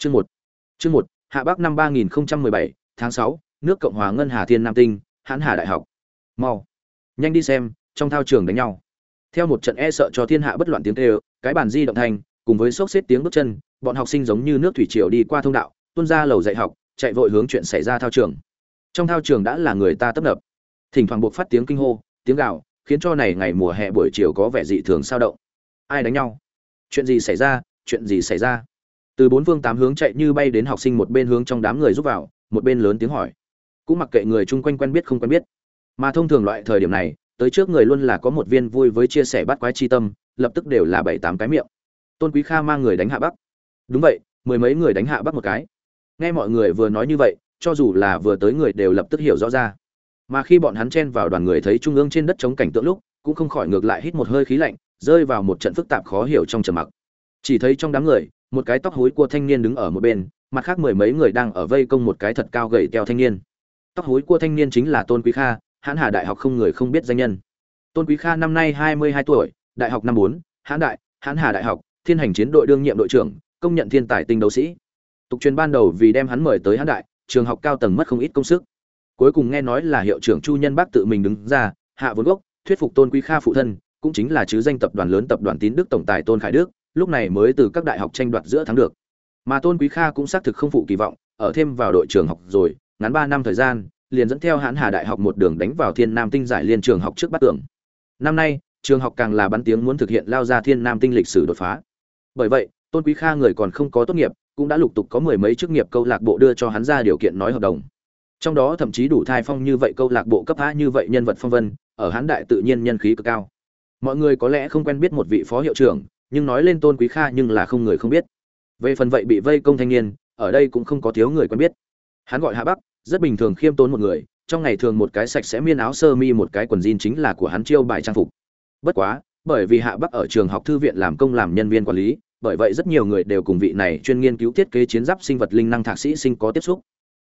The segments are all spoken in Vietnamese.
Chương một Chương một Hạ Bắc năm 3017, tháng 6, nước Cộng hòa Ngân Hà Thiên Nam Tinh, Hán Hà Đại học. Mau, nhanh đi xem, trong thao trường đánh nhau. Theo một trận e sợ cho thiên hạ bất loạn tiếng kêu, cái bàn di động thành, cùng với sốc xếp tiếng bước chân, bọn học sinh giống như nước thủy triều đi qua thông đạo, tuôn ra lầu dạy học, chạy vội hướng chuyện xảy ra thao trường. Trong thao trường đã là người ta tấp nập. Thỉnh thoảng buộc phát tiếng kinh hô, tiếng gào, khiến cho này ngày mùa hè buổi chiều có vẻ dị thường sao động. Ai đánh nhau? Chuyện gì xảy ra? Chuyện gì xảy ra? Từ bốn phương tám hướng chạy như bay đến học sinh một bên hướng trong đám người rút vào, một bên lớn tiếng hỏi. Cũng mặc kệ người chung quanh quen biết không quen biết. Mà thông thường loại thời điểm này, tới trước người luôn là có một viên vui với chia sẻ bắt quái chi tâm, lập tức đều là bảy tám cái miệng. Tôn Quý Kha mang người đánh hạ Bắc. Đúng vậy, mười mấy người đánh hạ Bắc một cái. Nghe mọi người vừa nói như vậy, cho dù là vừa tới người đều lập tức hiểu rõ ra mà khi bọn hắn chen vào đoàn người thấy trung ương trên đất chống cảnh tượng lúc cũng không khỏi ngược lại hít một hơi khí lạnh rơi vào một trận phức tạp khó hiểu trong trầm mặc chỉ thấy trong đám người một cái tóc hối của thanh niên đứng ở một bên, mặt khác mười mấy người đang ở vây công một cái thật cao gầy teo thanh niên. Tóc hối của thanh niên chính là tôn quý kha, hãn hà đại học không người không biết danh nhân. Tôn quý kha năm nay hai mươi hai tuổi, đại học năm bốn, hãn đại, hãn hà đại học, thiên hành chiến đội đương nhiệm đội trưởng, công nhận thiên tài tinh đấu sĩ. Tục truyền ban đầu vì đem hắn mời tới hãn đại, trường học cao tầng mất không ít công sức. Cuối cùng nghe nói là hiệu trưởng chu nhân bác tự mình đứng ra, hạ vốn gốc, thuyết phục tôn quý kha phụ thân, cũng chính là chứ danh tập đoàn lớn tập đoàn tín đức tổng tài tôn khải đức lúc này mới từ các đại học tranh đoạt giữa thắng được. Mà tôn quý kha cũng xác thực không phụ kỳ vọng, ở thêm vào đội trường học rồi, ngắn ba năm thời gian, liền dẫn theo Hán hà đại học một đường đánh vào thiên nam tinh giải liên trường học trước bắt tưởng năm nay, trường học càng là bắn tiếng muốn thực hiện lao ra thiên nam tinh lịch sử đột phá. Bởi vậy, tôn quý kha người còn không có tốt nghiệp, cũng đã lục tục có mười mấy chức nghiệp câu lạc bộ đưa cho hắn ra điều kiện nói hợp đồng. Trong đó thậm chí đủ thai phong như vậy câu lạc bộ cấp a như vậy nhân vật phong vân, ở hán đại tự nhiên nhân khí cực cao. Mọi người có lẽ không quen biết một vị phó hiệu trưởng nhưng nói lên tôn quý kha nhưng là không người không biết. Về phần vậy bị vây công thanh niên, ở đây cũng không có thiếu người quen biết. Hắn gọi hạ bắc, rất bình thường khiêm tốn một người, trong ngày thường một cái sạch sẽ miên áo sơ mi một cái quần jean chính là của hắn chiêu bài trang phục. Bất quá, bởi vì hạ bắc ở trường học thư viện làm công làm nhân viên quản lý, bởi vậy rất nhiều người đều cùng vị này chuyên nghiên cứu thiết kế chiến giáp sinh vật linh năng thạc sĩ sinh có tiếp xúc.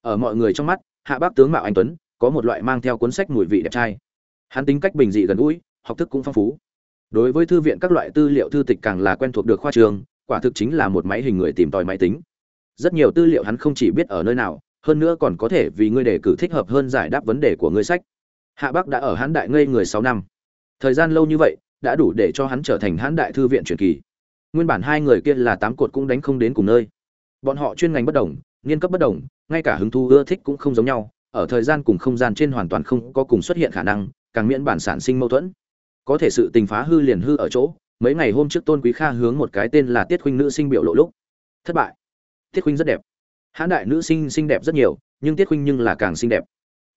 Ở mọi người trong mắt, hạ bắc tướng mạo anh tuấn, có một loại mang theo cuốn sách mùi vị đẹp trai. Hắn tính cách bình dị gần gũi, học thức cũng phong phú đối với thư viện các loại tư liệu thư tịch càng là quen thuộc được khoa trường, quả thực chính là một máy hình người tìm tòi máy tính. Rất nhiều tư liệu hắn không chỉ biết ở nơi nào, hơn nữa còn có thể vì ngươi đề cử thích hợp hơn giải đáp vấn đề của ngươi sách. Hạ bắc đã ở hãn đại ngây người sáu năm. Thời gian lâu như vậy, đã đủ để cho hắn trở thành hãn đại thư viện truyền kỳ. Nguyên bản hai người kia là tám cột cũng đánh không đến cùng nơi. Bọn họ chuyên ngành bất đồng, nghiên cấp bất đồng, ngay cả hứng thú ưa thích cũng không giống nhau, ở thời gian cùng không gian trên hoàn toàn không có cùng xuất hiện khả năng, càng miễn bản sản sinh mâu thuẫn có thể sự tình phá hư liền hư ở chỗ. Mấy ngày hôm trước tôn quý kha hướng một cái tên là tiết khuynh nữ sinh biểu lộ lúc, thất bại. Tiết khuynh rất đẹp. Hãn đại nữ sinh xinh đẹp rất nhiều, nhưng tiết khuynh nhưng là càng xinh đẹp.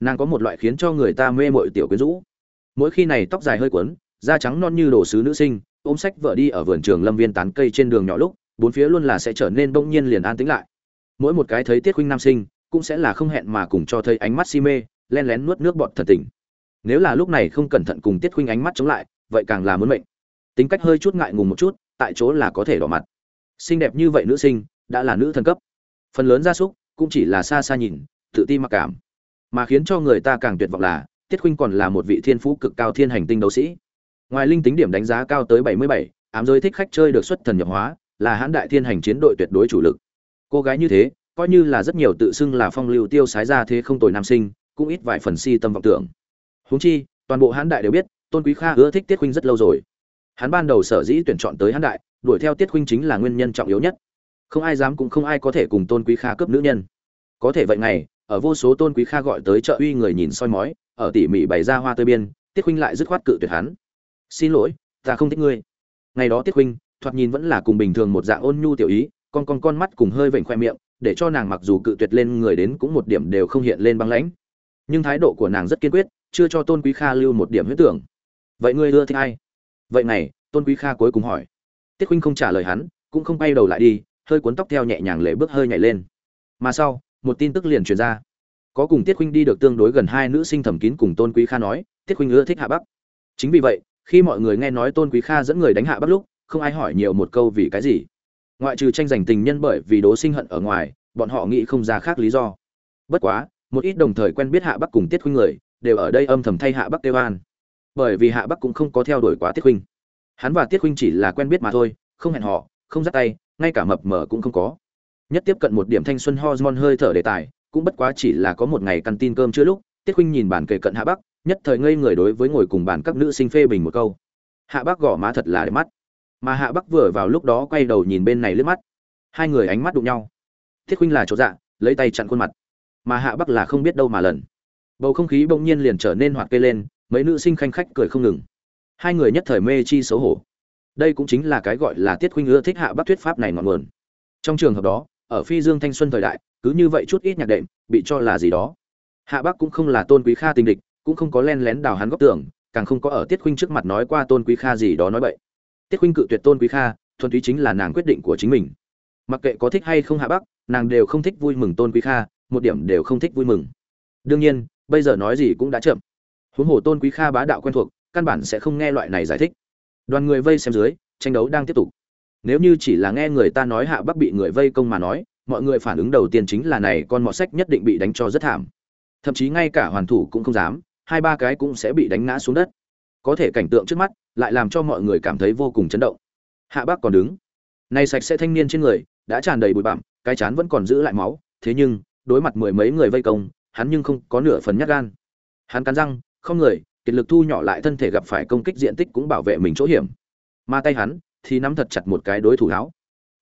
Nàng có một loại khiến cho người ta mê mội tiểu quyến rũ. Mỗi khi này tóc dài hơi quấn, da trắng non như đồ sứ nữ sinh, ôm sách vợ đi ở vườn trường lâm viên tán cây trên đường nhỏ lúc, bốn phía luôn là sẽ trở nên bỗng nhiên liền an tĩnh lại. Mỗi một cái thấy tiết khuynh nam sinh, cũng sẽ là không hẹn mà cùng cho thấy ánh mắt si mê, len lén nuốt nước bọt thần tình nếu là lúc này không cẩn thận cùng tiết khuynh ánh mắt chống lại vậy càng là muốn mệnh. Tính cách hơi chút ngại ngùng một chút tại chỗ là có thể đỏ mặt. Xinh đẹp như vậy nữ sinh đã là nữ thần cấp. Phần lớn gia súc cũng chỉ là xa xa nhìn tự ti mặc cảm. Mà khiến cho người ta càng tuyệt vọng là tiết khuynh còn là một vị thiên phú cực cao thiên hành tinh đấu sĩ. Ngoài linh tính điểm đánh giá cao tới 77, ám giới thích khách chơi được xuất thần nhập hóa là hãn đại thiên hành chiến đội tuyệt đối chủ lực. Cô gái như thế coi như là rất nhiều tự xưng là phong lưu tiêu sái ra thế không tồi nam sinh cũng ít vài phần si tâm vọng tưởng huống chi, toàn bộ hán đại đều biết, tôn quý kha ưa thích tiết huynh rất lâu rồi. Hắn ban đầu sở dĩ tuyển chọn tới hán đại, đuổi theo tiết huynh chính là nguyên nhân trọng yếu nhất. Không ai dám cũng không ai có thể cùng tôn quý kha cướp nữ nhân. Có thể vậy ngày, ở vô số tôn quý kha gọi tới chợ uy người nhìn soi mói, ở tỉ mỉ bày ra hoa tươi biên, tiết huynh lại dứt khoát cự tuyệt hắn. Xin lỗi, ta không thích ngươi. Ngày đó tiết huynh thoạt nhìn vẫn là cùng bình thường một dạng ôn nhu tiểu ý, con con con mắt cùng hơi vểnh khoe miệng, để cho nàng mặc dù cự tuyệt lên người đến cũng một điểm đều không hiện lên băng lãnh. Nhưng thái độ của nàng rất kiên quyết chưa cho tôn quý kha lưu một điểm huyết tưởng. Vậy ngươi ưa thích ai? Vậy này, tôn quý kha cuối cùng hỏi. Tiết huynh không trả lời hắn, cũng không bay đầu lại đi, hơi cuốn tóc theo nhẹ nhàng lệ bước hơi nhảy lên. Mà sau, một tin tức liền truyền ra. Có cùng tiết huynh đi được tương đối gần hai nữ sinh thẩm kín cùng tôn quý kha nói, tiết huynh ưa thích hạ bắc. Chính vì vậy, khi mọi người nghe nói tôn quý kha dẫn người đánh hạ bắc lúc, không ai hỏi nhiều một câu vì cái gì. Ngoại trừ tranh giành tình nhân bởi vì đố sinh hận ở ngoài, bọn họ nghĩ không ra khác lý do. Bất quá, một ít đồng thời quen biết hạ bắc cùng tiết huynh người đều ở đây âm thầm thay hạ bắc kêu an. Bởi vì hạ bắc cũng không có theo đuổi quá tiết huynh, hắn và tiết huynh chỉ là quen biết mà thôi không hẹn họ không dắt tay ngay cả mập mờ cũng không có. Nhất tiếp cận một điểm thanh xuân hormone hơi thở đề tài cũng bất quá chỉ là có một ngày căn tin cơm chưa lúc tiết huynh nhìn bản kề cận hạ bắc nhất thời ngây người đối với ngồi cùng bàn các nữ sinh phê bình một câu. Hạ bắc gõ má thật là đẹp mắt. Mà hạ bắc vừa vào lúc đó quay đầu nhìn bên này lướt mắt. Hai người ánh mắt đụng nhau. Thiết huynh là chỗ dạ lấy tay chặn khuôn mặt. Mà hạ bắc là không biết đâu mà lần bầu không khí bỗng nhiên liền trở nên hoạt kê lên, mấy nữ sinh khanh khách cười không ngừng. Hai người nhất thời mê chi xấu hổ. Đây cũng chính là cái gọi là tiết khuynh ưa thích hạ bắc thuyết pháp này ngọn nguồn. Trong trường hợp đó, ở phi dương thanh xuân thời đại, cứ như vậy chút ít nhạc đệm, bị cho là gì đó. Hạ bắc cũng không là tôn quý kha tình địch, cũng không có len lén đào hắn góc tưởng càng không có ở tiết khuynh trước mặt nói qua tôn quý kha gì đó nói bậy. Tiết khuynh cự tuyệt tôn quý kha, thuần túy chính là nàng quyết định của chính mình. Mặc kệ có thích hay không hạ bắc nàng đều không thích vui mừng tôn quý kha, một điểm đều không thích vui mừng. Đương nhiên bây giờ nói gì cũng đã chậm. Huống hồ tôn quý kha bá đạo quen thuộc, căn bản sẽ không nghe loại này giải thích. Đoàn người vây xem dưới, tranh đấu đang tiếp tục. Nếu như chỉ là nghe người ta nói hạ bắc bị người vây công mà nói, mọi người phản ứng đầu tiên chính là này, con mọt sách nhất định bị đánh cho rất thảm. Thậm chí ngay cả hoàn thủ cũng không dám, hai ba cái cũng sẽ bị đánh ngã xuống đất. Có thể cảnh tượng trước mắt, lại làm cho mọi người cảm thấy vô cùng chấn động. Hạ bác còn đứng. Nay sạch sẽ thanh niên trên người, đã tràn đầy bụi bặm, cái chán vẫn còn giữ lại máu, thế nhưng, đối mặt mười mấy người vây công hắn nhưng không có nửa phần nhát gan. Hắn cắn răng, không người, kiệt lực thu nhỏ lại thân thể gặp phải công kích diện tích cũng bảo vệ mình chỗ hiểm. Mà tay hắn thì nắm thật chặt một cái đối thủ áo.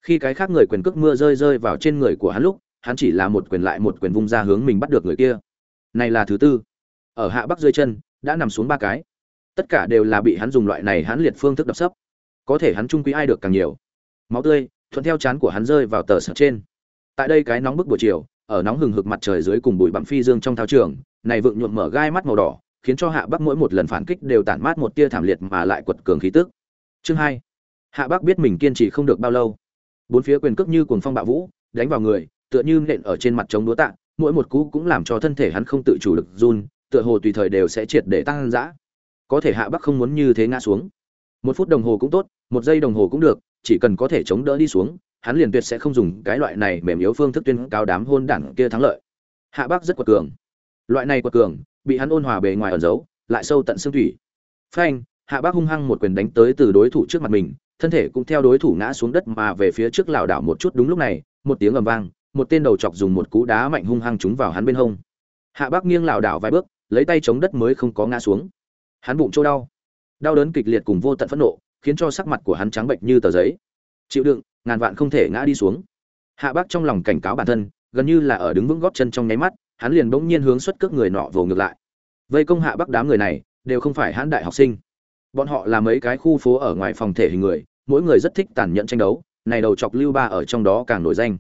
Khi cái khác người quyền cước mưa rơi rơi vào trên người của hắn lúc, hắn chỉ là một quyền lại một quyền vung ra hướng mình bắt được người kia. Này là thứ tư. Ở hạ bắc dưới chân, đã nằm xuống ba cái. Tất cả đều là bị hắn dùng loại này hắn liệt phương thức đập sấp. Có thể hắn trung quý ai được càng nhiều. Máu tươi, thuận theo chán của hắn rơi vào tờ sở trên. Tại đây cái nóng bức buổi chiều ở nóng hừng hực mặt trời dưới cùng bụi bặm phi dương trong thao trường, này vượng nhuộm mở gai mắt màu đỏ, khiến cho hạ bắc mỗi một lần phản kích đều tản mát một tia thảm liệt mà lại quật cường khí tức. Chương hai, hạ bắc biết mình kiên trì không được bao lâu. Bốn phía quyền cước như cuồng phong bạo vũ, đánh vào người, tựa như nện ở trên mặt chống đúa tạ, mỗi một cú cũng làm cho thân thể hắn không tự chủ lực run, tựa hồ tùy thời đều sẽ triệt để tăng dã. Có thể hạ bắc không muốn như thế ngã xuống. Một phút đồng hồ cũng tốt, một giây đồng hồ cũng được chỉ cần có thể chống đỡ đi xuống, hắn liền tuyệt sẽ không dùng cái loại này mềm yếu phương thức tuyên cao đám hôn đảng kia thắng lợi. Hạ bắc rất quật cường. Loại này quật cường, bị hắn ôn hòa bề ngoài ẩn giấu, lại sâu tận xương thủy. Phanh, hạ bắc hung hăng một quyền đánh tới từ đối thủ trước mặt mình, thân thể cũng theo đối thủ ngã xuống đất mà về phía trước lảo đảo một chút đúng lúc này, một tiếng ầm vang, một tên đầu chọc dùng một cú đá mạnh hung hăng trúng vào hắn bên hông. Hạ bắc nghiêng lảo đảo vài bước, lấy tay chống đất mới không có ngã xuống. Hắn bụng chỗ đau. Đau đớn kịch liệt cùng vô tận phẫn nộ khiến cho sắc mặt của hắn trắng bệnh như tờ giấy. Chịu đựng, ngàn vạn không thể ngã đi xuống. Hạ bác trong lòng cảnh cáo bản thân, gần như là ở đứng vững góp chân trong nháy mắt, hắn liền bỗng nhiên hướng xuất cước người nọ vồ ngược lại. Vây công hạ bắc đám người này, đều không phải hãn đại học sinh. Bọn họ là mấy cái khu phố ở ngoài phòng thể hình người, mỗi người rất thích tàn nhẫn tranh đấu, này đầu chọc lưu ba ở trong đó càng nổi danh.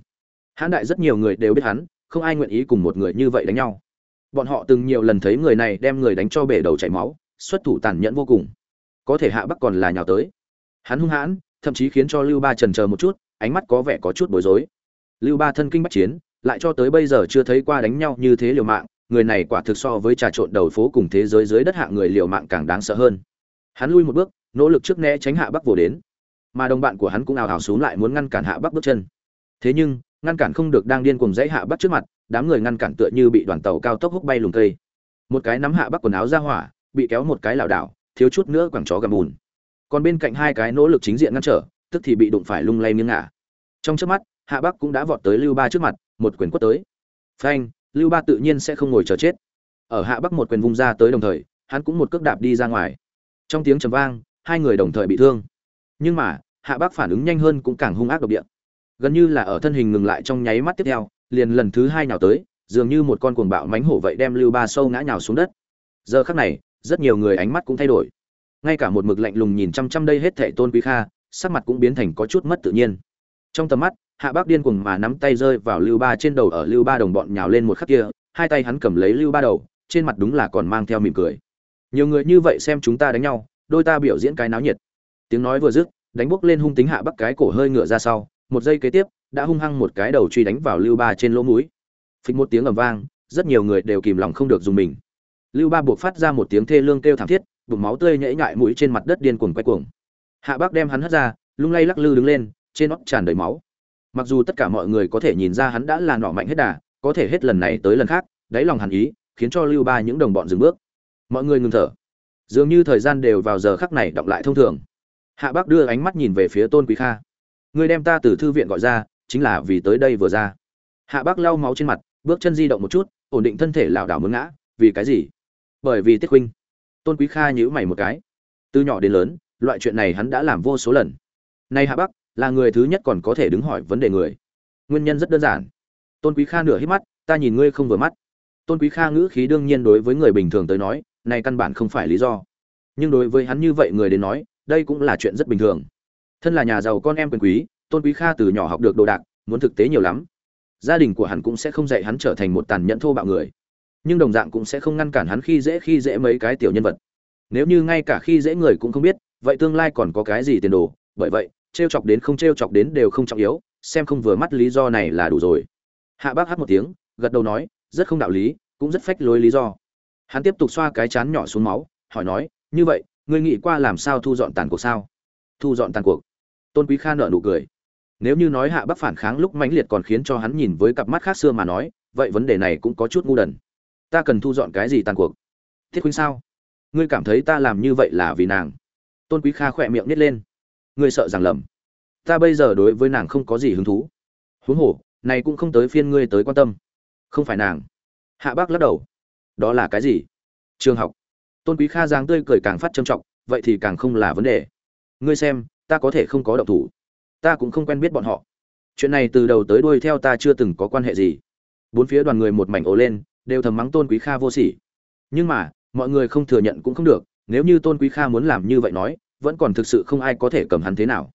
Hãn đại rất nhiều người đều biết hắn, không ai nguyện ý cùng một người như vậy đánh nhau. Bọn họ từng nhiều lần thấy người này đem người đánh cho bể đầu chảy máu, xuất thủ tàn nhẫn vô cùng có thể hạ bắc còn là nhào tới. Hắn hung hãn, thậm chí khiến cho lưu ba trần chờ một chút, ánh mắt có vẻ có chút bối rối. Lưu ba thân kinh bắt chiến, lại cho tới bây giờ chưa thấy qua đánh nhau như thế liều mạng, người này quả thực so với trà trộn đầu phố cùng thế giới dưới đất hạ người liều mạng càng đáng sợ hơn. Hắn lui một bước, nỗ lực trước né tránh hạ bắc vồ đến. Mà đồng bạn của hắn cũng ào ào xuống lại muốn ngăn cản hạ bắc bước chân. Thế nhưng, ngăn cản không được đang điên cùng dãy hạ bắc trước mặt, đám người ngăn cản tựa như bị đoàn tàu cao tốc húc bay lùng cây. Một cái nắm hạ bắc quần áo ra hỏa, bị kéo một cái lảo đảo thiếu chút nữa quẳng chó gầm bùn. Còn bên cạnh hai cái nỗ lực chính diện ngăn trở, tức thì bị đụng phải lung lay nghiêng ngả. Trong trước mắt, hạ bắc cũng đã vọt tới lưu ba trước mặt, một quyền quất tới. Phanh, lưu ba tự nhiên sẽ không ngồi chờ chết. Ở hạ bắc một quyền vung ra tới đồng thời, hắn cũng một cước đạp đi ra ngoài. Trong tiếng trầm vang, hai người đồng thời bị thương. Nhưng mà, hạ bắc phản ứng nhanh hơn cũng càng hung ác độc địa. Gần như là ở thân hình ngừng lại trong nháy mắt tiếp theo, liền lần thứ hai nhào tới, dường như một con cuồng bạo mánh hổ vậy đem lưu ba sâu ngã nhào xuống đất. Giờ khắc này rất nhiều người ánh mắt cũng thay đổi. Ngay cả một mực lạnh lùng nhìn chăm chăm đây hết thệ tôn quý kha, sắc mặt cũng biến thành có chút mất tự nhiên. Trong tầm mắt, hạ bác điên cuồng mà nắm tay rơi vào lưu ba trên đầu ở lưu ba đồng bọn nhào lên một khắc kia, hai tay hắn cầm lấy lưu ba đầu, trên mặt đúng là còn mang theo mỉm cười. Nhiều người như vậy xem chúng ta đánh nhau, đôi ta biểu diễn cái náo nhiệt. Tiếng nói vừa dứt, đánh bốc lên hung tính hạ bắc cái cổ hơi ngựa ra sau, một giây kế tiếp, đã hung hăng một cái đầu truy đánh vào lưu ba trên lỗ mũi. Phịch một tiếng ầm vang, rất nhiều người đều kìm lòng không được dùng mình lưu ba buộc phát ra một tiếng thê lương kêu thảm thiết, bụng máu tươi nhễ nhại mũi trên mặt đất điên cuồng quay cuồng. Hạ bác đem hắn hất ra, lung lay lắc lư đứng lên, trên óc tràn đầy máu. Mặc dù tất cả mọi người có thể nhìn ra hắn đã là nọ mạnh hết đà, có thể hết lần này tới lần khác, đáy lòng hàn ý, khiến cho lưu ba những đồng bọn dừng bước. Mọi người ngừng thở. Dường như thời gian đều vào giờ khắc này đọc lại thông thường. Hạ bác đưa ánh mắt nhìn về phía tôn quý kha. Người đem ta từ thư viện gọi ra, chính là vì tới đây vừa ra. Hạ bác lau máu trên mặt, bước chân di động một chút, ổn định thân thể lảo đảo muốn ngã, vì cái gì? Bởi vì tiết huynh tôn quý kha nhữ mày một cái. Từ nhỏ đến lớn, loại chuyện này hắn đã làm vô số lần. Nay hạ bắc là người thứ nhất còn có thể đứng hỏi vấn đề người. Nguyên nhân rất đơn giản. Tôn quý kha nửa hít mắt, ta nhìn ngươi không vừa mắt. Tôn quý kha ngữ khí đương nhiên đối với người bình thường tới nói, này căn bản không phải lý do. Nhưng đối với hắn như vậy người đến nói, đây cũng là chuyện rất bình thường. Thân là nhà giàu con em quyền quý, tôn quý kha từ nhỏ học được đồ đạc, muốn thực tế nhiều lắm. Gia đình của hắn cũng sẽ không dạy hắn trở thành một tàn nhẫn thô bạo người nhưng đồng dạng cũng sẽ không ngăn cản hắn khi dễ khi dễ mấy cái tiểu nhân vật. Nếu như ngay cả khi dễ người cũng không biết, vậy tương lai còn có cái gì tiền đồ? Bởi vậy, trêu chọc đến không trêu chọc đến đều không trọng yếu, xem không vừa mắt lý do này là đủ rồi. Hạ bác hát một tiếng, gật đầu nói, rất không đạo lý, cũng rất phách lối lý do. Hắn tiếp tục xoa cái chán nhỏ xuống máu, hỏi nói, như vậy, ngươi nghĩ qua làm sao thu dọn tàn cuộc sao? Thu dọn tàn cuộc? Tôn quý kha nợ nụ cười. Nếu như nói hạ bắc phản kháng lúc mãnh liệt còn khiến cho hắn nhìn với cặp mắt khác xưa mà nói, vậy vấn đề này cũng có chút ngu đần ta cần thu dọn cái gì tàn cuộc? Thiết khuynh sao? Ngươi cảm thấy ta làm như vậy là vì nàng? Tôn quý kha khỏe miệng nít lên. Ngươi sợ rằng lầm. Ta bây giờ đối với nàng không có gì hứng thú. Huống hồ, này cũng không tới phiên ngươi tới quan tâm. Không phải nàng. Hạ bác lắc đầu. Đó là cái gì? Trường học. Tôn quý kha dáng tươi cười càng phát trầm trọng, vậy thì càng không là vấn đề. Ngươi xem, ta có thể không có động thủ. Ta cũng không quen biết bọn họ. Chuyện này từ đầu tới đuôi theo ta chưa từng có quan hệ gì. Bốn phía đoàn người một mảnh ồ lên đều thầm mắng tôn quý kha vô sỉ. Nhưng mà, mọi người không thừa nhận cũng không được, nếu như tôn quý kha muốn làm như vậy nói, vẫn còn thực sự không ai có thể cầm hắn thế nào.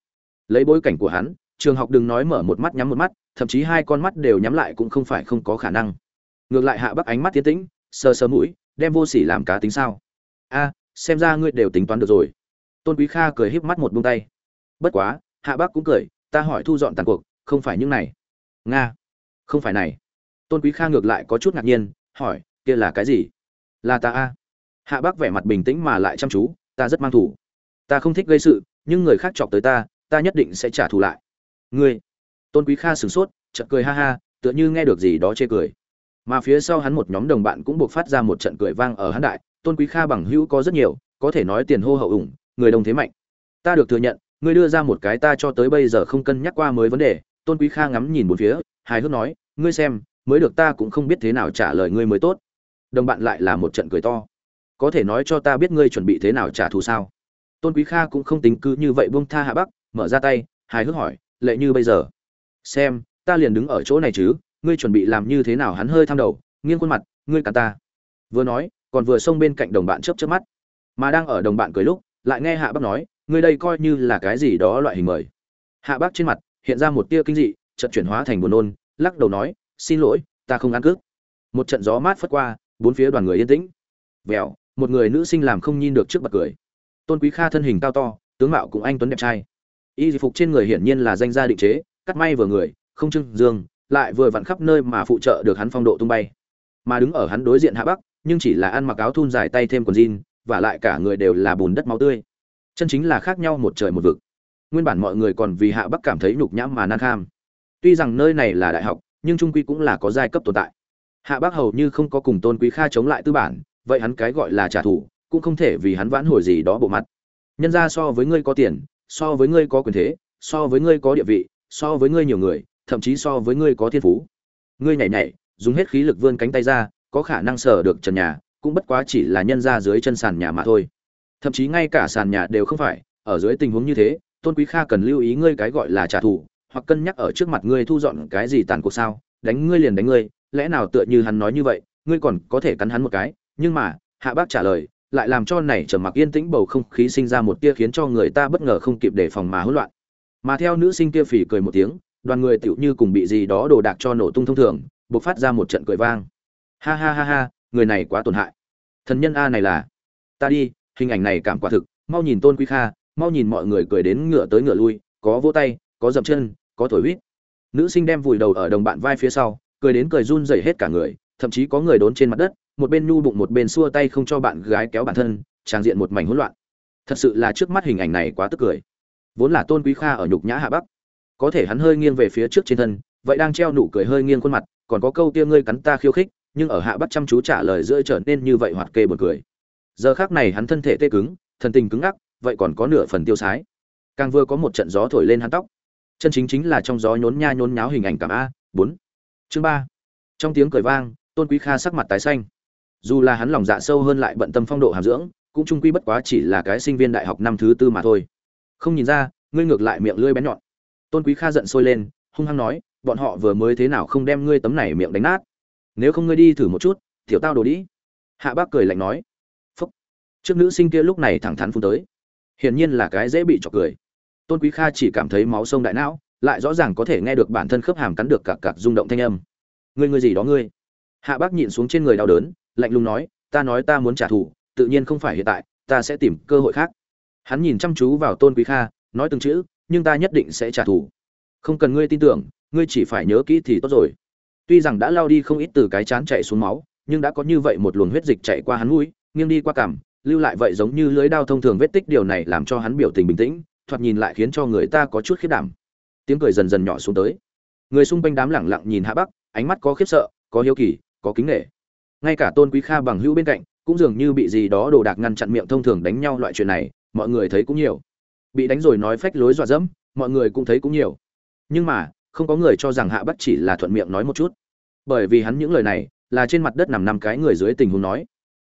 Lấy bối cảnh của hắn, trường học đừng nói mở một mắt nhắm một mắt, thậm chí hai con mắt đều nhắm lại cũng không phải không có khả năng. Ngược lại hạ bắc ánh mắt tiến tĩnh sơ sơ mũi, đem vô sỉ làm cá tính sao? A, xem ra ngươi đều tính toán được rồi. Tôn quý kha cười híp mắt một buông tay. Bất quá, hạ bắc cũng cười, ta hỏi thu dọn tàn cuộc, không phải những này. Nga, không phải này. Tôn quý kha ngược lại có chút ngạc nhiên hỏi, kia là cái gì? Là ta a. Hạ bắc vẻ mặt bình tĩnh mà lại chăm chú, ta rất mang thủ. Ta không thích gây sự, nhưng người khác chọc tới ta ta nhất định sẽ trả thù lại. Ngươi? Tôn quý kha sửng sốt, chợt cười ha ha, tựa như nghe được gì đó chê cười. Mà phía sau hắn một nhóm đồng bạn cũng buộc phát ra một trận cười vang ở hắn đại, tôn quý kha bằng hữu có rất nhiều, có thể nói tiền hô hậu ủng, người đồng thế mạnh. Ta được thừa nhận, ngươi đưa ra một cái ta cho tới bây giờ không cân nhắc qua mới vấn đề. Tôn quý kha ngắm nhìn một phía, hài hước nói, ngươi xem mới được ta cũng không biết thế nào trả lời ngươi mới tốt. Đồng bạn lại là một trận cười to. Có thể nói cho ta biết ngươi chuẩn bị thế nào trả thù sao? Tôn quý kha cũng không tính cứ như vậy buông tha hạ bắc, mở ra tay, hài hước hỏi, lệ như bây giờ? Xem, ta liền đứng ở chỗ này chứ, ngươi chuẩn bị làm như thế nào hắn hơi tham đầu, nghiêng khuôn mặt, ngươi cả ta. Vừa nói, còn vừa xông bên cạnh đồng bạn chớp chớp mắt. Mà đang ở đồng bạn cười lúc, lại nghe hạ bắc nói, ngươi đây coi như là cái gì đó loại hình mời. Hạ bắc trên mặt hiện ra một tia kinh dị, chợt chuyển hóa thành buồn nôn, lắc đầu nói xin lỗi, ta không ăn cướp một trận gió mát phất qua, bốn phía đoàn người yên tĩnh. Vèo, một người nữ sinh làm không nhìn được trước bật cười. Tôn quý kha thân hình cao to, tướng mạo cũng anh tuấn đẹp trai. Y phục trên người hiển nhiên là danh gia định chế, cắt may vừa người, không trưng dương, lại vừa vặn khắp nơi mà phụ trợ được hắn phong độ tung bay. Mà đứng ở hắn đối diện hạ bắc, nhưng chỉ là ăn mặc áo thun dài tay thêm quần jean, và lại cả người đều là bùn đất máu tươi. Chân chính là khác nhau một trời một vực. Nguyên bản mọi người còn vì hạ bắc cảm thấy nhục nhãm mà nan kham. Tuy rằng nơi này là đại học nhưng trung quy cũng là có giai cấp tồn tại. Hạ bắc hầu như không có cùng tôn quý kha chống lại tư bản, vậy hắn cái gọi là trả thù, cũng không thể vì hắn vãn hồi gì đó bộ mặt. Nhân ra so với ngươi có tiền, so với ngươi có quyền thế, so với ngươi có địa vị, so với ngươi nhiều người, thậm chí so với ngươi có thiên phú. Ngươi nhảy nhảy, dùng hết khí lực vươn cánh tay ra, có khả năng sờ được trần nhà, cũng bất quá chỉ là nhân ra dưới chân sàn nhà mà thôi. Thậm chí ngay cả sàn nhà đều không phải, ở dưới tình huống như thế, tôn quý kha cần lưu ý ngươi cái gọi là trả thù hoặc cân nhắc ở trước mặt ngươi thu dọn cái gì tàn cuộc sao, đánh ngươi liền đánh ngươi, lẽ nào tựa như hắn nói như vậy, ngươi còn có thể cắn hắn một cái, nhưng mà, hạ bác trả lời, lại làm cho này trầm mặc yên tĩnh bầu không khí sinh ra một tia khiến cho người ta bất ngờ không kịp đề phòng mà hỗn loạn. Mà theo nữ sinh kia phỉ cười một tiếng, đoàn người tựu như cùng bị gì đó đồ đạc cho nổ tung thông thường buộc phát ra một trận cười vang. Ha ha ha ha, người này quá tổn hại. Thần nhân a này là, ta đi, hình ảnh này cảm quả thực, mau nhìn tôn quý kha, mau nhìn mọi người cười đến ngựa tới ngựa lui, có vỗ tay, có dậm chân có thổi huýt. Nữ sinh đem vùi đầu ở đồng bạn vai phía sau, cười đến cười run rẩy hết cả người, thậm chí có người đốn trên mặt đất, một bên nhu bụng một bên xua tay không cho bạn gái kéo bản thân trang diện một mảnh hỗn loạn. Thật sự là trước mắt hình ảnh này quá tức cười. Vốn là tôn quý kha ở nhục nhã hạ bắc. Có thể hắn hơi nghiêng về phía trước trên thân, vậy đang treo nụ cười hơi nghiêng khuôn mặt, còn có câu tia ngươi cắn ta khiêu khích, nhưng ở hạ bắc chăm chú trả lời giữa trở nên như vậy hoạt kê buồn cười. Giờ khác này hắn thân thể tê cứng, thần tình cứng ngắc, vậy còn có nửa phần tiêu sái. Càng vừa có một trận gió thổi lên hắn tóc chân chính chính là trong gió nhốn nha nhốn nháo hình ảnh cảm a, bốn. Chương ba. Trong tiếng cười vang, tôn quý kha sắc mặt tái xanh. Dù là hắn lòng dạ sâu hơn lại bận tâm phong độ hàm dưỡng, cũng trung quy bất quá chỉ là cái sinh viên đại học năm thứ tư mà thôi. Không nhìn ra, ngươi ngược lại miệng lưỡi bén nhọn. Tôn quý kha giận sôi lên, hung hăng nói, bọn họ vừa mới thế nào không đem ngươi tấm này miệng đánh nát. Nếu không ngươi đi thử một chút, tiểu tao đồ đi. Hạ bác cười lạnh nói. Phúc. Trước nữ sinh kia lúc này thẳng thắn phun tới. Hiển nhiên là cái dễ bị chọc cười tôn quý kha chỉ cảm thấy máu sông đại não, lại rõ ràng có thể nghe được bản thân khớp hàm cắn được cặc cặc rung động thanh âm. Ngươi ngươi gì đó ngươi? Hạ bác nhịn xuống trên người đau đớn, lạnh lùng nói, ta nói ta muốn trả thù, tự nhiên không phải hiện tại, ta sẽ tìm cơ hội khác. Hắn nhìn chăm chú vào tôn quý kha, nói từng chữ, nhưng ta nhất định sẽ trả thù. Không cần ngươi tin tưởng, ngươi chỉ phải nhớ kỹ thì tốt rồi. Tuy rằng đã lao đi không ít từ cái chán chạy xuống máu, nhưng đã có như vậy một luồng huyết dịch chạy qua hắn mũi, nghiêng đi qua cằm, lưu lại vậy giống như lưới đao thông thường vết tích, điều này làm cho hắn biểu tình bình tĩnh thoạt nhìn lại khiến cho người ta có chút khiếp đảm. Tiếng cười dần dần nhỏ xuống tới. Người xung quanh đám lẳng lặng nhìn hạ bắc, ánh mắt có khiếp sợ, có hiếu kỳ, có kính nghệ ngay cả tôn quý kha bằng hữu bên cạnh, cũng dường như bị gì đó đồ đạc ngăn chặn miệng thông thường đánh nhau loại chuyện này, mọi người thấy cũng nhiều. Bị đánh rồi nói phách lối dọa dẫm, mọi người cũng thấy cũng nhiều. Nhưng mà, không có người cho rằng hạ bắc chỉ là thuận miệng nói một chút. Bởi vì hắn những lời này, là trên mặt đất nằm năm cái người dưới tình huống nói.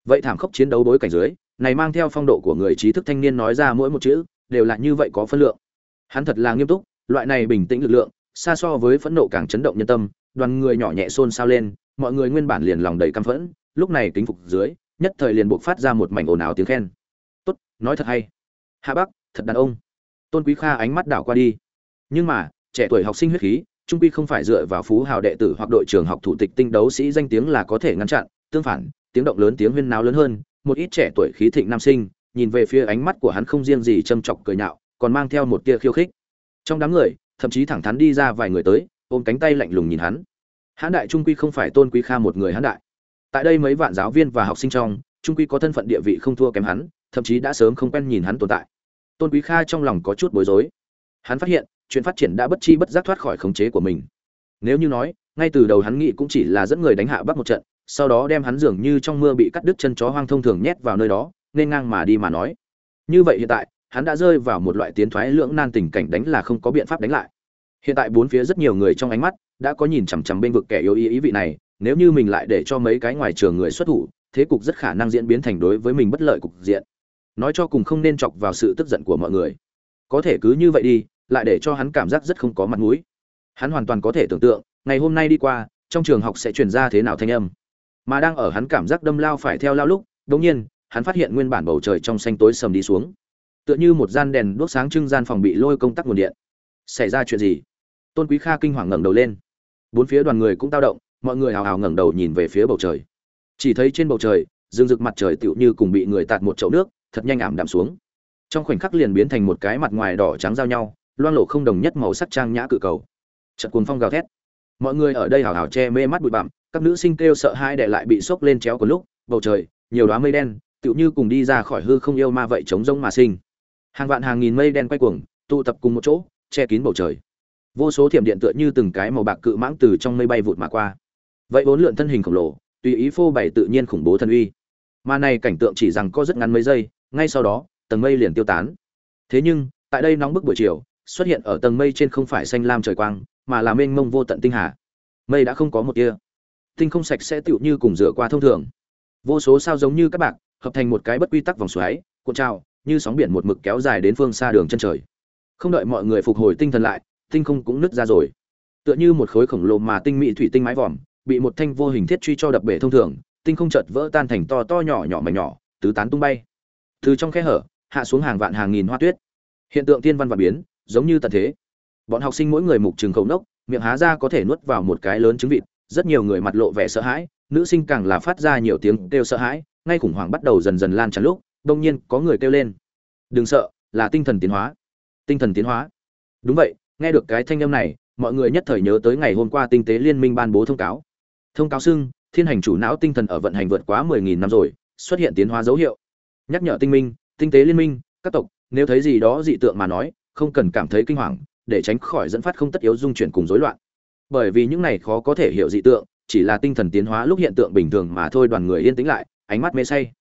Vậy thảm khốc chiến đấu đối cảnh dưới, này mang theo phong độ của người trí thức thanh niên nói ra mỗi một chữ đều là như vậy có phân lượng. Hắn thật là nghiêm túc, loại này bình tĩnh lực lượng, xa so với phẫn nộ càng chấn động nhân tâm, đoàn người nhỏ nhẹ xôn xao lên, mọi người nguyên bản liền lòng đầy căm phẫn, lúc này kính phục dưới, nhất thời liền buộc phát ra một mảnh ồn ào tiếng khen. Tốt, nói thật hay. Hạ bắc, thật đàn ông. Tôn quý kha ánh mắt đảo qua đi. Nhưng mà, trẻ tuổi học sinh huyết khí, trung quy không phải dựa vào phú hào đệ tử hoặc đội trưởng học thủ tịch tinh đấu sĩ danh tiếng là có thể ngăn chặn, tương phản, tiếng động lớn, tiếng huyên náo lớn hơn, một ít trẻ tuổi khí thịnh nam sinh nhìn về phía ánh mắt của hắn không riêng gì châm chọc cười nhạo, còn mang theo một tia khiêu khích. Trong đám người, thậm chí thẳng thắn đi ra vài người tới, ôm cánh tay lạnh lùng nhìn hắn. Hán đại trung quy không phải tôn quý kha một người hán đại. Tại đây mấy vạn giáo viên và học sinh trong, trung quy có thân phận địa vị không thua kém hắn, thậm chí đã sớm không quen nhìn hắn tồn tại. Tôn quý kha trong lòng có chút bối rối. Hắn phát hiện, chuyện phát triển đã bất chi bất giác thoát khỏi khống chế của mình. Nếu như nói, ngay từ đầu hắn nghĩ cũng chỉ là dẫn người đánh hạ bắc một trận, sau đó đem hắn dường như trong mưa bị cắt đứt chân chó hoang thông thường nhét vào nơi đó nên ngang mà đi mà nói. Như vậy hiện tại, hắn đã rơi vào một loại tiến thoái lưỡng nan tình cảnh đánh là không có biện pháp đánh lại. Hiện tại bốn phía rất nhiều người trong ánh mắt đã có nhìn chằm chằm bên vực kẻ yếu ý ý vị này, nếu như mình lại để cho mấy cái ngoài trường người xuất thủ, thế cục rất khả năng diễn biến thành đối với mình bất lợi cục diện. Nói cho cùng không nên chọc vào sự tức giận của mọi người. Có thể cứ như vậy đi, lại để cho hắn cảm giác rất không có mặt mũi. Hắn hoàn toàn có thể tưởng tượng, ngày hôm nay đi qua, trong trường học sẽ truyền ra thế nào thanh âm. Mà đang ở hắn cảm giác đâm lao phải theo lao lúc đống nhiên hắn phát hiện nguyên bản bầu trời trong xanh tối sầm đi xuống. Tựa như một gian đèn đốt sáng trưng gian phòng bị lôi công tắc nguồn điện. Xảy ra chuyện gì? Tôn quý kha kinh hoàng ngẩng đầu lên. Bốn phía đoàn người cũng tao động, mọi người hào hào ngẩng đầu nhìn về phía bầu trời. Chỉ thấy trên bầu trời rừng rực mặt trời tựu như cùng bị người tạt một chậu nước, thật nhanh ảm đạm xuống. Trong khoảnh khắc liền biến thành một cái mặt ngoài đỏ trắng giao nhau, loang lộ không đồng nhất màu sắc trang nhã cự cầu. Trận cuồng phong gào thét. Mọi người ở đây hào hào che mê mắt bụi bặm, các nữ sinh kêu sợ hai để lại bị sốc lên chéo của lúc, bầu trời, nhiều đóa mây đen tựu như cùng đi ra khỏi hư không yêu ma vậy chống rông mà sinh. Hàng vạn hàng nghìn mây đen quay cuồng, tụ tập cùng một chỗ, che kín bầu trời. Vô số thiểm điện tựa như từng cái màu bạc cự mãng từ trong mây bay vụt mà qua. Vậy bốn lượn thân hình khổng lồ, tùy ý phô bày tự nhiên khủng bố thân uy. Mà này cảnh tượng chỉ rằng có rất ngắn mấy giây, ngay sau đó, tầng mây liền tiêu tán. Thế nhưng, tại đây nóng bức buổi chiều, xuất hiện ở tầng mây trên không phải xanh lam trời quang, mà là mênh mông vô tận tinh hà. Mây đã không có một tia. Tinh không sạch sẽ tựu như cùng rửa qua thông thường. Vô số sao giống như các bạn hợp thành một cái bất quy tắc vòng xoáy, cuộn trào, như sóng biển một mực kéo dài đến phương xa đường chân trời. Không đợi mọi người phục hồi tinh thần lại, tinh không cũng nứt ra rồi. Tựa như một khối khổng lồ mà tinh mỹ thủy tinh mái vòm, bị một thanh vô hình thiết truy cho đập bể thông thường, tinh không chợt vỡ tan thành to to nhỏ nhỏ mảnh nhỏ, tứ tán tung bay. Từ trong khe hở, hạ xuống hàng vạn hàng nghìn hoa tuyết. Hiện tượng tiên văn và biến, giống như tận thế. Bọn học sinh mỗi người mục trường khẩu nốc, miệng há ra có thể nuốt vào một cái lớn trứng vịt, rất nhiều người mặt lộ vẻ sợ hãi, nữ sinh càng là phát ra nhiều tiếng kêu sợ hãi ngay khủng hoảng bắt đầu dần dần lan tràn lúc, đông nhiên có người kêu lên. Đừng sợ, là tinh thần tiến hóa. Tinh thần tiến hóa? Đúng vậy, nghe được cái thanh âm này, mọi người nhất thời nhớ tới ngày hôm qua tinh tế liên minh ban bố thông cáo. Thông cáo xưng, thiên hành chủ não tinh thần ở vận hành vượt quá mười nghìn năm rồi, xuất hiện tiến hóa dấu hiệu. Nhắc nhở tinh minh, tinh tế liên minh, các tộc, nếu thấy gì đó dị tượng mà nói, không cần cảm thấy kinh hoàng, để tránh khỏi dẫn phát không tất yếu dung chuyển cùng rối loạn. Bởi vì những này khó có thể hiểu dị tượng, chỉ là tinh thần tiến hóa lúc hiện tượng bình thường mà thôi, đoàn người yên tĩnh lại ánh mắt mê say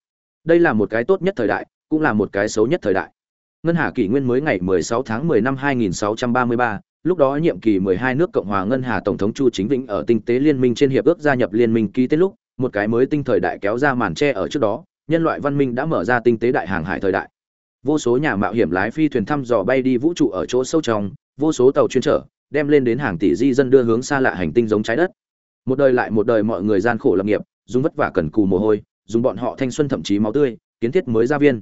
đây là một cái tốt nhất thời đại cũng là một cái xấu nhất thời đại ngân hà kỷ nguyên mới ngày 16 tháng 10 năm 2633, lúc đó nhiệm kỳ 12 nước Cộng hòa Ngân Hà Tổng thống Chu Chính Vĩnh ở tinh tế liên minh trên hiệp ước gia nhập liên minh ký tên lúc, một cái mới tinh thời đại kéo ra màn che ở trước đó, nhân loại văn minh đã mở ra tinh tế đại hàng hải thời đại. Vô số nhà mạo hiểm lái phi thuyền thăm dò bay đi vũ trụ ở chỗ sâu trong, vô số tàu chuyên trở, đem lên đến hàng tỷ di dân đưa hướng xa lạ hành tinh giống trái đất. Một đời lại một đời mọi người gian khổ lập nghiệp, dùng vất vả cần cù mồ hôi, dùng bọn họ thanh xuân thậm chí máu tươi, kiến thiết mới gia viên.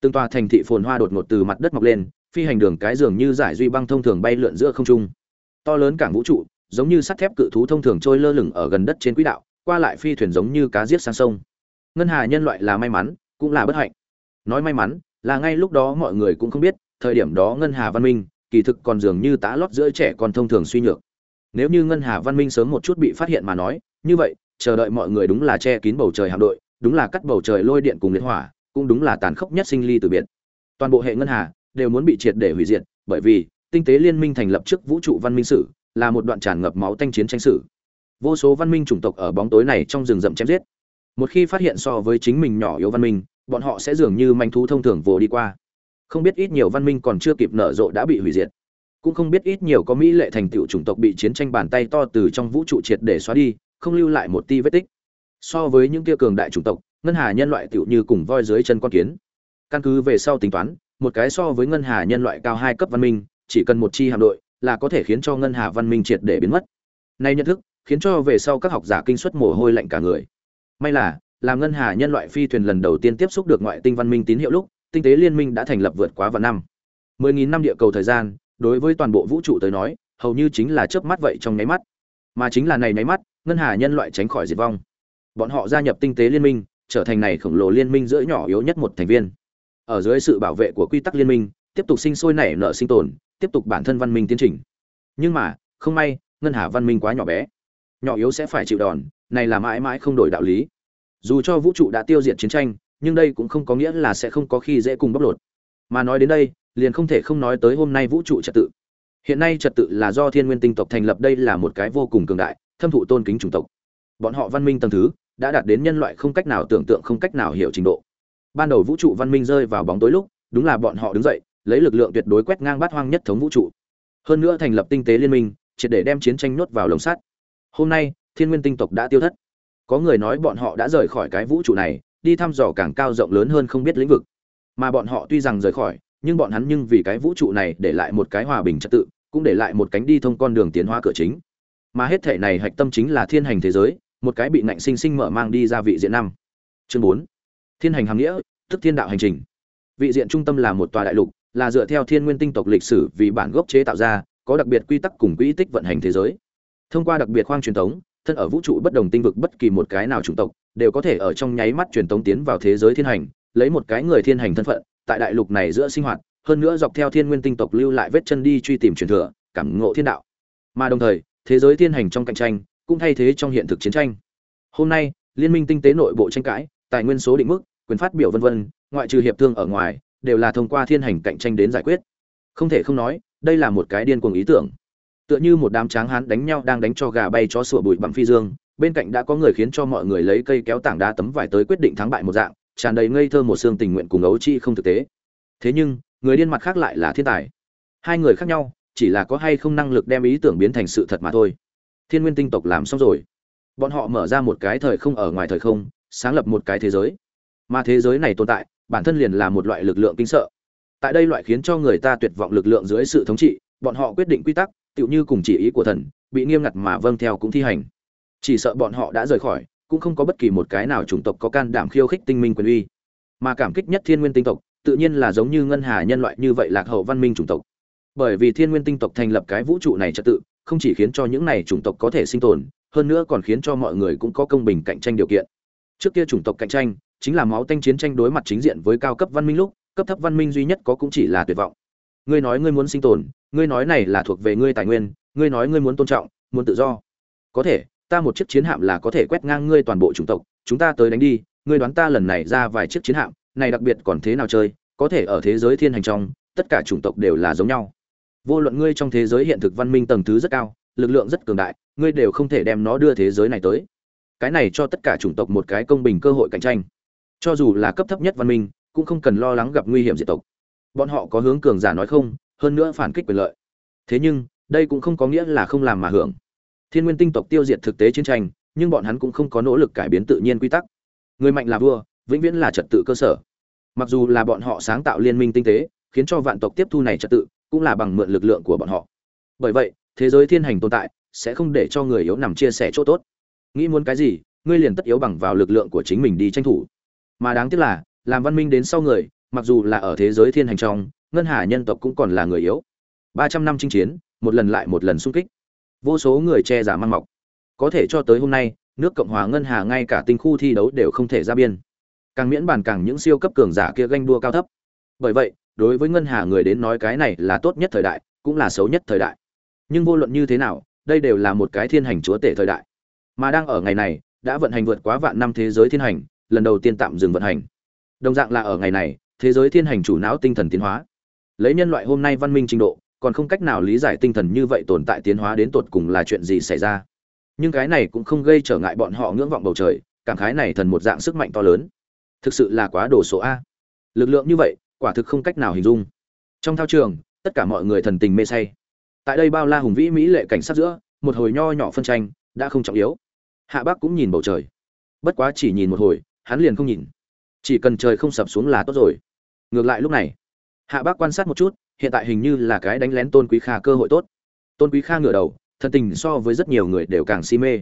Từng tòa thành thị phồn hoa đột ngột từ mặt đất mọc lên, phi hành đường cái dường như giải duy băng thông thường bay lượn giữa không trung. To lớn cảng vũ trụ, giống như sắt thép cự thú thông thường trôi lơ lửng ở gần đất trên quỹ đạo, qua lại phi thuyền giống như cá giết sang sông. Ngân hà nhân loại là may mắn, cũng là bất hạnh. Nói may mắn, là ngay lúc đó mọi người cũng không biết, thời điểm đó ngân hà văn minh, kỳ thực còn dường như tá lót giữa trẻ con thông thường suy nhược. Nếu như ngân hà văn minh sớm một chút bị phát hiện mà nói, như vậy, chờ đợi mọi người đúng là che kín bầu trời hạm đội, đúng là cắt bầu trời lôi điện cùng liệt hỏa, cũng đúng là tàn khốc nhất sinh ly từ biệt. Toàn bộ hệ ngân hà đều muốn bị triệt để hủy diệt, bởi vì tinh tế liên minh thành lập trước vũ trụ văn minh sử, là một đoạn tràn ngập máu tanh chiến tranh sử. Vô số văn minh chủng tộc ở bóng tối này trong rừng rậm chém giết. Một khi phát hiện so với chính mình nhỏ yếu văn minh, bọn họ sẽ dường như manh thú thông thường vồ đi qua. Không biết ít nhiều văn minh còn chưa kịp nở rộ đã bị hủy diệt. Cũng không biết ít nhiều có mỹ lệ thành tựu chủng tộc bị chiến tranh bàn tay to từ trong vũ trụ triệt để xóa đi, không lưu lại một ti vết tích. So với những kia cường đại chủng tộc, ngân hà nhân loại tựu như cùng voi dưới chân con kiến. Căn cứ về sau tính toán, một cái so với ngân hà nhân loại cao hai cấp văn minh, chỉ cần một chi hạm đội là có thể khiến cho ngân hà văn minh triệt để biến mất. Nay nhận thức, khiến cho về sau các học giả kinh suất mồ hôi lạnh cả người. May là, làm ngân hà nhân loại phi thuyền lần đầu tiên tiếp xúc được ngoại tinh văn minh tín hiệu lúc, tinh tế liên minh đã thành lập vượt quá vạn năm. mười nghìn năm địa cầu thời gian, đối với toàn bộ vũ trụ tới nói, hầu như chính là chớp mắt vậy trong nháy mắt. Mà chính là này nháy mắt, ngân hà nhân loại tránh khỏi diệt vong. Bọn họ gia nhập tinh tế liên minh, trở thành này khổng lồ liên minh giữa nhỏ yếu nhất một thành viên. Ở dưới sự bảo vệ của quy tắc liên minh, tiếp tục sinh sôi nảy nở sinh tồn, tiếp tục bản thân văn minh tiến trình. Nhưng mà, không may, ngân hà văn minh quá nhỏ bé. Nhỏ yếu sẽ phải chịu đòn, này là mãi mãi không đổi đạo lý. Dù cho vũ trụ đã tiêu diệt chiến tranh, nhưng đây cũng không có nghĩa là sẽ không có khi dễ cùng bóc lột. Mà nói đến đây, liền không thể không nói tới hôm nay vũ trụ trật tự. Hiện nay trật tự là do Thiên Nguyên tinh tộc thành lập đây là một cái vô cùng cường đại, thâm thụ tôn kính chủng tộc. Bọn họ văn minh tầng thứ đã đạt đến nhân loại không cách nào tưởng tượng không cách nào hiểu trình độ. Ban đầu vũ trụ văn minh rơi vào bóng tối lúc, đúng là bọn họ đứng dậy, lấy lực lượng tuyệt đối quét ngang bát hoang nhất thống vũ trụ. Hơn nữa thành lập tinh tế liên minh, triệt để đem chiến tranh nhốt vào lồng sắt. Hôm nay, Thiên Nguyên tinh tộc đã tiêu thất. Có người nói bọn họ đã rời khỏi cái vũ trụ này, đi thăm dò càng cao rộng lớn hơn không biết lĩnh vực. Mà bọn họ tuy rằng rời khỏi, nhưng bọn hắn nhưng vì cái vũ trụ này để lại một cái hòa bình trật tự, cũng để lại một cánh đi thông con đường tiến hóa cửa chính. Mà hết thể này hạch tâm chính là thiên hành thế giới, một cái bị ngạnh sinh sinh mở mang đi ra vị diện năm. Chương 4. Thiên hành hàng nghĩa, tức thiên đạo hành trình. Vị diện trung tâm là một tòa đại lục, là dựa theo thiên nguyên tinh tộc lịch sử vì bản gốc chế tạo ra, có đặc biệt quy tắc cùng quỹ tích vận hành thế giới. Thông qua đặc biệt khoang truyền thống, thân ở vũ trụ bất đồng tinh vực bất kỳ một cái nào chủng tộc đều có thể ở trong nháy mắt truyền thống tiến vào thế giới thiên hành, lấy một cái người thiên hành thân phận, tại đại lục này giữa sinh hoạt, hơn nữa dọc theo thiên nguyên tinh tộc lưu lại vết chân đi truy tìm truyền thừa, cảm ngộ thiên đạo. Mà đồng thời, thế giới thiên hành trong cạnh tranh, cũng thay thế trong hiện thực chiến tranh. Hôm nay, liên minh tinh tế nội bộ tranh cãi, tài nguyên số định mức, quyền phát biểu vân vân, ngoại trừ hiệp thương ở ngoài, đều là thông qua thiên hành cạnh tranh đến giải quyết. Không thể không nói, đây là một cái điên cuồng ý tưởng. Tựa như một đám tráng hán đánh nhau đang đánh cho gà bay chó sủa bụi bặm phi dương, bên cạnh đã có người khiến cho mọi người lấy cây kéo tảng đá tấm vải tới quyết định thắng bại một dạng, tràn đầy ngây thơ một xương tình nguyện cùng ấu chi không thực tế. Thế nhưng, người điên mặt khác lại là thiên tài. Hai người khác nhau, chỉ là có hay không năng lực đem ý tưởng biến thành sự thật mà thôi. Thiên Nguyên tinh tộc làm xong rồi. Bọn họ mở ra một cái thời không ở ngoài thời không, sáng lập một cái thế giới. Mà thế giới này tồn tại, bản thân liền là một loại lực lượng kinh sợ. Tại đây loại khiến cho người ta tuyệt vọng lực lượng dưới sự thống trị, bọn họ quyết định quy tắc, tựu như cùng chỉ ý của thần, bị nghiêm ngặt mà vâng theo cũng thi hành. Chỉ sợ bọn họ đã rời khỏi, cũng không có bất kỳ một cái nào chủng tộc có can đảm khiêu khích tinh minh quyền uy. Mà cảm kích nhất Thiên Nguyên tinh tộc, tự nhiên là giống như ngân hà nhân loại như vậy lạc hậu văn minh chủng tộc. Bởi vì Thiên Nguyên tinh tộc thành lập cái vũ trụ này trật tự, không chỉ khiến cho những này chủng tộc có thể sinh tồn, hơn nữa còn khiến cho mọi người cũng có công bình cạnh tranh điều kiện. Trước kia chủng tộc cạnh tranh, chính là máu tanh chiến tranh đối mặt chính diện với cao cấp văn minh lúc, cấp thấp văn minh duy nhất có cũng chỉ là tuyệt vọng. Ngươi nói ngươi muốn sinh tồn, ngươi nói này là thuộc về ngươi tài nguyên, ngươi nói ngươi muốn tôn trọng, muốn tự do. Có thể, ta một chiếc chiến hạm là có thể quét ngang ngươi toàn bộ chủng tộc, chúng ta tới đánh đi, ngươi đoán ta lần này ra vài chiếc chiến hạm, này đặc biệt còn thế nào chơi, có thể ở thế giới thiên hành trong, tất cả chủng tộc đều là giống nhau. Vô luận ngươi trong thế giới hiện thực văn minh tầng thứ rất cao, lực lượng rất cường đại, ngươi đều không thể đem nó đưa thế giới này tới. Cái này cho tất cả chủng tộc một cái công bình cơ hội cạnh tranh. Cho dù là cấp thấp nhất văn minh, cũng không cần lo lắng gặp nguy hiểm diệt tộc. Bọn họ có hướng cường giả nói không, hơn nữa phản kích quyền lợi. Thế nhưng, đây cũng không có nghĩa là không làm mà hưởng thiên nguyên tinh tộc tiêu diệt thực tế chiến tranh nhưng bọn hắn cũng không có nỗ lực cải biến tự nhiên quy tắc người mạnh là vua vĩnh viễn là trật tự cơ sở mặc dù là bọn họ sáng tạo liên minh tinh tế khiến cho vạn tộc tiếp thu này trật tự cũng là bằng mượn lực lượng của bọn họ. Bởi vậy, thế giới thiên hành tồn tại sẽ không để cho người yếu nằm chia sẻ chỗ tốt. Nghĩ muốn cái gì, ngươi liền tất yếu bằng vào lực lượng của chính mình đi tranh thủ. Mà đáng tiếc là, làm văn minh đến sau người, mặc dù là ở thế giới thiên hành trong, ngân hà nhân tộc cũng còn là người yếu. Ba trăm năm chinh chiến, một lần lại một lần xung kích. Vô số người che giả mang mọc. Có thể cho tới hôm nay, nước cộng hòa ngân hà ngay cả tinh khu thi đấu đều không thể ra biên. Càng miễn bàn càng những siêu cấp cường giả kia ganh đua cao thấp. Bởi vậy đối với ngân hà người đến nói cái này là tốt nhất thời đại, cũng là xấu nhất thời đại. Nhưng vô luận như thế nào, đây đều là một cái thiên hành chúa tể thời đại. Mà đang ở ngày này, đã vận hành vượt quá vạn năm thế giới thiên hành, lần đầu tiên tạm dừng vận hành. Đồng dạng là ở ngày này, thế giới thiên hành chủ não tinh thần tiến hóa. Lấy nhân loại hôm nay văn minh trình độ, còn không cách nào lý giải tinh thần như vậy tồn tại tiến hóa đến tột cùng là chuyện gì xảy ra. Nhưng cái này cũng không gây trở ngại bọn họ ngưỡng vọng bầu trời, cảm khái này thần một dạng sức mạnh to lớn. Thực sự là quá đồ số a. Lực lượng như vậy quả thực không cách nào hình dung. Trong thao trường, tất cả mọi người thần tình mê say. Tại đây bao la hùng vĩ mỹ lệ cảnh sát giữa, một hồi nho nhỏ phân tranh đã không trọng yếu. Hạ bác cũng nhìn bầu trời. Bất quá chỉ nhìn một hồi, hắn liền không nhìn. Chỉ cần trời không sập xuống là tốt rồi. Ngược lại lúc này, hạ bác quan sát một chút, hiện tại hình như là cái đánh lén tôn quý kha cơ hội tốt. Tôn quý kha ngửa đầu, thân tình so với rất nhiều người đều càng si mê.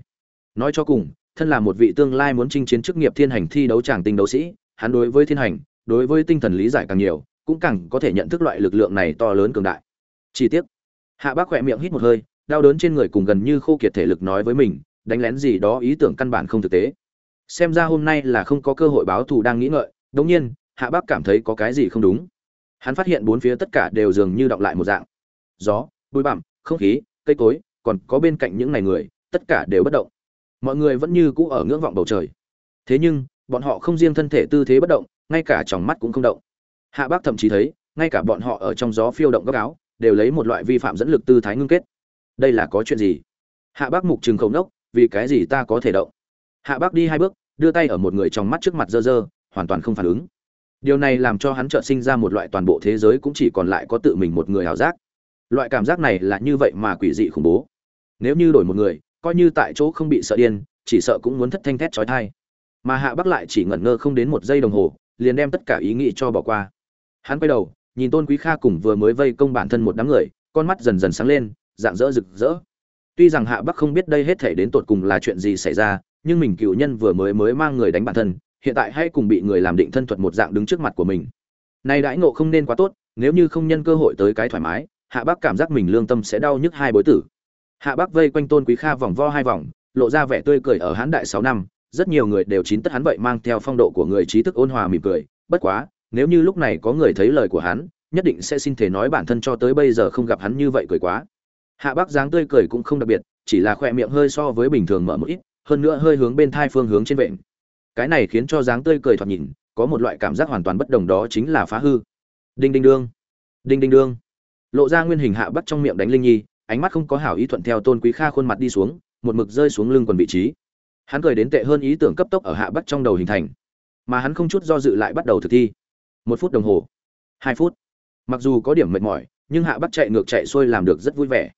Nói cho cùng, thân là một vị tương lai muốn chinh chiến chức nghiệp thiên hành thi đấu tràng tinh đấu sĩ, hắn đối với thiên hành đối với tinh thần lý giải càng nhiều, cũng càng có thể nhận thức loại lực lượng này to lớn cường đại. Chi tiết hạ bác khỏe miệng hít một hơi, đau đớn trên người cùng gần như khô kiệt thể lực nói với mình, đánh lén gì đó ý tưởng căn bản không thực tế. Xem ra hôm nay là không có cơ hội báo thù đang nghĩ ngợi, đống nhiên, hạ bác cảm thấy có cái gì không đúng. Hắn phát hiện bốn phía tất cả đều dường như động lại một dạng. Gió, bụi bặm, không khí, cây cối, còn có bên cạnh những này người, tất cả đều bất động. Mọi người vẫn như cũ ở ngưỡng vọng bầu trời. Thế nhưng, bọn họ không riêng thân thể tư thế bất động ngay cả tròng mắt cũng không động. Hạ bác thậm chí thấy, ngay cả bọn họ ở trong gió phiêu động góc áo, đều lấy một loại vi phạm dẫn lực tư thái ngưng kết. Đây là có chuyện gì? Hạ bác mục trừng khẩu nốc, vì cái gì ta có thể động? Hạ bác đi hai bước, đưa tay ở một người trong mắt trước mặt dơ dơ, hoàn toàn không phản ứng. Điều này làm cho hắn chợt sinh ra một loại toàn bộ thế giới cũng chỉ còn lại có tự mình một người hào giác. Loại cảm giác này là như vậy mà quỷ dị khủng bố. Nếu như đổi một người, coi như tại chỗ không bị sợ điên, chỉ sợ cũng muốn thất thanh thét chói tai. Mà hạ bắc lại chỉ ngẩn ngơ không đến một giây đồng hồ liền đem tất cả ý nghĩ cho bỏ qua. Hắn quay đầu, nhìn tôn quý kha cùng vừa mới vây công bản thân một đám người, con mắt dần dần sáng lên, dạng dỡ rực rỡ. Tuy rằng hạ bắc không biết đây hết thể đến tột cùng là chuyện gì xảy ra, nhưng mình cựu nhân vừa mới mới mang người đánh bản thân, hiện tại hay cùng bị người làm định thân thuật một dạng đứng trước mặt của mình. Nay đãi ngộ không nên quá tốt, nếu như không nhân cơ hội tới cái thoải mái, hạ bắc cảm giác mình lương tâm sẽ đau nhức hai bối tử. Hạ bắc vây quanh tôn quý kha vòng vo hai vòng, lộ ra vẻ tươi cười ở hán đại sáu năm rất nhiều người đều chín tất hắn vậy mang theo phong độ của người trí thức ôn hòa mỉm cười. Bất quá, nếu như lúc này có người thấy lời của hắn, nhất định sẽ xin thể nói bản thân cho tới bây giờ không gặp hắn như vậy cười quá. Hạ bác dáng tươi cười cũng không đặc biệt, chỉ là khoe miệng hơi so với bình thường mở một ít, hơn nữa hơi hướng bên thai phương hướng trên vện cái này khiến cho dáng tươi cười thoạt nhìn, có một loại cảm giác hoàn toàn bất đồng đó chính là phá hư. Đinh đinh đương, đinh đinh đương. Lộ ra nguyên hình hạ bắc trong miệng đánh linh nhi, ánh mắt không có hảo ý thuận theo tôn quý kha khuôn mặt đi xuống, một mực rơi xuống lưng quần vị trí hắn cười đến tệ hơn ý tưởng cấp tốc ở hạ bắt trong đầu hình thành. Mà hắn không chút do dự lại bắt đầu thực thi. Một phút đồng hồ. Hai phút. Mặc dù có điểm mệt mỏi, nhưng hạ bắt chạy ngược chạy xuôi làm được rất vui vẻ.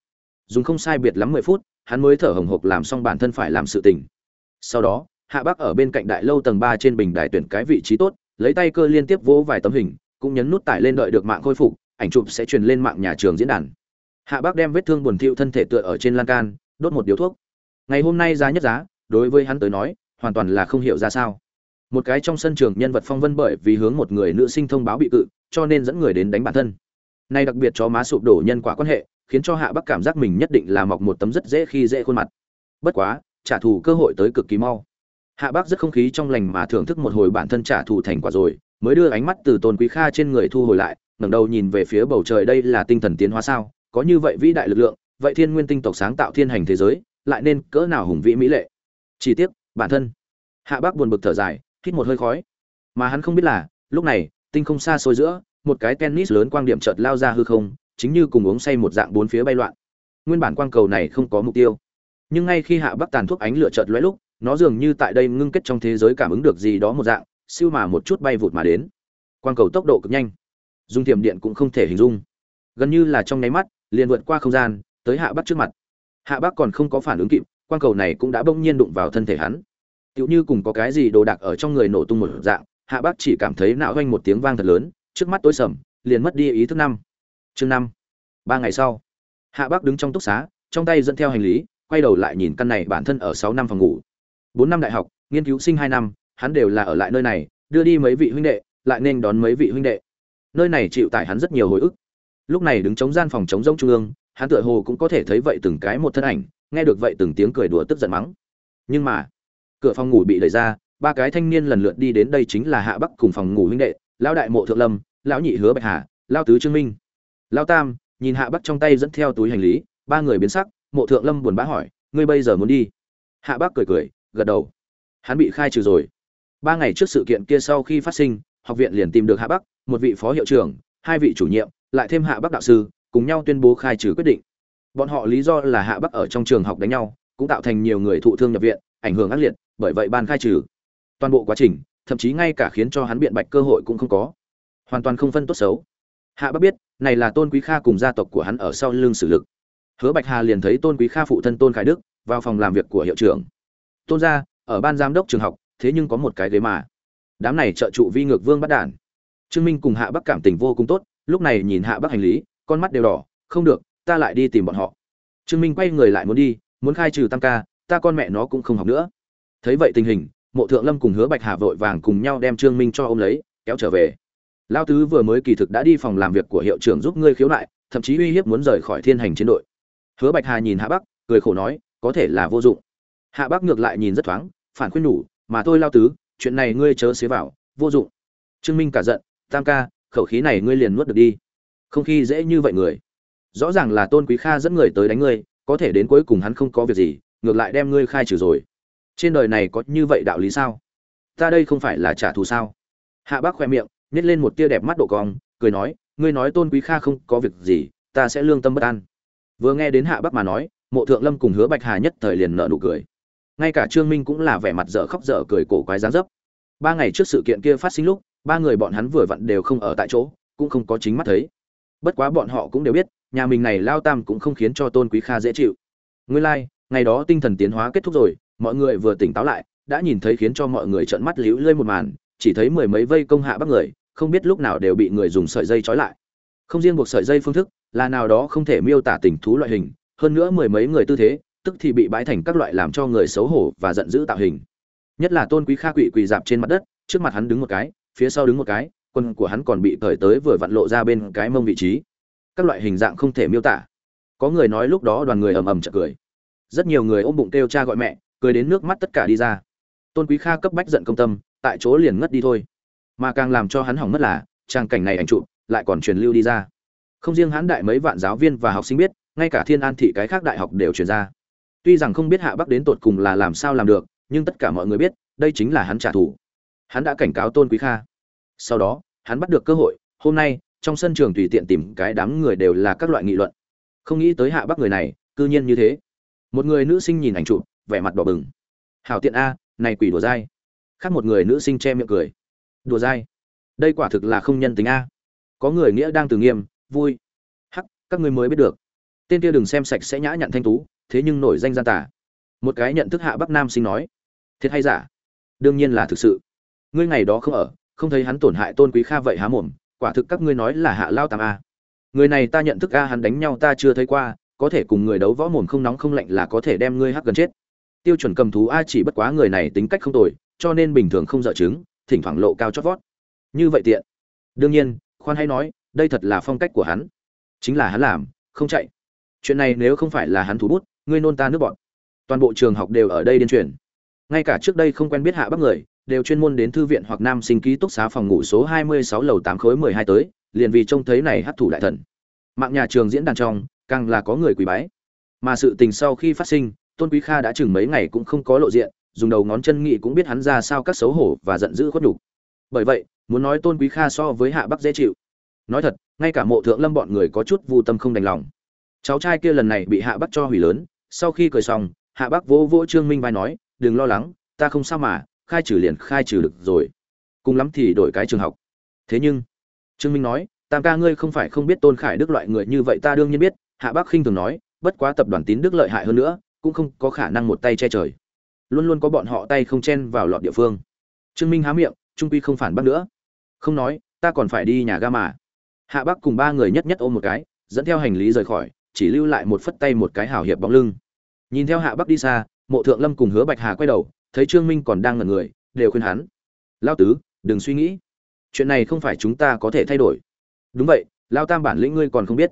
Dùng không sai biệt lắm mười phút, hắn mới thở hồng hộc làm xong bản thân phải làm sự tình. Sau đó, hạ Bắc ở bên cạnh đại lâu tầng ba trên bình đài tuyển cái vị trí tốt, lấy tay cơ liên tiếp vỗ vài tấm hình, cũng nhấn nút tải lên đợi được mạng khôi phục, ảnh chụp sẽ truyền lên mạng nhà trường diễn đàn. Hạ Bắc đem vết thương buồn thiu thân thể tựa ở trên lan can, đốt một điếu thuốc. Ngày hôm nay giá nhất giá đối với hắn tới nói, hoàn toàn là không hiểu ra sao. Một cái trong sân trường nhân vật phong vân bởi vì hướng một người nữ sinh thông báo bị cự, cho nên dẫn người đến đánh bản thân. Nay đặc biệt cho má sụp đổ nhân quả quan hệ, khiến cho hạ bắc cảm giác mình nhất định là mọc một tấm rất dễ khi dễ khuôn mặt. Bất quá, trả thù cơ hội tới cực kỳ mau. Hạ bắc rất không khí trong lành mà thưởng thức một hồi bản thân trả thù thành quả rồi, mới đưa ánh mắt từ tôn quý kha trên người thu hồi lại, ngẩng đầu nhìn về phía bầu trời đây là tinh thần tiến hóa sao, có như vậy vĩ đại lực lượng, vậy thiên nguyên tinh tộc sáng tạo thiên hành thế giới, lại nên cỡ nào hùng vĩ mỹ lệ chỉ tiếc bản thân. Hạ bác buồn bực thở dài, hít một hơi khói. Mà hắn không biết là, lúc này, tinh không xa xôi giữa, một cái tennis lớn quang điểm chợt lao ra hư không, chính như cùng uống say một dạng bốn phía bay loạn. Nguyên bản quang cầu này không có mục tiêu. Nhưng ngay khi hạ bắc tàn thuốc ánh lửa chợt lóe lúc, nó dường như tại đây ngưng kết trong thế giới cảm ứng được gì đó một dạng, siêu mà một chút bay vụt mà đến. Quang cầu tốc độ cực nhanh. Dung tiềm điện cũng không thể hình dung. Gần như là trong nháy mắt, liền vượt qua không gian, tới hạ bắc trước mặt. Hạ bắc còn không có phản ứng kịp quang cầu này cũng đã bỗng nhiên đụng vào thân thể hắn. Tựu như cùng có cái gì đồ đạc ở trong người nổ tung một dạng, hạ bắc chỉ cảm thấy não hoanh một tiếng vang thật lớn, trước mắt tối sầm, liền mất đi ý thức năm. Chương năm. Ba ngày sau, hạ bắc đứng trong túc xá, trong tay dẫn theo hành lý, quay đầu lại nhìn căn này bản thân ở sáu năm phòng ngủ. Bốn năm đại học, nghiên cứu sinh hai năm, hắn đều là ở lại nơi này, đưa đi mấy vị huynh đệ, lại nên đón mấy vị huynh đệ. Nơi này chịu tải hắn rất nhiều hồi ức. Lúc này đứng chống gian phòng chống rông trung ương, hắn tựa hồ cũng có thể thấy vậy từng cái một thân ảnh nghe được vậy từng tiếng cười đùa tức giận mắng. Nhưng mà, cửa phòng ngủ bị đẩy ra, ba cái thanh niên lần lượt đi đến đây chính là hạ bắc cùng phòng ngủ huynh đệ, lão đại mộ thượng lâm, lão nhị hứa bạch hà, lão tứ trương minh. Lão tam, nhìn hạ bắc trong tay dẫn theo túi hành lý, ba người biến sắc, mộ thượng lâm buồn bã hỏi, ngươi bây giờ muốn đi? Hạ bắc cười cười, gật đầu. Hắn bị khai trừ rồi. Ba ngày trước sự kiện kia sau khi phát sinh, học viện liền tìm được hạ bắc, một vị phó hiệu trưởng, hai vị chủ nhiệm, lại thêm hạ bắc đạo sư, cùng nhau tuyên bố khai trừ quyết định bọn họ lý do là hạ bắc ở trong trường học đánh nhau, cũng tạo thành nhiều người thụ thương nhập viện, ảnh hưởng ác liệt, bởi vậy ban khai trừ. Toàn bộ quá trình, thậm chí ngay cả khiến cho hắn biện bạch cơ hội cũng không có. Hoàn toàn không phân tốt xấu. Hạ bắc biết, này là tôn quý kha cùng gia tộc của hắn ở sau lưng sử lực. Hứa bạch hà liền thấy tôn quý kha phụ thân tôn khải đức vào phòng làm việc của hiệu trưởng. Tôn gia, ở ban giám đốc trường học, thế nhưng có một cái ghế mà. Đám này trợ trụ vi ngược vương bắt đản trương minh cùng hạ bắc cảm tình vô cùng tốt, lúc này nhìn hạ bắc hành lý, con mắt đều đỏ, không được ta lại đi tìm bọn họ. Trương minh quay người lại muốn đi, muốn khai trừ tam ca, ta con mẹ nó cũng không học nữa. Thấy vậy tình hình, mộ thượng lâm cùng hứa bạch hà vội vàng cùng nhau đem trương minh cho ôm lấy, kéo trở về. Lao tứ vừa mới kỳ thực đã đi phòng làm việc của hiệu trưởng giúp ngươi khiếu nại, thậm chí uy hiếp muốn rời khỏi thiên hành chiến đội. Hứa bạch hà nhìn hạ bắc, cười khổ nói, có thể là vô dụng. Hạ bắc ngược lại nhìn rất thoáng, phản khuyên nhủ, mà tôi lao tứ, chuyện này ngươi chớ xế vào, vô dụng. Trương minh cả giận, tam ca, khẩu khí này ngươi liền nuốt được đi. Không khi dễ như vậy người rõ ràng là tôn quý kha dẫn người tới đánh ngươi, có thể đến cuối cùng hắn không có việc gì, ngược lại đem ngươi khai trừ rồi. Trên đời này có như vậy đạo lý sao? Ta đây không phải là trả thù sao? Hạ bác khoe miệng nhét lên một tia đẹp mắt độ cong, cười nói, ngươi nói tôn quý kha không có việc gì, ta sẽ lương tâm bất an. Vừa nghe đến hạ bác mà nói, mộ thượng lâm cùng hứa bạch hà nhất thời liền nở nụ cười. Ngay cả trương minh cũng là vẻ mặt dở khóc dở cười cổ quái dáng dấp. Ba ngày trước sự kiện kia phát sinh lúc, ba người bọn hắn vừa vặn đều không ở tại chỗ, cũng không có chính mắt thấy. Bất quá bọn họ cũng đều biết nhà mình này lao tam cũng không khiến cho tôn quý kha dễ chịu. Nguyên lai、like, ngày đó tinh thần tiến hóa kết thúc rồi mọi người vừa tỉnh táo lại đã nhìn thấy khiến cho mọi người trợn mắt liễu lơi một màn chỉ thấy mười mấy vây công hạ bắt người không biết lúc nào đều bị người dùng sợi dây trói lại. Không riêng buộc sợi dây phương thức là nào đó không thể miêu tả tình thú loại hình hơn nữa mười mấy người tư thế tức thì bị bãi thành các loại làm cho người xấu hổ và giận dữ tạo hình. Nhất là tôn quý kha quỵ quỳ dạp trên mặt đất trước mặt hắn đứng một cái phía sau đứng một cái quân của hắn còn bị cởi tới vừa vặn lộ ra bên cái mông vị trí các loại hình dạng không thể miêu tả. Có người nói lúc đó đoàn người ầm ầm chợt cười. Rất nhiều người ôm bụng kêu cha gọi mẹ, cười đến nước mắt tất cả đi ra. Tôn quý kha cấp bách giận công tâm, tại chỗ liền ngất đi thôi. Mà càng làm cho hắn hỏng mất là, trang cảnh này ảnh trụ lại còn truyền lưu đi ra. Không riêng hắn đại mấy vạn giáo viên và học sinh biết, ngay cả thiên an thị cái khác đại học đều truyền ra. Tuy rằng không biết hạ bắc đến tột cùng là làm sao làm được, nhưng tất cả mọi người biết, đây chính là hắn trả thù. Hắn đã cảnh cáo tôn quý kha. Sau đó, hắn bắt được cơ hội, hôm nay trong sân trường tùy tiện tìm cái đám người đều là các loại nghị luận. Không nghĩ tới hạ bắc người này, cư nhiên như thế. Một người nữ sinh nhìn ảnh chụp, vẻ mặt đỏ bừng. Hảo tiện a, này quỷ đùa dai. Khác một người nữ sinh che miệng cười. Đùa dai. Đây quả thực là không nhân tính a. Có người nghĩa đang từ nghiêm, vui. Hắc, các ngươi mới biết được. Tên kia đừng xem sạch sẽ nhã nhặn thanh tú, thế nhưng nổi danh gian tả một cái nhận thức hạ bắc nam sinh nói. Thiệt hay giả? Đương nhiên là thực sự. Ngươi ngày đó không ở, không thấy hắn tổn hại tôn quý kha vậy há mồm quả thực các ngươi nói là hạ lao tam a. Người này ta nhận thức a, hắn đánh nhau ta chưa thấy qua, có thể cùng người đấu võ mồm không nóng không lạnh là có thể đem ngươi hắc gần chết. Tiêu chuẩn cầm thú a chỉ bất quá người này tính cách không tồi, cho nên bình thường không dở chứng, thỉnh thoảng lộ cao chót vót. Như vậy tiện. Đương nhiên, khoan hay nói, đây thật là phong cách của hắn. Chính là hắn làm, không chạy. Chuyện này nếu không phải là hắn thủ bút, ngươi nôn ta nước bọn toàn bộ trường học đều ở đây điên truyền. Ngay cả trước đây không quen biết hạ bắc người đều chuyên môn đến thư viện hoặc nam sinh ký túc xá phòng ngủ số 26 lầu 8 khối 12 tới, liền vì trông thấy này hấp thụ đại thần. Mạng nhà trường diễn đàn trong, càng là có người quỳ bái. Mà sự tình sau khi phát sinh, Tôn Quý Kha đã chừng mấy ngày cũng không có lộ diện, dùng đầu ngón chân nghị cũng biết hắn ra sao các xấu hổ và giận dữ khuất nhục. Bởi vậy, muốn nói Tôn Quý Kha so với Hạ Bắc dễ chịu. Nói thật, ngay cả Mộ Thượng Lâm bọn người có chút vu tâm không đành lòng. Cháu trai kia lần này bị Hạ Bắc cho hủy lớn, sau khi cười xong, Hạ Bắc vỗ vỗ Trương Minh vai nói, "Đừng lo lắng, ta không sao mà, khai trừ liền khai trừ được rồi. Cùng lắm thì đổi cái trường học. Thế nhưng, trương minh nói, tam ca ngươi không phải không biết tôn khải đức loại người như vậy, ta đương nhiên biết. Hạ bác khinh thường nói, bất quá tập đoàn tín đức lợi hại hơn nữa, cũng không có khả năng một tay che trời. Luôn luôn có bọn họ tay không chen vào lọt địa phương. Trương minh há miệng, trung quy không phản bác nữa. Không nói, ta còn phải đi nhà ga mà. Hạ bắc cùng ba người nhất nhất ôm một cái, dẫn theo hành lý rời khỏi, chỉ lưu lại một phất tay một cái hảo hiệp bóng lưng. Nhìn theo hạ bắc đi xa, mộ thượng lâm cùng hứa bạch hà quay đầu thấy trương minh còn đang ngẩn người, đều khuyên hắn. Lao tứ, đừng suy nghĩ. Chuyện này không phải chúng ta có thể thay đổi. Đúng vậy lao tam bản lĩnh ngươi còn không biết.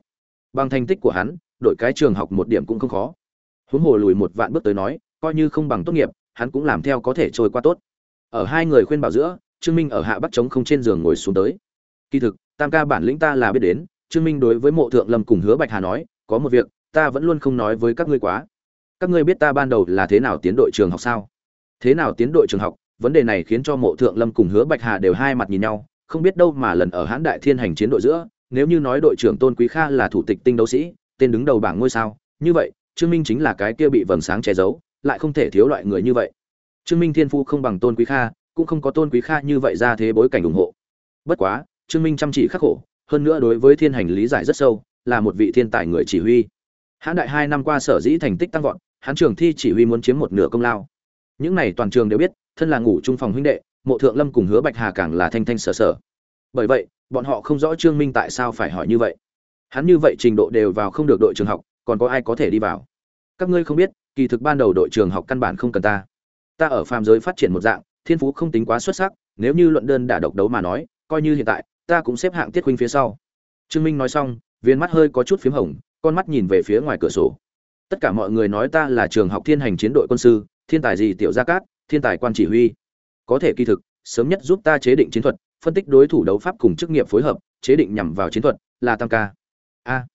Bằng thành tích của hắn đội cái trường học một điểm cũng không khó. Huống hồ lùi một vạn bước tới nói, coi như không bằng tốt nghiệp, hắn cũng làm theo có thể trôi qua tốt. Ở hai người khuyên bảo giữa, trương minh ở hạ bắc trống không trên giường ngồi xuống tới. Kỳ thực, tam ca bản lĩnh ta là biết đến, trương minh đối với mộ thượng lâm cùng hứa bạch hà nói, có một việc, ta vẫn luôn không nói với các ngươi quá. Các ngươi biết ta ban đầu là thế nào tiến đội trường học sao? Thế nào tiến đội trường học, vấn đề này khiến cho mộ thượng lâm cùng hứa bạch hà đều hai mặt nhìn nhau, không biết đâu mà lần ở hãn đại thiên hành chiến đội giữa, nếu như nói đội trưởng tôn quý kha là thủ tịch tinh đấu sĩ, tên đứng đầu bảng ngôi sao, như vậy, trương minh chính là cái kia bị vầng sáng che giấu, lại không thể thiếu loại người như vậy. Trương minh thiên phu không bằng tôn quý kha, cũng không có tôn quý kha như vậy ra thế bối cảnh ủng hộ. Bất quá, trương minh chăm chỉ khắc khổ, hơn nữa đối với thiên hành lý giải rất sâu, là một vị thiên tài người chỉ huy. Hãn đại hai năm qua sở dĩ thành tích tăng vọt, hãn trường thi chỉ huy muốn chiếm một nửa công lao những này toàn trường đều biết, thân là ngủ trung phòng huynh đệ, mộ thượng lâm cùng hứa bạch hà càng là thanh thanh sở sở bởi vậy, bọn họ không rõ trương minh tại sao phải hỏi như vậy. Hắn như vậy trình độ đều vào không được đội trường học, còn có ai có thể đi vào? Các ngươi không biết, kỳ thực ban đầu đội trường học căn bản không cần ta. Ta ở phàm giới phát triển một dạng, thiên phú không tính quá xuất sắc, nếu như luận đơn đả độc đấu mà nói, coi như hiện tại, ta cũng xếp hạng tiết huynh phía sau. Trương minh nói xong, viên mắt hơi có chút p h í m hồng, con mắt nhìn về phía ngoài cửa sổ. Tất cả mọi người nói ta là trường học thiên hành chiến đội quân sư thiên tài gì tiểu gia cát, thiên tài quan chỉ huy. Có thể kỳ thực, sớm nhất giúp ta chế định chiến thuật, phân tích đối thủ đấu pháp cùng chức nghiệp phối hợp, chế định nhằm vào chiến thuật, là tam ca. A.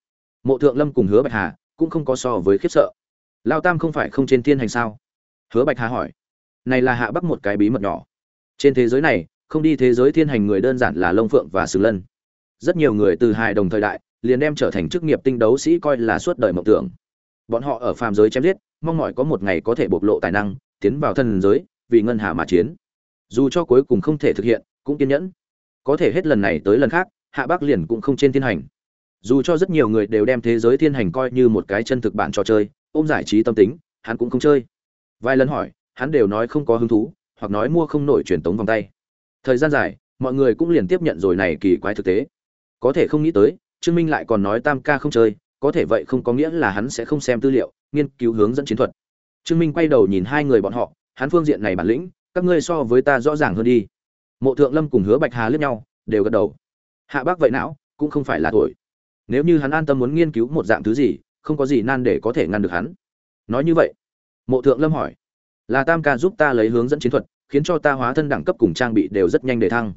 Mộ thượng lâm cùng hứa bạch hà cũng không có so với khiếp sợ. Lao tam không phải không trên thiên hành sao? Hứa bạch hà hỏi. Này là hạ bắc một cái bí mật nhỏ. Trên thế giới này, không đi thế giới thiên hành người đơn giản là lông phượng và sừng lân. Rất nhiều người từ hài đồng thời đại, liền đem trở thành chức nghiệp tinh đấu sĩ coi là suốt đời mộng tưởng bọn họ ở phàm giới chém giết, mong mỏi có một ngày có thể bộc lộ tài năng, tiến vào thân giới, vì ngân hà mà chiến. Dù cho cuối cùng không thể thực hiện, cũng kiên nhẫn. Có thể hết lần này tới lần khác, hạ bắc liền cũng không trên thiên hành. Dù cho rất nhiều người đều đem thế giới thiên hành coi như một cái chân thực bản trò chơi, ôm giải trí tâm tính, hắn cũng không chơi. Vài lần hỏi, hắn đều nói không có hứng thú, hoặc nói mua không nổi truyền tống vòng tay. Thời gian dài, mọi người cũng liền tiếp nhận rồi này kỳ quái thực tế. Có thể không nghĩ tới, trương minh lại còn nói tam ca không chơi có thể vậy không có nghĩa là hắn sẽ không xem tư liệu, nghiên cứu hướng dẫn chiến thuật. Trương minh quay đầu nhìn hai người bọn họ, hắn phương diện này bản lĩnh, các ngươi so với ta rõ ràng hơn đi. Mộ thượng lâm cùng hứa bạch hà lướt nhau, đều gật đầu. Hạ bác vậy não, cũng không phải là tuổi. Nếu như hắn an tâm muốn nghiên cứu một dạng thứ gì, không có gì nan để có thể ngăn được hắn. Nói như vậy, mộ thượng lâm hỏi, là tam ca giúp ta lấy hướng dẫn chiến thuật, khiến cho ta hóa thân đẳng cấp cùng trang bị đều rất nhanh để thăng.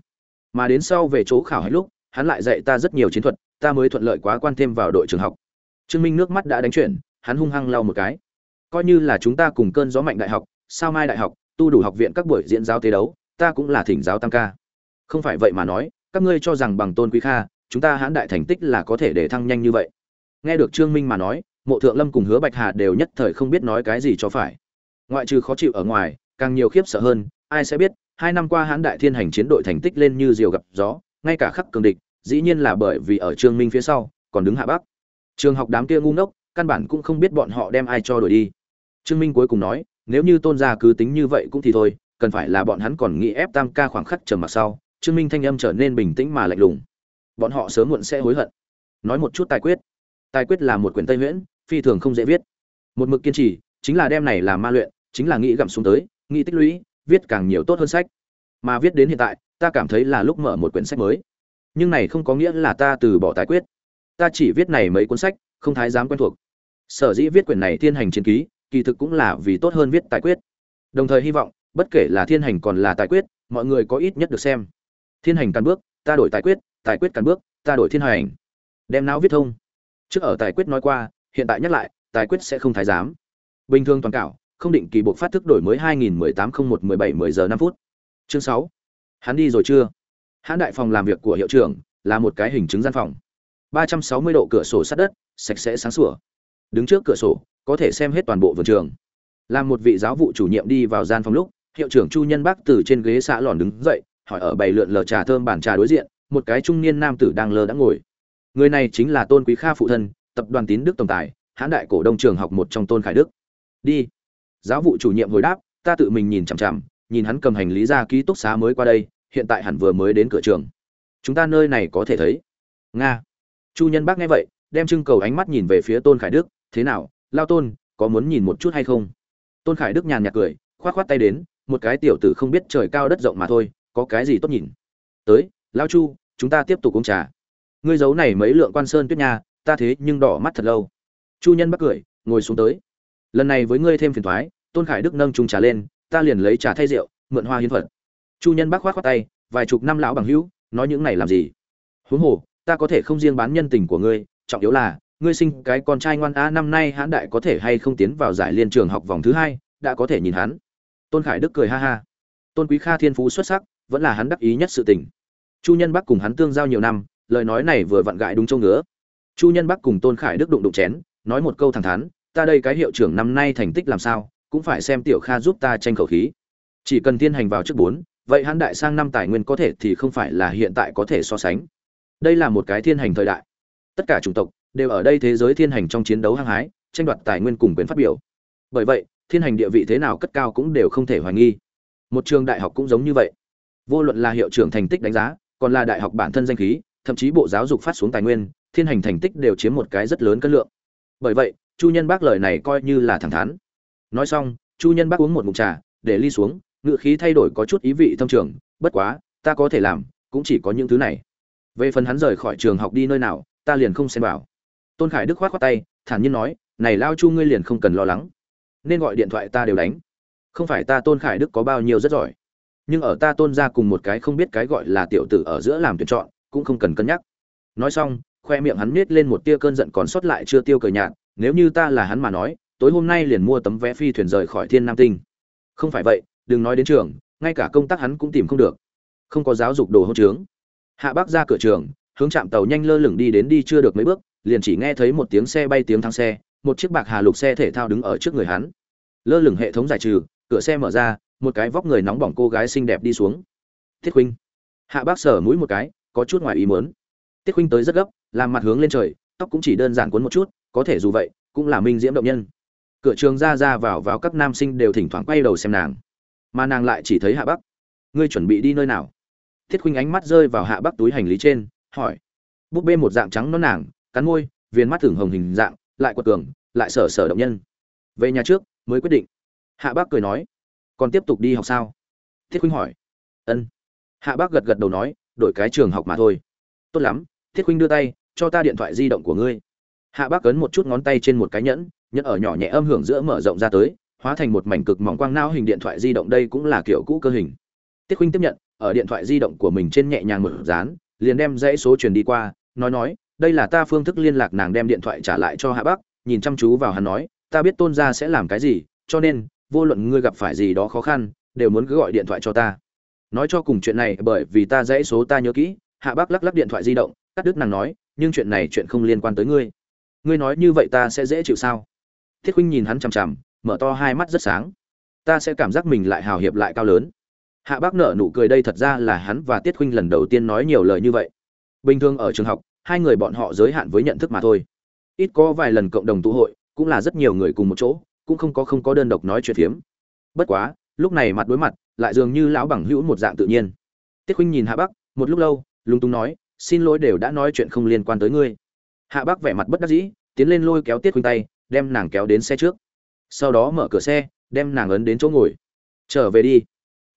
Mà đến sau về chỗ khảo hạch lúc, hắn lại dạy ta rất nhiều chiến thuật, ta mới thuận lợi quá quan thêm vào đội trường học trương minh nước mắt đã đánh chuyển, hắn hung hăng lau một cái. Coi như là chúng ta cùng cơn gió mạnh đại học, sao mai đại học, tu đủ học viện các buổi diễn giáo tế đấu, ta cũng là thỉnh giáo tam ca. Không phải vậy mà nói, các ngươi cho rằng bằng tôn quý kha, chúng ta hãn đại thành tích là có thể để thăng nhanh như vậy. Nghe được trương minh mà nói, mộ thượng lâm cùng hứa bạch hà đều nhất thời không biết nói cái gì cho phải. Ngoại trừ khó chịu ở ngoài, càng nhiều khiếp sợ hơn, ai sẽ biết, hai năm qua hãn đại thiên hành chiến đội thành tích lên như diều gặp gió, ngay cả khắc cường địch, dĩ nhiên là bởi vì ở trương minh phía sau, còn đứng hạ bắc trường học đám kia ngu ngốc, căn bản cũng không biết bọn họ đem ai cho đổi đi. Trương minh cuối cùng nói, nếu như tôn gia cứ tính như vậy cũng thì thôi, cần phải là bọn hắn còn nghĩ ép tam ca khoảng khắc trầm mặc sau, trương minh thanh âm trở nên bình tĩnh mà lạnh lùng. Bọn họ sớm muộn sẽ hối hận. Nói một chút tài quyết. Tài quyết là một quyển tây nguyễn, phi thường không dễ viết. Một mực kiên trì, chính là đem này làm ma luyện, chính là nghĩ gặm xuống tới, nghĩ tích lũy, viết càng nhiều tốt hơn sách. Mà viết đến hiện tại, ta cảm thấy là lúc mở một quyển sách mới. Nhưng này không có nghĩa là ta từ bỏ tài quyết ta chỉ viết này mấy cuốn sách, không thái dám quen thuộc. Sở dĩ viết quyển này thiên hành chiến ký, kỳ thực cũng là vì tốt hơn viết tài quyết. Đồng thời hy vọng, bất kể là thiên hành còn là tài quyết, mọi người có ít nhất được xem. Thiên hành càn bước, ta đổi tài quyết tài quyết càn bước, ta đổi thiên hành. Đem não viết thông. Trước ở tài quyết nói qua, hiện tại nhắc lại, tài quyết sẽ không thái giám. Bình thường toàn cảo, không định kỳ buộc phát thức đổi mới 2018-01-17 10 giờ 5 phút. Chương 6. hắn đi rồi chưa? Hãn đại phòng làm việc của hiệu trưởng là một cái hình chứng gian phòng. 360 độ cửa sổ sát đất, sạch sẽ sáng sủa. Đứng trước cửa sổ, có thể xem hết toàn bộ vườn trường. Làm một vị giáo vụ chủ nhiệm đi vào gian phòng lúc, hiệu trưởng chu nhân bác từ trên ghế xã lòn đứng dậy, hỏi ở bày lượn lờ trà thơm bàn trà đối diện, một cái trung niên nam tử đang lờ đã ngồi. Người này chính là tôn quý kha phụ thân, tập đoàn tín đức tổng tài hãn đại cổ đông trường học một trong tôn khải đức. Đi. Giáo vụ chủ nhiệm hồi đáp, ta tự mình nhìn chằm chằm, nhìn hắn cầm hành lý ra ký túc xá mới qua đây, hiện tại hẳn vừa mới đến cửa trường. Chúng ta nơi này có thể thấy. Nga chu nhân bác nghe vậy, đem trưng cầu ánh mắt nhìn về phía tôn khải đức, thế nào, lao tôn, có muốn nhìn một chút hay không? Tôn khải đức nhàn nhạt cười, khoát khoát tay đến, một cái tiểu tử không biết trời cao đất rộng mà thôi, có cái gì tốt nhìn? Tới, lao chu, chúng ta tiếp tục uống trà. Ngươi giấu này mấy lượng quan sơn tuyết nha, ta thế nhưng đỏ mắt thật lâu. Chu nhân bắc cười, ngồi xuống tới. Lần này với ngươi thêm phiền thoái, tôn khải đức nâng chung trà lên, ta liền lấy trà thay rượu, mượn hoa hiến phật chu nhân bắc khoát khoát tay, vài chục năm lão bằng hữu, nói những này làm gì? Huống hồ ta có thể không riêng bán nhân tình của ngươi, trọng yếu là, ngươi sinh cái con trai ngoan a năm nay hãn đại có thể hay không tiến vào giải liên trường học vòng thứ hai, đã có thể nhìn hắn. Tôn khải đức cười ha ha. Tôn quý kha thiên phú xuất sắc, vẫn là hắn đắc ý nhất sự tình. Chu nhân bắc cùng hắn tương giao nhiều năm, lời nói này vừa vặn gại đúng châu ngứa. Chu nhân bắc cùng tôn khải đức đụng đụng chén, nói một câu thẳng thắn, ta đây cái hiệu trưởng năm nay thành tích làm sao, cũng phải xem tiểu kha giúp ta tranh khẩu khí. Chỉ cần tiên hành vào trước bốn, vậy hắn đại sang năm tài nguyên có thể thì không phải là hiện tại có thể so sánh đây là một cái thiên hành thời đại. Tất cả chủng tộc đều ở đây thế giới thiên hành trong chiến đấu hăng hái, tranh đoạt tài nguyên cùng quyền phát biểu. Bởi vậy, thiên hành địa vị thế nào cất cao cũng đều không thể hoài nghi. Một trường đại học cũng giống như vậy. Vô luận là hiệu trưởng thành tích đánh giá, còn là đại học bản thân danh khí, thậm chí bộ giáo dục phát xuống tài nguyên, thiên hành thành tích đều chiếm một cái rất lớn cân lượng. Bởi vậy, chu nhân bác lời này coi như là thẳng thắn. Nói xong, chu nhân bác uống một mục trà, để ly xuống ngự khí thay đổi có chút ý vị thông trường, bất quá, ta có thể làm, cũng chỉ có những thứ này về phần hắn rời khỏi trường học đi nơi nào, ta liền không xem vào. Tôn khải đức khoát khoát tay, thản nhiên nói, này lao chu ngươi liền không cần lo lắng. Nên gọi điện thoại ta đều đánh. Không phải ta tôn khải đức có bao nhiêu rất giỏi, nhưng ở ta tôn ra cùng một cái không biết cái gọi là tiểu tử ở giữa làm tuyển chọn, cũng không cần cân nhắc. Nói xong, khoe miệng hắn nết lên một tia cơn giận còn sót lại chưa tiêu cờ nhạt, nếu như ta là hắn mà nói, tối hôm nay liền mua tấm vé phi thuyền rời khỏi thiên nam tinh. Không phải vậy, đừng nói đến trường, ngay cả công tác hắn cũng tìm không được. Không có giáo dục đồ hỗ trướng hạ bác ra cửa trường, hướng chạm tàu nhanh lơ lửng đi đến đi chưa được mấy bước, liền chỉ nghe thấy một tiếng xe bay tiếng thang xe, một chiếc bạc hà lục xe thể thao đứng ở trước người hắn. Lơ lửng hệ thống giải trừ, cửa xe mở ra, một cái vóc người nóng bỏng cô gái xinh đẹp đi xuống. Thiết huynh hạ bác sở mũi một cái, có chút ngoài ý muốn. Tiết huynh tới rất gấp, làm mặt hướng lên trời, tóc cũng chỉ đơn giản cuốn một chút, có thể dù vậy, cũng là minh diễm động nhân. Cửa trường ra ra vào vào các nam sinh đều thỉnh thoảng quay đầu xem nàng, mà nàng lại chỉ thấy hạ bắc. Ngươi chuẩn bị đi nơi nào? Thiết khuynh ánh mắt rơi vào hạ bắc túi hành lý trên, hỏi. Búp bê một dạng trắng non nàng, cắn môi viên mắt thường hồng hình dạng, lại quật cường, lại sở sở động nhân. Về nhà trước, mới quyết định. Hạ bác cười nói. Còn tiếp tục đi học sao? Thiết khuynh hỏi. Ân. Hạ bác gật gật đầu nói, đổi cái trường học mà thôi. Tốt lắm, thiết khuynh đưa tay, cho ta điện thoại di động của ngươi. Hạ bác cấn một chút ngón tay trên một cái nhẫn nhẫn ở nhỏ nhẹ âm hưởng giữa mở rộng ra tới, hóa thành một mảnh cực mỏng quang não hình điện thoại di động đây cũng là kiểu cũ cơ hình. Thiết khuynh tiếp nhận ở điện thoại di động của mình trên nhẹ nhàng mở dán, liền đem dãy số truyền đi qua, nói nói, đây là ta phương thức liên lạc nàng đem điện thoại trả lại cho hạ bắc, nhìn chăm chú vào hắn nói, ta biết tôn gia sẽ làm cái gì, cho nên, vô luận ngươi gặp phải gì đó khó khăn, đều muốn cứ gọi điện thoại cho ta. Nói cho cùng chuyện này bởi vì ta dãy số ta nhớ kỹ, hạ bác lắc lắc điện thoại di động, cắt đứt nàng nói, nhưng chuyện này chuyện không liên quan tới ngươi. Ngươi nói như vậy ta sẽ dễ chịu sao? Thiết huynh nhìn hắn chằm chằm, mở to hai mắt rất sáng. Ta sẽ cảm giác mình lại hào hiệp lại cao lớn hạ bác nở nụ cười đây thật ra là hắn và tiết huynh lần đầu tiên nói nhiều lời như vậy. Bình thường ở trường học, hai người bọn họ giới hạn với nhận thức mà thôi. Ít có vài lần cộng đồng tụ hội, cũng là rất nhiều người cùng một chỗ, cũng không có không có đơn độc nói chuyện phiếm. Bất quá, lúc này mặt đối mặt, lại dường như lão bằng hữu một dạng tự nhiên. Tiết huynh nhìn hạ bắc một lúc lâu, lúng túng nói, xin lỗi đều đã nói chuyện không liên quan tới ngươi. Hạ bắc vẻ mặt bất đắc dĩ, tiến lên lôi kéo tiết huynh tay, đem nàng kéo đến xe trước. Sau đó mở cửa xe, đem nàng ấn đến chỗ ngồi. Trở về đi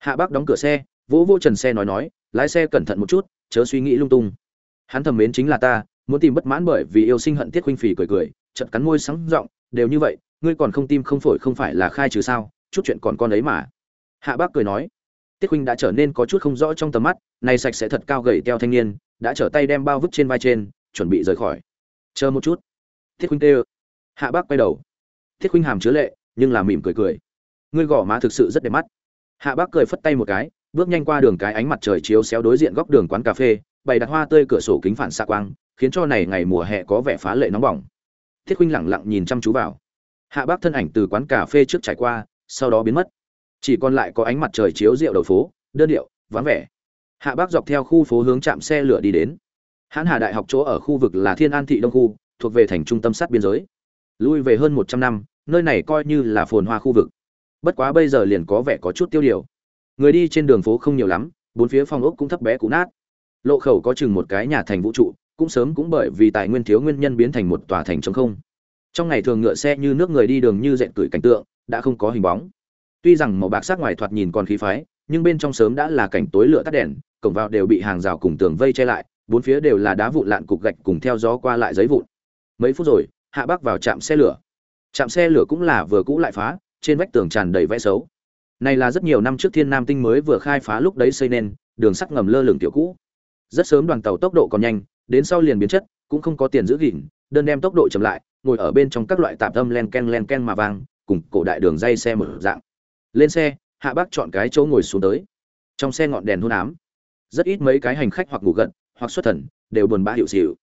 hạ bác đóng cửa xe, vỗ vô trần xe nói nói, lái xe cẩn thận một chút, chớ suy nghĩ lung tung. Hắn thầm mến chính là ta, muốn tìm bất mãn bởi vì yêu sinh hận tiết huynh phì cười cười chật cắn môi sáng giọng, đều như vậy, ngươi còn không tim không phổi không phải là khai trừ sao, chút chuyện còn con ấy mà. Hạ bác cười nói tiết huynh đã trở nên có chút không rõ trong tầm mắt này sạch sẽ thật cao gầy teo thanh niên, đã trở tay đem bao vứt trên vai trên, chuẩn bị rời khỏi. Chờ một chút. Tiết huynh tê hạ bác quay đầu. Tiết huynh hàm chứa lệ, nhưng là mỉm cười cười. Ngươi gò má thực sự rất đẹp mắt hạ bác cười phất tay một cái, bước nhanh qua đường cái ánh mặt trời chiếu xéo đối diện góc đường quán cà phê, bày đặt hoa tươi cửa sổ kính phản xạ quang, khiến cho này ngày mùa hè có vẻ phá lệ nóng bỏng. Thiết huynh lẳng lặng nhìn chăm chú vào. Hạ bác thân ảnh từ quán cà phê trước trải qua, sau đó biến mất. Chỉ còn lại có ánh mặt trời chiếu rượu đầu phố, đơn điệu, vắng vẻ. Hạ bác dọc theo khu phố hướng chạm xe lửa đi đến. Hãn hà đại học chỗ ở khu vực là thiên an thị đông khu, thuộc về thành trung tâm sát biên giới. Lui về hơn một trăm năm, nơi này coi như là phồn hoa khu vực bất quá bây giờ liền có vẻ có chút tiêu điều. Người đi trên đường phố không nhiều lắm, bốn phía phong ốc cũng thấp bé cũ nát. Lộ khẩu có chừng một cái nhà thành vũ trụ, cũng sớm cũng bởi vì tài nguyên thiếu nguyên nhân biến thành một tòa thành trống không. Trong ngày thường ngựa xe như nước người đi đường như dẹn cửi cảnh tượng, đã không có hình bóng. Tuy rằng màu bạc sắc ngoài thoạt nhìn còn khí phái, nhưng bên trong sớm đã là cảnh tối lửa tắt đèn, cổng vào đều bị hàng rào cùng tường vây che lại, bốn phía đều là đá vụn lạn cục gạch cùng theo gió qua lại giấy vụn. Mấy phút rồi, hạ bắc vào trạm xe lửa. Trạm xe lửa cũng là vừa cũ lại phá trên vách tường tràn đầy vẽ xấu. Này là rất nhiều năm trước thiên nam tinh mới vừa khai phá lúc đấy xây nên, đường sắt ngầm lơ lửng tiểu cũ. Rất sớm đoàn tàu tốc độ còn nhanh, đến sau liền biến chất, cũng không có tiền giữ gìn, đơn đem tốc độ chậm lại, ngồi ở bên trong các loại tạp âm len ken len ken mà vang, cùng cổ đại đường dây xe mở dạng. Lên xe, hạ bác chọn cái chỗ ngồi xuống tới. Trong xe ngọn đèn hôn ám. Rất ít mấy cái hành khách hoặc ngủ gật, hoặc xuất thần, đều buồn bã hiệu xịu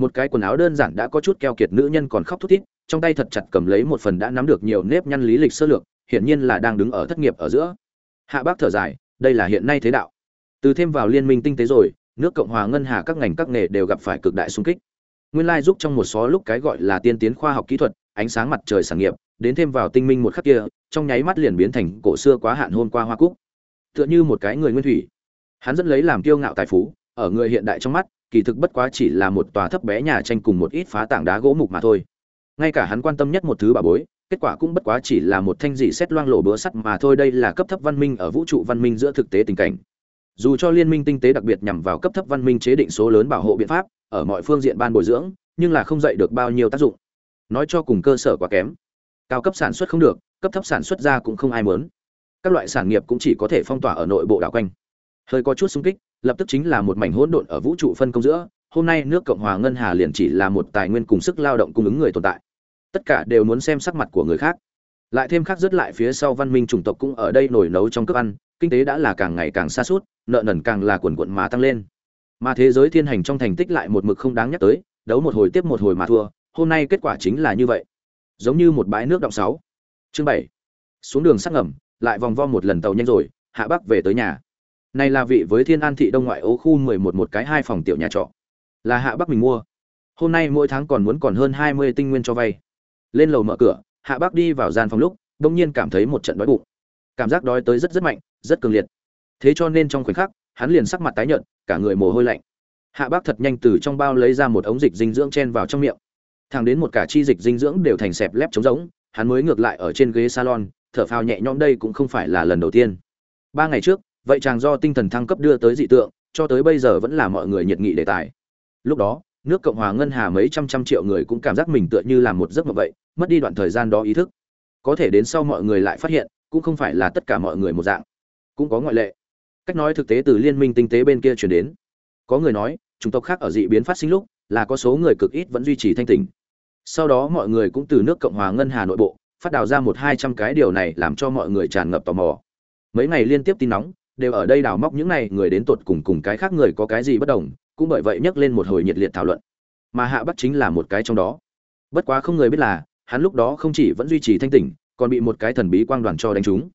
một cái quần áo đơn giản đã có chút keo kiệt nữ nhân còn khóc thút thít, trong tay thật chặt cầm lấy một phần đã nắm được nhiều nếp nhăn lý lịch sơ lược, hiển nhiên là đang đứng ở thất nghiệp ở giữa. Hạ bác thở dài, đây là hiện nay thế đạo. Từ thêm vào liên minh tinh tế rồi, nước cộng hòa ngân hà các ngành các nghề đều gặp phải cực đại xung kích. Nguyên lai giúp trong một số lúc cái gọi là tiên tiến khoa học kỹ thuật, ánh sáng mặt trời sản nghiệp, đến thêm vào tinh minh một khắc kia, trong nháy mắt liền biến thành cổ xưa quá hạn hôn qua hoa cúc. Tựa như một cái người nguyên thủy. Hắn dẫn lấy làm kiêu ngạo tài phú, ở người hiện đại trong mắt kỳ thực bất quá chỉ là một tòa thấp bé nhà tranh cùng một ít phá tảng đá gỗ mục mà thôi. Ngay cả hắn quan tâm nhất một thứ bà bối, kết quả cũng bất quá chỉ là một thanh dị xét loang lổ bữa sắt mà thôi, đây là cấp thấp văn minh ở vũ trụ văn minh giữa thực tế tình cảnh. Dù cho liên minh tinh tế đặc biệt nhằm vào cấp thấp văn minh chế định số lớn bảo hộ biện pháp, ở mọi phương diện ban bồi dưỡng, nhưng là không dạy được bao nhiêu tác dụng. Nói cho cùng cơ sở quá kém. Cao cấp sản xuất không được, cấp thấp sản xuất ra cũng không ai muốn. Các loại sản nghiệp cũng chỉ có thể phong tỏa ở nội bộ đảo quanh. Hơi có chút xung kích lập tức chính là một mảnh hỗn độn ở vũ trụ phân công giữa, hôm nay nước cộng hòa ngân hà liền chỉ là một tài nguyên cùng sức lao động cung ứng người tồn tại. Tất cả đều muốn xem sắc mặt của người khác. Lại thêm khác rất lại phía sau văn minh chủng tộc cũng ở đây nổi nấu trong cướp ăn, kinh tế đã là càng ngày càng xa suốt nợ nần càng là quần quận mà tăng lên. Mà thế giới thiên hành trong thành tích lại một mực không đáng nhắc tới, đấu một hồi tiếp một hồi mà thua, hôm nay kết quả chính là như vậy. Giống như một bãi nước động sáu. Chương bảy. Xuống đường sắc ngầm, lại vòng vo một lần tàu nhanh rồi, hạ bắc về tới nhà này là vị với thiên an thị đông ngoại ô khu mười một một cái hai phòng tiểu nhà trọ. Là hạ bắc mình mua. Hôm nay mỗi tháng còn muốn còn hơn hai mươi tinh nguyên cho vay. Lên lầu mở cửa, hạ bắc đi vào gian phòng lúc, bỗng nhiên cảm thấy một trận đói bụng. Cảm giác đói tới rất rất mạnh, rất cường liệt. Thế cho nên trong khoảnh khắc, hắn liền sắc mặt tái nhợt, cả người mồ hôi lạnh. Hạ bác thật nhanh từ trong bao lấy ra một ống dịch dinh dưỡng chen vào trong miệng. Thẳng đến một cả chi dịch dinh dưỡng đều thành sẹp lép trống rỗng, hắn mới ngược lại ở trên ghế salon, thở phào nhẹ nhõm đây cũng không phải là lần đầu tiên. Ba ngày trước vậy chàng do tinh thần thăng cấp đưa tới dị tượng, cho tới bây giờ vẫn là mọi người nhiệt nghị đề tài. Lúc đó, nước cộng hòa ngân hà mấy trăm trăm triệu người cũng cảm giác mình tựa như là một giấc mộng vậy, mất đi đoạn thời gian đó ý thức. Có thể đến sau mọi người lại phát hiện, cũng không phải là tất cả mọi người một dạng. Cũng có ngoại lệ. Cách nói thực tế từ liên minh tinh tế bên kia chuyển đến. Có người nói, chủng tộc khác ở dị biến phát sinh lúc, là có số người cực ít vẫn duy trì thanh tình sau đó mọi người cũng từ nước cộng hòa ngân hà nội bộ, phát đào ra một hai trăm cái điều này làm cho mọi người tràn ngập tò mò. Mấy ngày liên tiếp tin nóng đều ở đây đào móc những này, người đến tột cùng cùng cái khác người có cái gì bất đồng, cũng bởi vậy nhắc lên một hồi nhiệt liệt thảo luận. Mà hạ bắc chính là một cái trong đó. Bất quá không người biết là, hắn lúc đó không chỉ vẫn duy trì thanh tỉnh, còn bị một cái thần bí quang đoàn cho đánh trúng.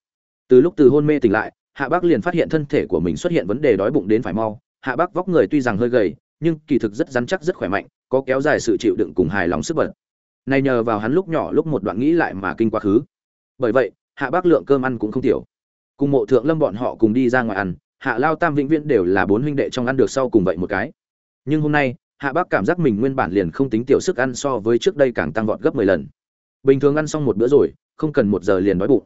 Từ lúc từ hôn mê tỉnh lại, hạ bắc liền phát hiện thân thể của mình xuất hiện vấn đề đói bụng đến phải mau. Hạ bắc vóc người tuy rằng hơi gầy, nhưng kỳ thực rất rắn chắc, rất khỏe mạnh, có kéo dài sự chịu đựng cùng hài lòng sức bật. Này nhờ vào hắn lúc nhỏ lúc một đoạn nghĩ lại mà kinh quá khứ. Bởi vậy, hạ bác lượng cơm ăn cũng không tiểu cùng mộ thượng lâm bọn họ cùng đi ra ngoài ăn, hạ lao tam vĩnh viễn đều là bốn huynh đệ trong ăn được sau cùng vậy một cái. Nhưng hôm nay, hạ bác cảm giác mình nguyên bản liền không tính tiểu sức ăn so với trước đây càng tăng vọt gấp mười lần. Bình thường ăn xong một bữa rồi, không cần một giờ liền đói bụng.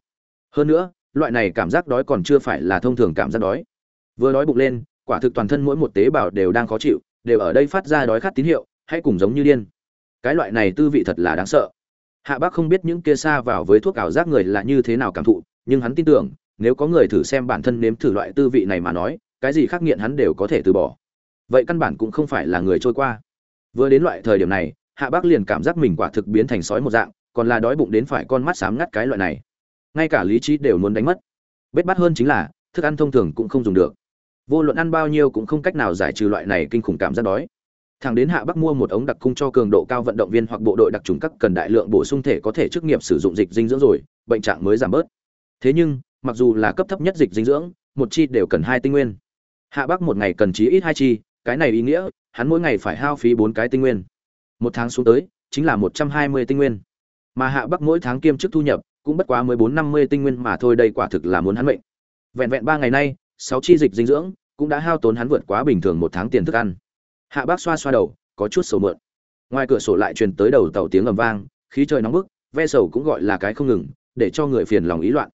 Hơn nữa, loại này cảm giác đói còn chưa phải là thông thường cảm giác đói. Vừa đói bụng lên, quả thực toàn thân mỗi một tế bào đều đang khó chịu, đều ở đây phát ra đói khát tín hiệu hãy cùng giống như điên. Cái loại này tư vị thật là đáng sợ. Hạ bác không biết những kia xa vào với thuốc ảo giác người là như thế nào cảm thụ, nhưng hắn tin tưởng nếu có người thử xem bản thân nếm thử loại tư vị này mà nói, cái gì khác nghiện hắn đều có thể từ bỏ. Vậy căn bản cũng không phải là người trôi qua. Vừa đến loại thời điểm này, hạ bác liền cảm giác mình quả thực biến thành sói một dạng, còn là đói bụng đến phải con mắt sám ngắt cái loại này. Ngay cả lý trí đều muốn đánh mất. Bết bát hơn chính là, thức ăn thông thường cũng không dùng được. Vô luận ăn bao nhiêu cũng không cách nào giải trừ loại này kinh khủng cảm giác đói. Thằng đến hạ bắc mua một ống đặc cung cho cường độ cao vận động viên hoặc bộ đội đặc trùng các cần đại lượng bổ sung thể có thể chức nghiệp sử dụng dịch dinh dưỡng rồi, bệnh trạng mới giảm bớt. Thế nhưng mặc dù là cấp thấp nhất dịch dinh dưỡng, một chi đều cần hai tinh nguyên. Hạ bắc một ngày cần chí ít hai chi, cái này ý nghĩa, hắn mỗi ngày phải hao phí bốn cái tinh nguyên. Một tháng xuống tới, chính là một trăm hai mươi tinh nguyên. Mà hạ bắc mỗi tháng kiêm chức thu nhập, cũng bất quá mới bốn năm mươi tinh nguyên mà thôi, đây quả thực là muốn hắn mệnh. Vẹn vẹn ba ngày nay, sáu chi dịch dinh dưỡng cũng đã hao tốn hắn vượt quá bình thường một tháng tiền thức ăn. Hạ bác xoa xoa đầu, có chút sầu mượn. Ngoài cửa sổ lại truyền tới đầu tàu tiếng ầm vang, khí trời nóng bức, ve sầu cũng gọi là cái không ngừng, để cho người phiền lòng ý loạn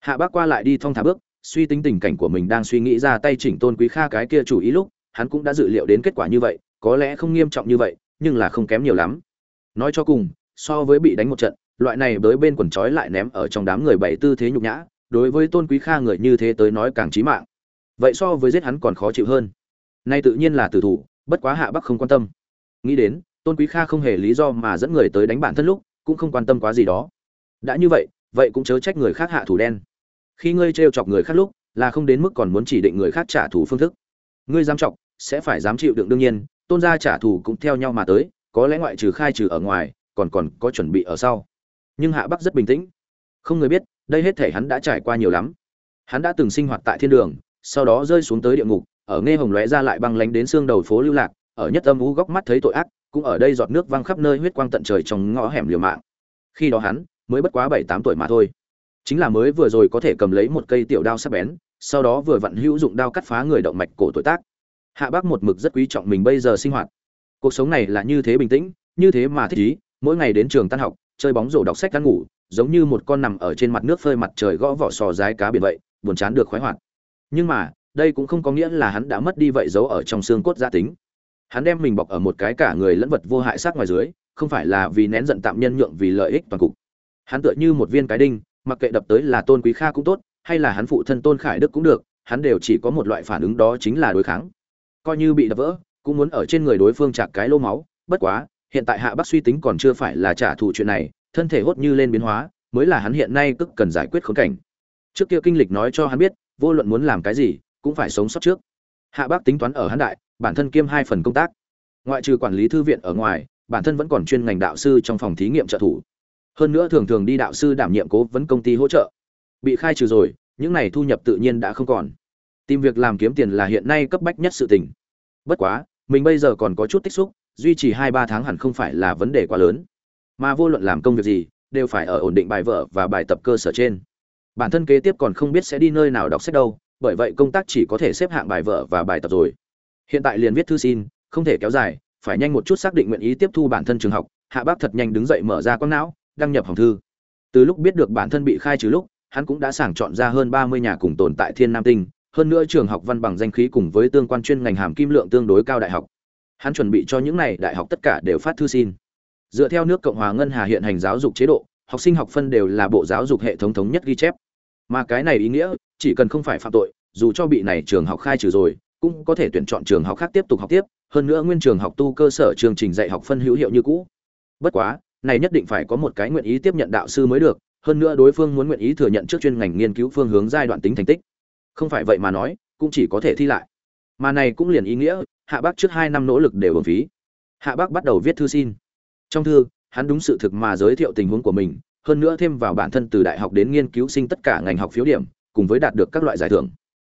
hạ bác qua lại đi thong thả bước, suy tính tình cảnh của mình đang suy nghĩ ra tay chỉnh tôn quý kha cái kia chủ ý lúc, hắn cũng đã dự liệu đến kết quả như vậy, có lẽ không nghiêm trọng như vậy, nhưng là không kém nhiều lắm. Nói cho cùng, so với bị đánh một trận, loại này đối bên quần trói lại ném ở trong đám người bảy tư thế nhục nhã, đối với tôn quý kha người như thế tới nói càng chí mạng. Vậy so với giết hắn còn khó chịu hơn. Nay tự nhiên là tử thủ, bất quá hạ bắc không quan tâm. Nghĩ đến, tôn quý kha không hề lý do mà dẫn người tới đánh bản thân lúc, cũng không quan tâm quá gì đó. Đã như vậy vậy cũng chớ trách người khác hạ thủ đen. Khi ngươi trêu chọc người khác lúc, là không đến mức còn muốn chỉ định người khác trả thù phương thức. Ngươi dám chọc, sẽ phải dám chịu đựng đương nhiên, tôn gia trả thù cũng theo nhau mà tới, có lẽ ngoại trừ khai trừ ở ngoài, còn còn có chuẩn bị ở sau. Nhưng hạ bắc rất bình tĩnh. Không người biết, đây hết thể hắn đã trải qua nhiều lắm. Hắn đã từng sinh hoạt tại thiên đường, sau đó rơi xuống tới địa ngục, ở nghe hồng lóe ra lại băng lánh đến xương đầu phố lưu lạc, ở nhất âm u góc mắt thấy tội ác, cũng ở đây giọt nước văng khắp nơi huyết quang tận trời trong ngõ hẻm liều mạng. Khi đó hắn mới bất quá bảy tám tuổi mà thôi. Chính là mới vừa rồi có thể cầm lấy một cây tiểu đao sắc bén, sau đó vừa vặn hữu dụng đao cắt phá người động mạch cổ tuổi tác. Hạ bác một mực rất quý trọng mình bây giờ sinh hoạt. Cuộc sống này là như thế bình tĩnh, như thế mà thích ý, mỗi ngày đến trường tan học, chơi bóng rổ đọc sách ăn ngủ, giống như một con nằm ở trên mặt nước phơi mặt trời gõ vỏ sò rái cá biển vậy, buồn chán được khoái hoạt. Nhưng mà, đây cũng không có nghĩa là hắn đã mất đi vậy giấu ở trong xương cốt gia tính. Hắn đem mình bọc ở một cái cả người lẫn vật vô hại sát ngoài dưới, không phải là vì nén giận tạm nhân nhượng vì lợi ích toàn cục hắn tựa như một viên cái đinh, mặc kệ đập tới là tôn quý kha cũng tốt, hay là hắn phụ thân tôn khải đức cũng được, hắn đều chỉ có một loại phản ứng đó chính là đối kháng. Coi như bị đập vỡ, cũng muốn ở trên người đối phương chạc cái lô máu, bất quá, hiện tại hạ bắc suy tính còn chưa phải là trả thù chuyện này, thân thể hốt như lên biến hóa, mới là hắn hiện nay tức cần giải quyết khốn cảnh. Trước kia kinh lịch nói cho hắn biết, vô luận muốn làm cái gì, cũng phải sống sót trước. Hạ bác tính toán ở hắn đại, bản thân kiêm hai phần công tác. Ngoại trừ quản lý thư viện ở ngoài, bản thân vẫn còn chuyên ngành đạo sư trong phòng thí nghiệm trợ thủ hơn nữa thường thường đi đạo sư đảm nhiệm cố vấn công ty hỗ trợ. Bị khai trừ rồi, những này thu nhập tự nhiên đã không còn. Tìm việc làm kiếm tiền là hiện nay cấp bách nhất sự tình. Bất quá, mình bây giờ còn có chút tích xúc, duy trì hai ba tháng hẳn không phải là vấn đề quá lớn. Mà vô luận làm công việc gì, đều phải ở ổn định bài vở và bài tập cơ sở trên. Bản thân kế tiếp còn không biết sẽ đi nơi nào đọc sách đâu, bởi vậy công tác chỉ có thể xếp hạng bài vở và bài tập rồi. Hiện tại liền viết thư xin, không thể kéo dài, phải nhanh một chút xác định nguyện ý tiếp thu bản thân trường học. Hạ bác thật nhanh đứng dậy mở ra quang não đăng nhập hồng thư. Từ lúc biết được bản thân bị khai trừ lúc, hắn cũng đã sàng chọn ra hơn ba mươi nhà cùng tồn tại thiên nam tinh, hơn nữa trường học văn bằng danh khí cùng với tương quan chuyên ngành hàm kim lượng tương đối cao đại học. Hắn chuẩn bị cho những này đại học tất cả đều phát thư xin. Dựa theo nước cộng hòa ngân hà hiện hành giáo dục chế độ, học sinh học phân đều là bộ giáo dục hệ thống thống nhất ghi chép. Mà cái này ý nghĩa, chỉ cần không phải phạm tội, dù cho bị này trường học khai trừ rồi, cũng có thể tuyển chọn trường học khác tiếp tục học tiếp, hơn nữa nguyên trường học tu cơ sở chương trình dạy học phân hữu hiệu như cũ. Bất quá này nhất định phải có một cái nguyện ý tiếp nhận đạo sư mới được, hơn nữa đối phương muốn nguyện ý thừa nhận trước chuyên ngành nghiên cứu phương hướng giai đoạn tính thành tích. Không phải vậy mà nói, cũng chỉ có thể thi lại. Mà này cũng liền ý nghĩa, hạ bác trước hai năm nỗ lực đều bổng phí. Hạ bác bắt đầu viết thư xin. Trong thư, hắn đúng sự thực mà giới thiệu tình huống của mình, hơn nữa thêm vào bản thân từ đại học đến nghiên cứu sinh tất cả ngành học phiếu điểm, cùng với đạt được các loại giải thưởng.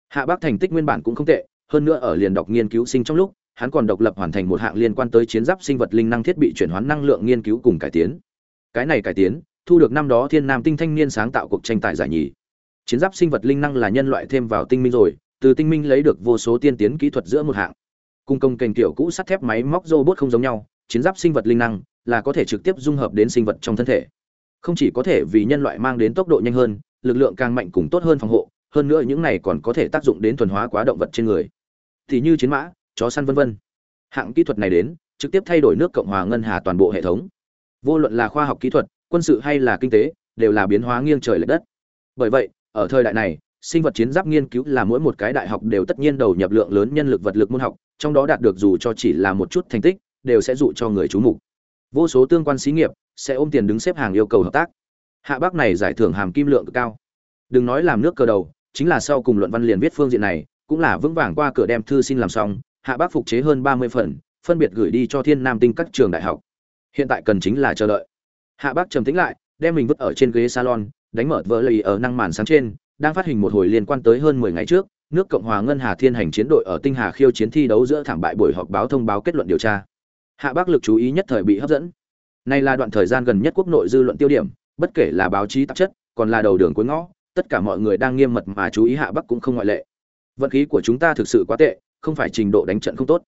Hạ bác thành tích nguyên bản cũng không tệ, hơn nữa ở liền đọc nghiên cứu sinh trong lúc hắn còn độc lập hoàn thành một hạng liên quan tới chiến giáp sinh vật linh năng thiết bị chuyển hóa năng lượng nghiên cứu cùng cải tiến. Cái này cải tiến, thu được năm đó thiên nam tinh thanh niên sáng tạo cuộc tranh tài giải nhì. Chiến giáp sinh vật linh năng là nhân loại thêm vào tinh minh rồi, từ tinh minh lấy được vô số tiên tiến kỹ thuật giữa một hạng. Cung công kênh tiểu cũ sắt thép máy móc robot không giống nhau, chiến giáp sinh vật linh năng là có thể trực tiếp dung hợp đến sinh vật trong thân thể. Không chỉ có thể vì nhân loại mang đến tốc độ nhanh hơn, lực lượng càng mạnh cùng tốt hơn phòng hộ, hơn nữa những này còn có thể tác dụng đến thuần hóa quá động vật trên người. Thì như chiến mã chó săn vân vân. Hạng kỹ thuật này đến, trực tiếp thay đổi nước cộng hòa ngân hà toàn bộ hệ thống. Vô luận là khoa học kỹ thuật, quân sự hay là kinh tế, đều là biến hóa nghiêng trời lệch đất. Bởi vậy, ở thời đại này, sinh vật chiến giáp nghiên cứu là mỗi một cái đại học đều tất nhiên đầu nhập lượng lớn nhân lực vật lực môn học, trong đó đạt được dù cho chỉ là một chút thành tích, đều sẽ dụ cho người chú mục. Vô số tương quan xí nghiệp sẽ ôm tiền đứng xếp hàng yêu cầu hợp tác. Hạ bác này giải thưởng hàm kim lượng cực cao. Đừng nói làm nước cờ đầu, chính là sau cùng luận văn liền viết phương diện này, cũng là vững vàng qua cửa đem thư xin làm xong hạ bác phục chế hơn ba mươi phần phân biệt gửi đi cho thiên nam tinh các trường đại học. Hiện tại cần chính là chờ đợi. Hạ bác trầm tĩnh lại đem mình vứt ở trên ghế salon đánh mở vỡ lì ở năng màn sáng trên đang phát hình một hồi liên quan tới hơn mười ngày trước nước cộng hòa ngân hà thiên hành chiến đội ở tinh hà khiêu chiến thi đấu giữa thảm bại buổi họp báo thông báo kết luận điều tra. Hạ bác lực chú ý nhất thời bị hấp dẫn. Này là đoạn thời gian gần nhất quốc nội dư luận tiêu điểm, bất kể là báo chí tạp chất, còn là đầu đường cuối ngõ, tất cả mọi người đang nghiêm mật mà chú ý Hạ Bắc cũng không ngoại lệ. Vận khí của chúng ta thực sự quá tệ, không phải trình độ đánh trận không tốt.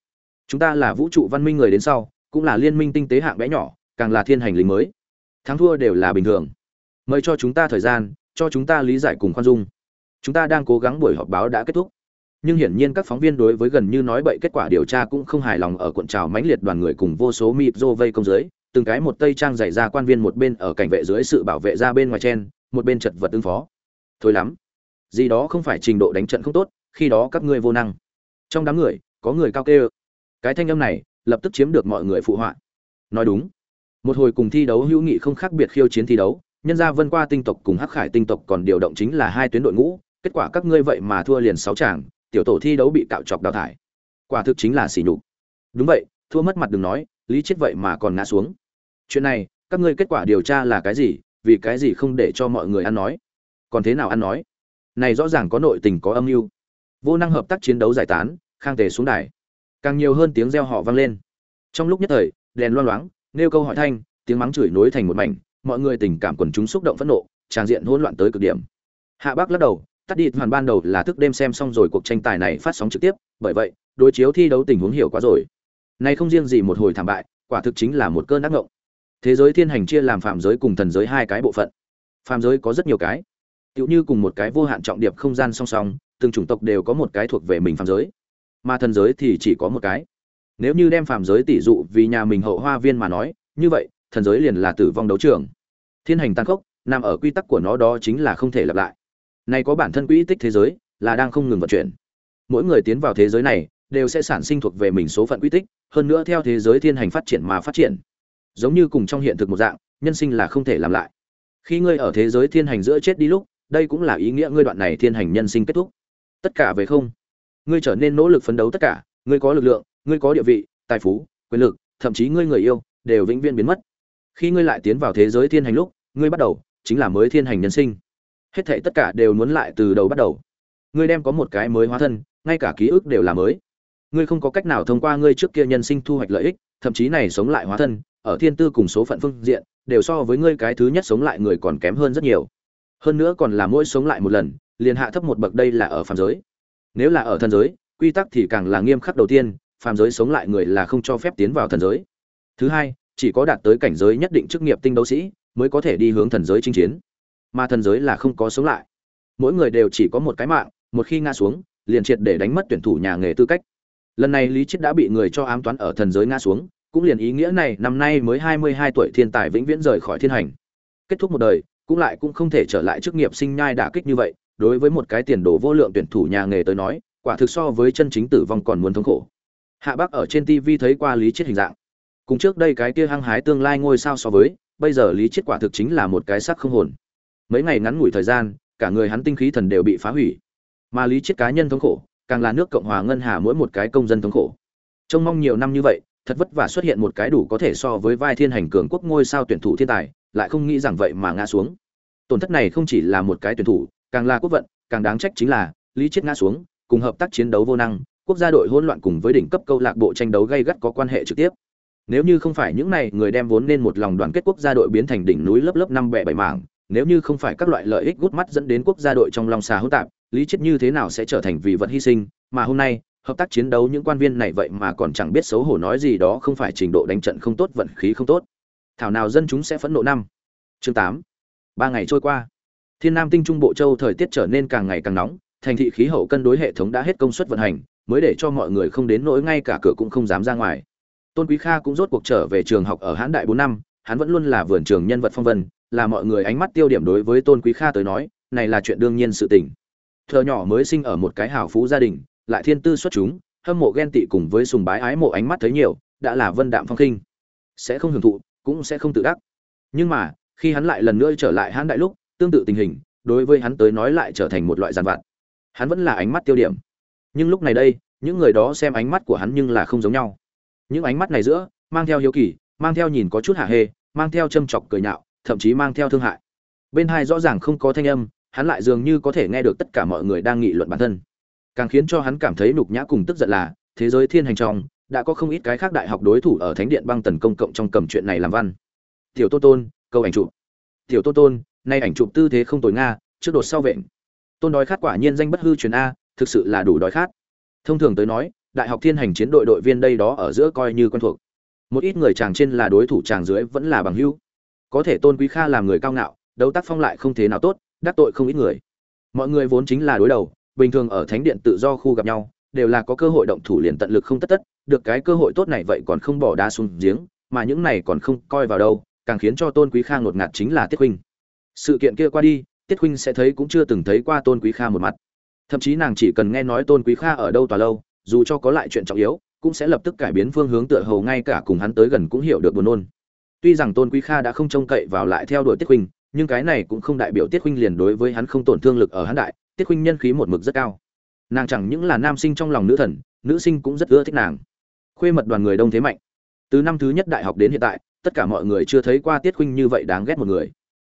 Chúng ta là vũ trụ văn minh người đến sau, cũng là liên minh tinh tế hạng bé nhỏ, càng là thiên hành lính mới. Thắng thua đều là bình thường. Mời cho chúng ta thời gian, cho chúng ta lý giải cùng khoan dung. Chúng ta đang cố gắng buổi họp báo đã kết thúc. Nhưng hiển nhiên các phóng viên đối với gần như nói bậy kết quả điều tra cũng không hài lòng ở cuộn trào mãnh liệt đoàn người cùng vô số mịp rô vây công dưới, từng cái một tây trang dày ra quan viên một bên ở cảnh vệ dưới sự bảo vệ ra bên ngoài chen, một bên chật vật ứng phó. Thôi lắm, gì đó không phải trình độ đánh trận không tốt, khi đó các ngươi vô năng. Trong đám người, có người cao kêu. Cái thanh âm này, lập tức chiếm được mọi người phụ họa. Nói đúng. Một hồi cùng thi đấu hữu nghị không khác biệt khiêu chiến thi đấu, nhân gia vân qua tinh tộc cùng hắc khải tinh tộc còn điều động chính là hai tuyến đội ngũ kết quả các ngươi vậy mà thua liền sáu chàng tiểu tổ thi đấu bị cạo chọc đào thải quả thực chính là xỉ nhục đúng vậy thua mất mặt đừng nói lý chết vậy mà còn ngã xuống chuyện này các ngươi kết quả điều tra là cái gì vì cái gì không để cho mọi người ăn nói còn thế nào ăn nói này rõ ràng có nội tình có âm mưu vô năng hợp tác chiến đấu giải tán, khang tề xuống đài. Càng nhiều hơn tiếng reo họ vang lên. Trong lúc nhất thời, đèn loang loáng, nêu câu hỏi thanh, tiếng mắng chửi nối thành một mảnh, mọi người tình cảm quần chúng xúc động phẫn nộ tràng diện hỗn loạn tới cực điểm. Hạ bác lắc đầu, tắt đi, hoàn ban đầu là thức đêm xem xong rồi cuộc tranh tài này phát sóng trực tiếp, bởi vậy, đối chiếu thi đấu tình huống hiểu quá rồi. Này không riêng gì một hồi thảm bại, quả thực chính là một cơn ác ngộng thế giới thiên hành chia làm phạm giới cùng thần giới hai cái bộ phận. Phạm giới có rất nhiều cái. Tựu như cùng một cái vô hạn trọng điệp không gian song song từng chủng tộc đều có một cái thuộc về mình phàm giới, mà thần giới thì chỉ có một cái. Nếu như đem phàm giới tỷ dụ vì nhà mình hậu hoa viên mà nói, như vậy, thần giới liền là tử vong đấu trường. Thiên hành tăng khốc, nằm ở quy tắc của nó đó chính là không thể lặp lại. Này có bản thân quỹ tích thế giới, là đang không ngừng vận chuyển. Mỗi người tiến vào thế giới này, đều sẽ sản sinh thuộc về mình số phận quy tích, hơn nữa theo thế giới thiên hành phát triển mà phát triển. Giống như cùng trong hiện thực một dạng, nhân sinh là không thể làm lại. Khi ngươi ở thế giới thiên hành giữa chết đi lúc, đây cũng là ý nghĩa ngươi đoạn này thiên hành nhân sinh kết thúc tất cả về không? Ngươi trở nên nỗ lực phấn đấu tất cả, ngươi có lực lượng, ngươi có địa vị, tài phú, quyền lực, thậm chí ngươi người yêu, đều vĩnh viễn biến mất. Khi ngươi lại tiến vào thế giới thiên hành lúc, ngươi bắt đầu chính là mới thiên hành nhân sinh. Hết thảy tất cả đều muốn lại từ đầu bắt đầu. Ngươi đem có một cái mới hóa thân, ngay cả ký ức đều là mới. Ngươi không có cách nào thông qua ngươi trước kia nhân sinh thu hoạch lợi ích, thậm chí này sống lại hóa thân, ở thiên tư cùng số phận phương diện, đều so với ngươi cái thứ nhất sống lại người còn kém hơn rất nhiều. Hơn nữa còn là mỗi sống lại một lần liền hạ thấp một bậc đây là ở phàm giới. Nếu là ở thần giới, quy tắc thì càng là nghiêm khắc đầu tiên, phàm giới sống lại người là không cho phép tiến vào thần giới. Thứ hai, chỉ có đạt tới cảnh giới nhất định chức nghiệp tinh đấu sĩ, mới có thể đi hướng thần giới chinh chiến. Mà thần giới là không có sống lại. Mỗi người đều chỉ có một cái mạng, một khi ngã xuống, liền triệt để đánh mất tuyển thủ nhà nghề tư cách. Lần này lý chết đã bị người cho ám toán ở thần giới ngã xuống, cũng liền ý nghĩa này, năm nay mới hai mươi hai tuổi thiên tài vĩnh viễn rời khỏi thiên hành. Kết thúc một đời, cũng lại cũng không thể trở lại chức nghiệp sinh nhai đả kích như vậy đối với một cái tiền đồ vô lượng tuyển thủ nhà nghề tới nói, quả thực so với chân chính tử vong còn muốn thống khổ. Hạ bác ở trên tv thấy qua lý chết hình dạng. Cùng trước đây cái kia hăng hái tương lai ngôi sao so với, bây giờ lý chết quả thực chính là một cái xác không hồn. Mấy ngày ngắn ngủi thời gian, cả người hắn tinh khí thần đều bị phá hủy. Mà lý chết cá nhân thống khổ, càng là nước cộng hòa ngân hà mỗi một cái công dân thống khổ. Trông mong nhiều năm như vậy, thật vất vả xuất hiện một cái đủ có thể so với vai thiên hành cường quốc ngôi sao tuyển thủ thiên tài, lại không nghĩ rằng vậy mà ngã xuống. Tổn thất này không chỉ là một cái tuyển thủ càng là quốc vận càng đáng trách chính là lý chết ngã xuống cùng hợp tác chiến đấu vô năng quốc gia đội hỗn loạn cùng với đỉnh cấp câu lạc bộ tranh đấu gây gắt có quan hệ trực tiếp nếu như không phải những này người đem vốn nên một lòng đoàn kết quốc gia đội biến thành đỉnh núi lớp lớp năm bẻ bảy mảng, nếu như không phải các loại lợi ích gút mắt dẫn đến quốc gia đội trong lòng xà hỗn tạp, lý chết như thế nào sẽ trở thành vì vật hy sinh, mà hôm nay, hợp tác chiến đấu những quan viên này vậy mà còn chẳng biết xấu hổ nói gì đó không phải trình độ đánh trận không tốt vận khí không tốt. Thảo nào dân chúng sẽ phẫn nộ năm. Chương tám Ba ngày trôi qua, Thiên Nam Tinh Trung Bộ Châu thời tiết trở nên càng ngày càng nóng, thành thị khí hậu cân đối hệ thống đã hết công suất vận hành, mới để cho mọi người không đến nỗi ngay cả cửa cũng không dám ra ngoài. Tôn quý kha cũng rốt cuộc trở về trường học ở hãn đại bốn năm hắn vẫn luôn là vườn trường nhân vật phong vân là mọi người ánh mắt tiêu điểm đối với tôn quý kha tới nói này là chuyện đương nhiên sự tình. Thợ nhỏ mới sinh ở một cái hào phú gia đình lại thiên tư xuất chúng hâm mộ ghen tị cùng với sùng bái ái mộ ánh mắt thấy nhiều đã là vân đạm phong khinh. Sẽ không hưởng thụ cũng sẽ không tự đắc. Nhưng mà khi hắn lại lần nữa trở lại hãn đại lúc tương tự tình hình, đối với hắn tới nói lại trở thành một loại giàn vặt. Hắn vẫn là ánh mắt tiêu điểm. Nhưng lúc này đây, những người đó xem ánh mắt của hắn nhưng là không giống nhau. Những ánh mắt này giữa, mang theo hiếu kỳ, mang theo nhìn có chút hạ hê, mang theo châm chọc cười nhạo, thậm chí mang theo thương hại. Bên hai rõ ràng không có thanh âm, hắn lại dường như có thể nghe được tất cả mọi người đang nghị luận bản thân. Càng khiến cho hắn cảm thấy nhục nhã cùng tức giận là, thế giới thiên hành trong, đã có không ít cái khác đại học đối thủ ở thánh điện băng tần công cộng trong cầm chuyện này làm văn. Tiểu tô tôn câu ảnh chụp. Tiểu tô tôn nay ảnh chụp tư thế không tồi nga, trước đột sau vện. Tôn đói khát quả nhiên danh bất hư truyền a, thực sự là đủ đói khát. Thông thường tới nói, đại học thiên hành chiến đội đội viên đây đó ở giữa coi như quen thuộc. Một ít người chàng trên là đối thủ chàng dưới vẫn là bằng hữu. Có thể tôn quý kha làm người cao ngạo, đấu tác phong lại không thế nào tốt, đắc tội không ít người. Mọi người vốn chính là đối đầu, bình thường ở thánh điện tự do khu gặp nhau, đều là có cơ hội động thủ liền tận lực không tất tất, được cái cơ hội tốt này vậy còn không bỏ đa xuống giếng, mà những này còn không coi vào đâu, càng khiến cho tôn quý kha ngột ngạt chính là tiết huynh sự kiện kia qua đi, tiết huynh sẽ thấy cũng chưa từng thấy qua tôn quý kha một mặt. Thậm chí nàng chỉ cần nghe nói tôn quý kha ở đâu tòa lâu, dù cho có lại chuyện trọng yếu, cũng sẽ lập tức cải biến phương hướng tựa hầu ngay cả cùng hắn tới gần cũng hiểu được buồn nôn. Tuy rằng tôn quý kha đã không trông cậy vào lại theo đuổi tiết huynh nhưng cái này cũng không đại biểu tiết huynh liền đối với hắn không tổn thương lực ở hắn đại, tiết huynh nhân khí một mực rất cao. Nàng chẳng những là nam sinh trong lòng nữ thần, nữ sinh cũng rất ưa thích nàng. Khuê mật đoàn người đông thế mạnh. Từ năm thứ nhất đại học đến hiện tại, tất cả mọi người chưa thấy qua tiết huynh như vậy đáng ghét một người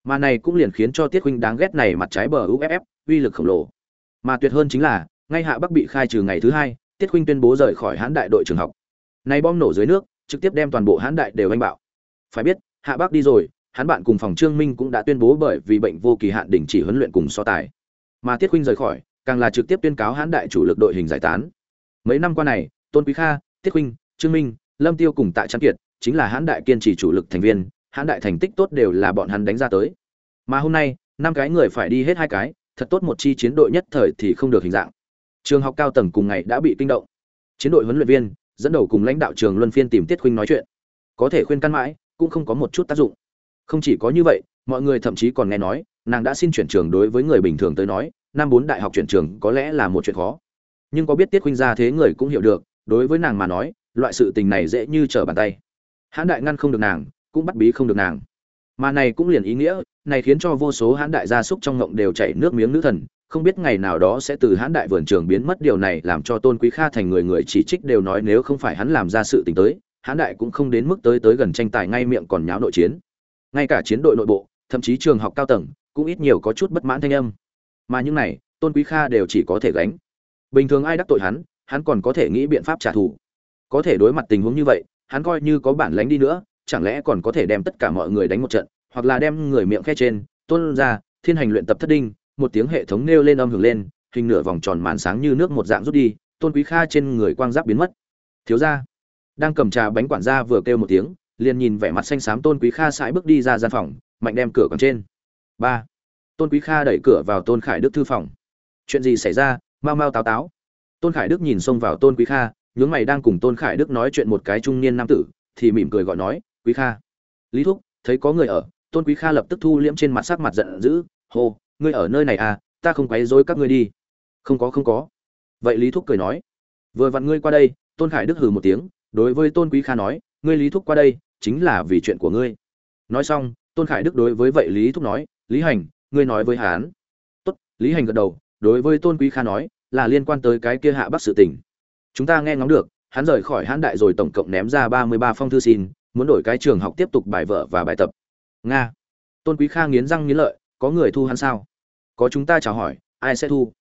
mà này cũng liền khiến cho tiết huynh đáng ghét này mặt trái bờ uff uy lực khổng lồ. Mà tuyệt hơn chính là, ngay hạ bắc bị khai trừ ngày thứ hai, tiết huynh tuyên bố rời khỏi hãn đại đội trường học. Này bom nổ dưới nước, trực tiếp đem toàn bộ hãn đại đều anh bạo. Phải biết, hạ bắc đi rồi hắn bạn cùng phòng trương minh cũng đã tuyên bố bởi vì bệnh vô kỳ hạn đình chỉ huấn luyện cùng so tài. Mà tiết huynh rời khỏi, càng là trực tiếp tuyên cáo hãn đại chủ lực đội hình giải tán. Mấy năm qua này, tôn quý kha, tiết huynh, trương minh, lâm tiêu cùng tại trang kiệt, chính là hãn đại kiên trì chủ lực thành viên hãn đại thành tích tốt đều là bọn hắn đánh ra tới. Mà hôm nay, năm cái người phải đi hết hai cái, thật tốt một chi chiến đội nhất thời thì không được hình dạng. Trường học cao tầng cùng ngày đã bị kinh động. Chiến đội huấn luyện viên, dẫn đầu cùng lãnh đạo trường luân phiên tìm tiết khuynh nói chuyện. Có thể khuyên căn mãi, cũng không có một chút tác dụng. Không chỉ có như vậy, mọi người thậm chí còn nghe nói, nàng đã xin chuyển trường đối với người bình thường tới nói, năm bốn đại học chuyển trường có lẽ là một chuyện khó. Nhưng có biết tiết khuynh ra thế người cũng hiểu được, đối với nàng mà nói, loại sự tình này dễ như trở bàn tay. Hãn đại ngăn không được nàng cũng bắt bí không được nàng. Mà này cũng liền ý nghĩa, này khiến cho vô số hãn đại gia súc trong ngộng đều chảy nước miếng nữ thần, không biết ngày nào đó sẽ từ hãn đại vườn trường biến mất. Điều này làm cho tôn quý kha thành người người chỉ trích đều nói nếu không phải hắn làm ra sự tình tới, hãn đại cũng không đến mức tới tới gần tranh tài ngay miệng còn nháo nội chiến. Ngay cả chiến đội nội bộ, thậm chí trường học cao tầng, cũng ít nhiều có chút bất mãn thanh âm. Mà những này, tôn quý kha đều chỉ có thể gánh. Bình thường ai đắc tội hắn hắn còn có thể nghĩ biện pháp trả thù. Có thể đối mặt tình huống như vậy, hắn coi như có bản lánh đi nữa chẳng lẽ còn có thể đem tất cả mọi người đánh một trận, hoặc là đem người miệng khe trên, tôn ra, thiên hành luyện tập thất đinh, một tiếng hệ thống nêu lên âm hưởng lên, hình nửa vòng tròn màn sáng như nước một dạng rút đi, tôn quý kha trên người quang giáp biến mất. Thiếu ra đang cầm trà bánh quản gia vừa kêu một tiếng, liền nhìn vẻ mặt xanh xám tôn quý kha sải bước đi ra gian phòng, mạnh đem cửa còn trên. Ba, tôn quý kha đẩy cửa vào tôn khải đức thư phòng. Chuyện gì xảy ra? Mau mau táo táo. Tôn khải đức nhìn xông vào tôn quý kha, nhướng mày đang cùng tôn khải đức nói chuyện một cái trung niên nam tử, thì mỉm cười gọi nói quý kha. Lý thúc, thấy có người ở, tôn quý kha lập tức thu liễm trên mặt sắc mặt giận dữ, hô, ngươi ở nơi này à ta không quấy rối các ngươi đi. Không có không có. Vậy lý thúc cười nói, vừa vặn ngươi qua đây. Tôn khải đức hừ một tiếng, đối với tôn quý kha nói, ngươi lý thúc qua đây, chính là vì chuyện của ngươi. Nói xong, tôn khải đức đối với vậy lý thúc nói, lý hành, ngươi nói với hán tốt. Lý hành gật đầu, đối với tôn quý kha nói, là liên quan tới cái kia hạ bắc sự tình. Chúng ta nghe ngóng được, hắn rời khỏi hãn đại rồi tổng cộng ném ra ba mươi ba phong thư xin muốn đổi cái trường học tiếp tục bài vở và bài tập. Nga. Tôn quý kha nghiến răng nghiến lợi, có người thu hắn sao? Có chúng ta chào hỏi, ai sẽ thu?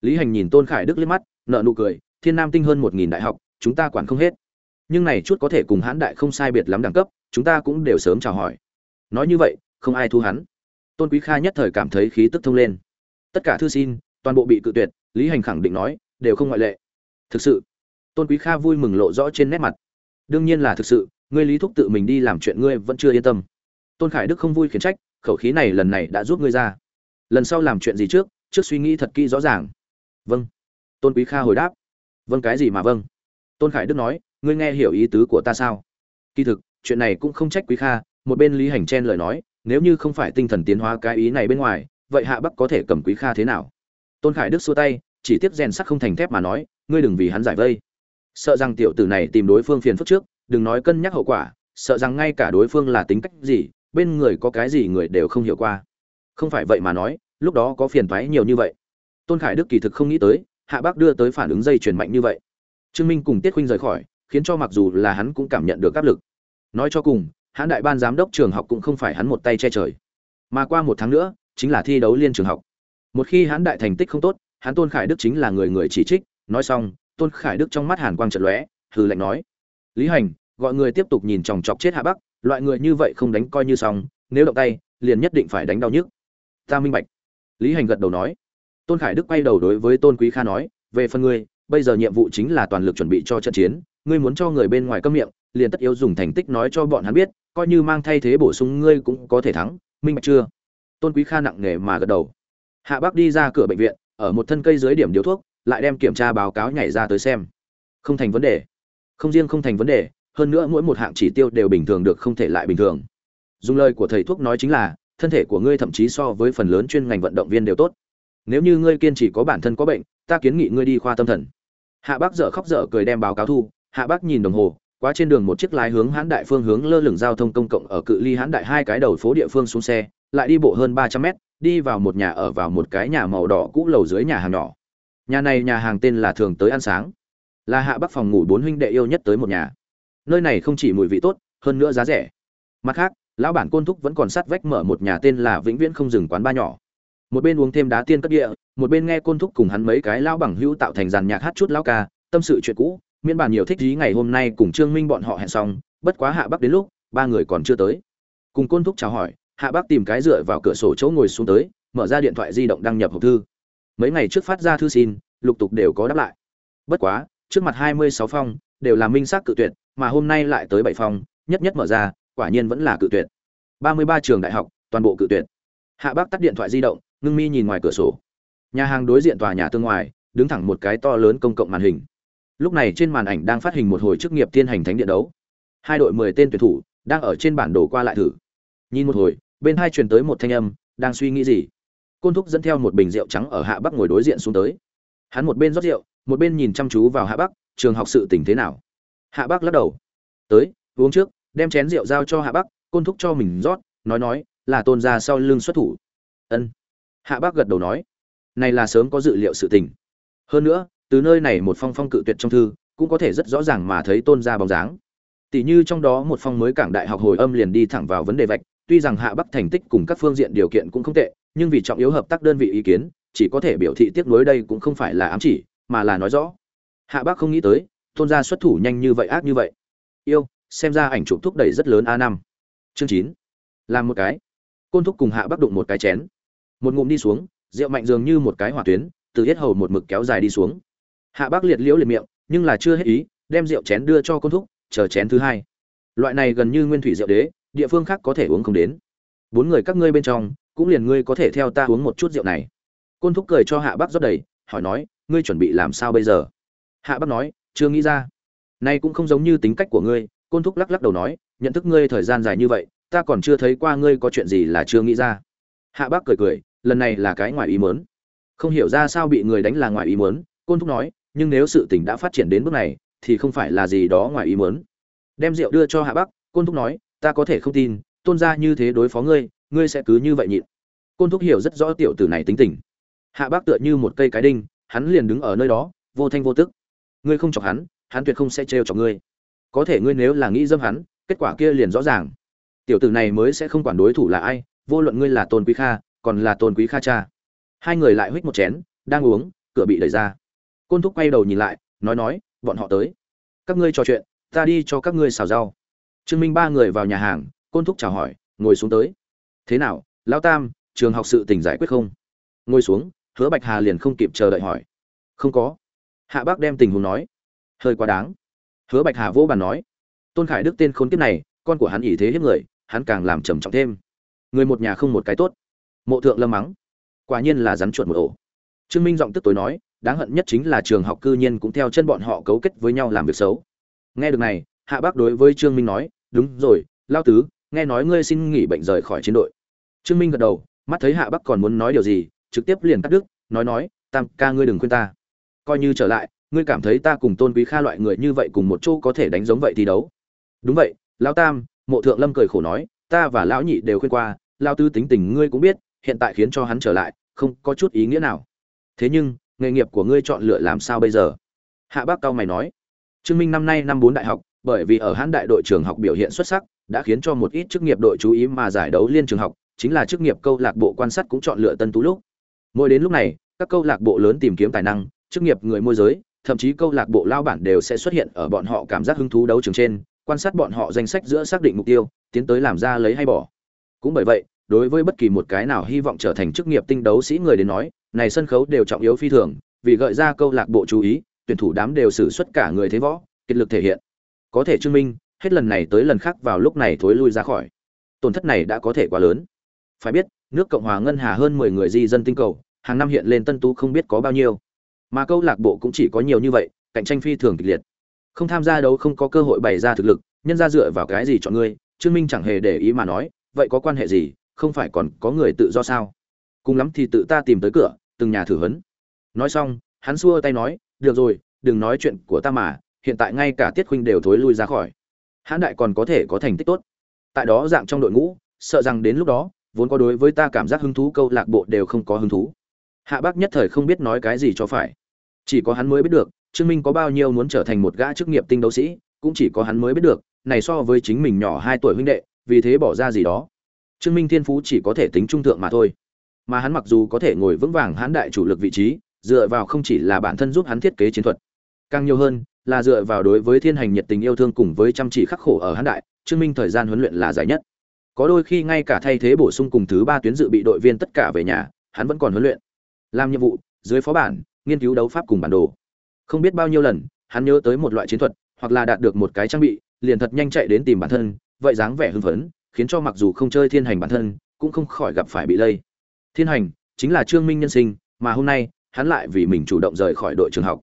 Lý hành nhìn tôn khải đức liếc mắt nợ nụ cười, thiên nam tinh hơn một nghìn đại học, chúng ta quản không hết. Nhưng này chút có thể cùng hãn đại không sai biệt lắm đẳng cấp, chúng ta cũng đều sớm chào hỏi. Nói như vậy, không ai thu hắn. Tôn quý kha nhất thời cảm thấy khí tức thông lên. Tất cả thư xin, toàn bộ bị cự tuyệt, lý hành khẳng định nói, đều không ngoại lệ. Thực sự, tôn quý kha vui mừng lộ rõ trên nét mặt. Đương nhiên là thực sự ngươi lý thúc tự mình đi làm chuyện ngươi vẫn chưa yên tâm. Tôn khải đức không vui khiển trách, khẩu khí này lần này đã giúp ngươi ra. Lần sau làm chuyện gì trước trước suy nghĩ thật kỹ rõ ràng. Vâng. Tôn quý kha hồi đáp. Vâng cái gì mà vâng? Tôn khải đức nói, ngươi nghe hiểu ý tứ của ta sao? Kỳ thực, chuyện này cũng không trách quý kha, một bên lý hành chen lời nói, nếu như không phải tinh thần tiến hóa cái ý này bên ngoài, vậy hạ bắc có thể cầm quý kha thế nào? Tôn khải đức xua tay, chỉ tiếp rèn sắt không thành thép mà nói, ngươi đừng vì hắn giải vây. Sợ rằng tiểu tử này tìm đối phương phiền phức trước đừng nói cân nhắc hậu quả, sợ rằng ngay cả đối phương là tính cách gì, bên người có cái gì người đều không hiểu qua. Không phải vậy mà nói, lúc đó có phiền thoái nhiều như vậy. Tôn khải đức kỳ thực không nghĩ tới, hạ bác đưa tới phản ứng dây chuyển mạnh như vậy. Trương minh cùng tiết huynh rời khỏi, khiến cho mặc dù là hắn cũng cảm nhận được áp lực. Nói cho cùng, hãn đại ban giám đốc trường học cũng không phải hắn một tay che trời. Mà qua một tháng nữa, chính là thi đấu liên trường học. Một khi hãn đại thành tích không tốt hắn tôn khải đức chính là người người chỉ trích. Nói xong, tôn khải đức trong mắt hàn quang trận lóe, hừ lạnh nói. Lý hành gọi người tiếp tục nhìn chòng chọc chết hạ bắc, loại người như vậy không đánh coi như xong, nếu động tay, liền nhất định phải đánh đau nhức. Ta minh bạch. Lý hành gật đầu nói. Tôn khải đức quay đầu đối với tôn quý kha nói, về phần ngươi, bây giờ nhiệm vụ chính là toàn lực chuẩn bị cho trận chiến, ngươi muốn cho người bên ngoài câm miệng, liền tất yếu dùng thành tích nói cho bọn hắn biết, coi như mang thay thế bổ sung ngươi cũng có thể thắng, minh bạch chưa? Tôn quý kha nặng nề mà gật đầu. Hạ bác đi ra cửa bệnh viện, ở một thân cây dưới điểm điếu thuốc, lại đem kiểm tra báo cáo nhảy ra tới xem. Không thành vấn đề. Không riêng không thành vấn đề hơn nữa mỗi một hạng chỉ tiêu đều bình thường được không thể lại bình thường. Dùng lời của thầy thuốc nói chính là, thân thể của ngươi thậm chí so với phần lớn chuyên ngành vận động viên đều tốt. Nếu như ngươi kiên trì có bản thân có bệnh, ta kiến nghị ngươi đi khoa tâm thần. Hạ bác dở khóc dở cười đem báo cáo thu. Hạ bác nhìn đồng hồ qua trên đường một chiếc lái hướng hãn đại phương hướng lơ lửng giao thông công cộng ở cự ly hãn đại hai cái đầu phố địa phương xuống xe, lại đi bộ hơn ba trăm mét, đi vào một nhà ở vào một cái nhà màu đỏ cũ lầu dưới nhà hàng nhỏ. Nhà này nhà hàng tên là thường tới ăn sáng. Là hạ bắc phòng ngủ bốn huynh đệ yêu nhất tới một nhà nơi này không chỉ mùi vị tốt, hơn nữa giá rẻ. Mặt khác, lão bản côn thúc vẫn còn sát vách mở một nhà tên là vĩnh viễn không dừng quán ba nhỏ. Một bên uống thêm đá tiên cất địa, một bên nghe côn thúc cùng hắn mấy cái lão bằng hữu tạo thành dàn nhạc hát chút lão ca, tâm sự chuyện cũ, miễn bản nhiều thích ý ngày hôm nay cùng trương minh bọn họ hẹn xong, bất quá hạ bắc đến lúc, ba người còn chưa tới. Cùng côn thúc chào hỏi, hạ bắc tìm cái dựa vào cửa sổ chỗ ngồi xuống tới, mở ra điện thoại di động đăng nhập hộp thư. Mấy ngày trước phát ra thư xin, lục tục đều có đáp lại. Bất quá, trước mặt hai mươi sáu phong, đều là minh xác cự tuyệt mà hôm nay lại tới bảy phòng, nhất nhất mở ra quả nhiên vẫn là cự tuyệt. Ba mươi ba trường đại học toàn bộ cự tuyệt. Hạ bác tắt điện thoại di động ngưng mi nhìn ngoài cửa sổ. Nhà hàng đối diện tòa nhà tương ngoài đứng thẳng một cái to lớn công cộng màn hình. Lúc này trên màn ảnh đang phát hình một hồi chức nghiệp tiên hành thánh điện đấu. Hai đội mười tên tuyển thủ đang ở trên bản đồ qua lại thử. Nhìn một hồi bên hai truyền tới một thanh âm đang suy nghĩ gì? Côn thúc dẫn theo một bình rượu trắng ở hạ bắc ngồi đối diện xuống tới. Hắn một bên rót rượu một bên nhìn chăm chú vào hạ bắc trường học sự tình thế nào? Hạ bắc lắc đầu. Tới, uống trước, đem chén rượu giao cho hạ bắc, côn thúc cho mình rót, nói nói, là tôn gia sau lưng xuất thủ. Ân. Hạ bắc gật đầu nói. Này là sớm có dự liệu sự tình. Hơn nữa, từ nơi này một phong phong cự tuyệt trong thư, cũng có thể rất rõ ràng mà thấy tôn gia bóng dáng. Tỷ như trong đó một phong mới cảng đại học hồi âm liền đi thẳng vào vấn đề vạch, tuy rằng hạ bắc thành tích cùng các phương diện điều kiện cũng không tệ, nhưng vì trọng yếu hợp tác đơn vị ý kiến, chỉ có thể biểu thị tiếc nuối đây cũng không phải là ám chỉ, mà là nói rõ. Hạ bắc không nghĩ tới tôn gia xuất thủ nhanh như vậy, ác như vậy. Yêu, xem ra ảnh chụp thúc đẩy rất lớn a năm. Chương chín. Làm một cái. Côn thúc cùng hạ bắc đụng một cái chén. Một ngụm đi xuống, rượu mạnh dường như một cái hỏa tuyến, từ hết hầu một mực kéo dài đi xuống. Hạ bắc liệt liễu liệt miệng, nhưng là chưa hết ý, đem rượu chén đưa cho côn thúc, chờ chén thứ hai. Loại này gần như nguyên thủy rượu đế, địa phương khác có thể uống không đến. Bốn người các ngươi bên trong, cũng liền ngươi có thể theo ta uống một chút rượu này. Côn thúc cười cho hạ bắc rót đầy, hỏi nói, ngươi chuẩn bị làm sao bây giờ? Hạ bắc nói chưa nghĩ ra. Nay cũng không giống như tính cách của ngươi côn thúc lắc lắc đầu nói nhận thức ngươi thời gian dài như vậy ta còn chưa thấy qua ngươi có chuyện gì là chưa nghĩ ra. Hạ bác cười cười lần này là cái ngoài ý muốn, không hiểu ra sao bị người đánh là ngoài ý muốn, côn thúc nói nhưng nếu sự tình đã phát triển đến bước này thì không phải là gì đó ngoài ý muốn. đem rượu đưa cho hạ bắc côn thúc nói ta có thể không tin tôn gia như thế đối phó ngươi ngươi sẽ cứ như vậy nhịn. Côn thúc hiểu rất rõ tiểu tử này tính tình. Hạ bác tựa như một cây cái đinh hắn liền đứng ở nơi đó vô thanh vô tức ngươi không chọc hắn hắn tuyệt không sẽ trêu chọc ngươi. Có thể ngươi nếu là nghĩ dâm hắn, kết quả kia liền rõ ràng. Tiểu tử này mới sẽ không quản đối thủ là ai, vô luận ngươi là tôn quý kha, còn là tôn quý kha cha. Hai người lại huých một chén, đang uống, cửa bị đẩy ra. Côn thúc quay đầu nhìn lại, nói nói, bọn họ tới. Các ngươi trò chuyện, ta đi cho các ngươi xào rau. Trương minh ba người vào nhà hàng, côn thúc chào hỏi, ngồi xuống tới. Thế nào, lão tam, trường học sự tình giải quyết không? Ngồi xuống. Hứa bạch hà liền không kịp chờ đợi hỏi. Không có hạ bác đem tình huống nói. Hơi quá đáng. Hứa bạch hà vô bàn nói. Tôn khải đức tên khốn kiếp này, con của hắn ỷ thế hiếp người, hắn càng làm trầm trọng thêm. Người một nhà không một cái tốt. Mộ thượng lâm mắng. Quả nhiên là rắn chuột một ổ. Trương minh giọng tức tối nói, đáng hận nhất chính là trường học cư nhiên cũng theo chân bọn họ cấu kết với nhau làm việc xấu. Nghe được này, hạ bác đối với trương minh nói, đúng rồi, lao tứ, nghe nói ngươi xin nghỉ bệnh rời khỏi chiến đội. Trương minh gật đầu, mắt thấy hạ bắc còn muốn nói điều gì, trực tiếp liền cắt đứt, nói nói, tam ca ngươi đừng khuyên ta coi như trở lại, ngươi cảm thấy ta cùng tôn quý kha loại người như vậy cùng một chỗ có thể đánh giống vậy thi đấu. Đúng vậy, lão tam, mộ thượng lâm cười khổ nói, ta và lão nhị đều khuyên qua lao tư tính tình ngươi cũng biết, hiện tại khiến cho hắn trở lại, không có chút ý nghĩa nào. Thế nhưng, nghề nghiệp của ngươi chọn lựa làm sao bây giờ? Hạ bác cao mày nói, trương minh năm nay năm bốn đại học, bởi vì ở hãn đại đội trường học biểu hiện xuất sắc, đã khiến cho một ít chức nghiệp đội chú ý mà giải đấu liên trường học, chính là chức nghiệp câu lạc bộ quan sát cũng chọn lựa tân tú lúc. Mỗi đến lúc này, các câu lạc bộ lớn tìm kiếm tài năng chức nghiệp người môi giới, thậm chí câu lạc bộ lao bản đều sẽ xuất hiện ở bọn họ cảm giác hứng thú đấu trường trên, quan sát bọn họ danh sách giữa xác định mục tiêu, tiến tới làm ra lấy hay bỏ. Cũng bởi vậy, đối với bất kỳ một cái nào hy vọng trở thành chức nghiệp tinh đấu sĩ người đến nói, này sân khấu đều trọng yếu phi thường, vì gợi ra câu lạc bộ chú ý, tuyển thủ đám đều xử xuất cả người thế võ, kiệt lực thể hiện. Có thể chứng minh, hết lần này tới lần khác vào lúc này thối lui ra khỏi. Tổn thất này đã có thể quá lớn. Phải biết, nước cộng hòa ngân hà hơn mười người di dân tinh cầu, hàng năm hiện lên tân tú không biết có bao nhiêu mà câu lạc bộ cũng chỉ có nhiều như vậy, cạnh tranh phi thường kịch liệt. Không tham gia đấu không có cơ hội bày ra thực lực, nhân ra dựa vào cái gì chọn ngươi, trương minh chẳng hề để ý mà nói, vậy có quan hệ gì, không phải còn có người tự do sao? Cùng lắm thì tự ta tìm tới cửa, từng nhà thử hấn nói xong, hắn xua tay nói, được rồi, đừng nói chuyện của ta mà, hiện tại ngay cả tiết khuynh đều thối lui ra khỏi. Hãn đại còn có thể có thành tích tốt. Tại đó dạng trong đội ngũ, sợ rằng đến lúc đó, vốn có đối với ta cảm giác hứng thú câu lạc bộ đều không có hứng thú. Hạ bác nhất thời không biết nói cái gì cho phải chỉ có hắn mới biết được, trương minh có bao nhiêu muốn trở thành một gã chức nghiệp tinh đấu sĩ, cũng chỉ có hắn mới biết được, này so với chính mình nhỏ hai tuổi huynh đệ, vì thế bỏ ra gì đó. Trương minh thiên phú chỉ có thể tính trung thượng mà thôi. Mà hắn mặc dù có thể ngồi vững vàng hán đại chủ lực vị trí, dựa vào không chỉ là bản thân giúp hắn thiết kế chiến thuật, càng nhiều hơn là dựa vào đối với thiên hành nhiệt tình yêu thương cùng với chăm chỉ khắc khổ ở hán đại, trương minh thời gian huấn luyện là dài nhất. Có đôi khi ngay cả thay thế bổ sung cùng thứ ba tuyến dự bị đội viên tất cả về nhà, hắn vẫn còn huấn luyện. Làm nhiệm vụ, dưới phó bản nghiên cứu đấu pháp cùng bản đồ. Không biết bao nhiêu lần, hắn nhớ tới một loại chiến thuật, hoặc là đạt được một cái trang bị, liền thật nhanh chạy đến tìm bản thân, vậy dáng vẻ hưng phấn, khiến cho mặc dù không chơi thiên hành bản thân, cũng không khỏi gặp phải bị lây. Thiên hành chính là trương minh nhân sinh, mà hôm nay, hắn lại vì mình chủ động rời khỏi đội trường học.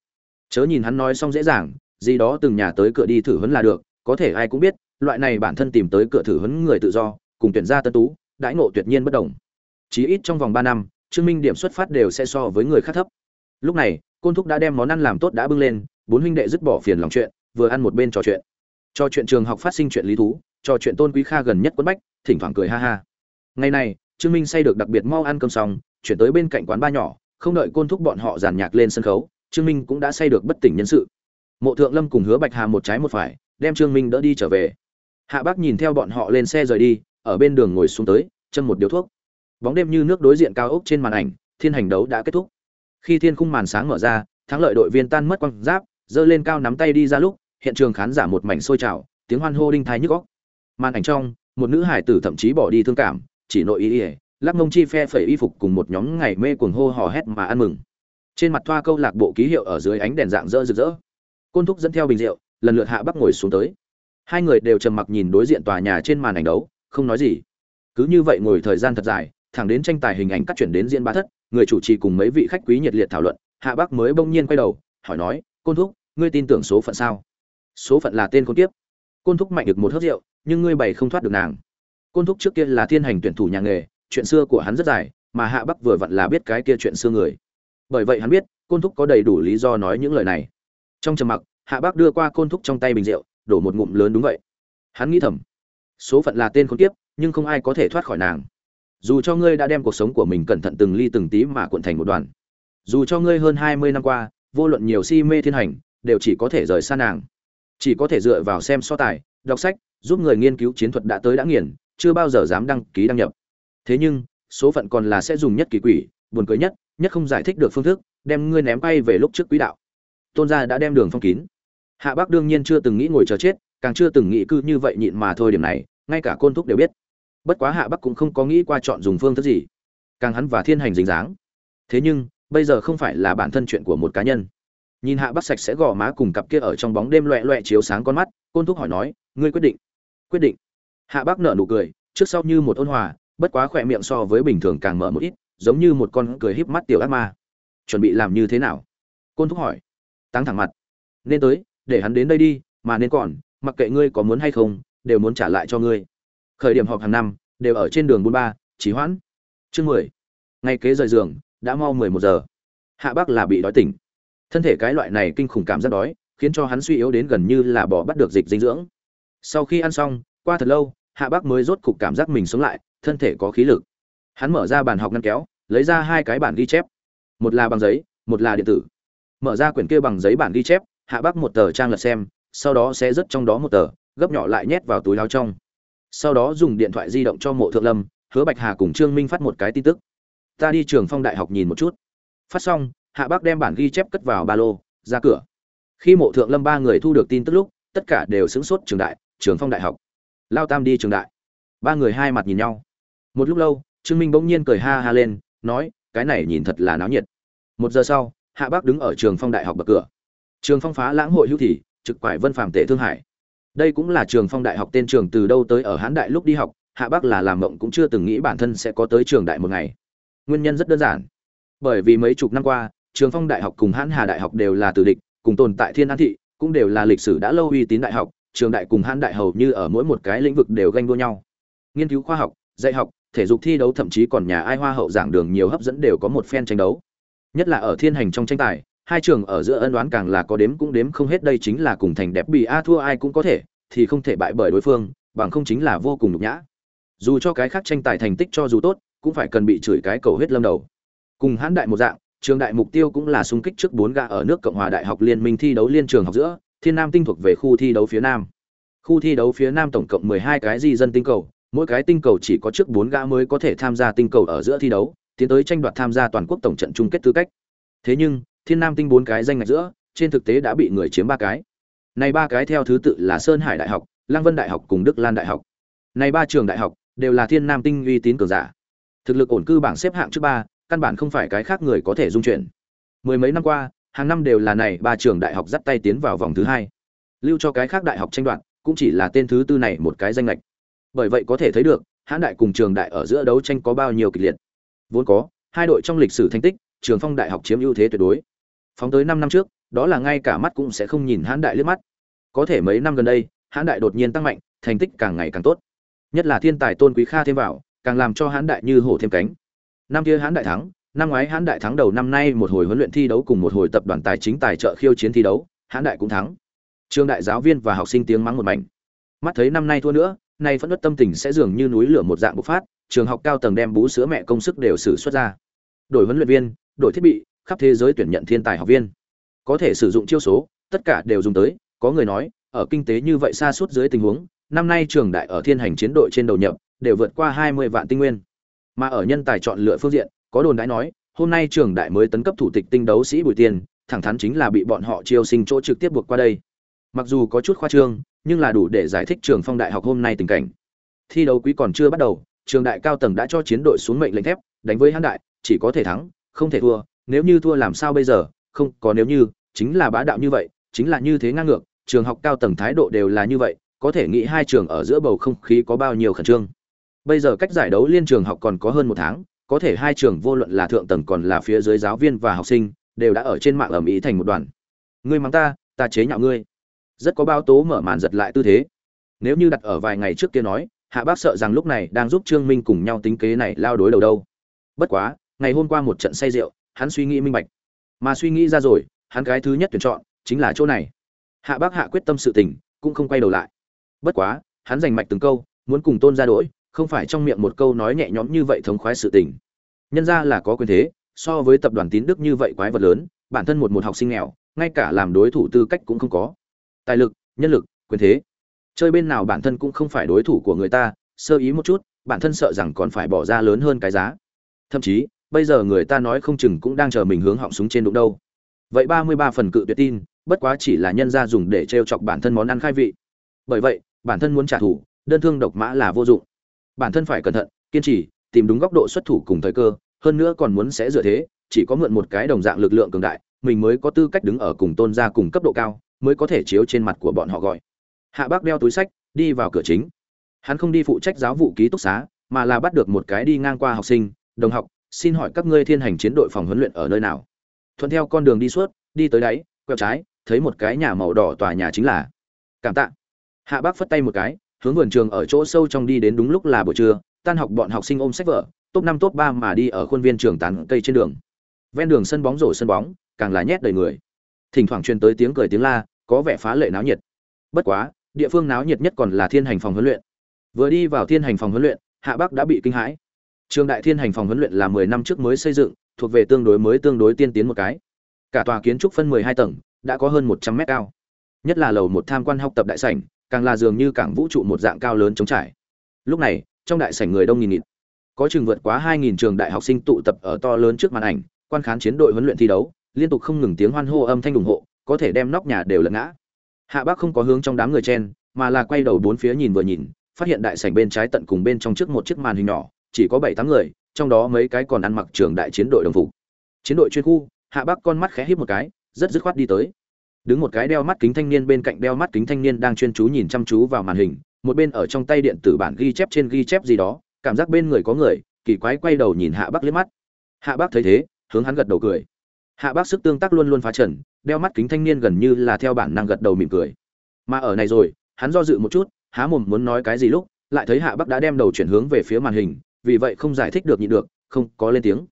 Chớ nhìn hắn nói xong dễ dàng, gì đó từng nhà tới cửa đi thử huấn là được, có thể ai cũng biết, loại này bản thân tìm tới cửa thử huấn người tự do, cùng tuyển ra tân tú, đãi ngộ tuyệt nhiên bất đồng. Chí ít trong vòng ba năm, trương minh điểm xuất phát đều sẽ so với người khác thấp lúc này, côn thúc đã đem món ăn làm tốt đã bưng lên, bốn huynh đệ dứt bỏ phiền lòng chuyện, vừa ăn một bên trò chuyện. Trò chuyện trường học phát sinh chuyện lý thú trò chuyện tôn quý kha gần nhất quấn bách, thỉnh thoảng cười ha ha. Ngày này, trương minh say được đặc biệt mau ăn cơm xong, chuyển tới bên cạnh quán ba nhỏ, không đợi côn thúc bọn họ giàn nhạc lên sân khấu, trương minh cũng đã say được bất tỉnh nhân sự. Mộ thượng lâm cùng hứa bạch hà một trái một phải, đem trương minh đỡ đi trở về. Hạ bác nhìn theo bọn họ lên xe rời đi, ở bên đường ngồi xuống tới chân một điếu thuốc. Bóng đêm như nước đối diện cao ốc trên màn ảnh, thiên hành đấu đã kết thúc khi thiên khung màn sáng mở ra, thắng lợi đội viên tan mất quăng giáp, giơ lên cao nắm tay đi ra lúc, hiện trường khán giả một mảnh sôi trào, tiếng hoan hô đinh thái nhức góc màn ảnh trong, một nữ hải tử thậm chí bỏ đi thương cảm, chỉ nội ý ỉa lắc mông chi phe phẩy y phục cùng một nhóm ngày mê cuồng hô hò hét mà ăn mừng. Trên mặt thoa câu lạc bộ ký hiệu ở dưới ánh đèn dạng rỡ rực rỡ. Côn thúc dẫn theo bình rượu, lần lượt hạ bắc ngồi xuống tới. Hai người đều trầm mặc nhìn đối diện tòa nhà trên màn ảnh đấu, không nói gì. Cứ như vậy ngồi thời gian thật dài, thẳng đến tranh tài hình ảnh cắt chuyển đến diễn bá thất người chủ trì cùng mấy vị khách quý nhiệt liệt thảo luận, hạ Bác mới bỗng nhiên quay đầu, hỏi nói, côn thúc, ngươi tin tưởng số phận sao? Số phận là tên con tiếp côn thúc mạnh được một hớt rượu, nhưng ngươi bày không thoát được nàng. Côn thúc trước kia là thiên hành tuyển thủ nhà nghề, chuyện xưa của hắn rất dài, mà hạ bắc vừa vặn là biết cái kia chuyện xưa người. Bởi vậy hắn biết, côn thúc có đầy đủ lý do nói những lời này. Trong trầm mặc, hạ Bác đưa qua côn thúc trong tay bình rượu, đổ một ngụm lớn đúng vậy. Hắn nghĩ thầm, số phận là tên con tiếp nhưng không ai có thể thoát khỏi nàng dù cho ngươi đã đem cuộc sống của mình cẩn thận từng ly từng tí mà cuộn thành một đoàn, dù cho ngươi hơn hai mươi năm qua, vô luận nhiều si mê thiên hành, đều chỉ có thể rời xa nàng. Chỉ có thể dựa vào xem so tài, đọc sách, giúp người nghiên cứu chiến thuật đã tới đã nghiền, chưa bao giờ dám đăng ký đăng nhập. Thế nhưng, số phận còn là sẽ dùng nhất kỳ quỷ, buồn cười nhất nhất không giải thích được phương thức, đem ngươi ném bay về lúc trước quỹ đạo. Tôn gia đã đem đường phong kín. Hạ bác đương nhiên chưa từng nghĩ ngồi chờ chết, càng chưa từng nghĩ cư như vậy nhịn mà thôi điểm này, ngay cả côn thúc đều biết bất quá hạ bắc cũng không có nghĩ qua chọn dùng phương thức gì. Càng hắn và thiên hành dính dáng. Thế nhưng, bây giờ không phải là bản thân chuyện của một cá nhân. Nhìn hạ bắc sạch sẽ gò má cùng cặp kia ở trong bóng đêm loẹ loẹ chiếu sáng con mắt, côn thúc hỏi nói, ngươi quyết định? Quyết định. Hạ bắc nở nụ cười, trước sau như một ôn hòa, bất quá khỏe miệng so với bình thường càng mở một ít, giống như một con cười híp mắt tiểu ác ma. Chuẩn bị làm như thế nào? Côn thúc hỏi. Tăng thẳng mặt. Nên tới, để hắn đến đây đi, mà nên còn, mặc kệ ngươi có muốn hay không, đều muốn trả lại cho ngươi khởi điểm họp hàng năm, đều ở trên đường bốn ba trí hoãn. Chương mười. Ngay kế rời giường, đã mau mười một giờ. Hạ bác là bị đói tỉnh. Thân thể cái loại này kinh khủng cảm giác đói, khiến cho hắn suy yếu đến gần như là bỏ bắt được dịch dinh dưỡng. Sau khi ăn xong, qua thật lâu, hạ bác mới rốt cục cảm giác mình sống lại, thân thể có khí lực. Hắn mở ra bàn học ngăn kéo, lấy ra hai cái bản ghi chép. Một là bằng giấy, một là điện tử. Mở ra quyển kia bằng giấy bản ghi chép, hạ bác một tờ trang lật xem, sau đó sẽ rớt trong đó một tờ, gấp nhỏ lại nhét vào túi áo trong sau đó dùng điện thoại di động cho mộ thượng lâm, hứa bạch hà cùng trương minh phát một cái tin tức. Ta đi trường phong đại học nhìn một chút. Phát xong, hạ bác đem bản ghi chép cất vào ba lô, ra cửa. Khi mộ thượng lâm ba người thu được tin tức lúc, tất cả đều sững sốt trường đại, trường phong đại học. Lao tam đi trường đại. Ba người hai mặt nhìn nhau. Một lúc lâu, trương minh bỗng nhiên cười ha ha lên, nói, cái này nhìn thật là náo nhiệt. Một giờ sau, hạ bác đứng ở trường phong đại học bậc cửa. Trường phong phá lãng hội hữu thị trực quải vân phàm tệ thương hải đây cũng là trường phong đại học tên trường từ đâu tới ở hán đại lúc đi học, hạ bắc là làm mộng cũng chưa từng nghĩ bản thân sẽ có tới trường đại một ngày. Nguyên nhân rất đơn giản. Bởi vì mấy chục năm qua, trường phong đại học cùng hãn hà đại học đều là tử địch, cùng tồn tại thiên an thị, cũng đều là lịch sử đã lâu uy tín đại học, trường đại cùng hãn đại hầu như ở mỗi một cái lĩnh vực đều ganh đua nhau. Nghiên cứu khoa học, dạy học, thể dục thi đấu thậm chí còn nhà ai hoa hậu giảng đường nhiều hấp dẫn đều có một phen tranh đấu. Nhất là ở thiên hành trong tranh tài hai trường ở giữa ân đoán càng là có đếm cũng đếm không hết, đây chính là cùng thành đẹp bị a thua ai cũng có thể, thì không thể bại bởi đối phương, bằng không chính là vô cùng nhục nhã. Dù cho cái khác tranh tài thành tích cho dù tốt, cũng phải cần bị chửi cái cầu huyết lâm đầu. Cùng hãn đại một dạng, trường đại mục tiêu cũng là xung kích trước bốn gã ở nước cộng hòa đại học liên minh thi đấu liên trường học giữa, thiên nam tinh thuộc về khu thi đấu phía nam. Khu thi đấu phía nam tổng cộng 12 cái di dân tinh cầu, mỗi cái tinh cầu chỉ có trước bốn gã mới có thể tham gia tinh cầu ở giữa thi đấu, tiến tới tranh đoạt tham gia toàn quốc tổng trận chung kết tư cách. Thế nhưng thiên nam tinh bốn cái danh ngạch giữa, trên thực tế đã bị người chiếm ba cái. Này ba cái theo thứ tự là sơn hải đại học, lăng vân đại học cùng đức lan đại học. Này ba trường đại học đều là thiên nam tinh uy tín cường giả. Thực lực ổn cư bảng xếp hạng trước ba, căn bản không phải cái khác người có thể dung chuyển. Mười mấy năm qua, hàng năm đều là này ba trường đại học dắt tay tiến vào vòng thứ hai. Lưu cho cái khác đại học tranh đoạt, cũng chỉ là tên thứ tư này một cái danh lệch bởi vậy có thể thấy được hãn đại cùng trường đại ở giữa đấu tranh có bao nhiêu kịch liệt. Vốn có, hai đội trong lịch sử thành tích, trường phong đại học chiếm ưu thế tuyệt đối phóng tới năm năm trước, đó là ngay cả mắt cũng sẽ không nhìn hãn đại liếc mắt. Có thể mấy năm gần đây, hãn đại đột nhiên tăng mạnh, thành tích càng ngày càng tốt. Nhất là thiên tài tôn quý kha thêm vào, càng làm cho hãn đại như hổ thêm cánh. Năm kia hãn đại thắng, năm ngoái hãn đại thắng đầu năm nay một hồi huấn luyện thi đấu cùng một hồi tập đoàn tài chính tài trợ khiêu chiến thi đấu, hãn đại cũng thắng. Trường đại giáo viên và học sinh tiếng mắng một mảnh. Mắt thấy năm nay thua nữa, nay phẫn nộ tâm tình sẽ dường như núi lửa một dạng bộc phát, trường học cao tầng đem bú sữa mẹ công sức đều xử xuất ra. Đổi huấn luyện viên, đổi thiết bị khắp thế giới tuyển nhận thiên tài học viên có thể sử dụng chiêu số tất cả đều dùng tới có người nói ở kinh tế như vậy xa suốt dưới tình huống năm nay trường đại ở thiên hành chiến đội trên đầu nhập đều vượt qua 20 vạn tinh nguyên. Mà ở nhân tài chọn lựa phương diện, có đồn đãi nói, hôm nay trường đại mới tấn cấp thủ tịch tinh đấu sĩ Bùi tiền thẳng thắn chính là bị bọn họ chiêu sinh chỗ trực tiếp buộc qua đây. Mặc dù có chút khoa trương, nhưng là đủ để giải thích trường phong đại học hôm nay tình cảnh. Thi đấu quý còn chưa bắt đầu, trường đại cao tầng đã cho chiến đội xuống mệnh lệnh thép, đánh với hãn đại, chỉ có thể thắng, không thể thua, nếu như thua làm sao bây giờ, không, có nếu như, chính là bá đạo như vậy, chính là như thế ngang ngược, trường học cao tầng thái độ đều là như vậy, có thể nghĩ hai trường ở giữa bầu không khí có bao nhiêu khẩn trương. Bây giờ cách giải đấu liên trường học còn có hơn một tháng, có thể hai trường vô luận là thượng tầng còn là phía dưới giáo viên và học sinh, đều đã ở trên mạng ầm ĩ thành một đoàn. Ngươi mắng ta, ta chế nhạo ngươi. Rất có bao tố mở màn giật lại tư thế. Nếu như đặt ở vài ngày trước kia nói, Hạ Bác sợ rằng lúc này đang giúp Trương Minh cùng nhau tính kế này lao đối đầu đâu. Bất quá, ngày hôm qua một trận say rượu, hắn suy nghĩ minh bạch. Mà suy nghĩ ra rồi, hắn cái thứ nhất tuyển chọn chính là chỗ này. Hạ Bác hạ quyết tâm sự tình, cũng không quay đầu lại. Bất quá, hắn giành mạch từng câu, muốn cùng Tôn ra đổi, không phải trong miệng một câu nói nhẹ nhõm như vậy thống khoái sự tình nhân ra là có quyền thế so với tập đoàn tín đức như vậy quái vật lớn bản thân một một học sinh nghèo ngay cả làm đối thủ tư cách cũng không có tài lực nhân lực quyền thế chơi bên nào bản thân cũng không phải đối thủ của người ta sơ ý một chút bản thân sợ rằng còn phải bỏ ra lớn hơn cái giá thậm chí bây giờ người ta nói không chừng cũng đang chờ mình hướng họng súng trên đụng đâu. Vậy ba mươi ba phần cự tuyệt tin, bất quá chỉ là nhân ra dùng để t chọc bản thân món ăn khai vị. Bởi vậy, bản thân muốn trả thù, đơn thương độc mã là vô dụng. Bản thân phải cẩn thận, kiên trì, tìm đúng góc độ xuất thủ cùng thời cơ, hơn nữa còn muốn sẽ dựa thế, chỉ có mượn một cái đồng dạng lực lượng cường đại, mình mới có tư cách đứng ở cùng tôn gia cùng cấp độ cao, mới có thể chiếu trên mặt của bọn họ gọi. Hạ bác đeo túi sách, đi vào cửa chính. Hắn không đi phụ trách giáo vụ ký túc xá, mà là bắt được một cái đi ngang qua học sinh, đồng học xin hỏi các ngươi thiên hành chiến đội phòng huấn luyện ở nơi nào? Thuận theo con đường đi suốt, đi tới đáy, quẹo trái, thấy một cái nhà màu đỏ tòa nhà chính là cảm tạ. Hạ bác phất tay một cái, hướng vườn trường ở chỗ sâu trong đi đến đúng lúc là buổi trưa, tan học bọn học sinh ôm sách vở, top năm, top ba mà đi ở khuôn viên trường tán cây trên đường. Ven đường sân bóng rổ sân bóng, càng là nhét đầy người. Thỉnh thoảng truyền tới tiếng cười tiếng la, có vẻ phá lệ náo nhiệt. Bất quá, địa phương náo nhiệt nhất còn là thiên hành phòng huấn luyện. Vừa đi vào thiên hành phòng huấn luyện, hạ bắc đã bị kinh hãi trường đại thiên hành phòng huấn luyện là mười năm trước mới xây dựng, thuộc về tương đối mới tương đối tiên tiến một cái. Cả tòa kiến trúc phân mười hai tầng, đã có hơn một trăm mét cao. Nhất là lầu một tham quan học tập đại sảnh, càng là dường như cảng vũ trụ một dạng cao lớn chống trải. Lúc này, trong đại sảnh người đông nghìn nghịt. Có chừng vượt quá hai nghìn trường đại học sinh tụ tập ở to lớn trước màn ảnh, quan khán chiến đội huấn luyện thi đấu, liên tục không ngừng tiếng hoan hô âm thanh ủng hộ, có thể đem nóc nhà đều lật ngã. Hạ bác không có hướng trong đám người chen, mà là quay đầu bốn phía nhìn vừa nhìn, phát hiện đại sảnh bên trái tận cùng bên trong trước một chiếc màn hình nhỏ chỉ có bảy tám người, trong đó mấy cái còn ăn mặc trường đại chiến đội đồng phục. Chiến đội chuyên khu, hạ bắc con mắt khẽ híp một cái, rất dứt khoát đi tới. Đứng một cái đeo mắt kính thanh niên bên cạnh đeo mắt kính thanh niên đang chuyên chú nhìn chăm chú vào màn hình, một bên ở trong tay điện tử bản ghi chép trên ghi chép gì đó, cảm giác bên người có người, kỳ quái quay đầu nhìn hạ bắc liếc mắt. Hạ bắc thấy thế, hướng hắn gật đầu cười. Hạ bắc sức tương tác luôn luôn phá trần, đeo mắt kính thanh niên gần như là theo bản năng gật đầu mỉm cười. Mà ở này rồi, hắn do dự một chút, há mồm muốn nói cái gì lúc, lại thấy hạ bắc đã đem đầu chuyển hướng về phía màn hình vì vậy không giải thích được nhịn được, không có lên tiếng.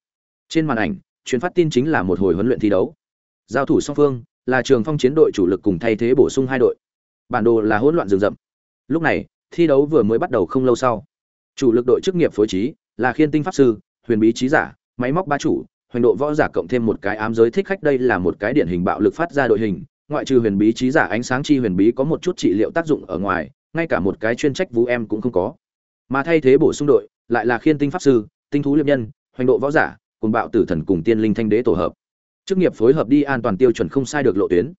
Trên màn ảnh truyền phát tin chính là một hồi huấn luyện thi đấu. Giao thủ song phương, là trường phong chiến đội chủ lực cùng thay thế bổ sung hai đội. Bản đồ là hỗn loạn rừng rậm. Lúc này, thi đấu vừa mới bắt đầu không lâu sau. Chủ lực đội chức nghiệp phối trí, là khiên tinh pháp sư, huyền bí trí giả, máy móc ba chủ, hoành độ võ giả cộng thêm một cái ám giới thích khách, đây là một cái điển hình bạo lực phát ra đội hình, ngoại trừ huyền bí trí giả ánh sáng chi huyền bí có một chút trị liệu tác dụng ở ngoài, ngay cả một cái chuyên trách vũ em cũng không có. Mà thay thế bổ sung đội lại là khiên tinh pháp sư, tinh thú liệp nhân, hoành độ võ giả cùng bạo tử thần cùng tiên linh thanh đế tổ hợp. Chức nghiệp phối hợp đi an toàn tiêu chuẩn không sai được lộ tuyến.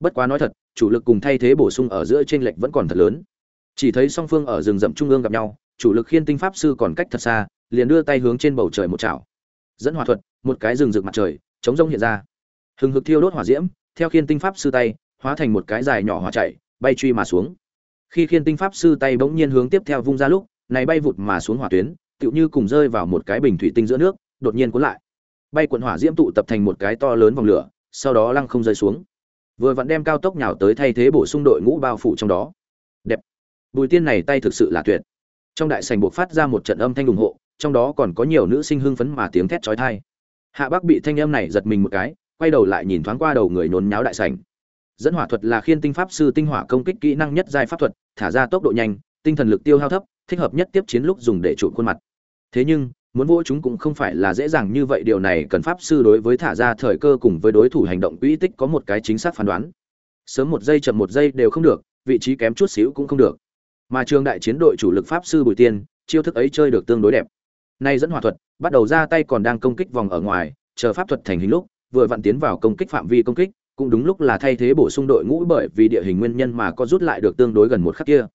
Bất quá nói thật, chủ lực cùng thay thế bổ sung ở giữa trên lệch vẫn còn thật lớn. Chỉ thấy song phương ở rừng rậm trung ương gặp nhau, chủ lực khiên tinh pháp sư còn cách thật xa, liền đưa tay hướng trên bầu trời một chảo. Dẫn hỏa thuật, một cái rừng rực mặt trời, chống rông hiện ra. Hừng hực thiêu đốt hỏa diễm, theo khiên tinh pháp sư tay, hóa thành một cái dài nhỏ hỏa chạy, bay truy mà xuống. Khi khiên tinh pháp sư tay bỗng nhiên hướng tiếp theo vung ra lúc này bay vụt mà xuống hỏa tuyến tựu như cùng rơi vào một cái bình thủy tinh giữa nước đột nhiên cuốn lại. Bay cuộn hỏa diễm tụ tập thành một cái to lớn vòng lửa sau đó lăng không rơi xuống. Vừa vặn đem cao tốc nhào tới thay thế bổ sung đội ngũ bao phủ trong đó. Đẹp. Bùi tiên này tay thực sự là tuyệt. Trong đại sảnh buộc phát ra một trận âm thanh ủng hộ trong đó còn có nhiều nữ sinh hưng phấn mà tiếng thét chói tai. Hạ bắc bị thanh âm này giật mình một cái quay đầu lại nhìn thoáng qua đầu người nhốn nháo đại sảnh, dẫn hỏa thuật là khiên tinh pháp sư tinh hỏa công kích kỹ năng nhất giai pháp thuật thả ra tốc độ nhanh tinh thần lực tiêu hao thấp thích hợp nhất tiếp chiến lúc dùng để trụ khuôn mặt. Thế nhưng, muốn vỗ chúng cũng không phải là dễ dàng như vậy, điều này cần pháp sư đối với thả ra thời cơ cùng với đối thủ hành động quỹ tích có một cái chính xác phán đoán. Sớm một giây chậm một giây đều không được, vị trí kém chút xíu cũng không được. Mà trường đại chiến đội chủ lực pháp sư bùi tiên, chiêu thức ấy chơi được tương đối đẹp. Nay dẫn hỏa thuật, bắt đầu ra tay còn đang công kích vòng ở ngoài, chờ pháp thuật thành hình lúc, vừa vặn tiến vào công kích phạm vi công kích, cũng đúng lúc là thay thế bổ sung đội ngũ bởi vì địa hình nguyên nhân mà có rút lại được tương đối gần một khắc kia.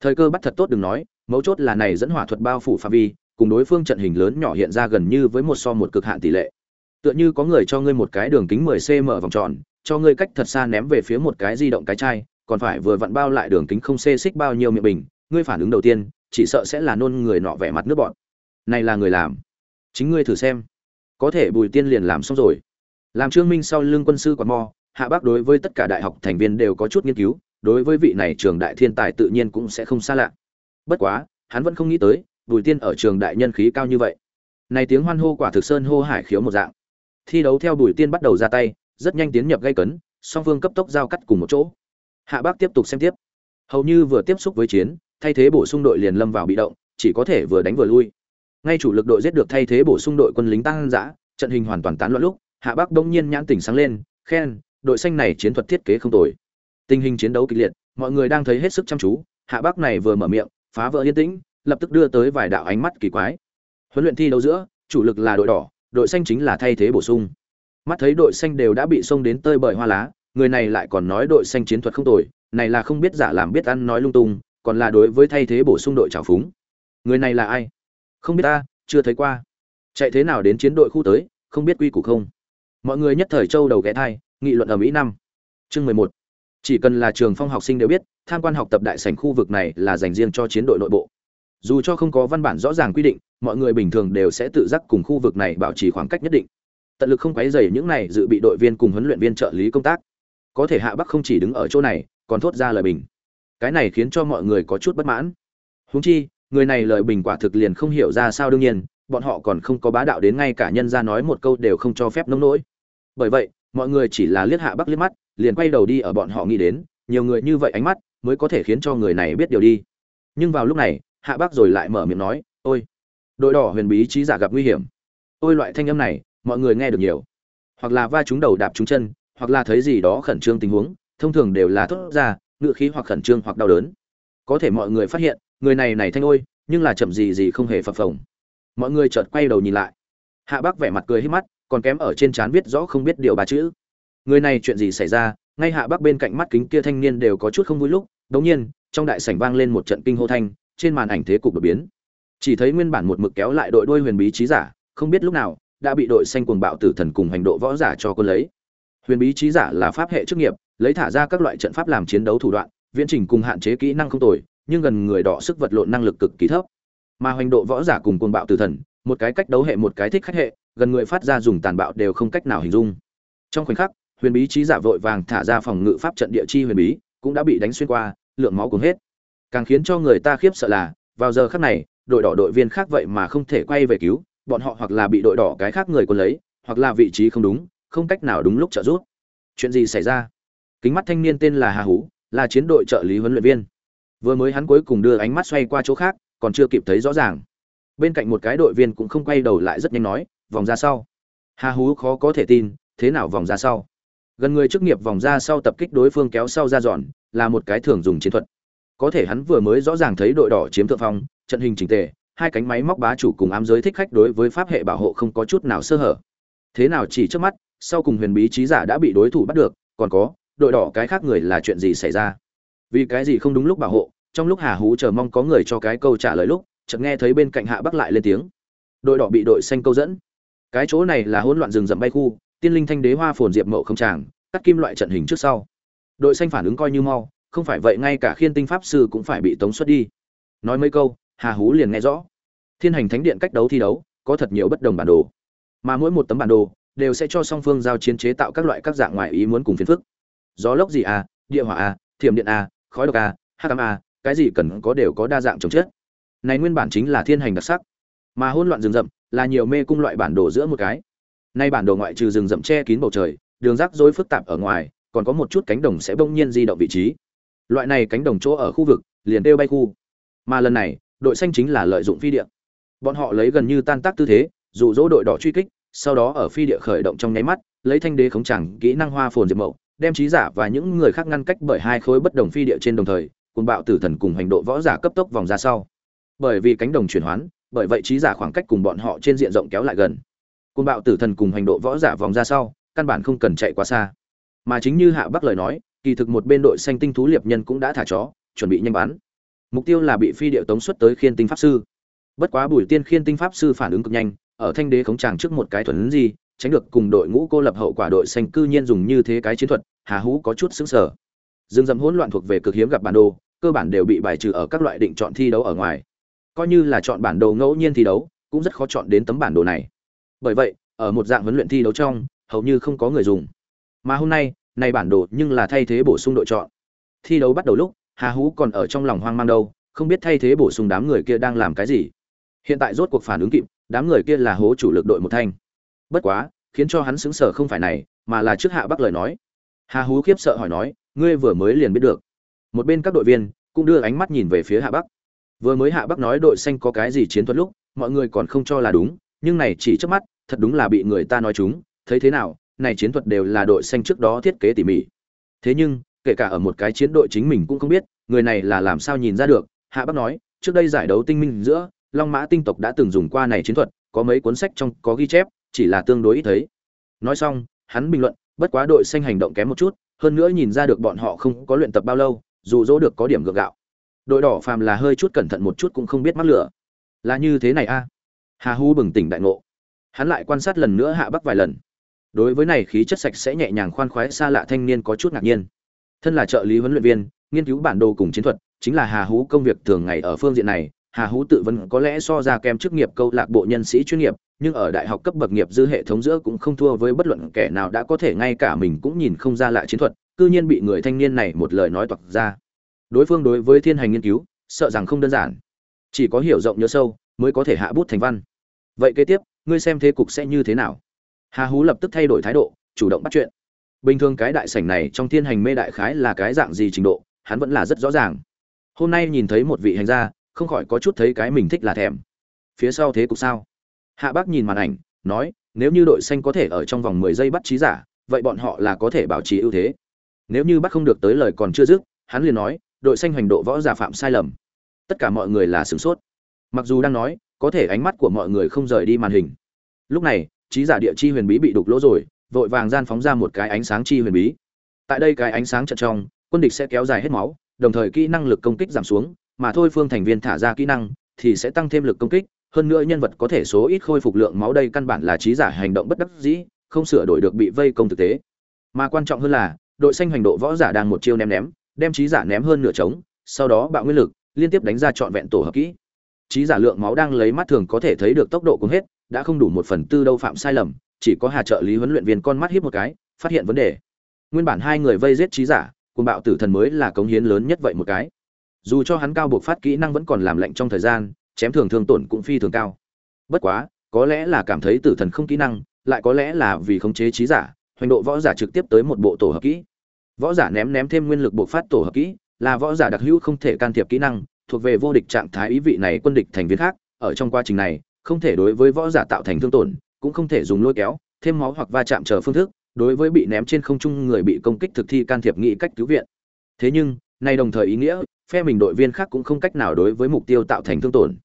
Thời cơ bắt thật tốt đừng nói mấu chốt là này dẫn hỏa thuật bao phủ phạm vi, cùng đối phương trận hình lớn nhỏ hiện ra gần như với một so một cực hạn tỷ lệ. Tựa như có người cho ngươi một cái đường kính 10 cm vòng tròn, cho ngươi cách thật xa ném về phía một cái di động cái chai, còn phải vừa vặn bao lại đường kính không xê xích bao nhiêu miệng bình, ngươi phản ứng đầu tiên, chỉ sợ sẽ là nôn người nọ vẻ mặt nước bọn này là người làm. Chính ngươi thử xem. Có thể bùi tiên liền làm xong rồi. Làm trương minh sau lưng quân sư quạt mò, hạ bác đối với tất cả đại học thành viên đều có chút nghiên cứu, đối với vị này trường đại thiên tài tự nhiên cũng sẽ không xa lạ bất quá, hắn vẫn không nghĩ tới, bùi tiên ở trường đại nhân khí cao như vậy. Này tiếng hoan hô quả thực sơn hô hải khiếu một dạng. Thi đấu theo bùi tiên bắt đầu ra tay, rất nhanh tiến nhập gây cấn, song phương cấp tốc giao cắt cùng một chỗ. Hạ bác tiếp tục xem tiếp. Hầu như vừa tiếp xúc với chiến, thay thế bổ sung đội liền lâm vào bị động, chỉ có thể vừa đánh vừa lui. Ngay chủ lực đội giết được thay thế bổ sung đội quân lính tăng dã, trận hình hoàn toàn tán loạn lúc, hạ bác đông nhiên nhãn tỉnh sáng lên, khen, đội xanh này chiến thuật thiết kế không tồi. Tình hình chiến đấu kịch liệt, mọi người đang thấy hết sức chăm chú. Hạ bác này vừa mở miệng phá vỡ yên tĩnh, lập tức đưa tới vài đạo ánh mắt kỳ quái. Huấn luyện thi đấu giữa, chủ lực là đội đỏ, đội xanh chính là thay thế bổ sung. Mắt thấy đội xanh đều đã bị xông đến tơi bời hoa lá, người này lại còn nói đội xanh chiến thuật không tồi, này là không biết giả làm biết ăn nói lung tung, còn là đối với thay thế bổ sung đội trào phúng. Người này là ai? Không biết ta, chưa thấy qua. Chạy thế nào đến chiến đội khu tới, không biết quy củ không? Mọi người nhất thời châu đầu ghé thai, nghị luận ở mỹ năm. Chương mười một chỉ cần là trường phong học sinh đều biết, tham quan học tập đại sảnh khu vực này là dành riêng cho chiến đội nội bộ. Dù cho không có văn bản rõ ràng quy định, mọi người bình thường đều sẽ tự giác cùng khu vực này bảo trì khoảng cách nhất định. Tận lực không quấy dày những này dự bị đội viên cùng huấn luyện viên trợ lý công tác. Có thể hạ bắc không chỉ đứng ở chỗ này, còn thốt ra lời bình. Cái này khiến cho mọi người có chút bất mãn. Húng chi, người này lời bình quả thực liền không hiểu ra sao đương nhiên, bọn họ còn không có bá đạo đến ngay cả nhân ra nói một câu đều không cho phép nông nỗi. Bởi vậy, mọi người chỉ là liếc hạ bắc liếc mắt liền quay đầu đi ở bọn họ nghĩ đến, nhiều người như vậy ánh mắt mới có thể khiến cho người này biết điều đi. Nhưng vào lúc này, hạ bắc rồi lại mở miệng nói, ôi, đội đỏ huyền bí trí giả gặp nguy hiểm. Ôi, loại thanh âm này, mọi người nghe được nhiều. Hoặc là va chúng đầu đạp chúng chân, hoặc là thấy gì đó khẩn trương tình huống, thông thường đều là thốt ra, ngựa khí hoặc khẩn trương hoặc đau đớn. Có thể mọi người phát hiện, người này này thanh ôi, nhưng là chậm gì gì không hề phập phồng. Mọi người chợt quay đầu nhìn lại. Hạ bác vẻ mặt cười hết mắt, còn kém ở trên trán viết rõ không biết điều ba chữ người này chuyện gì xảy ra? Ngay hạ bắc bên cạnh mắt kính kia thanh niên đều có chút không vui lúc, đống nhiên, trong đại sảnh vang lên một trận kinh hô thanh, trên màn ảnh thế cục đột biến. Chỉ thấy nguyên bản một mực kéo lại đội đuôi huyền bí trí giả, không biết lúc nào, đã bị đội xanh cuồng bạo tử thần cùng hành độ võ giả cho quân lấy. Huyền bí trí giả là pháp hệ chức nghiệp, lấy thả ra các loại trận pháp làm chiến đấu thủ đoạn, viễn trình cùng hạn chế kỹ năng không tồi, nhưng gần người đỏ sức vật lộn năng lực cực kỳ thấp. Mà hành độ võ giả cùng cuồng bạo tử thần, một cái cách đấu hệ một cái thích khách hệ, gần người phát ra dùng tàn bạo đều không cách nào hình dung. Trong khoảnh khắc huyền bí trí giả vội vàng thả ra phòng ngự pháp trận địa chi huyền bí, cũng đã bị đánh xuyên qua, lượng máu cũng hết. Càng khiến cho người ta khiếp sợ là, vào giờ khắc này, đội đỏ đội viên khác vậy mà không thể quay về cứu, bọn họ hoặc là bị đội đỏ cái khác người quân lấy, hoặc là vị trí không đúng, không cách nào đúng lúc trợ giúp. Chuyện gì xảy ra? Kính mắt thanh niên tên là hà hú, là chiến đội trợ lý huấn luyện viên. Vừa mới hắn cuối cùng đưa ánh mắt xoay qua chỗ khác, còn chưa kịp thấy rõ ràng. Bên cạnh một cái đội viên cũng không quay đầu lại rất nhanh nói, vòng ra sau. Hà hú khó có thể tin, thế nào vòng ra sau? Gần người chức nghiệp vòng ra sau tập kích đối phương kéo sau ra dọn, là một cái thường dùng chiến thuật. Có thể hắn vừa mới rõ ràng thấy đội đỏ chiếm thượng phong, trận hình trình tề, hai cánh máy móc bá chủ cùng ám giới thích khách đối với pháp hệ bảo hộ không có chút nào sơ hở. Thế nào chỉ trước mắt, sau cùng huyền bí trí giả đã bị đối thủ bắt được, còn có, đội đỏ cái khác người là chuyện gì xảy ra? Vì cái gì không đúng lúc bảo hộ, trong lúc hà hú chờ mong có người cho cái câu trả lời lúc, chợt nghe thấy bên cạnh hạ bắc lại lên tiếng. Đội đỏ bị đội xanh câu dẫn. Cái chỗ này là hỗn loạn rừng rậm bay khu tiên linh thanh đế hoa phồn diệp mậu không tràng, cắt kim loại trận hình trước sau. Đội xanh phản ứng coi như mau, không phải vậy ngay cả khiên tinh pháp sư cũng phải bị tống xuất đi. Nói mấy câu, hà hú liền nghe rõ. Thiên hành thánh điện cách đấu thi đấu, có thật nhiều bất đồng bản đồ. Mà mỗi một tấm bản đồ đều sẽ cho song phương giao chiến chế tạo các loại các dạng ngoại ý muốn cùng phiền phức. Gió lốc gì à địa hỏa à thiểm điện à khói độc à hắc cám à cái gì cần có đều có đa dạng chống chết này nguyên bản chính là thiên hành đặc sắc. Mà hỗn loạn rừng rậm là nhiều mê cung loại bản đồ giữa một cái nay bản đồ ngoại trừ rừng rậm che kín bầu trời, đường rắc rối phức tạp ở ngoài, còn có một chút cánh đồng sẽ bỗng nhiên di động vị trí. Loại này cánh đồng chỗ ở khu vực, liền đeo bay khu. Mà lần này, đội xanh chính là lợi dụng phi địa. Bọn họ lấy gần như tan tác tư thế, dụ dỗ đội đỏ truy kích, sau đó ở phi địa khởi động trong nháy mắt, lấy thanh đế khống chẳng kỹ năng hoa phồn diệp mậu, đem trí giả và những người khác ngăn cách bởi hai khối bất đồng phi địa trên đồng thời, cùng bạo tử thần cùng hành độ võ giả cấp tốc vòng ra sau. Bởi vì cánh đồng chuyển hoán, bởi vậy trí giả khoảng cách cùng bọn họ trên diện rộng kéo lại gần côn bạo tử thần cùng hành độ võ giả vòng ra sau, căn bản không cần chạy quá xa. Mà chính như hạ bắc lời nói, kỳ thực một bên đội xanh tinh thú liệp nhân cũng đã thả chó, chuẩn bị nhanh bán. mục tiêu là bị phi điệu tống xuất tới khiên tinh pháp sư. Bất quá bùi tiên khiên tinh pháp sư phản ứng cực nhanh, ở thanh đế khống tràng trước một cái thuần gì, tránh được cùng đội ngũ cô lập hậu quả đội xanh cư nhiên dùng như thế cái chiến thuật, hà hú có chút xứng sở dương dầm hỗn loạn thuộc về cực hiếm gặp bản đồ, cơ bản đều bị bài trừ ở các loại định chọn thi đấu ở ngoài. Coi như là chọn bản đồ ngẫu nhiên thi đấu, cũng rất khó chọn đến tấm bản đồ này bởi vậy, ở một dạng huấn luyện thi đấu trong, hầu như không có người dùng. Mà hôm nay, này bản đồ nhưng là thay thế bổ sung đội chọn. Thi đấu bắt đầu lúc, hà hú còn ở trong lòng hoang mang đâu, không biết thay thế bổ sung đám người kia đang làm cái gì. Hiện tại rốt cuộc phản ứng kịp, đám người kia là hố chủ lực đội một thanh. Bất quá, khiến cho hắn xứng sở không phải này, mà là trước hạ bắc lời nói. Hà hú khiếp sợ hỏi nói, ngươi vừa mới liền biết được. Một bên các đội viên cũng đưa ánh mắt nhìn về phía hạ bắc. Vừa mới hạ bắc nói đội xanh có cái gì chiến thuật lúc, mọi người còn không cho là đúng nhưng này chỉ trước mắt, thật đúng là bị người ta nói chúng, thấy thế nào, này chiến thuật đều là đội xanh trước đó thiết kế tỉ mỉ. Thế nhưng, kể cả ở một cái chiến đội chính mình cũng không biết, người này là làm sao nhìn ra được, hạ bắc nói, trước đây giải đấu tinh minh giữa, long mã tinh tộc đã từng dùng qua này chiến thuật, có mấy cuốn sách trong có ghi chép, chỉ là tương đối ít thấy. Nói xong, hắn bình luận, bất quá đội xanh hành động kém một chút, hơn nữa nhìn ra được bọn họ không có luyện tập bao lâu, dù dỗ được có điểm gượng gạo. Đội đỏ phàm là hơi chút cẩn thận một chút cũng không biết mắc lửa. Là như thế này a hà hu bừng tỉnh đại ngộ. Hắn lại quan sát lần nữa hạ bắc vài lần. Đối với này khí chất sạch sẽ nhẹ nhàng khoan khoái xa lạ thanh niên có chút ngạc nhiên. Thân là trợ lý huấn luyện viên, nghiên cứu bản đồ cùng chiến thuật, chính là hà hú công việc thường ngày ở phương diện này, hà hú tự vấn có lẽ so ra kém chức nghiệp câu lạc bộ nhân sĩ chuyên nghiệp, nhưng ở đại học cấp bậc nghiệp dư hệ thống giữa cũng không thua với bất luận kẻ nào đã có thể ngay cả mình cũng nhìn không ra lại chiến thuật, cư nhiên bị người thanh niên này một lời nói toạc ra. Đối phương đối với thiên hành nghiên cứu, sợ rằng không đơn giản. Chỉ có hiểu rộng nhớ sâu mới có thể hạ bút thành văn. Vậy kế tiếp, ngươi xem thế cục sẽ như thế nào? Hà hú lập tức thay đổi thái độ, chủ động bắt chuyện. Bình thường cái đại sảnh này trong thiên hành mê đại khái là cái dạng gì trình độ, hắn vẫn là rất rõ ràng. Hôm nay nhìn thấy một vị hành gia, không khỏi có chút thấy cái mình thích là thèm. Phía sau thế cục sao? Hạ bác nhìn màn ảnh, nói, nếu như đội xanh có thể ở trong vòng mười giây bắt trí giả, vậy bọn họ là có thể bảo trì ưu thế. Nếu như bắt không được tới lời còn chưa dứt, hắn liền nói, đội xanh hành độ võ giả phạm sai lầm. Tất cả mọi người là sửng sốt mặc dù đang nói, có thể ánh mắt của mọi người không rời đi màn hình. Lúc này, trí giả địa chi huyền bí bị đục lỗ rồi, vội vàng gian phóng ra một cái ánh sáng chi huyền bí. Tại đây cái ánh sáng trận trong, quân địch sẽ kéo dài hết máu, đồng thời kỹ năng lực công kích giảm xuống, mà thôi phương thành viên thả ra kỹ năng, thì sẽ tăng thêm lực công kích, hơn nữa nhân vật có thể số ít khôi phục lượng máu đây căn bản là trí giả hành động bất đắc dĩ, không sửa đổi được bị vây công thực tế. Mà quan trọng hơn là, đội xanh hành độ võ giả đang một chiêu ném ném, đem trí giả ném hơn nửa trống, sau đó bạo nguyên lực, liên tiếp đánh ra trọn vẹn tổ hợp kỹ trí giả lượng máu đang lấy mắt thường có thể thấy được tốc độ cũng hết, đã không đủ một phần tư đâu phạm sai lầm, chỉ có hà trợ lý huấn luyện viên con mắt hiếp một cái, phát hiện vấn đề. Nguyên bản hai người vây giết trí giả cùng bạo tử thần mới là cống hiến lớn nhất vậy một cái. Dù cho hắn cao buộc phát kỹ năng vẫn còn làm lạnh trong thời gian, chém thường thường tổn cũng phi thường cao. Bất quá, có lẽ là cảm thấy tử thần không kỹ năng, lại có lẽ là vì khống chế trí giả, hoành độ võ giả trực tiếp tới một bộ tổ hợp kỹ. Võ giả ném ném thêm nguyên lực buộc phát tổ hợp kỹ, là võ giả đặc hữu không thể can thiệp kỹ năng thuộc về vô địch trạng thái ý vị này quân địch thành viên khác, ở trong quá trình này, không thể đối với võ giả tạo thành thương tổn, cũng không thể dùng lôi kéo, thêm máu hoặc va chạm chờ phương thức, đối với bị ném trên không trung người bị công kích thực thi can thiệp nghị cách cứu viện. Thế nhưng, nay đồng thời ý nghĩa, phe mình đội viên khác cũng không cách nào đối với mục tiêu tạo thành thương tổn.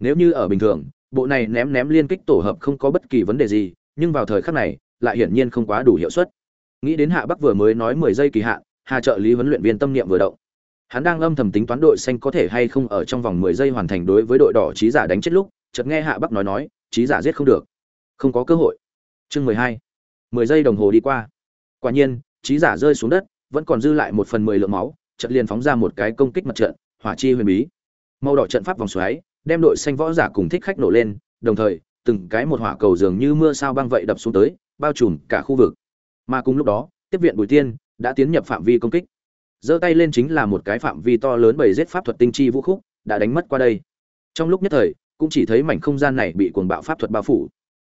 Nếu như ở bình thường, bộ này ném ném liên kích tổ hợp không có bất kỳ vấn đề gì, nhưng vào thời khắc này, lại hiển nhiên không quá đủ hiệu suất. Nghĩ đến hạ bắc vừa mới nói mười giây kỳ hạn, hà trợ lý huấn luyện viên tâm niệm vừa động hắn đang âm thầm tính toán đội xanh có thể hay không ở trong vòng mười giây hoàn thành đối với đội đỏ trí giả đánh chết lúc, chợt nghe hạ bắc nói nói, trí giả giết không được. Không có cơ hội. Chương mười hai. Mười giây đồng hồ đi qua. Quả nhiên, trí giả rơi xuống đất, vẫn còn dư lại một phần mười lượng máu, chợt liền phóng ra một cái công kích mặt trận, hỏa chi huyền bí. Màu đỏ trận pháp vòng xoáy, đem đội xanh võ giả cùng thích khách nổ lên, đồng thời, từng cái một hỏa cầu dường như mưa sao băng vậy đập xuống tới, bao trùm cả khu vực. Mà cùng lúc đó, tiếp viện bùi tiên đã tiến nhập phạm vi công kích giơ tay lên chính là một cái phạm vi to lớn bầy giết pháp thuật tinh chi vũ khúc, đã đánh mất qua đây. Trong lúc nhất thời, cũng chỉ thấy mảnh không gian này bị cuồng bạo pháp thuật bao phủ.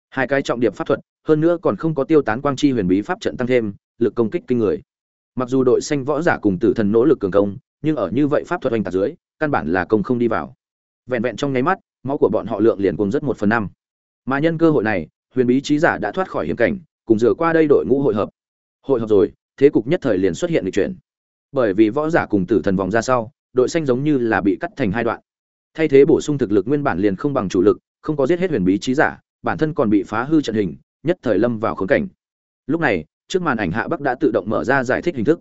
Hai cái trọng điểm pháp thuật, hơn nữa còn không có tiêu tán quang chi huyền bí pháp trận tăng thêm, lực công kích kinh người. Mặc dù đội xanh võ giả cùng tử thần nỗ lực cường công, nhưng ở như vậy pháp thuật oanh tạc dưới, căn bản là công không đi vào. Vẹn vẹn trong nháy mắt, máu của bọn họ lượng liền cùng rất một phần năm. Mà nhân cơ hội này, huyền bí trí giả đã thoát khỏi hiểm cảnh, cùng rửa qua đây đội ngũ hội hợp. Hội hợp rồi, thế cục nhất thời liền xuất hiện lịch chuyển bởi vì võ giả cùng tử thần vòng ra sau, đội xanh giống như là bị cắt thành hai đoạn. Thay thế bổ sung thực lực nguyên bản liền không bằng chủ lực, không có giết hết huyền bí trí giả, bản thân còn bị phá hư trận hình, nhất thời lâm vào khốn cảnh. Lúc này, trước màn ảnh hạ bắc đã tự động mở ra giải thích hình thức.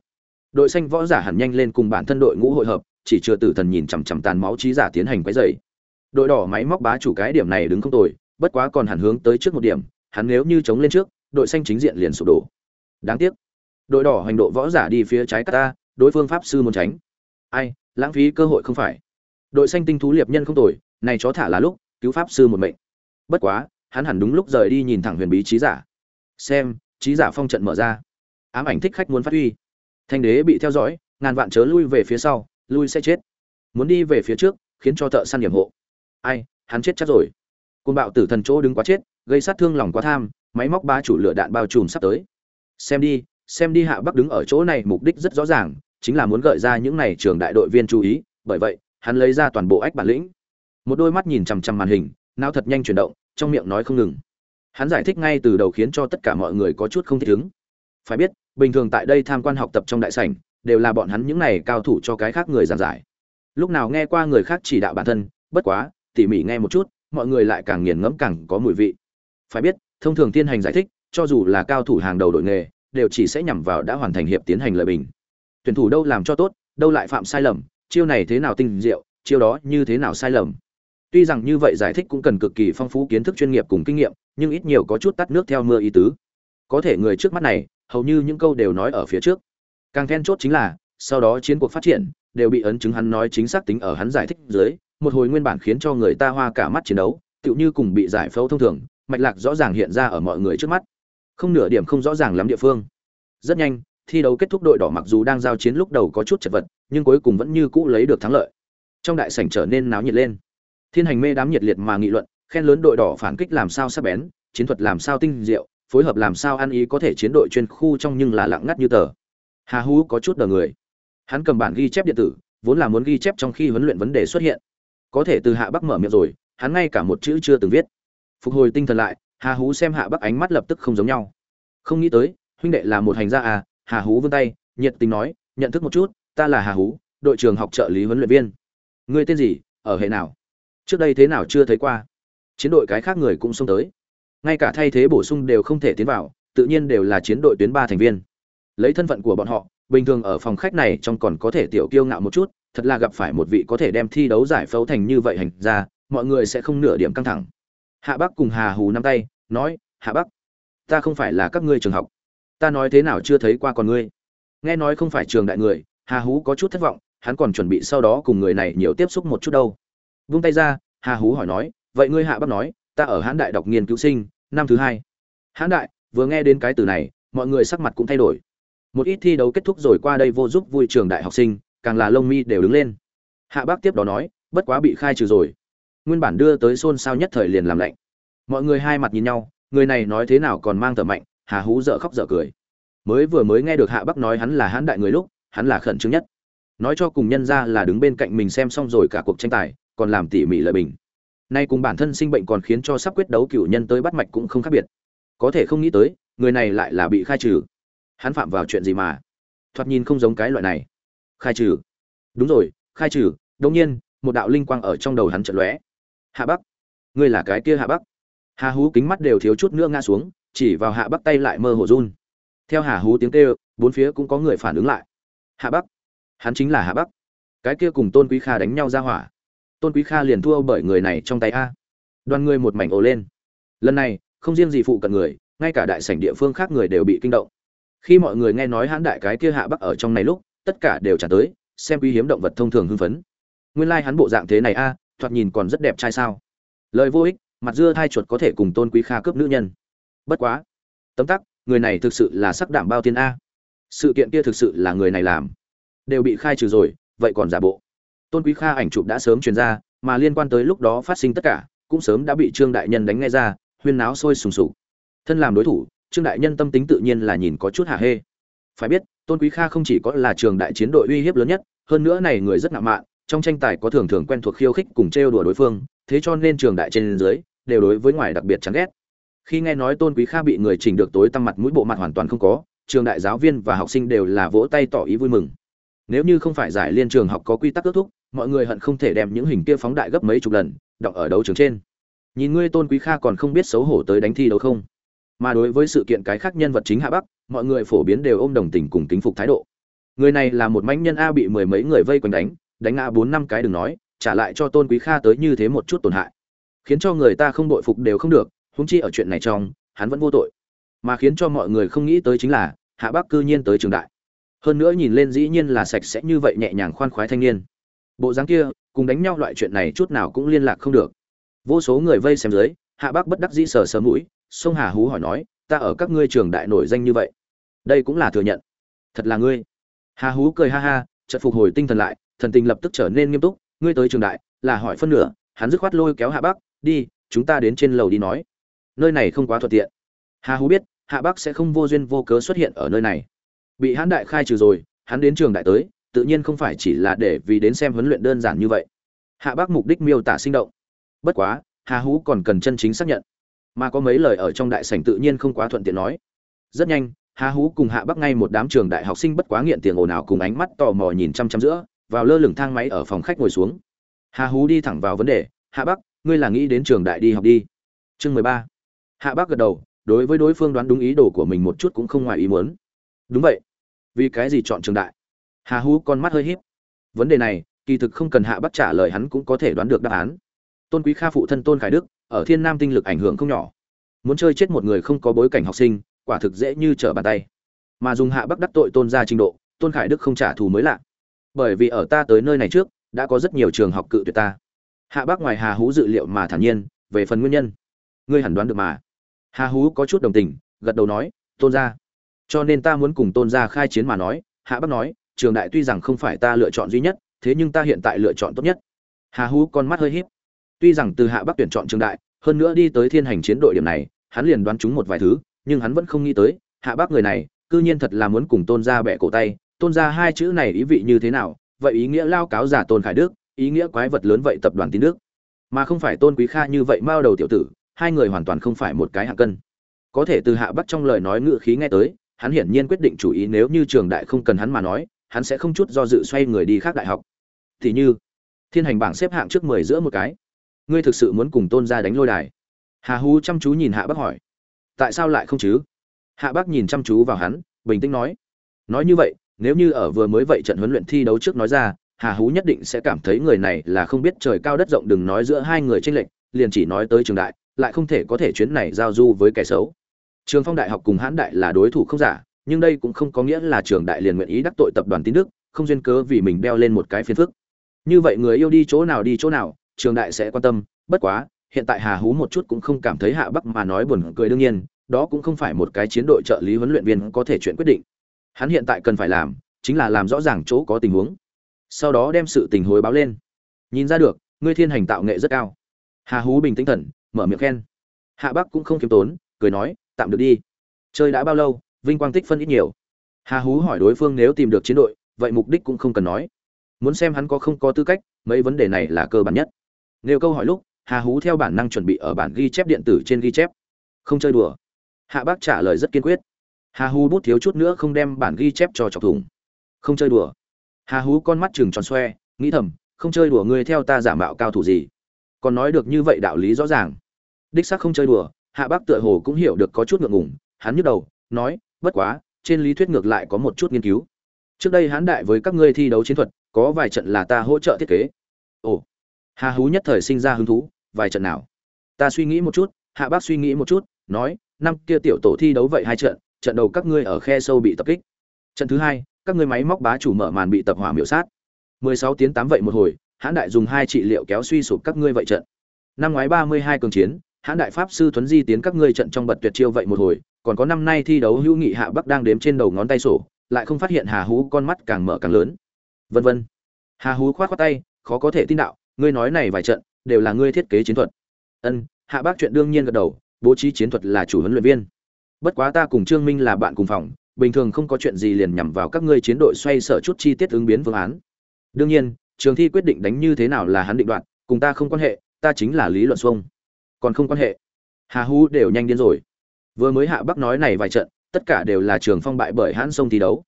Đội xanh võ giả hẳn nhanh lên cùng bản thân đội ngũ hội hợp, chỉ chưa tử thần nhìn chằm chằm tàn máu trí giả tiến hành quấy dày đội đỏ máy móc bá chủ cái điểm này đứng không tồi, bất quá còn hẳn hướng tới trước một điểm, hắn nếu như chống lên trước, đội xanh chính diện liền sụp đổ. Đáng tiếc, đội đỏ hành độ võ giả đi phía trái ta đối phương pháp sư muốn tránh. Ai, lãng phí cơ hội không phải. Đội xanh tinh thú liệp nhân không tồi, này chó thả là lúc, cứu pháp sư một mệnh. Bất quá, hắn hẳn đúng lúc rời đi nhìn thẳng huyền bí trí giả. Xem, trí giả phong trận mở ra. Ám ảnh thích khách muốn phát huy. Thanh đế bị theo dõi, ngàn vạn chớ lui về phía sau, lui sẽ chết. Muốn đi về phía trước, khiến cho thợ săn điểm hộ. Ai, hắn chết chắc rồi. Côn bạo tử thần chỗ đứng quá chết, gây sát thương lòng quá tham, máy móc ba chủ lửa đạn bao trùm sắp tới. Xem đi xem đi hạ bắc đứng ở chỗ này mục đích rất rõ ràng, chính là muốn gợi ra những này trường đại đội viên chú ý, bởi vậy, hắn lấy ra toàn bộ ách bản lĩnh. Một đôi mắt nhìn chằm chằm màn hình não thật nhanh chuyển động, trong miệng nói không ngừng. Hắn giải thích ngay từ đầu khiến cho tất cả mọi người có chút không thích ứng. Phải biết, bình thường tại đây tham quan học tập trong đại sảnh, đều là bọn hắn những này cao thủ cho cái khác người giảng giải. Lúc nào nghe qua người khác chỉ đạo bản thân, bất quá, tỉ mỉ nghe một chút, mọi người lại càng nghiền ngẫm càng có mùi vị. Phải biết, thông thường tiên hành giải thích, cho dù là cao thủ hàng đầu đội nghề đều chỉ sẽ nhằm vào đã hoàn thành hiệp tiến hành lợi bình. Tuyển thủ đâu làm cho tốt, đâu lại phạm sai lầm, chiêu này thế nào tinh diệu, chiêu đó như thế nào sai lầm. Tuy rằng như vậy giải thích cũng cần cực kỳ phong phú kiến thức chuyên nghiệp cùng kinh nghiệm, nhưng ít nhiều có chút tắt nước theo mưa ý tứ. Có thể người trước mắt này, hầu như những câu đều nói ở phía trước. Càng then chốt chính là, sau đó chiến cuộc phát triển, đều bị ấn chứng hắn nói chính xác tính ở hắn giải thích dưới, một hồi nguyên bản khiến cho người ta hoa cả mắt chiến đấu, tựu như cùng bị giải phẫu thông thường, mạch lạc rõ ràng hiện ra ở mọi người trước mắt không nửa điểm không rõ ràng lắm địa phương. Rất nhanh, thi đấu kết thúc đội đỏ mặc dù đang giao chiến lúc đầu có chút chật vật, nhưng cuối cùng vẫn như cũ lấy được thắng lợi. Trong đại sảnh trở nên náo nhiệt lên. Thiên hành mê đám nhiệt liệt mà nghị luận, khen lớn đội đỏ phản kích làm sao sắc bén, chiến thuật làm sao tinh diệu, phối hợp làm sao ăn ý có thể chiến đội chuyên khu trong nhưng là lặng ngắt như tờ. Hà hú có chút đờ người. Hắn cầm bản ghi chép điện tử, vốn là muốn ghi chép trong khi huấn luyện vấn đề xuất hiện. Có thể từ hạ bắc mở miệng rồi, hắn ngay cả một chữ chưa từng viết. Phục hồi tinh thần lại hà hú xem hạ bắc ánh mắt lập tức không giống nhau. Không nghĩ tới, huynh đệ là một hành gia à hà hú vươn tay, nhiệt tình nói, nhận thức một chút, ta là hà hú, đội trưởng học trợ lý huấn luyện viên. Ngươi tên gì, ở hệ nào? Trước đây thế nào chưa thấy qua. Chiến đội cái khác người cũng xông tới. Ngay cả thay thế bổ sung đều không thể tiến vào, tự nhiên đều là chiến đội tuyến ba thành viên. Lấy thân phận của bọn họ, bình thường ở phòng khách này trong còn có thể tiểu kiêu ngạo một chút, thật là gặp phải một vị có thể đem thi đấu giải phẫu thành như vậy hành ra mọi người sẽ không nửa điểm căng thẳng hạ bắc cùng hà hú nắm tay, nói, hạ bắc, ta không phải là các ngươi trường học. Ta nói thế nào chưa thấy qua con ngươi. Nghe nói không phải trường đại người, hà hú có chút thất vọng, hắn còn chuẩn bị sau đó cùng người này nhiều tiếp xúc một chút đâu. Vung tay ra, hà hú hỏi nói, vậy ngươi hạ bắc nói, ta ở hãn đại đọc nghiên cứu sinh, năm thứ hai. Hãn đại, vừa nghe đến cái từ này, mọi người sắc mặt cũng thay đổi. Một ít thi đấu kết thúc rồi qua đây vô giúp vui trường đại học sinh, càng là lông mi đều đứng lên. Hạ bác tiếp đó nói, bất quá bị khai trừ rồi nguyên bản đưa tới xôn xao nhất thời liền làm lạnh. Mọi người hai mặt nhìn nhau, người này nói thế nào còn mang thở mạnh, hà hú dở khóc dở cười. Mới vừa mới nghe được hạ bắc nói hắn là hãn đại người lúc, hắn là khẩn trương nhất. Nói cho cùng nhân ra là đứng bên cạnh mình xem xong rồi cả cuộc tranh tài, còn làm tỉ mỉ lợi bình. Nay cùng bản thân sinh bệnh còn khiến cho sắp quyết đấu cựu nhân tới bắt mạch cũng không khác biệt. Có thể không nghĩ tới, người này lại là bị khai trừ. Hắn phạm vào chuyện gì mà? Thoạt nhìn không giống cái loại này. Khai trừ. Đúng rồi, khai trừ. Đông nhiên, một đạo linh quang ở trong đầu hắn trận lóe hạ bắc. Ngươi là cái kia hạ bắc. Hà hú kính mắt đều thiếu chút nữa ngã xuống, chỉ vào hạ bắc tay lại mơ hồ run. Theo hà hú tiếng kêu, bốn phía cũng có người phản ứng lại. Hạ bắc. Hắn chính là hạ bắc. Cái kia cùng tôn quý kha đánh nhau ra hỏa. Tôn quý kha liền thua bởi người này trong tay a. Đoàn người một mảnh ồ lên. Lần này, không riêng gì phụ cận người, ngay cả đại sảnh địa phương khác người đều bị kinh động. Khi mọi người nghe nói hãn đại cái kia hạ bắc ở trong này lúc, tất cả đều trả tới, xem quý hiếm động vật thông thường hưng phấn. Nguyên lai、like、hắn bộ dạng thế này a thoạt nhìn còn rất đẹp trai sao. Lời vô ích, mặt dưa thai chuột có thể cùng tôn quý kha cướp nữ nhân. Bất quá, tấm tắc, người này thực sự là sắc đảm bao tiên a. Sự kiện kia thực sự là người này làm. Đều bị khai trừ rồi, vậy còn giả bộ? Tôn quý kha ảnh chụp đã sớm truyền ra, mà liên quan tới lúc đó phát sinh tất cả, cũng sớm đã bị trương đại nhân đánh nghe ra, huyên náo sôi sùng sục. Thân làm đối thủ, trương đại nhân tâm tính tự nhiên là nhìn có chút hạ hê. Phải biết, tôn quý kha không chỉ có là trường đại chiến đội uy hiếp lớn nhất, hơn nữa này người rất ngạo mạn trong tranh tài có thường thường quen thuộc khiêu khích cùng trêu đùa đối phương, thế cho nên trường đại trên dưới đều đối với ngoài đặc biệt chán ghét. Khi nghe nói tôn quý kha bị người chỉnh được tối tăm mặt mũi bộ mặt hoàn toàn không có, trường đại giáo viên và học sinh đều là vỗ tay tỏ ý vui mừng. Nếu như không phải giải liên trường học có quy tắc kết thúc, mọi người hận không thể đem những hình kia phóng đại gấp mấy chục lần đọc ở đấu trường trên. Nhìn ngươi tôn quý kha còn không biết xấu hổ tới đánh thi đấu không? Mà đối với sự kiện cái khác nhân vật chính hạ bắc, mọi người phổ biến đều ôm đồng tình cùng kính phục thái độ. Người này là một mãnh nhân a bị mười mấy người vây quanh đánh đánh ngã bốn năm cái đừng nói, trả lại cho tôn quý kha tới như thế một chút tổn hại. Khiến cho người ta không đội phục đều không được húng chi ở chuyện này trong, hắn vẫn vô tội. Mà khiến cho mọi người không nghĩ tới chính là, hạ bắc cư nhiên tới trường đại. Hơn nữa nhìn lên dĩ nhiên là sạch sẽ như vậy nhẹ nhàng khoan khoái thanh niên. Bộ dáng kia, cùng đánh nhau loại chuyện này chút nào cũng liên lạc không được. Vô số người vây xem dưới, hạ bắc bất đắc dĩ sờ sờ mũi, sông hà hú hỏi nói, ta ở các ngươi trường đại nổi danh như vậy, đây cũng là thừa nhận. Thật là ngươi. Hà hú cười ha ha, chợt phục hồi tinh thần lại thần tình lập tức trở nên nghiêm túc, ngươi tới trường đại, là hỏi phân nửa, hắn dứt khoát lôi kéo hạ bắc, đi, chúng ta đến trên lầu đi nói. Nơi này không quá thuận tiện. Hà hú biết, hạ bắc sẽ không vô duyên vô cớ xuất hiện ở nơi này. Bị hãn đại khai trừ rồi, hắn đến trường đại tới, tự nhiên không phải chỉ là để vì đến xem huấn luyện đơn giản như vậy. Hạ bắc mục đích miêu tả sinh động. Bất quá, hà hú còn cần chân chính xác nhận. Mà có mấy lời ở trong đại sảnh tự nhiên không quá thuận tiện nói. Rất nhanh, hà hú cùng hạ bắc ngay một đám trường đại học sinh bất quá nghiện tiền ồn ào cùng ánh mắt tò mò nhìn chăm chăm giữa vào lơ lửng thang máy ở phòng khách ngồi xuống. Hà hú đi thẳng vào vấn đề, hạ bắc, ngươi là nghĩ đến trường đại đi học đi? Chương mười ba. Hạ bắc gật đầu, đối với đối phương đoán đúng ý đồ của mình một chút cũng không ngoài ý muốn. Đúng vậy. Vì cái gì chọn trường đại? Hà hú con mắt hơi híp. Vấn đề này, kỳ thực không cần hạ bắc trả lời hắn cũng có thể đoán được đáp án. Tôn quý kha phụ thân tôn khải đức, ở thiên nam tinh lực ảnh hưởng không nhỏ. Muốn chơi chết một người không có bối cảnh học sinh, quả thực dễ như trở bàn tay. Mà dùng hạ bắc đắc tội tôn ra trình độ, tôn khải đức không trả thù mới lạ bởi vì ở ta tới nơi này trước, đã có rất nhiều trường học cự tuyệt ta. Hạ bắc ngoài hà hú dự liệu mà thản nhiên, về phần nguyên nhân. Ngươi hẳn đoán được mà. Hà hú có chút đồng tình, gật đầu nói, tôn gia. Cho nên ta muốn cùng tôn gia khai chiến mà nói, hạ bắc nói, trường đại tuy rằng không phải ta lựa chọn duy nhất, thế nhưng ta hiện tại lựa chọn tốt nhất. Hà hú con mắt hơi híp. Tuy rằng từ hạ bắc tuyển chọn trường đại, hơn nữa đi tới thiên hành chiến đội điểm này, hắn liền đoán chúng một vài thứ, nhưng hắn vẫn không nghĩ tới, hạ bắc người này, cư nhiên thật là muốn cùng tôn gia bẻ cổ tay tôn gia hai chữ này ý vị như thế nào, vậy ý nghĩa lao cáo giả tôn khải đức, ý nghĩa quái vật lớn vậy tập đoàn tín đức. Mà không phải tôn quý kha như vậy mao đầu tiểu tử, hai người hoàn toàn không phải một cái hạng cân. Có thể từ hạ bắc trong lời nói ngự khí nghe tới, hắn hiển nhiên quyết định chủ ý nếu như trường đại không cần hắn mà nói, hắn sẽ không chút do dự xoay người đi khác đại học. Thì như, thiên hành bảng xếp hạng trước mười giữa một cái. Ngươi thực sự muốn cùng tôn gia đánh lôi đài? Hà hú chăm chú nhìn hạ bắc hỏi. Tại sao lại không chứ? Hạ bắc nhìn chăm chú vào hắn, bình tĩnh nói. Nói như vậy nếu như ở vừa mới vậy trận huấn luyện thi đấu trước nói ra, hà hú nhất định sẽ cảm thấy người này là không biết trời cao đất rộng đừng nói giữa hai người tranh lệch, liền chỉ nói tới trường đại, lại không thể có thể chuyến này giao du với kẻ xấu. Trường phong đại học cùng hãn đại là đối thủ không giả, nhưng đây cũng không có nghĩa là trường đại liền nguyện ý đắc tội tập đoàn tín đức, không duyên cớ vì mình đeo lên một cái phiền phức. Như vậy người yêu đi chỗ nào đi chỗ nào, trường đại sẽ quan tâm, bất quá, hiện tại hà hú một chút cũng không cảm thấy hạ bắc mà nói buồn cười đương nhiên, đó cũng không phải một cái chiến đội trợ lý huấn luyện viên có thể chuyện quyết định hắn hiện tại cần phải làm chính là làm rõ ràng chỗ có tình huống, sau đó đem sự tình hối báo lên. Nhìn ra được, ngươi thiên hành tạo nghệ rất cao. Hà hú bình tĩnh thần, mở miệng khen. Hạ bắc cũng không khiêm tốn, cười nói, tạm được đi. Chơi đã bao lâu, vinh quang tích phân ít nhiều. Hà hú hỏi đối phương nếu tìm được chiến đội, vậy mục đích cũng không cần nói. Muốn xem hắn có không có tư cách, mấy vấn đề này là cơ bản nhất. Nếu câu hỏi lúc, hà hú theo bản năng chuẩn bị ở bản ghi chép điện tử trên ghi chép. Không chơi đùa. Hạ bác trả lời rất kiên quyết hà hú bút thiếu chút nữa không đem bản ghi chép cho chọc thủng. Không chơi đùa. Hà hú con mắt chừng tròn xoe, nghĩ thầm, không chơi đùa ngươi theo ta giả mạo cao thủ gì. Còn nói được như vậy đạo lý rõ ràng. Đích xác không chơi đùa, hạ bác tựa hồ cũng hiểu được có chút ngượng ngùng, hắn nhức đầu, nói, bất quá, trên lý thuyết ngược lại có một chút nghiên cứu. Trước đây hán đại với các ngươi thi đấu chiến thuật, có vài trận là ta hỗ trợ thiết kế. Ồ. Hà hú nhất thời sinh ra hứng thú, vài trận nào? Ta suy nghĩ một chút. Hạ bác suy nghĩ một chút, nói, năm kia tiểu tổ thi đấu vậy hai trận trận đầu các ngươi ở khe sâu bị tập kích. Trận thứ hai, các ngươi máy móc bá chủ mở màn bị tập hỏa miểu sát. 16 tiến 8 vậy một hồi, hãn đại dùng hai trị liệu kéo suy sụp các ngươi vậy trận. Năm ngoái 32 cường chiến, hãn đại pháp sư thuấn di tiến các ngươi trận trong bật tuyệt chiêu vậy một hồi, còn có năm nay thi đấu hữu nghị hạ bắc đang đếm trên đầu ngón tay sổ, lại không phát hiện hà hú con mắt càng mở càng lớn. Vân vân. Hà hú khoát khoát tay, khó có thể tin đạo, ngươi nói này vài trận, đều là ngươi thiết kế chiến thuật. Ân, hạ bác chuyện đương nhiên gật đầu, bố trí chiến thuật là chủ huấn luyện viên bất quá ta cùng trương minh là bạn cùng phòng, bình thường không có chuyện gì liền nhằm vào các ngươi chiến đội xoay sở chút chi tiết ứng biến phương án. Đương nhiên, trường thi quyết định đánh như thế nào là hắn định đoạt, cùng ta không quan hệ, ta chính là lý luận xuông. Còn không quan hệ. Hà hú đều nhanh điên rồi. Vừa mới hạ bắc nói này vài trận, tất cả đều là trường phong bại bởi hãn sông thi đấu.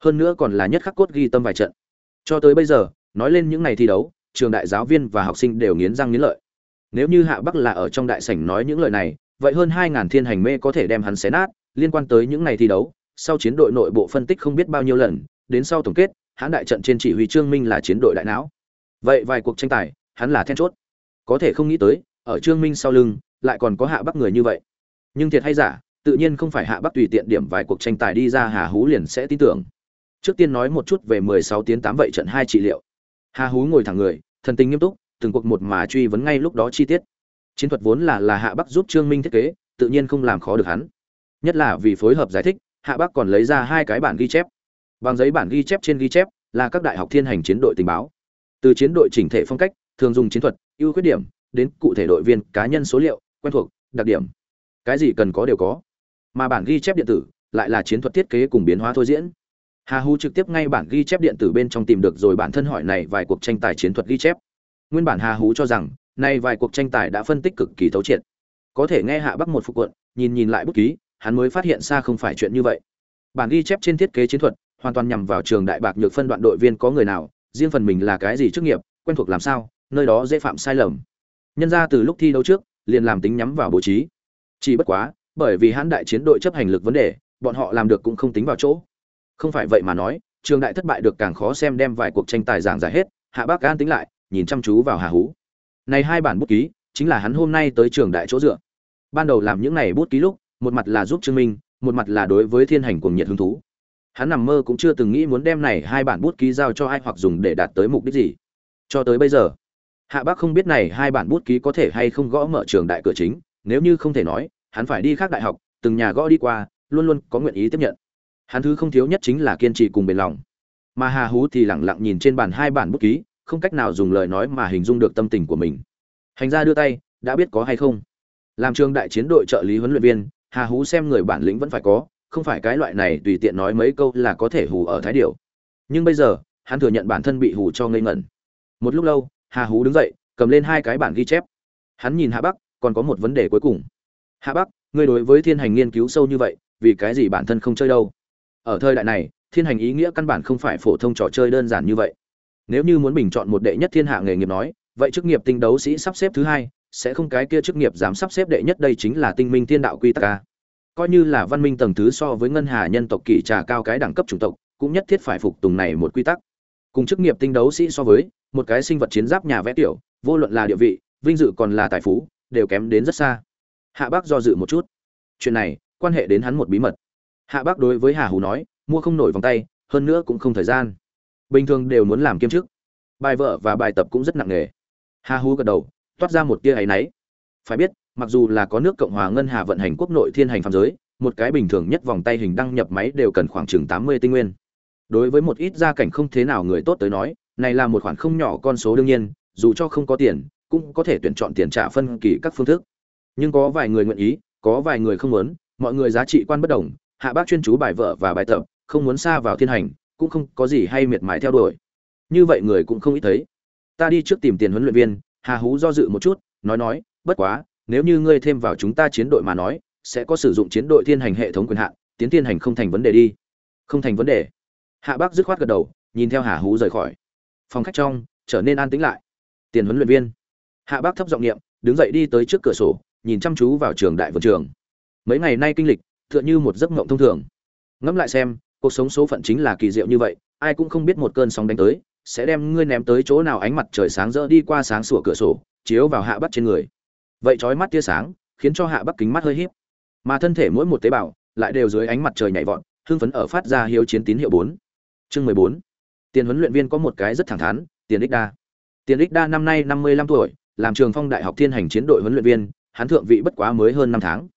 Hơn nữa còn là nhất khắc cốt ghi tâm vài trận. Cho tới bây giờ, nói lên những ngày thi đấu, trường đại giáo viên và học sinh đều nghiến răng nghiến lợi. Nếu như hạ bắc là ở trong đại sảnh nói những lời này vậy hơn hai ngàn thiên hành mê có thể đem hắn xé nát, liên quan tới những ngày thi đấu, sau chiến đội nội bộ phân tích không biết bao nhiêu lần, đến sau tổng kết hắn đại trận trên chỉ huy trương minh là chiến đội đại não. Vậy vài cuộc tranh tài, hắn là then chốt. Có thể không nghĩ tới, ở trương minh sau lưng, lại còn có hạ bắc người như vậy. Nhưng thiệt hay giả, tự nhiên không phải hạ bắc tùy tiện điểm vài cuộc tranh tài đi ra hà hú liền sẽ tin tưởng. Trước tiên nói một chút về mười sáu tiếng tám vậy trận hai trị liệu. Hà hú ngồi thẳng người, thần tình nghiêm túc, từng cuộc một mà truy vấn ngay lúc đó chi tiết chiến thuật vốn là là hạ bắc giúp trương minh thiết kế, tự nhiên không làm khó được hắn. Nhất là vì phối hợp giải thích, hạ bắc còn lấy ra hai cái bản ghi chép. Bằng giấy bản ghi chép trên ghi chép là các đại học thiên hành chiến đội tình báo. Từ chiến đội chỉnh thể phong cách, thường dùng chiến thuật, ưu khuyết điểm, đến cụ thể đội viên, cá nhân số liệu, quen thuộc, đặc điểm. Cái gì cần có đều có. Mà bản ghi chép điện tử lại là chiến thuật thiết kế cùng biến hóa thôi diễn. Hà hu trực tiếp ngay bản ghi chép điện tử bên trong tìm được rồi bản thân hỏi này vài cuộc tranh tài chiến thuật ghi chép. Nguyên bản hà hú cho rằng nay vài cuộc tranh tài đã phân tích cực kỳ thấu triệt. Có thể nghe hạ bắc một phục quận, nhìn nhìn lại bút ký, hắn mới phát hiện xa không phải chuyện như vậy. Bản ghi chép trên thiết kế chiến thuật, hoàn toàn nhằm vào trường đại bạc nhược phân đoạn đội viên có người nào, riêng phần mình là cái gì chức nghiệp, quen thuộc làm sao, nơi đó dễ phạm sai lầm. Nhân ra từ lúc thi đấu trước, liền làm tính nhắm vào bố trí. Chỉ bất quá, bởi vì hãn đại chiến đội chấp hành lực vấn đề, bọn họ làm được cũng không tính vào chỗ. Không phải vậy mà nói, trường đại thất bại được càng khó xem đem vài cuộc tranh tài giảng giải hết, hạ bác an tính lại, nhìn chăm chú vào hà hú này hai bản bút ký, chính là hắn hôm nay tới trường đại chỗ dựa. Ban đầu làm những này bút ký lúc, một mặt là giúp chứng minh, một mặt là đối với thiên hành cuồng nhiệt hứng thú. Hắn nằm mơ cũng chưa từng nghĩ muốn đem này hai bản bút ký giao cho ai hoặc dùng để đạt tới mục đích gì. Cho tới bây giờ, hạ bác không biết này hai bản bút ký có thể hay không gõ mở trường đại cửa chính, nếu như không thể nói, hắn phải đi khác đại học, từng nhà gõ đi qua, luôn luôn có nguyện ý tiếp nhận. Hắn thứ không thiếu nhất chính là kiên trì cùng bền lòng. Mà hà hú thì lặng lặng nhìn trên bàn hai bản bút ký không cách nào dùng lời nói mà hình dung được tâm tình của mình. Hành gia đưa tay, đã biết có hay không? Làm trường đại chiến đội trợ lý huấn luyện viên, hà hú xem người bản lĩnh vẫn phải có, không phải cái loại này tùy tiện nói mấy câu là có thể hù ở thái điệu nhưng bây giờ, hắn thừa nhận bản thân bị hù cho ngây ngẩn. Một lúc lâu, hà hú đứng dậy, cầm lên hai cái bản ghi chép. Hắn nhìn hạ bắc, còn có một vấn đề cuối cùng. Hạ bắc, ngươi đối với thiên hành nghiên cứu sâu như vậy, vì cái gì bản thân không chơi đâu? Ở thời đại này, thiên hành ý nghĩa căn bản không phải phổ thông trò chơi đơn giản như vậy nếu như muốn bình chọn một đệ nhất thiên hạ nghề nghiệp nói, vậy chức nghiệp tinh đấu sĩ sắp xếp thứ hai, sẽ không cái kia chức nghiệp dám sắp xếp đệ nhất đây chính là tinh minh thiên đạo quy tắc ca coi như là văn minh tầng thứ so với ngân hà nhân tộc kỳ trà cao cái đẳng cấp chủng tộc, cũng nhất thiết phải phục tùng này một quy tắc. Cùng chức nghiệp tinh đấu sĩ so với, một cái sinh vật chiến giáp nhà vẽ tiểu, vô luận là địa vị, vinh dự còn là tài phú, đều kém đến rất xa. Hạ bác do dự một chút. Chuyện này, quan hệ đến hắn một bí mật. Hạ bác đối với hà hù nói, mua không nổi vòng tay, hơn nữa cũng không thời gian bình thường đều muốn làm kiêm chức. Bài vợ và bài tập cũng rất nặng nề. Hà hú gật đầu, toát ra một tia áy náy. Phải biết, mặc dù là có nước cộng hòa ngân hà vận hành quốc nội thiên hành phạm giới, một cái bình thường nhất vòng tay hình đăng nhập máy đều cần khoảng chừng tám mươi tinh nguyên. Đối với một ít gia cảnh không thế nào người tốt tới nói, này là một khoản không nhỏ con số đương nhiên, dù cho không có tiền, cũng có thể tuyển chọn tiền trả phân kỳ các phương thức. Nhưng có vài người nguyện ý, có vài người không muốn, mọi người giá trị quan bất đồng, hạ bác chuyên chú bài vợ và bài tập, không muốn xa vào thiên hành cũng không có gì hay miệt mài theo đuổi. Như vậy người cũng không ít thấy. Ta đi trước tìm tiền huấn luyện viên, hà hú do dự một chút, nói nói, bất quá, nếu như ngươi thêm vào chúng ta chiến đội mà nói, sẽ có sử dụng chiến đội thiên hành hệ thống quyền hạn, tiến thiên hành không thành vấn đề đi. Không thành vấn đề. Hạ bác dứt khoát gật đầu, nhìn theo hà hú rời khỏi. Phòng khách trong, trở nên an tĩnh lại. Tiền huấn luyện viên. Hạ bác thấp giọng niệm, đứng dậy đi tới trước cửa sổ, nhìn chăm chú vào trường đại vườn trường. Mấy ngày nay kinh lịch, tựa như một giấc mộng thông thường. Ngẫm lại xem cuộc sống số phận chính là kỳ diệu như vậy, ai cũng không biết một cơn sóng đánh tới, sẽ đem ngươi ném tới chỗ nào ánh mặt trời sáng rỡ đi qua sáng sủa cửa sổ, chiếu vào hạ bắc trên người. Vậy trói mắt tia sáng, khiến cho hạ bắc kính mắt hơi híp. Mà thân thể mỗi một tế bào, lại đều dưới ánh mặt trời nhảy vọt, hưng phấn ở phát ra hiếu chiến tín hiệu bốn. Chương mười bốn. Tiền huấn luyện viên có một cái rất thẳng thắn, tiền ích đa. Tiền ích đa năm nay năm mươi lăm tuổi, làm trường phong đại học thiên hành chiến đội huấn luyện viên, hắn thượng vị bất quá mới hơn năm tháng.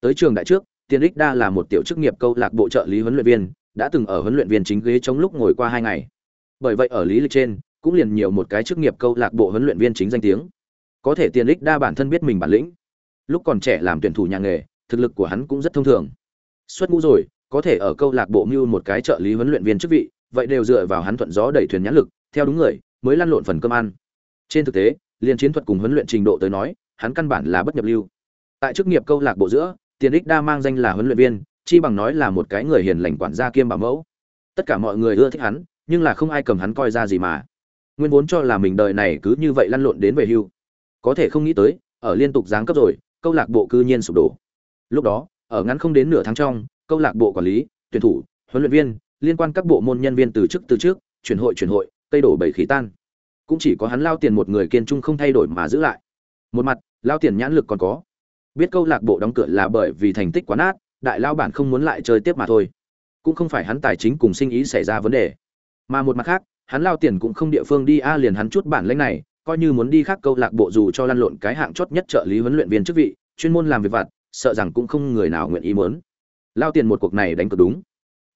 Tới trường đại trước, tiền ích đa là một tiểu chức nghiệp câu lạc bộ trợ lý huấn luyện viên đã từng ở huấn luyện viên chính ghế trong lúc ngồi qua hai ngày. Bởi vậy ở lý lịch trên, cũng liền nhiều một cái chức nghiệp câu lạc bộ huấn luyện viên chính danh tiếng. Có thể tiền ích đa bản thân biết mình bản lĩnh. Lúc còn trẻ làm tuyển thủ nhà nghề, thực lực của hắn cũng rất thông thường. Xuất ngũ rồi, có thể ở câu lạc bộ mưu một cái trợ lý huấn luyện viên chức vị, vậy đều dựa vào hắn thuận gió đẩy thuyền nhãn lực, theo đúng người, mới lăn lộn phần cơm ăn. Trên thực tế liên chiến thuật cùng huấn luyện trình độ tới nói, hắn căn bản là bất nhập lưu. Tại chức nghiệp câu lạc bộ giữa, tiền ích đa mang danh là huấn luyện viên chi bằng nói là một cái người hiền lành quản gia kiêm bảo mẫu. Tất cả mọi người ưa thích hắn, nhưng là không ai cầm hắn coi ra gì mà. Nguyên vốn cho là mình đời này cứ như vậy lăn lộn đến về hưu. Có thể không nghĩ tới, ở liên tục giáng cấp rồi, câu lạc bộ cư nhiên sụp đổ. Lúc đó, ở ngắn không đến nửa tháng trong, câu lạc bộ quản lý, tuyển thủ, huấn luyện viên, liên quan các bộ môn nhân viên từ trước từ trước, chuyển hội chuyển hội, cây đổ bảy khí tan. Cũng chỉ có hắn lao tiền một người kiên trung không thay đổi mà giữ lại. Một mặt, lao tiền nhãn lực còn có. Biết câu lạc bộ đóng cửa là bởi vì thành tích quá nát đại lao bản không muốn lại chơi tiếp mà thôi. Cũng không phải hắn tài chính cùng sinh ý xảy ra vấn đề. Mà một mặt khác, hắn lao tiền cũng không địa phương đi, a, liền hắn chút bản lãnh này, coi như muốn đi khác câu lạc bộ dù cho lăn lộn cái hạng chót nhất trợ lý huấn luyện viên chức vị, chuyên môn làm việc vặt, sợ rằng cũng không người nào nguyện ý muốn. Lao tiền một cuộc này đánh cực đúng.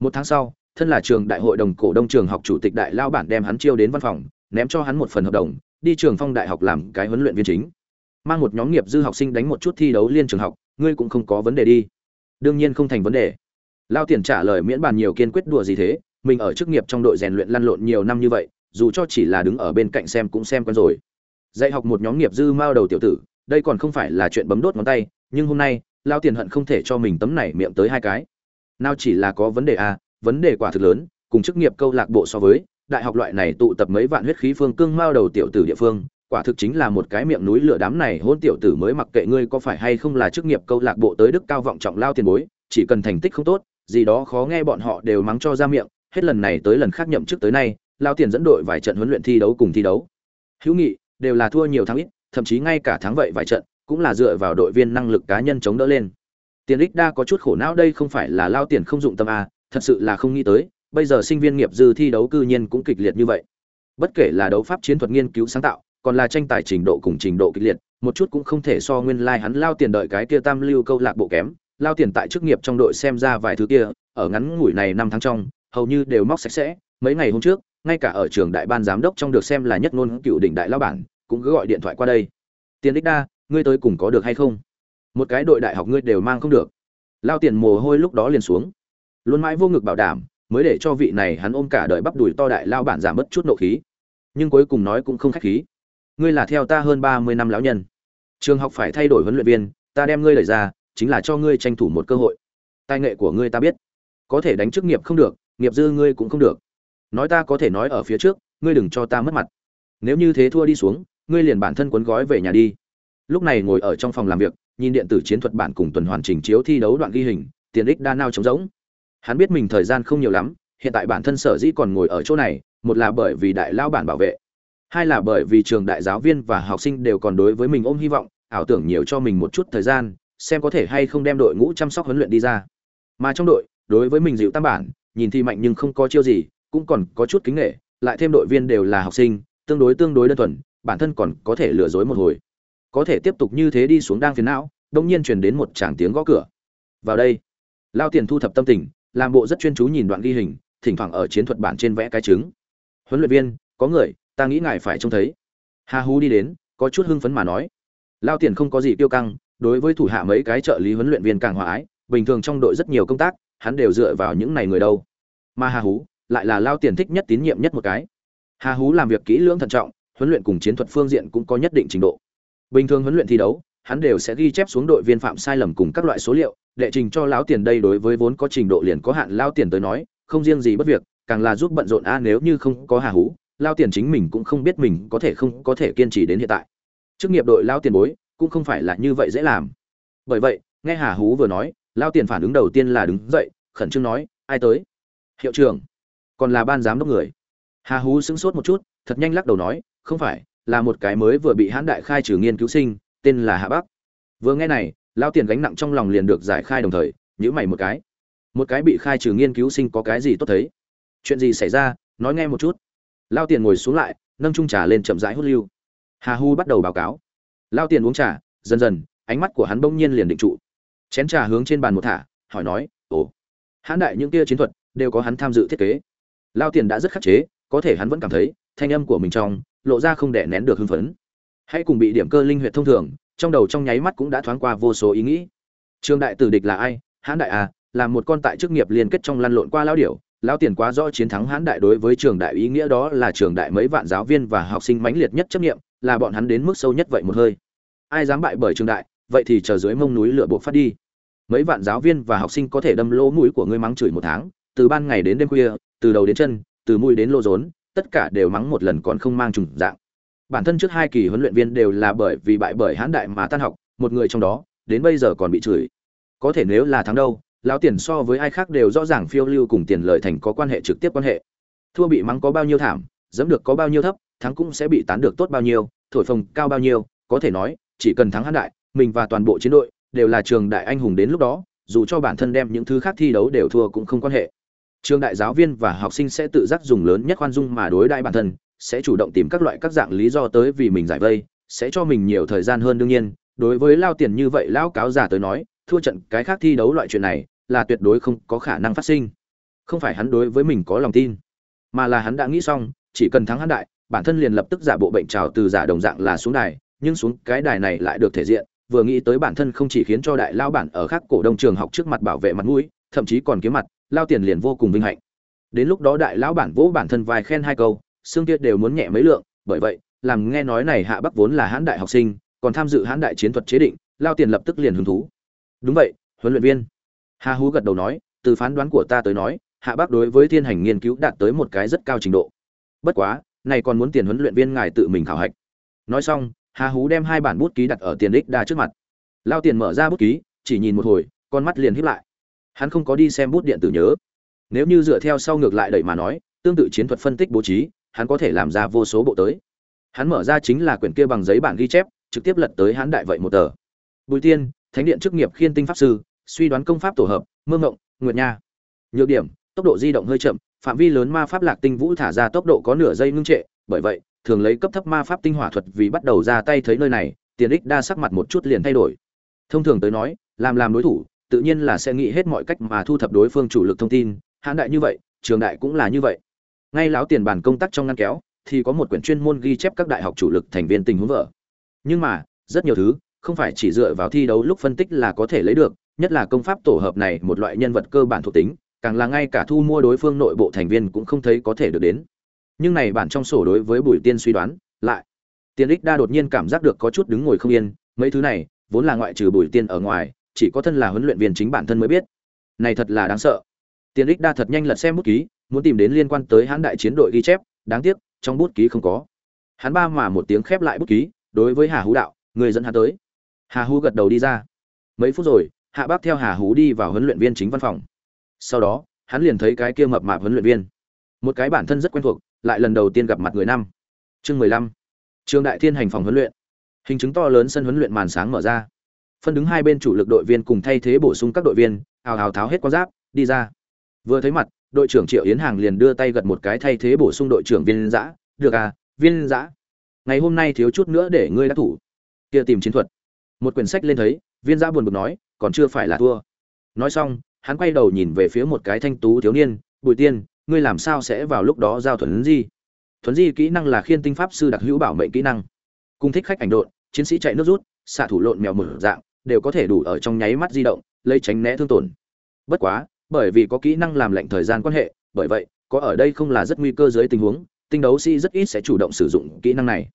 Một tháng sau, thân là trường đại hội đồng cổ đông trường học chủ tịch đại lao bản đem hắn chiêu đến văn phòng, ném cho hắn một phần hợp đồng, đi trường phong đại học làm cái huấn luyện viên chính. Mang một nhóm nghiệp dư học sinh đánh một chút thi đấu liên trường học, ngươi cũng không có vấn đề đi đương nhiên không thành vấn đề. Lao tiền trả lời miễn bàn nhiều kiên quyết đùa gì thế, mình ở chức nghiệp trong đội rèn luyện lăn lộn nhiều năm như vậy, dù cho chỉ là đứng ở bên cạnh xem cũng xem quen rồi. Dạy học một nhóm nghiệp dư mao đầu tiểu tử, đây còn không phải là chuyện bấm đốt ngón tay, nhưng hôm nay, lao tiền hận không thể cho mình tấm này miệng tới hai cái. Nào chỉ là có vấn đề à vấn đề quả thực lớn, cùng chức nghiệp câu lạc bộ so với, đại học loại này tụ tập mấy vạn huyết khí phương cương mao đầu tiểu tử địa phương quả thực chính là một cái miệng núi lửa đám này, hôn tiểu tử mới mặc kệ ngươi có phải hay không là chức nghiệp câu lạc bộ tới đức cao vọng trọng lao tiền bối, chỉ cần thành tích không tốt, gì đó khó nghe bọn họ đều mắng cho ra miệng, hết lần này tới lần khác nhậm chức tới nay, lao tiền dẫn đội vài trận huấn luyện thi đấu cùng thi đấu. Hữu nghị, đều là thua nhiều thắng ít, thậm chí ngay cả thắng vậy vài trận, cũng là dựa vào đội viên năng lực cá nhân chống đỡ lên. Tiền ích đa có chút khổ não, đây không phải là lao tiền không dụng tâm a thật sự là không nghĩ tới, bây giờ sinh viên nghiệp dư thi đấu cư nhiên cũng kịch liệt như vậy. Bất kể là đấu pháp chiến thuật nghiên cứu sáng tạo còn là tranh tài trình độ cùng trình độ kịch liệt, một chút cũng không thể so nguyên lai like hắn lao tiền đợi cái kia tam lưu câu lạc bộ kém, lao tiền tại chức nghiệp trong đội xem ra vài thứ kia, ở ngắn ngủi này năm tháng trong, hầu như đều móc sạch sẽ. Mấy ngày hôm trước, ngay cả ở trường đại ban giám đốc trong được xem là nhất ngôn cựu đỉnh đại lao bản, cũng cứ gọi điện thoại qua đây. Tiền đích đa, ngươi tới cùng có được hay không? Một cái đội đại học ngươi đều mang không được. Lao tiền mồ hôi lúc đó liền xuống. Luôn mãi vô ngực bảo đảm, mới để cho vị này hắn ôm cả đời bắp đùi to đại lao bản giảm mất chút nộ khí. Nhưng cuối cùng nói cũng không khách khí ngươi là theo ta hơn ba mươi năm lão nhân. Trường học phải thay đổi huấn luyện viên, ta đem ngươi đẩy ra, chính là cho ngươi tranh thủ một cơ hội. Tài nghệ của ngươi ta biết. Có thể đánh chức nghiệp không được, nghiệp dư ngươi cũng không được. Nói ta có thể nói ở phía trước, ngươi đừng cho ta mất mặt. Nếu như thế thua đi xuống, ngươi liền bản thân cuốn gói về nhà đi. Lúc này ngồi ở trong phòng làm việc, nhìn điện tử chiến thuật bản cùng tuần hoàn chỉnh chiếu thi đấu đoạn ghi hình, tiền ích đa nao trống rỗng. Hắn biết mình thời gian không nhiều lắm, hiện tại bản thân sở dĩ còn ngồi ở chỗ này, một là bởi vì đại lao bản bảo vệ hai là bởi vì trường đại giáo viên và học sinh đều còn đối với mình ôm hy vọng, ảo tưởng nhiều cho mình một chút thời gian, xem có thể hay không đem đội ngũ chăm sóc huấn luyện đi ra. Mà trong đội, đối với mình dịu tam bản, nhìn thì mạnh nhưng không có chiêu gì, cũng còn có chút kính nghệ, lại thêm đội viên đều là học sinh, tương đối tương đối đơn thuần, bản thân còn có thể lừa dối một hồi. Có thể tiếp tục như thế đi xuống đang phiền não đông nhiên truyền đến một tràng tiếng gõ cửa. Vào đây, lao tiền thu thập tâm tình, làm bộ rất chuyên chú nhìn đoạn ghi hình, thỉnh thoảng ở chiến thuật bản trên vẽ cái trứng. Huấn luyện viên, có người ta nghĩ ngài phải trông thấy. Hà hú đi đến, có chút hưng phấn mà nói. Lao tiền không có gì tiêu căng, đối với thủ hạ mấy cái trợ lý huấn luyện viên càng hòa ái, bình thường trong đội rất nhiều công tác, hắn đều dựa vào những này người đâu. Mà hà hú lại là lao tiền thích nhất tín nhiệm nhất một cái. Hà hú làm việc kỹ lưỡng thận trọng, huấn luyện cùng chiến thuật phương diện cũng có nhất định trình độ. Bình thường huấn luyện thi đấu, hắn đều sẽ ghi chép xuống đội viên phạm sai lầm cùng các loại số liệu, đệ trình cho lão tiền đây đối với vốn có trình độ liền có hạn lao tiền tới nói, không riêng gì bất việc, càng là giúp bận rộn a, nếu như không có hà hú lao tiền chính mình cũng không biết mình có thể không có thể kiên trì đến hiện tại. Chức nghiệp đội lao tiền bối cũng không phải là như vậy dễ làm. Bởi vậy, nghe hà hú vừa nói, lao tiền phản ứng đầu tiên là đứng dậy, khẩn trương nói, ai tới? Hiệu trưởng, còn là ban giám đốc người. Hà hú sững sốt một chút, thật nhanh lắc đầu nói, không phải, là một cái mới vừa bị hãn đại khai trừ nghiên cứu sinh, tên là hạ bắc. Vừa nghe này, lao tiền gánh nặng trong lòng liền được giải khai đồng thời nhữ mày một cái. Một cái bị khai trừ nghiên cứu sinh có cái gì tốt thấy? Chuyện gì xảy ra? Nói nghe một chút lao tiền ngồi xuống lại, nâng trung trà lên chậm rãi hút lưu. Hà hu bắt đầu báo cáo. Lao tiền uống trà, dần dần, ánh mắt của hắn bỗng nhiên liền định trụ. Chén trà hướng trên bàn một thả, hỏi nói, ồ, hãn đại những kia chiến thuật đều có hắn tham dự thiết kế? Lao tiền đã rất khắc chế, có thể hắn vẫn cảm thấy, thanh âm của mình trong lộ ra không đẻ nén được hưng phấn. Hãy cùng bị điểm cơ linh huyệt thông thường, trong đầu trong nháy mắt cũng đã thoáng qua vô số ý nghĩ. Trương đại tử địch là ai? Hãn đại à là một con tại chức nghiệp liên kết trong lăn lộn qua lao điểu lão tiền quá rõ chiến thắng hãn đại đối với trường đại ý nghĩa đó là trường đại mấy vạn giáo viên và học sinh mãnh liệt nhất chấp nghiệm là bọn hắn đến mức sâu nhất vậy một hơi. Ai dám bại bởi trường đại, vậy thì chờ dưới mông núi lửa buộc phát đi. Mấy vạn giáo viên và học sinh có thể đâm lỗ mũi của ngươi mắng chửi một tháng, từ ban ngày đến đêm khuya, từ đầu đến chân, từ mũi đến lô rốn, tất cả đều mắng một lần còn không mang trùng dạng. Bản thân trước hai kỳ huấn luyện viên đều là bởi vì bại bởi hãn đại mà tan học, một người trong đó, đến bây giờ còn bị chửi. Có thể nếu là thắng đâu lão tiền so với ai khác đều rõ ràng phiêu lưu cùng tiền lợi thành có quan hệ trực tiếp quan hệ. Thua bị mắng có bao nhiêu thảm dẫm được có bao nhiêu thấp, thắng cũng sẽ bị tán được tốt bao nhiêu, thổi phồng cao bao nhiêu, có thể nói, chỉ cần thắng hãn đại, mình và toàn bộ chiến đội đều là trường đại anh hùng đến lúc đó, dù cho bản thân đem những thứ khác thi đấu đều thua cũng không quan hệ. Trường đại giáo viên và học sinh sẽ tự giác dùng lớn nhất khoan dung mà đối đại bản thân, sẽ chủ động tìm các loại các dạng lý do tới vì mình giải vây, sẽ cho mình nhiều thời gian hơn đương nhiên. Đối với lao tiền như vậy, Lão cáo giả tới nói thua trận, cái khác thi đấu loại chuyện này là tuyệt đối không có khả năng phát sinh. Không phải hắn đối với mình có lòng tin, mà là hắn đã nghĩ xong, chỉ cần thắng hắn đại, bản thân liền lập tức giả bộ bệnh trào từ giả đồng dạng là xuống đài, nhưng xuống cái đài này lại được thể diện, vừa nghĩ tới bản thân không chỉ khiến cho đại lao bản ở khác cổ đông trường học trước mặt bảo vệ mặt mũi, thậm chí còn kiếm mặt, lao tiền liền vô cùng vinh hạnh. Đến lúc đó đại lão bản vỗ bản thân vài khen hai câu, xương kia đều muốn nhẹ mấy lượng, bởi vậy, làm nghe nói này hạ bắc vốn là hãn đại học sinh, còn tham dự hãn đại chiến thuật chế định, lao tiền lập tức liền hứng thú đúng vậy, huấn luyện viên. Hà hú gật đầu nói, từ phán đoán của ta tới nói, hạ bắc đối với thiên hành nghiên cứu đạt tới một cái rất cao trình độ. Bất quá, này còn muốn tiền huấn luyện viên ngài tự mình khảo hạch. Nói xong, hà hú đem hai bản bút ký đặt ở tiền đích đa trước mặt. Lao tiền mở ra bút ký, chỉ nhìn một hồi, con mắt liền híp lại. Hắn không có đi xem bút điện tử nhớ. Nếu như dựa theo sau ngược lại đẩy mà nói, tương tự chiến thuật phân tích bố trí, hắn có thể làm ra vô số bộ tới. Hắn mở ra chính là quyển kia bằng giấy bản ghi chép, trực tiếp lật tới hắn đại vậy một tờ. Bùi tiên thánh điện chức nghiệp khiên tinh pháp sư, suy đoán công pháp tổ hợp, mơ ngộng nguyệt nha. Nhược điểm, tốc độ di động hơi chậm, phạm vi lớn ma pháp lạc tinh vũ thả ra tốc độ có nửa giây ngưng trệ, bởi vậy, thường lấy cấp thấp ma pháp tinh hỏa thuật vì bắt đầu ra tay thấy nơi này, tiền ích đa sắc mặt một chút liền thay đổi. Thông thường tới nói, làm làm đối thủ, tự nhiên là sẽ nghĩ hết mọi cách mà thu thập đối phương chủ lực thông tin, hãn đại như vậy, trường đại cũng là như vậy. Ngay láo tiền bàn công tác trong ngăn kéo, thì có một quyển chuyên môn ghi chép các đại học chủ lực thành viên tình huống vợ. Nhưng mà, rất nhiều thứ không phải chỉ dựa vào thi đấu lúc phân tích là có thể lấy được, nhất là công pháp tổ hợp này một loại nhân vật cơ bản thuộc tính, càng là ngay cả thu mua đối phương nội bộ thành viên cũng không thấy có thể được đến. Nhưng này bản trong sổ đối với bùi tiên suy đoán, lại, tiên ích đa đột nhiên cảm giác được có chút đứng ngồi không yên, mấy thứ này, vốn là ngoại trừ bùi tiên ở ngoài, chỉ có thân là huấn luyện viên chính bản thân mới biết. Này thật là đáng sợ. Tiên ích đa thật nhanh lật xem bút ký, muốn tìm đến liên quan tới hãn đại chiến đội ghi chép, đáng tiếc, trong bút ký không có. Hắn ba mà một tiếng khép lại bút ký, đối với hà hú đạo, người dẫn hắn tới hà hú gật đầu đi ra. Mấy phút rồi, hạ bác theo hà hú đi vào huấn luyện viên chính văn phòng. Sau đó, hắn liền thấy cái kia mập mạp huấn luyện viên. Một cái bản thân rất quen thuộc, lại lần đầu tiên gặp mặt người năm. Chương mười lăm. Trường đại thiên hành phòng huấn luyện. Hình chứng to lớn sân huấn luyện màn sáng mở ra. Phân đứng hai bên chủ lực đội viên cùng thay thế bổ sung các đội viên hào hào tháo hết quan giáp, đi ra. Vừa thấy mặt, đội trưởng triệu yến hàng liền đưa tay gật một cái thay thế bổ sung đội trưởng viên giã được à viên giã ngày hôm nay thiếu chút nữa để ngươi đã thủ. Kia tìm chiến thuật một quyển sách lên thấy, viên giã buồn bực nói, còn chưa phải là thua. Nói xong, hắn quay đầu nhìn về phía một cái thanh tú thiếu niên, bùi tiên, ngươi làm sao sẽ vào lúc đó giao thuần di? Thuần di kỹ năng là khiên tinh pháp sư đặc hữu bảo mệnh kỹ năng. Cung thích khách ảnh độn, chiến sĩ chạy nước rút, xạ thủ lộn mèo mở dạng, đều có thể đủ ở trong nháy mắt di động, lấy tránh né thương tổn. Bất quá, bởi vì có kỹ năng làm lệnh thời gian quan hệ, bởi vậy, có ở đây không là rất nguy cơ dưới tình huống, tinh đấu sĩ rất ít sẽ chủ động sử dụng kỹ năng này.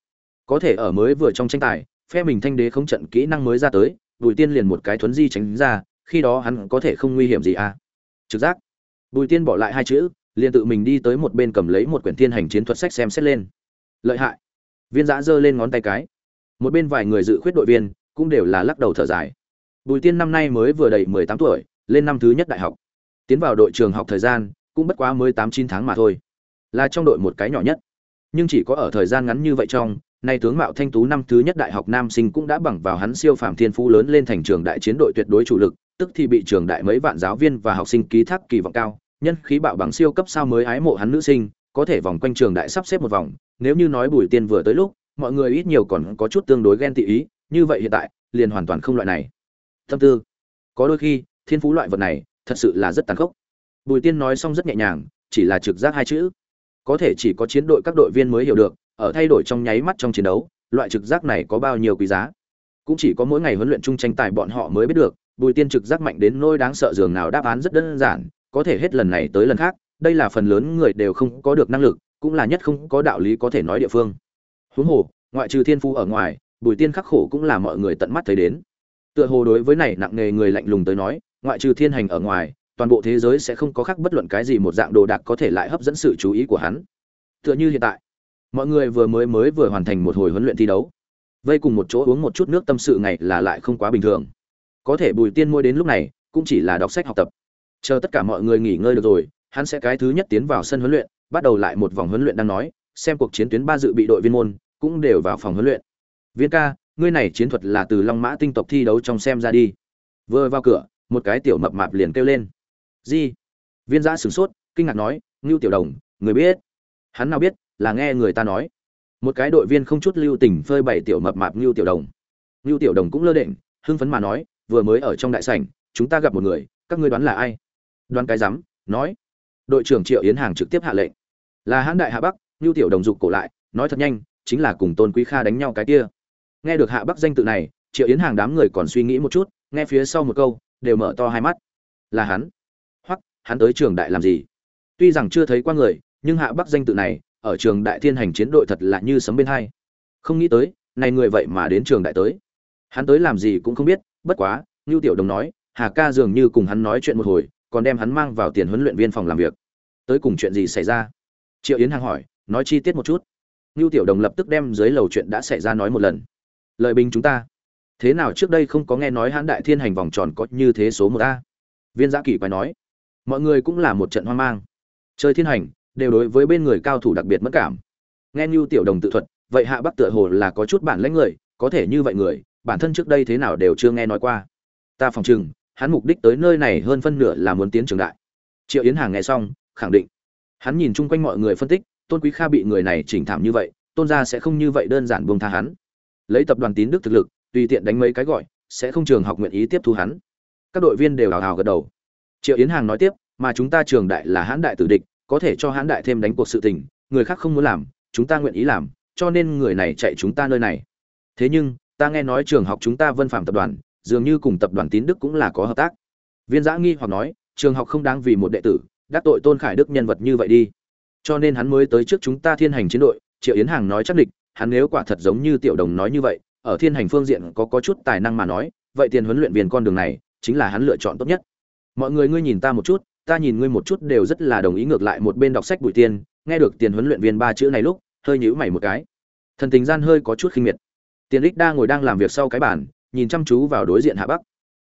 Có thể ở mới vừa trong tranh tài phe mình thanh đế không trận kỹ năng mới ra tới, bùi tiên liền một cái thuấn di tránh ra, khi đó hắn có thể không nguy hiểm gì à? Trực giác. Bùi tiên bỏ lại hai chữ, liền tự mình đi tới một bên cầm lấy một quyển thiên hành chiến thuật sách xem xét lên. Lợi hại. Viên giã giơ lên ngón tay cái. Một bên vài người dự khuyết đội viên cũng đều là lắc đầu thở dài. Bùi tiên năm nay mới vừa đầy mười tám tuổi, lên năm thứ nhất đại học. Tiến vào đội trường học thời gian cũng bất quá mới tám chín tháng mà thôi. Là trong đội một cái nhỏ nhất. Nhưng chỉ có ở thời gian ngắn như vậy trong nay tướng mạo thanh tú năm thứ nhất đại học nam sinh cũng đã bằng vào hắn siêu phàm thiên phú lớn lên thành trường đại chiến đội tuyệt đối chủ lực, tức thì bị trường đại mấy vạn giáo viên và học sinh ký thác kỳ vọng cao, nhân khí bạo bằng siêu cấp sao mới ái mộ hắn nữ sinh, có thể vòng quanh trường đại sắp xếp một vòng, nếu như nói bùi tiên vừa tới lúc, mọi người ít nhiều còn có chút tương đối ghen tị ý, như vậy hiện tại, liền hoàn toàn không loại này. Tâm tư. Có đôi khi, thiên phú loại vật này, thật sự là rất tàn khốc. Bùi tiên nói xong rất nhẹ nhàng, chỉ là trực giác hai chữ. Có thể chỉ có chiến đội các đội viên mới hiểu được ở thay đổi trong nháy mắt trong chiến đấu, loại trực giác này có bao nhiêu quý giá? Cũng chỉ có mỗi ngày huấn luyện chung tranh tài bọn họ mới biết được, bùi tiên trực giác mạnh đến nỗi đáng sợ dường nào đáp án rất đơn giản, có thể hết lần này tới lần khác, đây là phần lớn người đều không có được năng lực, cũng là nhất không có đạo lý có thể nói địa phương. Huống hồ, ngoại trừ thiên phu ở ngoài, bùi tiên khắc khổ cũng là mọi người tận mắt thấy đến. Tựa hồ đối với này nặng nề người lạnh lùng tới nói, ngoại trừ thiên hành ở ngoài, toàn bộ thế giới sẽ không có khác bất luận cái gì một dạng đồ đạc có thể lại hấp dẫn sự chú ý của hắn. Tựa như hiện tại mọi người vừa mới mới vừa hoàn thành một hồi huấn luyện thi đấu. Vây cùng một chỗ uống một chút nước tâm sự ngày là lại không quá bình thường. Có thể bùi tiên môi đến lúc này, cũng chỉ là đọc sách học tập. Chờ tất cả mọi người nghỉ ngơi được rồi, hắn sẽ cái thứ nhất tiến vào sân huấn luyện, bắt đầu lại một vòng huấn luyện đang nói, xem cuộc chiến tuyến ba dự bị đội viên môn, cũng đều vào phòng huấn luyện. Viên ca, ngươi này chiến thuật là từ long mã tinh tộc thi đấu trong xem ra đi. Vừa vào cửa, một cái tiểu mập mạp liền kêu lên. Gì viên giã sửng sốt, kinh ngạc nói, ngưu tiểu đồng, người biết. Hắn nào biết là nghe người ta nói. Một cái đội viên không chút lưu tình phơi bảy tiểu mập mạp ngưu tiểu đồng. Ngưu tiểu đồng cũng lơ định hưng phấn mà nói, vừa mới ở trong đại sảnh, chúng ta gặp một người, các ngươi đoán là ai? Đoán cái rắm, nói, đội trưởng triệu yến hàng trực tiếp hạ lệnh. Là hãn đại hạ bắc. Ngưu tiểu đồng dục cổ lại, nói thật nhanh, chính là cùng tôn quý kha đánh nhau cái kia. Nghe được hạ bắc danh tự này, triệu yến hàng đám người còn suy nghĩ một chút, nghe phía sau một câu, đều mở to hai mắt. Là hắn. Hoặc hắn tới trường đại làm gì? Tuy rằng chưa thấy qua người, nhưng hạ bắc danh tự này ở trường đại thiên hành chiến đội thật là như sấm bên hai. Không nghĩ tới, này người vậy mà đến trường đại tới. Hắn tới làm gì cũng không biết, bất quá ngưu tiểu đồng nói, hà ca dường như cùng hắn nói chuyện một hồi, còn đem hắn mang vào tiền huấn luyện viên phòng làm việc. Tới cùng chuyện gì xảy ra? Triệu yến hằng hỏi, nói chi tiết một chút. Ngưu tiểu đồng lập tức đem dưới lầu chuyện đã xảy ra nói một lần. Lợi binh chúng ta. Thế nào trước đây không có nghe nói hãn đại thiên hành vòng tròn có như thế số một a? Viên giã kỳ quay nói, mọi người cũng là một trận hoang mang. Chơi thiên hành đều đối với bên người cao thủ đặc biệt mất cảm. Nghe như tiểu đồng tự thuật, vậy hạ bắc tựa hồ là có chút bản lãnh người, có thể như vậy người, bản thân trước đây thế nào đều chưa nghe nói qua. Ta phòng chừng hắn mục đích tới nơi này hơn phân nửa là muốn tiến trường đại. Triệu yến hàng nghe xong, khẳng định. Hắn nhìn chung quanh mọi người phân tích, tôn quý kha bị người này chỉnh thảm như vậy, tôn gia sẽ không như vậy đơn giản buông tha hắn. Lấy tập đoàn tín đức thực lực, tùy tiện đánh mấy cái gọi, sẽ không trường học nguyện ý tiếp thu hắn. Các đội viên đều hào hào gật đầu. Triệu yến hàng nói tiếp, mà chúng ta trường đại là hãn đại tử địch có thể cho hãn đại thêm đánh cuộc sự tình, người khác không muốn làm, chúng ta nguyện ý làm, cho nên người này chạy chúng ta nơi này. Thế nhưng, ta nghe nói trường học chúng ta vân phạm tập đoàn, dường như cùng tập đoàn tín đức cũng là có hợp tác. Viên giã nghi hoặc nói, trường học không đáng vì một đệ tử, đắc tội tôn khải đức nhân vật như vậy đi. Cho nên hắn mới tới trước chúng ta thiên hành chiến đội, triệu yến hàng nói chắc địch, hắn nếu quả thật giống như tiểu đồng nói như vậy, ở thiên hành phương diện có có chút tài năng mà nói, vậy tiền huấn luyện viên con đường này, chính là hắn lựa chọn tốt nhất. Mọi người ngươi nhìn ta một chút ta nhìn ngươi một chút đều rất là đồng ý ngược lại một bên đọc sách bùi tiên, nghe được tiền huấn luyện viên ba chữ này lúc, hơi nhíu mày một cái. Thần tình gian hơi có chút khinh miệt. Tiền ích đa ngồi đang làm việc sau cái bàn, nhìn chăm chú vào đối diện hạ bắc.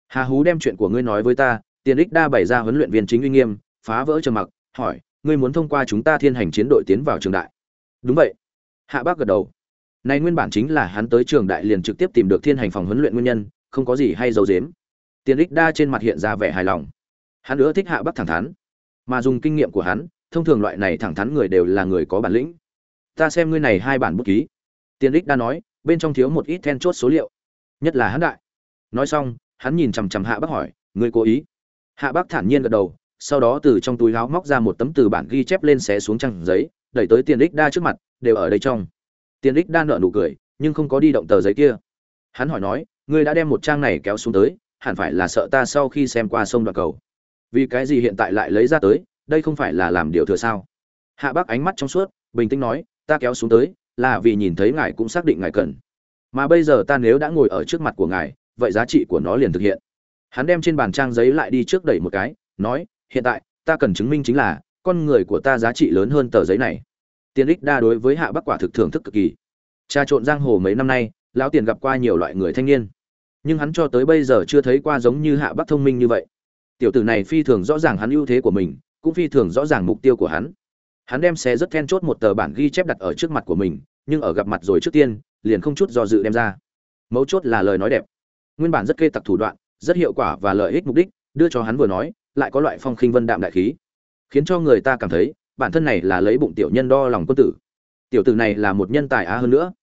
Hà hú đem chuyện của ngươi nói với ta, tiền ích đa bày ra huấn luyện viên chính uy nghiêm, phá vỡ trầm mặc, hỏi, ngươi muốn thông qua chúng ta thiên hành chiến đội tiến vào trường đại? Đúng vậy. Hạ bắc gật đầu. Này nguyên bản chính là hắn tới trường đại liền trực tiếp tìm được thiên hành phòng huấn luyện nguyên nhân, không có gì hay giấu dếm tiền ích đa trên mặt hiện ra vẻ hài lòng hắn nữa thích hạ bắc thẳng thắn. Mà dùng kinh nghiệm của hắn, thông thường loại này thẳng thắn người đều là người có bản lĩnh. Ta xem ngươi này hai bản bút ký. Tiền đích đã nói, bên trong thiếu một ít then chốt số liệu. Nhất là hắn đại. Nói xong, hắn nhìn chằm chằm hạ bắc hỏi, ngươi cố ý? Hạ bắc thản nhiên gật đầu, sau đó từ trong túi láo móc ra một tấm từ bản ghi chép lên xé xuống trang giấy, đẩy tới tiền đích đa trước mặt, đều ở đây trong. Tiền đích đa nợ nụ cười, nhưng không có đi động tờ giấy kia. Hắn hỏi nói, ngươi đã đem một trang này kéo xuống tới, hẳn phải là sợ ta sau khi xem qua sông đoạn cầu vì cái gì hiện tại lại lấy ra tới, đây không phải là làm điều thừa sao? Hạ bác ánh mắt trong suốt, bình tĩnh nói, ta kéo xuống tới, là vì nhìn thấy ngài cũng xác định ngài cần. Mà bây giờ ta nếu đã ngồi ở trước mặt của ngài, vậy giá trị của nó liền thực hiện. Hắn đem trên bàn trang giấy lại đi trước đẩy một cái, nói, hiện tại, ta cần chứng minh chính là, con người của ta giá trị lớn hơn tờ giấy này. Tiền ích đa đối với hạ bắc quả thực thưởng thức cực kỳ. Trà trộn giang hồ mấy năm nay, lão tiền gặp qua nhiều loại người thanh niên. Nhưng hắn cho tới bây giờ chưa thấy qua giống như hạ bắc thông minh như vậy tiểu tử này phi thường rõ ràng hắn ưu thế của mình, cũng phi thường rõ ràng mục tiêu của hắn. Hắn đem xe rất then chốt một tờ bản ghi chép đặt ở trước mặt của mình, nhưng ở gặp mặt rồi trước tiên, liền không chút do dự đem ra. Mấu chốt là lời nói đẹp. Nguyên bản rất kê tặc thủ đoạn, rất hiệu quả và lợi ích mục đích, đưa cho hắn vừa nói, lại có loại phong khinh vân đạm đại khí. Khiến cho người ta cảm thấy, bản thân này là lấy bụng tiểu nhân đo lòng quân tử. Tiểu tử này là một nhân tài á hơn nữa.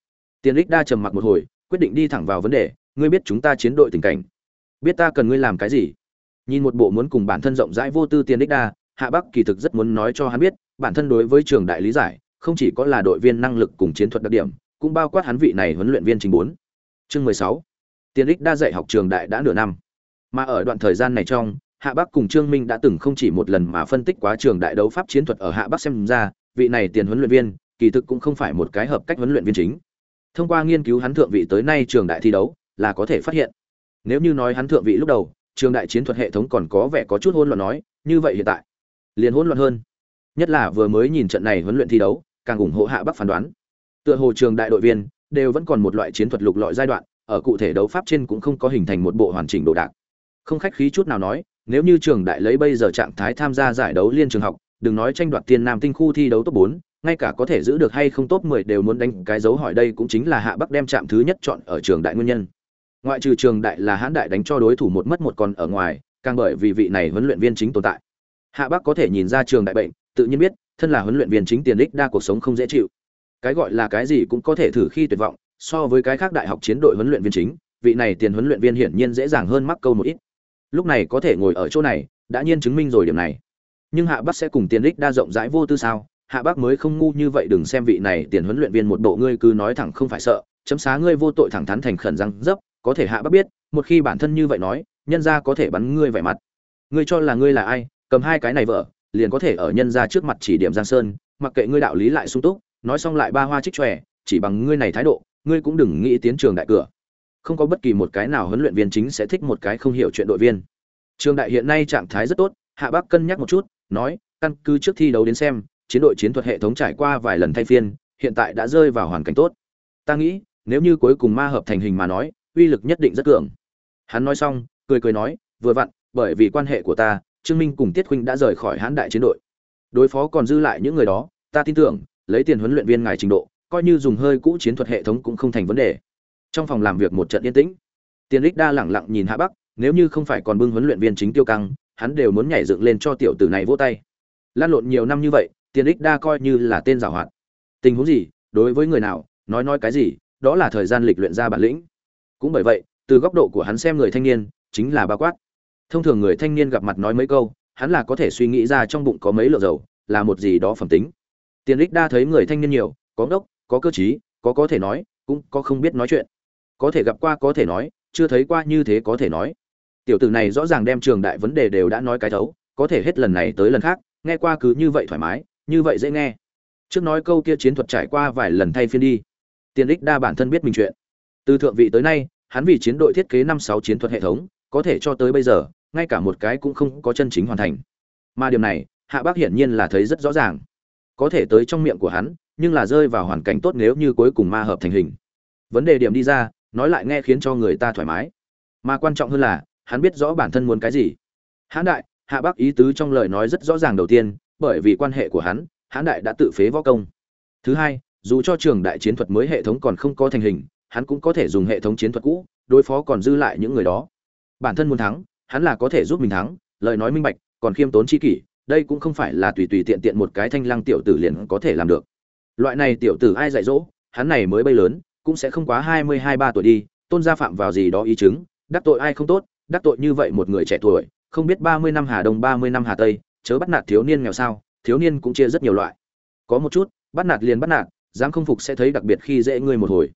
Tiền lích đa trầm mặc một hồi, quyết định đi thẳng vào vấn đề, ngươi biết chúng ta chiến đội tình cảnh. Biết ta cần ngươi làm cái gì? Nhìn một bộ muốn cùng bản thân rộng rãi vô tư tiền đích đa, hạ bắc kỳ thực rất muốn nói cho hắn biết, bản thân đối với trường đại lý giải, không chỉ có là đội viên năng lực cùng chiến thuật đặc điểm, cũng bao quát hắn vị này huấn luyện viên chính bốn. Chương mười sáu. Tiền đích đa dạy học trường đại đã nửa năm. Mà ở đoạn thời gian này trong, hạ bắc cùng trương minh đã từng không chỉ một lần mà phân tích quá trường đại đấu pháp chiến thuật ở hạ bắc xem ra, vị này tiền huấn luyện viên, kỳ thực cũng không phải một cái hợp cách huấn luyện viên chính. Thông qua nghiên cứu hắn thượng vị tới nay trường đại thi đấu, là có thể phát hiện. Nếu như nói hắn thượng vị lúc đầu trường đại chiến thuật hệ thống còn có vẻ có chút hỗn loạn nói, như vậy hiện tại, liền hỗn loạn hơn. Nhất là vừa mới nhìn trận này huấn luyện thi đấu, càng ủng hộ hạ bắc phán đoán. Tựa hồ trường đại đội viên đều vẫn còn một loại chiến thuật lục lọi giai đoạn, ở cụ thể đấu pháp trên cũng không có hình thành một bộ hoàn chỉnh đồ đạc. Không khách khí chút nào nói, nếu như trường đại lấy bây giờ trạng thái tham gia giải đấu liên trường học, đừng nói tranh đoạt tiền nam tinh khu thi đấu top bốn, ngay cả có thể giữ được hay không top 10 đều muốn đánh cái dấu hỏi đây cũng chính là Hạ Bắc đem chạm thứ nhất chọn ở trường đại nguyên nhân. Ngoại trừ trường đại là hãn đại đánh cho đối thủ một mất một còn ở ngoài, càng bởi vì vị này huấn luyện viên chính tồn tại. Hạ Bắc có thể nhìn ra trường đại bệnh, tự nhiên biết, thân là huấn luyện viên chính tiền đích đa cuộc sống không dễ chịu. Cái gọi là cái gì cũng có thể thử khi tuyệt vọng, so với cái khác đại học chiến đội huấn luyện viên chính, vị này tiền huấn luyện viên hiển nhiên dễ dàng hơn mắc câu một ít. Lúc này có thể ngồi ở chỗ này, đã nhiên chứng minh rồi điểm này. Nhưng Hạ Bắc sẽ cùng tiền đích đa rộng rãi vô tư sao? Hạ Bắc mới không ngu như vậy đừng xem vị này tiền huấn luyện viên một bộ ngươi cứ nói thẳng không phải sợ, chấm xá ngươi vô tội thẳng thắn thành khẩn răng dấp, có thể Hạ Bắc biết, một khi bản thân như vậy nói, nhân gia có thể bắn ngươi vẻ mặt. Ngươi cho là ngươi là ai, cầm hai cái này vợ, liền có thể ở nhân gia trước mặt chỉ điểm Giang Sơn, mặc kệ ngươi đạo lý lại sung túc, nói xong lại ba hoa trích trè. chỉ bằng ngươi này thái độ, ngươi cũng đừng nghĩ tiến trường đại cửa. Không có bất kỳ một cái nào huấn luyện viên chính sẽ thích một cái không hiểu chuyện đội viên. Trường đại hiện nay trạng thái rất tốt, Hạ Bắc cân nhắc một chút, nói, căn cứ trước thi đấu đến xem, chiến đội chiến thuật hệ thống trải qua vài lần thay phiên, hiện tại đã rơi vào hoàn cảnh tốt. Ta nghĩ, nếu như cuối cùng ma hợp thành hình mà nói, uy lực nhất định rất cường. Hắn nói xong, cười cười nói, vừa vặn, bởi vì quan hệ của ta, Trương Minh cùng Tiết Khuynh đã rời khỏi Hán đại chiến đội. Đối phó còn dư lại những người đó, ta tin tưởng, lấy tiền huấn luyện viên ngài trình độ, coi như dùng hơi cũ chiến thuật hệ thống cũng không thành vấn đề. Trong phòng làm việc một trận yên tĩnh, Tiền Lịch đa lẳng lặng nhìn Hạ Bắc, nếu như không phải còn bưng huấn luyện viên chính Tiêu Căng, hắn đều muốn nhảy dựng lên cho tiểu tử này vỗ tay. Lan lộn nhiều năm như vậy, Tiền Lịch đa coi như là tên giàu hoạt. Tình huống gì, đối với người nào, nói nói cái gì, đó là thời gian lịch luyện ra bản lĩnh. Cũng bởi vậy, từ góc độ của hắn xem người thanh niên, chính là bao quát. Thông thường người thanh niên gặp mặt nói mấy câu, hắn là có thể suy nghĩ ra trong bụng có mấy lượng dầu, là một gì đó phẩm tính. Tiền đích đa thấy người thanh niên nhiều, có ngốc, có cơ trí, có có thể nói, cũng có không biết nói chuyện. Có thể gặp qua có thể nói, chưa thấy qua như thế có thể nói. Tiểu tử này rõ ràng đem trường đại vấn đề đều đã nói cái thấu, có thể hết lần này tới lần khác, nghe qua cứ như vậy thoải mái, như vậy dễ nghe. Trước nói câu kia chiến thuật trải qua vài lần thay phiên đi. Tiền đích đa bản thân biết mình chuyện. Từ thượng vị tới nay, hắn vì chiến đội thiết kế năm sáu chiến thuật hệ thống, có thể cho tới bây giờ, ngay cả một cái cũng không có chân chính hoàn thành. Mà điểm này, Hạ Bác hiển nhiên là thấy rất rõ ràng. Có thể tới trong miệng của hắn, nhưng là rơi vào hoàn cảnh tốt nếu như cuối cùng ma hợp thành hình. Vấn đề điểm đi ra, nói lại nghe khiến cho người ta thoải mái. Mà quan trọng hơn là, hắn biết rõ bản thân muốn cái gì. Hãn đại, hạ bác ý tứ trong lời nói rất rõ ràng đầu tiên bởi vì quan hệ của hắn hãn đại đã tự phế võ công thứ hai dù cho trường đại chiến thuật mới hệ thống còn không có thành hình hắn cũng có thể dùng hệ thống chiến thuật cũ, đối phó còn dư lại những người đó. Bản thân muốn thắng, hắn là có thể giúp mình thắng, lời nói minh bạch, còn khiêm tốn chi kỷ, đây cũng không phải là tùy tùy tiện tiện một cái thanh lăng tiểu tử liền có thể làm được. Loại này tiểu tử ai dạy dỗ, hắn này mới bay lớn, cũng sẽ không quá hai mươi hai, ba tuổi đi, tôn gia phạm vào gì đó ý chứng, đắc tội ai không tốt, đắc tội như vậy một người trẻ tuổi, không biết ba mươi năm hà đông, ba mươi năm hà tây, chớ bắt nạt thiếu niên nghèo sao, thiếu niên cũng chia rất nhiều loại. Có một chút, bắt nạt liền bắt nạt, dám không phục sẽ thấy đặc biệt khi dễ ngươi một hồi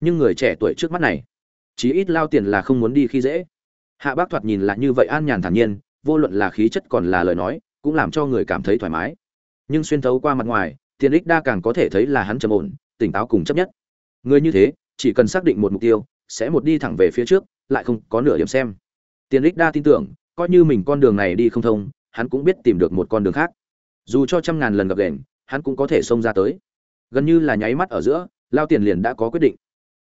nhưng người trẻ tuổi trước mắt này, chí ít lao tiền là không muốn đi khi dễ. Hạ bác thoạt nhìn là như vậy an nhàn thản nhiên, vô luận là khí chất còn là lời nói, cũng làm cho người cảm thấy thoải mái. Nhưng xuyên thấu qua mặt ngoài, tiền ích đa càng có thể thấy là hắn trầm ổn, tỉnh táo cùng chấp nhất. Người như thế, chỉ cần xác định một mục tiêu, sẽ một đi thẳng về phía trước, lại không có nửa điểm xem. Tiền ích đa tin tưởng, coi như mình con đường này đi không thông, hắn cũng biết tìm được một con đường khác. Dù cho trăm ngàn lần gặp đèn hắn cũng có thể xông ra tới. Gần như là nháy mắt ở giữa, lao tiền liền đã có quyết định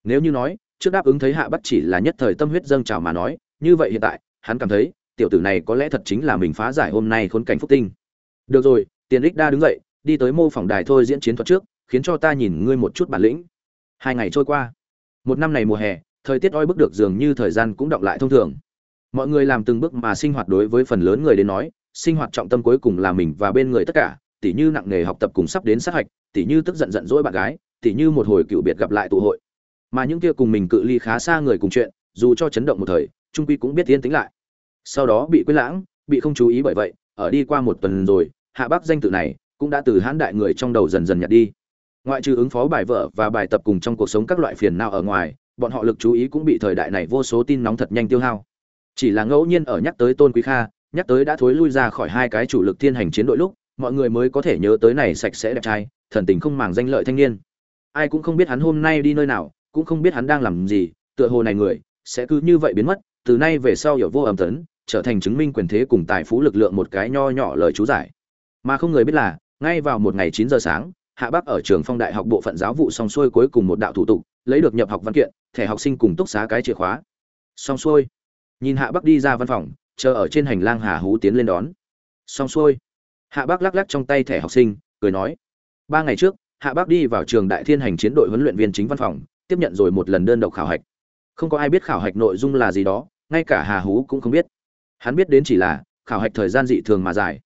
nếu như nói, trước đáp ứng thấy hạ bắt chỉ là nhất thời tâm huyết dâng trào mà nói, như vậy hiện tại, hắn cảm thấy, tiểu tử này có lẽ thật chính là mình phá giải hôm nay khốn cảnh phúc tinh. Được rồi, tiền ích đa đứng dậy, đi tới mô phỏng đài thôi diễn chiến thuật trước, khiến cho ta nhìn ngươi một chút bản lĩnh. Hai ngày trôi qua. Một năm này mùa hè, thời tiết oi bức được dường như thời gian cũng động lại thông thường. Mọi người làm từng bước mà sinh hoạt đối với phần lớn người đến nói, sinh hoạt trọng tâm cuối cùng là mình và bên người tất cả, tỉ như nặng nghề học tập cùng sắp đến sát hạch, tỉ như tức giận giận dỗi bạn gái, tỉ như một hồi cựu biệt gặp lại tụ hội mà những kia cùng mình cự ly khá xa người cùng chuyện, dù cho chấn động một thời, trung quy cũng biết tiến tính lại. Sau đó bị quên lãng, bị không chú ý bởi vậy, ở đi qua một tuần rồi, hạ bắc danh tự này cũng đã từ hãn đại người trong đầu dần dần nhạt đi. Ngoại trừ ứng phó bài vợ và bài tập cùng trong cuộc sống các loại phiền nào ở ngoài, bọn họ lực chú ý cũng bị thời đại này vô số tin nóng thật nhanh tiêu hao. Chỉ là ngẫu nhiên ở nhắc tới tôn quý kha, nhắc tới đã thối lui ra khỏi hai cái chủ lực thiên hành chiến đội lúc, mọi người mới có thể nhớ tới này sạch sẽ đẹp trai, thần tình không màng danh lợi thanh niên. Ai cũng không biết hắn hôm nay đi nơi nào cũng không biết hắn đang làm gì, tựa hồ này người, sẽ cứ như vậy biến mất, từ nay về sau hiểu vô âm tấn, trở thành chứng minh quyền thế cùng tài phú lực lượng một cái nho nhỏ lời chú giải. Mà không người biết là, ngay vào một ngày chín giờ sáng, hạ bắc ở trường phong đại học bộ phận giáo vụ xong xuôi cuối cùng một đạo thủ tục, lấy được nhập học văn kiện, thẻ học sinh cùng túc xá cái chìa khóa. Xong xuôi, nhìn hạ bắc đi ra văn phòng, chờ ở trên hành lang hà hú tiến lên đón. Xong xuôi, hạ bắc lắc lắc trong tay thẻ học sinh, cười nói, ba ngày trước, hạ bắc đi vào trường đại thiên hành chiến đội huấn luyện viên chính văn phòng tiếp nhận rồi một lần đơn độc khảo hạch. Không có ai biết khảo hạch nội dung là gì đó, ngay cả hà hú cũng không biết. Hắn biết đến chỉ là, khảo hạch thời gian dị thường mà dài.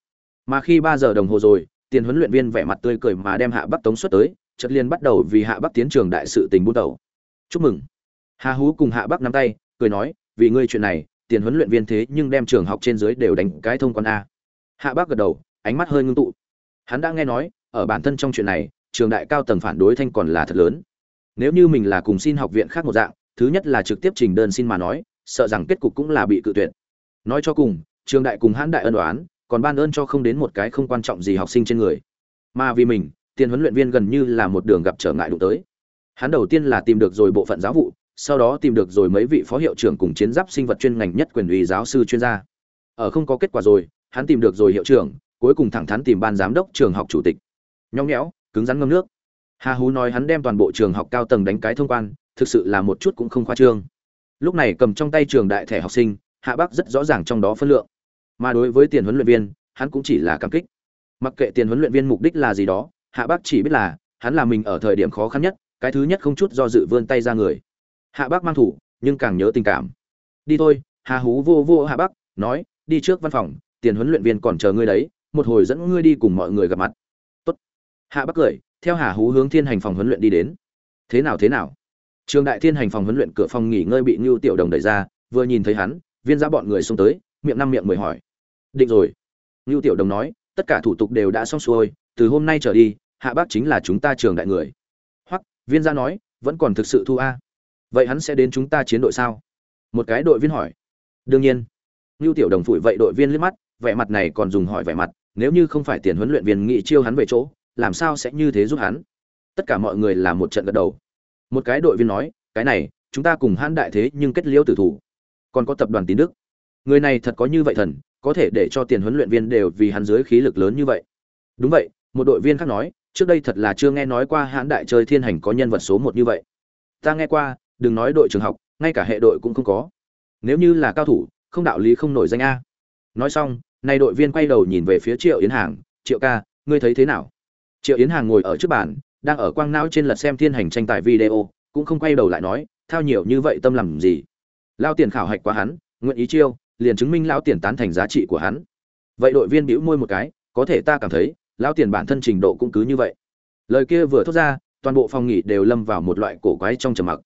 Mà khi ba giờ đồng hồ rồi, tiền huấn luyện viên vẻ mặt tươi cười mà đem hạ bắc tống xuất tới, chợt liên bắt đầu vì hạ bắc tiến trường đại sự tình buôn tàu chúc mừng. Hà hú cùng hạ bắc nắm tay, cười nói, vì ngươi chuyện này, tiền huấn luyện viên thế nhưng đem trường học trên dưới đều đánh cái thông quan a. Hạ bắc gật đầu, ánh mắt hơi ngưng tụ. Hắn đã nghe nói, ở bản thân trong chuyện này, trường đại cao tầng phản đối thanh còn là thật lớn nếu như mình là cùng xin học viện khác một dạng, thứ nhất là trực tiếp trình đơn xin mà nói, sợ rằng kết cục cũng là bị cự tuyệt. Nói cho cùng, trường đại cùng hãn đại ân đoán còn ban ơn cho không đến một cái không quan trọng gì học sinh trên người. Mà vì mình, tiền huấn luyện viên gần như là một đường gặp trở ngại đụng tới. Hắn đầu tiên là tìm được rồi bộ phận giáo vụ, sau đó tìm được rồi mấy vị phó hiệu trưởng cùng chiến giáp sinh vật chuyên ngành nhất quyền ủy giáo sư chuyên gia. Ở không có kết quả rồi, hắn tìm được rồi hiệu trưởng, cuối cùng thẳng thắn tìm ban giám đốc trường học chủ tịch. Nhóng nhẽo, cứng rắn ngâm nước hà hú nói hắn đem toàn bộ trường học cao tầng đánh cái thông quan, thực sự là một chút cũng không khoa trương. Lúc này cầm trong tay trường đại thẻ học sinh, hạ bắc rất rõ ràng trong đó phân lượng. Mà đối với tiền huấn luyện viên, hắn cũng chỉ là cảm kích. Mặc kệ tiền huấn luyện viên mục đích là gì đó, hạ bắc chỉ biết là, hắn là mình ở thời điểm khó khăn nhất, cái thứ nhất không chút do dự vươn tay ra người. Hạ bắc mang thủ, nhưng càng nhớ tình cảm. Đi thôi, hà hú vô vô hạ bắc, nói, đi trước văn phòng, tiền huấn luyện viên còn chờ ngươi đấy, một hồi dẫn ngươi đi cùng mọi người gặp mặt. Tốt. Hạ bắc cười theo hà hú hướng thiên hành phòng huấn luyện đi đến. Thế nào thế nào? Trường đại thiên hành phòng huấn luyện cửa phòng nghỉ ngơi bị ngưu tiểu đồng đẩy ra, vừa nhìn thấy hắn, viên ra bọn người xông tới, miệng năm miệng mười hỏi. Định rồi. Ngưu tiểu đồng nói, tất cả thủ tục đều đã xong xuôi, từ hôm nay trở đi, hạ bác chính là chúng ta trường đại người. Hoặc viên gia nói, vẫn còn thực sự thu a. Vậy hắn sẽ đến chúng ta chiến đội sao? Một cái đội viên hỏi. Đương nhiên. Ngưu tiểu đồng phủi vậy đội viên liếc mắt, vẻ mặt này còn dùng hỏi vẻ mặt, nếu như không phải tiền huấn luyện viên nghị chiêu hắn về chỗ làm sao sẽ như thế giúp hắn? Tất cả mọi người làm một trận gật đầu. Một cái đội viên nói, cái này, chúng ta cùng hãn đại thế nhưng kết liễu tử thủ. Còn có tập đoàn tín đức. Người này thật có như vậy thần, có thể để cho tiền huấn luyện viên đều vì hắn dưới khí lực lớn như vậy. Đúng vậy, một đội viên khác nói, trước đây thật là chưa nghe nói qua hãn đại chơi thiên hành có nhân vật số một như vậy. Ta nghe qua, đừng nói đội trường học, ngay cả hệ đội cũng không có. Nếu như là cao thủ, không đạo lý không nổi danh a. Nói xong nay đội viên quay đầu nhìn về phía triệu yến hàng, triệu ca, ngươi thấy thế nào? Triệu yến hàng ngồi ở trước bàn, đang ở quang não trên lật xem thiên hành tranh tài video, cũng không quay đầu lại nói, thao nhiều như vậy tâm làm gì? Lao tiền khảo hạch quá hắn, nguyện ý chiêu, liền chứng minh lao tiền tán thành giá trị của hắn. Vậy đội viên bĩu môi một cái, có thể ta cảm thấy lao tiền bản thân trình độ cũng cứ như vậy. Lời kia vừa thốt ra, toàn bộ phòng nghỉ đều lâm vào một loại cổ quái trong trầm mặc.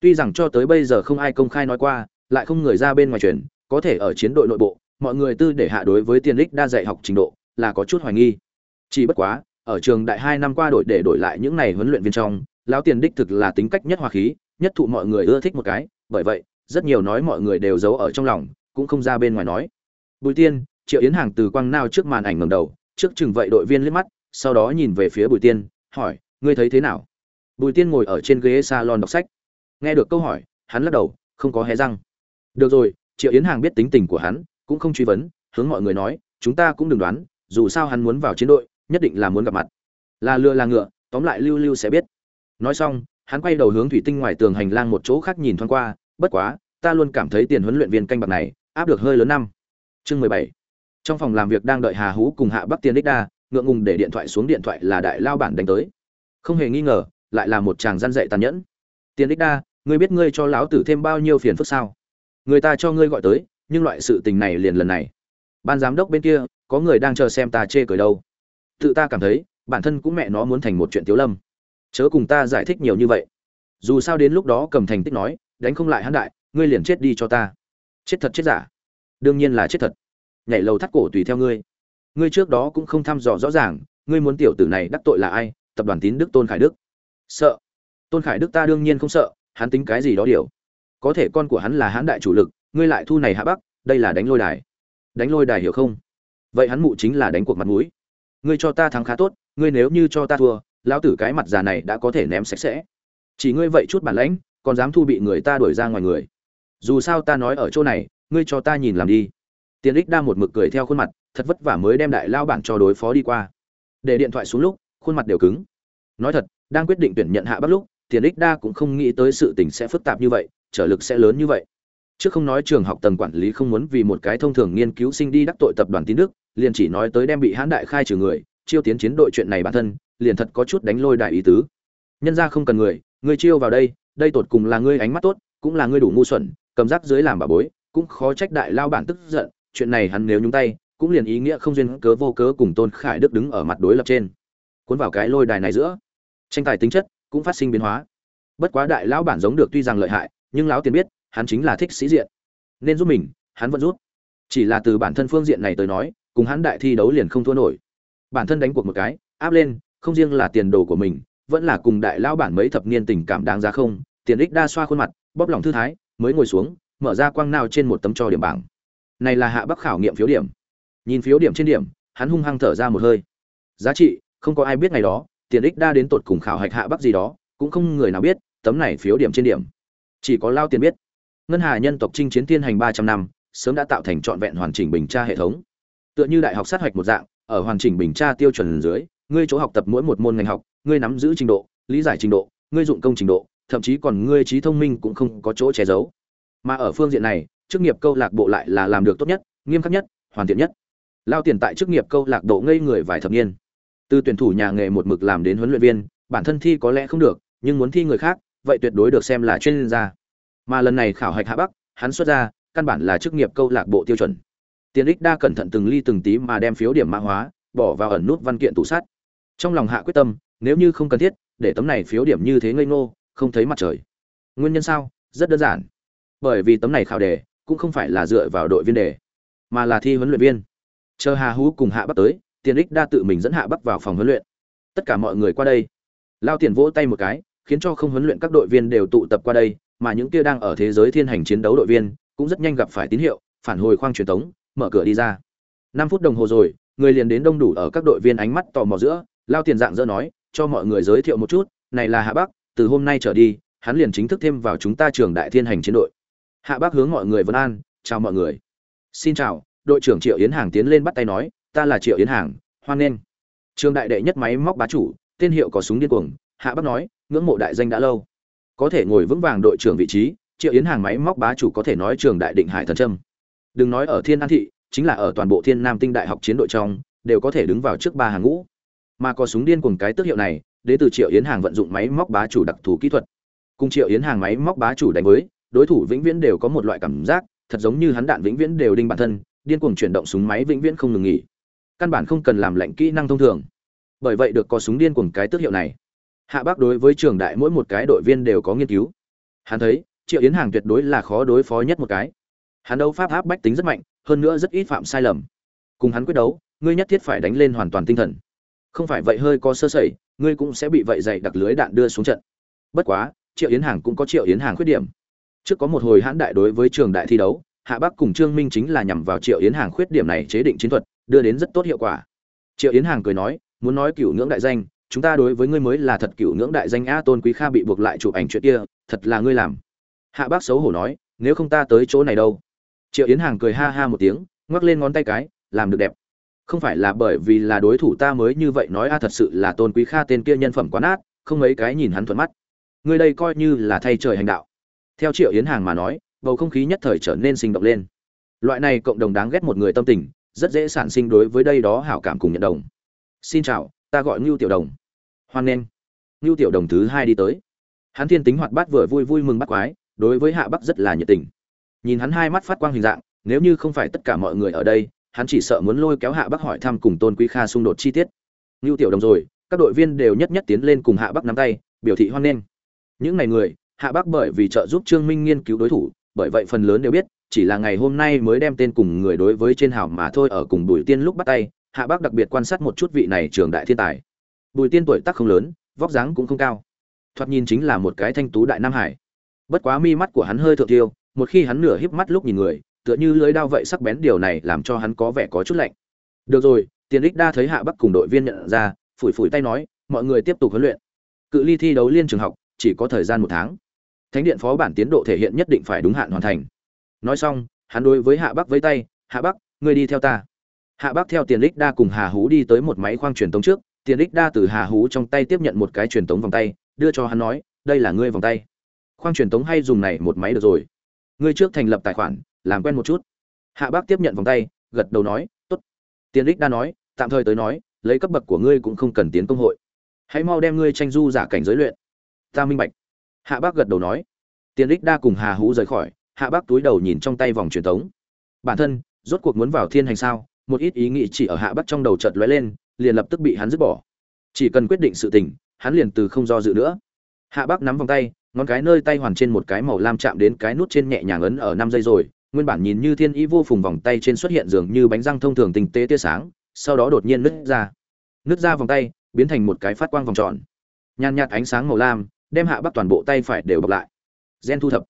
Tuy rằng cho tới bây giờ không ai công khai nói qua, lại không người ra bên ngoài truyền, có thể ở chiến đội nội bộ, mọi người tư để hạ đối với tiền lích đa dạy học trình độ, là có chút hoài nghi. Chỉ bất quá ở trường đại hai năm qua đổi để đổi lại những này huấn luyện viên trong, lão tiền đích thực là tính cách nhất hòa khí, nhất thụ mọi người ưa thích một cái. Bởi vậy, rất nhiều nói mọi người đều giấu ở trong lòng, cũng không ra bên ngoài nói. Bùi tiên, triệu yến hàng từ quang nao trước màn ảnh ngẩng đầu, trước chừng vậy đội viên liếc mắt, sau đó nhìn về phía bùi tiên, hỏi, ngươi thấy thế nào? Bùi tiên ngồi ở trên ghế salon đọc sách. Nghe được câu hỏi, hắn lắc đầu, không có hé răng. Được rồi, triệu yến hàng biết tính tình của hắn, cũng không truy vấn, hướng mọi người nói, chúng ta cũng đừng đoán, dù sao hắn muốn vào chiến đội nhất định là muốn gặp mặt. Là lừa là ngựa, tóm lại lưu lưu sẽ biết. Nói xong, hắn quay đầu hướng thủy tinh ngoài tường hành lang một chỗ khác nhìn thoáng qua, bất quá, ta luôn cảm thấy tiền huấn luyện viên canh bạc này, áp được hơi lớn năm. Chương mười bảy. Trong phòng làm việc đang đợi hà hú cùng hạ bắc tiên đích đa, ngượng ngùng để điện thoại xuống điện thoại là đại lao bản đánh tới. Không hề nghi ngờ, lại là một chàng gian dạy tàn nhẫn. Tiền đích đa, ngươi biết ngươi cho lão tử thêm bao nhiêu phiền phức sao? Người ta cho ngươi gọi tới, nhưng loại sự tình này liền lần này. Ban giám đốc bên kia, có người đang chờ xem ta chê cười đâu tự ta cảm thấy, bản thân cũng mẹ nó muốn thành một chuyện tiếu lâm. Chớ cùng ta giải thích nhiều như vậy. Dù sao đến lúc đó cầm thành tích nói, đánh không lại hắn đại, ngươi liền chết đi cho ta. Chết thật chết giả. Đương nhiên là chết thật. Nhảy lầu thắt cổ tùy theo ngươi. Ngươi trước đó cũng không thăm dò rõ ràng, ngươi muốn tiểu tử này đắc tội là ai, tập đoàn tín đức tôn khải đức. Sợ. Tôn khải đức ta đương nhiên không sợ, hắn tính cái gì đó điều. Có thể con của hắn là hãn đại chủ lực, ngươi lại thu này hạ bắc, đây là đánh lôi đài. Đánh lôi đài hiểu không? Vậy hắn mụ chính là đánh cuộc mặt mũi ngươi cho ta thắng khá tốt, ngươi nếu như cho ta thua, lão tử cái mặt già này đã có thể ném sạch sẽ. Chỉ ngươi vậy chút bản lãnh, còn dám thu bị người ta đuổi ra ngoài người. Dù sao ta nói ở chỗ này, ngươi cho ta nhìn làm đi. Tiền ích Đa một mực cười theo khuôn mặt, thật vất vả mới đem đại lao bản cho đối phó đi qua. Để điện thoại xuống lúc, khuôn mặt đều cứng. Nói thật, đang quyết định tuyển nhận hạ bắt lúc, tiền ích đa cũng không nghĩ tới sự tình sẽ phức tạp như vậy, trở lực sẽ lớn như vậy trước không nói trường học tầng quản lý không muốn vì một cái thông thường nghiên cứu sinh đi đắc tội tập đoàn tín đức, liền chỉ nói tới đem bị hãn đại khai trừ người, chiêu tiến chiến đội chuyện này bản thân, liền thật có chút đánh lôi đại ý tứ. Nhân ra không cần người ngươi chiêu vào đây đây tột cùng là ngươi ánh mắt tốt, cũng là ngươi đủ ngu xuẩn, cầm rác dưới làm bà bối, cũng khó trách đại lao bản tức giận, chuyện này hắn nếu nhúng tay, cũng liền ý nghĩa không duyên cớ vô cớ cùng tôn khải đức đứng ở mặt đối lập trên. Cuốn vào cái lôi đài này giữa, tranh tài tính chất cũng phát sinh biến hóa. Bất quá đại lão bản giống được tuy rằng lợi hại, nhưng lão tiền biết hắn chính là thích sĩ diện. Nên giúp mình, hắn vẫn rút chỉ là từ bản thân phương diện này tới nói, cùng hắn đại thi đấu liền không thua nổi. Bản thân đánh cuộc một cái, áp lên, không riêng là tiền đồ của mình, vẫn là cùng đại lão bản mấy thập niên tình cảm đáng giá không, tiền ích đa xoa khuôn mặt, bóp lòng thư thái, mới ngồi xuống, mở ra quang nào trên một tấm trò điểm bảng. Này là hạ bắc khảo nghiệm phiếu điểm. Nhìn phiếu điểm trên điểm, hắn hung hăng thở ra một hơi. Giá trị, không có ai biết ngày đó, tiền ích đa đến tột cùng khảo hạch hạ bắc gì đó, cũng không người nào biết, tấm này phiếu điểm trên điểm. Chỉ có lao tiền biết ngân hà nhân tộc chinh chiến thiên hành ba trăm năm, sớm đã tạo thành trọn vẹn hoàn chỉnh bình tra hệ thống. Tựa như đại học sát hạch một dạng, ở hoàn chỉnh bình tra tiêu chuẩn dưới, ngươi chỗ học tập mỗi một môn ngành học, ngươi nắm giữ trình độ, lý giải trình độ, ngươi dụng công trình độ, thậm chí còn ngươi trí thông minh cũng không có chỗ che giấu. Mà ở phương diện này, chức nghiệp câu lạc bộ lại là làm được tốt nhất, nghiêm khắc nhất, hoàn thiện nhất. Lao tiền tại chức nghiệp câu lạc bộ ngây người vài thập niên. Từ tuyển thủ nhà nghề một mực làm đến huấn luyện viên, bản thân thi có lẽ không được, nhưng muốn thi người khác, vậy tuyệt đối được xem là chuyên gia mà lần này khảo hạch hạ bắc, hắn xuất ra, căn bản là chức nghiệp câu lạc bộ tiêu chuẩn. Tiền ích đa cẩn thận từng ly từng tí mà đem phiếu điểm mã hóa, bỏ vào ẩn nút văn kiện tủ sát. Trong lòng hạ quyết tâm, nếu như không cần thiết, để tấm này phiếu điểm như thế ngây ngô, không thấy mặt trời. Nguyên nhân sao? Rất đơn giản. Bởi vì tấm này khảo đề cũng không phải là dựa vào đội viên đề, mà là thi huấn luyện viên. Chờ hà hú cùng hạ bắc tới, tiền ích đa tự mình dẫn hạ bắc vào phòng huấn luyện. Tất cả mọi người qua đây. Lao tiền vỗ tay một cái, khiến cho không huấn luyện các đội viên đều tụ tập qua đây mà những kia đang ở thế giới thiên hành chiến đấu đội viên cũng rất nhanh gặp phải tín hiệu, phản hồi khoang truyền tống mở cửa đi ra. Năm phút đồng hồ rồi, người liền đến đông đủ ở các đội viên ánh mắt tò mò giữa, lao tiền dạng dỡ nói, cho mọi người giới thiệu một chút, này là hạ bắc, từ hôm nay trở đi, hắn liền chính thức thêm vào chúng ta trường đại thiên hành chiến đội. Hạ bắc hướng mọi người vân an, chào mọi người. Xin chào. Đội trưởng triệu yến hàng tiến lên bắt tay nói, ta là triệu yến hàng, hoan nghênh. Trường đại đệ nhất máy móc bá chủ, tên hiệu có súng điên cuồng, hạ bắc nói, ngưỡng mộ đại danh đã lâu có thể ngồi vững vàng đội trưởng vị trí, triệu yến hàng máy móc bá chủ có thể nói trường đại định hải thần trâm đừng nói ở thiên an thị, chính là ở toàn bộ thiên nam tinh đại học chiến đội trong, đều có thể đứng vào trước ba hàng ngũ. Mà có súng điên cùng cái tước hiệu này đến từ triệu yến hàng vận dụng máy móc bá chủ đặc thù kỹ thuật. Cùng triệu yến hàng máy móc bá chủ đánh với, đối thủ vĩnh viễn đều có một loại cảm giác, thật giống như hắn đạn vĩnh viễn đều đinh bản thân, điên cuồng chuyển động súng máy vĩnh viễn không ngừng nghỉ. Căn bản không cần làm lệnh kỹ năng thông thường. Bởi vậy được có súng điên cuồng cái tước hiệu này hạ bác đối với trường đại mỗi một cái đội viên đều có nghiên cứu. Hắn thấy, triệu yến hàng tuyệt đối là khó đối phó nhất một cái. Hắn đấu pháp áp bách tính rất mạnh, hơn nữa rất ít phạm sai lầm. Cùng hắn quyết đấu, ngươi nhất thiết phải đánh lên hoàn toàn tinh thần. Không phải vậy hơi có sơ sẩy, ngươi cũng sẽ bị vậy dày đặc lưới đạn đưa xuống trận. Bất quá, triệu yến hàng cũng có triệu yến hàng khuyết điểm. Trước có một hồi hãn đại đối với trường đại thi đấu, hạ bắc cùng trương minh chính là nhằm vào triệu yến hàng khuyết điểm này chế định chiến thuật, đưa đến rất tốt hiệu quả. Triệu yến hàng cười nói, muốn nói cửu ngưỡng đại danh chúng ta đối với ngươi mới là thật cựu ngưỡng đại danh a tôn quý kha bị buộc lại chụp ảnh chuyện kia, thật là ngươi làm. Hạ bác xấu hổ nói, nếu không ta tới chỗ này đâu. Triệu yến hàng cười ha ha một tiếng, ngoắc lên ngón tay cái, làm được đẹp. Không phải là bởi vì là đối thủ ta mới như vậy nói a thật sự là tôn quý kha tên kia nhân phẩm quá nát, không mấy cái nhìn hắn thuận mắt. Ngươi đây coi như là thay trời hành đạo. Theo triệu yến hàng mà nói, bầu không khí nhất thời trở nên sinh động lên. Loại này cộng đồng đáng ghét một người tâm tình, rất dễ sản sinh đối với đây đó hảo cảm cùng nhận đồng. Xin chào ta gọi ngưu tiểu đồng. Hoan nghênh. Ngưu tiểu đồng thứ hai đi tới. Hắn thiên tính hoạt bát vừa vui vui mừng bắt quái, đối với hạ bắc rất là nhiệt tình. Nhìn hắn hai mắt phát quang hình dạng, nếu như không phải tất cả mọi người ở đây, hắn chỉ sợ muốn lôi kéo hạ bắc hỏi thăm cùng tôn quý kha xung đột chi tiết. Ngưu tiểu đồng rồi, các đội viên đều nhất nhất tiến lên cùng hạ bắc nắm tay, biểu thị hoan nghênh. Những ngày người, hạ bắc bởi vì trợ giúp trương minh nghiên cứu đối thủ, bởi vậy phần lớn đều biết, chỉ là ngày hôm nay mới đem tên cùng người đối với trên hào mà thôi ở cùng bùi tiên lúc bắt tay hạ Bác đặc biệt quan sát một chút vị này trường đại thiên tài. Bùi tiên tuổi tác không lớn, vóc dáng cũng không cao. Thoạt nhìn chính là một cái thanh tú đại nam hải. Bất quá mi mắt của hắn hơi thượng tiêu một khi hắn nửa híp mắt lúc nhìn người, tựa như lưới đao vậy sắc bén điều này làm cho hắn có vẻ có chút lạnh. Được rồi, tiền ích đa thấy hạ bắc cùng đội viên nhận ra, phủi phủi tay nói, mọi người tiếp tục huấn luyện. Cự ly thi đấu liên trường học, chỉ có thời gian một tháng. Thánh điện phó bản tiến độ thể hiện nhất định phải đúng hạn hoàn thành. Nói xong, hắn đối với hạ bắc với tay, hạ bắc ngươi đi theo ta hạ bác theo tiền ích đa cùng hà hú đi tới một máy khoang truyền tống trước, tiền ích đa từ hà hú trong tay tiếp nhận một cái truyền tống vòng tay, đưa cho hắn nói, đây là ngươi vòng tay. Khoang truyền tống hay dùng này một máy được rồi. Ngươi trước thành lập tài khoản, làm quen một chút. Hạ bác tiếp nhận vòng tay, gật đầu nói, tốt. Tiền ích đa nói, tạm thời tới nói, lấy cấp bậc của ngươi cũng không cần tiến công hội. Hãy mau đem ngươi tranh du giả cảnh giới luyện. Ta minh bạch. Hạ bác gật đầu nói. Tiền ích đa cùng hà hú rời khỏi, hạ bác túi đầu nhìn trong tay vòng truyền tống. Bản thân, rốt cuộc muốn vào thiên hành sao? Một ít ý nghĩ chỉ ở hạ Bắc trong đầu chợt lóe lên, liền lập tức bị hắn dứt bỏ. Chỉ cần quyết định sự tình, hắn liền từ không do dự nữa. Hạ Bắc nắm vòng tay, ngón cái nơi tay hoàn trên một cái màu lam chạm đến cái nút trên nhẹ nhàng ấn ở năm giây rồi, nguyên bản nhìn như thiên ý vô phùng vòng tay trên xuất hiện dường như bánh răng thông thường tinh tế tia sáng, sau đó đột nhiên nứt ra. Nứt ra vòng tay, biến thành một cái phát quang vòng tròn. Nhàn nhạt ánh sáng màu lam, đem hạ bắc toàn bộ tay phải đều bọc lại. Gen thu thập.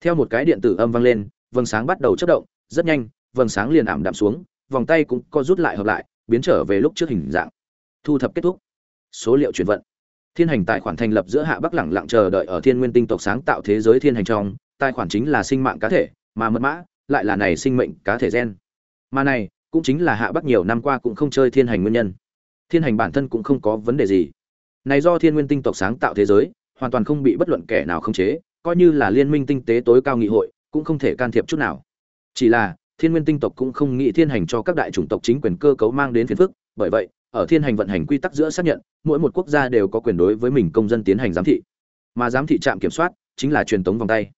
Theo một cái điện tử âm vang lên, vầng sáng bắt đầu chất động, rất nhanh, vầng sáng liền ảm đạm xuống vòng tay cũng co rút lại hợp lại, biến trở về lúc trước hình dạng. Thu thập kết thúc. Số liệu chuyển vận. Thiên hành tài khoản thành lập giữa hạ bắc lẳng lặng chờ đợi ở thiên nguyên tinh tộc sáng tạo thế giới thiên hành trong, tài khoản chính là sinh mạng cá thể, mà mật mã lại là này sinh mệnh cá thể gen. Mà này cũng chính là hạ bắc nhiều năm qua cũng không chơi thiên hành nguyên nhân. Thiên hành bản thân cũng không có vấn đề gì. Này do thiên nguyên tinh tộc sáng tạo thế giới, hoàn toàn không bị bất luận kẻ nào khống chế, coi như là liên minh tinh tế tối cao nghị hội, cũng không thể can thiệp chút nào. Chỉ là thiên nguyên tinh tộc cũng không nghĩ thiên hành cho các đại chủng tộc chính quyền cơ cấu mang đến phiền phức, bởi vậy, ở thiên hành vận hành quy tắc giữa xác nhận, mỗi một quốc gia đều có quyền đối với mình công dân tiến hành giám thị. Mà giám thị trạm kiểm soát chính là truyền tống vòng tay.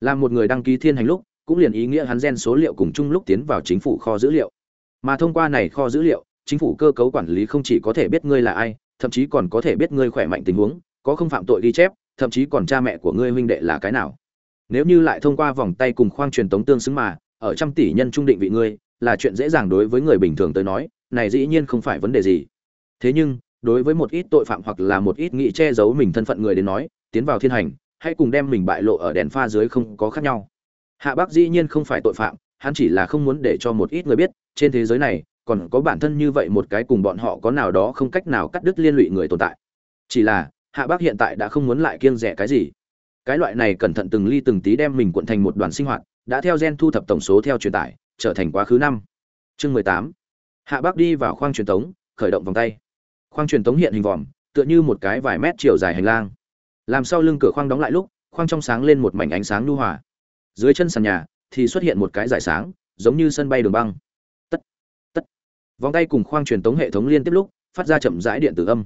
Là một người đăng ký thiên hành lúc, cũng liền ý nghĩa hắn gen số liệu cùng chung lúc tiến vào chính phủ kho dữ liệu. Mà thông qua này kho dữ liệu, chính phủ cơ cấu quản lý không chỉ có thể biết ngươi là ai, thậm chí còn có thể biết ngươi khỏe mạnh tình huống, có không phạm tội ghi chép, thậm chí còn cha mẹ của ngươi huynh đệ là cái nào. Nếu như lại thông qua vòng tay cùng khoang truyền tống tương xứng mà ở trăm tỷ nhân trung định vị ngươi, là chuyện dễ dàng đối với người bình thường tới nói, này dĩ nhiên không phải vấn đề gì. Thế nhưng, đối với một ít tội phạm hoặc là một ít nghị che giấu mình thân phận người đến nói, tiến vào thiên hành, hãy cùng đem mình bại lộ ở đèn pha dưới không có khác nhau. Hạ bác dĩ nhiên không phải tội phạm, hắn chỉ là không muốn để cho một ít người biết, trên thế giới này, còn có bản thân như vậy một cái cùng bọn họ có nào đó không cách nào cắt đứt liên lụy người tồn tại. Chỉ là, hạ bác hiện tại đã không muốn lại kiêng rẻ cái gì. Cái loại này cẩn thận từng ly từng tí đem mình cuộn thành một đoàn sinh hoạt đã theo gen thu thập tổng số theo truyền tải, trở thành quá khứ năm. Chương mười tám. Hạ bác đi vào khoang truyền tống, khởi động vòng tay. Khoang truyền tống hiện hình vòm, tựa như một cái vài mét chiều dài hành lang. Làm sau lưng cửa khoang đóng lại lúc, khoang trong sáng lên một mảnh ánh sáng nhu hòa. Dưới chân sàn nhà thì xuất hiện một cái giải sáng, giống như sân bay đường băng. Tất tất. Vòng tay cùng khoang truyền tống hệ thống liên tiếp lúc, phát ra chậm rãi điện tử âm.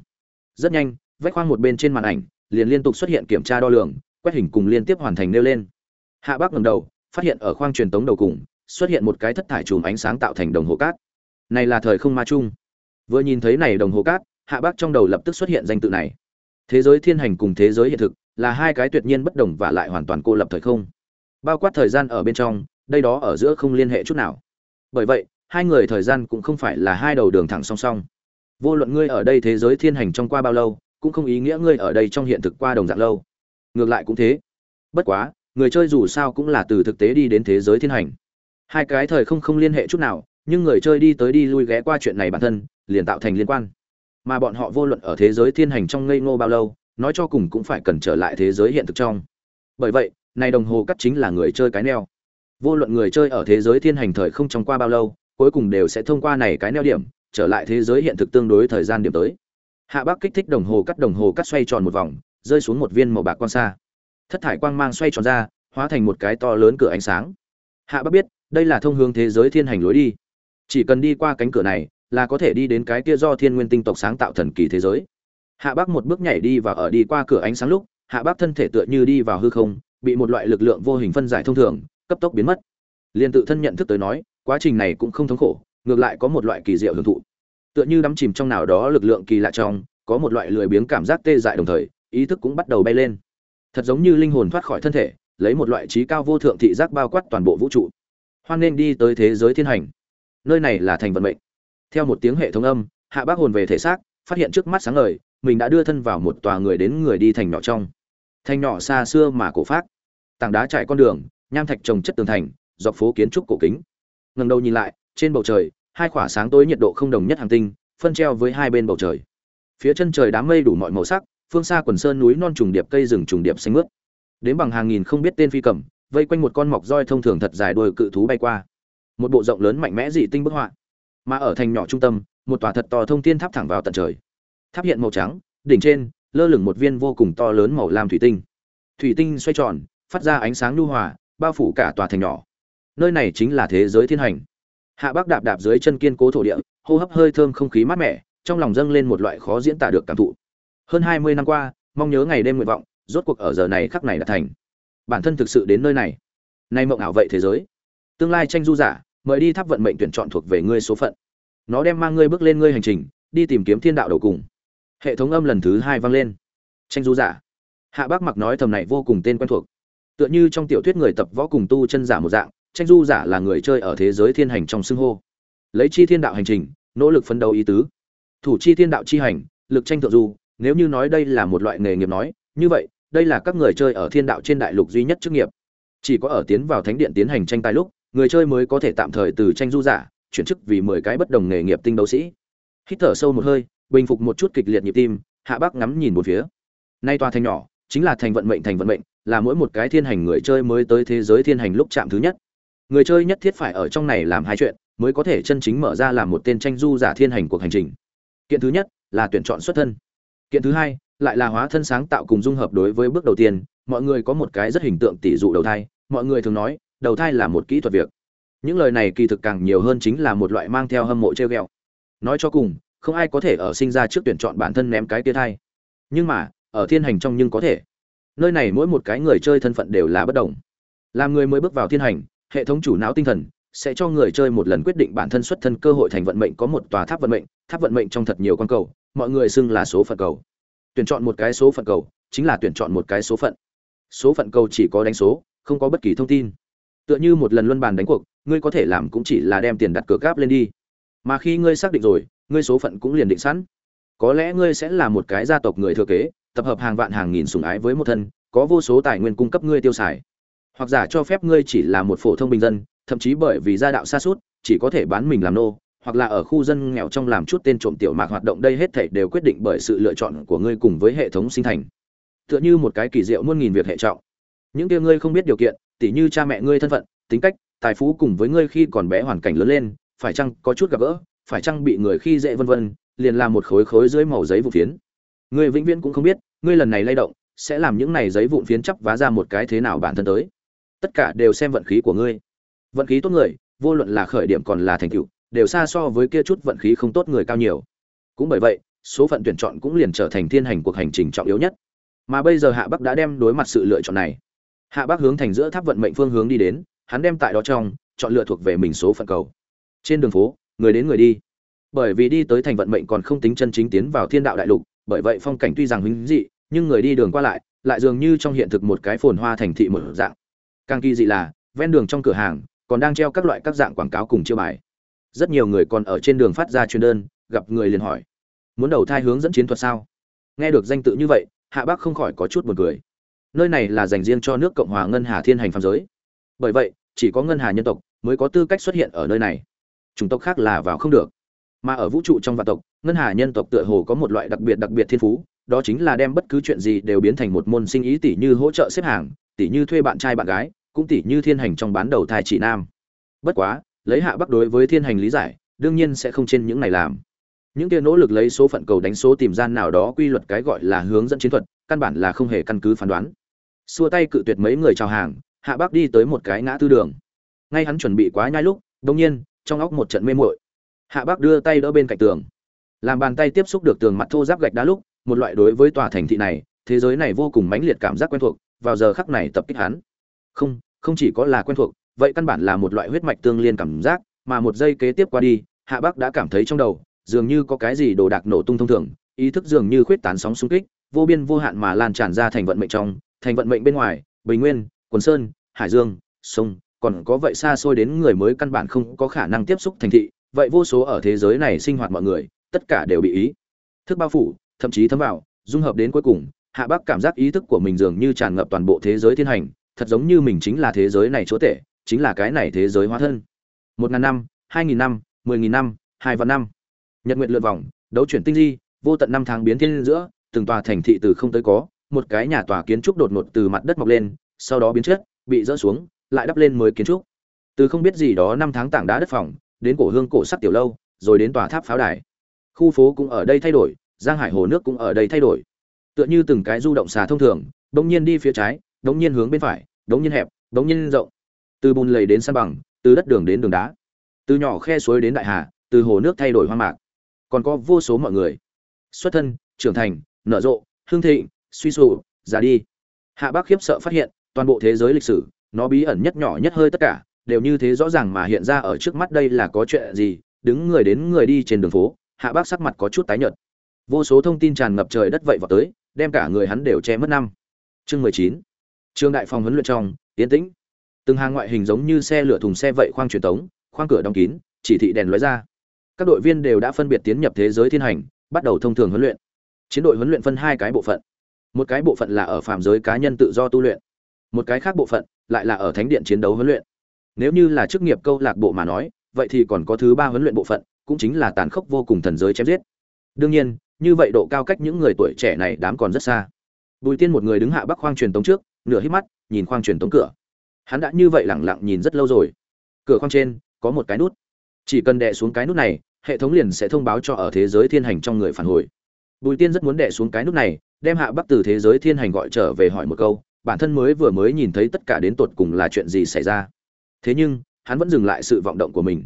Rất nhanh, vách khoang một bên trên màn ảnh liền liên tục xuất hiện kiểm tra đo lường, quét hình cùng liên tiếp hoàn thành nêu lên. Hạ bác ngẩng đầu phát hiện ở khoang truyền tống đầu cùng, xuất hiện một cái thất thải chùm ánh sáng tạo thành đồng hồ cát. Này là thời không ma chung vừa nhìn thấy này đồng hồ cát, hạ bác trong đầu lập tức xuất hiện danh tự này. Thế giới thiên hành cùng thế giới hiện thực là hai cái tuyệt nhiên bất đồng và lại hoàn toàn cô lập thời không. Bao quát thời gian ở bên trong, đây đó ở giữa không liên hệ chút nào. Bởi vậy, hai người thời gian cũng không phải là hai đầu đường thẳng song song. Vô luận ngươi ở đây thế giới thiên hành trong qua bao lâu, cũng không ý nghĩa ngươi ở đây trong hiện thực qua đồng dạng lâu. Ngược lại cũng thế. Bất quá người chơi dù sao cũng là từ thực tế đi đến thế giới thiên hành. Hai cái thời không không liên hệ chút nào, nhưng người chơi đi tới đi lui ghé qua chuyện này bản thân, liền tạo thành liên quan. Mà bọn họ vô luận ở thế giới thiên hành trong ngây ngô bao lâu, nói cho cùng cũng phải cần trở lại thế giới hiện thực trong. Bởi vậy, này đồng hồ cắt chính là người chơi cái neo. Vô luận người chơi ở thế giới thiên hành thời không trong qua bao lâu, cuối cùng đều sẽ thông qua này cái neo điểm, trở lại thế giới hiện thực tương đối thời gian điểm tới. Hạ bác kích thích đồng hồ cắt, đồng hồ cắt xoay tròn một vòng, rơi xuống một viên màu bạc quan xa thất thải quang mang xoay tròn ra, hóa thành một cái to lớn cửa ánh sáng. Hạ bác biết, đây là thông hướng thế giới thiên hành lối đi. Chỉ cần đi qua cánh cửa này, là có thể đi đến cái kia do thiên nguyên tinh tộc sáng tạo thần kỳ thế giới. Hạ bác một bước nhảy đi và ở đi qua cửa ánh sáng lúc, hạ bác thân thể tựa như đi vào hư không, bị một loại lực lượng vô hình phân giải thông thường, cấp tốc biến mất. Liền tự thân nhận thức tới nói, quá trình này cũng không thống khổ, ngược lại có một loại kỳ diệu hưởng thụ. Tựa như đắm chìm trong nào đó lực lượng kỳ lạ trong, có một loại lười biếng cảm giác tê dại đồng thời, ý thức cũng bắt đầu bay lên thật giống như linh hồn thoát khỏi thân thể, lấy một loại trí cao vô thượng thị giác bao quát toàn bộ vũ trụ. Hoan nên đi tới thế giới thiên hành. Nơi này là thành vận mệnh. Theo một tiếng hệ thống âm, hạ bác hồn về thể xác, phát hiện trước mắt sáng ngời, mình đã đưa thân vào một tòa người đến người đi thành nhỏ trong. Thành nhỏ xa xưa mà cổ phát tảng đá trải con đường, nham thạch trồng chất tường thành, dọc phố kiến trúc cổ kính. Ngần đầu nhìn lại, trên bầu trời, hai khỏa sáng tối nhiệt độ không đồng nhất hàng tinh, phân treo với hai bên bầu trời. Phía chân trời đám mây đủ mọi màu sắc phương xa quần sơn núi non trùng điệp cây rừng trùng điệp xanh mướt. Đến bằng hàng nghìn không biết tên phi cầm, vây quanh một con mọc roi thông thường thật dài đuôi cự thú bay qua. Một bộ rộng lớn mạnh mẽ dị tinh bức họa. Mà ở thành nhỏ trung tâm, một tòa thật to thông thiên tháp thẳng vào tận trời. Tháp hiện màu trắng, đỉnh trên, lơ lửng một viên vô cùng to lớn màu lam thủy tinh. Thủy tinh xoay tròn, phát ra ánh sáng nhu hòa, bao phủ cả tòa thành nhỏ. Nơi này chính là thế giới thiên hành. Hạ bác đạp đạp dưới chân kiên cố thổ địa, hô hấp hơi thơm không khí mát mẻ, trong lòng dâng lên một loại khó diễn tả được cảm thụ hơn hai mươi năm qua, mong nhớ ngày đêm nguyện vọng, rốt cuộc ở giờ này khắc này đã thành. Bản thân thực sự đến nơi này. Nay mộng ảo vậy thế giới. Tương lai tranh du giả, mời đi tháp vận mệnh tuyển chọn thuộc về ngươi số phận. Nó đem mang ngươi bước lên ngươi hành trình, đi tìm kiếm thiên đạo đầu cùng. Hệ thống âm lần thứ hai vang lên. Tranh du giả. Hạ bác mặc nói thầm này vô cùng tên quen thuộc. Tựa như trong tiểu thuyết người tập võ cùng tu chân giả một dạng, tranh du giả là người chơi ở thế giới thiên hành trong xưng hô. Lấy chi thiên đạo hành trình, nỗ lực phấn đấu ý tứ. Thủ chi thiên đạo chi hành, lực tranh thượng du nếu như nói đây là một loại nghề nghiệp nói, như vậy, đây là các người chơi ở thiên đạo trên đại lục duy nhất chức nghiệp. Chỉ có ở tiến vào thánh điện tiến hành tranh tài lúc, người chơi mới có thể tạm thời từ tranh du giả, chuyển chức vì mười cái bất đồng nghề nghiệp tinh đấu sĩ. Hít thở sâu một hơi, bình phục một chút kịch liệt nhịp tim, hạ bác ngắm nhìn một phía. Nay tòa thành nhỏ, chính là thành vận mệnh, thành vận mệnh, là mỗi một cái thiên hành người chơi mới tới thế giới thiên hành lúc chạm thứ nhất. Người chơi nhất thiết phải ở trong này làm hai chuyện, mới có thể chân chính mở ra làm một tên tranh du giả thiên hành cuộc hành trình. Kiện thứ nhất là tuyển chọn xuất thân kiện thứ hai, lại là hóa thân sáng tạo cùng dung hợp đối với bước đầu tiên, mọi người có một cái rất hình tượng tỷ dụ đầu thai, mọi người thường nói, đầu thai là một kỹ thuật việc. Những lời này kỳ thực càng nhiều hơn chính là một loại mang theo hâm mộ treo ghẹo. Nói cho cùng, không ai có thể ở sinh ra trước tuyển chọn bản thân ném cái tia thai. Nhưng mà, ở thiên hành trong nhưng có thể. Nơi này mỗi một cái người chơi thân phận đều là bất đồng. Làm người mới bước vào thiên hành, hệ thống chủ não tinh thần sẽ cho người chơi một lần quyết định bản thân xuất thân cơ hội thành vận mệnh có một tòa tháp vận mệnh, tháp vận mệnh trong thật nhiều con cầu mọi người xưng là số phận cầu. Tuyển chọn một cái số phận cầu chính là tuyển chọn một cái số phận. Số phận cầu chỉ có đánh số, không có bất kỳ thông tin. Tựa như một lần luân bàn đánh cuộc, ngươi có thể làm cũng chỉ là đem tiền đặt cược gáp lên đi. Mà khi ngươi xác định rồi, ngươi số phận cũng liền định sẵn. Có lẽ ngươi sẽ là một cái gia tộc người thừa kế, tập hợp hàng vạn hàng nghìn sủng ái với một thân, có vô số tài nguyên cung cấp ngươi tiêu xài. Hoặc giả cho phép ngươi chỉ là một phổ thông bình dân, thậm chí bởi vì gia đạo xa suốt, chỉ có thể bán mình làm nô hoặc là ở khu dân nghèo trong làm chút tên trộm tiểu mạc hoạt động đây hết thảy đều quyết định bởi sự lựa chọn của ngươi cùng với hệ thống sinh thành. Tựa như một cái kỳ diệu muôn nghìn việc hệ trọng. Những kia ngươi không biết điều kiện, tỉ như cha mẹ ngươi thân phận, tính cách, tài phú cùng với ngươi khi còn bé hoàn cảnh lớn lên, phải chăng có chút gặp gỡ, phải chăng bị người khi dễ vân vân, liền làm một khối khối dưới màu giấy vụ phiến. Ngươi vĩnh viễn cũng không biết, ngươi lần này lay động, sẽ làm những này giấy vụn phiến chắp vá ra một cái thế nào bản thân tới. Tất cả đều xem vận khí của ngươi. Vận khí tốt người, vô luận là khởi điểm còn là thành tựu đều xa so với kia chút vận khí không tốt người cao nhiều. Cũng bởi vậy, số phận tuyển chọn cũng liền trở thành thiên hành cuộc hành trình trọng yếu nhất. Mà bây giờ hạ bắc đã đem đối mặt sự lựa chọn này. Hạ bắc hướng thành giữa tháp vận mệnh phương hướng đi đến, hắn đem tại đó trong, chọn lựa thuộc về mình số phận cầu. Trên đường phố, người đến người đi. Bởi vì đi tới thành vận mệnh còn không tính chân chính tiến vào thiên đạo đại lục, bởi vậy phong cảnh tuy rằng hứng dị, nhưng người đi đường qua lại lại dường như trong hiện thực một cái phồn hoa thành thị một dạng. Càng kỳ dị là, ven đường trong cửa hàng, còn đang treo các loại các dạng quảng cáo cùng chiêu bài rất nhiều người còn ở trên đường phát ra truyền đơn, gặp người liền hỏi, muốn đầu thai hướng dẫn chiến thuật sao? Nghe được danh tự như vậy, hạ bác không khỏi có chút buồn cười. Nơi này là dành riêng cho nước cộng hòa ngân hà thiên hành phạm giới. Bởi vậy, chỉ có ngân hà nhân tộc mới có tư cách xuất hiện ở nơi này. Chủng tộc khác là vào không được. Mà ở vũ trụ trong vạn tộc, ngân hà nhân tộc tựa hồ có một loại đặc biệt đặc biệt thiên phú, đó chính là đem bất cứ chuyện gì đều biến thành một môn sinh ý tỷ như hỗ trợ xếp hàng tỷ như thuê bạn trai bạn gái, cũng tỷ như thiên hành trong bán đầu thai chỉ nam. Bất quá lấy hạ bắc đối với thiên hành lý giải, đương nhiên sẽ không trên những này làm. Những kia nỗ lực lấy số phận cầu đánh số tìm gian nào đó quy luật cái gọi là hướng dẫn chiến thuật, căn bản là không hề căn cứ phán đoán. Xua tay cự tuyệt mấy người chào hàng, hạ bắc đi tới một cái ngã tư đường. Ngay hắn chuẩn bị quá nhai lúc đông nhiên, trong óc một trận mê muội. Hạ bắc đưa tay đỡ bên cạnh tường. Làm bàn tay tiếp xúc được tường mặt thô giáp gạch đá lúc, một loại đối với tòa thành thị này, thế giới này vô cùng mãnh liệt cảm giác quen thuộc, vào giờ khắc này tập kích hắn. Không không chỉ có là quen thuộc vậy căn bản là một loại huyết mạch tương liên cảm giác, mà một giây kế tiếp qua đi, hạ bắc đã cảm thấy trong đầu, dường như có cái gì đồ đạc nổ tung thông thường, ý thức dường như khuyết tán sóng xung kích, vô biên vô hạn mà lan tràn ra thành vận mệnh trong, thành vận mệnh bên ngoài, bình nguyên, quần sơn, hải dương, sông, còn có vậy xa xôi đến người mới căn bản không có khả năng tiếp xúc thành thị, vậy vô số ở thế giới này sinh hoạt mọi người, tất cả đều bị ý thức bao phủ, thậm chí thấm vào, dung hợp đến cuối cùng, hạ bác cảm giác ý thức của mình dường như tràn ngập toàn bộ thế giới thiên hành, thật giống như mình chính là thế giới này chúa tể chính là cái này thế giới hóa thân. Một ngàn năm, hai nghìn năm, mười nghìn năm, hai vạn năm. Nhật nguyện lượn vòng, đấu chuyển tinh di, vô tận năm tháng biến thiên giữa, từng tòa thành thị từ không tới có, một cái nhà tòa kiến trúc đột ngột từ mặt đất mọc lên, sau đó biến chất, bị rỡ xuống, lại đắp lên mới kiến trúc. Từ không biết gì đó năm tháng tảng đá đất phòng, đến cổ hương cổ sắc tiểu lâu, rồi đến tòa tháp pháo đài. Khu phố cũng ở đây thay đổi, giang hải hồ nước cũng ở đây thay đổi. Tựa như từng cái du động xà thông thường, đống nhiên đi phía trái, đống nhiên hướng bên phải, đống nhiên hẹp, đống nhiên rộng từ bùn lầy đến san bằng, từ đất đường đến đường đá. Từ nhỏ khe suối đến đại hà, từ hồ nước thay đổi hoang mạc. Còn có vô số mọi người. Xuất thân, trưởng thành, nở rộ hương thịnh, suy sụp, già đi. Hạ bác khiếp sợ phát hiện, toàn bộ thế giới lịch sử, nó bí ẩn nhất nhỏ nhất hơi tất cả, đều như thế rõ ràng mà hiện ra ở trước mắt đây là có chuyện gì, đứng người đến người đi trên đường phố, hạ bác sắc mặt có chút tái nhợt. Vô số thông tin tràn ngập trời đất vậy vào tới, đem cả người hắn đều che mất năm. Chương mười chín. Trường đại phòng huấn luyện trong tiến tĩnh từng hàng ngoại hình giống như xe lửa thùng xe vậy khoang truyền tống, khoang cửa đóng kín, chỉ thị đèn lóe ra. Các đội viên đều đã phân biệt tiến nhập thế giới thiên hành, bắt đầu thông thường huấn luyện. Chiến đội huấn luyện phân hai cái bộ phận. Một cái bộ phận là ở phạm giới cá nhân tự do tu luyện. Một cái khác bộ phận lại là ở thánh điện chiến đấu huấn luyện. Nếu như là chức nghiệp câu lạc bộ mà nói, vậy thì còn có thứ ba huấn luyện bộ phận, cũng chính là tàn khốc vô cùng thần giới chém giết. Đương nhiên, như vậy độ cao cách những người tuổi trẻ này đám còn rất xa. Bùi tiên một người đứng hạ bắc khoang truyền tống trước, nửa hít mắt, nhìn khoang truyền tống cửa hắn đã như vậy lẳng lặng nhìn rất lâu rồi. Cửa khoang trên, có một cái nút. Chỉ cần đè xuống cái nút này, hệ thống liền sẽ thông báo cho ở thế giới thiên hành trong người phản hồi. Bùi tiên rất muốn đè xuống cái nút này, đem hạ bắc từ thế giới thiên hành gọi trở về hỏi một câu, bản thân mới vừa mới nhìn thấy tất cả đến tột cùng là chuyện gì xảy ra. Thế nhưng, hắn vẫn dừng lại sự vọng động của mình.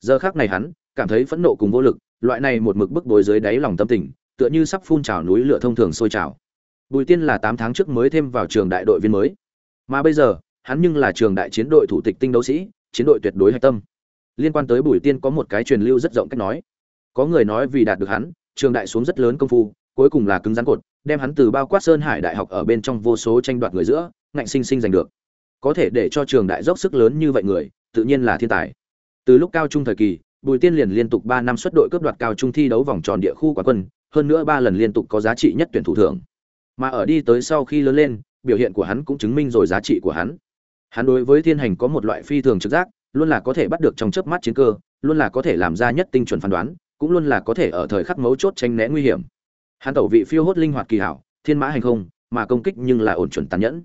Giờ khác này hắn cảm thấy phẫn nộ cùng vô lực, loại này một mực bức bối dưới đáy lòng tâm tình, tựa như sắp phun trào núi lửa thông thường sôi trào. Bùi tiên là tám tháng trước mới thêm vào trường đại đội viên mới. Mà bây giờ hắn nhưng là trường đại chiến đội thủ tịch tinh đấu sĩ, chiến đội tuyệt đối hạch tâm. Liên quan tới bùi tiên có một cái truyền lưu rất rộng cách nói. Có người nói vì đạt được hắn, trường đại xuống rất lớn công phu, cuối cùng là cứng rắn cột, đem hắn từ bao quát sơn hải đại học ở bên trong vô số tranh đoạt người giữa, ngạnh sinh sinh giành được. Có thể để cho trường đại dốc sức lớn như vậy người, tự nhiên là thiên tài. Từ lúc cao trung thời kỳ, bùi tiên liền liên tục ba năm xuất đội cướp đoạt cao trung thi đấu vòng tròn địa khu quán quân, hơn nữa ba lần liên tục có giá trị nhất tuyển thủ thưởng. Mà ở đi tới sau khi lớn lên, biểu hiện của hắn cũng chứng minh rồi giá trị của hắn hắn đối với thiên hành có một loại phi thường trực giác, luôn là có thể bắt được trong chớp mắt chiến cơ, luôn là có thể làm ra nhất tinh chuẩn phán đoán, cũng luôn là có thể ở thời khắc mấu chốt tranh né nguy hiểm. Hắn tẩu vị phiêu hốt linh hoạt kỳ hảo, thiên mã hành không, mà công kích nhưng là ổn chuẩn tàn nhẫn.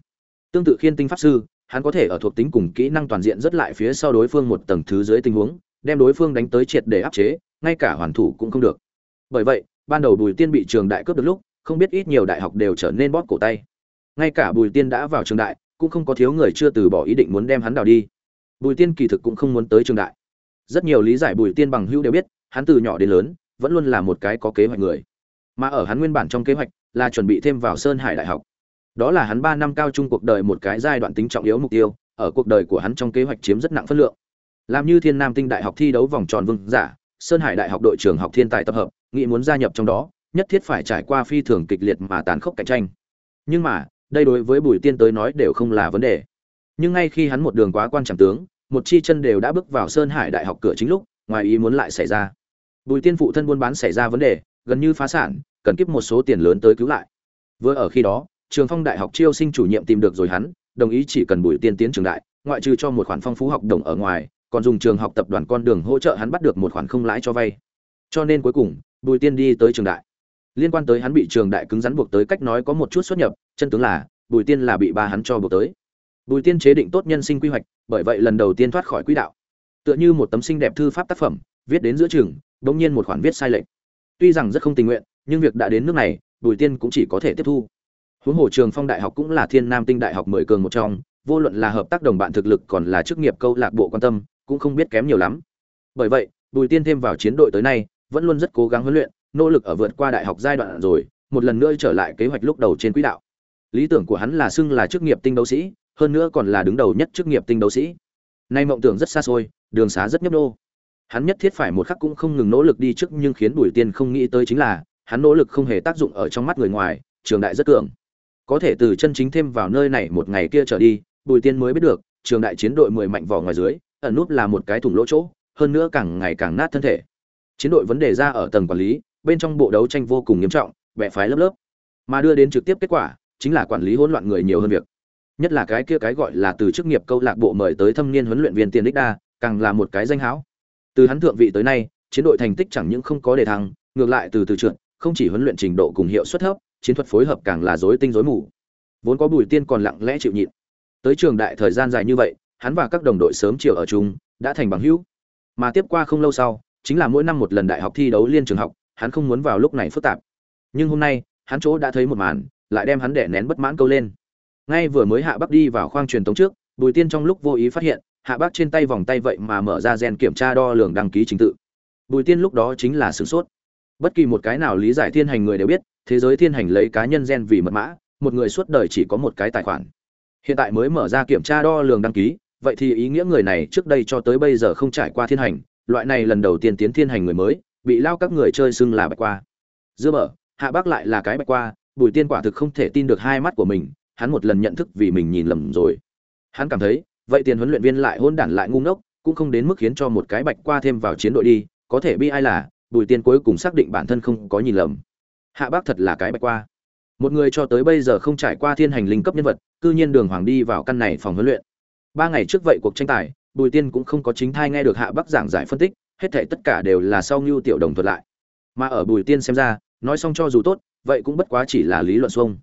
Tương tự khiên tinh pháp sư, hắn có thể ở thuộc tính cùng kỹ năng toàn diện rất lại phía sau đối phương một tầng thứ dưới tình huống, đem đối phương đánh tới triệt để áp chế, ngay cả hoàn thủ cũng không được. Bởi vậy, ban đầu bùi tiên bị trường đại cướp được lúc, không biết ít nhiều đại học đều trở nên bóp cổ tay. Ngay cả bùi tiên đã vào trường đại cũng không có thiếu người chưa từ bỏ ý định muốn đem hắn đào đi. Bùi tiên kỳ thực cũng không muốn tới trường đại. Rất nhiều lý giải bùi tiên bằng hữu đều biết, hắn từ nhỏ đến lớn, vẫn luôn là một cái có kế hoạch người. Mà ở hắn nguyên bản trong kế hoạch là chuẩn bị thêm vào sơn hải đại học. Đó là hắn ba năm cao trung cuộc đời một cái giai đoạn tính trọng yếu mục tiêu, ở cuộc đời của hắn trong kế hoạch chiếm rất nặng phân lượng. Làm như thiên nam tinh đại học thi đấu vòng tròn vương giả, sơn hải đại học đội trường học thiên tài tập hợp, nghĩ muốn gia nhập trong đó, nhất thiết phải trải qua phi thường kịch liệt mà tàn khốc cạnh tranh. Nhưng mà đây đối với bùi tiên tới nói đều không là vấn đề. Nhưng ngay khi hắn một đường quá quan trọng tướng, một chi chân đều đã bước vào sơn hải đại học cửa chính lúc, ngoài ý muốn lại xảy ra. Bùi tiên phụ thân buôn bán xảy ra vấn đề, gần như phá sản, cần kiếp một số tiền lớn tới cứu lại. Vừa ở khi đó, trường phong đại học chiêu sinh chủ nhiệm tìm được rồi hắn, đồng ý chỉ cần bùi tiên tiến trường đại, ngoại trừ cho một khoản phong phú học đồng ở ngoài, còn dùng trường học tập đoàn con đường hỗ trợ hắn bắt được một khoản không lãi cho vay. Cho nên cuối cùng, bùi tiên đi tới trường đại liên quan tới hắn bị trường đại cứng rắn buộc tới cách nói có một chút xuất nhập, chân tướng là, bùi tiên là bị ba hắn cho buộc tới. Bùi tiên chế định tốt nhân sinh quy hoạch, bởi vậy lần đầu tiên thoát khỏi quỹ đạo. Tựa như một tấm sinh đẹp thư pháp tác phẩm, viết đến giữa trường, bỗng nhiên một khoản viết sai lệch. Tuy rằng rất không tình nguyện, nhưng việc đã đến nước này, bùi tiên cũng chỉ có thể tiếp thu. Huống hồ trường phong đại học cũng là thiên nam tinh đại học mười cường một trong, vô luận là hợp tác đồng bạn thực lực còn là chức nghiệp câu lạc bộ quan tâm, cũng không biết kém nhiều lắm. Bởi vậy, bùi tiên thêm vào chiến đội tới nay, vẫn luôn rất cố gắng huấn luyện nỗ lực ở vượt qua đại học giai đoạn rồi, một lần nữa trở lại kế hoạch lúc đầu trên quỹ đạo. Lý tưởng của hắn là xưng là chức nghiệp tinh đấu sĩ, hơn nữa còn là đứng đầu nhất chức nghiệp tinh đấu sĩ. Nay mộng tưởng rất xa xôi, đường xá rất nhấp nhô. hắn nhất thiết phải một khắc cũng không ngừng nỗ lực đi trước nhưng khiến bùi tiên không nghĩ tới chính là, hắn nỗ lực không hề tác dụng ở trong mắt người ngoài, trường đại rất cường. Có thể từ chân chính thêm vào nơi này một ngày kia trở đi, bùi tiên mới biết được, trường đại chiến đội mười mạnh vỏ ngoài dưới, ẩn nút là một cái thủng lỗ chỗ, hơn nữa càng ngày càng nát thân thể. Chiến đội vấn đề ra ở tầng quản lý bên trong bộ đấu tranh vô cùng nghiêm trọng bẻ phái lớp lớp. Mà đưa đến trực tiếp kết quả, chính là quản lý hỗn loạn người nhiều hơn việc. Nhất là cái kia cái gọi là từ chức nghiệp câu lạc bộ mời tới thâm niên huấn luyện viên tiền đích đa, càng là một cái danh hão từ hắn thượng vị tới nay, chiến đội thành tích chẳng những không có đề thăng, ngược lại từ từ trượt, không chỉ huấn luyện trình độ cùng hiệu suất thấp, chiến thuật phối hợp càng là rối tinh rối mù. Vốn có bùi tiên còn lặng lẽ chịu nhịn. Tới trường đại thời gian dài như vậy, hắn và các đồng đội sớm chiều ở chung, đã thành bằng hữu. Mà tiếp qua không lâu sau, chính là mỗi năm một lần đại học thi đấu liên trường học hắn không muốn vào lúc này phức tạp. Nhưng hôm nay, hắn chỗ đã thấy một màn, lại đem hắn đẻ nén bất mãn câu lên. Ngay vừa mới hạ bắc đi vào khoang truyền tống trước, bùi tiên trong lúc vô ý phát hiện, hạ bắc trên tay vòng tay vậy mà mở ra gen kiểm tra đo lường đăng ký trình tự. Bùi tiên lúc đó chính là sửng sốt. Bất kỳ một cái nào lý giải thiên hành người đều biết, thế giới thiên hành lấy cá nhân gen vì mật mã, một người suốt đời chỉ có một cái tài khoản. Hiện tại mới mở ra kiểm tra đo lường đăng ký, vậy thì ý nghĩa người này trước đây cho tới bây giờ không trải qua thiên hành, loại này lần đầu tiên tiến thiên hành người mới bị lao các người chơi xưng là bạch qua. Dưa bở hạ bác lại là cái bạch qua, bùi tiên quả thực không thể tin được hai mắt của mình, hắn một lần nhận thức vì mình nhìn lầm rồi. Hắn cảm thấy, vậy tiền huấn luyện viên lại hôn đản lại ngu ngốc, cũng không đến mức khiến cho một cái bạch qua thêm vào chiến đội đi, có thể bi ai là, bùi tiên cuối cùng xác định bản thân không có nhìn lầm. Hạ bác thật là cái bạch qua. Một người cho tới bây giờ không trải qua thiên hành linh cấp nhân vật, cư nhiên đường hoàng đi vào căn này phòng huấn luyện. Ba ngày trước vậy cuộc tranh tài, bùi tiên cũng không có chính thai nghe được hạ bắc giảng giải phân tích hết thảy tất cả đều là sau Nưu tiểu đồng thuật lại. Mà ở bùi tiên xem ra, nói xong cho dù tốt, vậy cũng bất quá chỉ là lý luận xuông.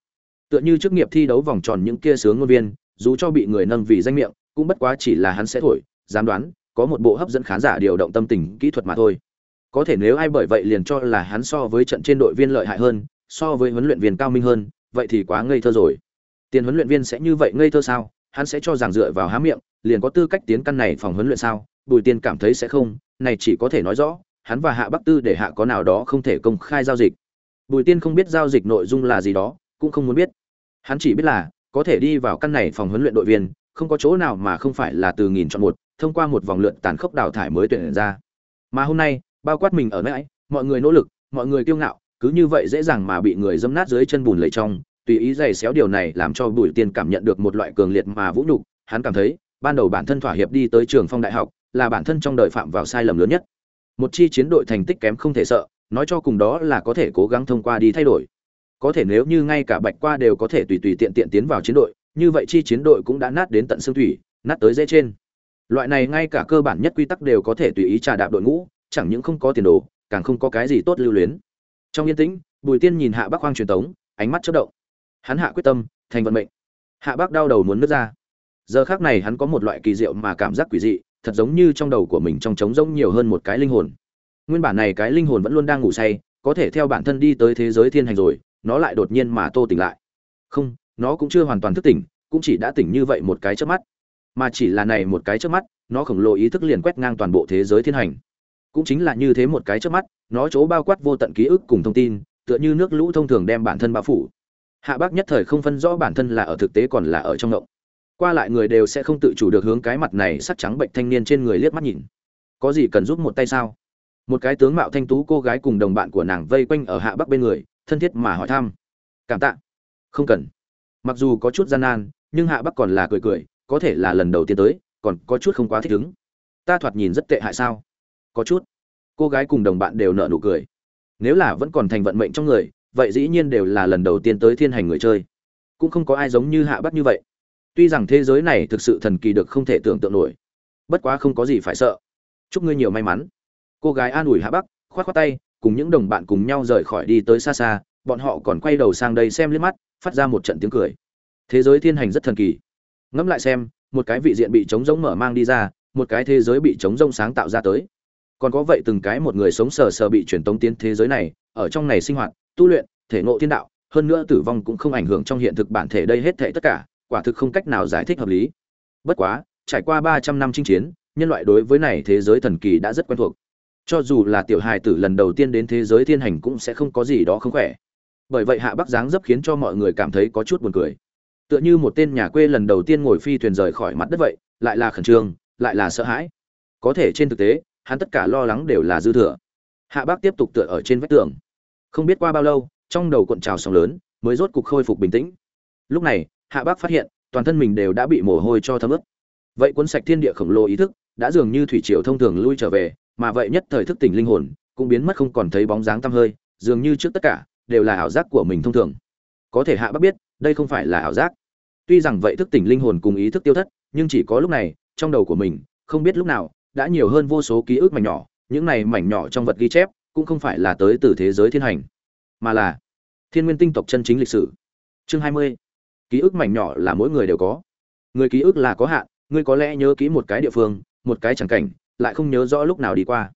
Tựa như chức nghiệp thi đấu vòng tròn những kia sướng ngôn viên, dù cho bị người nâng vì danh miệng, cũng bất quá chỉ là hắn sẽ thổi, dám đoán, có một bộ hấp dẫn khán giả điều động tâm tình, kỹ thuật mà thôi. Có thể nếu ai bởi vậy liền cho là hắn so với trận trên đội viên lợi hại hơn, so với huấn luyện viên cao minh hơn, vậy thì quá ngây thơ rồi. Tiền huấn luyện viên sẽ như vậy ngây thơ sao? Hắn sẽ cho rằng dựa vào há miệng, liền có tư cách tiến căn này phòng huấn luyện sao? Bùi tiên cảm thấy sẽ không này chỉ có thể nói rõ, hắn và hạ bắc tư để hạ có nào đó không thể công khai giao dịch. Bùi tiên không biết giao dịch nội dung là gì đó, cũng không muốn biết. Hắn chỉ biết là, có thể đi vào căn này phòng huấn luyện đội viên, không có chỗ nào mà không phải là từ nghìn chọn một, thông qua một vòng lượn tàn khốc đào thải mới tuyển ra. Mà hôm nay, bao quát mình ở nơi mọi người nỗ lực, mọi người kiêu ngạo, cứ như vậy dễ dàng mà bị người dâm nát dưới chân bùn lầy trong, tùy ý giày xéo điều này làm cho bùi tiên cảm nhận được một loại cường liệt mà vũ nhục. Hắn cảm thấy, ban đầu bản thân thỏa hiệp đi tới trường phong đại học là bản thân trong đời phạm vào sai lầm lớn nhất. Một chi chiến đội thành tích kém không thể sợ, nói cho cùng đó là có thể cố gắng thông qua đi thay đổi. Có thể nếu như ngay cả bạch qua đều có thể tùy tùy tiện tiện tiến vào chiến đội, như vậy chi chiến đội cũng đã nát đến tận xương thủy, nát tới dễ trên. Loại này ngay cả cơ bản nhất quy tắc đều có thể tùy ý trà đạp đội ngũ, chẳng những không có tiền đồ, càng không có cái gì tốt lưu luyến. Trong yên tĩnh, bùi tiên nhìn hạ bắc hoang truyền tống, ánh mắt chất động. Hắn hạ quyết tâm, thành vận mệnh. Hạ bắc đau đầu muốn nứt ra. Giờ khác này hắn có một loại kỳ diệu mà cảm giác quỷ dị thật giống như trong đầu của mình trong trống rỗng nhiều hơn một cái linh hồn. Nguyên bản này cái linh hồn vẫn luôn đang ngủ say, có thể theo bản thân đi tới thế giới thiên hành rồi, nó lại đột nhiên mà tô tỉnh lại. Không, nó cũng chưa hoàn toàn thức tỉnh, cũng chỉ đã tỉnh như vậy một cái trước mắt. Mà chỉ là này một cái trước mắt, nó khổng lồ ý thức liền quét ngang toàn bộ thế giới thiên hành. Cũng chính là như thế một cái trước mắt, nó chỗ bao quát vô tận ký ức cùng thông tin, tựa như nước lũ thông thường đem bản thân bao phủ. Hạ bác nhất thời không phân rõ bản thân là ở thực tế còn là ở trong ngộng qua lại người đều sẽ không tự chủ được hướng cái mặt này sắc trắng bệnh thanh niên trên người liếc mắt nhìn. Có gì cần giúp một tay sao? Một cái tướng mạo thanh tú cô gái cùng đồng bạn của nàng vây quanh ở hạ bắc bên người, thân thiết mà hỏi thăm. Cảm tạ. Không cần. Mặc dù có chút gian nan, nhưng hạ bắc còn là cười cười, có thể là lần đầu tiên tới, còn có chút không quá thích ứng. Ta thoạt nhìn rất tệ hại sao? Có chút. Cô gái cùng đồng bạn đều nợ nụ cười. Nếu là vẫn còn thành vận mệnh trong người, vậy dĩ nhiên đều là lần đầu tiên tới thiên hành người chơi. Cũng không có ai giống như hạ bắc như vậy tuy rằng thế giới này thực sự thần kỳ được không thể tưởng tượng nổi. Bất quá không có gì phải sợ. Chúc ngươi nhiều may mắn. Cô gái an ủi hạ bắc, khoát khoát tay, cùng những đồng bạn cùng nhau rời khỏi đi tới xa xa, bọn họ còn quay đầu sang đây xem liếc mắt, phát ra một trận tiếng cười. Thế giới thiên hành rất thần kỳ. Ngẫm lại xem, một cái vị diện bị trống rỗng mở mang đi ra, một cái thế giới bị trống rỗng sáng tạo ra tới. Còn có vậy từng cái một người sống sờ sờ bị truyền tống tiến thế giới này, ở trong này sinh hoạt, tu luyện, thể ngộ thiên đạo, hơn nữa tử vong cũng không ảnh hưởng trong hiện thực bản thể đây hết thể tất cả quả thực không cách nào giải thích hợp lý. Bất quá, trải qua ba trăm năm chinh chiến, nhân loại đối với này thế giới thần kỳ đã rất quen thuộc. Cho dù là tiểu hài tử lần đầu tiên đến thế giới thiên hành cũng sẽ không có gì đó không khỏe. Bởi vậy hạ bắc dáng dấp khiến cho mọi người cảm thấy có chút buồn cười. Tựa như một tên nhà quê lần đầu tiên ngồi phi thuyền rời khỏi mặt đất vậy, lại là khẩn trương, lại là sợ hãi. Có thể trên thực tế, hắn tất cả lo lắng đều là dư thừa. Hạ bác tiếp tục tựa ở trên vách tường. Không biết qua bao lâu, trong đầu cuộn trào sóng lớn, mới rốt cục khôi phục bình tĩnh. Lúc này hạ bác phát hiện, toàn thân mình đều đã bị mồ hôi cho thấm ướt. Vậy cuốn sạch thiên địa khổng lồ ý thức đã dường như thủy triều thông thường lui trở về, mà vậy nhất thời thức tỉnh linh hồn cũng biến mất không còn thấy bóng dáng tăm hơi, dường như trước tất cả đều là ảo giác của mình thông thường. Có thể hạ bác biết, đây không phải là ảo giác. Tuy rằng vậy thức tỉnh linh hồn cùng ý thức tiêu thất, nhưng chỉ có lúc này, trong đầu của mình, không biết lúc nào, đã nhiều hơn vô số ký ức mảnh nhỏ, những này mảnh nhỏ trong vật ghi chép cũng không phải là tới từ thế giới thiên hành, mà là thiên nguyên tinh tộc chân chính lịch sử. Chương hai mươi ký ức mảnh nhỏ là mỗi người đều có. Người ký ức là có hạn, ngươi có lẽ nhớ kỹ một cái địa phương, một cái chẳng cảnh, lại không nhớ rõ lúc nào đi qua.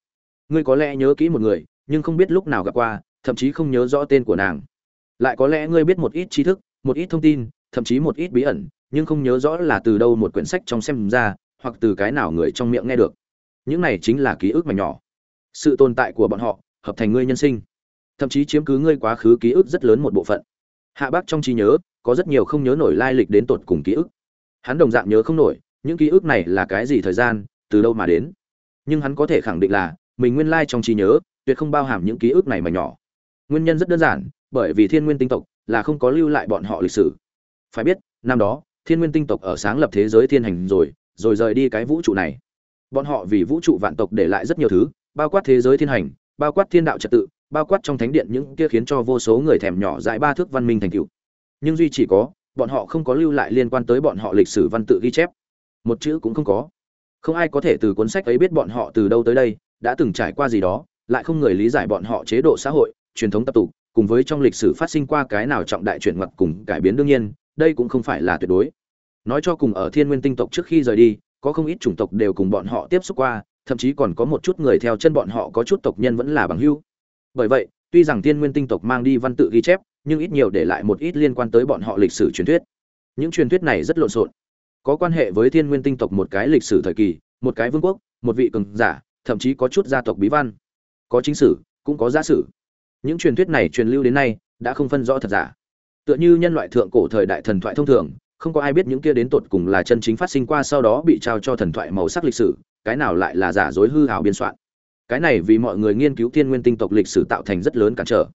Ngươi có lẽ nhớ kỹ một người, nhưng không biết lúc nào gặp qua, thậm chí không nhớ rõ tên của nàng. Lại có lẽ ngươi biết một ít tri thức, một ít thông tin, thậm chí một ít bí ẩn, nhưng không nhớ rõ là từ đâu một quyển sách trong xem ra, hoặc từ cái nào người trong miệng nghe được. Những này chính là ký ức mảnh nhỏ. Sự tồn tại của bọn họ, hợp thành ngươi nhân sinh. Thậm chí chiếm cứ ngươi quá khứ ký ức rất lớn một bộ phận. Hạ bác trong trí nhớ có rất nhiều không nhớ nổi lai lịch đến tột cùng ký ức. Hắn đồng dạng nhớ không nổi, những ký ức này là cái gì thời gian, từ đâu mà đến. Nhưng hắn có thể khẳng định là, mình nguyên lai trong trí nhớ, tuyệt không bao hàm những ký ức này mà nhỏ. Nguyên nhân rất đơn giản, bởi vì thiên nguyên tinh tộc là không có lưu lại bọn họ lịch sử. Phải biết, năm đó, thiên nguyên tinh tộc ở sáng lập thế giới thiên hành rồi rồi rời đi cái vũ trụ này. Bọn họ vì vũ trụ vạn tộc để lại rất nhiều thứ, bao quát thế giới thiên hành, bao quát thiên đạo trật tự, bao quát trong thánh điện những kia khiến cho vô số người thèm nhỏ dại ba thước văn minh thành cựu nhưng duy chỉ có, bọn họ không có lưu lại liên quan tới bọn họ lịch sử văn tự ghi chép. Một chữ cũng không có. Không ai có thể từ cuốn sách ấy biết bọn họ từ đâu tới đây, đã từng trải qua gì đó, lại không người lý giải bọn họ chế độ xã hội, truyền thống tập tục, cùng với trong lịch sử phát sinh qua cái nào trọng đại chuyển ngoặt cùng cải biến đương nhiên, đây cũng không phải là tuyệt đối. Nói cho cùng ở thiên nguyên tinh tộc trước khi rời đi, có không ít chủng tộc đều cùng bọn họ tiếp xúc qua, thậm chí còn có một chút người theo chân bọn họ có chút tộc nhân vẫn là bằng hữu. Bởi vậy, tuy rằng thiên nguyên tinh tộc mang đi văn tự ghi chép nhưng ít nhiều để lại một ít liên quan tới bọn họ lịch sử truyền thuyết. Những truyền thuyết này rất lộn xộn. Có quan hệ với thiên nguyên tinh tộc một cái lịch sử thời kỳ, một cái vương quốc, một vị cường giả, thậm chí có chút gia tộc bí văn. Có chính sử, cũng có giả sử. Những truyền thuyết này truyền lưu đến nay, đã không phân rõ thật giả. Tựa như nhân loại thượng cổ thời đại thần thoại thông thường, không có ai biết những kia đến tột cùng là chân chính phát sinh qua sau đó bị trao cho thần thoại màu sắc lịch sử, cái nào lại là giả dối hư hào biên soạn. Cái này vì mọi người nghiên cứu thiên nguyên tinh tộc lịch sử tạo thành rất lớn cản trở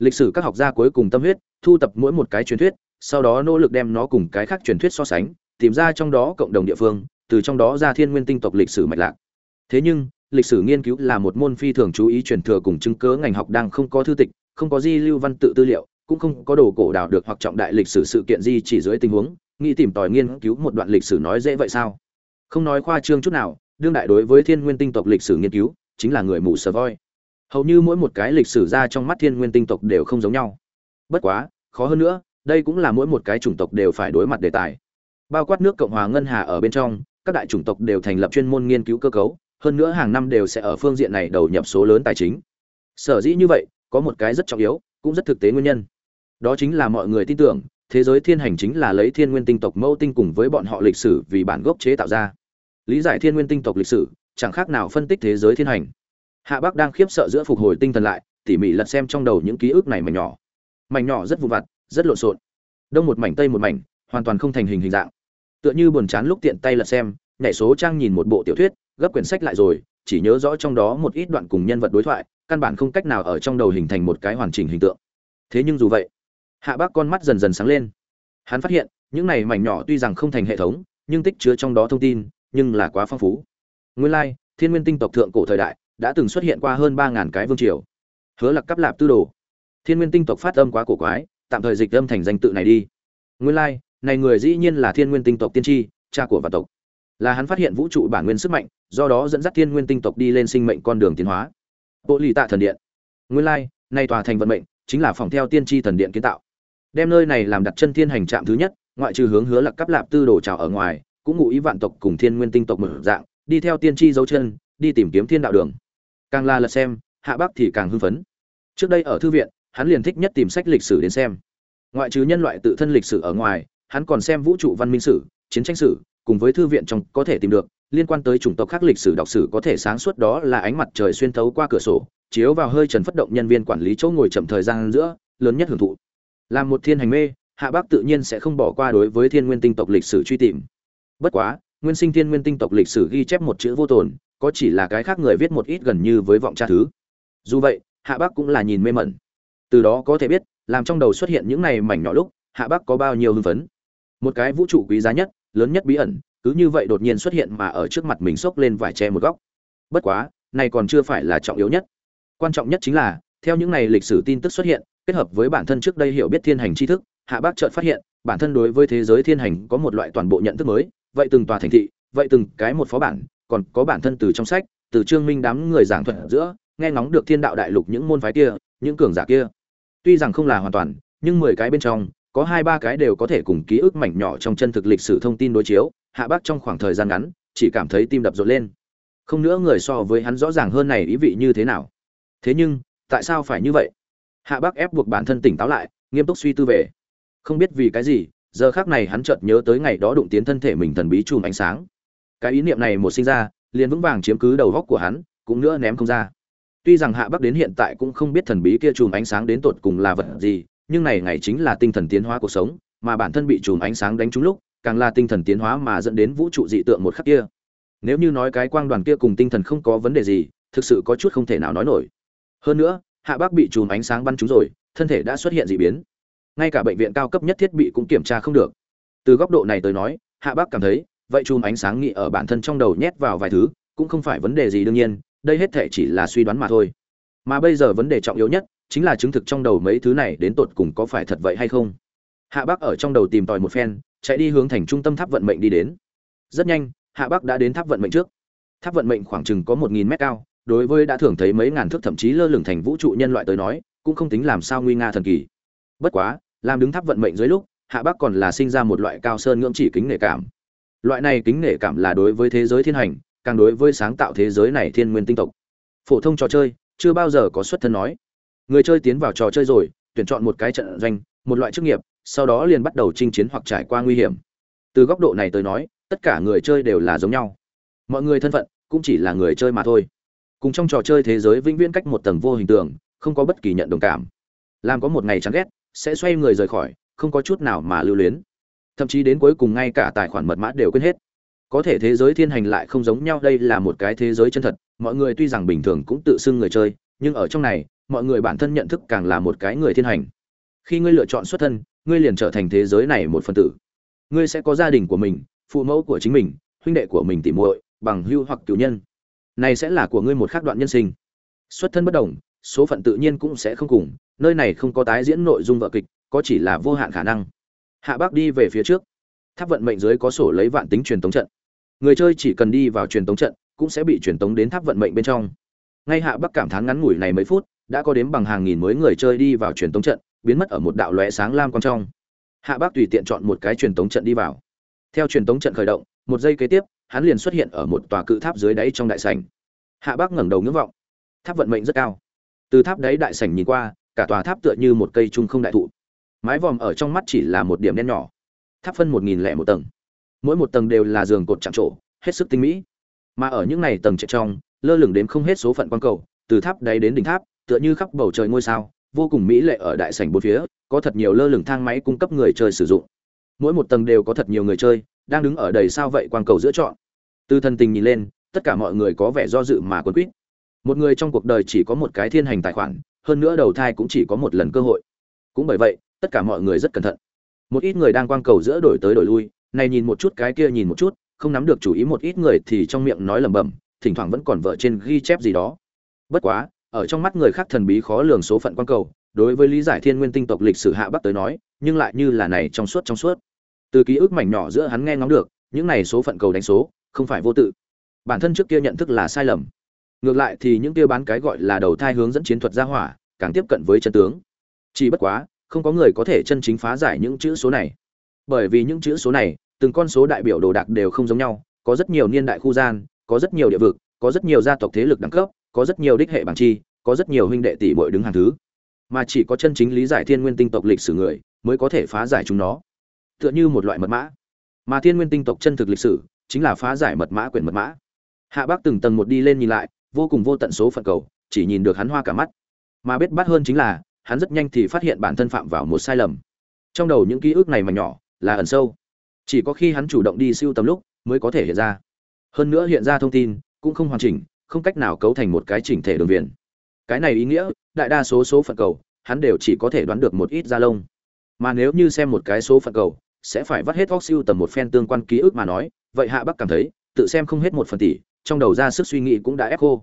lịch sử các học gia cuối cùng tâm huyết, thu tập mỗi một cái truyền thuyết, sau đó nỗ lực đem nó cùng cái khác truyền thuyết so sánh, tìm ra trong đó cộng đồng địa phương, từ trong đó ra thiên nguyên tinh tộc lịch sử mạch lạc. Thế nhưng, lịch sử nghiên cứu là một môn phi thường chú ý truyền thừa cùng chứng cớ ngành học đang không có thư tịch, không có di lưu văn tự tư liệu, cũng không có đồ cổ đào được hoặc trọng đại lịch sử sự kiện di chỉ dưới tình huống, nghĩ tìm tòi nghiên cứu một đoạn lịch sử nói dễ vậy sao? Không nói khoa trương chút nào, đương đại đối với thiên nguyên tinh tộc lịch sử nghiên cứu, chính là người mù sờ voi hầu như mỗi một cái lịch sử ra trong mắt thiên nguyên tinh tộc đều không giống nhau. Bất quá, khó hơn nữa, đây cũng là mỗi một cái chủng tộc đều phải đối mặt đề tài. Bao quát nước cộng hòa ngân hà ở bên trong, các đại chủng tộc đều thành lập chuyên môn nghiên cứu cơ cấu, hơn nữa hàng năm đều sẽ ở phương diện này đầu nhập số lớn tài chính. Sở dĩ như vậy, có một cái rất trọng yếu, cũng rất thực tế nguyên nhân. Đó chính là mọi người tin tưởng, thế giới thiên hành chính là lấy thiên nguyên tinh tộc mẫu tinh cùng với bọn họ lịch sử vì bản gốc chế tạo ra. Lý giải thiên nguyên tinh tộc lịch sử, chẳng khác nào phân tích thế giới thiên hành hạ Bác đang khiếp sợ giữa phục hồi tinh thần lại, tỉ mỉ lật xem trong đầu những ký ức này mảnh nhỏ. Mảnh nhỏ rất vụn vặt, rất lộn xộn. Đông một mảnh, tây một mảnh, hoàn toàn không thành hình hình dạng. Tựa như buồn chán lúc tiện tay lật xem, nhảy số trang nhìn một bộ tiểu thuyết, gấp quyển sách lại rồi, chỉ nhớ rõ trong đó một ít đoạn cùng nhân vật đối thoại, căn bản không cách nào ở trong đầu hình thành một cái hoàn chỉnh hình tượng. Thế nhưng dù vậy, hạ bác con mắt dần dần sáng lên. Hắn phát hiện, những này mảnh nhỏ tuy rằng không thành hệ thống, nhưng tích chứa trong đó thông tin, nhưng là quá phong phú. Nguyên lai, thiên nguyên tinh tộc thượng cổ thời đại đã từng xuất hiện qua hơn ba ngàn cái vương triều. Hứa lạc cắp lạp tư đồ. Thiên nguyên tinh tộc phát âm quá cổ quái, tạm thời dịch âm thành danh tự này đi. Nguyên lai, này người dĩ nhiên là thiên nguyên tinh tộc tiên tri, cha của vạn tộc. Là hắn phát hiện vũ trụ bản nguyên sức mạnh, do đó dẫn dắt thiên nguyên tinh tộc đi lên sinh mệnh con đường tiến hóa. Bộ lì tạ thần điện. Nguyên lai nay tòa thành vận mệnh chính là phòng theo tiên tri thần điện kiến tạo. Đem nơi này làm đặt chân thiên hành trạm thứ nhất, ngoại trừ hướng hứa lạc cắp lạp tư đồ trào ở ngoài, cũng ngụ ý vạn tộc cùng thiên nguyên tinh tộc mở dạng, đi theo tiên tri dấu chân, đi tìm kiếm thiên đạo đường càng là lật xem, hạ bắc thì càng hưng phấn. Trước đây ở thư viện, hắn liền thích nhất tìm sách lịch sử đến xem. Ngoại trừ nhân loại tự thân lịch sử ở ngoài, hắn còn xem vũ trụ văn minh sử, chiến tranh sử, cùng với thư viện trong có thể tìm được, liên quan tới chủng tộc khác lịch sử đọc sử có thể sáng suốt đó là ánh mặt trời xuyên thấu qua cửa sổ, chiếu vào hơi trần phất động nhân viên quản lý chỗ ngồi chậm thời gian giữa, lớn nhất hưởng thụ. Làm một thiên hành mê, hạ bác tự nhiên sẽ không bỏ qua đối với thiên nguyên tinh tộc lịch sử truy tìm. Bất quá, nguyên sinh thiên nguyên tinh tộc lịch sử ghi chép một chữ vô tồn có chỉ là cái khác người viết một ít gần như với vọng tra thứ. Dù vậy, hạ bác cũng là nhìn mê mẩn. Từ đó có thể biết, làm trong đầu xuất hiện những này mảnh nhỏ lúc, hạ bác có bao nhiêu hưng phấn. Một cái vũ trụ quý giá nhất, lớn nhất bí ẩn, cứ như vậy đột nhiên xuất hiện mà ở trước mặt mình xốc lên vải che một góc. Bất quá, này còn chưa phải là trọng yếu nhất. Quan trọng nhất chính là, theo những này lịch sử tin tức xuất hiện, kết hợp với bản thân trước đây hiểu biết thiên hành tri thức, hạ bác chợt phát hiện, bản thân đối với thế giới thiên hành có một loại toàn bộ nhận thức mới, vậy từng tòa thành thị, vậy từng cái một phó bản còn có bản thân từ trong sách, từ trương minh đám người giảng thuật giữa, nghe ngóng được thiên đạo đại lục những môn phái kia, những cường giả kia. Tuy rằng không là hoàn toàn, nhưng mười cái bên trong, có hai ba cái đều có thể cùng ký ức mảnh nhỏ trong chân thực lịch sử thông tin đối chiếu, hạ bác trong khoảng thời gian ngắn, chỉ cảm thấy tim đập rộn lên. Không nữa người so với hắn rõ ràng hơn này ý vị như thế nào. Thế nhưng, tại sao phải như vậy? Hạ bác ép buộc bản thân tỉnh táo lại, nghiêm túc suy tư về. Không biết vì cái gì, giờ khác này hắn chợt nhớ tới ngày đó đụng tiến thân thể mình thần bí chùm ánh sáng cái ý niệm này một sinh ra, liền vững vàng chiếm cứ đầu góc của hắn, cũng nữa ném không ra. Tuy rằng hạ bắc đến hiện tại cũng không biết thần bí kia chùm ánh sáng đến tột cùng là vật gì, nhưng này ngày chính là tinh thần tiến hóa cuộc sống, mà bản thân bị chùm ánh sáng đánh trúng lúc, càng là tinh thần tiến hóa mà dẫn đến vũ trụ dị tượng một khắc kia. Nếu như nói cái quang đoàn kia cùng tinh thần không có vấn đề gì, thực sự có chút không thể nào nói nổi. Hơn nữa, hạ bác bị chùm ánh sáng bắn trúng rồi, thân thể đã xuất hiện dị biến. Ngay cả bệnh viện cao cấp nhất thiết bị cũng kiểm tra không được. Từ góc độ này tới nói, hạ bác cảm thấy vậy chùm ánh sáng nghị ở bản thân trong đầu nhét vào vài thứ, cũng không phải vấn đề gì đương nhiên, đây hết thể chỉ là suy đoán mà thôi. Mà bây giờ vấn đề trọng yếu nhất, chính là chứng thực trong đầu mấy thứ này đến tột cùng có phải thật vậy hay không. Hạ bác ở trong đầu tìm tòi một phen, chạy đi hướng thành trung tâm tháp vận mệnh đi đến. Rất nhanh, hạ bác đã đến tháp vận mệnh trước. Tháp vận mệnh khoảng chừng có một nghìn mét cao, đối với đã thường thấy mấy ngàn thước thậm chí lơ lửng thành vũ trụ nhân loại tới nói, cũng không tính làm sao nguy nga thần kỳ. Bất quá, làm đứng tháp vận mệnh dưới lúc, hạ bác còn là sinh ra một loại cao sơn ngưỡng chỉ kính nể cảm loại này kính nể cảm là đối với thế giới thiên hành, càng đối với sáng tạo thế giới này thiên nguyên tinh tộc. Phổ thông trò chơi, chưa bao giờ có xuất thân nói. Người chơi tiến vào trò chơi rồi, tuyển chọn một cái trận doanh, một loại chức nghiệp, sau đó liền bắt đầu chinh chiến hoặc trải qua nguy hiểm. Từ góc độ này tới nói, tất cả người chơi đều là giống nhau. Mọi người thân phận, cũng chỉ là người chơi mà thôi. Cùng trong trò chơi thế giới vĩnh viễn cách một tầng vô hình tượng, không có bất kỳ nhận đồng cảm. Làm có một ngày chán ghét, sẽ xoay người rời khỏi, không có chút nào mà lưu luyến thậm chí đến cuối cùng ngay cả tài khoản mật mã đều quên hết. Có thể thế giới thiên hành lại không giống nhau, đây là một cái thế giới chân thật. Mọi người tuy rằng bình thường cũng tự xưng người chơi, nhưng ở trong này, mọi người bản thân nhận thức càng là một cái người thiên hành. Khi ngươi lựa chọn xuất thân, ngươi liền trở thành thế giới này một phần tử. Ngươi sẽ có gia đình của mình, phụ mẫu của chính mình, huynh đệ của mình tỉ muội, bằng hưu hoặc cựu nhân. Này sẽ là của ngươi một khắc đoạn nhân sinh. Xuất thân bất đồng, số phận tự nhiên cũng sẽ không cùng, nơi này không có tái diễn nội dung vợ kịch, có chỉ là vô hạn khả năng hạ bác đi về phía trước. Tháp vận mệnh dưới có sổ lấy vạn tính truyền tống trận. Người chơi chỉ cần đi vào truyền tống trận, cũng sẽ bị truyền tống đến tháp vận mệnh bên trong. Ngay hạ bắc cảm thán ngắn ngủi này mấy phút, đã có đến bằng hàng nghìn mới người chơi đi vào truyền tống trận, biến mất ở một đạo lóe sáng lam quang trong. Hạ bắc tùy tiện chọn một cái truyền tống trận đi vào. Theo truyền tống trận khởi động, một giây kế tiếp, hắn liền xuất hiện ở một tòa cự tháp dưới đáy trong đại sảnh. Hạ bắc ngẩng đầu ngưỡng vọng. Tháp vận mệnh rất cao. Từ tháp đáy đại sảnh nhìn qua, cả tòa tháp tựa như một cây trung không đại thụ mái vòm ở trong mắt chỉ là một điểm đen nhỏ, tháp phân một nghìn lẻ một tầng. Mỗi một tầng đều là giường cột chạm trổ, hết sức tinh mỹ. Mà ở những này tầng trệt trong, lơ lửng đếm không hết số phận quan cầu, từ tháp đáy đến đỉnh tháp, tựa như khắp bầu trời ngôi sao, vô cùng mỹ lệ ở đại sảnh bốn phía, có thật nhiều lơ lửng thang máy cung cấp người chơi sử dụng. Mỗi một tầng đều có thật nhiều người chơi đang đứng ở đầy sao vậy quang cầu giữa chọn từ thân tình nhìn lên, tất cả mọi người có vẻ do dự mà quấn quýt. Một người trong cuộc đời chỉ có một cái thiên hành tài khoản, hơn nữa đầu thai cũng chỉ có một lần cơ hội. Cũng bởi vậy tất cả mọi người rất cẩn thận. Một ít người đang quang cầu giữa đổi tới đổi lui, này nhìn một chút cái kia nhìn một chút, không nắm được chủ ý một ít người thì trong miệng nói lẩm bẩm, thỉnh thoảng vẫn còn vợ trên ghi chép gì đó. Bất quá, ở trong mắt người khác thần bí khó lường số phận quang cầu, đối với lý giải thiên nguyên tinh tộc lịch sử hạ bắc tới nói, nhưng lại như là này trong suốt trong suốt. Từ ký ức mảnh nhỏ giữa hắn nghe ngóng được, những này số phận cầu đánh số, không phải vô tự. Bản thân trước kia nhận thức là sai lầm. Ngược lại thì những kia bán cái gọi là đầu thai hướng dẫn chiến thuật gia hỏa, càng tiếp cận với chân tướng. Chỉ bất quá không có người có thể chân chính phá giải những chữ số này. Bởi vì những chữ số này, từng con số đại biểu đồ đạc đều không giống nhau, có rất nhiều niên đại khu gian, có rất nhiều địa vực, có rất nhiều gia tộc thế lực đẳng cấp, có rất nhiều đích hệ bảng chi, có rất nhiều huynh đệ tỷ bội đứng hàng thứ. Mà chỉ có chân chính lý giải thiên nguyên tinh tộc lịch sử người, mới có thể phá giải chúng nó. Tựa như một loại mật mã. Mà thiên nguyên tinh tộc chân thực lịch sử, chính là phá giải mật mã quyển mật mã. Hạ bác từng tầng một đi lên nhìn lại, vô cùng vô tận số phận cầu, chỉ nhìn được hắn hoa cả mắt. Mà biết bắt hơn chính là hắn rất nhanh thì phát hiện bản thân phạm vào một sai lầm. Trong đầu những ký ức này mà nhỏ, là ẩn sâu. Chỉ có khi hắn chủ động đi siêu tầm lúc, mới có thể hiện ra. Hơn nữa hiện ra thông tin, cũng không hoàn chỉnh, không cách nào cấu thành một cái chỉnh thể đường viền. Cái này ý nghĩa, đại đa số số phận cầu, hắn đều chỉ có thể đoán được một ít da lông. Mà nếu như xem một cái số phận cầu, sẽ phải vắt hết óc siêu tầm một phen tương quan ký ức mà nói, vậy hạ bắc cảm thấy, tự xem không hết một phần tỷ, trong đầu ra sức suy nghĩ cũng đã ép khô.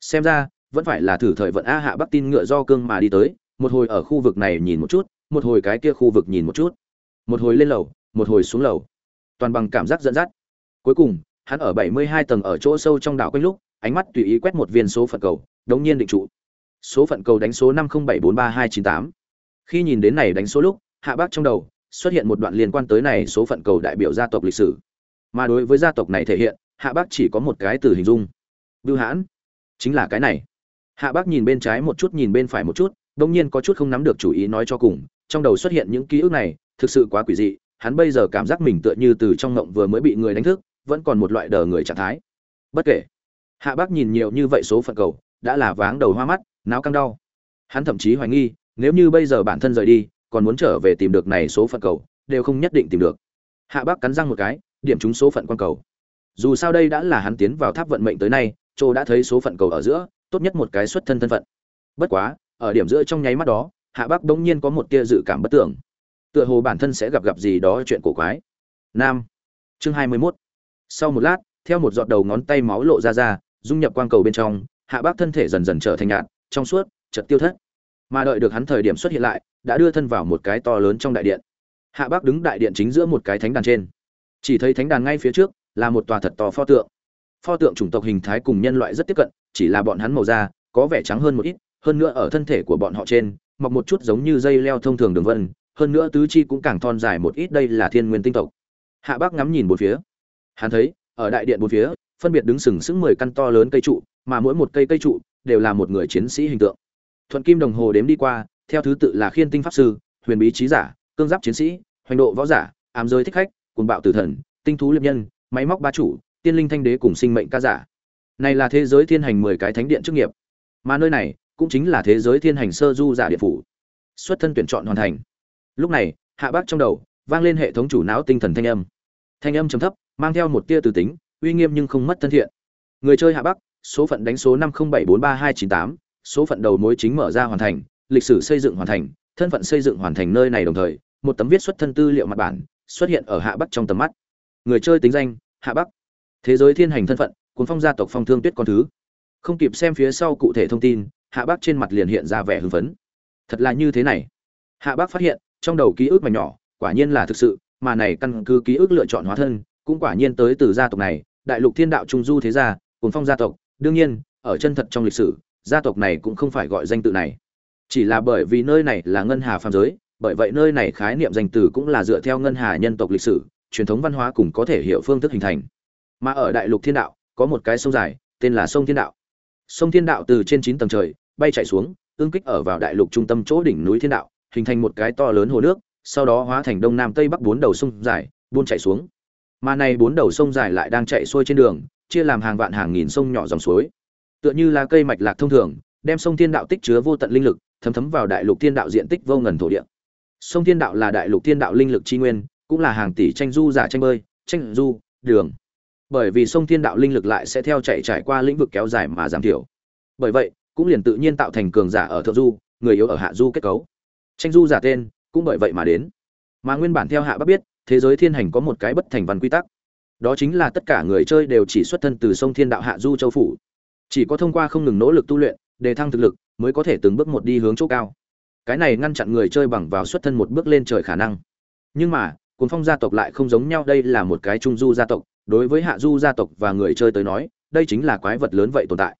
Xem ra, vẫn phải là thử thời vận a hạ bắc tin ngựa do cương mà đi tới một hồi ở khu vực này nhìn một chút, một hồi cái kia khu vực nhìn một chút. Một hồi lên lầu, một hồi xuống lầu. Toàn bằng cảm giác dẫn dắt. Cuối cùng, hắn ở 72 tầng ở chỗ sâu trong đảo quanh lúc, ánh mắt tùy ý quét một viên số phận cầu, đống nhiên định trụ. Số phận cầu đánh số 50743298. khi nhìn đến này đánh số lúc, hạ bác trong đầu, xuất hiện một đoạn liên quan tới này số phận cầu đại biểu gia tộc lịch sử. Mà đối với gia tộc này thể hiện, hạ bác chỉ có một cái từ hình dung. Bưu hãn. Chính là cái này. Hạ bác nhìn bên trái một chút, nhìn bên phải một chút đông nhiên có chút không nắm được chủ ý nói cho cùng, trong đầu xuất hiện những ký ức này, thực sự quá quỷ dị, hắn bây giờ cảm giác mình tựa như từ trong ngộng vừa mới bị người đánh thức, vẫn còn một loại đờ người trạng thái. Bất kể, hạ bác nhìn nhiều như vậy số phận cầu, đã là váng đầu hoa mắt, não căng đau. Hắn thậm chí hoài nghi, nếu như bây giờ bản thân rời đi, còn muốn trở về tìm được này số phận cầu, đều không nhất định tìm được. Hạ bác cắn răng một cái, điểm trúng số phận quan cầu. Dù sao đây đã là hắn tiến vào tháp vận mệnh tới nay châu đã thấy số phận cầu ở giữa, tốt nhất một cái xuất thân thân phận. Bất quá ở điểm giữa trong nháy mắt đó, hạ bắc bỗng nhiên có một tia dự cảm bất tưởng. Tựa hồ bản thân sẽ gặp gặp gì đó chuyện cổ quái. Nam. Chương hai mươi 21. sau một lát, theo một giọt đầu ngón tay máu lộ ra ra, dung nhập quang cầu bên trong, hạ bác thân thể dần dần trở thành nhạt, trong suốt, chợt tiêu thất. Mà đợi được hắn thời điểm xuất hiện lại, đã đưa thân vào một cái to lớn trong đại điện. Hạ bác đứng đại điện chính giữa một cái thánh đàn trên. Chỉ thấy thánh đàn ngay phía trước, là một tòa thật to pho tượng. Pho tượng chủng tộc hình thái cùng nhân loại rất tiếp cận, chỉ là bọn hắn màu da, có vẻ trắng hơn một ít hơn nữa ở thân thể của bọn họ trên, mọc một chút giống như dây leo thông thường đường vân, hơn nữa tứ chi cũng càng thon dài một ít, đây là thiên nguyên tinh tộc. Hạ bác ngắm nhìn bốn phía. Hắn thấy, ở đại điện bốn phía, phân biệt đứng sừng sững mười căn to lớn cây trụ, mà mỗi một cây cây trụ đều là một người chiến sĩ hình tượng. Thuận kim đồng hồ đếm đi qua, theo thứ tự là khiên tinh pháp sư, huyền bí trí giả, cương giáp chiến sĩ, hoành độ võ giả, ám giới thích khách, cuồng bạo tử thần, tinh thú liệp nhân, máy móc ba chủ, tiên linh thanh đế cùng sinh mệnh ca giả. Này là thế giới thiên hành mười cái thánh điện chức nghiệp. Mà nơi này cũng chính là thế giới thiên hành sơ du giả địa phủ, xuất thân tuyển chọn hoàn thành. Lúc này, hạ bác trong đầu vang lên hệ thống chủ não tinh thần thanh âm. Thanh âm trầm thấp, mang theo một tia từ tính, uy nghiêm nhưng không mất thân thiện. Người chơi hạ bắc số phận đánh số năm không bảy bốn ba hai chín tám, số phận đầu mối chính mở ra hoàn thành, lịch sử xây dựng hoàn thành, thân phận xây dựng hoàn thành nơi này đồng thời, một tấm viết xuất thân tư liệu mặt bản xuất hiện ở hạ bắc trong tầm mắt. Người chơi tính danh, hạ bắc thế giới thiên hành thân phận, cuốn phong gia tộc phong thương tuyết con thứ. Không kịp xem phía sau cụ thể thông tin hạ bác trên mặt liền hiện ra vẻ hưng phấn. Thật là như thế này. Hạ bác phát hiện, trong đầu ký ức mà nhỏ, quả nhiên là thực sự, mà này căn cứ ký ức lựa chọn hóa thân, cũng quả nhiên tới từ gia tộc này, đại lục thiên đạo trung du thế gia cùng phong gia tộc. Đương nhiên, ở chân thật trong lịch sử, gia tộc này cũng không phải gọi danh tự này. Chỉ là bởi vì nơi này là ngân hà phàm giới, bởi vậy nơi này khái niệm danh từ cũng là dựa theo ngân hà nhân tộc lịch sử, truyền thống văn hóa cùng có thể hiểu phương thức hình thành. Mà ở đại lục thiên đạo, có một cái sông dài, tên là sông thiên đạo. Sông thiên đạo từ trên chín tầng trời bay chạy xuống, tương kích ở vào đại lục trung tâm chỗ đỉnh núi thiên đạo, hình thành một cái to lớn hồ nước, sau đó hóa thành đông nam tây bắc bốn đầu sông dài, buôn chảy xuống. Mà này bốn đầu sông dài lại đang chạy xuôi trên đường, chia làm hàng vạn hàng nghìn sông nhỏ dòng suối. Tựa như là cây mạch lạc thông thường, đem sông thiên đạo tích chứa vô tận linh lực, thấm thấm vào đại lục thiên đạo diện tích vô ngần thổ địa. Sông thiên đạo là đại lục thiên đạo linh lực chi nguyên, cũng là hàng tỷ tranh du giả tranh bơi, tranh du, đường. Bởi vì sông thiên đạo linh lực lại sẽ theo chạy trải qua lĩnh vực kéo dài mà giảm thiểu. Bởi vậy cũng liền tự nhiên tạo thành cường giả ở thượng du, người yếu ở hạ du kết cấu. Tranh du giả tên, cũng bởi vậy mà đến. Mà nguyên bản theo hạ bắc biết, thế giới thiên hành có một cái bất thành văn quy tắc. Đó chính là tất cả người chơi đều chỉ xuất thân từ sông thiên đạo hạ du châu phủ. Chỉ có thông qua không ngừng nỗ lực tu luyện, đề thăng thực lực, mới có thể từng bước một đi hướng chỗ cao. Cái này ngăn chặn người chơi bằng vào xuất thân một bước lên trời khả năng. Nhưng mà cuốn phong gia tộc lại không giống nhau, đây là một cái trung du gia tộc. Đối với hạ du gia tộc và người chơi tới nói, đây chính là quái vật lớn vậy tồn tại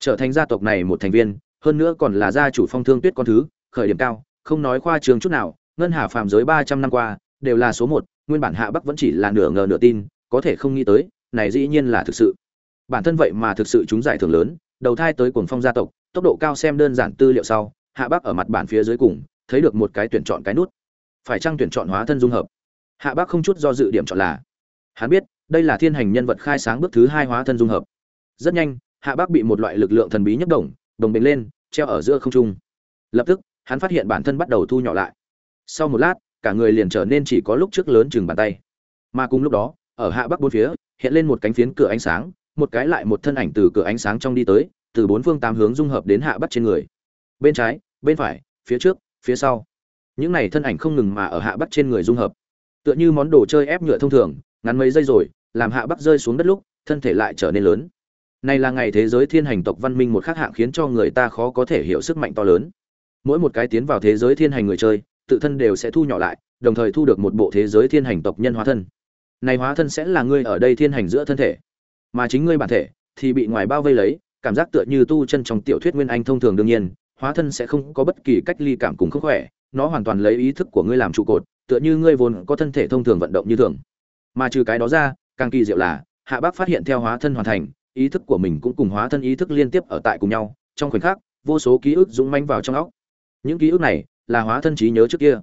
trở thành gia tộc này một thành viên, hơn nữa còn là gia chủ phong thương tuyết con thứ, khởi điểm cao, không nói khoa trường chút nào, ngân hà phàm giới ba trăm năm qua, đều là số một, nguyên bản hạ bắc vẫn chỉ là nửa ngờ nửa tin, có thể không nghĩ tới, này dĩ nhiên là thực sự. Bản thân vậy mà thực sự chúng giải thưởng lớn, đầu thai tới cuồng phong gia tộc, tốc độ cao xem đơn giản tư liệu sau, hạ bắc ở mặt bản phía dưới cùng, thấy được một cái tuyển chọn cái nút. Phải chăng tuyển chọn hóa thân dung hợp? Hạ bắc không chút do dự điểm chọn là, hắn biết, đây là thiên hành nhân vật khai sáng bước thứ hai hóa thân dung hợp. Rất nhanh hạ bắc bị một loại lực lượng thần bí nhấp động đồng bền lên, treo ở giữa không trung. Lập tức, hắn phát hiện bản thân bắt đầu thu nhỏ lại. Sau một lát, cả người liền trở nên chỉ có lúc trước lớn chừng bàn tay. Mà cùng lúc đó, ở hạ bắc bốn phía, hiện lên một cánh phiến cửa ánh sáng, một cái lại một thân ảnh từ cửa ánh sáng trong đi tới, từ bốn phương tám hướng dung hợp đến hạ bắc trên người. Bên trái, bên phải, phía trước, phía sau. Những này thân ảnh không ngừng mà ở hạ bắc trên người dung hợp. Tựa như món đồ chơi ép nhựa thông thường, ngắn mấy giây rồi, làm hạ bắc rơi xuống đất lúc, thân thể lại trở nên lớn này là ngày thế giới thiên hành tộc văn minh một khác hạng khiến cho người ta khó có thể hiểu sức mạnh to lớn. Mỗi một cái tiến vào thế giới thiên hành người chơi, tự thân đều sẽ thu nhỏ lại, đồng thời thu được một bộ thế giới thiên hành tộc nhân hóa thân. Này hóa thân sẽ là ngươi ở đây thiên hành giữa thân thể, mà chính ngươi bản thể thì bị ngoài bao vây lấy, cảm giác tựa như tu chân trong tiểu thuyết nguyên anh thông thường đương nhiên, hóa thân sẽ không có bất kỳ cách ly cảm cùng không khỏe, nó hoàn toàn lấy ý thức của ngươi làm trụ cột, tựa như ngươi vốn có thân thể thông thường vận động như thường. Mà trừ cái đó ra, càng kỳ diệu là, hạ bác phát hiện theo hóa thân hoàn thành ý thức của mình cũng cùng hóa thân ý thức liên tiếp ở tại cùng nhau, trong khoảnh khắc, vô số ký ức dũng manh vào trong óc. Những ký ức này là hóa thân trí nhớ trước kia.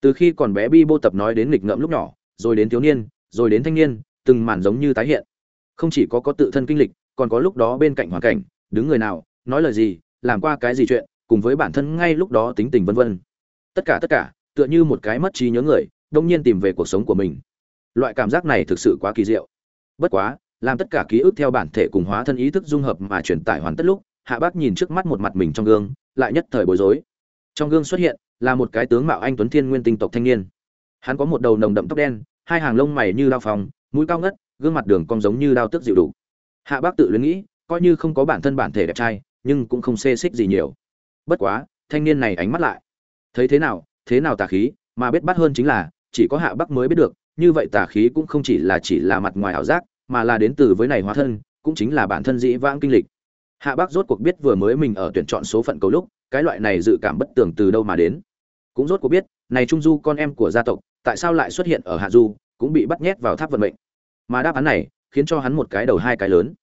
Từ khi còn bé bi bô tập nói đến nghịch ngợm lúc nhỏ, rồi đến thiếu niên, rồi đến thanh niên, từng màn giống như tái hiện. Không chỉ có có tự thân kinh lịch, còn có lúc đó bên cạnh hoàn cảnh, đứng người nào, nói lời gì, làm qua cái gì chuyện, cùng với bản thân ngay lúc đó tính tình vân vân. Tất cả tất cả, tựa như một cái mất trí nhớ người, đông nhiên tìm về cuộc sống của mình. Loại cảm giác này thực sự quá kỳ diệu. Bất quá làm tất cả ký ức theo bản thể cùng hóa thân ý thức dung hợp mà truyền tải hoàn tất lúc, hạ bác nhìn trước mắt một mặt mình trong gương, lại nhất thời bối rối. Trong gương xuất hiện là một cái tướng mạo anh tuấn thiên nguyên tinh tộc thanh niên. Hắn có một đầu nồng đậm tóc đen, hai hàng lông mày như lao phòng mũi cao ngất, gương mặt đường cong giống như đao tước dịu đủ. Hạ bác tự luyến nghĩ, coi như không có bản thân bản thể đẹp trai, nhưng cũng không xê xích gì nhiều. Bất quá, thanh niên này ánh mắt lại. Thấy thế nào thế nào tà khí, mà biết bắt hơn chính là, chỉ có hạ bắc mới biết được, như vậy tà khí cũng không chỉ là chỉ là mặt ngoài ảo giác mà là đến từ với này hóa thân cũng chính là bản thân dĩ vãng kinh lịch. Hạ bắc rốt cuộc biết vừa mới mình ở tuyển chọn số phận cầu lúc cái loại này dự cảm bất tường từ đâu mà đến. Cũng rốt cuộc biết này trung du con em của gia tộc tại sao lại xuất hiện ở hạ du cũng bị bắt nhét vào tháp vận mệnh. Mà đáp án này khiến cho hắn một cái đầu hai cái lớn.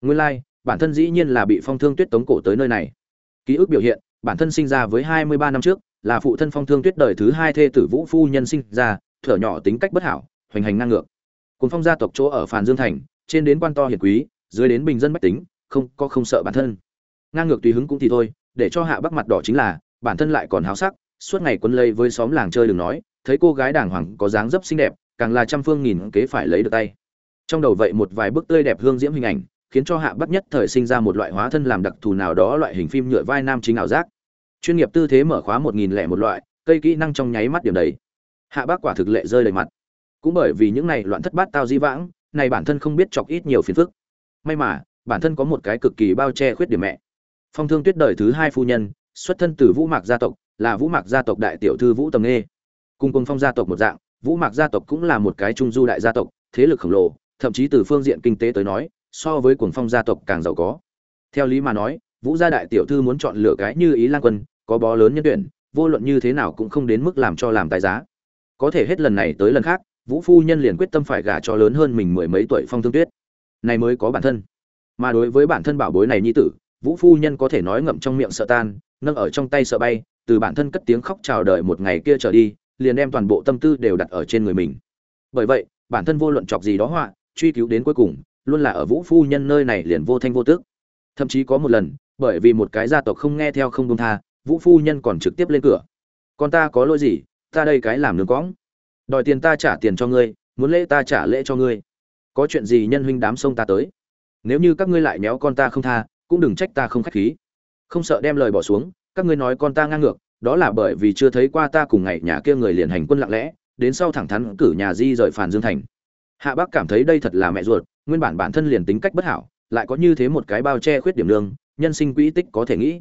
Nguyên lai like, bản thân dĩ nhiên là bị phong thương tuyết tống cổ tới nơi này. Ký ức biểu hiện bản thân sinh ra với hai mươi ba năm trước là phụ thân phong thương tuyết đời thứ hai thê tử vũ phu nhân sinh ra thở nhỏ tính cách bất hảo hoành hành ngang ngược cùng phong gia tộc chỗ ở phàn dương thành, trên đến quan to hiền quý, dưới đến bình dân bách tính, không, có không sợ bản thân. Ngang ngược tùy hứng cũng thì thôi, để cho hạ bắc mặt đỏ chính là, bản thân lại còn háo sắc, suốt ngày quân lây với xóm làng chơi đừng nói, thấy cô gái đàng hoàng có dáng dấp xinh đẹp, càng là trăm phương nghìn kế phải lấy được tay. Trong đầu vậy một vài bức tươi đẹp hương diễm hình ảnh, khiến cho hạ bắc nhất thời sinh ra một loại hóa thân làm đặc thù nào đó loại hình phim nhựa vai nam chính ảo giác. Chuyên nghiệp tư thế mở khóa một nghìn lẻ một loại, cây kỹ năng trong nháy mắt điểm đấy hạ bác quả thực lệ rơi đầy mặt cũng bởi vì những này loạn thất bát tao di vãng, này bản thân không biết chọc ít nhiều phiền phức. May mà, bản thân có một cái cực kỳ bao che khuyết điểm mẹ. Phong thương tuyết đời thứ hai phu nhân, xuất thân từ vũ mạc gia tộc, là vũ mạc gia tộc đại tiểu thư vũ tầm nghê. Cùng cùng phong gia tộc một dạng, vũ mạc gia tộc cũng là một cái trung du đại gia tộc, thế lực khổng lồ, thậm chí từ phương diện kinh tế tới nói, so với cuồng phong gia tộc càng giàu có. Theo lý mà nói, vũ gia đại tiểu thư muốn chọn lựa cái như ý lan quân, có bó lớn nhân tuyển, vô luận như thế nào cũng không đến mức làm cho làm tài giá. Có thể hết lần này tới lần khác vũ phu nhân liền quyết tâm phải gả cho lớn hơn mình mười mấy tuổi phong thương tuyết. Này mới có bản thân. Mà đối với bản thân bảo bối này nhi tử, vũ phu nhân có thể nói ngậm trong miệng sợ tan, nâng ở trong tay sợ bay, từ bản thân cất tiếng khóc chào đời một ngày kia trở đi, liền đem toàn bộ tâm tư đều đặt ở trên người mình. Bởi vậy, bản thân vô luận chọc gì đó họa, truy cứu đến cuối cùng, luôn là ở vũ phu nhân nơi này liền vô thanh vô tước. Thậm chí có một lần, bởi vì một cái gia tộc không nghe theo không công tha, vũ phu nhân còn trực tiếp lên cửa. Con ta có lỗi gì? Ta đây cái làm nướng cõng đòi tiền ta trả tiền cho ngươi, muốn lễ ta trả lễ cho ngươi. Có chuyện gì nhân huynh đám sông ta tới? Nếu như các ngươi lại méo con ta không tha, cũng đừng trách ta không khách khí. Không sợ đem lời bỏ xuống, các ngươi nói con ta ngang ngược, đó là bởi vì chưa thấy qua ta cùng ngày nhà kia người liền hành quân lặng lẽ, đến sau thẳng thắn cử nhà di rời phản dương thành. Hạ bác cảm thấy đây thật là mẹ ruột, nguyên bản bản thân liền tính cách bất hảo, lại có như thế một cái bao che khuyết điểm lương, nhân sinh quỹ tích có thể nghĩ.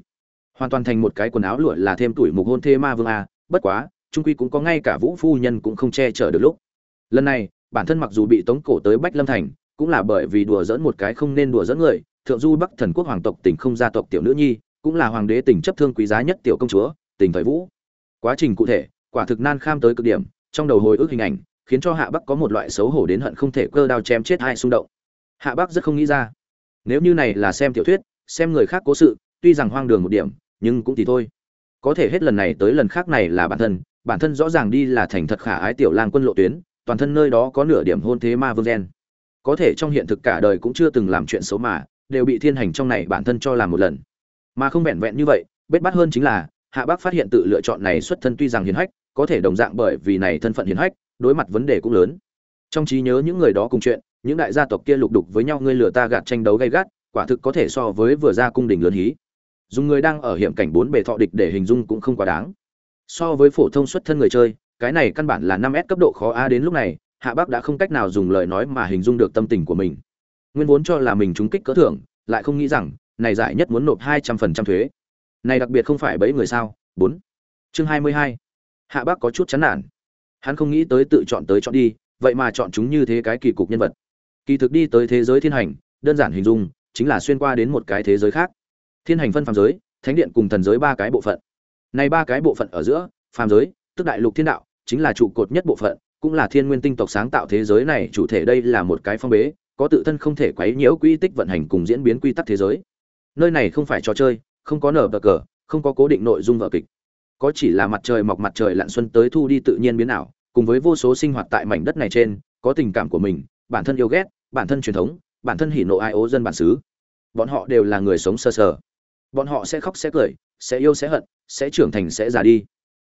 Hoàn toàn thành một cái quần áo lụa là thêm tuổi mục hôn thê ma vương a, bất quá trung quy cũng có ngay cả vũ phu nhân cũng không che chở được lúc. Lần này, bản thân mặc dù bị tống cổ tới bách lâm thành, cũng là bởi vì đùa dẫn một cái không nên đùa dẫn người, thượng du bắc thần quốc hoàng tộc tỉnh không gia tộc tiểu nữ nhi, cũng là hoàng đế tỉnh chấp thương quý giá nhất tiểu công chúa, tỉnh thời vũ. Quá trình cụ thể, quả thực nan kham tới cực điểm, trong đầu hồi ức hình ảnh, khiến cho hạ bắc có một loại xấu hổ đến hận không thể cơ đao chém chết hai xung động. Hạ bắc rất không nghĩ ra. Nếu như này là xem tiểu thuyết, xem người khác cố sự, tuy rằng hoang đường một điểm, nhưng cũng thì thôi. Có thể hết lần này tới lần khác này là bản thân bản thân rõ ràng đi là thành thật khả ái tiểu lang quân lộ tuyến, toàn thân nơi đó có nửa điểm hôn thế ma vương gen. Có thể trong hiện thực cả đời cũng chưa từng làm chuyện xấu mà, đều bị thiên hành trong này bản thân cho làm một lần. Mà không vẹn vẹn như vậy, bết bắt hơn chính là, hạ bác phát hiện tự lựa chọn này xuất thân tuy rằng hiền hách, có thể đồng dạng bởi vì này thân phận hiền hách, đối mặt vấn đề cũng lớn. Trong trí nhớ những người đó cùng chuyện, những đại gia tộc kia lục đục với nhau ngươi lừa ta gạt tranh đấu gay gắt, quả thực có thể so với vừa ra cung đình lớn hí. Dùng người đang ở hiểm cảnh bốn bề thọ địch để hình dung cũng không quá đáng so với phổ thông xuất thân người chơi, cái này căn bản là năm s cấp độ khó a đến lúc này, hạ bắc đã không cách nào dùng lời nói mà hình dung được tâm tình của mình. Nguyên vốn cho là mình trúng kích cỡ thưởng, lại không nghĩ rằng, này giải nhất muốn nộp hai trăm phần trăm thuế. Này đặc biệt không phải bấy người sao? Bốn. Chương hai mươi hai. Hạ bắc có chút chán nản. Hắn không nghĩ tới tự chọn tới chọn đi, vậy mà chọn chúng như thế cái kỳ cục nhân vật. Kỳ thực đi tới thế giới thiên hành, đơn giản hình dung, chính là xuyên qua đến một cái thế giới khác. Thiên hành phân phàm giới, thánh điện cùng thần giới ba cái bộ phận này ba cái bộ phận ở giữa, phàm giới, tức đại lục thiên đạo, chính là trụ cột nhất bộ phận, cũng là thiên nguyên tinh tộc sáng tạo thế giới này, chủ thể đây là một cái phong bế, có tự thân không thể quấy nhiễu quy tích vận hành cùng diễn biến quy tắc thế giới. Nơi này không phải trò chơi, không có nở bờ cờ, không có cố định nội dung vở kịch. Có chỉ là mặt trời mọc mặt trời lặn xuân tới thu đi tự nhiên biến ảo, cùng với vô số sinh hoạt tại mảnh đất này trên, có tình cảm của mình, bản thân yêu ghét, bản thân truyền thống, bản thân hỉ nộ ai ố dân bản xứ. Bọn họ đều là người sống sơ sở. bọn họ sẽ khóc sẽ cười sẽ yêu sẽ hận, sẽ trưởng thành sẽ già đi.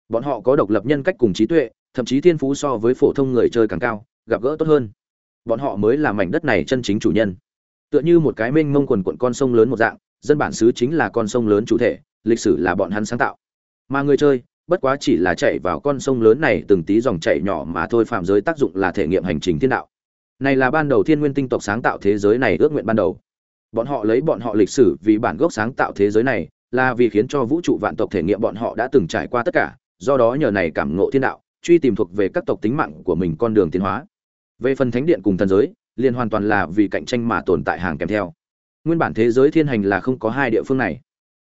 Bọn họ có độc lập nhân cách cùng trí tuệ, thậm chí thiên phú so với phổ thông người chơi càng cao, gặp gỡ tốt hơn. Bọn họ mới là mảnh đất này chân chính chủ nhân. Tựa như một cái mênh mông quần quận con sông lớn một dạng, dân bản xứ chính là con sông lớn chủ thể, lịch sử là bọn hắn sáng tạo. Mà người chơi, bất quá chỉ là chạy vào con sông lớn này từng tí dòng chảy nhỏ mà thôi phạm giới tác dụng là thể nghiệm hành trình thiên đạo. Này là ban đầu thiên nguyên tinh tộc sáng tạo thế giới này ước nguyện ban đầu. Bọn họ lấy bọn họ lịch sử vì bản gốc sáng tạo thế giới này là vì khiến cho vũ trụ vạn tộc thể nghiệm bọn họ đã từng trải qua tất cả, do đó nhờ này cảm ngộ thiên đạo, truy tìm thuộc về các tộc tính mạng của mình con đường tiến hóa. Về phần thánh điện cùng thần giới, liền hoàn toàn là vì cạnh tranh mà tồn tại hàng kèm theo. Nguyên bản thế giới thiên hành là không có hai địa phương này.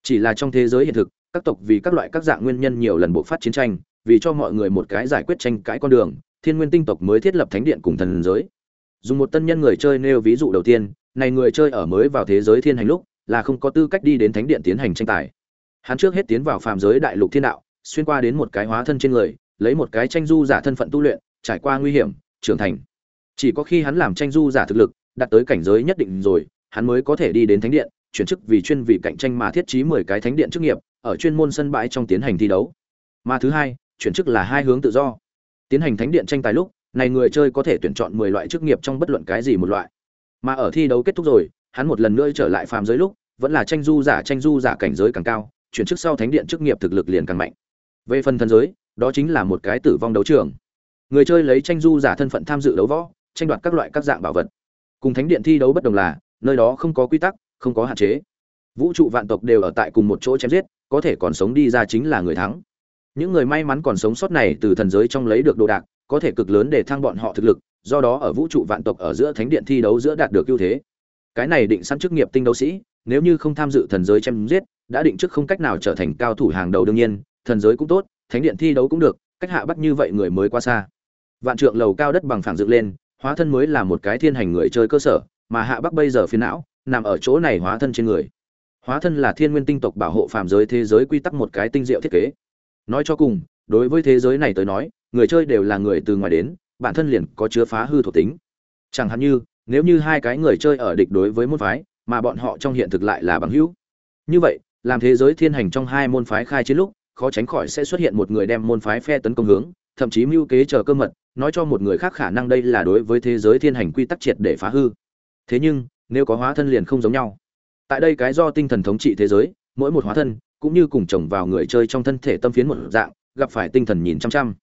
Chỉ là trong thế giới hiện thực, các tộc vì các loại các dạng nguyên nhân nhiều lần bộc phát chiến tranh, vì cho mọi người một cái giải quyết tranh cãi con đường, thiên nguyên tinh tộc mới thiết lập thánh điện cùng thần giới. Dùng một tân nhân người chơi nêu ví dụ đầu tiên, này người chơi ở mới vào thế giới thiên hành lúc là không có tư cách đi đến thánh điện tiến hành tranh tài. Hắn trước hết tiến vào phàm giới đại lục thiên đạo, xuyên qua đến một cái hóa thân trên người, lấy một cái tranh du giả thân phận tu luyện, trải qua nguy hiểm, trưởng thành. Chỉ có khi hắn làm tranh du giả thực lực, đạt tới cảnh giới nhất định rồi, hắn mới có thể đi đến thánh điện, chuyển chức vì chuyên vị cạnh tranh mà thiết trí mười cái thánh điện chức nghiệp, ở chuyên môn sân bãi trong tiến hành thi đấu. Mà thứ hai, chuyển chức là hai hướng tự do. Tiến hành thánh điện tranh tài lúc, này người chơi có thể tuyển chọn mười loại chức nghiệp trong bất luận cái gì một loại. Mà ở thi đấu kết thúc rồi hắn một lần nữa trở lại phàm giới lúc, vẫn là tranh du giả, tranh du giả cảnh giới càng cao, chuyển chức sau thánh điện chức nghiệp thực lực liền càng mạnh. Về phần thần giới, đó chính là một cái tử vong đấu trường. Người chơi lấy tranh du giả thân phận tham dự đấu võ, tranh đoạt các loại các dạng bảo vật. Cùng thánh điện thi đấu bất đồng là, nơi đó không có quy tắc, không có hạn chế. Vũ trụ vạn tộc đều ở tại cùng một chỗ chém giết, có thể còn sống đi ra chính là người thắng. Những người may mắn còn sống sót này từ thần giới trong lấy được đồ đạc, có thể cực lớn để thăng bọn họ thực lực, do đó ở vũ trụ vạn tộc ở giữa thánh điện thi đấu giữa đạt được ưu thế cái này định sẵn chức nghiệp tinh đấu sĩ, nếu như không tham dự thần giới chém giết, đã định trước không cách nào trở thành cao thủ hàng đầu đương nhiên, thần giới cũng tốt, thánh điện thi đấu cũng được, cách hạ bắt như vậy người mới qua xa. Vạn trượng lầu cao đất bằng phẳng dựng lên, hóa thân mới là một cái thiên hành người chơi cơ sở, mà hạ bắc bây giờ phiền não, nằm ở chỗ này hóa thân trên người. Hóa thân là thiên nguyên tinh tộc bảo hộ phàm giới thế giới quy tắc một cái tinh diệu thiết kế. Nói cho cùng, đối với thế giới này tới nói, người chơi đều là người từ ngoài đến, bản thân liền có chứa phá hư thuộc tính. Chẳng hạn như nếu như hai cái người chơi ở địch đối với môn phái, mà bọn họ trong hiện thực lại là bằng hữu. Như vậy, làm thế giới thiên hành trong hai môn phái khai chiến lúc, khó tránh khỏi sẽ xuất hiện một người đem môn phái phe tấn công hướng, thậm chí mưu kế chờ cơ mật, nói cho một người khác khả năng đây là đối với thế giới thiên hành quy tắc triệt để phá hư. Thế nhưng, nếu có hóa thân liền không giống nhau. Tại đây cái do tinh thần thống trị thế giới, mỗi một hóa thân, cũng như cùng chồng vào người chơi trong thân thể tâm phiến một dạng, gặp phải tinh thần nhìn chăm chăm.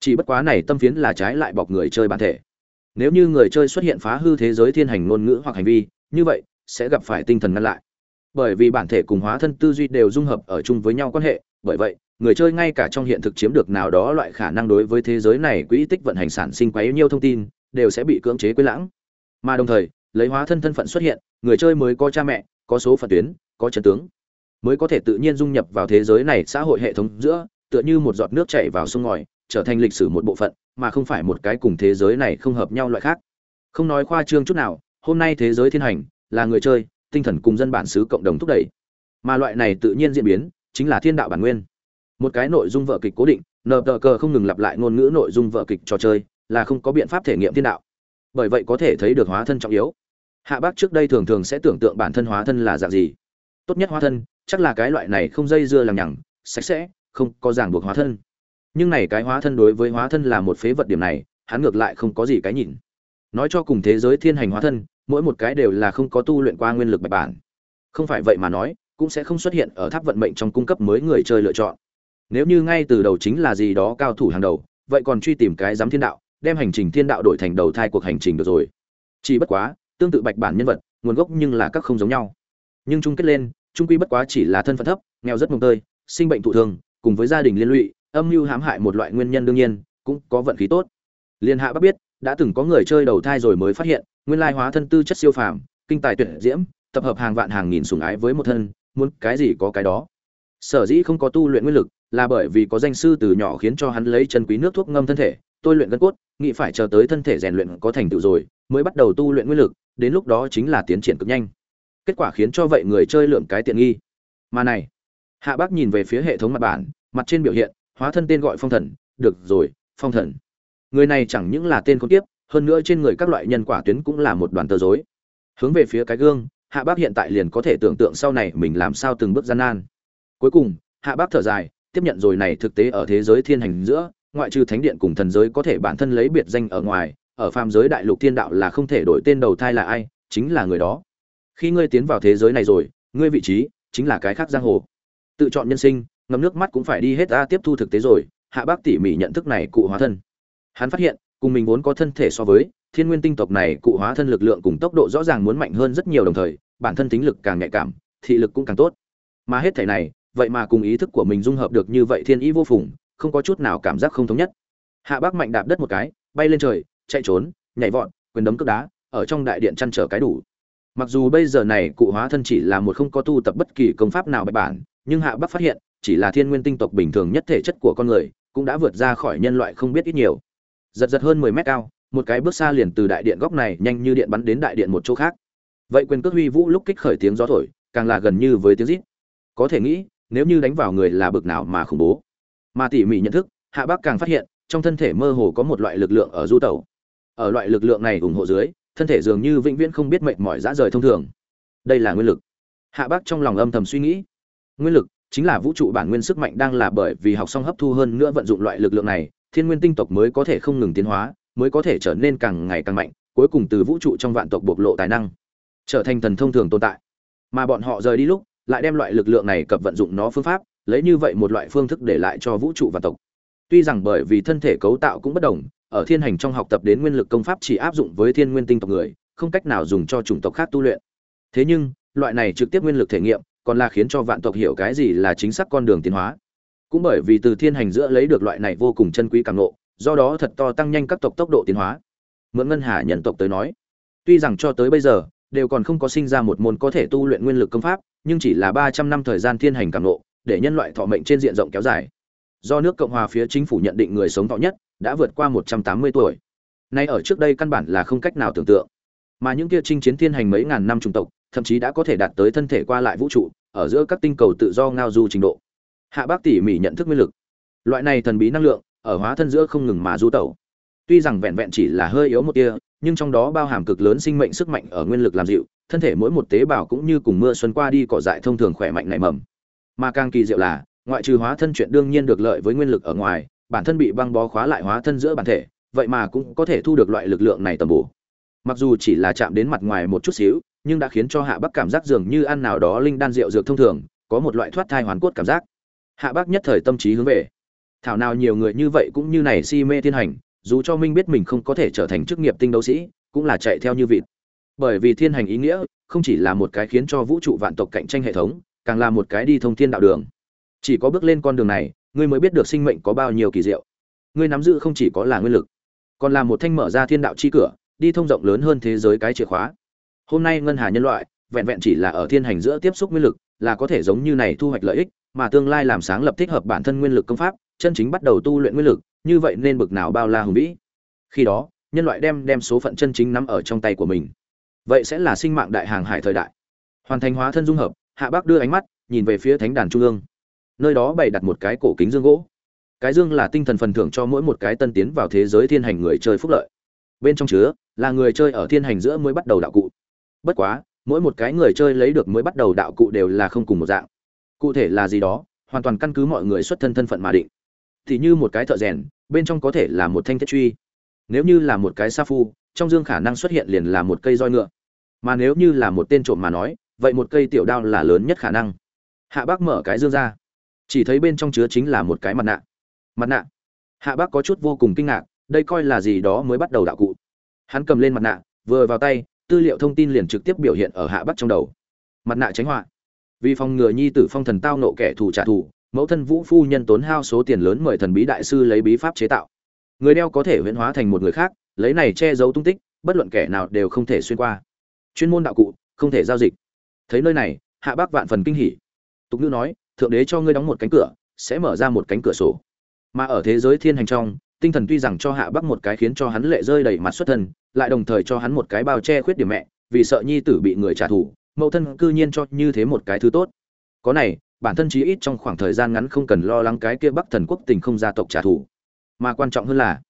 Chỉ bất quá này tâm phiến là trái lại bọc người chơi bản thể nếu như người chơi xuất hiện phá hư thế giới thiên hành ngôn ngữ hoặc hành vi, như vậy, sẽ gặp phải tinh thần ngăn lại. Bởi vì bản thể cùng hóa thân tư duy đều dung hợp ở chung với nhau quan hệ, bởi vậy, người chơi ngay cả trong hiện thực chiếm được nào đó loại khả năng đối với thế giới này quỹ tích vận hành sản sinh quá nhiều thông tin, đều sẽ bị cưỡng chế quấy lãng. Mà đồng thời, lấy hóa thân thân phận xuất hiện, người chơi mới có cha mẹ, có số phận tuyến, có trận tướng, mới có thể tự nhiên dung nhập vào thế giới này xã hội hệ thống giữa, tựa như một giọt nước chảy vào sông ngòi trở thành lịch sử một bộ phận, mà không phải một cái cùng thế giới này không hợp nhau loại khác. Không nói khoa trương chút nào, hôm nay thế giới thiên hành, là người chơi, tinh thần cùng dân bản xứ cộng đồng thúc đẩy. Mà loại này tự nhiên diễn biến, chính là thiên đạo bản nguyên. Một cái nội dung vở kịch cố định, nờ tờ cờ không ngừng lặp lại ngôn ngữ nội dung vở kịch trò chơi, là không có biện pháp thể nghiệm thiên đạo. Bởi vậy có thể thấy được hóa thân trọng yếu. Hạ bác trước đây thường thường sẽ tưởng tượng bản thân hóa thân là dạng gì. Tốt nhất hóa thân, chắc là cái loại này không dây dưa lằng nhằng, sạch sẽ, không có ràng buộc hóa thân nhưng này cái hóa thân đối với hóa thân là một phế vật điểm này, hắn ngược lại không có gì cái nhìn. Nói cho cùng thế giới thiên hành hóa thân, mỗi một cái đều là không có tu luyện qua nguyên lực bạch bản. Không phải vậy mà nói, cũng sẽ không xuất hiện ở tháp vận mệnh trong cung cấp mới người chơi lựa chọn. Nếu như ngay từ đầu chính là gì đó cao thủ hàng đầu, vậy còn truy tìm cái giám thiên đạo, đem hành trình thiên đạo đổi thành đầu thai cuộc hành trình được rồi. Chỉ bất quá, tương tự bạch bản nhân vật, nguồn gốc nhưng là các không giống nhau. Nhưng chung kết lên trung quy bất quá chỉ là thân phận thấp, nghèo rất mồng tơi, sinh bệnh thụ thương cùng với gia đình liên lụy âm mưu hãm hại một loại nguyên nhân đương nhiên, cũng có vận khí tốt. Liên hạ bắc biết, đã từng có người chơi đầu thai rồi mới phát hiện, nguyên lai hóa thân tư chất siêu phàm, kinh tài tuyệt diễm, tập hợp hàng vạn hàng nghìn sủng ái với một thân, muốn cái gì có cái đó. Sở dĩ không có tu luyện nguyên lực, là bởi vì có danh sư từ nhỏ khiến cho hắn lấy chân quý nước thuốc ngâm thân thể, tôi luyện gân cốt, nghĩ phải chờ tới thân thể rèn luyện có thành tựu rồi, mới bắt đầu tu luyện nguyên lực, đến lúc đó chính là tiến triển cực nhanh. Kết quả khiến cho vậy người chơi lượm cái tiện nghi. Mà này, hạ bác nhìn về phía hệ thống mặt bản, mặt trên biểu hiện hóa thân tên gọi phong thần, được rồi, phong thần. Người này chẳng những là tên con tiếp hơn nữa trên người các loại nhân quả tuyến cũng là một đoàn tờ dối hướng về phía cái gương, hạ bác hiện tại liền có thể tưởng tượng sau này mình làm sao từng bước gian nan. Cuối cùng, hạ bác thở dài, tiếp nhận rồi này thực tế ở thế giới thiên hành giữa, ngoại trừ thánh điện cùng thần giới có thể bản thân lấy biệt danh ở ngoài, ở phàm giới đại lục thiên đạo là không thể đổi tên đầu thai là ai, chính là người đó. Khi ngươi tiến vào thế giới này rồi, ngươi vị trí chính là cái khác giang hồ. Tự chọn nhân sinh ngâm nước mắt cũng phải đi hết ta tiếp thu thực tế rồi, hạ bác tỉ mỉ nhận thức này cụ hóa thân. Hắn phát hiện, cùng mình vốn có thân thể so với, thiên nguyên tinh tộc này cụ hóa thân lực lượng cùng tốc độ rõ ràng muốn mạnh hơn rất nhiều đồng thời, bản thân tính lực càng nhạy cảm, thị lực cũng càng tốt. Mà hết thể này, vậy mà cùng ý thức của mình dung hợp được như vậy thiên ý vô phùng, không có chút nào cảm giác không thống nhất. Hạ bác mạnh đạp đất một cái, bay lên trời, chạy trốn, nhảy vọt, quyền đấm cước đá, ở trong đại điện chăn trở cái đủ mặc dù bây giờ này cụ hóa thân chỉ là một không có tu tập bất kỳ công pháp nào bạch bản, nhưng hạ bắc phát hiện, chỉ là thiên nguyên tinh tộc bình thường nhất thể chất của con người, cũng đã vượt ra khỏi nhân loại không biết ít nhiều. Giật giật hơn mười mét cao, một cái bước xa liền từ đại điện góc này nhanh như điện bắn đến đại điện một chỗ khác. Vậy quyền cước huy vũ lúc kích khởi tiếng gió thổi, càng là gần như với tiếng rít. Có thể nghĩ, nếu như đánh vào người là bực nào mà khủng bố. Mà tỉ mỉ nhận thức, hạ bác càng phát hiện, trong thân thể mơ hồ có một loại lực lượng ở du tẩu. Ở loại lực lượng này ủng hộ dưới thân thể dường như vĩnh viễn không biết mệt mỏi dã rời thông thường. Đây là nguyên lực. Hạ bác trong lòng âm thầm suy nghĩ. Nguyên lực chính là vũ trụ bản nguyên sức mạnh đang là bởi vì học xong hấp thu hơn nữa vận dụng loại lực lượng này, thiên nguyên tinh tộc mới có thể không ngừng tiến hóa, mới có thể trở nên càng ngày càng mạnh, cuối cùng từ vũ trụ trong vạn tộc bộc lộ tài năng, trở thành thần thông thường tồn tại. Mà bọn họ rời đi lúc, lại đem loại lực lượng này cập vận dụng nó phương pháp, lấy như vậy một loại phương thức để lại cho vũ trụ và tộc. Tuy rằng bởi vì thân thể cấu tạo cũng bất đồng ở thiên hành trong học tập đến nguyên lực công pháp chỉ áp dụng với thiên nguyên tinh tộc người, không cách nào dùng cho chủng tộc khác tu luyện. Thế nhưng, loại này trực tiếp nguyên lực thể nghiệm, còn là khiến cho vạn tộc hiểu cái gì là chính xác con đường tiến hóa. Cũng bởi vì từ thiên hành giữa lấy được loại này vô cùng chân quý càng ngộ, do đó thật to tăng nhanh các tộc tốc độ tiến hóa. Mượn ngân hà nhận tộc tới nói, tuy rằng cho tới bây giờ, đều còn không có sinh ra một môn có thể tu luyện nguyên lực công pháp, nhưng chỉ là ba trăm năm thời gian thiên hành càng ngộ, để nhân loại thọ mệnh trên diện rộng kéo dài. Do nước cộng hòa phía chính phủ nhận định người sống thọ nhất đã vượt qua một trăm tám mươi tuổi. Nay ở trước đây căn bản là không cách nào tưởng tượng. Mà những kia chinh chiến thiên hành mấy ngàn năm chủng tộc, thậm chí đã có thể đạt tới thân thể qua lại vũ trụ, ở giữa các tinh cầu tự do ngao du trình độ. Hạ bác tỉ mỉ nhận thức nguyên lực. Loại này thần bí năng lượng, ở hóa thân giữa không ngừng mà du tẩu. Tuy rằng vẹn vẹn chỉ là hơi yếu một tia, nhưng trong đó bao hàm cực lớn sinh mệnh sức mạnh ở nguyên lực làm dịu, thân thể mỗi một tế bào cũng như cùng mưa xuân qua đi cỏ dại thông thường khỏe mạnh nảy mầm. Mà càng kỳ diệu là, ngoại trừ hóa thân chuyện đương nhiên được lợi với nguyên lực ở ngoài bản thân bị băng bó khóa lại hóa thân giữa bản thể, vậy mà cũng có thể thu được loại lực lượng này tầm bổ. Mặc dù chỉ là chạm đến mặt ngoài một chút xíu, nhưng đã khiến cho hạ bắc cảm giác dường như ăn nào đó linh đan rượu dược thông thường, có một loại thoát thai hoàn cốt cảm giác. Hạ bắc nhất thời tâm trí hướng về. Thảo nào nhiều người như vậy cũng như này si mê thiên hành, dù cho minh biết mình không có thể trở thành chức nghiệp tinh đấu sĩ, cũng là chạy theo như vịt. Bởi vì thiên hành ý nghĩa, không chỉ là một cái khiến cho vũ trụ vạn tộc cạnh tranh hệ thống, càng là một cái đi thông thiên đạo đường. Chỉ có bước lên con đường này ngươi mới biết được sinh mệnh có bao nhiêu kỳ diệu. Ngươi nắm giữ không chỉ có là nguyên lực, còn là một thanh mở ra thiên đạo chi cửa, đi thông rộng lớn hơn thế giới cái chìa khóa. Hôm nay ngân hà nhân loại, vẹn vẹn chỉ là ở thiên hành giữa tiếp xúc nguyên lực, là có thể giống như này thu hoạch lợi ích, mà tương lai làm sáng lập thích hợp bản thân nguyên lực công pháp, chân chính bắt đầu tu luyện nguyên lực, như vậy nên bực nào bao la hùng vĩ. Khi đó, nhân loại đem đem số phận chân chính nắm ở trong tay của mình. Vậy sẽ là sinh mạng đại hàng hải thời đại. Hoàn thành hóa thân dung hợp, hạ bác đưa ánh mắt, nhìn về phía thánh đàn trung ương nơi đó bày đặt một cái cổ kính dương gỗ. Cái dương là tinh thần phần thưởng cho mỗi một cái tân tiến vào thế giới thiên hành người chơi phúc lợi. Bên trong chứa là người chơi ở thiên hành giữa mới bắt đầu đạo cụ. Bất quá, mỗi một cái người chơi lấy được mới bắt đầu đạo cụ đều là không cùng một dạng. Cụ thể là gì đó, hoàn toàn căn cứ mọi người xuất thân thân phận mà định. Thì như một cái thợ rèn, bên trong có thể là một thanh thiết truy. Nếu như là một cái sa phu, trong dương khả năng xuất hiện liền là một cây roi ngựa. Mà nếu như là một tên trộm mà nói, vậy một cây tiểu đao là lớn nhất khả năng. Hạ bác mở cái dương ra chỉ thấy bên trong chứa chính là một cái mặt nạ. Mặt nạ? Hạ bác có chút vô cùng kinh ngạc, đây coi là gì đó mới bắt đầu đạo cụ. Hắn cầm lên mặt nạ, vừa vào tay, tư liệu thông tin liền trực tiếp biểu hiện ở hạ bắc trong đầu. Mặt nạ tránh họa. Vì phòng ngừa nhi tử phong thần tao nộ kẻ thù trả thù, mẫu thân vũ phu nhân tốn hao số tiền lớn mời thần bí đại sư lấy bí pháp chế tạo. Người đeo có thể huyễn hóa thành một người khác, lấy này che giấu tung tích, bất luận kẻ nào đều không thể xuyên qua. Chuyên môn đạo cụ, không thể giao dịch. Thấy nơi này, hạ bác vạn phần kinh hỉ. Tục ngữ nói thượng đế cho ngươi đóng một cánh cửa, sẽ mở ra một cánh cửa sổ. Mà ở thế giới thiên hành trong, tinh thần tuy rằng cho hạ bắc một cái khiến cho hắn lệ rơi đầy mặt xuất thân, lại đồng thời cho hắn một cái bao che khuyết điểm mẹ, vì sợ nhi tử bị người trả thù, mẫu thân cư nhiên cho như thế một cái thứ tốt. Có này, bản thân chí ít trong khoảng thời gian ngắn không cần lo lắng cái kia bắc thần quốc tình không gia tộc trả thù. Mà quan trọng hơn là,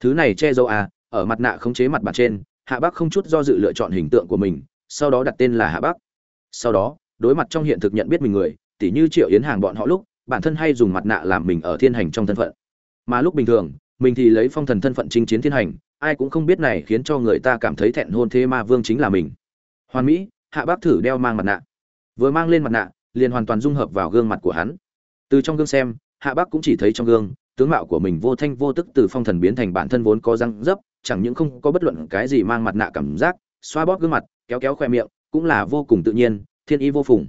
thứ này che giấu à ở mặt nạ khống chế mặt bản trên, hạ bắc không chút do dự lựa chọn hình tượng của mình, sau đó đặt tên là hạ bắc. Sau đó, đối mặt trong hiện thực nhận biết mình người tỉ như triệu yến hàng bọn họ lúc, bản thân hay dùng mặt nạ làm mình ở thiên hành trong thân phận. Mà lúc bình thường, mình thì lấy phong thần thân phận chinh chiến thiên hành, ai cũng không biết này khiến cho người ta cảm thấy thẹn hôn thế ma vương chính là mình. Hoàn mỹ, hạ bác thử đeo mang mặt nạ. Vừa mang lên mặt nạ, liền hoàn toàn dung hợp vào gương mặt của hắn. Từ trong gương xem, hạ bác cũng chỉ thấy trong gương, tướng mạo của mình vô thanh vô tức từ phong thần biến thành bản thân vốn có răng dấp, chẳng những không có bất luận cái gì mang mặt nạ cảm giác, xoa bóp gương mặt, kéo kéo khoe miệng, cũng là vô cùng tự nhiên, thiên y vô phùng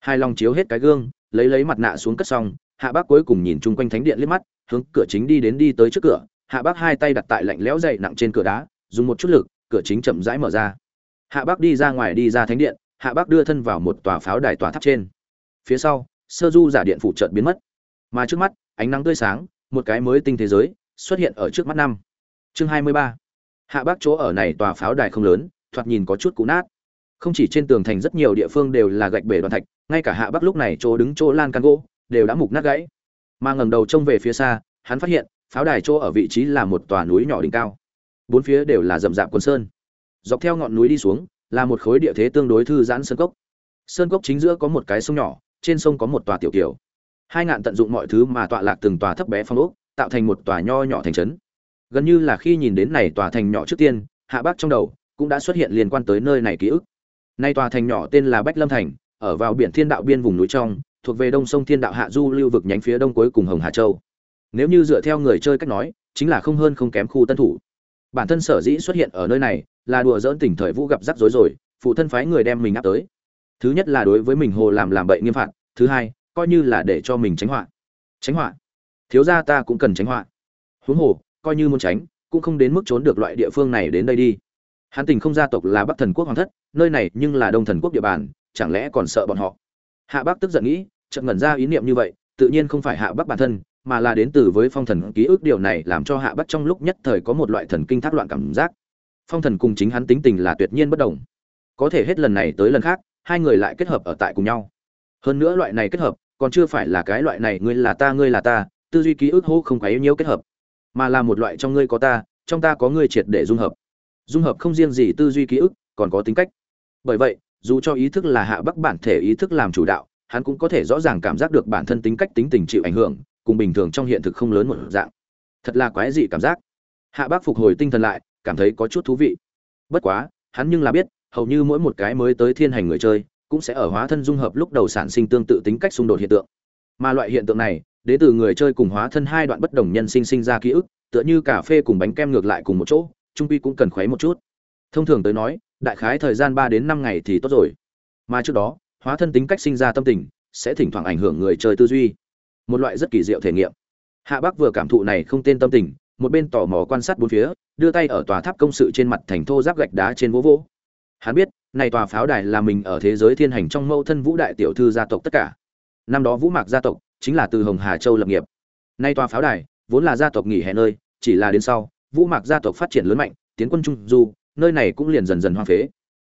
hai lòng chiếu hết cái gương, lấy lấy mặt nạ xuống cất xong, hạ bác cuối cùng nhìn chung quanh thánh điện liếc mắt, hướng cửa chính đi đến đi tới trước cửa. Hạ bác hai tay đặt tại lạnh lẽo dậy nặng trên cửa đá, dùng một chút lực, cửa chính chậm rãi mở ra. Hạ bác đi ra ngoài đi ra thánh điện, hạ bác đưa thân vào một tòa pháo đài tòa tháp trên. Phía sau, sơ du giả điện phụ chợt biến mất. Mà trước mắt, ánh nắng tươi sáng, một cái mới tinh thế giới, xuất hiện ở trước mắt năm. Chương hai mươi ba. Hạ bác chỗ ở này tòa pháo đài không lớn, thoạt nhìn có chút cũ nát. Không chỉ trên tường thành rất nhiều địa phương đều là gạch bể đoàn thạch ngay cả hạ bắc lúc này chỗ đứng chỗ lan can gỗ đều đã mục nát gãy. Mà ngẩng đầu trông về phía xa, hắn phát hiện, pháo đài chỗ ở vị trí là một tòa núi nhỏ đỉnh cao. Bốn phía đều là rậm rạp quần sơn. Dọc theo ngọn núi đi xuống, là một khối địa thế tương đối thư giãn sơn cốc. Sơn cốc chính giữa có một cái sông nhỏ, trên sông có một tòa tiểu kiều. Hai ngạn tận dụng mọi thứ mà tọa lạc từng tòa thấp bé phong ốc, tạo thành một tòa nho nhỏ thành trấn. Gần như là khi nhìn đến này tòa thành nhỏ trước tiên, hạ bác trong đầu cũng đã xuất hiện liên quan tới nơi này ký ức. Nay tòa thành nhỏ tên là bách lâm thành ở vào biển thiên đạo biên vùng núi trong, thuộc về đông sông thiên đạo hạ du lưu vực nhánh phía đông cuối cùng hồng hà châu. Nếu như dựa theo người chơi cách nói, chính là không hơn không kém khu tân thủ. Bản thân sở dĩ xuất hiện ở nơi này là đùa dỡn tỉnh thời vũ gặp rắc rối rồi, phụ thân phái người đem mình áp tới. Thứ nhất là đối với mình hồ làm làm bậy nghiêm phạt, thứ hai, coi như là để cho mình tránh họa. Tránh họa? Thiếu gia ta cũng cần tránh họa. Huống hồ, coi như muốn tránh, cũng không đến mức trốn được loại địa phương này đến đây đi. Hán tình không gia tộc là bắc thần quốc hoàng thất, nơi này nhưng là đông thần quốc địa bàn chẳng lẽ còn sợ bọn họ? Hạ bắc tức giận nghĩ, chợt ngẩn ra ý niệm như vậy, tự nhiên không phải hạ bắc bản thân, mà là đến từ với phong thần ký ức điều này làm cho hạ bắc trong lúc nhất thời có một loại thần kinh thác loạn cảm giác. Phong thần cùng chính hắn tính tình là tuyệt nhiên bất đồng. Có thể hết lần này tới lần khác, hai người lại kết hợp ở tại cùng nhau. Hơn nữa loại này kết hợp, còn chưa phải là cái loại này ngươi là ta, ngươi là ta, tư duy ký ức hô không quấy nhiễu kết hợp, mà là một loại trong ngươi có ta, trong ta có ngươi triệt để dung hợp. Dung hợp không riêng gì tư duy ký ức, còn có tính cách. Bởi vậy dù cho ý thức là hạ bắc bản thể ý thức làm chủ đạo, hắn cũng có thể rõ ràng cảm giác được bản thân tính cách, tính tình chịu ảnh hưởng, cùng bình thường trong hiện thực không lớn một dạng. Thật là quái dị cảm giác. Hạ bắc phục hồi tinh thần lại, cảm thấy có chút thú vị. Bất quá, hắn nhưng là biết, hầu như mỗi một cái mới tới thiên hành người chơi, cũng sẽ ở hóa thân dung hợp lúc đầu sản sinh tương tự tính cách xung đột hiện tượng. Mà loại hiện tượng này, đến từ người chơi cùng hóa thân hai đoạn bất đồng nhân sinh sinh ra ký ức, tựa như cà phê cùng bánh kem ngược lại cùng một chỗ, trung quy cũng cần khuấy một chút. Thông thường tới nói đại khái thời gian ba đến năm ngày thì tốt rồi. Mà trước đó, hóa thân tính cách sinh ra tâm tình, sẽ thỉnh thoảng ảnh hưởng người chơi tư duy. Một loại rất kỳ diệu thể nghiệm. Hạ bắc vừa cảm thụ này không tên tâm tình, một bên tò mò quan sát bốn phía, đưa tay ở tòa tháp công sự trên mặt thành thô giáp gạch đá trên vỗ vỗ. Hắn biết, này tòa pháo đài là mình ở thế giới thiên hành trong mâu thân vũ đại tiểu thư gia tộc tất cả. Năm đó vũ mạc gia tộc chính là từ hồng hà châu lập nghiệp. Nay tòa pháo đài vốn là gia tộc nghỉ hè nơi, chỉ là đến sau, vũ mạc gia tộc phát triển lớn mạnh, tiến quân trung du nơi này cũng liền dần dần hoang phế.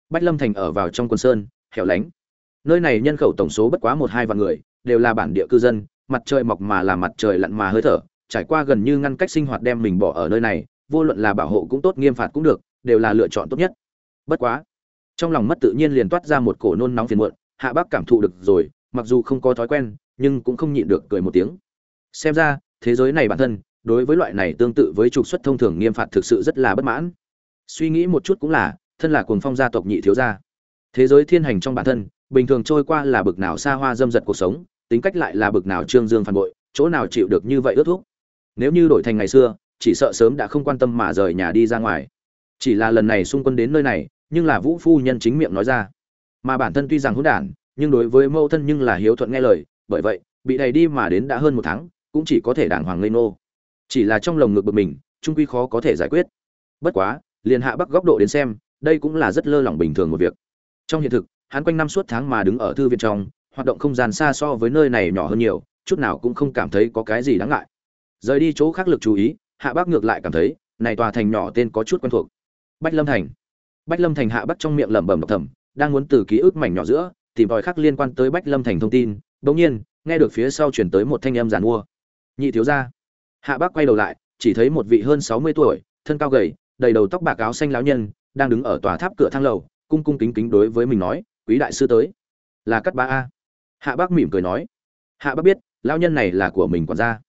Bách lâm thành ở vào trong quân sơn, hẻo lánh. Nơi này nhân khẩu tổng số bất quá một hai vạn người, đều là bản địa cư dân, mặt trời mọc mà là mặt trời lặn mà hơi thở, trải qua gần như ngăn cách sinh hoạt đem mình bỏ ở nơi này, vô luận là bảo hộ cũng tốt, nghiêm phạt cũng được, đều là lựa chọn tốt nhất. Bất quá, trong lòng mất tự nhiên liền toát ra một cổ nôn nóng phiền muộn, hạ bác cảm thụ được rồi, mặc dù không có thói quen, nhưng cũng không nhịn được cười một tiếng. Xem ra, thế giới này bản thân, đối với loại này tương tự với trục xuất thông thường nghiêm phạt thực sự rất là bất mãn suy nghĩ một chút cũng là, thân là cuồng phong gia tộc nhị thiếu gia. Thế giới thiên hành trong bản thân, bình thường trôi qua là bực nào xa hoa dâm dật cuộc sống, tính cách lại là bực nào trương dương phản bội, chỗ nào chịu được như vậy ước thúc. Nếu như đổi thành ngày xưa, chỉ sợ sớm đã không quan tâm mà rời nhà đi ra ngoài. Chỉ là lần này xung quân đến nơi này, nhưng là vũ phu nhân chính miệng nói ra. Mà bản thân tuy rằng hỗn đản, nhưng đối với mẫu thân nhưng là hiếu thuận nghe lời, bởi vậy, bị đẩy đi mà đến đã hơn một tháng, cũng chỉ có thể đàng hoàng lây nô chỉ là trong lồng ngực bực mình, trung quy khó có thể giải quyết. Bất quá liền hạ bắc góc độ đến xem, đây cũng là rất lơ lỏng bình thường một việc. Trong hiện thực, hắn quanh năm suốt tháng mà đứng ở thư viện trong, hoạt động không gian xa so với nơi này nhỏ hơn nhiều, chút nào cũng không cảm thấy có cái gì đáng ngại. Rời đi chỗ khác lực chú ý, hạ bắc ngược lại cảm thấy, này tòa thành nhỏ tên có chút quen thuộc. Bách lâm thành. Bách lâm thành hạ bắc trong miệng lẩm bẩm độc thầm đang muốn từ ký ức mảnh nhỏ giữa, tìm tòi khác liên quan tới bách lâm thành thông tin, bỗng nhiên, nghe được phía sau chuyển tới một thanh âm giàn mua. Nhị thiếu gia. Hạ bắc quay đầu lại, chỉ thấy một vị hơn sáu mươi tuổi, thân cao gầy đầy đầu tóc bạc áo xanh lão nhân, đang đứng ở tòa tháp cửa thang lầu, cung cung kính kính đối với mình nói, quý đại sư tới. Là cắt bá a. Hạ bác mỉm cười nói. Hạ bác biết, lão nhân này là của mình quản gia.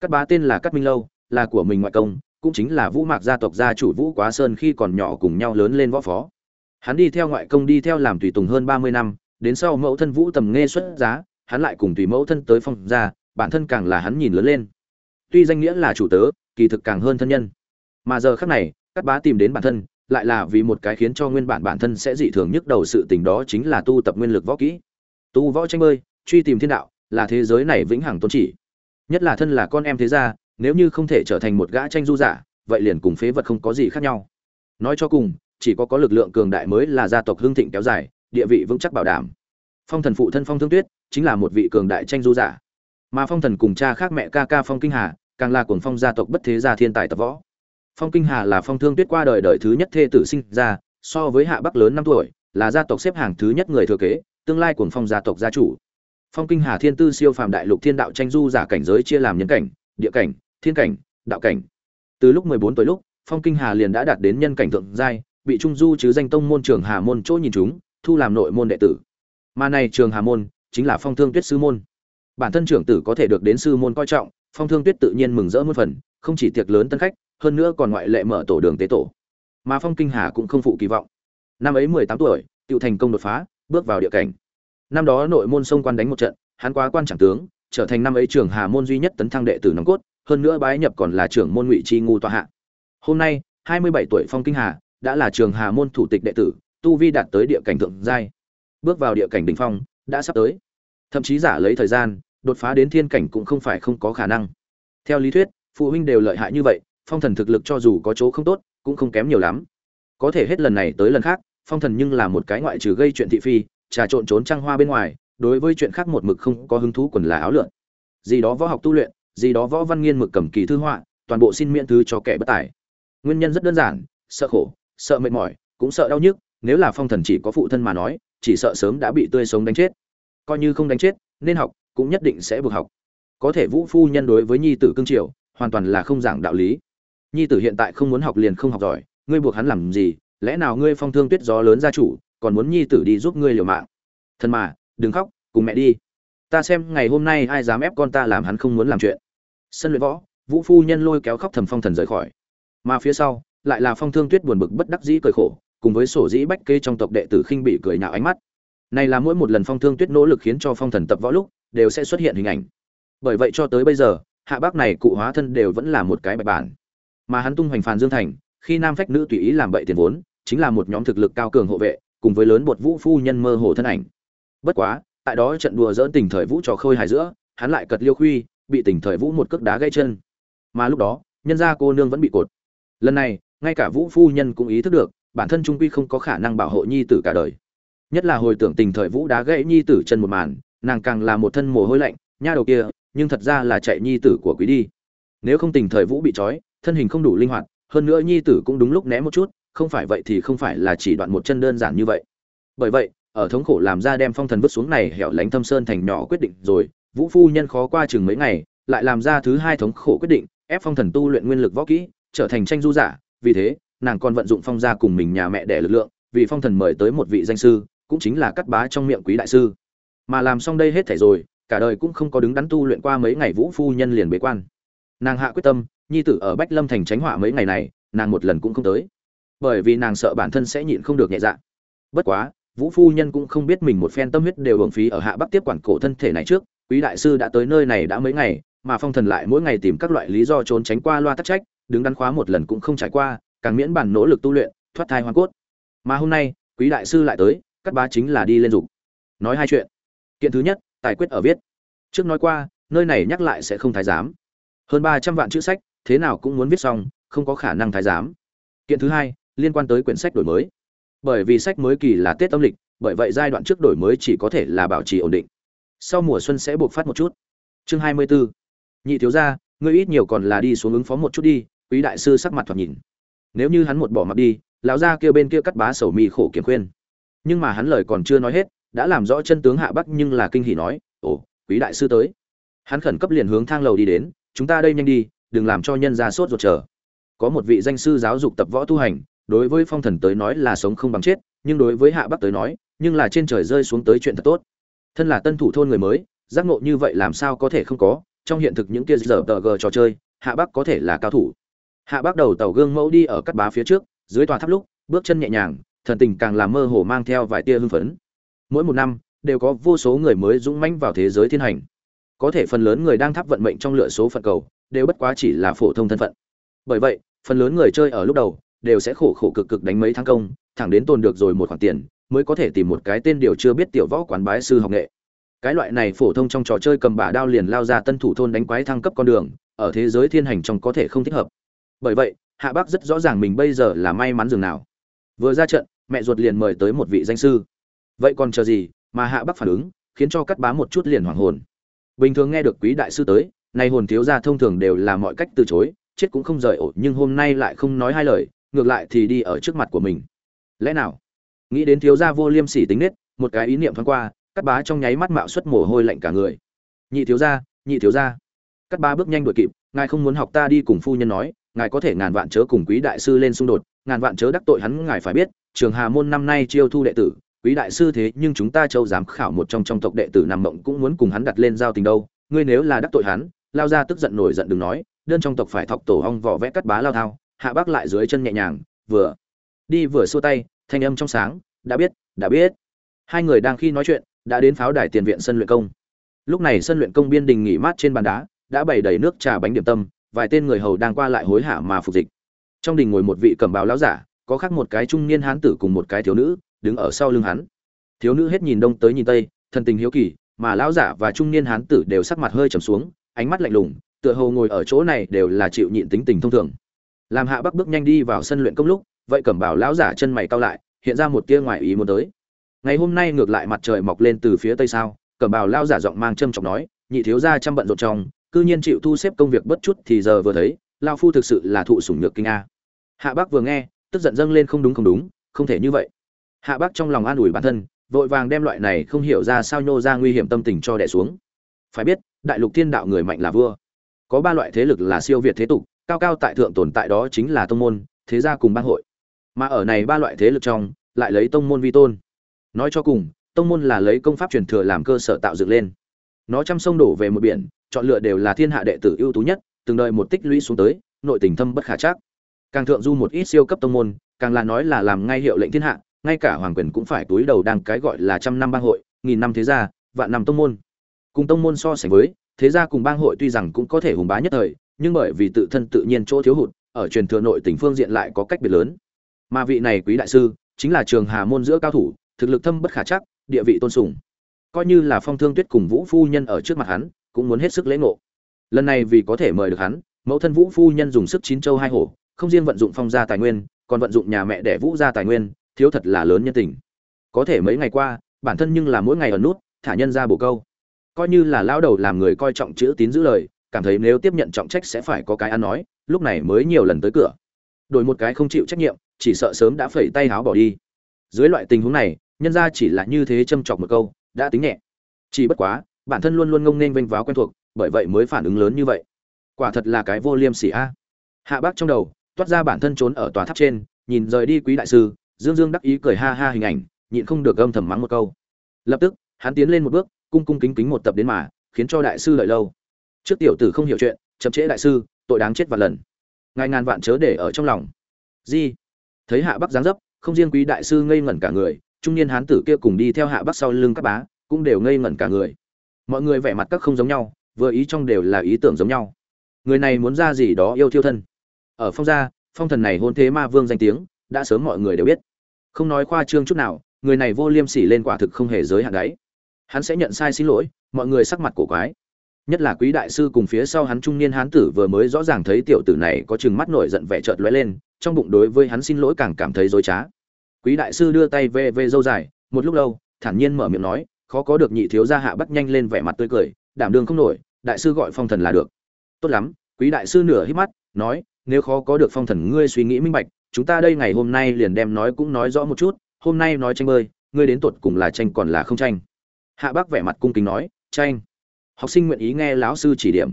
Cắt bá tên là cắt minh lâu, là của mình ngoại công, cũng chính là vũ mạc gia tộc gia chủ vũ quá sơn khi còn nhỏ cùng nhau lớn lên võ phó. Hắn đi theo ngoại công đi theo làm tùy tùng hơn ba mươi năm, đến sau mẫu thân vũ tầm nghe xuất giá, hắn lại cùng tùy mẫu thân tới phong gia, bản thân càng là hắn nhìn lớn lên. Tuy danh nghĩa là chủ tớ, kỳ thực càng hơn thân nhân. Mà giờ khác này cắt bá tìm đến bản thân, lại là vì một cái khiến cho nguyên bản bản thân sẽ dị thường nhức đầu sự tình đó chính là tu tập nguyên lực võ kỹ. Tu võ tranh bơi, truy tìm thiên đạo, là thế giới này vĩnh hằng tôn chỉ. Nhất là thân là con em thế gia, nếu như không thể trở thành một gã tranh du giả, vậy liền cùng phế vật không có gì khác nhau. Nói cho cùng, chỉ có có lực lượng cường đại mới là gia tộc hương thịnh kéo dài, địa vị vững chắc bảo đảm. Phong thần phụ thân phong thương tuyết chính là một vị cường đại tranh du giả. Mà phong thần cùng cha khác mẹ ca ca phong kinh hà, càng là cuồng phong gia tộc bất thế gia thiên tài tập võ phong kinh hà là phong thương tuyết qua đời đời thứ nhất thê tử sinh ra, so với hạ bắc lớn năm tuổi, là gia tộc xếp hàng thứ nhất người thừa kế, tương lai của phong gia tộc gia chủ. Phong kinh hà thiên tư siêu phàm đại lục thiên đạo tranh du giả cảnh giới chia làm nhân cảnh, địa cảnh, thiên cảnh, đạo cảnh. Từ lúc 14 tuổi lúc, phong kinh hà liền đã đạt đến nhân cảnh thượng giai, bị trung du chứ danh tông môn trường hà môn chỗ nhìn chúng, thu làm nội môn đệ tử. Mà này trường hà môn, chính là phong thương tuyết sư môn. Bản thân trưởng tử có thể được đến sư môn coi trọng, phong thương tuyết tự nhiên mừng rỡ muôn phần, không chỉ tiệc lớn tân khách hơn nữa còn ngoại lệ mở tổ đường tế tổ. Mà phong kinh hà cũng không phụ kỳ vọng. Năm ấy mười tám tuổi tự thành công đột phá, bước vào địa cảnh. Năm đó nội môn sông quan đánh một trận, hắn quá quan chẳng tướng, trở thành năm ấy trưởng hà môn duy nhất tấn thăng đệ tử nòng cốt, hơn nữa bái nhập còn là trưởng môn ngụy chi ngu tòa hạ. Hôm nay, hai mươi bảy tuổi phong kinh hà đã là trường hà môn thủ tịch đệ tử, tu vi đạt tới địa cảnh thượng giai. Bước vào địa cảnh đỉnh phong, đã sắp tới. Thậm chí giả lấy thời gian, đột phá đến thiên cảnh cũng không phải không có khả năng. Theo lý thuyết, phụ huynh đều lợi hại như vậy phong thần thực lực cho dù có chỗ không tốt, cũng không kém nhiều lắm. Có thể hết lần này tới lần khác, phong thần nhưng là một cái ngoại trừ gây chuyện thị phi, trà trộn trốn trăng hoa bên ngoài, đối với chuyện khác một mực không có hứng thú quần là áo lượn. Gì đó võ học tu luyện, gì đó võ văn nghiên mực cầm kỳ thư họa, toàn bộ xin miễn thứ cho kẻ bất tài. Nguyên nhân rất đơn giản, sợ khổ, sợ mệt mỏi, cũng sợ đau nhức, nếu là phong thần chỉ có phụ thân mà nói, chỉ sợ sớm đã bị tươi sống đánh chết. Coi như không đánh chết, nên học, cũng nhất định sẽ buộc học. Có thể vũ phu nhân đối với nhi tử cương triều hoàn toàn là không giảng đạo lý nhi tử hiện tại không muốn học liền không học giỏi, ngươi buộc hắn làm gì, lẽ nào ngươi phong thương tuyết gió lớn gia chủ, còn muốn nhi tử đi giúp ngươi liều mạng? Thân mà, đừng khóc, cùng mẹ đi. Ta xem ngày hôm nay ai dám ép con ta làm hắn không muốn làm chuyện. Sân luyện võ, vũ phu nhân lôi kéo khóc thầm phong thần rời khỏi. Mà phía sau, lại là phong thương tuyết buồn bực bất đắc dĩ cười khổ, cùng với sổ dĩ bách kê trong tộc đệ tử khinh bị cười nhạo ánh mắt. Này là mỗi một lần phong thương tuyết nỗ lực khiến cho phong thần tập võ lúc, đều sẽ xuất hiện hình ảnh. Bởi vậy cho tới bây giờ, hạ bác này cụ hóa thân đều vẫn là một cái bạch bản mà hắn tung hoành phàn dương thành, khi nam phách nữ tùy ý làm bậy tiền vốn, chính là một nhóm thực lực cao cường hộ vệ, cùng với lớn bột vũ phu nhân mơ hồ thân ảnh. Bất quá, tại đó trận đùa dỡn tình thời vũ trò khôi hài giữa, hắn lại cật liêu khuy, bị tình thời vũ một cước đá gãy chân. Mà lúc đó, nhân gia cô nương vẫn bị cột. Lần này, ngay cả vũ phu nhân cũng ý thức được, bản thân trung quy không có khả năng bảo hộ nhi tử cả đời. Nhất là hồi tưởng tình thời vũ đá gãy nhi tử chân một màn, nàng càng là một thân mồ hôi lạnh, nha đầu kia, nhưng thật ra là chạy nhi tử của quý đi. Nếu không tình thời vũ bị trói thân hình không đủ linh hoạt, hơn nữa nhi tử cũng đúng lúc né một chút, không phải vậy thì không phải là chỉ đoạn một chân đơn giản như vậy. Bởi vậy, ở thống khổ làm ra đem phong thần vứt xuống này hẻo lánh thâm sơn thành nhỏ quyết định rồi, vũ phu nhân khó qua chừng mấy ngày, lại làm ra thứ hai thống khổ quyết định, ép phong thần tu luyện nguyên lực võ kỹ, trở thành tranh du giả. Vì thế, nàng còn vận dụng phong gia cùng mình nhà mẹ đẻ lực lượng, vì phong thần mời tới một vị danh sư, cũng chính là cắt bá trong miệng quý đại sư. Mà làm xong đây hết thể rồi, cả đời cũng không có đứng đắn tu luyện qua mấy ngày vũ phu nhân liền bế quan. Nàng hạ quyết tâm nhi tử ở bách lâm thành tránh họa mấy ngày này, nàng một lần cũng không tới. Bởi vì nàng sợ bản thân sẽ nhịn không được nhẹ dạ. Bất quá, vũ phu nhân cũng không biết mình một phen tâm huyết đều hưởng phí ở hạ bắc tiếp quản cổ thân thể này trước, quý đại sư đã tới nơi này đã mấy ngày, mà phong thần lại mỗi ngày tìm các loại lý do trốn tránh qua loa tắc trách, đứng đắn khóa một lần cũng không trải qua, càng miễn bản nỗ lực tu luyện, thoát thai hoa cốt. Mà hôm nay, quý đại sư lại tới, cắt bá chính là đi lên dục. Nói hai chuyện. Kiện thứ nhất, tài quyết ở viết. Trước nói qua, nơi này nhắc lại sẽ không thái giám. Hơn ba trăm vạn chữ sách thế nào cũng muốn viết xong, không có khả năng thái giám. Kiện thứ hai, liên quan tới quyển sách đổi mới. Bởi vì sách mới kỳ là tết âm lịch, bởi vậy giai đoạn trước đổi mới chỉ có thể là bảo trì ổn định. Sau mùa xuân sẽ buộc phát một chút. Chương hai mươi bốn nhị thiếu gia, ngươi ít nhiều còn là đi xuống ứng phó một chút đi, quý đại sư sắc mặt thoạt nhìn. Nếu như hắn một bỏ mặt đi, lão gia kêu bên kia cắt bá sầu mi khổ kiểm khuyên. Nhưng mà hắn lời còn chưa nói hết, đã làm rõ chân tướng hạ bắc nhưng là kinh hỉ nói, ồ, quý đại sư tới. Hắn khẩn cấp liền hướng thang lầu đi đến, chúng ta đây nhanh đi đừng làm cho nhân gia sốt ruột chờ. Có một vị danh sư giáo dục tập võ tu hành, đối với phong thần tới nói là sống không bằng chết, nhưng đối với hạ bắc tới nói, nhưng là trên trời rơi xuống tới chuyện thật tốt. Thân là tân thủ thôn người mới, giác ngộ như vậy làm sao có thể không có, trong hiện thực những kia giờ tờ gờ trò chơi, hạ bắc có thể là cao thủ. Hạ bắc đầu tàu gương mẫu đi ở cắt bá phía trước, dưới tòa tháp lúc, bước chân nhẹ nhàng, thần tình càng làm mơ hồ mang theo vài tia hưng phấn. Mỗi một năm, đều có vô số người mới dũng mãnh vào thế giới thiên hành. Có thể phần lớn người đang tháp vận mệnh trong lựa số phận cầu đều bất quá chỉ là phổ thông thân phận. Bởi vậy, phần lớn người chơi ở lúc đầu đều sẽ khổ khổ cực cực đánh mấy tháng công, thẳng đến tồn được rồi một khoản tiền, mới có thể tìm một cái tên điều chưa biết tiểu võ quán bái sư học nghệ. Cái loại này phổ thông trong trò chơi cầm bả đao liền lao ra tân thủ thôn đánh quái thăng cấp con đường, ở thế giới thiên hành trong có thể không thích hợp. Bởi vậy, hạ bác rất rõ ràng mình bây giờ là may mắn dường nào. Vừa ra trận, mẹ ruột liền mời tới một vị danh sư. Vậy còn chờ gì, mà hạ bác phản ứng, khiến cho cắt bá một chút liền hoảng hồn. Bình thường nghe được quý đại sư tới nay hồn thiếu gia thông thường đều là mọi cách từ chối, chết cũng không rời ổ, nhưng hôm nay lại không nói hai lời, ngược lại thì đi ở trước mặt của mình. Lẽ nào? Nghĩ đến thiếu gia vô liêm sỉ tính nết, một cái ý niệm thoáng qua, cắt bá trong nháy mắt mạo xuất mồ hôi lạnh cả người. Nhị thiếu gia, nhị thiếu gia. Cắt bá bước nhanh đuổi kịp, ngài không muốn học ta đi cùng phu nhân nói, ngài có thể ngàn vạn chớ cùng quý đại sư lên xung đột, ngàn vạn chớ đắc tội hắn ngài phải biết, trường hà môn năm nay chiêu thu đệ tử, quý đại sư thế nhưng chúng ta châu giám khảo một trong trong tộc đệ tử nằm mộng cũng muốn cùng hắn đặt lên giao tình đâu, ngươi nếu là đắc tội hắn lao ra tức giận nổi giận đừng nói, đơn trong tộc phải thọc tổ hong vỏ vẽ cắt bá lao thao, hạ bác lại dưới chân nhẹ nhàng, vừa đi vừa xua tay, thanh âm trong sáng, đã biết đã biết. Hai người đang khi nói chuyện, đã đến pháo đài tiền viện sân luyện công. Lúc này sân luyện công biên đình nghỉ mát trên bàn đá, đã bày đầy nước trà bánh điểm tâm, vài tên người hầu đang qua lại hối hả mà phục dịch. Trong đình ngồi một vị cầm bào lão giả, có khác một cái trung niên hán tử cùng một cái thiếu nữ, đứng ở sau lưng hắn. Thiếu nữ hết nhìn đông tới nhìn tây thân tình hiếu kỳ, mà lão giả và trung niên hán tử đều sắc mặt hơi trầm xuống ánh mắt lạnh lùng, tựa hồ ngồi ở chỗ này đều là chịu nhịn tính tình thông thường. Làm hạ bắc bước nhanh đi vào sân luyện công lúc, vậy cẩm bảo lão giả chân mày cau lại, hiện ra một tia ngoài ý muốn tới. Ngày hôm nay ngược lại mặt trời mọc lên từ phía tây sao, cẩm bảo lão giả giọng mang châm trọng nói, nhị thiếu gia chăm bận rộn trong, cư nhiên chịu thu xếp công việc bất chút thì giờ vừa thấy, lão phu thực sự là thụ sủng nhược kinh a. Hạ bắc vừa nghe, tức giận dâng lên không đúng không đúng, không thể như vậy. Hạ bắc trong lòng an ủi bản thân, vội vàng đem loại này không hiểu ra sao nhô ra nguy hiểm tâm tình cho đẻ xuống. Phải biết đại lục thiên đạo người mạnh là vua. Có ba loại thế lực là siêu việt thế tục, cao cao tại thượng tồn tại đó chính là tông môn, thế gia cùng bang hội. Mà ở này ba loại thế lực trong, lại lấy tông môn vi tôn. Nói cho cùng, tông môn là lấy công pháp truyền thừa làm cơ sở tạo dựng lên. Nó trăm sông đổ về một biển, chọn lựa đều là thiên hạ đệ tử ưu tú nhất, từng đợi một tích lũy xuống tới, nội tình thâm bất khả chắc. Càng thượng du một ít siêu cấp tông môn, càng là nói là làm ngay hiệu lệnh thiên hạ, ngay cả hoàng quyền cũng phải túi đầu đang cái gọi là trăm năm bang hội, nghìn năm thế gia, vạn năm tông môn cùng tông môn so sánh với, thế gia cùng bang hội tuy rằng cũng có thể hùng bá nhất thời, nhưng bởi vì tự thân tự nhiên chỗ thiếu hụt, ở truyền thừa nội tỉnh phương diện lại có cách biệt lớn. Mà vị này quý đại sư, chính là trường hà môn giữa cao thủ, thực lực thâm bất khả chắc, địa vị tôn sùng. Coi như là phong thương tuyết cùng vũ phu nhân ở trước mặt hắn, cũng muốn hết sức lễ ngộ. Lần này vì có thể mời được hắn, mẫu thân vũ phu nhân dùng sức chín châu hai hổ, không riêng vận dụng phong gia tài nguyên, còn vận dụng nhà mẹ đẻ vũ gia tài nguyên, thiếu thật là lớn nhân tình. Có thể mấy ngày qua, bản thân nhưng là mỗi ngày ở nút, thả nhân ra bổ câu coi như là lao đầu làm người coi trọng chữ tín giữ lời, cảm thấy nếu tiếp nhận trọng trách sẽ phải có cái ăn nói, lúc này mới nhiều lần tới cửa. Đổi một cái không chịu trách nhiệm, chỉ sợ sớm đã phẩy tay háo bỏ đi. Dưới loại tình huống này, nhân ra chỉ là như thế châm chọc một câu, đã tính nhẹ. Chỉ bất quá, bản thân luôn luôn ngông nên vênh váo quen thuộc, bởi vậy mới phản ứng lớn như vậy. Quả thật là cái vô liêm sỉ a. Hạ bác trong đầu, toát ra bản thân trốn ở tòa tháp trên, nhìn rời đi quý đại sư, dương dương đắc ý cười ha ha hình ảnh, nhịn không được âm thầm mắng một câu. Lập tức, hắn tiến lên một bước cung cung kính kính một tập đến mà, khiến cho đại sư lợi lâu. Trước tiểu tử không hiểu chuyện, chậm trễ đại sư, tội đáng chết vạn lần. Ngài ngàn vạn chớ để ở trong lòng. Di, thấy hạ bắc giáng dấp, không riêng quý đại sư ngây ngẩn cả người, trung niên hán tử kia cùng đi theo hạ bắc sau lưng các bá, cũng đều ngây ngẩn cả người. Mọi người vẻ mặt các không giống nhau, vừa ý trong đều là ý tưởng giống nhau. Người này muốn ra gì đó yêu thiêu thân. Ở phong gia, phong thần này hôn thế ma vương danh tiếng, đã sớm mọi người đều biết. Không nói khoa trương chút nào, người này vô liêm sỉ lên quả thực không hề giới hạn đáy hắn sẽ nhận sai xin lỗi, mọi người sắc mặt cổ quái. Nhất là quý đại sư cùng phía sau hắn trung niên hán tử vừa mới rõ ràng thấy tiểu tử này có chừng mắt nổi giận vẻ chợt lóe lên, trong bụng đối với hắn xin lỗi càng cảm thấy dối trá. Quý đại sư đưa tay về về dâu dài, một lúc lâu, thản nhiên mở miệng nói, khó có được nhị thiếu gia hạ bắt nhanh lên vẻ mặt tươi cười, đảm đương không nổi, đại sư gọi phong thần là được. Tốt lắm. Quý đại sư nửa hít mắt, nói, nếu khó có được phong thần, ngươi suy nghĩ minh bạch, chúng ta đây ngày hôm nay liền đem nói cũng nói rõ một chút, hôm nay nói tranh bơi, ngươi đến tuột cùng là tranh còn là không tranh hạ bác vẻ mặt cung kính nói tranh học sinh nguyện ý nghe lão sư chỉ điểm.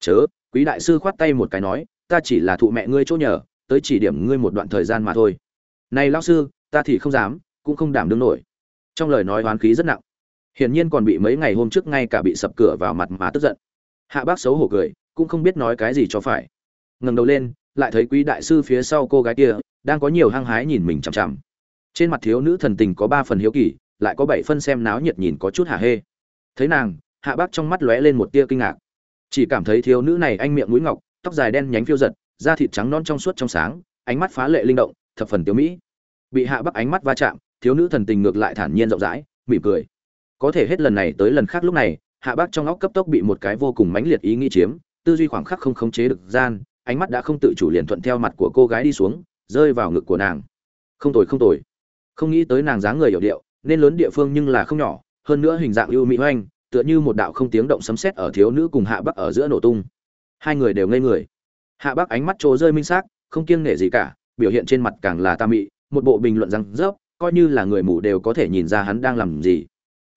Chớ, quý đại sư khoát tay một cái nói, ta chỉ là thụ mẹ ngươi chỗ nhờ, tới chỉ điểm ngươi một đoạn thời gian mà thôi. Này lão sư, ta thì không dám, cũng không đảm đương nổi. Trong lời nói oán khí rất nặng. Hiển nhiên còn bị mấy ngày hôm trước ngay cả bị sập cửa vào mặt mà tức giận. Hạ bác xấu hổ cười, cũng không biết nói cái gì cho phải. Ngẩng đầu lên, lại thấy quý đại sư phía sau cô gái kia, đang có nhiều hăng hái nhìn mình chằm chằm. Trên mặt thiếu nữ thần tình có ba phần hiếu kỳ lại có bảy phân xem náo nhiệt nhìn có chút hả hê. Thấy nàng, hạ bác trong mắt lóe lên một tia kinh ngạc. Chỉ cảm thấy thiếu nữ này anh miệng mũi ngọc, tóc dài đen nhánh phiêu giật, da thịt trắng non trong suốt trong sáng, ánh mắt phá lệ linh động, thập phần tiểu mỹ. Bị hạ bắc ánh mắt va chạm, thiếu nữ thần tình ngược lại thản nhiên rộng rãi, mỉm cười. Có thể hết lần này tới lần khác lúc này, hạ bác trong óc cấp tốc bị một cái vô cùng mãnh liệt ý nghĩ chiếm, tư duy khoảng khắc không khống chế được gian, ánh mắt đã không tự chủ liền thuận theo mặt của cô gái đi xuống, rơi vào ngực của nàng. Không tồi không tồi. Không nghĩ tới nàng dáng người hiểu điệu nên lớn địa phương nhưng là không nhỏ, hơn nữa hình dạng ưu mỹ hoành, tựa như một đạo không tiếng động sấm sét ở thiếu nữ cùng hạ bắc ở giữa nổ tung. Hai người đều ngây người. Hạ bắc ánh mắt trố rơi minh xác, không kiêng nể gì cả, biểu hiện trên mặt càng là ta mị, một bộ bình luận răng rớp, coi như là người mù đều có thể nhìn ra hắn đang làm gì.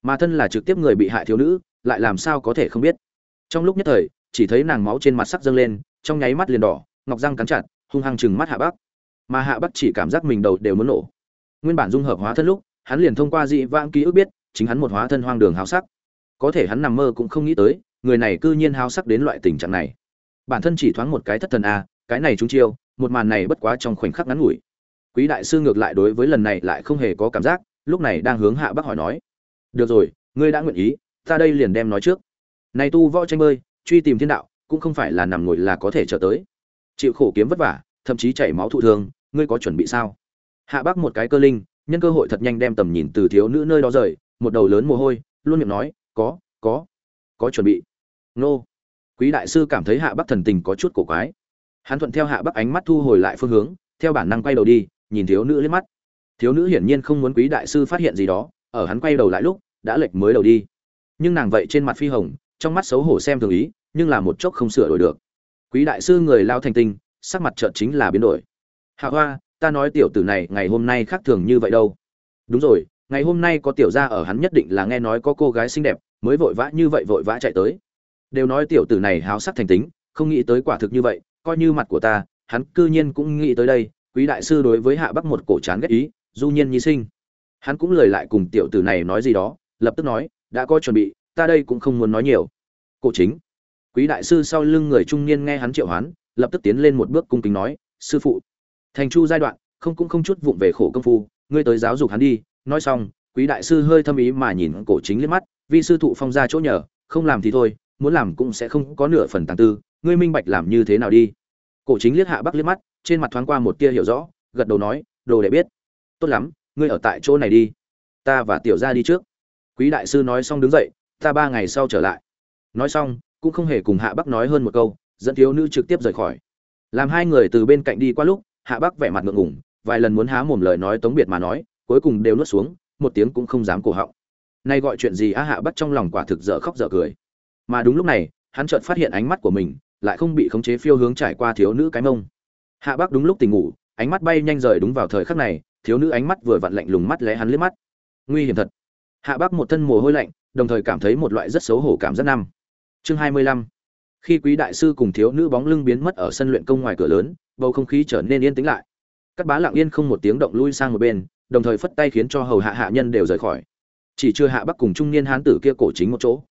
Mà thân là trực tiếp người bị hại thiếu nữ, lại làm sao có thể không biết. Trong lúc nhất thời, chỉ thấy nàng máu trên mặt sắc dâng lên, trong nháy mắt liền đỏ, ngọc răng cắn chặt, hung hăng chừng mắt hạ bắc. Mà hạ bắc chỉ cảm giác mình đầu đều muốn nổ. Nguyên bản dung hợp hóa thân lúc hắn liền thông qua dị vãng ký ức biết, chính hắn một hóa thân hoang đường háo sắc. Có thể hắn nằm mơ cũng không nghĩ tới, người này cư nhiên háo sắc đến loại tình trạng này. Bản thân chỉ thoáng một cái thất thần a cái này chúng chiêu, một màn này bất quá trong khoảnh khắc ngắn ngủi. Quý đại sư ngược lại đối với lần này lại không hề có cảm giác, lúc này đang hướng hạ bắc hỏi nói. Được rồi, ngươi đã nguyện ý, ta đây liền đem nói trước. Này tu võ tranh bơi, truy tìm thiên đạo, cũng không phải là nằm ngồi là có thể trở tới. Chịu khổ kiếm vất vả, thậm chí chảy máu thụ thương, ngươi có chuẩn bị sao? Hạ bắc một cái cơ linh nhân cơ hội thật nhanh đem tầm nhìn từ thiếu nữ nơi đó rời, một đầu lớn mồ hôi, luôn miệng nói, có có có chuẩn bị. Nô. Quý đại sư cảm thấy hạ bắc thần tình có chút cổ quái. Hắn thuận theo hạ bắc ánh mắt thu hồi lại phương hướng, theo bản năng quay đầu đi, nhìn thiếu nữ liếc mắt. Thiếu nữ hiển nhiên không muốn quý đại sư phát hiện gì đó, ở hắn quay đầu lại lúc, đã lệch mới đầu đi. Nhưng nàng vậy trên mặt phi hồng, trong mắt xấu hổ xem thường ý, nhưng là một chốc không sửa đổi được. Quý đại sư người lao thành tinh sắc mặt trợn chính là biến đổi. Hạ hoa ta nói tiểu tử này ngày hôm nay khác thường như vậy đâu. Đúng rồi, ngày hôm nay có tiểu gia ở hắn nhất định là nghe nói có cô gái xinh đẹp, mới vội vã như vậy vội vã chạy tới. Đều nói tiểu tử này háo sắc thành tính, không nghĩ tới quả thực như vậy, coi như mặt của ta, hắn cư nhiên cũng nghĩ tới đây, quý đại sư đối với hạ bắc một cổ chán ghét ý, du nhiên nhi sinh. Hắn cũng lời lại cùng tiểu tử này nói gì đó, lập tức nói, đã có chuẩn bị, ta đây cũng không muốn nói nhiều. Cổ chính. Quý đại sư sau lưng người trung niên nghe hắn triệu hoán, lập tức tiến lên một bước cung kính nói, sư phụ thành chu giai đoạn, không cũng không chút vụng về khổ công phu, ngươi tới giáo dục hắn đi. Nói xong, quý đại sư hơi thâm ý mà nhìn cổ chính liếc mắt, vi sư thụ phong ra chỗ nhờ, không làm thì thôi, muốn làm cũng sẽ không có nửa phần tàng tư, ngươi minh bạch làm như thế nào đi. Cổ chính liếc hạ bắc liếc mắt, trên mặt thoáng qua một tia hiểu rõ, gật đầu nói, đồ để biết. Tốt lắm, ngươi ở tại chỗ này đi. Ta và tiểu gia đi trước. Quý đại sư nói xong đứng dậy, ta ba ngày sau trở lại. Nói xong, cũng không hề cùng hạ bắc nói hơn một câu, dẫn thiếu nữ trực tiếp rời khỏi. Làm hai người từ bên cạnh đi qua lúc hạ bắc vẻ mặt ngượng ngùng, vài lần muốn há mồm lời nói tống biệt mà nói cuối cùng đều nuốt xuống một tiếng cũng không dám cổ họng. Nay gọi chuyện gì á hạ bắc trong lòng quả thực dở khóc dở cười. Mà đúng lúc này hắn chợt phát hiện ánh mắt của mình lại không bị khống chế phiêu hướng trải qua thiếu nữ cái mông. Hạ bắc đúng lúc tỉnh ngủ ánh mắt bay nhanh rời đúng vào thời khắc này thiếu nữ ánh mắt vừa vặn lạnh lùng mắt lẽ hắn liếc mắt. Nguy hiểm thật. Hạ bắc một thân mồ hôi lạnh đồng thời cảm thấy một loại rất xấu hổ cảm rất năm. Chương hai mươi lăm khi quý đại sư cùng thiếu nữ bóng lưng biến mất ở sân luyện công ngoài cửa lớn, bầu không khí trở nên yên tĩnh lại. Các bá lặng yên không một tiếng động lui sang một bên, đồng thời phất tay khiến cho hầu hạ hạ nhân đều rời khỏi. Chỉ chưa hạ bắc cùng trung niên hán tử kia cổ chính một chỗ.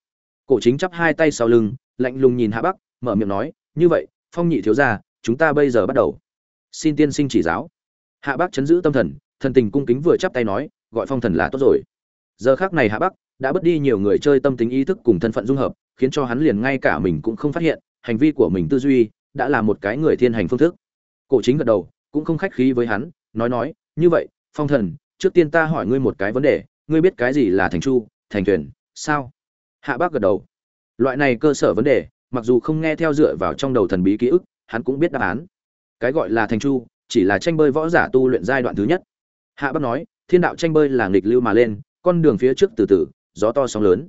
Cổ chính chắp hai tay sau lưng, lạnh lùng nhìn hạ bắc, mở miệng nói, như vậy, phong nhị thiếu gia, chúng ta bây giờ bắt đầu. Xin tiên sinh chỉ giáo. Hạ bắc chấn giữ tâm thần thần tình cung kính vừa chắp tay nói, gọi phong thần là tốt rồi. Giờ khác này hạ bắc đã bất đi nhiều người chơi tâm tính ý thức cùng thân phận dung hợp khiến cho hắn liền ngay cả mình cũng không phát hiện, hành vi của mình tư duy đã là một cái người thiên hành phương thức. Cổ chính gật đầu, cũng không khách khí với hắn, nói nói, như vậy, phong thần, trước tiên ta hỏi ngươi một cái vấn đề, ngươi biết cái gì là thành chu, thành thuyền, sao? Hạ bác gật đầu. Loại này cơ sở vấn đề, mặc dù không nghe theo dựa vào trong đầu thần bí ký ức, hắn cũng biết đáp án. Cái gọi là thành chu, chỉ là tranh bơi võ giả tu luyện giai đoạn thứ nhất. Hạ bác nói, thiên đạo tranh bơi là nghịch lưu mà lên, con đường phía trước từ từ, gió to sóng lớn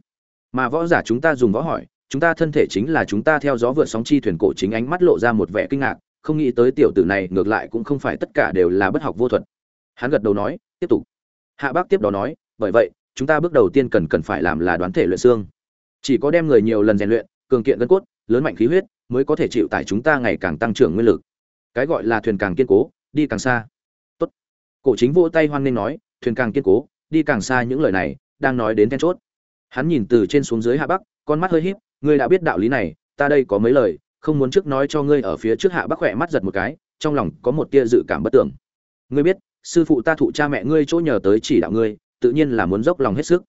mà võ giả chúng ta dùng võ hỏi, chúng ta thân thể chính là chúng ta theo gió vượt sóng chi thuyền cổ chính ánh mắt lộ ra một vẻ kinh ngạc, không nghĩ tới tiểu tử này ngược lại cũng không phải tất cả đều là bất học vô thuật. Hắn gật đầu nói, tiếp tục. Hạ bác tiếp đó nói, bởi vậy, chúng ta bước đầu tiên cần cần phải làm là đoán thể luyện xương. Chỉ có đem người nhiều lần rèn luyện, cường kiện gân cốt, lớn mạnh khí huyết, mới có thể chịu tải chúng ta ngày càng tăng trưởng nguyên lực. Cái gọi là thuyền càng kiên cố, đi càng xa. Tốt. Cổ chính vỗ tay hoan nghênh nói, thuyền càng kiên cố, đi càng xa những lời này, đang nói đến then chốt hắn nhìn từ trên xuống dưới hạ bắc, con mắt hơi híp, ngươi đã biết đạo lý này, ta đây có mấy lời, không muốn trước nói cho ngươi ở phía trước hạ bắc khỏe mắt giật một cái, trong lòng có một tia dự cảm bất tưởng ngươi biết, sư phụ ta thụ cha mẹ ngươi chỗ nhờ tới chỉ đạo ngươi, tự nhiên là muốn dốc lòng hết sức.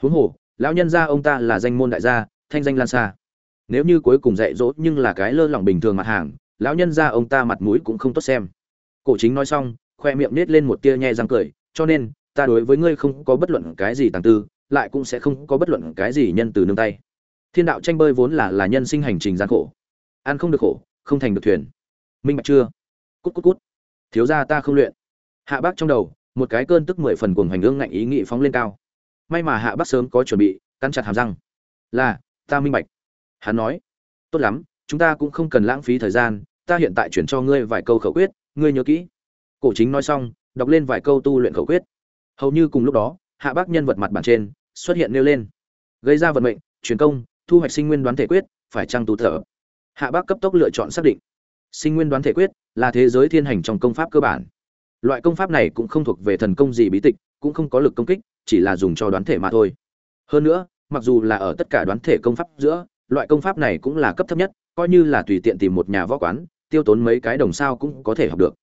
Huống hồ, lão nhân gia ông ta là danh môn đại gia, thanh danh lan xa. Nếu như cuối cùng dạy dỗ nhưng là cái lơ lỏng bình thường mặt hàng, lão nhân gia ông ta mặt mũi cũng không tốt xem. Cổ chính nói xong, khoe miệng nết lên một tia nhe răng cười, cho nên, ta đối với ngươi không có bất luận cái gì tàng tư lại cũng sẽ không có bất luận cái gì nhân từ nương tay. Thiên đạo tranh bơi vốn là là nhân sinh hành trình gian khổ. Ăn không được khổ, không thành được thuyền. Minh bạch chưa? Cút cút cút. Thiếu gia ta không luyện. Hạ bác trong đầu, một cái cơn tức mười phần cuồng hành ương ngạnh ý nghĩ phóng lên cao. May mà hạ bác sớm có chuẩn bị, cắn chặt hàm răng. Là, ta minh bạch. Hắn nói, tốt lắm, chúng ta cũng không cần lãng phí thời gian, ta hiện tại chuyển cho ngươi vài câu khẩu quyết, ngươi nhớ kỹ. Cổ chính nói xong, đọc lên vài câu tu luyện khẩu quyết. Hầu như cùng lúc đó hạ bác nhân vật mặt bản trên, xuất hiện nêu lên. Gây ra vận mệnh, truyền công, thu hoạch sinh nguyên đoán thể quyết, phải trang tu thở? Hạ bác cấp tốc lựa chọn xác định. Sinh nguyên đoán thể quyết là thế giới thiên hành trong công pháp cơ bản. Loại công pháp này cũng không thuộc về thần công gì bí tịch, cũng không có lực công kích, chỉ là dùng cho đoán thể mà thôi. Hơn nữa, mặc dù là ở tất cả đoán thể công pháp giữa, loại công pháp này cũng là cấp thấp nhất, coi như là tùy tiện tìm một nhà võ quán, tiêu tốn mấy cái đồng sao cũng có thể học được.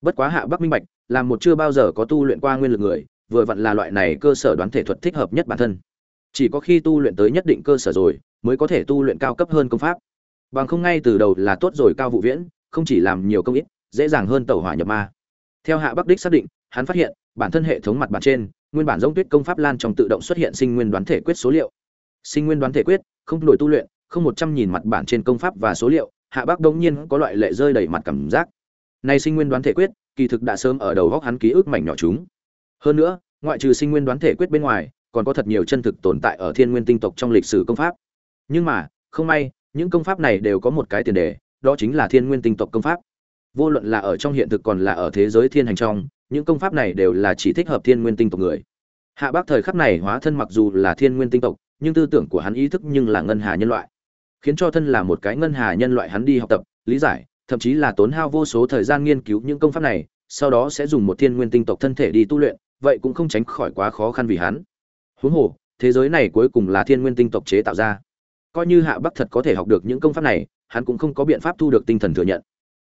Bất quá hạ bắc minh bạch, là một chưa bao giờ có tu luyện qua nguyên lực người vừa vặn là loại này cơ sở đoán thể thuật thích hợp nhất bản thân. Chỉ có khi tu luyện tới nhất định cơ sở rồi, mới có thể tu luyện cao cấp hơn công pháp. Bằng không ngay từ đầu là tốt rồi cao vụ viễn, không chỉ làm nhiều công ít, dễ dàng hơn tẩu hỏa nhập ma. Theo hạ bắc đích xác định, hắn phát hiện, bản thân hệ thống mặt bản trên, nguyên bản giống tuyết công pháp lan trong tự động xuất hiện sinh nguyên đoán thể quyết số liệu. Sinh nguyên đoán thể quyết, không đổi tu luyện, không một trăm nhìn mặt bản trên công pháp và số liệu, hạ bắc đống nhiên có loại lệ rơi đầy mặt cảm giác. Này sinh nguyên đoán thể quyết, kỳ thực đã sớm ở đầu góc hắn ký ức mảnh nhỏ chúng hơn nữa, ngoại trừ sinh nguyên đoán thể quyết bên ngoài, còn có thật nhiều chân thực tồn tại ở thiên nguyên tinh tộc trong lịch sử công pháp. Nhưng mà, không may, những công pháp này đều có một cái tiền đề, đó chính là thiên nguyên tinh tộc công pháp. Vô luận là ở trong hiện thực còn là ở thế giới thiên hành trong, những công pháp này đều là chỉ thích hợp thiên nguyên tinh tộc người. Hạ bác thời khắc này hóa thân mặc dù là thiên nguyên tinh tộc, nhưng tư tưởng của hắn ý thức nhưng là ngân hà nhân loại. Khiến cho thân là một cái ngân hà nhân loại hắn đi học tập, lý giải, thậm chí là tốn hao vô số thời gian nghiên cứu những công pháp này, sau đó sẽ dùng một thiên nguyên tinh tộc thân thể đi tu luyện vậy cũng không tránh khỏi quá khó khăn vì hắn. Huống hồ, thế giới này cuối cùng là thiên nguyên tinh tộc chế tạo ra. Coi như hạ bắc thật có thể học được những công pháp này, hắn cũng không có biện pháp thu được tinh thần thừa nhận.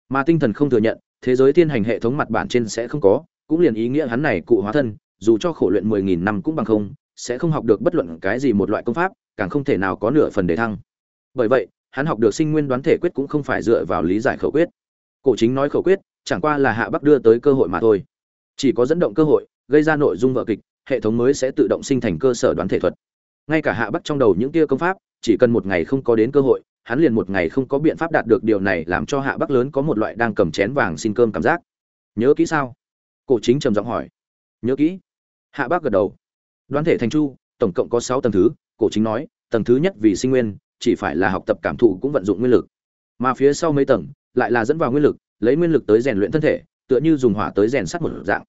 Mà tinh thần không thừa nhận, thế giới thiên hành hệ thống mặt bản trên sẽ không có, cũng liền ý nghĩa hắn này cụ hóa thân, dù cho khổ luyện mười nghìn năm cũng bằng không, sẽ không học được bất luận cái gì một loại công pháp, càng không thể nào có nửa phần đề thăng. Bởi vậy, hắn học được sinh nguyên đoán thể quyết cũng không phải dựa vào lý giải khẩu quyết. Cổ chính nói khẩu quyết, chẳng qua là hạ bắc đưa tới cơ hội mà thôi. Chỉ có dẫn động cơ hội gây ra nội dung vợ kịch, hệ thống mới sẽ tự động sinh thành cơ sở đoán thể thuật. Ngay cả hạ bắc trong đầu những tia công pháp, chỉ cần một ngày không có đến cơ hội, hắn liền một ngày không có biện pháp đạt được điều này làm cho hạ bắc lớn có một loại đang cầm chén vàng xin cơm cảm giác. Nhớ kỹ sao? Cổ chính trầm giọng hỏi. Nhớ kỹ. Hạ bắc gật đầu. Đoán thể thành chu, tổng cộng có sáu tầng thứ. Cổ chính nói, tầng thứ nhất vì sinh nguyên, chỉ phải là học tập cảm thụ cũng vận dụng nguyên lực. Mà phía sau mấy tầng, lại là dẫn vào nguyên lực, lấy nguyên lực tới rèn luyện thân thể, tựa như dùng hỏa tới rèn sắt một dạng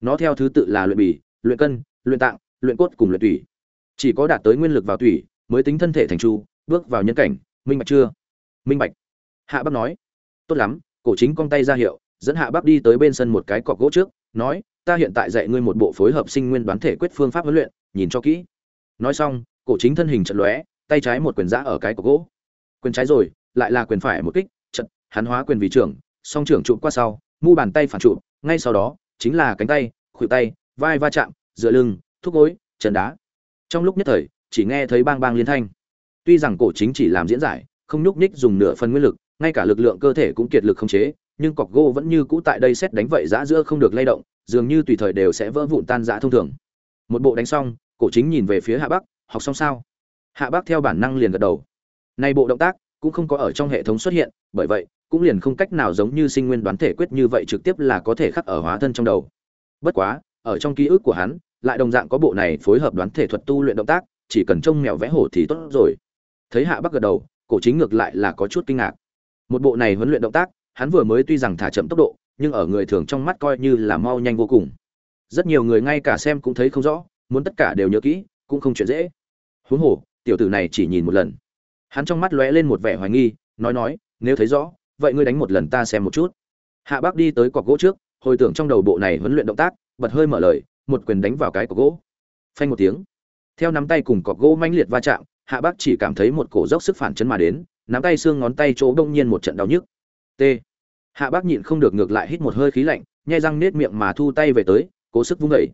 nó theo thứ tự là luyện bì, luyện cân, luyện tạng, luyện cốt cùng luyện tủy. Chỉ có đạt tới nguyên lực vào tủy mới tính thân thể thành chu bước vào nhân cảnh, minh bạch chưa? Minh bạch. Hạ bắc nói. Tốt lắm, cổ chính cong tay ra hiệu, dẫn hạ bắc đi tới bên sân một cái cọc gỗ trước, nói, ta hiện tại dạy ngươi một bộ phối hợp sinh nguyên đoán thể quyết phương pháp huấn luyện, nhìn cho kỹ. Nói xong, cổ chính thân hình trận lóe, tay trái một quyền giã ở cái cọc gỗ. Quyền trái rồi, lại là quyền phải một kích trận hắn hóa quyền vì trưởng, song trưởng trụ qua sau, mu bàn tay phản trụ, ngay sau đó chính là cánh tay, khuỷu tay, vai va chạm, dựa lưng, thúc gối, chân đá. Trong lúc nhất thời, chỉ nghe thấy bang bang liên thanh. Tuy rằng cổ chính chỉ làm diễn giải, không nhúc nhích dùng nửa phần nguyên lực, ngay cả lực lượng cơ thể cũng kiệt lực không chế, nhưng cọc gỗ vẫn như cũ tại đây xét đánh vậy giã giữa không được lay động, dường như tùy thời đều sẽ vỡ vụn tan giã thông thường. Một bộ đánh xong, cổ chính nhìn về phía hạ bắc, học xong sao? Hạ bắc theo bản năng liền gật đầu. Nay bộ động tác cũng không có ở trong hệ thống xuất hiện, bởi vậy cũng liền không cách nào giống như sinh nguyên đoán thể quyết như vậy trực tiếp là có thể khắc ở hóa thân trong đầu. Bất quá, ở trong ký ức của hắn, lại đồng dạng có bộ này phối hợp đoán thể thuật tu luyện động tác, chỉ cần trông mèo vẽ hổ thì tốt rồi. Thấy hạ bắc gật đầu, cổ chính ngược lại là có chút kinh ngạc. Một bộ này huấn luyện động tác, hắn vừa mới tuy rằng thả chậm tốc độ, nhưng ở người thường trong mắt coi như là mau nhanh vô cùng. Rất nhiều người ngay cả xem cũng thấy không rõ, muốn tất cả đều nhớ kỹ, cũng không chuyện dễ. Huống hồ, tiểu tử này chỉ nhìn một lần. Hắn trong mắt lóe lên một vẻ hoài nghi, nói nói, nếu thấy rõ vậy ngươi đánh một lần ta xem một chút. Hạ bác đi tới cọc gỗ trước, hồi tưởng trong đầu bộ này huấn luyện động tác, bật hơi mở lời, một quyền đánh vào cái cọc gỗ. Phanh một tiếng. Theo nắm tay cùng cọc gỗ mãnh liệt va chạm, hạ bác chỉ cảm thấy một cổ dốc sức phản chấn mà đến, nắm tay xương ngón tay chỗ đông nhiên một trận đau nhức. T. Hạ bác nhịn không được ngược lại hít một hơi khí lạnh, nhai răng nết miệng mà thu tay về tới, cố sức vung đẩy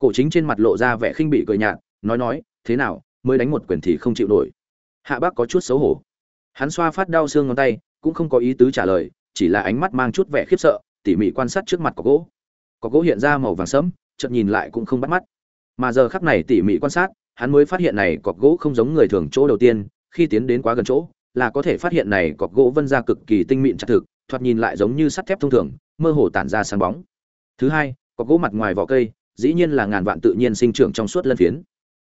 cổ chính trên mặt lộ ra vẻ khinh bị cười nhạt, nói nói, thế nào, mới đánh một quyền thì không chịu nổi. Hạ bác có chút xấu hổ. Hắn xoa phát đau xương ngón tay cũng không có ý tứ trả lời, chỉ là ánh mắt mang chút vẻ khiếp sợ, tỉ mỉ quan sát trước mặt có gỗ. Có gỗ hiện ra màu vàng sẫm, chợt nhìn lại cũng không bắt mắt. Mà giờ khắc này tỉ mỉ quan sát, hắn mới phát hiện này cọc gỗ không giống người thường chỗ đầu tiên, khi tiến đến quá gần chỗ, là có thể phát hiện này cọc gỗ vân ra cực kỳ tinh mịn chặt thực, thoạt nhìn lại giống như sắt thép thông thường, mơ hồ tản ra sáng bóng. Thứ hai, cọc gỗ mặt ngoài vỏ cây, dĩ nhiên là ngàn vạn tự nhiên sinh trưởng trong suốt lân phiến.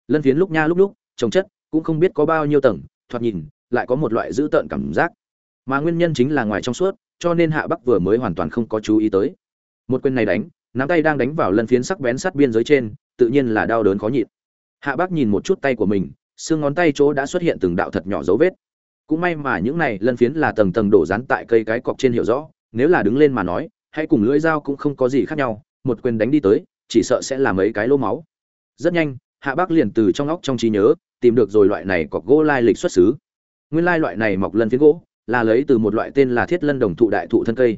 Lân phiến lúc nha lúc lúc, trồng chất, cũng không biết có bao nhiêu tầng, thoạt nhìn, lại có một loại dữ tợn cảm giác mà nguyên nhân chính là ngoài trong suốt, cho nên hạ bắc vừa mới hoàn toàn không có chú ý tới. Một quyền này đánh, nắm tay đang đánh vào lân phiến sắc bén sát biên giới trên, tự nhiên là đau đớn khó nhịn. Hạ bắc nhìn một chút tay của mình, xương ngón tay chỗ đã xuất hiện từng đạo thật nhỏ dấu vết. Cũng may mà những này lân phiến là tầng tầng đổ rán tại cây cái cọc trên hiểu rõ, nếu là đứng lên mà nói, hay cùng lưỡi dao cũng không có gì khác nhau, một quyền đánh đi tới, chỉ sợ sẽ là mấy cái lỗ máu. Rất nhanh, hạ bác liền từ trong óc trong trí nhớ, tìm được rồi loại này cọc gỗ lai lịch xuất xứ. Nguyên lai loại này mọc lân phiến gỗ là lấy từ một loại tên là thiết lân đồng thụ đại thụ thân cây.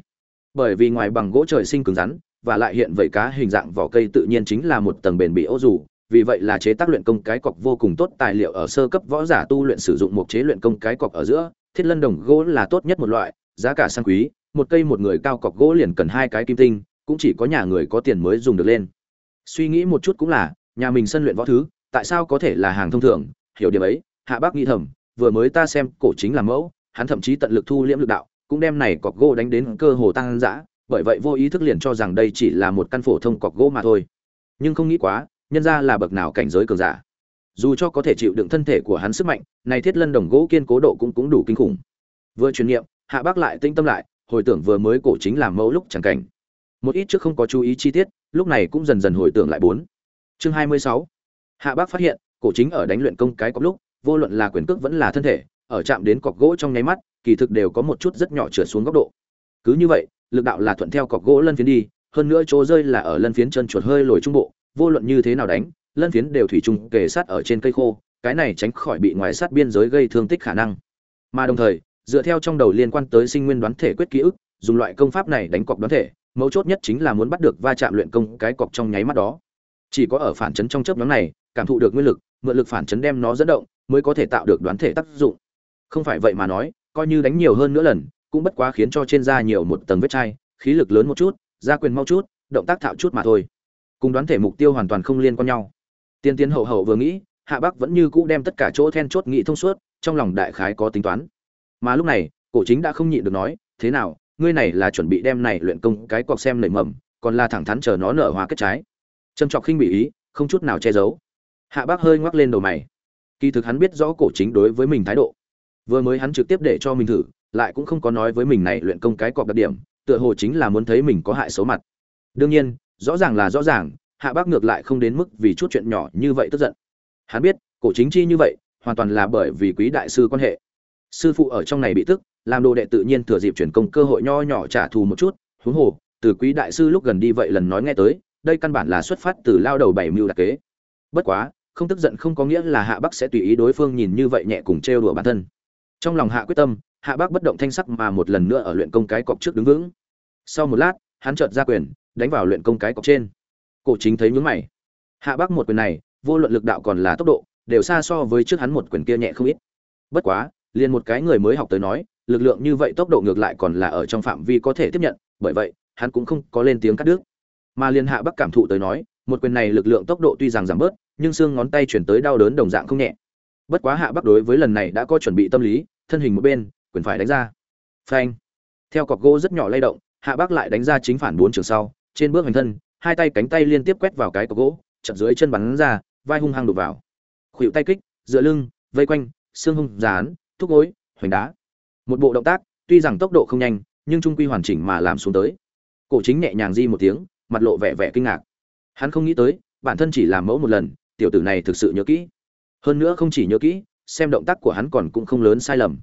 Bởi vì ngoài bằng gỗ trời sinh cứng rắn, và lại hiện vậy cá hình dạng vỏ cây tự nhiên chính là một tầng bền bị ô dù, vì vậy là chế tác luyện công cái cọc vô cùng tốt, tài liệu ở sơ cấp võ giả tu luyện sử dụng một chế luyện công cái cọc ở giữa, thiết lân đồng gỗ là tốt nhất một loại, giá cả sang quý, một cây một người cao cọc gỗ liền cần hai cái kim tinh, cũng chỉ có nhà người có tiền mới dùng được lên. Suy nghĩ một chút cũng là, nhà mình sân luyện võ thứ, tại sao có thể là hàng thông thường? Hiểu điểm ấy, hạ bác nghĩ thầm, vừa mới ta xem, cổ chính làm mẫu hắn thậm chí tận lực thu liễm lực đạo, cũng đem này cọc gỗ đánh đến cơ hồ tăng dã, bởi vậy vô ý thức liền cho rằng đây chỉ là một căn phổ thông cọc gỗ mà thôi. Nhưng không nghĩ quá, nhân ra là bậc nào cảnh giới cường giả. Dù cho có thể chịu đựng thân thể của hắn sức mạnh, này thiết lân đồng gỗ kiên cố độ cũng cũng đủ kinh khủng. Vừa truyền niệm, hạ bác lại tinh tâm lại, hồi tưởng vừa mới cổ chính làm mẫu lúc chẳng cảnh. Một ít trước không có chú ý chi tiết, lúc này cũng dần dần hồi tưởng lại bốn. Chương hai mươi sáu. Hạ bác phát hiện, cổ chính ở đánh luyện công cái có lúc, vô luận là quyền cước vẫn là thân thể ở chạm đến cọc gỗ trong nháy mắt, kỳ thực đều có một chút rất nhỏ trượt xuống góc độ. Cứ như vậy, lực đạo là thuận theo cọc gỗ lân phiến đi, hơn nữa chỗ rơi là ở lân phiến chân chuột hơi lồi trung bộ, vô luận như thế nào đánh, lân phiến đều thủy chung kề sát ở trên cây khô, cái này tránh khỏi bị ngoài sát biên giới gây thương tích khả năng. Mà đồng thời, dựa theo trong đầu liên quan tới sinh nguyên đoán thể quyết ký ức, dùng loại công pháp này đánh cọc đoán thể, mấu chốt nhất chính là muốn bắt được va chạm luyện công cái cọc trong nháy mắt đó. Chỉ có ở phản chấn trong chớp nhoáng này, cảm thụ được nguyên lực, mượn lực phản chấn đem nó dẫn động, mới có thể tạo được đoán thể tác dụng không phải vậy mà nói, coi như đánh nhiều hơn nữa lần, cũng bất quá khiến cho trên da nhiều một tầng vết chai, khí lực lớn một chút, da quyền mau chút, động tác thạo chút mà thôi. Cùng đoán thể mục tiêu hoàn toàn không liên quan nhau. Tiên tiến hậu hậu vừa nghĩ, hạ bắc vẫn như cũ đem tất cả chỗ then chốt nghĩ thông suốt, trong lòng đại khái có tính toán. Mà lúc này, cổ chính đã không nhịn được nói, thế nào, ngươi này là chuẩn bị đem này luyện công cái cọc xem nảy mầm, còn là thẳng thắn chờ nó nở hoa kết trái. Trầm trọc khinh bị ý, không chút nào che giấu. Hạ bác hơi ngoắc lên đầu mày. Kỳ thực hắn biết rõ cổ chính đối với mình thái độ vừa mới hắn trực tiếp để cho mình thử, lại cũng không có nói với mình này luyện công cái cọp đặc điểm, tựa hồ chính là muốn thấy mình có hại xấu mặt. Đương nhiên, rõ ràng là rõ ràng, hạ bác ngược lại không đến mức vì chút chuyện nhỏ như vậy tức giận. Hắn biết, cổ chính chi như vậy, hoàn toàn là bởi vì quý đại sư quan hệ. Sư phụ ở trong này bị tức, làm đồ đệ tự nhiên thừa dịp chuyển công cơ hội nho nhỏ trả thù một chút, huống hồ, từ quý đại sư lúc gần đi vậy lần nói nghe tới, đây căn bản là xuất phát từ lao đầu bảy mưu đặc kế. Bất quá, không tức giận không có nghĩa là hạ bắc sẽ tùy ý đối phương nhìn như vậy nhẹ cùng trêu đùa bản thân trong lòng hạ quyết tâm, hạ bác bất động thanh sắc mà một lần nữa ở luyện công cái cọc trước đứng vững. Sau một lát, hắn chợt ra quyền, đánh vào luyện công cái cọc trên. Cổ chính thấy nhướng mày. Hạ bắc một quyền này, vô luận lực đạo còn là tốc độ, đều xa so với trước hắn một quyền kia nhẹ không ít. Bất quá, liền một cái người mới học tới nói, lực lượng như vậy tốc độ ngược lại còn là ở trong phạm vi có thể tiếp nhận, bởi vậy, hắn cũng không có lên tiếng cắt đứt. Mà liên hạ bắc cảm thụ tới nói, một quyền này lực lượng tốc độ tuy rằng giảm bớt, nhưng xương ngón tay chuyển tới đau đớn đồng dạng không nhẹ. Bất quá hạ bắc đối với lần này đã có chuẩn bị tâm lý thân hình một bên, quyền phải đánh ra. Phanh. Theo cọc gỗ rất nhỏ lay động, hạ bắc lại đánh ra chính phản bốn trường sau, trên bước hành thân, hai tay cánh tay liên tiếp quét vào cái cọc gỗ chậm dưới chân bắn ra, vai hung hăng đục vào. Khuỵu tay kích, dựa lưng, vây quanh, xương hung dán, thúc gối, hoành đá. Một bộ động tác, tuy rằng tốc độ không nhanh, nhưng trung quy hoàn chỉnh mà làm xuống tới. Cổ chính nhẹ nhàng di một tiếng, mặt lộ vẻ vẻ kinh ngạc. Hắn không nghĩ tới, bản thân chỉ làm mẫu một lần, tiểu tử này thực sự nhớ kỹ. Hơn nữa không chỉ nhớ kỹ xem động tác của hắn còn cũng không lớn sai lầm.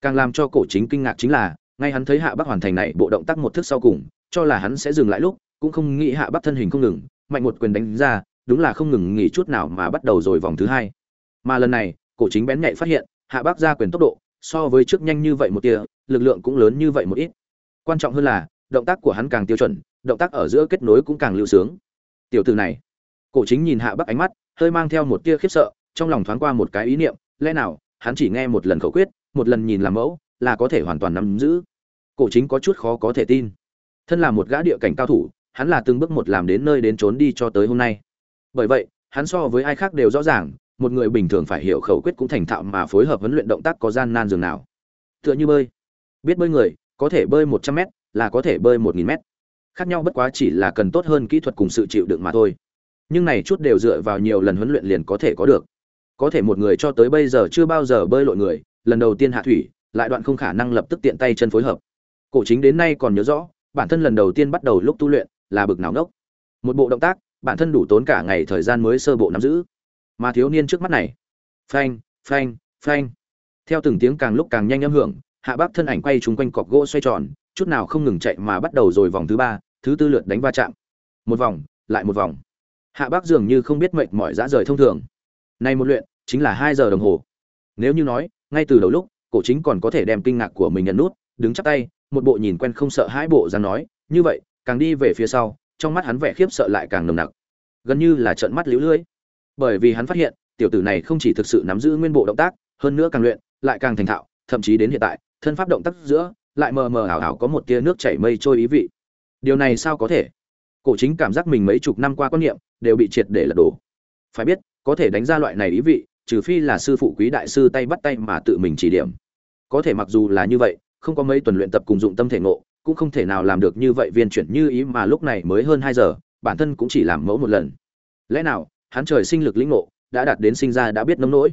Càng làm cho cổ chính kinh ngạc chính là, ngay hắn thấy hạ bắc hoàn thành này bộ động tác một thức sau cùng, cho là hắn sẽ dừng lại lúc, cũng không nghĩ hạ bắc thân hình không ngừng, mạnh một quyền đánh ra, đúng là không ngừng nghỉ chút nào mà bắt đầu rồi vòng thứ hai. Mà lần này, cổ chính bén nhạy phát hiện, hạ bắc ra quyền tốc độ, so với trước nhanh như vậy một tia, lực lượng cũng lớn như vậy một ít. Quan trọng hơn là, động tác của hắn càng tiêu chuẩn, động tác ở giữa kết nối cũng càng lưu sướng. Tiểu tử này, cổ chính nhìn hạ bắc ánh mắt, hơi mang theo một tia khiếp sợ, trong lòng thoáng qua một cái ý niệm lẽ nào, hắn chỉ nghe một lần khẩu quyết, một lần nhìn làm mẫu, là có thể hoàn toàn nắm giữ. Cổ chính có chút khó có thể tin. Thân là một gã địa cảnh cao thủ, hắn là từng bước một làm đến nơi đến trốn đi cho tới hôm nay. Bởi vậy, hắn so với ai khác đều rõ ràng, một người bình thường phải hiểu khẩu quyết cũng thành thạo mà phối hợp huấn luyện động tác có gian nan dường nào. Tựa như bơi. Biết bơi người, có thể bơi một trăm m là có thể bơi một nghìn m khác nhau bất quá chỉ là cần tốt hơn kỹ thuật cùng sự chịu đựng mà thôi. Nhưng này chút đều dựa vào nhiều lần huấn luyện liền có thể có được có thể một người cho tới bây giờ chưa bao giờ bơi lội người, lần đầu tiên hạ thủy, lại đoạn không khả năng lập tức tiện tay chân phối hợp. Cổ chính đến nay còn nhớ rõ, bản thân lần đầu tiên bắt đầu lúc tu luyện là bực nào ngốc. Một bộ động tác, bản thân đủ tốn cả ngày thời gian mới sơ bộ nắm giữ. Mà thiếu niên trước mắt này, phanh phanh phanh. Theo từng tiếng càng lúc càng nhanh âm hưởng, hạ bác thân ảnh quay chung quanh cọc gỗ xoay tròn, chút nào không ngừng chạy mà bắt đầu rồi vòng thứ ba, thứ tư lượt đánh va chạm. Một vòng, lại một vòng. Hạ bác dường như không biết mệt mỏi dã rời thông thường nay một luyện, chính là hai giờ đồng hồ. Nếu như nói, ngay từ đầu lúc, cổ chính còn có thể đem kinh ngạc của mình nhận nút, đứng chắp tay, một bộ nhìn quen không sợ hãi bộ dáng nói, như vậy, càng đi về phía sau, trong mắt hắn vẻ khiếp sợ lại càng nồng nặc. Gần như là trợn mắt liễu lưỡi bởi vì hắn phát hiện, tiểu tử này không chỉ thực sự nắm giữ nguyên bộ động tác, hơn nữa càng luyện, lại càng thành thạo, thậm chí đến hiện tại, thân pháp động tác giữa, lại mờ mờ ảo ảo có một tia nước chảy mây trôi ý vị. Điều này sao có thể? Cổ chính cảm giác mình mấy chục năm qua quan niệm, đều bị triệt để lật đổ. Phải biết có thể đánh ra loại này ý vị, trừ phi là sư phụ quý đại sư tay bắt tay mà tự mình chỉ điểm. Có thể mặc dù là như vậy, không có mấy tuần luyện tập cùng dụng tâm thể ngộ, cũng không thể nào làm được như vậy viên chuyển như ý mà lúc này mới hơn hai giờ, bản thân cũng chỉ làm mẫu một lần. Lẽ nào, hắn trời sinh lực lĩnh ngộ, đã đạt đến sinh ra đã biết nấm nỗi.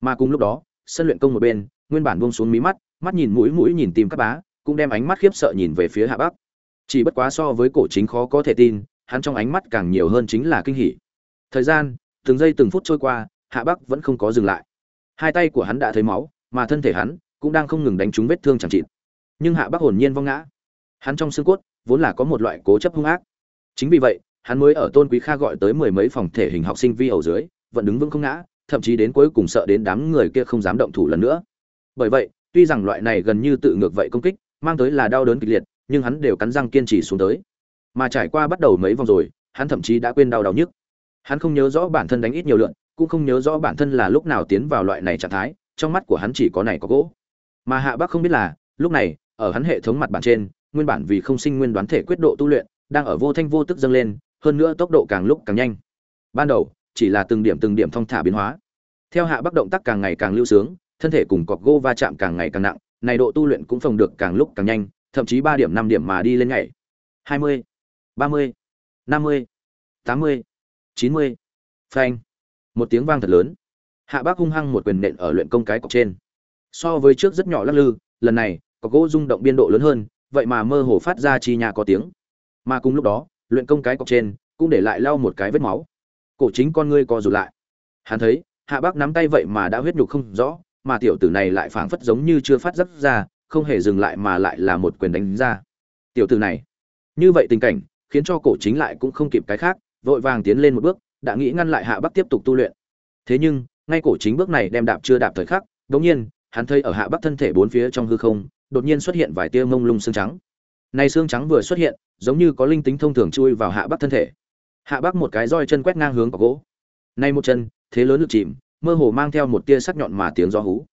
Mà cùng lúc đó, sân luyện công một bên, nguyên bản buông xuống mí mắt mắt nhìn mũi mũi nhìn tìm các bá, cũng đem ánh mắt khiếp sợ nhìn về phía hạ bắc. Chỉ bất quá so với cổ chính khó có thể tin, hắn trong ánh mắt càng nhiều hơn chính là kinh hỉ. Thời gian từng giây từng phút trôi qua, hạ bắc vẫn không có dừng lại. Hai tay của hắn đã thấy máu, mà thân thể hắn cũng đang không ngừng đánh trúng vết thương chẳng trị nhưng hạ Bắc hồn nhiên vong ngã. Hắn trong xương cốt vốn là có một loại cố chấp hung ác. Chính vì vậy, hắn mới ở tôn quý kha gọi tới mười mấy phòng thể hình học sinh vi ẩu dưới, vẫn đứng vững không ngã, thậm chí đến cuối cùng sợ đến đám người kia không dám động thủ lần nữa. Bởi vậy, tuy rằng loại này gần như tự ngược vậy công kích, mang tới là đau đớn kịch liệt, nhưng hắn đều cắn răng kiên trì xuống tới. Mà trải qua bắt đầu mấy vòng rồi, hắn thậm chí đã quên đau đau nhức. Hắn không nhớ rõ bản thân đánh ít nhiều lượn, cũng không nhớ rõ bản thân là lúc nào tiến vào loại này trạng thái, trong mắt của hắn chỉ có này có gỗ. Mà Hạ Bác không biết là, lúc này, ở hắn hệ thống mặt bản trên, nguyên bản vì không sinh nguyên đoán thể quyết độ tu luyện, đang ở vô thanh vô tức dâng lên, hơn nữa tốc độ càng lúc càng nhanh. Ban đầu, chỉ là từng điểm từng điểm thông thả biến hóa. Theo Hạ Bác động tác càng ngày càng lưu sướng, thân thể cùng cọc gỗ va chạm càng ngày càng nặng, này độ tu luyện cũng phồng được càng lúc càng nhanh, thậm chí 3 điểm 5 điểm mà đi lên ngày. 20, 30, 50, 80 chín mươi. Phanh. Một tiếng vang thật lớn. Hạ bác hung hăng một quyền nện ở luyện công cái cọc trên. So với trước rất nhỏ lắc lư, lần này, có gỗ rung động biên độ lớn hơn, vậy mà mơ hồ phát ra chi nhà có tiếng. Mà cùng lúc đó, luyện công cái cọc trên cũng để lại lau một cái vết máu. Cổ chính con ngươi co rụt lại. Hắn thấy, hạ bác nắm tay vậy mà đã huyết nhục không rõ, mà tiểu tử này lại phảng phất giống như chưa phát giác ra, không hề dừng lại mà lại là một quyền đánh ra. Tiểu tử này. Như vậy tình cảnh, khiến cho cổ chính lại cũng không kịp cái khác vội vàng tiến lên một bước đã nghĩ ngăn lại hạ bắc tiếp tục tu luyện. Thế nhưng ngay cổ chính bước này đem đạp chưa đạp thời khắc đống nhiên hắn thấy ở hạ bắc thân thể bốn phía trong hư không đột nhiên xuất hiện vài tia mông lung xương trắng. Này xương trắng vừa xuất hiện giống như có linh tính thông thường chui vào hạ bắc thân thể. Hạ bắc một cái roi chân quét ngang hướng vào gỗ. Nay một chân thế lớn lực chìm mơ hồ mang theo một tia sắc nhọn mà tiếng gió hú.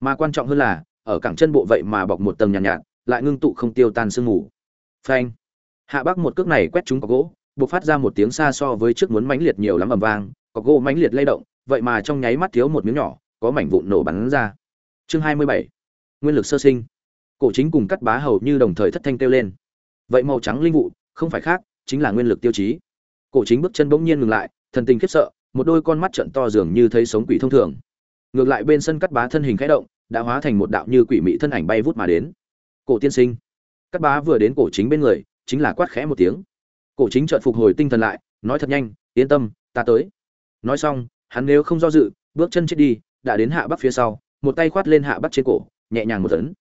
Mà quan trọng hơn là ở cẳng chân bộ vậy mà bọc một tầng nhàn nhạt, nhạt lại ngưng tụ không tiêu tan sương mù. Phanh! Hạ bắc một cước này quét trúng cọc gỗ bộc phát ra một tiếng xa so với trước muốn mãnh liệt nhiều lắm ầm vang cọc gỗ mãnh liệt lay động, vậy mà trong nháy mắt thiếu một miếng nhỏ, có mảnh vụn nổ bắn ra. Chương hai mươi bảy, nguyên lực sơ sinh. Cổ chính cùng cắt bá hầu như đồng thời thất thanh kêu lên. Vậy màu trắng linh vụ, không phải khác, chính là nguyên lực tiêu chí. Cổ chính bước chân bỗng nhiên ngừng lại, thần tình khiếp sợ, một đôi con mắt trận to dường như thấy sống quỷ thông thường. Ngược lại bên sân cắt bá thân hình khẽ động, đã hóa thành một đạo như quỷ mị thân ảnh bay vút mà đến. Cổ tiên sinh. Cắt bá vừa đến cổ chính bên người, chính là quát khẽ một tiếng cổ chính chợt phục hồi tinh thần lại, nói thật nhanh, yên tâm, ta tới. Nói xong, hắn nếu không do dự, bước chân chết đi, đã đến hạ bắc phía sau, một tay khoát lên hạ bắc trên cổ, nhẹ nhàng một tấn.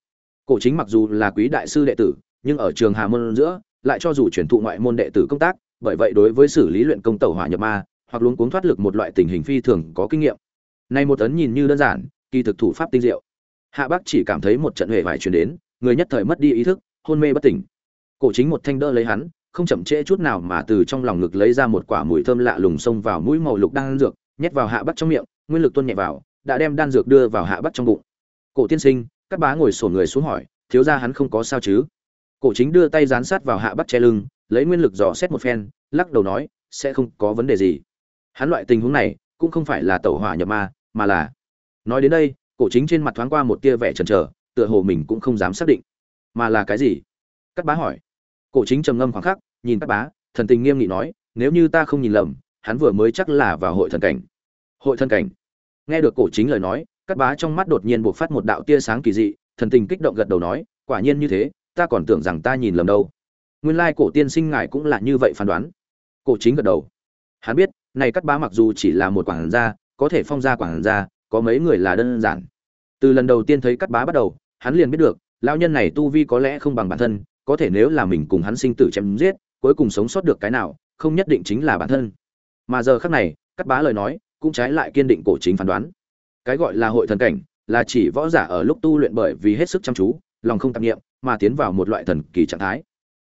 Cổ chính mặc dù là quý đại sư đệ tử, nhưng ở trường hà môn giữa, lại cho dù chuyển thụ ngoại môn đệ tử công tác, bởi vậy đối với xử lý luyện công tẩu hỏa nhập ma, hoặc luống cuống thoát lực một loại tình hình phi thường có kinh nghiệm. Nay một tấn nhìn như đơn giản, kỳ thực thủ pháp tinh diệu. Hạ bắc chỉ cảm thấy một trận huệ vải truyền đến, người nhất thời mất đi ý thức, hôn mê bất tỉnh. Cổ chính một thanh đỡ lấy hắn không chậm trễ chút nào mà từ trong lòng ngực lấy ra một quả mùi thơm lạ lùng xông vào mũi màu lục đan dược, nhét vào hạ bắt trong miệng, nguyên lực tuôn nhẹ vào, đã đem đan dược đưa vào hạ bắt trong bụng. Cổ tiên sinh, các bá ngồi xổm người xuống hỏi, thiếu gia hắn không có sao chứ? Cổ chính đưa tay dán sát vào hạ bắt che lưng, lấy nguyên lực dò xét một phen, lắc đầu nói, sẽ không có vấn đề gì. Hắn loại tình huống này, cũng không phải là tẩu hỏa nhập ma, mà là nói đến đây, cổ chính trên mặt thoáng qua một tia vẻ chần chờ, tựa hồ mình cũng không dám xác định. Mà là cái gì? Cắt bá hỏi. Cổ chính trầm ngâm khoảng khắc nhìn các bá, thần tình nghiêm nghị nói, nếu như ta không nhìn lầm, hắn vừa mới chắc là vào hội thần cảnh. Hội thần cảnh? Nghe được cổ chính lời nói, các bá trong mắt đột nhiên buộc phát một đạo tia sáng kỳ dị, thần tình kích động gật đầu nói, quả nhiên như thế, ta còn tưởng rằng ta nhìn lầm đâu. Nguyên lai cổ tiên sinh ngài cũng là như vậy phán đoán. Cổ chính gật đầu. Hắn biết, này cắt bá mặc dù chỉ là một quản gia, có thể phong ra quản gia, có mấy người là đơn giản. Từ lần đầu tiên thấy cắt bá bắt đầu, hắn liền biết được, lão nhân này tu vi có lẽ không bằng bản thân, có thể nếu là mình cùng hắn sinh tử chém giết cuối cùng sống sót được cái nào, không nhất định chính là bản thân. Mà giờ khác này, cắt bá lời nói, cũng trái lại kiên định cổ chính phán đoán. Cái gọi là hội thần cảnh, là chỉ võ giả ở lúc tu luyện bởi vì hết sức chăm chú, lòng không tạp nghiệm mà tiến vào một loại thần kỳ trạng thái.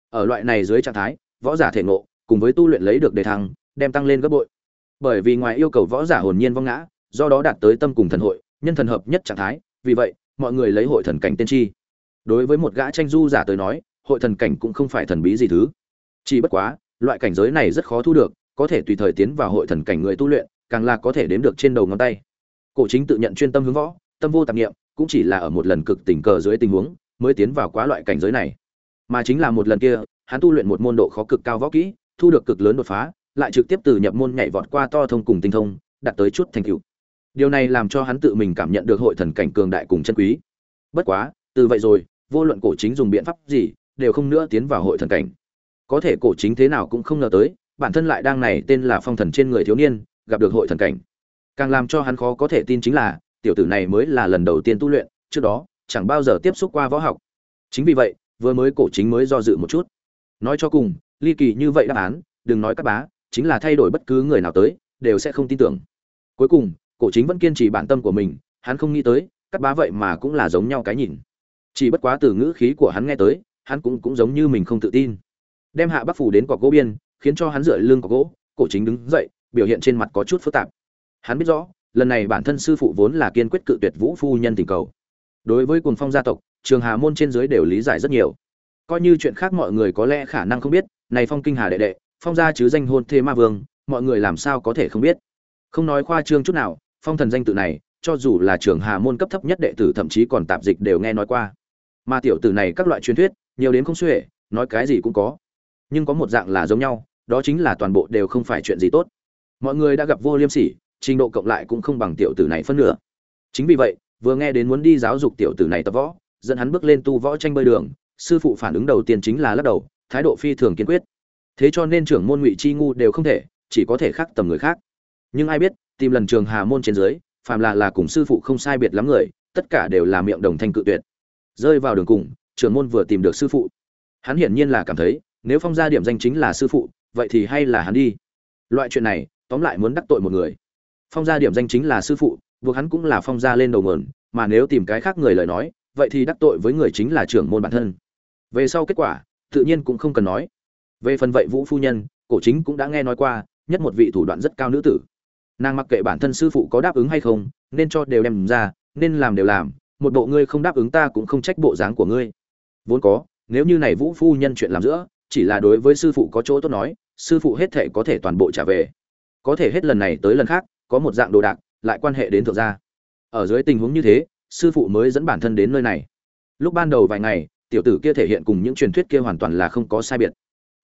Ở loại này dưới trạng thái, võ giả thể ngộ, cùng với tu luyện lấy được đề thăng, đem tăng lên gấp bội. Bởi vì ngoài yêu cầu võ giả hồn nhiên vong ngã, do đó đạt tới tâm cùng thần hội, nhân thần hợp nhất trạng thái, vì vậy, mọi người lấy hội thần cảnh tiên tri. Đối với một gã tranh du giả tới nói, hội thần cảnh cũng không phải thần bí gì thứ chỉ bất quá, loại cảnh giới này rất khó thu được, có thể tùy thời tiến vào hội thần cảnh người tu luyện, càng là có thể đếm được trên đầu ngón tay. Cổ chính tự nhận chuyên tâm hướng võ, tâm vô tạp nghiệm cũng chỉ là ở một lần cực tình cờ dưới tình huống, mới tiến vào quá loại cảnh giới này. Mà chính là một lần kia, hắn tu luyện một môn độ khó cực cao võ kỹ, thu được cực lớn đột phá, lại trực tiếp từ nhập môn nhảy vọt qua to thông cùng tinh thông, đạt tới chút thành tựu. Điều này làm cho hắn tự mình cảm nhận được hội thần cảnh cường đại cùng chân quý. Bất quá, từ vậy rồi, vô luận cổ chính dùng biện pháp gì, đều không nữa tiến vào hội thần cảnh có thể cổ chính thế nào cũng không ngờ tới, bản thân lại đang này tên là phong thần trên người thiếu niên, gặp được hội thần cảnh. Càng làm cho hắn khó có thể tin chính là, tiểu tử này mới là lần đầu tiên tu luyện, trước đó, chẳng bao giờ tiếp xúc qua võ học. Chính vì vậy, vừa mới cổ chính mới do dự một chút. Nói cho cùng, ly kỳ như vậy đáp án, đừng nói các bá, chính là thay đổi bất cứ người nào tới, đều sẽ không tin tưởng. Cuối cùng, cổ chính vẫn kiên trì bản tâm của mình, hắn không nghĩ tới, các bá vậy mà cũng là giống nhau cái nhìn. Chỉ bất quá từ ngữ khí của hắn nghe tới, hắn cũng cũng giống như mình không tự tin đem hạ bắc phủ đến cọc gỗ biên, khiến cho hắn dựa lưng cọc gỗ, cổ chính đứng dậy, biểu hiện trên mặt có chút phức tạp. Hắn biết rõ, lần này bản thân sư phụ vốn là kiên quyết cự tuyệt vũ phu nhân tình cầu. Đối với cuồng phong gia tộc, trường hà môn trên dưới đều lý giải rất nhiều. Coi như chuyện khác mọi người có lẽ khả năng không biết, này phong kinh hà đệ đệ, phong gia chứ danh hôn thê ma vương, mọi người làm sao có thể không biết? Không nói khoa trương chút nào, phong thần danh tự này, cho dù là trường hà môn cấp thấp nhất đệ tử thậm chí còn tạp dịch đều nghe nói qua. Mà tiểu tử này các loại truyền thuyết, nhiều đến không xuể, nói cái gì cũng có nhưng có một dạng là giống nhau, đó chính là toàn bộ đều không phải chuyện gì tốt. Mọi người đã gặp vô liêm sỉ, trình độ cộng lại cũng không bằng tiểu tử này phân nửa. Chính vì vậy, vừa nghe đến muốn đi giáo dục tiểu tử này tập võ, dẫn hắn bước lên tu võ tranh bơi đường, sư phụ phản ứng đầu tiên chính là lắc đầu, thái độ phi thường kiên quyết. Thế cho nên trưởng môn ngụy chi ngu đều không thể, chỉ có thể khác tầm người khác. Nhưng ai biết, tìm lần trường hà môn trên dưới, phàm là là cùng sư phụ không sai biệt lắm người, tất cả đều là miệng đồng thanh cự tuyệt. Rơi vào đường cùng, trưởng môn vừa tìm được sư phụ. Hắn hiển nhiên là cảm thấy nếu phong gia điểm danh chính là sư phụ, vậy thì hay là hắn đi. Loại chuyện này, tóm lại muốn đắc tội một người. Phong gia điểm danh chính là sư phụ, buộc hắn cũng là phong gia lên đầu mờn mà nếu tìm cái khác người lời nói, vậy thì đắc tội với người chính là trưởng môn bản thân. Về sau kết quả, tự nhiên cũng không cần nói. Về phần vậy vũ phu nhân, cổ chính cũng đã nghe nói qua, nhất một vị thủ đoạn rất cao nữ tử. Nàng mặc kệ bản thân sư phụ có đáp ứng hay không, nên cho đều đem ra, nên làm đều làm, một bộ ngươi không đáp ứng ta cũng không trách bộ dáng của ngươi. Vốn có, nếu như này vũ phu nhân chuyện làm giữa chỉ là đối với sư phụ có chỗ tốt nói, sư phụ hết thể có thể toàn bộ trả về. Có thể hết lần này tới lần khác, có một dạng đồ đạc, lại quan hệ đến thượng gia. Ở dưới tình huống như thế, sư phụ mới dẫn bản thân đến nơi này. Lúc ban đầu vài ngày, tiểu tử kia thể hiện cùng những truyền thuyết kia hoàn toàn là không có sai biệt.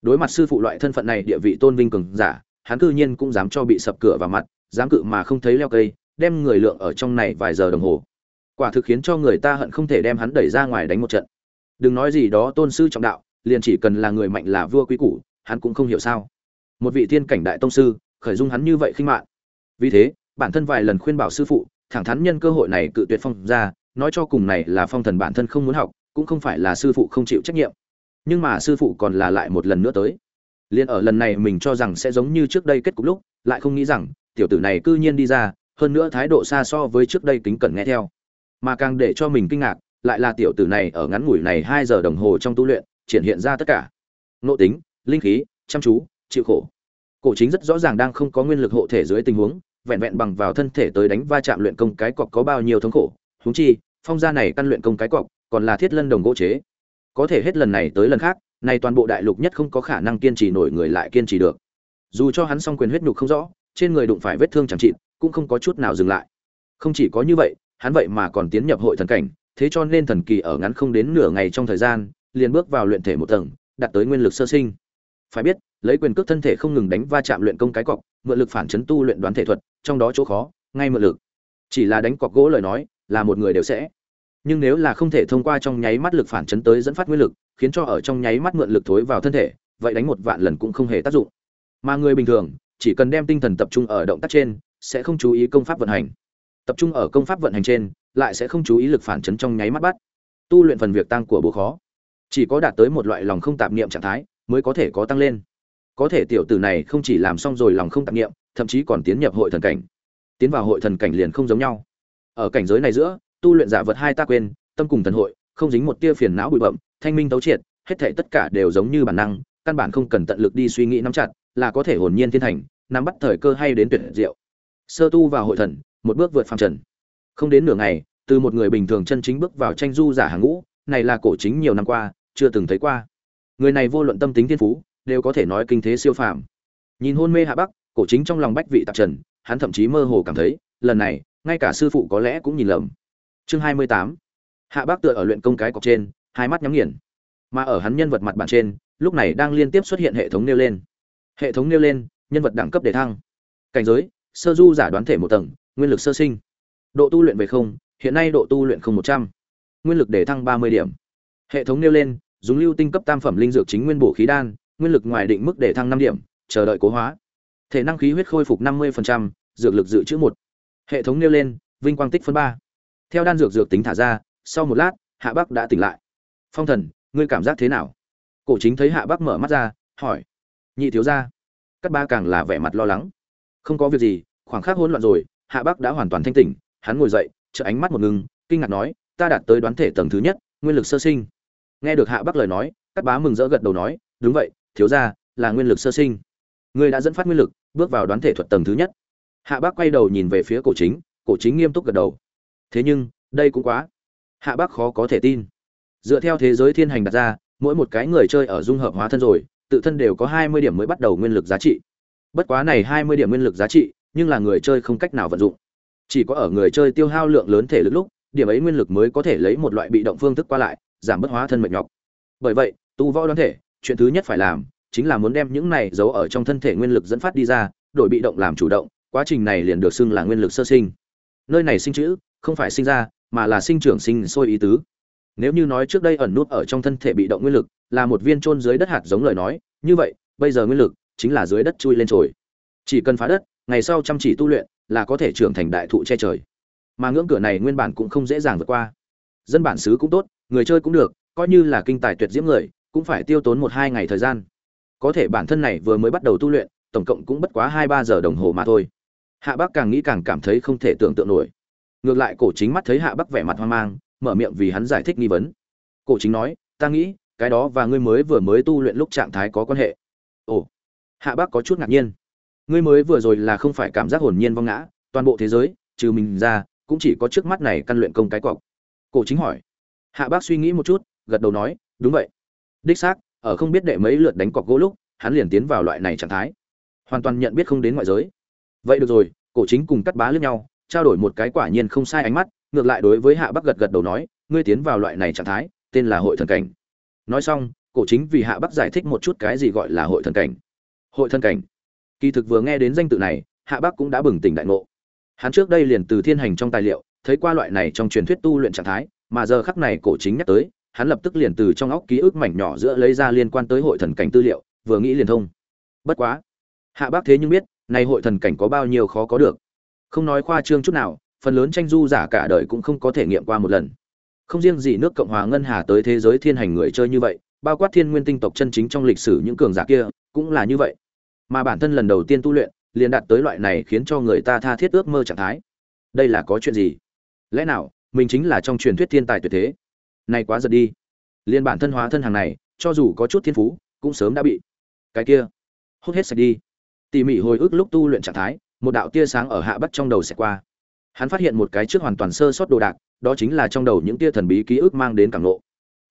Đối mặt sư phụ loại thân phận này địa vị tôn vinh cường giả, hắn cư nhiên cũng dám cho bị sập cửa vào mặt, dám cự mà không thấy leo cây, đem người lượng ở trong này vài giờ đồng hồ. Quả thực khiến cho người ta hận không thể đem hắn đẩy ra ngoài đánh một trận. Đừng nói gì đó, tôn sư trọng đạo liền chỉ cần là người mạnh là vua quý củ, hắn cũng không hiểu sao. Một vị thiên cảnh đại tông sư, khởi dung hắn như vậy khinh mạng. Vì thế, bản thân vài lần khuyên bảo sư phụ, thẳng thắn nhân cơ hội này cự tuyệt phong ra, nói cho cùng này là phong thần bản thân không muốn học, cũng không phải là sư phụ không chịu trách nhiệm. Nhưng mà sư phụ còn là lại một lần nữa tới. Liền ở lần này mình cho rằng sẽ giống như trước đây kết cục lúc, lại không nghĩ rằng, tiểu tử này cư nhiên đi ra, hơn nữa thái độ xa so với trước đây kính cẩn nghe theo. Mà càng để cho mình kinh ngạc, lại là tiểu tử này ở ngắn ngủi này hai giờ đồng hồ trong tu luyện triển hiện ra tất cả. Nộ tính, linh khí, chăm chú, chịu khổ. Cổ chính rất rõ ràng đang không có nguyên lực hộ thể dưới tình huống, vẹn vẹn bằng vào thân thể tới đánh va chạm luyện công cái cọc có bao nhiêu thống khổ. Húng chi, phong gia này căn luyện công cái cọc còn là thiết lân đồng gỗ chế. Có thể hết lần này tới lần khác, này toàn bộ đại lục nhất không có khả năng kiên trì nổi người lại kiên trì được. Dù cho hắn song quyền huyết nhục không rõ, trên người đụng phải vết thương chẳng trị cũng không có chút nào dừng lại. Không chỉ có như vậy, hắn vậy mà còn tiến nhập hội thần cảnh, thế cho nên thần kỳ ở ngắn không đến nửa ngày trong thời gian liền bước vào luyện thể một tầng, đạt tới nguyên lực sơ sinh. Phải biết, lấy quyền cước thân thể không ngừng đánh va chạm luyện công cái cọc, mượn lực phản chấn tu luyện đoán thể thuật, trong đó chỗ khó, ngay mượn lực. Chỉ là đánh cọc gỗ lời nói, là một người đều sẽ. Nhưng nếu là không thể thông qua trong nháy mắt lực phản chấn tới dẫn phát nguyên lực, khiến cho ở trong nháy mắt mượn lực thối vào thân thể, vậy đánh một vạn lần cũng không hề tác dụng. Mà người bình thường, chỉ cần đem tinh thần tập trung ở động tác trên, sẽ không chú ý công pháp vận hành. Tập trung ở công pháp vận hành trên, lại sẽ không chú ý lực phản chấn trong nháy mắt bắt. Tu luyện phần việc tăng của bố khó chỉ có đạt tới một loại lòng không tạp niệm trạng thái, mới có thể có tăng lên. Có thể tiểu tử này không chỉ làm xong rồi lòng không tạp niệm, thậm chí còn tiến nhập hội thần cảnh. Tiến vào hội thần cảnh liền không giống nhau. Ở cảnh giới này giữa, tu luyện giả vật hai ta quên, tâm cùng thần hội, không dính một tia phiền não bụi bậm thanh minh tấu triệt, hết thảy tất cả đều giống như bản năng, căn bản không cần tận lực đi suy nghĩ nắm chặt, là có thể hồn nhiên thiên thành, nắm bắt thời cơ hay đến tuyệt diệu. Sơ tu vào hội thần, một bước vượt phàm trần. Không đến nửa ngày, từ một người bình thường chân chính bước vào tranh du giả hàng ngũ này là cổ chính nhiều năm qua, chưa từng thấy qua. Người này vô luận tâm tính thiên phú, đều có thể nói kinh thế siêu phàm. Nhìn hôn mê hạ bắc, cổ chính trong lòng bách vị tạp trần, hắn thậm chí mơ hồ cảm thấy, lần này, ngay cả sư phụ có lẽ cũng nhìn lầm. Chương hai mươi tám. Hạ bắc tựa ở luyện công cái cọc trên, hai mắt nhắm nghiền. Mà ở hắn nhân vật mặt bàn trên, lúc này đang liên tiếp xuất hiện hệ thống nêu lên. Hệ thống nêu lên, nhân vật đẳng cấp đề thăng. Cảnh giới, sơ du giả đoán thể một tầng, nguyên lực sơ sinh. Độ tu luyện về không, hiện nay độ tu luyện không một trăm nguyên lực để thăng ba mươi điểm. Hệ thống nêu lên, dùng lưu tinh cấp tam phẩm linh dược chính nguyên bổ khí đan, nguyên lực ngoài định mức để thăng năm điểm, chờ đợi cố hóa. Thể năng khí huyết khôi phục năm mươi dược lực dự trữ một. Hệ thống nêu lên, vinh quang tích phân ba. Theo đan dược dược tính thả ra, sau một lát, hạ bắc đã tỉnh lại. Phong thần, ngươi cảm giác thế nào? Cổ chính thấy hạ bắc mở mắt ra, hỏi. Nhị thiếu ra cát ba càng là vẻ mặt lo lắng. Không có việc gì, khoảng khắc hỗn loạn rồi, hạ bắc đã hoàn toàn thanh tỉnh, hắn ngồi dậy trợ ánh mắt một ngừng, kinh ngạc nói ta đạt tới đoán thể tầng thứ nhất, nguyên lực sơ sinh. Nghe được hạ bắc lời nói cắt bá mừng rỡ gật đầu nói, đúng vậy, thiếu ra là nguyên lực sơ sinh. Ngươi đã dẫn phát nguyên lực, bước vào đoán thể thuật tầng thứ nhất. Hạ bác quay đầu nhìn về phía cổ chính cổ chính nghiêm túc gật đầu. Thế nhưng, đây cũng quá. Hạ bác khó có thể tin. Dựa theo thế giới thiên hành đặt ra, mỗi một cái người chơi ở dung hợp hóa thân rồi, tự thân đều có hai mươi điểm mới bắt đầu nguyên lực giá trị. Bất quá này hai mươi điểm nguyên lực giá trị, nhưng là người chơi không cách nào vận dụng. Chỉ có ở người chơi tiêu hao lượng lớn thể lực lúc điểm ấy nguyên lực mới có thể lấy một loại bị động phương thức qua lại, giảm bất hóa thân mệt nhọc. Bởi vậy, tu võ đoán thể, chuyện thứ nhất phải làm chính là muốn đem những này giấu ở trong thân thể nguyên lực dẫn phát đi ra, đổi bị động làm chủ động, quá trình này liền được xưng là nguyên lực sơ sinh. Nơi này sinh chữ, không phải sinh ra, mà là sinh trưởng sinh sôi ý tứ. Nếu như nói trước đây ẩn nút ở trong thân thể bị động nguyên lực là một viên trôn dưới đất hạt giống lời nói, như vậy, bây giờ nguyên lực chính là dưới đất chui lên trồi. Chỉ cần phá đất, ngày sau chăm chỉ tu luyện là có thể trưởng thành đại thụ che trời mà ngưỡng cửa này nguyên bản cũng không dễ dàng vượt qua. Dân bản xứ cũng tốt, người chơi cũng được, coi như là kinh tài tuyệt diễm người, cũng phải tiêu tốn một hai ngày thời gian. Có thể bản thân này vừa mới bắt đầu tu luyện, tổng cộng cũng bất quá hai ba giờ đồng hồ mà thôi. Hạ bắc càng nghĩ càng cảm thấy không thể tưởng tượng nổi. Ngược lại, cổ chính mắt thấy hạ bắc vẻ mặt hoang mang, mở miệng vì hắn giải thích nghi vấn. Cổ chính nói, ta nghĩ, cái đó và ngươi mới vừa mới tu luyện lúc trạng thái có quan hệ. Ồ, hạ bắc có chút ngạc nhiên. Ngươi mới vừa rồi là không phải cảm giác hồn nhiên vong ngã, toàn bộ thế giới, trừ mình ra cũng chỉ có trước mắt này căn luyện công cái cọc. Cổ chính hỏi. Hạ bác suy nghĩ một chút, gật đầu nói, đúng vậy. Đích xác, ở không biết đệ mấy lượt đánh cọc gỗ lúc, hắn liền tiến vào loại này trạng thái. Hoàn toàn nhận biết không đến ngoại giới. Vậy được rồi, cổ chính cùng cắt bá lướt nhau, trao đổi một cái quả nhiên không sai ánh mắt, ngược lại đối với hạ bắc gật gật đầu nói, ngươi tiến vào loại này trạng thái, tên là hội thần cảnh. Nói xong, cổ chính vì hạ bắc giải thích một chút cái gì gọi là hội thần cảnh. Hội thần cảnh. Kỳ thực vừa nghe đến danh tự này, hạ bắc cũng đã bừng tỉnh đại ngộ hắn trước đây liền từ thiên hành trong tài liệu, thấy qua loại này trong truyền thuyết tu luyện trạng thái, mà giờ khắc này cổ chính nhắc tới, hắn lập tức liền từ trong óc ký ức mảnh nhỏ giữa lấy ra liên quan tới hội thần cảnh tư liệu, vừa nghĩ liền thông. Bất quá, hạ bác thế nhưng biết, này hội thần cảnh có bao nhiêu khó có được. Không nói khoa trương chút nào, phần lớn tranh du giả cả đời cũng không có thể nghiệm qua một lần. Không riêng gì nước cộng hòa ngân hà tới thế giới thiên hành người chơi như vậy, bao quát thiên nguyên tinh tộc chân chính trong lịch sử những cường giả kia, cũng là như vậy. Mà bản thân lần đầu tiên tu luyện liền đạt tới loại này khiến cho người ta tha thiết ước mơ trạng thái. Đây là có chuyện gì? Lẽ nào, mình chính là trong truyền thuyết thiên tài tuyệt thế? Này quá giật đi. Liên bản thân hóa thân hàng này, cho dù có chút thiên phú, cũng sớm đã bị cái kia hút hết sạch đi. Tỉ mỉ hồi ức lúc tu luyện trạng thái, một đạo tia sáng ở hạ bắt trong đầu sẽ qua. Hắn phát hiện một cái trước hoàn toàn sơ sót đồ đạc, đó chính là trong đầu những tia thần bí ký ức mang đến cảm lộ.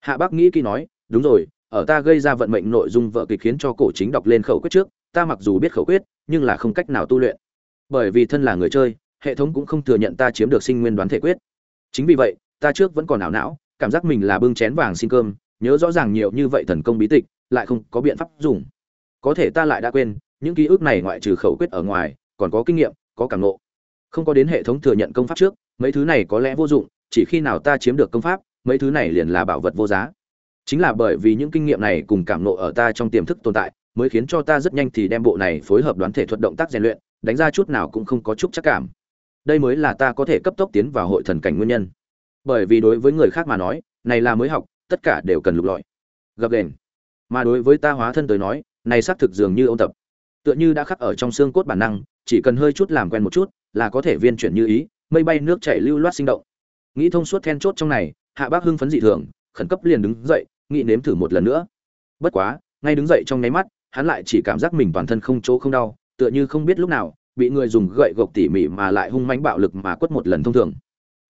hạ bác nghĩ kỹ nói, đúng rồi, ở ta gây ra vận mệnh nội dung vợ kịch khiến cho cổ chính đọc lên khẩu quyết trước ta mặc dù biết khẩu quyết, nhưng là không cách nào tu luyện. Bởi vì thân là người chơi, hệ thống cũng không thừa nhận ta chiếm được sinh nguyên đoán thể quyết. Chính vì vậy, ta trước vẫn còn ảo não, cảm giác mình là bưng chén vàng xin cơm, nhớ rõ ràng nhiều như vậy thần công bí tịch, lại không có biện pháp dùng. Có thể ta lại đã quên, những ký ức này ngoại trừ khẩu quyết ở ngoài, còn có kinh nghiệm, có cảm nộ không có đến hệ thống thừa nhận công pháp trước, mấy thứ này có lẽ vô dụng, chỉ khi nào ta chiếm được công pháp, mấy thứ này liền là bảo vật vô giá. Chính là bởi vì những kinh nghiệm này cùng cảm nộ ở ta trong tiềm thức tồn tại mới khiến cho ta rất nhanh thì đem bộ này phối hợp đoán thể thuật động tác rèn luyện, đánh ra chút nào cũng không có chút chắc cảm. Đây mới là ta có thể cấp tốc tiến vào hội thần cảnh nguyên nhân. Bởi vì đối với người khác mà nói, này là mới học, tất cả đều cần lục lọi. Gập đền. Mà đối với ta hóa thân tới nói, này xác thực dường như ôn tập. Tựa như đã khắc ở trong xương cốt bản năng, chỉ cần hơi chút làm quen một chút, là có thể viên chuyển như ý, mây bay nước chảy lưu loát sinh động. Nghĩ thông suốt then chốt trong này, hạ bác hưng phấn dị thường, khẩn cấp liền đứng dậy, nghĩ nếm thử một lần nữa. Bất quá, ngay đứng dậy trong nháy mắt hắn lại chỉ cảm giác mình toàn thân không chỗ không đau, tựa như không biết lúc nào, bị người dùng gậy gộc tỉ mỉ mà lại hung mãnh bạo lực mà quất một lần thông thường.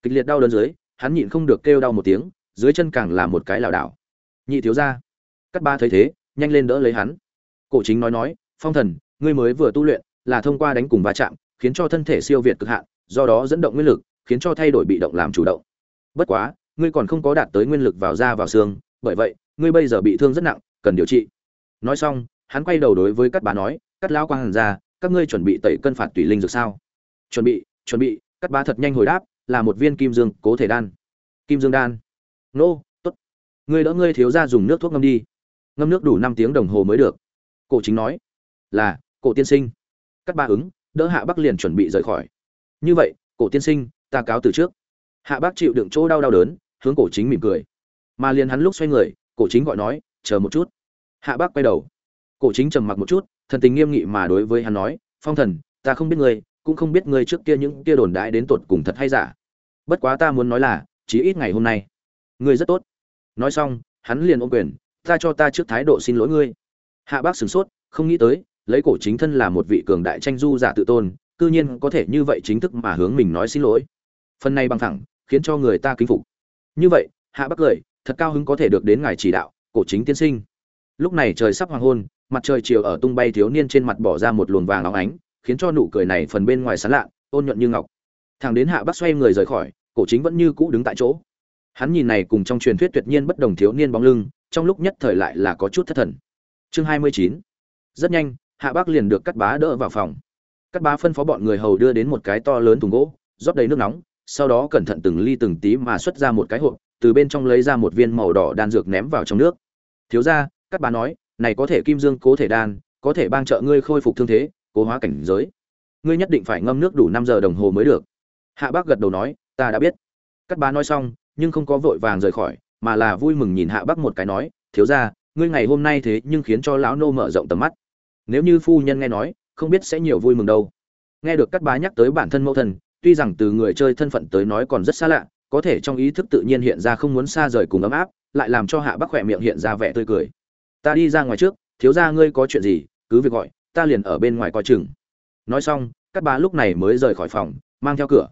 Kịch liệt đau đớn dưới, hắn nhịn không được kêu đau một tiếng, dưới chân càng là một cái lảo đảo. Nhị thiếu gia, cắt ba thấy thế, nhanh lên đỡ lấy hắn. Cổ chính nói nói, phong thần, ngươi mới vừa tu luyện, là thông qua đánh cùng va chạm, khiến cho thân thể siêu việt cực hạn, do đó dẫn động nguyên lực, khiến cho thay đổi bị động làm chủ động. Bất quá, ngươi còn không có đạt tới nguyên lực vào da vào xương, bởi vậy, ngươi bây giờ bị thương rất nặng, cần điều trị. Nói xong hắn quay đầu đối với các bà nói cắt lão quang hàn ra các ngươi chuẩn bị tẩy cân phạt tùy linh dược sao? Chuẩn bị chuẩn bị. Cắt bá thật nhanh hồi đáp, là một viên kim dương cố thể đan. Kim dương đan? Nô, tốt. Ngươi đỡ ngươi thiếu ra dùng nước thuốc ngâm đi. Ngâm nước đủ năm tiếng đồng hồ mới được. Cổ chính nói, là, cổ tiên sinh. Cắt bà ứng, đỡ hạ bắc liền chuẩn bị rời khỏi. Như vậy, cổ tiên sinh, ta cáo từ trước. Hạ bác chịu đựng chỗ đau đau đớn, hướng cổ chính mỉm cười. Mà liền hắn lúc xoay người, cổ chính gọi nói, chờ một chút. Hạ bác quay đầu cổ chính trầm mặc một chút, thần tình nghiêm nghị mà đối với hắn nói, phong thần, ta không biết ngươi, cũng không biết ngươi trước kia những kia đồn đại đến tột cùng thật hay giả. Bất quá ta muốn nói là chỉ ít ngày hôm nay, ngươi rất tốt. Nói xong, hắn liền ôm quyền, ta cho ta trước thái độ xin lỗi ngươi. Hạ bác sửng sốt, không nghĩ tới, lấy cổ chính thân là một vị cường đại tranh du giả tự tôn, cư nhiên có thể như vậy chính thức mà hướng mình nói xin lỗi. Phần này bằng thẳng, khiến cho người ta kính phục. Như vậy, hạ bắc cười, thật cao hứng có thể được đến ngài chỉ đạo, cổ chính tiên sinh. Lúc này trời sắp hoàng hôn mặt trời chiều ở tung bay thiếu niên trên mặt bỏ ra một luồng vàng óng ánh, khiến cho nụ cười này phần bên ngoài sán lạ, ôn nhuận như ngọc. Thằng đến hạ bắc xoay người rời khỏi, cổ chính vẫn như cũ đứng tại chỗ. Hắn nhìn này cùng trong truyền thuyết tuyệt nhiên bất đồng thiếu niên bóng lưng, trong lúc nhất thời lại là có chút thất thần. Chương hai mươi chín. Rất nhanh, hạ bắc liền được cắt bá đỡ vào phòng. Cắt bá phân phó bọn người hầu đưa đến một cái to lớn thùng gỗ, rót đầy nước nóng, sau đó cẩn thận từng ly từng tí mà xuất ra một cái hộp, từ bên trong lấy ra một viên màu đỏ đan dược ném vào trong nước. Thiếu gia, cắt bá nói này có thể kim dương cố thể đan có thể bang trợ ngươi khôi phục thương thế cố hóa cảnh giới. Ngươi nhất định phải ngâm nước đủ năm giờ đồng hồ mới được. Hạ bác gật đầu nói ta đã biết. Cắt bá nói xong nhưng không có vội vàng rời khỏi mà là vui mừng nhìn hạ bác một cái nói thiếu gia, ngươi ngày hôm nay thế nhưng khiến cho lão nô mở rộng tầm mắt. Nếu như phu nhân nghe nói không biết sẽ nhiều vui mừng đâu. Nghe được cắt bá nhắc tới bản thân mẫu thân tuy rằng từ người chơi thân phận tới nói còn rất xa lạ có thể trong ý thức tự nhiên hiện ra không muốn xa rời cùng ấm áp lại làm cho hạ bác khỏe miệng hiện ra vẻ tươi cười ta đi ra ngoài trước, thiếu ra ngươi có chuyện gì, cứ việc gọi, ta liền ở bên ngoài coi chừng. Nói xong, các bá lúc này mới rời khỏi phòng, mang theo cửa.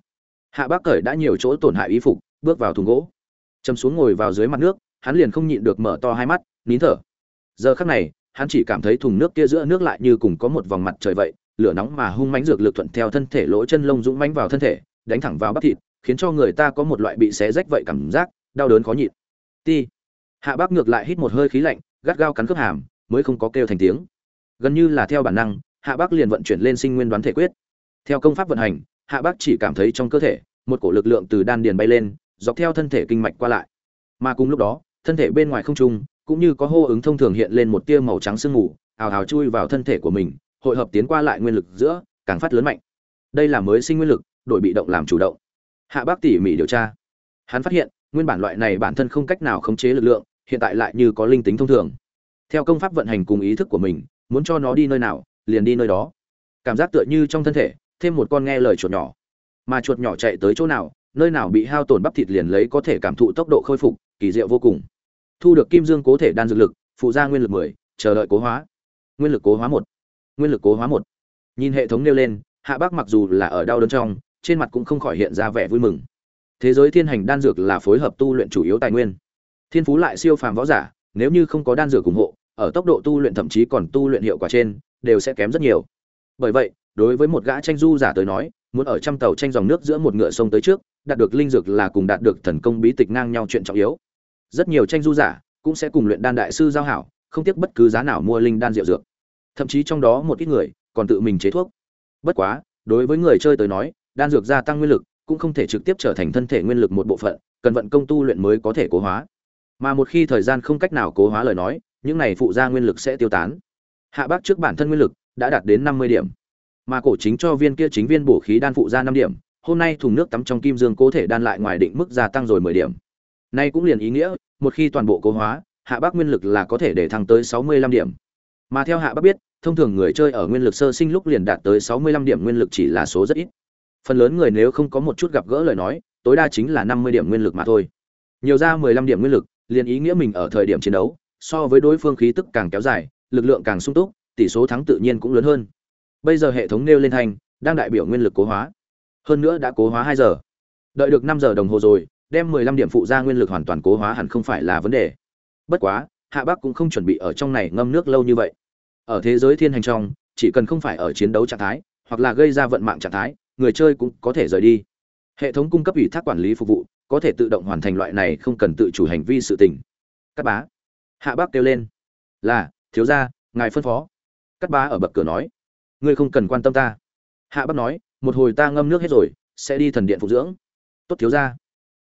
Hạ bác cởi đã nhiều chỗ tổn hại y phục, bước vào thùng gỗ. Chầm xuống ngồi vào dưới mặt nước, hắn liền không nhịn được mở to hai mắt, nín thở. Giờ khắc này, hắn chỉ cảm thấy thùng nước kia giữa nước lại như cùng có một vòng mặt trời vậy, lửa nóng mà hung mãnh dược lực thuận theo thân thể lỗ chân lông dũng mãnh vào thân thể, đánh thẳng vào bắp thịt, khiến cho người ta có một loại bị xé rách vậy cảm giác, đau đớn khó nhịn. Ti. Hạ bác ngược lại hít một hơi khí lạnh gắt gao cắn khớp hàm, mới không có kêu thành tiếng. Gần như là theo bản năng, hạ bác liền vận chuyển lên sinh nguyên đoán thể quyết. Theo công pháp vận hành, hạ bác chỉ cảm thấy trong cơ thể, một cổ lực lượng từ đan điền bay lên, dọc theo thân thể kinh mạch qua lại. Mà cùng lúc đó, thân thể bên ngoài không trung, cũng như có hô ứng thông thường hiện lên một tia màu trắng sương mù, ào ào chui vào thân thể của mình, hội hợp tiến qua lại nguyên lực giữa, càng phát lớn mạnh. Đây là mới sinh nguyên lực, đổi bị động làm chủ động. Hạ bác tỉ mỉ điều tra. Hắn phát hiện, nguyên bản loại này bản thân không cách nào khống chế lực lượng hiện tại lại như có linh tính thông thường. Theo công pháp vận hành cùng ý thức của mình, muốn cho nó đi nơi nào, liền đi nơi đó. Cảm giác tựa như trong thân thể, thêm một con nghe lời chuột nhỏ. Mà chuột nhỏ chạy tới chỗ nào, nơi nào bị hao tổn bắp thịt liền lấy có thể cảm thụ tốc độ khôi phục, kỳ diệu vô cùng. Thu được kim dương cố thể đan dược lực, phụ gia nguyên lực mười, chờ đợi cố hóa. Nguyên lực cố hóa một. Nguyên lực cố hóa một. Nhìn hệ thống nêu lên, hạ bác mặc dù là ở đau đớn trong, trên mặt cũng không khỏi hiện ra vẻ vui mừng. Thế giới thiên hành đan dược là phối hợp tu luyện chủ yếu tài nguyên thiên phú lại siêu phàm võ giả, nếu như không có đan dược ủng hộ, ở tốc độ tu luyện thậm chí còn tu luyện hiệu quả trên, đều sẽ kém rất nhiều. Bởi vậy, đối với một gã tranh du giả tới nói, muốn ở trăm tàu tranh dòng nước giữa một ngựa sông tới trước, đạt được linh dược là cùng đạt được thần công bí tịch ngang nhau chuyện trọng yếu. Rất nhiều tranh du giả cũng sẽ cùng luyện đan đại sư giao hảo, không tiếc bất cứ giá nào mua linh đan rượu dược. Thậm chí trong đó một ít người còn tự mình chế thuốc. Bất quá, đối với người chơi tới nói, đan dược gia tăng nguyên lực cũng không thể trực tiếp trở thành thân thể nguyên lực một bộ phận, cần vận công tu luyện mới có thể cố hóa mà một khi thời gian không cách nào cố hóa lời nói, những này phụ gia nguyên lực sẽ tiêu tán. Hạ bác trước bản thân nguyên lực đã đạt đến năm mươi điểm, mà cổ chính cho viên kia chính viên bổ khí đan phụ ra năm điểm, hôm nay thùng nước tắm trong kim dương cố thể đan lại ngoài định mức gia tăng rồi mười điểm. Nay cũng liền ý nghĩa, một khi toàn bộ cố hóa, hạ bác nguyên lực là có thể để thăng tới sáu mươi lăm điểm. Mà theo hạ bác biết, thông thường người chơi ở nguyên lực sơ sinh lúc liền đạt tới sáu mươi lăm điểm nguyên lực chỉ là số rất ít. Phần lớn người nếu không có một chút gặp gỡ lời nói, tối đa chính là năm mươi điểm nguyên lực mà thôi. Nhiều ra mười lăm điểm nguyên lực liền ý nghĩa mình ở thời điểm chiến đấu, so với đối phương khí tức càng kéo dài, lực lượng càng sung túc, tỷ số thắng tự nhiên cũng lớn hơn. Bây giờ hệ thống nêu lên thành, đang đại biểu nguyên lực cố hóa. Hơn nữa đã cố hóa hai giờ. Đợi được năm giờ đồng hồ rồi, đem mười lăm điểm phụ ra nguyên lực hoàn toàn cố hóa hẳn không phải là vấn đề. Bất quá, hạ bắc cũng không chuẩn bị ở trong này ngâm nước lâu như vậy. Ở thế giới thiên hành trong, chỉ cần không phải ở chiến đấu trạng thái, hoặc là gây ra vận mạng trạng thái, người chơi cũng có thể rời đi. Hệ thống cung cấp ủy thác quản lý phục vụ có thể tự động hoàn thành loại này không cần tự chủ hành vi sự tình. Cắt bá. Hạ bác kêu lên. Là, thiếu gia, ngài phân phó. Cắt bá ở bậc cửa nói. Ngươi không cần quan tâm ta. Hạ bác nói, một hồi ta ngâm nước hết rồi, sẽ đi thần điện phục dưỡng. Tốt thiếu gia.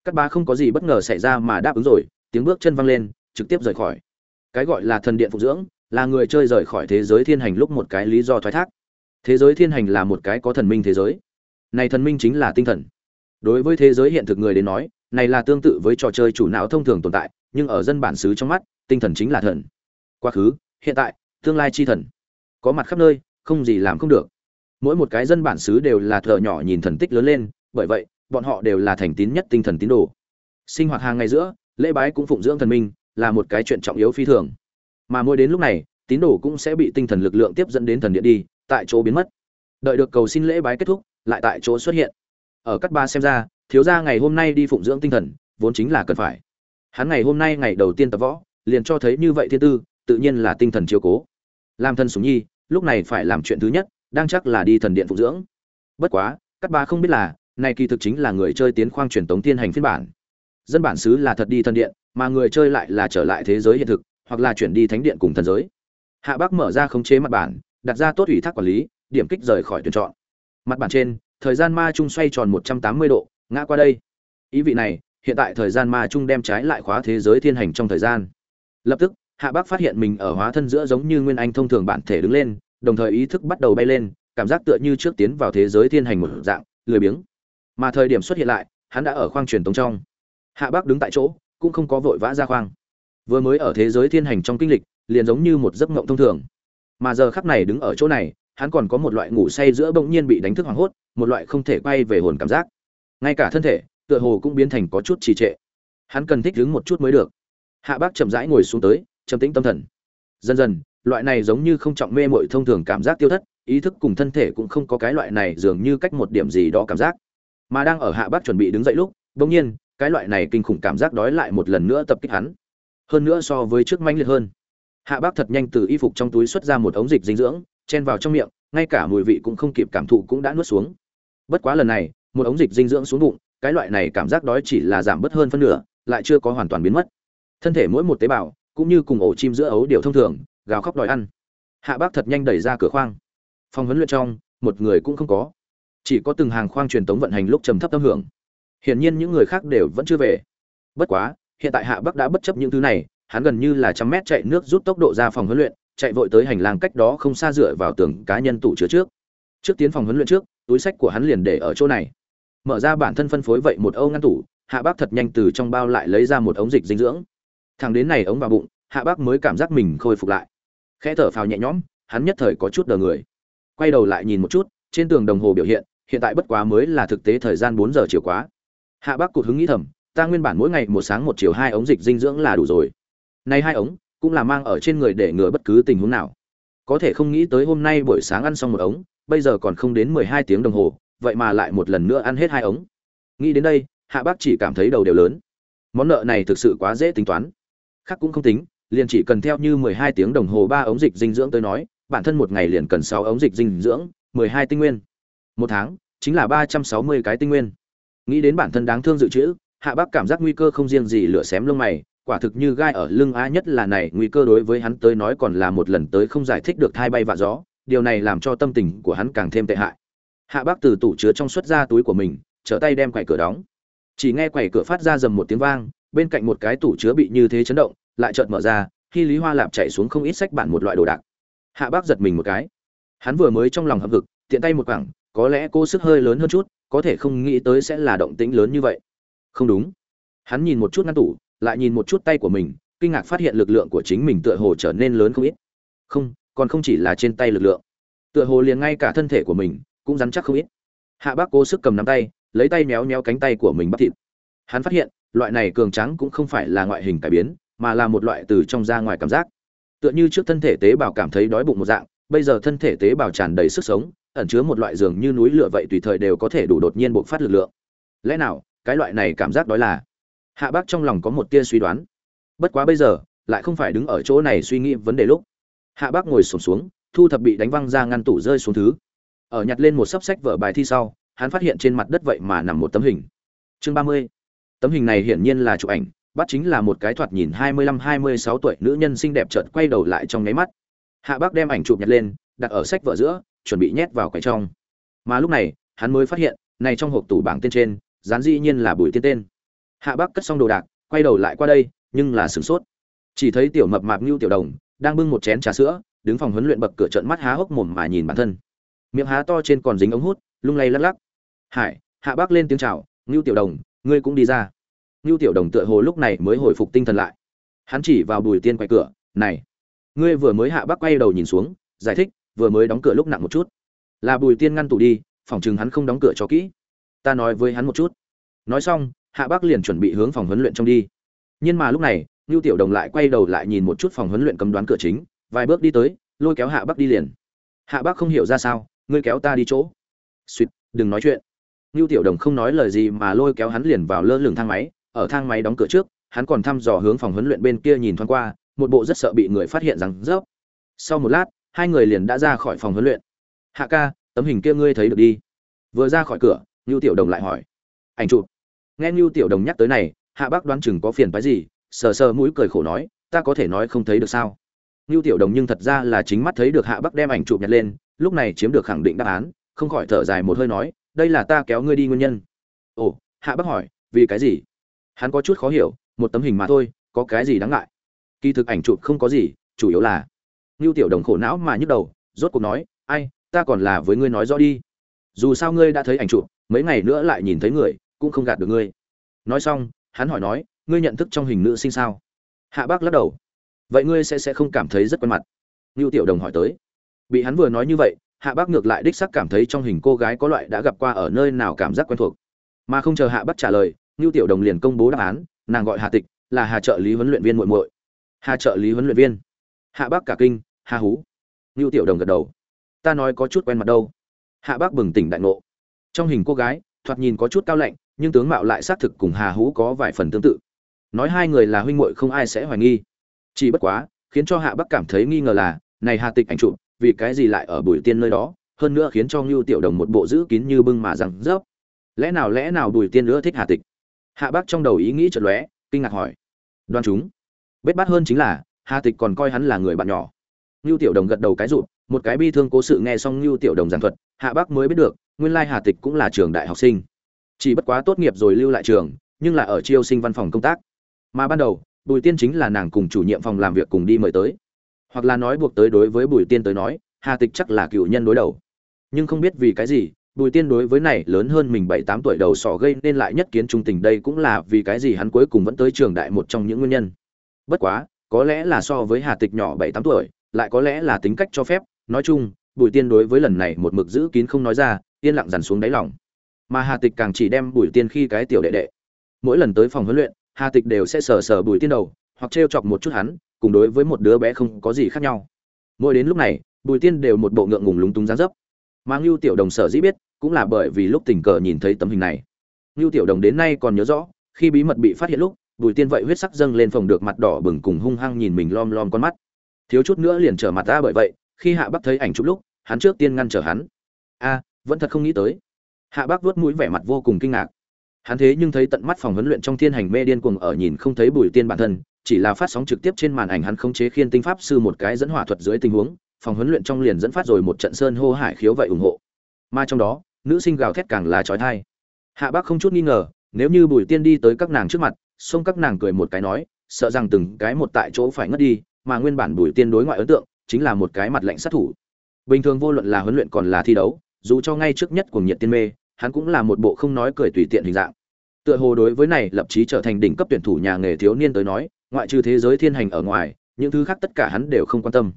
Cắt bá không có gì bất ngờ xảy ra mà đáp ứng rồi, tiếng bước chân văng lên, trực tiếp rời khỏi. Cái gọi là thần điện phục dưỡng, là người chơi rời khỏi thế giới thiên hành lúc một cái lý do thoái thác. Thế giới thiên hành là một cái có thần minh thế giới. Này thần minh chính là tinh thần đối với thế giới hiện thực người đến nói, này là tương tự với trò chơi chủ não thông thường tồn tại, nhưng ở dân bản xứ trong mắt, tinh thần chính là thần. Quá khứ, hiện tại, tương lai chi thần. Có mặt khắp nơi, không gì làm không được. Mỗi một cái dân bản xứ đều là thợ nhỏ nhìn thần tích lớn lên, bởi vậy, bọn họ đều là thành tín nhất tinh thần tín đồ. Sinh hoạt hàng ngày giữa, lễ bái cũng phụng dưỡng thần minh, là một cái chuyện trọng yếu phi thường. Mà mỗi đến lúc này, tín đồ cũng sẽ bị tinh thần lực lượng tiếp dẫn đến thần điện đi, tại chỗ biến mất. Đợi được cầu xin lễ bái kết thúc, lại tại chỗ xuất hiện ở cắt ba xem ra, thiếu gia ngày hôm nay đi phụng dưỡng tinh thần, vốn chính là cần phải. Hắn ngày hôm nay ngày đầu tiên tập võ, liền cho thấy như vậy thiên tư, tự nhiên là tinh thần chiếu cố. Làm thân sủng nhi, lúc này phải làm chuyện thứ nhất, đang chắc là đi thần điện phụng dưỡng. Bất quá, cắt ba không biết là, này kỳ thực chính là người chơi tiến khoang truyền tống tiên hành phiên bản. Dân bản xứ là thật đi thần điện, mà người chơi lại là trở lại thế giới hiện thực, hoặc là chuyển đi thánh điện cùng thần giới. Hạ bắc mở ra khống chế mặt bản, đặt ra tốt ủy thác quản lý, điểm kích rời khỏi tuyển chọn. Mặt bản trên thời gian ma trung xoay tròn 180 độ, ngã qua đây. Ý vị này, hiện tại thời gian ma trung đem trái lại khóa thế giới thiên hành trong thời gian. Lập tức, hạ bắc phát hiện mình ở hóa thân giữa giống như nguyên anh thông thường bản thể đứng lên, đồng thời ý thức bắt đầu bay lên, cảm giác tựa như trước tiến vào thế giới thiên hành một dạng, lười biếng. Mà thời điểm xuất hiện lại, hắn đã ở khoang truyền tống trong. Hạ bắc đứng tại chỗ, cũng không có vội vã ra khoang. Vừa mới ở thế giới thiên hành trong kinh lịch, liền giống như một giấc mộng thông thường. Mà giờ khắc này đứng ở chỗ này hắn còn có một loại ngủ say giữa bỗng nhiên bị đánh thức hoảng hốt, một loại không thể quay về hồn cảm giác. Ngay cả thân thể, tựa hồ cũng biến thành có chút trì trệ. Hắn cần thích đứng một chút mới được. Hạ bác chậm rãi ngồi xuống tới, trầm tĩnh tâm thần. Dần dần, loại này giống như không trọng mê mội thông thường cảm giác tiêu thất, ý thức cùng thân thể cũng không có cái loại này dường như cách một điểm gì đó cảm giác. Mà đang ở hạ bác chuẩn bị đứng dậy lúc, bỗng nhiên, cái loại này kinh khủng cảm giác đói lại một lần nữa tập kích hắn. Hơn nữa so với trước manh liệt hơn. Hạ bác thật nhanh từ y phục trong túi xuất ra một ống dịch dinh dưỡng chen vào trong miệng, ngay cả mùi vị cũng không kịp cảm thụ cũng đã nuốt xuống. Bất quá lần này, một ống dịch dinh dưỡng xuống bụng, cái loại này cảm giác đói chỉ là giảm bớt hơn phân nửa, lại chưa có hoàn toàn biến mất. Thân thể mỗi một tế bào, cũng như cùng ổ chim giữa ấu điều thông thường, gào khóc đòi ăn. Hạ bác thật nhanh đẩy ra cửa khoang. Phòng huấn luyện trong, một người cũng không có. Chỉ có từng hàng khoang truyền tống vận hành lúc trầm thấp tâm hưởng. Hiển nhiên những người khác đều vẫn chưa về. Bất quá, hiện tại hạ bắc đã bất chấp những thứ này, hắn gần như là trăm mét chạy nước rút tốc độ ra phòng huấn luyện chạy vội tới hành lang cách đó không xa dựa vào tường cá nhân tủ chứa trước. Trước tiến phòng huấn luyện trước, túi sách của hắn liền để ở chỗ này. Mở ra bản thân phân phối vậy một âu ngăn tủ, hạ bác thật nhanh từ trong bao lại lấy ra một ống dịch dinh dưỡng. Thằng đến này ống vào bụng, hạ bác mới cảm giác mình khôi phục lại. Khẽ thở phào nhẹ nhõm, hắn nhất thời có chút đờ người. Quay đầu lại nhìn một chút, trên tường đồng hồ biểu hiện hiện tại bất quá mới là thực tế thời gian bốn giờ chiều quá. Hạ bác cụt hứng nghĩ thầm, ta nguyên bản mỗi ngày một sáng một chiều hai ống dịch dinh dưỡng là đủ rồi. Nay hai ống cũng là mang ở trên người để ngừa bất cứ tình huống nào. Có thể không nghĩ tới hôm nay buổi sáng ăn xong một ống, bây giờ còn không đến mười hai tiếng đồng hồ, vậy mà lại một lần nữa ăn hết hai ống. Nghĩ đến đây, hạ bác chỉ cảm thấy đầu đều lớn. Món nợ này thực sự quá dễ tính toán. Khác cũng không tính, liền chỉ cần theo như mười hai tiếng đồng hồ ba ống dịch dinh dưỡng tới nói, bản thân một ngày liền cần sáu ống dịch dinh dưỡng, mười hai tinh nguyên. Một tháng, chính là ba trăm sáu mươi cái tinh nguyên. Nghĩ đến bản thân đáng thương dự trữ, hạ bác cảm giác nguy cơ không riêng gì lửa xém lông mày quả thực như gai ở lưng a nhất là này, nguy cơ đối với hắn tới nói còn là một lần tới không giải thích được thai bay vạ gió, điều này làm cho tâm tình của hắn càng thêm tệ hại. Hạ bác từ tủ chứa trong xuất ra túi của mình, trở tay đem quầy cửa đóng. Chỉ nghe quầy cửa phát ra dầm một tiếng vang, bên cạnh một cái tủ chứa bị như thế chấn động, lại chợt mở ra, khi lý hoa lạp chạy xuống không ít sách bản một loại đồ đạc. Hạ bác giật mình một cái. Hắn vừa mới trong lòng hậm hực, tiện tay một quẳng, có lẽ cô sức hơi lớn hơn chút, có thể không nghĩ tới sẽ là động tĩnh lớn như vậy. Không đúng. Hắn nhìn một chút ngăn tủ lại nhìn một chút tay của mình, kinh ngạc phát hiện lực lượng của chính mình tựa hồ trở nên lớn không ít. Không, còn không chỉ là trên tay lực lượng. Tựa hồ liền ngay cả thân thể của mình cũng rắn chắc không ít. Hạ bác cố sức cầm nắm tay, lấy tay méo méo cánh tay của mình bắt thịt. Hắn phát hiện, loại này cường trắng cũng không phải là ngoại hình cải biến, mà là một loại từ trong ra ngoài cảm giác. Tựa như trước thân thể tế bào cảm thấy đói bụng một dạng, bây giờ thân thể tế bào tràn đầy sức sống, ẩn chứa một loại giường như núi lửa vậy tùy thời đều có thể đủ đột nhiên bộc phát lực lượng. Lẽ nào, cái loại này cảm giác đói là hạ bác trong lòng có một tia suy đoán. Bất quá bây giờ lại không phải đứng ở chỗ này suy nghĩ vấn đề lúc. Hạ bác ngồi sổm xuống, xuống thu thập bị đánh văng ra ngăn tủ rơi xuống thứ. Ở nhặt lên một sấp sách vở bài thi sau hắn phát hiện trên mặt đất vậy mà nằm một tấm hình. Chương ba mươi. Tấm hình này hiển nhiên là chụp ảnh bắt chính là một cái thoạt nhìn hai mươi lăm hai mươi sáu tuổi nữ nhân xinh đẹp chợt quay đầu lại trong nháy mắt. Hạ bác đem ảnh chụp nhặt lên đặt ở sách vở giữa chuẩn bị nhét vào cái trong. Mà lúc này hắn mới phát hiện này trong hộp tủ bảng tên trên dán dĩ nhiên là bùi tiên tên hạ bác cất xong đồ đạc, quay đầu lại qua đây, nhưng là sửng sốt. Chỉ thấy tiểu mập mạp như tiểu đồng đang bưng một chén trà sữa, đứng phòng huấn luyện bậc cửa trận mắt há hốc mồm mà nhìn bản thân. Miệng há to trên còn dính ống hút, lung lay lắc lắc. Hải, hạ bác lên tiếng chào ngưu tiểu đồng, ngươi cũng đi ra. Ngưu tiểu đồng tựa hồ lúc này mới hồi phục tinh thần lại. Hắn chỉ vào bùi tiên quay cửa, này, ngươi vừa mới hạ bác quay đầu nhìn xuống, giải thích, vừa mới đóng cửa lúc nặng một chút. Là bùi tiên ngăn tủ đi, phòng chừng hắn không đóng cửa cho kỹ. Ta nói với hắn một chút. Nói xong hạ bác liền chuẩn bị hướng phòng huấn luyện trong đi. Nhưng mà lúc này Lưu tiểu đồng lại quay đầu lại nhìn một chút phòng huấn luyện cấm đoán cửa chính vài bước đi tới lôi kéo hạ bác đi liền. Hạ bác không hiểu ra sao ngươi kéo ta đi chỗ. Xuyệt, đừng nói chuyện. Lưu tiểu đồng không nói lời gì mà lôi kéo hắn liền vào lơ lửng thang máy ở thang máy đóng cửa trước hắn còn thăm dò hướng phòng huấn luyện bên kia nhìn thoáng qua một bộ rất sợ bị người phát hiện rằng rớp. Sau một lát hai người liền đã ra khỏi phòng huấn luyện. Hạ ca tấm hình kia ngươi thấy được đi. Vừa ra khỏi cửa Lưu tiểu đồng lại hỏi ảnh chụp nghe ngưu tiểu đồng nhắc tới này, hạ bác đoán chừng có phiền phái gì, sờ sờ mũi cười khổ nói, ta có thể nói không thấy được sao? Ngưu tiểu đồng nhưng thật ra là chính mắt thấy được hạ bác đem ảnh chụp nhặt lên, lúc này chiếm được khẳng định đáp án, không khỏi thở dài một hơi nói, đây là ta kéo ngươi đi nguyên nhân. Ồ, hạ bác hỏi, vì cái gì? Hắn có chút khó hiểu, một tấm hình mà thôi, có cái gì đáng ngại? Kỳ thực ảnh chụp không có gì, chủ yếu là ngưu tiểu đồng khổ não mà nhức đầu, rốt cuộc nói, ai, ta còn là với ngươi nói rõ đi. Dù sao ngươi đã thấy ảnh chụp, mấy ngày nữa lại nhìn thấy người cũng không gạt được ngươi. Nói xong, hắn hỏi nói, ngươi nhận thức trong hình nữ sinh sao? Hạ bác lắc đầu. Vậy ngươi sẽ sẽ không cảm thấy rất quen mặt. Ngưu tiểu đồng hỏi tới. Bị hắn vừa nói như vậy, hạ bác ngược lại đích xác cảm thấy trong hình cô gái có loại đã gặp qua ở nơi nào cảm giác quen thuộc. Mà không chờ hạ bác trả lời, ngưu tiểu đồng liền công bố đáp án, nàng gọi hà tịch, là hà trợ lý huấn luyện viên muội muội. Hà trợ lý huấn luyện viên. Hạ bác cả kinh hà hú. Ngưu tiểu đồng gật đầu. Ta nói có chút quen mặt đâu. Hạ bác bừng tỉnh đại ngộ. Trong hình cô gái, thoạt nhìn có chút cao lạnh nhưng tướng mạo lại xác thực cùng hà hú có vài phần tương tự. Nói hai người là huynh muội không ai sẽ hoài nghi. Chỉ bất quá, khiến cho hạ bắc cảm thấy nghi ngờ là, này hà tịch ảnh chụp, vì cái gì lại ở bùi tiên nơi đó, hơn nữa khiến cho ngưu tiểu đồng một bộ giữ kín như bưng mà rằng rớp lẽ nào lẽ nào bùi tiên nữa thích hà tịch? Hạ bắc trong đầu ý nghĩ chợt lóe, kinh ngạc hỏi. Đoan chúng. Bết bát hơn chính là, hà tịch còn coi hắn là người bạn nhỏ. Ngưu tiểu đồng gật đầu cái rụt, một cái bi thương cố sự nghe xong ngưu tiểu đồng giảng thuật, hạ bắc mới biết được, nguyên lai hà tịch cũng là trường đại học sinh chỉ bất quá tốt nghiệp rồi lưu lại trường, nhưng là ở chiêu sinh văn phòng công tác. Mà ban đầu, bùi tiên chính là nàng cùng chủ nhiệm phòng làm việc cùng đi mời tới. Hoặc là nói buộc tới đối với bùi tiên tới nói, hà tịch chắc là cựu nhân đối đầu. Nhưng không biết vì cái gì, bùi tiên đối với này lớn hơn mình bảy tám tuổi đầu sỏ gây nên lại nhất kiến trung tình đây cũng là vì cái gì hắn cuối cùng vẫn tới trường đại một trong những nguyên nhân. Bất quá, có lẽ là so với hà tịch nhỏ bảy tám tuổi, lại có lẽ là tính cách cho phép. Nói chung, bùi tiên đối với lần này một mực giữ kín không nói ra, yên lặng dằn xuống đáy lòng mà hà tịch càng chỉ đem bùi tiên khi cái tiểu đệ đệ. Mỗi lần tới phòng huấn luyện, hà tịch đều sẽ sờ sờ bùi tiên đầu, hoặc trêu chọc một chút hắn, cùng đối với một đứa bé không có gì khác nhau. Mỗi đến lúc này, bùi tiên đều một bộ ngượng ngùng lúng túng dáng dấp. Mà ngưu tiểu đồng sở dĩ biết, cũng là bởi vì lúc tình cờ nhìn thấy tấm hình này. Ngưu tiểu đồng đến nay còn nhớ rõ, khi bí mật bị phát hiện lúc, bùi tiên vậy huyết sắc dâng lên phòng được mặt đỏ bừng cùng hung hăng nhìn mình lom lom con mắt. Thiếu chút nữa liền trở mặt ra bởi vậy, khi hạ bắc thấy ảnh chụp lúc, hắn trước tiên ngăn trở hắn. A, vẫn thật không nghĩ tới hạ bác vuốt mũi vẻ mặt vô cùng kinh ngạc. Hắn thế nhưng thấy tận mắt phòng huấn luyện trong thiên hành mê điên cuồng ở nhìn không thấy bùi tiên bản thân, chỉ là phát sóng trực tiếp trên màn ảnh hắn không chế khiên tinh pháp sư một cái dẫn hỏa thuật dưới tình huống, phòng huấn luyện trong liền dẫn phát rồi một trận sơn hô hải khiếu vậy ủng hộ. Mà trong đó, nữ sinh gào thét càng là trói thai hạ bác không chút nghi ngờ, nếu như bùi tiên đi tới các nàng trước mặt, xông các nàng cười một cái nói, sợ rằng từng cái một tại chỗ phải ngất đi, mà nguyên bản bùi tiên đối ngoại ấn tượng, chính là một cái mặt lạnh sát thủ. Bình thường vô luận là huấn luyện còn là thi đấu, dù cho ngay trước nhất của nhiệt tiên mê hắn cũng là một bộ không nói cười tùy tiện hình dạng. Tựa hồ đối với này lập chí trở thành đỉnh cấp tuyển thủ nhà nghề thiếu niên tới nói, ngoại trừ thế giới thiên hành ở ngoài, những thứ khác tất cả hắn đều không quan tâm.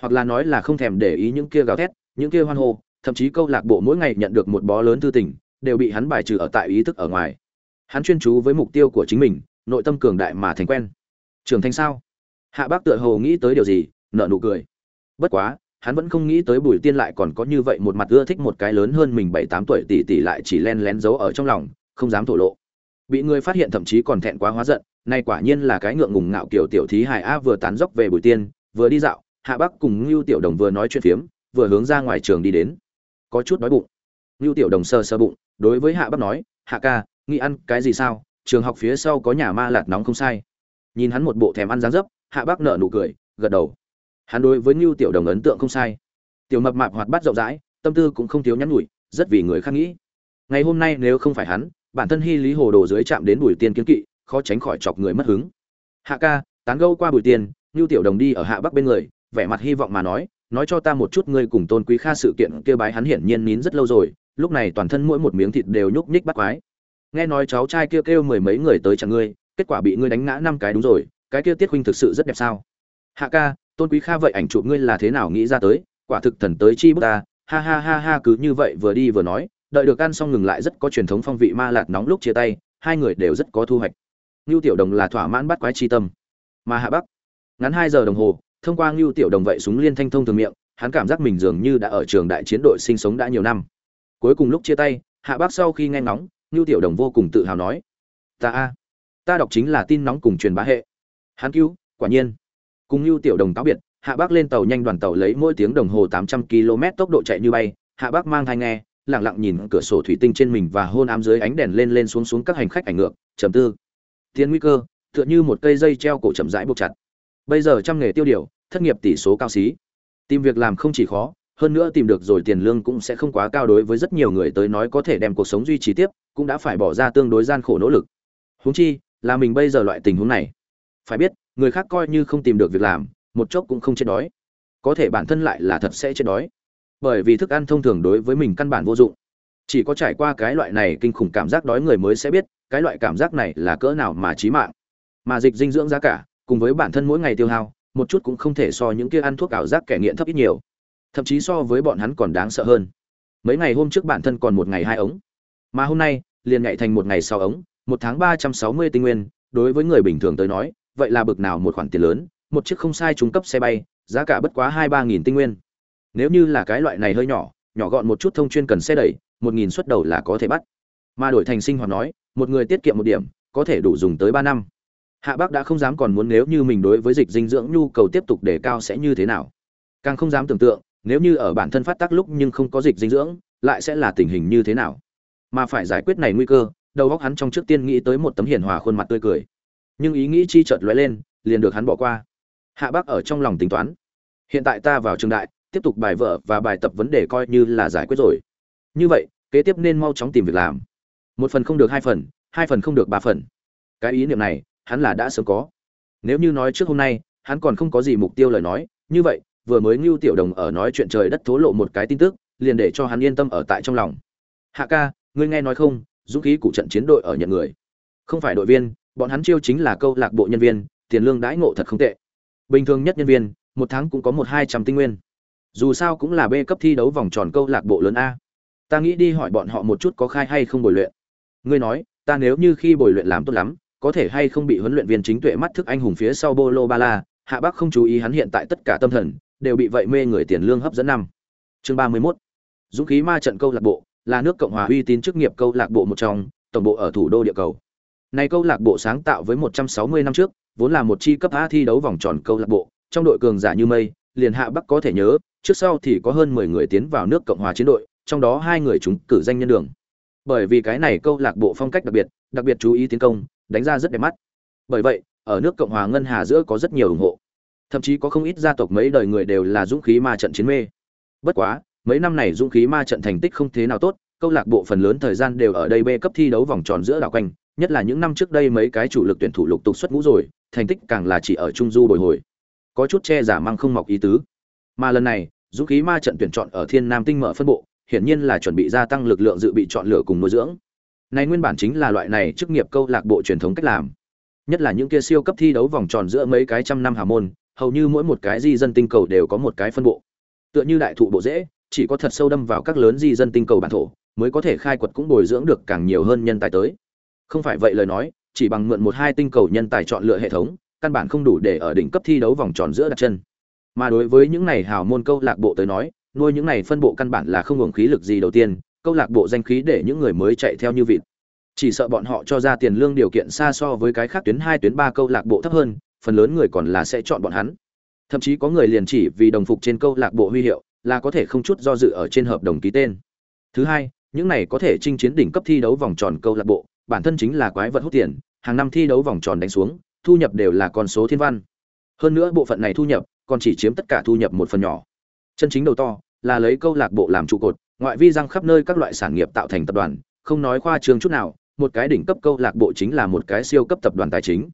Hoặc là nói là không thèm để ý những kia gào thét, những kia hoan hô, thậm chí câu lạc bộ mỗi ngày nhận được một bó lớn thư tình, đều bị hắn bài trừ ở tại ý thức ở ngoài. Hắn chuyên chú với mục tiêu của chính mình, nội tâm cường đại mà thành quen. Trưởng thành sao? Hạ bác tựa hồ nghĩ tới điều gì, nở nụ cười. Bất quá hắn vẫn không nghĩ tới Bùi Tiên lại còn có như vậy một mặt ưa thích một cái lớn hơn mình bảy tám tuổi tỷ tỷ lại chỉ len lén giấu ở trong lòng, không dám thổ lộ. Bị người phát hiện thậm chí còn thẹn quá hóa giận, nay quả nhiên là cái ngượng ngùng ngạo kiểu tiểu thí hài a vừa tán dốc về Bùi Tiên, vừa đi dạo, Hạ Bắc cùng Nưu Tiểu Đồng vừa nói chuyện phiếm, vừa hướng ra ngoài trường đi đến. Có chút đói bụng. Nưu Tiểu Đồng sờ sờ bụng, đối với Hạ Bắc nói, "Hạ ca, nghĩ ăn cái gì sao? Trường học phía sau có nhà ma lạt nóng không sai." Nhìn hắn một bộ thèm ăn dáng dấp, Hạ Bắc nở nụ cười, gật đầu hắn đối với ngưu tiểu đồng ấn tượng không sai. Tiểu mập mạp hoạt bát rộng rãi tâm tư cũng không thiếu nhắn nhủi rất vì người khác nghĩ. Ngày hôm nay nếu không phải hắn bản thân hy lý hồ đồ dưới chạm đến bùi tiên kiến kỵ khó tránh khỏi chọc người mất hứng. Hạ ca tán gâu qua bùi tiên ngưu tiểu đồng đi ở hạ bắc bên người vẻ mặt hy vọng mà nói nói cho ta một chút ngươi cùng tôn quý kha sự kiện kia bái hắn hiển nhiên nín rất lâu rồi lúc này toàn thân mỗi một miếng thịt đều nhúc nhích bắt quái. Nghe nói cháu trai kia kêu, kêu mười mấy người tới chẳng ngươi kết quả bị ngươi đánh ngã năm cái đúng rồi cái kia tiết huynh thực sự rất đẹp sao? Hạ ca tôn quý kha vậy ảnh chụp ngươi là thế nào nghĩ ra tới, quả thực thần tới chi bức ta, ha ha ha ha cứ như vậy vừa đi vừa nói, đợi được ăn xong ngừng lại rất có truyền thống phong vị ma lạt nóng lúc chia tay, hai người đều rất có thu hoạch. Ngưu tiểu đồng là thỏa mãn bắt quái chi tâm. Mà hạ bắc. Ngắn hai giờ đồng hồ, thông qua ngưu tiểu đồng vậy súng liên thanh thông thường miệng, hắn cảm giác mình dường như đã ở trường đại chiến đội sinh sống đã nhiều năm. Cuối cùng lúc chia tay, hạ bắc sau khi nghe ngóng, ngưu tiểu đồng vô cùng tự hào nói, ta a, ta đọc chính là tin nóng cùng truyền bá hệ. Hắn cứu, quả nhiên cùng lưu tiểu đồng cáo biệt, hạ bắc lên tàu nhanh đoàn tàu lấy mỗi tiếng đồng hồ tám trăm km tốc độ chạy như bay. Hạ bắc mang thai nghe, lặng lặng nhìn cửa sổ thủy tinh trên mình và hôn ám dưới ánh đèn lên lên xuống xuống các hành khách ảnh ngược. Trầm tư. Tiến nguy cơ, tựa như một cây dây treo cổ chậm rãi buộc chặt. Bây giờ trăm nghề tiêu điều, thất nghiệp tỷ số cao xí. Tìm việc làm không chỉ khó, hơn nữa tìm được rồi tiền lương cũng sẽ không quá cao đối với rất nhiều người tới nói có thể đem cuộc sống duy trì tiếp, cũng đã phải bỏ ra tương đối gian khổ nỗ lực. Huống chi, là mình bây giờ loại tình huống này. Phải biết người khác coi như không tìm được việc làm, một chốc cũng không chết đói. Có thể bản thân lại là thật sẽ chết đói. Bởi vì thức ăn thông thường đối với mình căn bản vô dụng. Chỉ có trải qua cái loại này kinh khủng cảm giác đói người mới sẽ biết, cái loại cảm giác này là cỡ nào mà chí mạng. Mà dịch dinh dưỡng giá cả, cùng với bản thân mỗi ngày tiêu hao, một chút cũng không thể so những kia ăn thuốc ảo giác kẻ nghiện thấp ít nhiều. Thậm chí so với bọn hắn còn đáng sợ hơn. Mấy ngày hôm trước bản thân còn một ngày hai ống. Mà hôm nay, liền nhảy thành một ngày sau ống, một tháng ba trăm sáu mươi tinh nguyên, đối với người bình thường tới nói vậy là bực nào một khoản tiền lớn, một chiếc không sai trung cấp xe bay, giá cả bất quá hai ba nghìn tinh nguyên. Nếu như là cái loại này hơi nhỏ nhỏ gọn một chút thông chuyên cần xe đẩy, một nghìn suất đầu là có thể bắt. Mà đổi thành sinh hoạt nói, một người tiết kiệm một điểm, có thể đủ dùng tới ba năm. Hạ bác đã không dám còn muốn nếu như mình đối với dịch dinh dưỡng nhu cầu tiếp tục đề cao sẽ như thế nào. Càng không dám tưởng tượng, nếu như ở bản thân phát tác lúc nhưng không có dịch dinh dưỡng, lại sẽ là tình hình như thế nào. Mà phải giải quyết này nguy cơ, đầu óc hắn trong trước tiên nghĩ tới một tấm hiền hòa khuôn mặt tươi cười nhưng ý nghĩ chi chợt lóe lên, liền được hắn bỏ qua. Hạ bác ở trong lòng tính toán. Hiện tại ta vào trường đại, tiếp tục bài vở và bài tập vấn đề coi như là giải quyết rồi. Như vậy, kế tiếp nên mau chóng tìm việc làm. Một phần không được hai phần hai phần không được ba phần. Cái ý niệm này, hắn là đã sớm có. Nếu như nói trước hôm nay, hắn còn không có gì mục tiêu lời nói, như vậy, vừa mới ngưu tiểu đồng ở nói chuyện trời đất thố lộ một cái tin tức, liền để cho hắn yên tâm ở tại trong lòng. Hạ ca, ngươi nghe nói không, dũng khí cụ trận chiến đội ở nhận người. Không phải đội viên bọn hắn chiêu chính là câu lạc bộ nhân viên, tiền lương đãi ngộ thật không tệ. Bình thường nhất nhân viên, một tháng cũng có một hai trăm tinh nguyên. Dù sao cũng là b cấp thi đấu vòng tròn câu lạc bộ lớn a. Ta nghĩ đi hỏi bọn họ một chút có khai hay không bồi luyện. Ngươi nói, ta nếu như khi bồi luyện làm tốt lắm, có thể hay không bị huấn luyện viên chính tuệ mắt thức anh hùng phía sau bolo ba la, hạ bắc không chú ý hắn hiện tại tất cả tâm thần, đều bị vậy mê người tiền lương hấp dẫn năm. Chương ba mươi 31. dũng khí ma trận câu lạc bộ, là nước cộng hòa uy tín chức nghiệp câu lạc bộ một trong, tổng bộ ở thủ đô địa cầu này câu lạc bộ sáng tạo với 160 năm trước, vốn là một chi cấp A thi đấu vòng tròn câu lạc bộ, trong đội cường giả như mây, liền hạ bắc có thể nhớ, trước sau thì có hơn 10 người tiến vào nước cộng hòa chiến đội, trong đó hai người chúng cử danh nhân đường. Bởi vì cái này câu lạc bộ phong cách đặc biệt đặc biệt chú ý tiến công, đánh ra rất đẹp mắt. Bởi vậy, ở nước cộng hòa ngân hà giữa có rất nhiều ủng hộ. Thậm chí có không ít gia tộc mấy đời người đều là dũng khí ma trận chiến mê. Bất quá, mấy năm này dũng khí ma trận thành tích không thế nào tốt, câu lạc bộ phần lớn thời gian đều ở đây b cấp thi đấu vòng tròn giữa đảo quanh nhất là những năm trước đây mấy cái chủ lực tuyển thủ lục tục xuất ngũ rồi, thành tích càng là chỉ ở trung du bồi hồi. Có chút che giả mang không mọc ý tứ. Mà lần này, dũng khí ma trận tuyển chọn ở thiên nam tinh mở phân bộ, hiển nhiên là chuẩn bị gia tăng lực lượng dự bị chọn lựa cùng nuôi dưỡng. Này nguyên bản chính là loại này chức nghiệp câu lạc bộ truyền thống cách làm. Nhất là những kia siêu cấp thi đấu vòng tròn giữa mấy cái trăm năm hà môn, hầu như mỗi một cái di dân tinh cầu đều có một cái phân bộ. Tựa như đại thụ bộ dễ, chỉ có thật sâu đâm vào các lớn di dân tinh cầu bản thổ, mới có thể khai quật cũng bồi dưỡng được càng nhiều hơn nhân tài tới không phải vậy lời nói, chỉ bằng mượn một hai tinh cầu nhân tài chọn lựa hệ thống, căn bản không đủ để ở đỉnh cấp thi đấu vòng tròn giữa đặt chân. Mà đối với những này hào môn câu lạc bộ tới nói, nuôi những này phân bộ căn bản là không hưởng khí lực gì đầu tiên, câu lạc bộ danh khí để những người mới chạy theo như vịt. Chỉ sợ bọn họ cho ra tiền lương điều kiện xa so với cái khác tuyến hai, tuyến ba câu lạc bộ thấp hơn, phần lớn người còn là sẽ chọn bọn hắn. Thậm chí có người liền chỉ vì đồng phục trên câu lạc bộ huy hiệu là có thể không chút do dự ở trên hợp đồng ký tên. Thứ hai, những này có thể chinh chiến đỉnh cấp thi đấu vòng tròn câu lạc bộ bản thân chính là quái vật hút tiền, hàng năm thi đấu vòng tròn đánh xuống, thu nhập đều là con số thiên văn. Hơn nữa bộ phận này thu nhập còn chỉ chiếm tất cả thu nhập một phần nhỏ. Chân chính đầu to là lấy câu lạc bộ làm trụ cột, ngoại vi răng khắp nơi các loại sản nghiệp tạo thành tập đoàn, không nói khoa trương chút nào, một cái đỉnh cấp câu lạc bộ chính là một cái siêu cấp tập đoàn tài chính.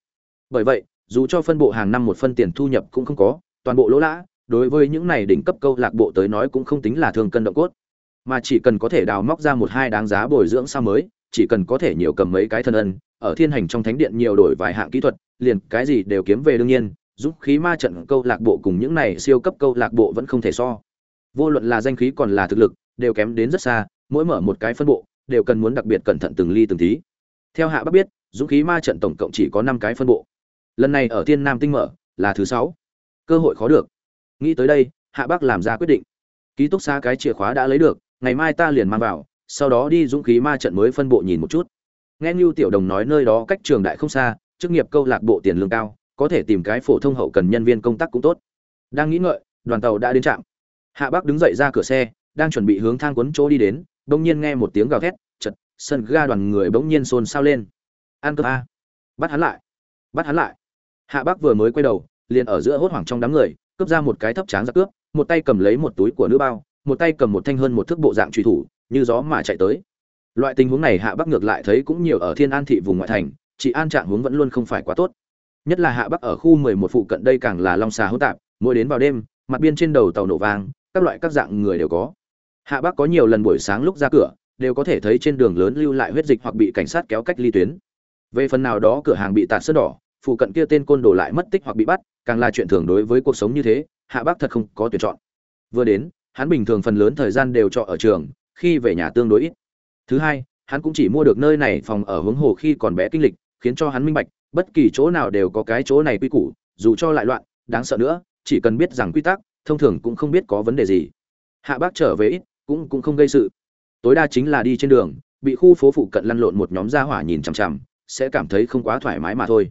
Bởi vậy, dù cho phân bộ hàng năm một phân tiền thu nhập cũng không có, toàn bộ lỗ lã, đối với những này đỉnh cấp câu lạc bộ tới nói cũng không tính là thương cân động cốt. Mà chỉ cần có thể đào móc ra một hai đáng giá bồi dưỡng sao mới chỉ cần có thể nhiều cầm mấy cái thân ân, ở thiên hành trong thánh điện nhiều đổi vài hạng kỹ thuật, liền cái gì đều kiếm về đương nhiên, giúp khí ma trận, câu lạc bộ cùng những này siêu cấp câu lạc bộ vẫn không thể so. Vô luận là danh khí còn là thực lực, đều kém đến rất xa, mỗi mở một cái phân bộ, đều cần muốn đặc biệt cẩn thận từng ly từng tí. Theo hạ bắc biết dũng khí ma trận tổng cộng chỉ có năm cái phân bộ. Lần này ở thiên nam tinh mở, là thứ sáu. Cơ hội khó được. Nghĩ tới đây, hạ bắc làm ra quyết định. Ký túc xa cái chìa khóa đã lấy được, ngày mai ta liền mang vào sau đó đi dũng khí ma trận mới phân bộ nhìn một chút. Nghe như tiểu đồng nói nơi đó cách trường đại không xa, chức nghiệp câu lạc bộ tiền lương cao, có thể tìm cái phổ thông hậu cần nhân viên công tác cũng tốt. Đang nghĩ ngợi, đoàn tàu đã đến trạm. Hạ bắc đứng dậy ra cửa xe, đang chuẩn bị hướng thang quấn chỗ đi đến, bỗng nhiên nghe một tiếng gào thét chật sân ga đoàn người bỗng nhiên xôn xao lên. An cướp a. Bắt hắn lại, bắt hắn lại. Hạ bắc vừa mới quay đầu, liền ở giữa hốt hoảng trong đám người, cướp ra một cái thấp tráng ra cướp, một tay cầm lấy một túi của nữ bao, một tay cầm một thanh hơn một thước bộ dạng truy thủ như gió mà chạy tới. Loại tình huống này hạ bắc ngược lại thấy cũng nhiều ở thiên an thị vùng ngoại thành, chỉ an trạng huống vẫn luôn không phải quá tốt. Nhất là hạ bắc ở khu mười một phụ cận đây càng là long xà hỗn tạp, mỗi đến vào đêm, mặt biên trên đầu tàu nổ vàng. các loại các dạng người đều có. Hạ bắc có nhiều lần buổi sáng lúc ra cửa, đều có thể thấy trên đường lớn lưu lại huyết dịch hoặc bị cảnh sát kéo cách ly tuyến. Về phần nào đó cửa hàng bị tạt sơn đỏ, phụ cận kia tên côn đồ lại mất tích hoặc bị bắt, càng là chuyện thường đối với cuộc sống như thế, hạ bắc thật không có tuyển chọn. Vừa đến, hắn bình thường phần lớn thời gian đều trọ ở trường khi về nhà tương đối ít. Thứ hai, hắn cũng chỉ mua được nơi này phòng ở hướng hồ khi còn bé kinh lịch, khiến cho hắn minh bạch, bất kỳ chỗ nào đều có cái chỗ này quy củ, dù cho lại loạn, đáng sợ nữa, chỉ cần biết rằng quy tắc, thông thường cũng không biết có vấn đề gì. Hạ bác trở về ít, cũng cũng không gây sự. Tối đa chính là đi trên đường, bị khu phố phụ cận lăn lộn một nhóm gia hỏa nhìn chằm chằm, sẽ cảm thấy không quá thoải mái mà thôi.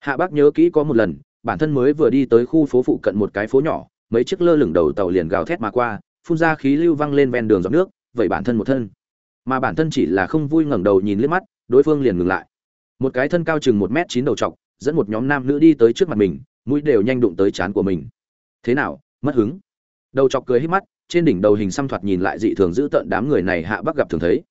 Hạ bác nhớ kỹ có một lần, bản thân mới vừa đi tới khu phố phụ cận một cái phố nhỏ, mấy chiếc lơ lửng đầu tàu liền gào thét mà qua, phun ra khí lưu văng lên ven đường giọt nước vậy bản thân một thân. Mà bản thân chỉ là không vui ngẩng đầu nhìn liếc mắt, đối phương liền ngừng lại. Một cái thân cao chừng một m chín đầu trọc, dẫn một nhóm nam nữ đi tới trước mặt mình, mũi đều nhanh đụng tới chán của mình. Thế nào, mất hứng? Đầu chọc cười hít mắt, trên đỉnh đầu hình xăm thoạt nhìn lại dị thường giữ tợn đám người này hạ bắc gặp thường thấy.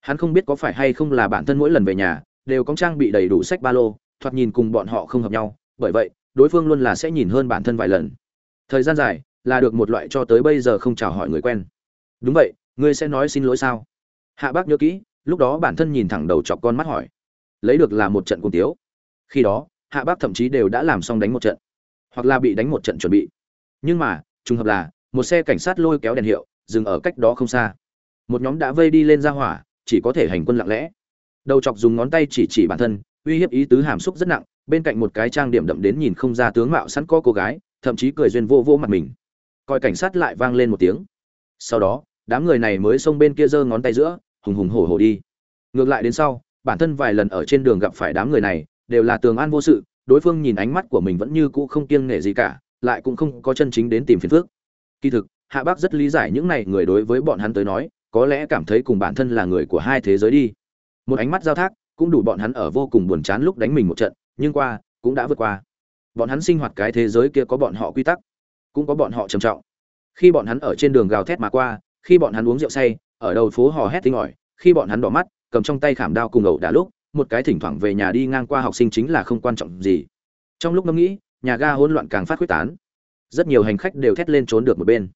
Hắn không biết có phải hay không là bản thân mỗi lần về nhà, đều có trang bị đầy đủ sách ba lô, thoạt nhìn cùng bọn họ không hợp nhau, bởi vậy, đối phương luôn là sẽ nhìn hơn bản thân vài lần. Thời gian dài, là được một loại cho tới bây giờ không chào hỏi người quen. Đúng vậy ngươi sẽ nói xin lỗi sao? Hạ bác nhớ kỹ, lúc đó bản thân nhìn thẳng đầu chọc con mắt hỏi. Lấy được là một trận cung tiếu. Khi đó, hạ bác thậm chí đều đã làm xong đánh một trận, hoặc là bị đánh một trận chuẩn bị. Nhưng mà, trùng hợp là, một xe cảnh sát lôi kéo đèn hiệu, dừng ở cách đó không xa. Một nhóm đã vây đi lên ra hỏa, chỉ có thể hành quân lặng lẽ. Đầu chọc dùng ngón tay chỉ chỉ bản thân, uy hiếp ý tứ hàm xúc rất nặng, bên cạnh một cái trang điểm đậm đến nhìn không ra tướng mạo sẵn có cô gái, thậm chí cười duyên vô vô mặt mình. Coi cảnh sát lại vang lên một tiếng. Sau đó đám người này mới xông bên kia giơ ngón tay giữa, hùng hùng hổ hổ đi. Ngược lại đến sau, bản thân vài lần ở trên đường gặp phải đám người này, đều là tường an vô sự, đối phương nhìn ánh mắt của mình vẫn như cũ không kiêng nể gì cả, lại cũng không có chân chính đến tìm phiền phước kỳ thực, hạ bác rất lý giải những này người đối với bọn hắn tới nói, có lẽ cảm thấy cùng bản thân là người của hai thế giới đi. Một ánh mắt giao thác, cũng đủ bọn hắn ở vô cùng buồn chán lúc đánh mình một trận, nhưng qua, cũng đã vượt qua. Bọn hắn sinh hoạt cái thế giới kia có bọn họ quy tắc, cũng có bọn họ trầm trọng. Khi bọn hắn ở trên đường gào thét mà qua khi bọn hắn uống rượu say, ở đầu phố hò hét tiếng ỏi, khi bọn hắn đỏ mắt, cầm trong tay khảm đao cùng ẩu đả lúc, một cái thỉnh thoảng về nhà đi ngang qua học sinh chính là không quan trọng gì. Trong lúc ngẫm nghĩ, nhà ga hỗn loạn càng phát quyết tán. Rất nhiều hành khách đều thét lên trốn được một bên.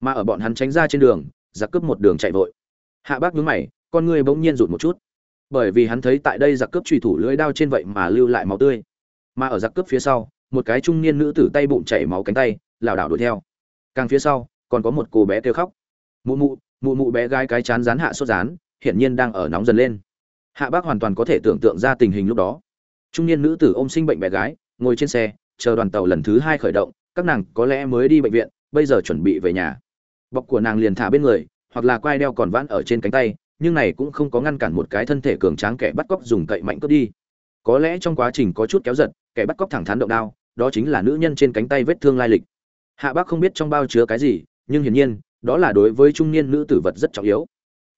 Mà ở bọn hắn tránh ra trên đường, giặc cướp một đường chạy vội. Hạ bác nhướng mày, con người bỗng nhiên rụt một chút. Bởi vì hắn thấy tại đây giặc cướp truy thủ lưỡi đao trên vậy mà lưu lại máu tươi. Mà ở giặc cướp phía sau, một cái trung niên nữ tử tay bụng chảy máu cánh tay, lảo đảo đuổi theo. Càng phía sau, còn có một cô bé kêu khóc mụ mụ mụ mụ bé gái cái chán rán hạ sốt rán, hiển nhiên đang ở nóng dần lên. Hạ bác hoàn toàn có thể tưởng tượng ra tình hình lúc đó. Trung niên nữ tử ôm sinh bệnh bé gái, ngồi trên xe, chờ đoàn tàu lần thứ hai khởi động, các nàng có lẽ mới đi bệnh viện, bây giờ chuẩn bị về nhà. Bọc của nàng liền thả bên người, hoặc là quai đeo còn vãn ở trên cánh tay, nhưng này cũng không có ngăn cản một cái thân thể cường tráng kẻ bắt cóc dùng cậy mạnh cướp đi. Có lẽ trong quá trình có chút kéo giật, kẻ bắt cóc thẳng thắn động đao, đó chính là nữ nhân trên cánh tay vết thương lai lịch. Hạ bác không biết trong bao chứa cái gì, nhưng hiển nhiên đó là đối với trung niên nữ tử vật rất trọng yếu.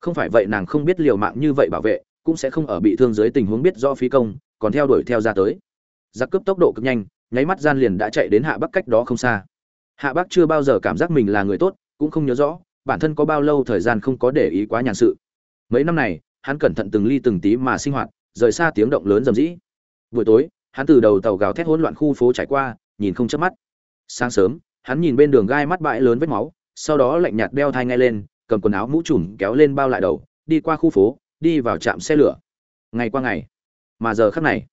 Không phải vậy nàng không biết liều mạng như vậy bảo vệ, cũng sẽ không ở bị thương dưới tình huống biết do phí công, còn theo đuổi theo ra tới. Giặc cướp tốc độ cực nhanh, nháy mắt gian liền đã chạy đến hạ bắc cách đó không xa. Hạ bắc chưa bao giờ cảm giác mình là người tốt, cũng không nhớ rõ, bản thân có bao lâu thời gian không có để ý quá nhàn sự. Mấy năm này, hắn cẩn thận từng ly từng tí mà sinh hoạt, rời xa tiếng động lớn rầm rĩ. Buổi tối, hắn từ đầu tàu gào thét hỗn loạn khu phố trải qua, nhìn không chớp mắt. Sáng sớm, hắn nhìn bên đường gai mắt bãi lớn vết máu sau đó lạnh nhạt đeo thai ngay lên, cầm quần áo mũ trùm kéo lên bao lại đầu, đi qua khu phố, đi vào trạm xe lửa. Ngày qua ngày, mà giờ khắc này,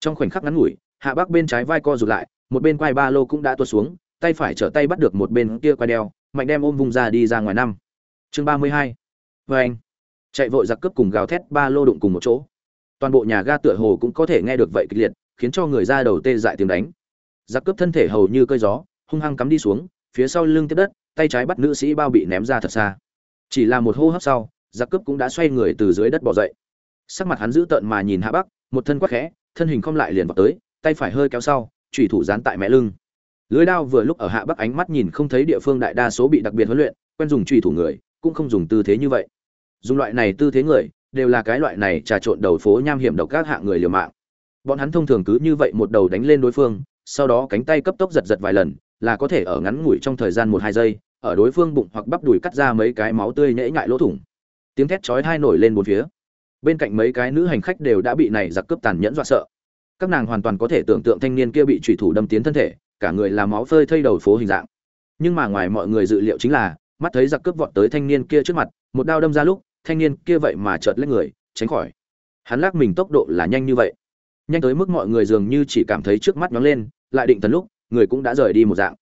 trong khoảnh khắc ngắn ngủi, hạ bác bên trái vai co rụt lại, một bên quai ba lô cũng đã tuột xuống, tay phải trở tay bắt được một bên kia quai đeo, mạnh đem ôm vùng ra đi ra ngoài năm. Chương ba mươi hai, vê anh. Chạy vội giặc cướp cùng gào thét ba lô đụng cùng một chỗ. Toàn bộ nhà ga tựa hồ cũng có thể nghe được vậy kịch liệt, khiến cho người ra đầu tê dại tiếng đánh. Giặc cướp thân thể hầu như cơi gió, hung hăng cắm đi xuống, phía sau lưng tiếp đất tay trái bắt nữ sĩ bao bị ném ra thật xa. Chỉ là một hô hấp sau, giặc cướp cũng đã xoay người từ dưới đất bỏ dậy. Sắc mặt hắn dữ tợn mà nhìn hạ bắc, một thân quắc khẽ, thân hình không lại liền vào tới, tay phải hơi kéo sau, chủy thủ dán tại mẹ lưng. Lưới đao vừa lúc ở hạ bắc ánh mắt nhìn không thấy địa phương đại đa số bị đặc biệt huấn luyện, quen dùng chủy thủ người, cũng không dùng tư thế như vậy. Dùng loại này tư thế người, đều là cái loại này trà trộn đầu phố nham hiểm độc các hạng người liều mạng. Bọn hắn thông thường cứ như vậy một đầu đánh lên đối phương, sau đó cánh tay cấp tốc giật giật vài lần, là có thể ở ngắn ngủi trong thời gian một hai giây ở đối phương bụng hoặc bắp đùi cắt ra mấy cái máu tươi nhễ nhại lỗ thủng. Tiếng thét chói tai nổi lên bốn phía. Bên cạnh mấy cái nữ hành khách đều đã bị này giặc cướp tàn nhẫn dọa sợ. Các nàng hoàn toàn có thể tưởng tượng thanh niên kia bị trùy thủ đâm tiến thân thể, cả người làm máu phơi thây đầu phố hình dạng. Nhưng mà ngoài mọi người dự liệu chính là, mắt thấy giặc cướp vọt tới thanh niên kia trước mặt, một đao đâm ra lúc, thanh niên kia vậy mà chợt lấy người, tránh khỏi. Hắn lắc mình tốc độ là nhanh như vậy. Nhanh tới mức mọi người dường như chỉ cảm thấy trước mắt nhóng lên, lại định tần lúc, người cũng đã rời đi một dạng.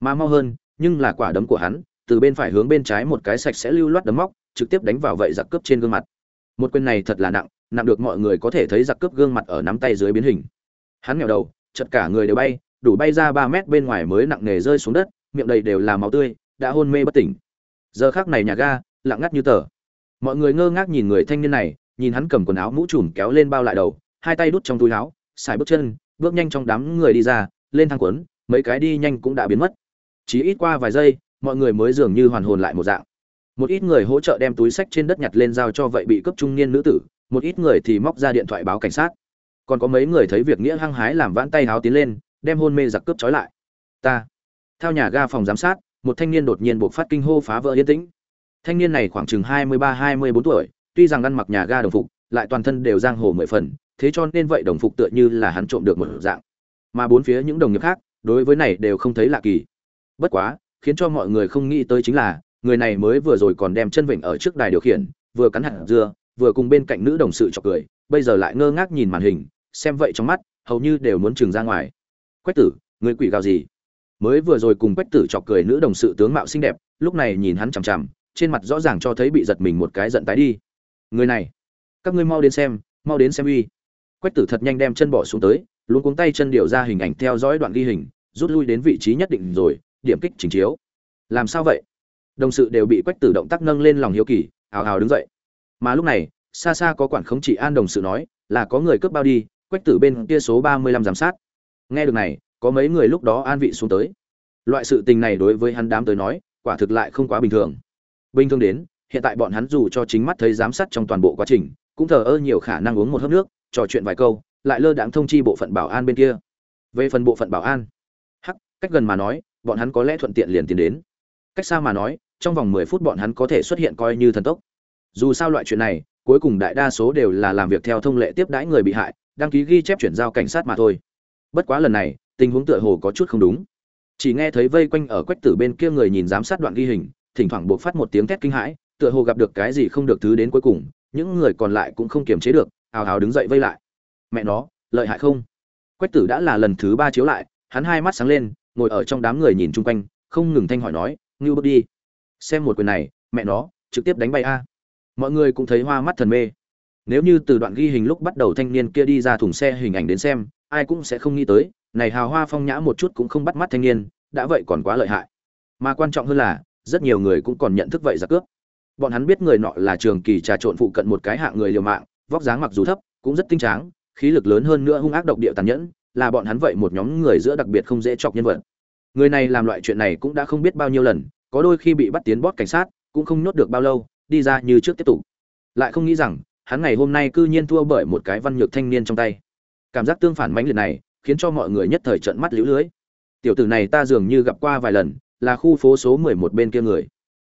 Mà mau hơn nhưng là quả đấm của hắn, từ bên phải hướng bên trái một cái sạch sẽ lưu loát đấm móc, trực tiếp đánh vào vậy giặc cướp trên gương mặt. Một quyền này thật là nặng nặng được mọi người có thể thấy giặc cướp gương mặt ở nắm tay dưới biến hình. Hắn nghèo đầu chật cả người đều bay, đủ bay ra ba mét bên ngoài mới nặng nề rơi xuống đất, miệng đầy đều là máu tươi, đã hôn mê bất tỉnh. Giờ khác này nhà ga, lặng ngắt như tờ. Mọi người ngơ ngác nhìn người thanh niên này, nhìn hắn cầm quần áo mũ trùm kéo lên bao lại đầu, hai tay đút trong túi áo, xài bước chân, bước nhanh trong đám người đi ra, lên thang quấn mấy cái đi nhanh cũng đã biến mất chỉ ít qua vài giây, mọi người mới dường như hoàn hồn lại một dạng. Một ít người hỗ trợ đem túi sách trên đất nhặt lên giao cho vậy bị cấp trung niên nữ tử, một ít người thì móc ra điện thoại báo cảnh sát. Còn có mấy người thấy việc nghĩa hăng hái làm vãn tay háo tiến lên, đem hôn mê giặc cướp trói lại. Ta. Theo nhà ga phòng giám sát, một thanh niên đột nhiên buộc phát kinh hô phá vỡ yên tĩnh. Thanh niên này khoảng chừng hai mươi ba, hai mươi bốn tuổi, tuy rằng ăn mặc nhà ga đồng phục, lại toàn thân đều giang hồ mười phần, thế cho nên vậy đồng phục tựa như là hắn trộm được một dạng. Mà bốn phía những đồng nghiệp khác, đối với này đều không thấy lạ kỳ bất quá, khiến cho mọi người không nghĩ tới chính là, người này mới vừa rồi còn đem chân vịnh ở trước đài điều khiển, vừa cắn hạt dưa, vừa cùng bên cạnh nữ đồng sự chọc cười, bây giờ lại ngơ ngác nhìn màn hình, xem vậy trong mắt, hầu như đều muốn trừng ra ngoài. Quách tử, người quỷ gào gì? Mới vừa rồi cùng quách tử chọc cười nữ đồng sự tướng mạo xinh đẹp, lúc này nhìn hắn chằm chằm, trên mặt rõ ràng cho thấy bị giật mình một cái giận tái đi. Người này, các ngươi mau đến xem, mau đến xem uy. Quách tử thật nhanh đem chân bỏ xuống tới luôn cuống tay chân điều ra hình ảnh theo dõi đoạn ghi hình, rút lui đến vị trí nhất định rồi điểm kích trình chiếu. Làm sao vậy? Đồng sự đều bị quách tử động tác nâng lên lòng hiếu kỳ, hào hào đứng dậy. Mà lúc này, xa xa có quản khống trị an đồng sự nói, là có người cướp bao đi, quách tử bên kia số ba mươi lăm giám sát. Nghe được này, có mấy người lúc đó an vị xuống tới. Loại sự tình này đối với hắn đám tới nói, quả thực lại không quá bình thường. Bình thường đến, hiện tại bọn hắn dù cho chính mắt thấy giám sát trong toàn bộ quá trình, cũng thờ ơ nhiều khả năng uống một hớp nước, trò chuyện vài câu, lại lơ đãng thông chi bộ phận bảo an bên kia. Về phần bộ phận bảo an, hắc, cách gần mà nói bọn hắn có lẽ thuận tiện liền tiến đến. Cách xa mà nói, trong vòng mười phút bọn hắn có thể xuất hiện coi như thần tốc. Dù sao loại chuyện này, cuối cùng đại đa số đều là làm việc theo thông lệ tiếp đãi người bị hại, đăng ký ghi chép chuyển giao cảnh sát mà thôi. Bất quá lần này, tình huống tựa hồ có chút không đúng. Chỉ nghe thấy vây quanh ở quách tử bên kia người nhìn giám sát đoạn ghi hình, thỉnh thoảng buộc phát một tiếng thét kinh hãi, tựa hồ gặp được cái gì không được thứ đến cuối cùng, những người còn lại cũng không kiềm chế được ào ào đứng dậy vây lại. Mẹ nó, lợi hại không? Quách tử đã là lần thứ ba chiếu lại, hắn hai mắt sáng lên ngồi ở trong đám người nhìn chung quanh, không ngừng thanh hỏi nói, ngưu bước đi. Xem một quyền này, mẹ nó, trực tiếp đánh bay a. Mọi người cũng thấy hoa mắt thần mê. Nếu như từ đoạn ghi hình lúc bắt đầu thanh niên kia đi ra thùng xe hình ảnh đến xem, ai cũng sẽ không nghĩ tới, này hào hoa phong nhã một chút cũng không bắt mắt thanh niên, đã vậy còn quá lợi hại. Mà quan trọng hơn là, rất nhiều người cũng còn nhận thức vậy giặc cướp. Bọn hắn biết người nọ là trường kỳ trà trộn phụ cận một cái hạng người liều mạng, vóc dáng mặc dù thấp, cũng rất tinh tráng, khí lực lớn hơn nữa hung ác độc địa tàn nhẫn là bọn hắn vậy một nhóm người giữa đặc biệt không dễ chọc nhân vật. Người này làm loại chuyện này cũng đã không biết bao nhiêu lần, có đôi khi bị bắt tiến bót cảnh sát, cũng không nhốt được bao lâu, đi ra như trước tiếp tục. Lại không nghĩ rằng, hắn ngày hôm nay cư nhiên thua bởi một cái văn nhược thanh niên trong tay. Cảm giác tương phản mãnh liệt này, khiến cho mọi người nhất thời trợn mắt liễu lưới. Tiểu tử này ta dường như gặp qua vài lần, là khu phố số mười một bên kia người.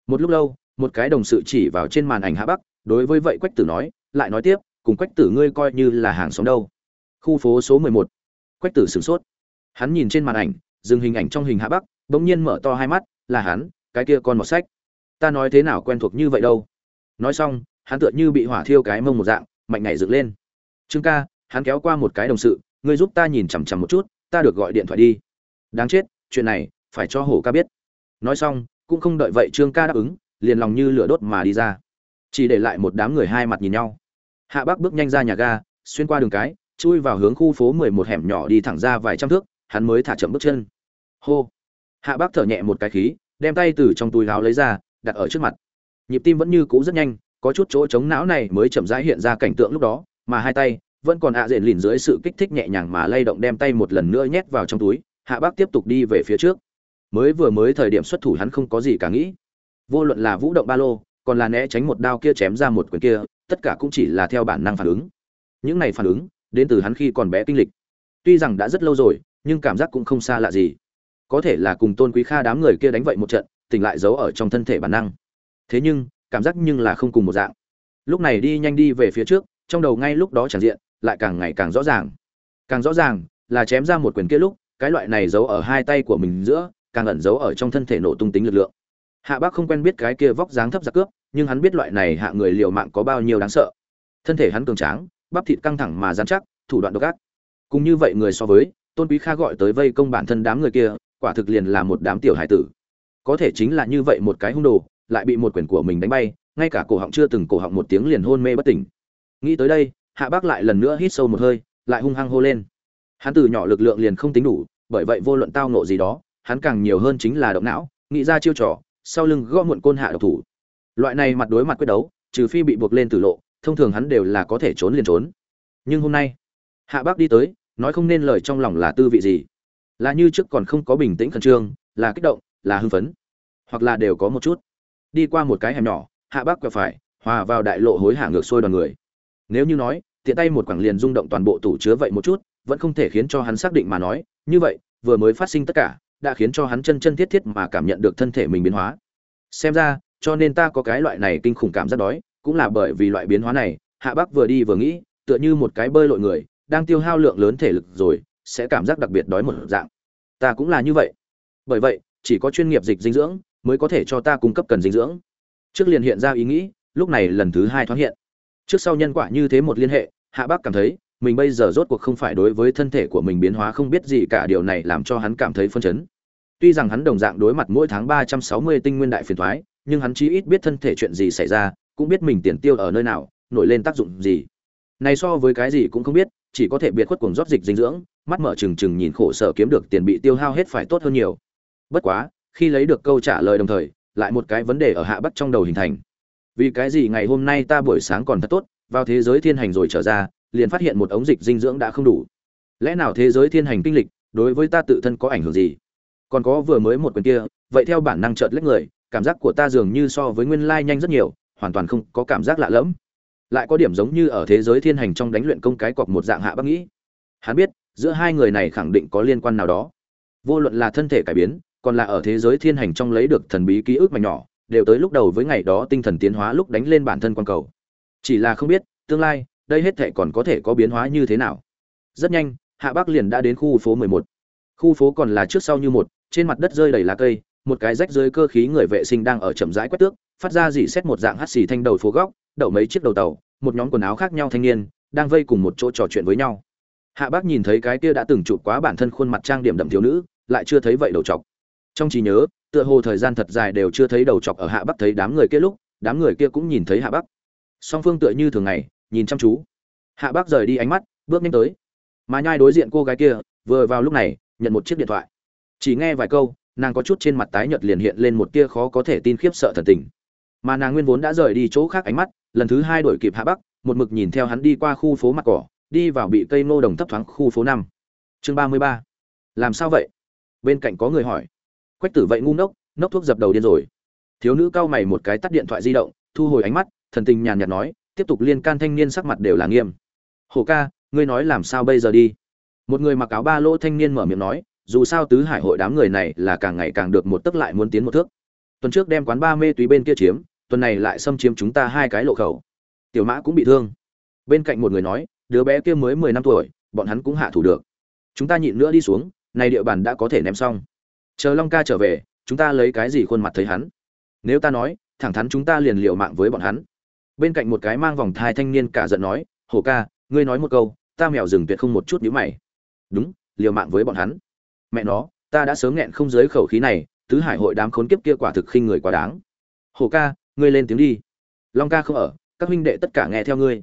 Một lúc lâu, một cái đồng sự chỉ vào trên màn ảnh hạ bắc, đối với vậy quách tử nói, lại nói tiếp, cùng quách tử ngươi coi như là hàng xóm đâu. Khu phố số mười một quách tử sửng sốt. Hắn nhìn trên màn ảnh, dừng hình ảnh trong hình hạ bắc, bỗng nhiên mở to hai mắt, là hắn, cái kia con một sách. Ta nói thế nào quen thuộc như vậy đâu? Nói xong, hắn tựa như bị hỏa thiêu cái mông một dạng, mạnh nhảy dựng lên. Trương ca, hắn kéo qua một cái đồng sự, ngươi giúp ta nhìn chằm chằm một chút, ta được gọi điện thoại đi. Đáng chết, chuyện này, phải cho hổ ca biết. Nói xong, cũng không đợi vậy trương ca đáp ứng, liền lòng như lửa đốt mà đi ra. Chỉ để lại một đám người hai mặt nhìn nhau. Hạ bác bước nhanh ra nhà ga, xuyên qua đường cái chui vào hướng khu phố mười một hẻm nhỏ đi thẳng ra vài trăm thước, hắn mới thả chậm bước chân. Hô. Hạ bác thở nhẹ một cái khí, đem tay từ trong túi áo lấy ra, đặt ở trước mặt. Nhịp tim vẫn như cũ rất nhanh, có chút chỗ chống não này mới chậm rãi hiện ra cảnh tượng lúc đó, mà hai tay vẫn còn ạ à diện lìn dưới sự kích thích nhẹ nhàng mà lay động đem tay một lần nữa nhét vào trong túi, hạ bác tiếp tục đi về phía trước. Mới vừa mới thời điểm xuất thủ hắn không có gì cả nghĩ. Vô luận là vũ động ba lô, còn là né tránh một đao kia chém ra một quyền kia, tất cả cũng chỉ là theo bản năng phản ứng. Những này phản ứng đến từ hắn khi còn bé kinh lịch. Tuy rằng đã rất lâu rồi, nhưng cảm giác cũng không xa lạ gì. Có thể là cùng tôn quý kha đám người kia đánh vậy một trận, tỉnh lại giấu ở trong thân thể bản năng. Thế nhưng, cảm giác nhưng là không cùng một dạng. Lúc này đi nhanh đi về phía trước, trong đầu ngay lúc đó tràn diện, lại càng ngày càng rõ ràng. Càng rõ ràng là chém ra một quyền kia lúc, cái loại này giấu ở hai tay của mình giữa, càng ẩn giấu ở trong thân thể nổ tung tính lực lượng. Hạ bác không quen biết cái kia vóc dáng thấp giặc cướp, nhưng hắn biết loại này hạ người liều mạng có bao nhiêu đáng sợ. Thân thể hắn cường tráng bắp thịt căng thẳng mà dán chắc, thủ đoạn độc ác. Cùng như vậy người so với, tôn quý kha gọi tới vây công bản thân đám người kia, quả thực liền là một đám tiểu hải tử. Có thể chính là như vậy một cái hung đồ, lại bị một quyền của mình đánh bay, ngay cả cổ họng chưa từng cổ họng một tiếng liền hôn mê bất tỉnh. Nghĩ tới đây, hạ bác lại lần nữa hít sâu một hơi, lại hung hăng hô lên. Hắn từ nhỏ lực lượng liền không tính đủ, bởi vậy vô luận tao nộ gì đó, hắn càng nhiều hơn chính là động não, nghĩ ra chiêu trò, sau lưng gõ muộn côn hạ độc thủ. Loại này mặt đối mặt quyết đấu, trừ phi bị buộc lên tử lộ thông thường hắn đều là có thể trốn liền trốn. Nhưng hôm nay, hạ bác đi tới, nói không nên lời trong lòng là tư vị gì. Là như trước còn không có bình tĩnh khẩn trương, là kích động, là hưng phấn. Hoặc là đều có một chút. Đi qua một cái hẻm nhỏ, hạ bác quẹo phải, hòa vào đại lộ hối hả ngược xuôi đoàn người. Nếu như nói, tiện tay một quảng liền rung động toàn bộ tủ chứa vậy một chút, vẫn không thể khiến cho hắn xác định mà nói. Như vậy, vừa mới phát sinh tất cả, đã khiến cho hắn chân chân thiết thiết mà cảm nhận được thân thể mình biến hóa. Xem ra, cho nên ta có cái loại này kinh khủng cảm giác đói cũng là bởi vì loại biến hóa này, hạ bắc vừa đi vừa nghĩ, tựa như một cái bơi lội người, đang tiêu hao lượng lớn thể lực rồi, sẽ cảm giác đặc biệt đói một dạng. Ta cũng là như vậy. Bởi vậy, chỉ có chuyên nghiệp dịch dinh dưỡng mới có thể cho ta cung cấp cần dinh dưỡng. Trước liền hiện ra ý nghĩ, lúc này lần thứ hai thoáng hiện. Trước sau nhân quả như thế một liên hệ, hạ bắc cảm thấy, mình bây giờ rốt cuộc không phải đối với thân thể của mình biến hóa không biết gì cả, điều này làm cho hắn cảm thấy phân chấn. Tuy rằng hắn đồng dạng đối mặt mỗi tháng ba trăm sáu mươi tinh nguyên đại phiền thoái, nhưng hắn chí ít biết thân thể chuyện gì xảy ra cũng biết mình tiền tiêu ở nơi nào, nổi lên tác dụng gì. Này so với cái gì cũng không biết, chỉ có thể biệt khuất cuồng rót dịch dinh dưỡng, mắt mở trừng trừng nhìn khổ sở kiếm được tiền bị tiêu hao hết phải tốt hơn nhiều. Bất quá, khi lấy được câu trả lời đồng thời, lại một cái vấn đề ở hạ bắc trong đầu hình thành. Vì cái gì ngày hôm nay ta buổi sáng còn thật tốt, vào thế giới thiên hành rồi trở ra, liền phát hiện một ống dịch dinh dưỡng đã không đủ. Lẽ nào thế giới thiên hành kinh lịch, đối với ta tự thân có ảnh hưởng gì? Còn có vừa mới một quyền kia, vậy theo bản năng chợt lách người, cảm giác của ta dường như so với nguyên lai nhanh rất nhiều hoàn toàn không có cảm giác lạ lẫm. Lại có điểm giống như ở thế giới thiên hành trong đánh luyện công cái cọc một dạng hạ bác nghĩ. Hắn biết, giữa hai người này khẳng định có liên quan nào đó. Vô luận là thân thể cải biến, còn là ở thế giới thiên hành trong lấy được thần bí ký ức mà nhỏ, đều tới lúc đầu với ngày đó tinh thần tiến hóa lúc đánh lên bản thân quan cầu. Chỉ là không biết, tương lai, đây hết thể còn có thể có biến hóa như thế nào. Rất nhanh, hạ bắc liền đã đến khu phố mười một. Khu phố còn là trước sau như một, trên mặt đất rơi đầy lá cây, một cái rách rơi cơ khí người vệ sinh đang ở chậm rãi quét tước phát ra dị xét một dạng hắt xì thanh đầu phố góc, đậu mấy chiếc đầu tàu, một nhóm quần áo khác nhau thanh niên, đang vây cùng một chỗ trò chuyện với nhau. Hạ bác nhìn thấy cái kia đã từng chụp quá bản thân khuôn mặt trang điểm đậm thiếu nữ, lại chưa thấy vậy đầu chọc. Trong trí nhớ, tựa hồ thời gian thật dài đều chưa thấy đầu chọc ở hạ bắc thấy đám người kia lúc, đám người kia cũng nhìn thấy hạ bắc song phương tựa như thường ngày, nhìn chăm chú. Hạ bắc rời đi ánh mắt, bước nhanh tới. Mà nhai đối diện cô gái kia, vừa vào lúc này, nhận một chiếc điện thoại. Chỉ nghe vài câu, nàng có chút trên mặt tái nhợt liền hiện lên một tia khó có thể tin khiếp sợ thần tình mà nàng nguyên vốn đã rời đi chỗ khác ánh mắt, lần thứ hai đổi kịp hạ bắc, một mực nhìn theo hắn đi qua khu phố mặt cỏ, đi vào bị cây nô đồng thấp thoáng khu phố năm. Chương ba mươi ba. Làm sao vậy? Bên cạnh có người hỏi. Quách tử vậy ngu ngốc nốc thuốc dập đầu điên rồi. Thiếu nữ cao mày một cái tắt điện thoại di động, thu hồi ánh mắt, thần tình nhàn nhạt nói, tiếp tục liên can thanh niên sắc mặt đều là nghiêm. Hồ ca, ngươi nói làm sao bây giờ đi? Một người mặc áo ba lỗ thanh niên mở miệng nói, dù sao tứ hải hội đám người này là càng ngày càng được một tức lại muốn tiến một thước. Tuần trước đem quán ba mê túy bên kia chiếm tuần này lại xâm chiếm chúng ta hai cái lộ khẩu. Tiểu mã cũng bị thương. Bên cạnh một người nói, đứa bé kia mới mười năm tuổi, bọn hắn cũng hạ thủ được. Chúng ta nhịn nữa đi xuống, này địa bàn đã có thể ném xong. Chờ long ca trở về, chúng ta lấy cái gì khuôn mặt thấy hắn? Nếu ta nói, thẳng thắn chúng ta liền liều mạng với bọn hắn. Bên cạnh một cái mang vòng thai thanh niên cả giận nói, hồ ca, ngươi nói một câu, ta mèo rừng tuyệt không một chút nhíu mày. Đúng, liều mạng với bọn hắn. Mẹ nó, ta đã sớm nghẹn không dưới khẩu khí này tứ hải hội đám khốn kiếp kia quả thực khinh người quá đáng. Hồ ca ngươi lên tiếng đi. Long ca không ở, các huynh đệ tất cả nghe theo ngươi.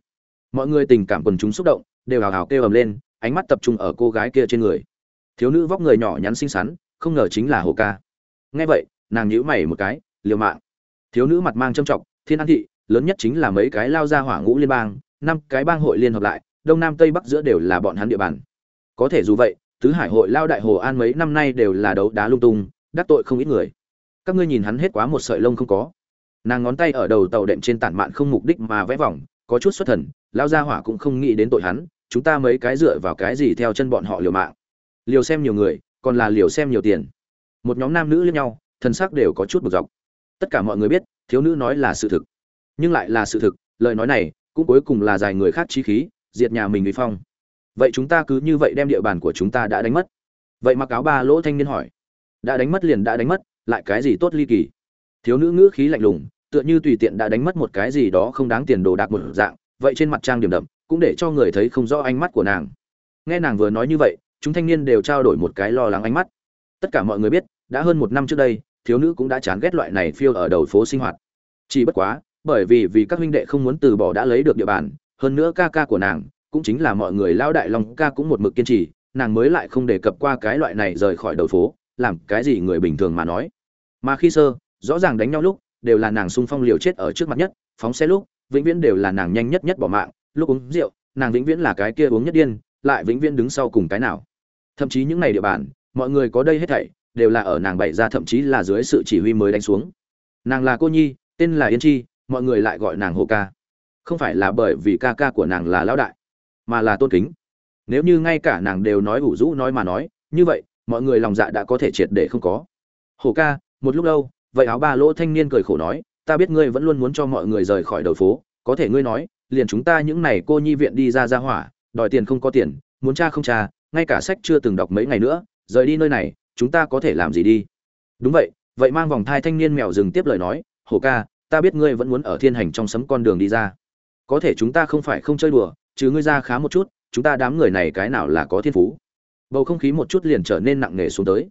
Mọi người tình cảm quần chúng xúc động, đều hào hào kêu ầm lên, ánh mắt tập trung ở cô gái kia trên người. Thiếu nữ vóc người nhỏ nhắn xinh xắn, không ngờ chính là hồ ca. Nghe vậy, nàng nhíu mày một cái, liều mạng. Thiếu nữ mặt mang trâm trọng, thiên an thị, lớn nhất chính là mấy cái lao ra hỏa ngũ liên bang, năm cái bang hội liên hợp lại, đông nam tây bắc giữa đều là bọn hắn địa bàn. Có thể dù vậy, tứ hải hội lao đại hồ an mấy năm nay đều là đấu đá lung tung, đắc tội không ít người. Các ngươi nhìn hắn hết quá một sợi lông không có nàng ngón tay ở đầu tàu đệm trên tản mạn không mục đích mà vẽ vòng, có chút xuất thần lao ra hỏa cũng không nghĩ đến tội hắn, chúng ta mấy cái dựa vào cái gì theo chân bọn họ liều mạng. Liều xem nhiều người, còn là liều xem nhiều tiền. Một nhóm nam nữ liếc nhau thân xác đều có chút bực dọc. Tất cả mọi người biết, thiếu nữ nói là sự thực. Nhưng lại là sự thực, lời nói này, cũng cuối cùng là dài người khác chi khí, diệt nhà mình bị phong. Vậy chúng ta cứ như vậy đem địa bàn của chúng ta đã đánh mất. Vậy mặc áo ba lỗ thanh niên hỏi. Đã đánh mất liền đã đánh mất, lại cái gì tốt ly kỳ? Thiếu nữ ngữ khí lạnh lùng tựa như tùy tiện đã đánh mất một cái gì đó không đáng tiền đồ đạc một dạng, vậy trên mặt trang điểm đậm, cũng để cho người thấy không rõ ánh mắt của nàng. Nghe nàng vừa nói như vậy, chúng thanh niên đều trao đổi một cái lo lắng ánh mắt. Tất cả mọi người biết, đã hơn một năm trước đây, thiếu nữ cũng đã chán ghét loại này phiêu ở đầu phố sinh hoạt. Chỉ bất quá, bởi vì vì các huynh đệ không muốn từ bỏ đã lấy được địa bàn, hơn nữa ca ca của nàng, cũng chính là mọi người lao đại long ca cũng một mực kiên trì, nàng mới lại không đề cập qua cái loại này rời khỏi đầu phố, làm cái gì người bình thường mà nói. Mà khi sơ, rõ ràng đánh nhau lúc đều là nàng sung phong liều chết ở trước mặt nhất, phóng xe lúc, vĩnh viễn đều là nàng nhanh nhất nhất bỏ mạng, lúc uống rượu, nàng vĩnh viễn là cái kia uống nhất điên, lại vĩnh viễn đứng sau cùng cái nào. Thậm chí những ngày địa bàn, mọi người có đây hết thảy, đều là ở nàng bày ra thậm chí là dưới sự chỉ huy mới đánh xuống. Nàng là cô nhi, tên là yên chi, mọi người lại gọi nàng hồ ca. Không phải là bởi vì ca ca của nàng là lão đại, mà là tôn kính. Nếu như ngay cả nàng đều nói ủ rũ nói mà nói, như vậy, mọi người lòng dạ đã có thể triệt để không có. Hồ ca, một lúc lâu vậy áo ba lỗ thanh niên cười khổ nói, ta biết ngươi vẫn luôn muốn cho mọi người rời khỏi đầu phố, có thể ngươi nói, liền chúng ta những này cô nhi viện đi ra ra hỏa, đòi tiền không có tiền, muốn cha không cha, ngay cả sách chưa từng đọc mấy ngày nữa, rời đi nơi này, chúng ta có thể làm gì đi? Đúng vậy vậy mang vòng thai thanh niên mèo dừng tiếp lời nói, hồ ca, ta biết ngươi vẫn muốn ở thiên hành trong sấm con đường đi ra. Có thể chúng ta không phải không chơi đùa, chứ ngươi ra khá một chút, chúng ta đám người này cái nào là có thiên phú? Bầu không khí một chút liền trở nên nặng nề xuống tới.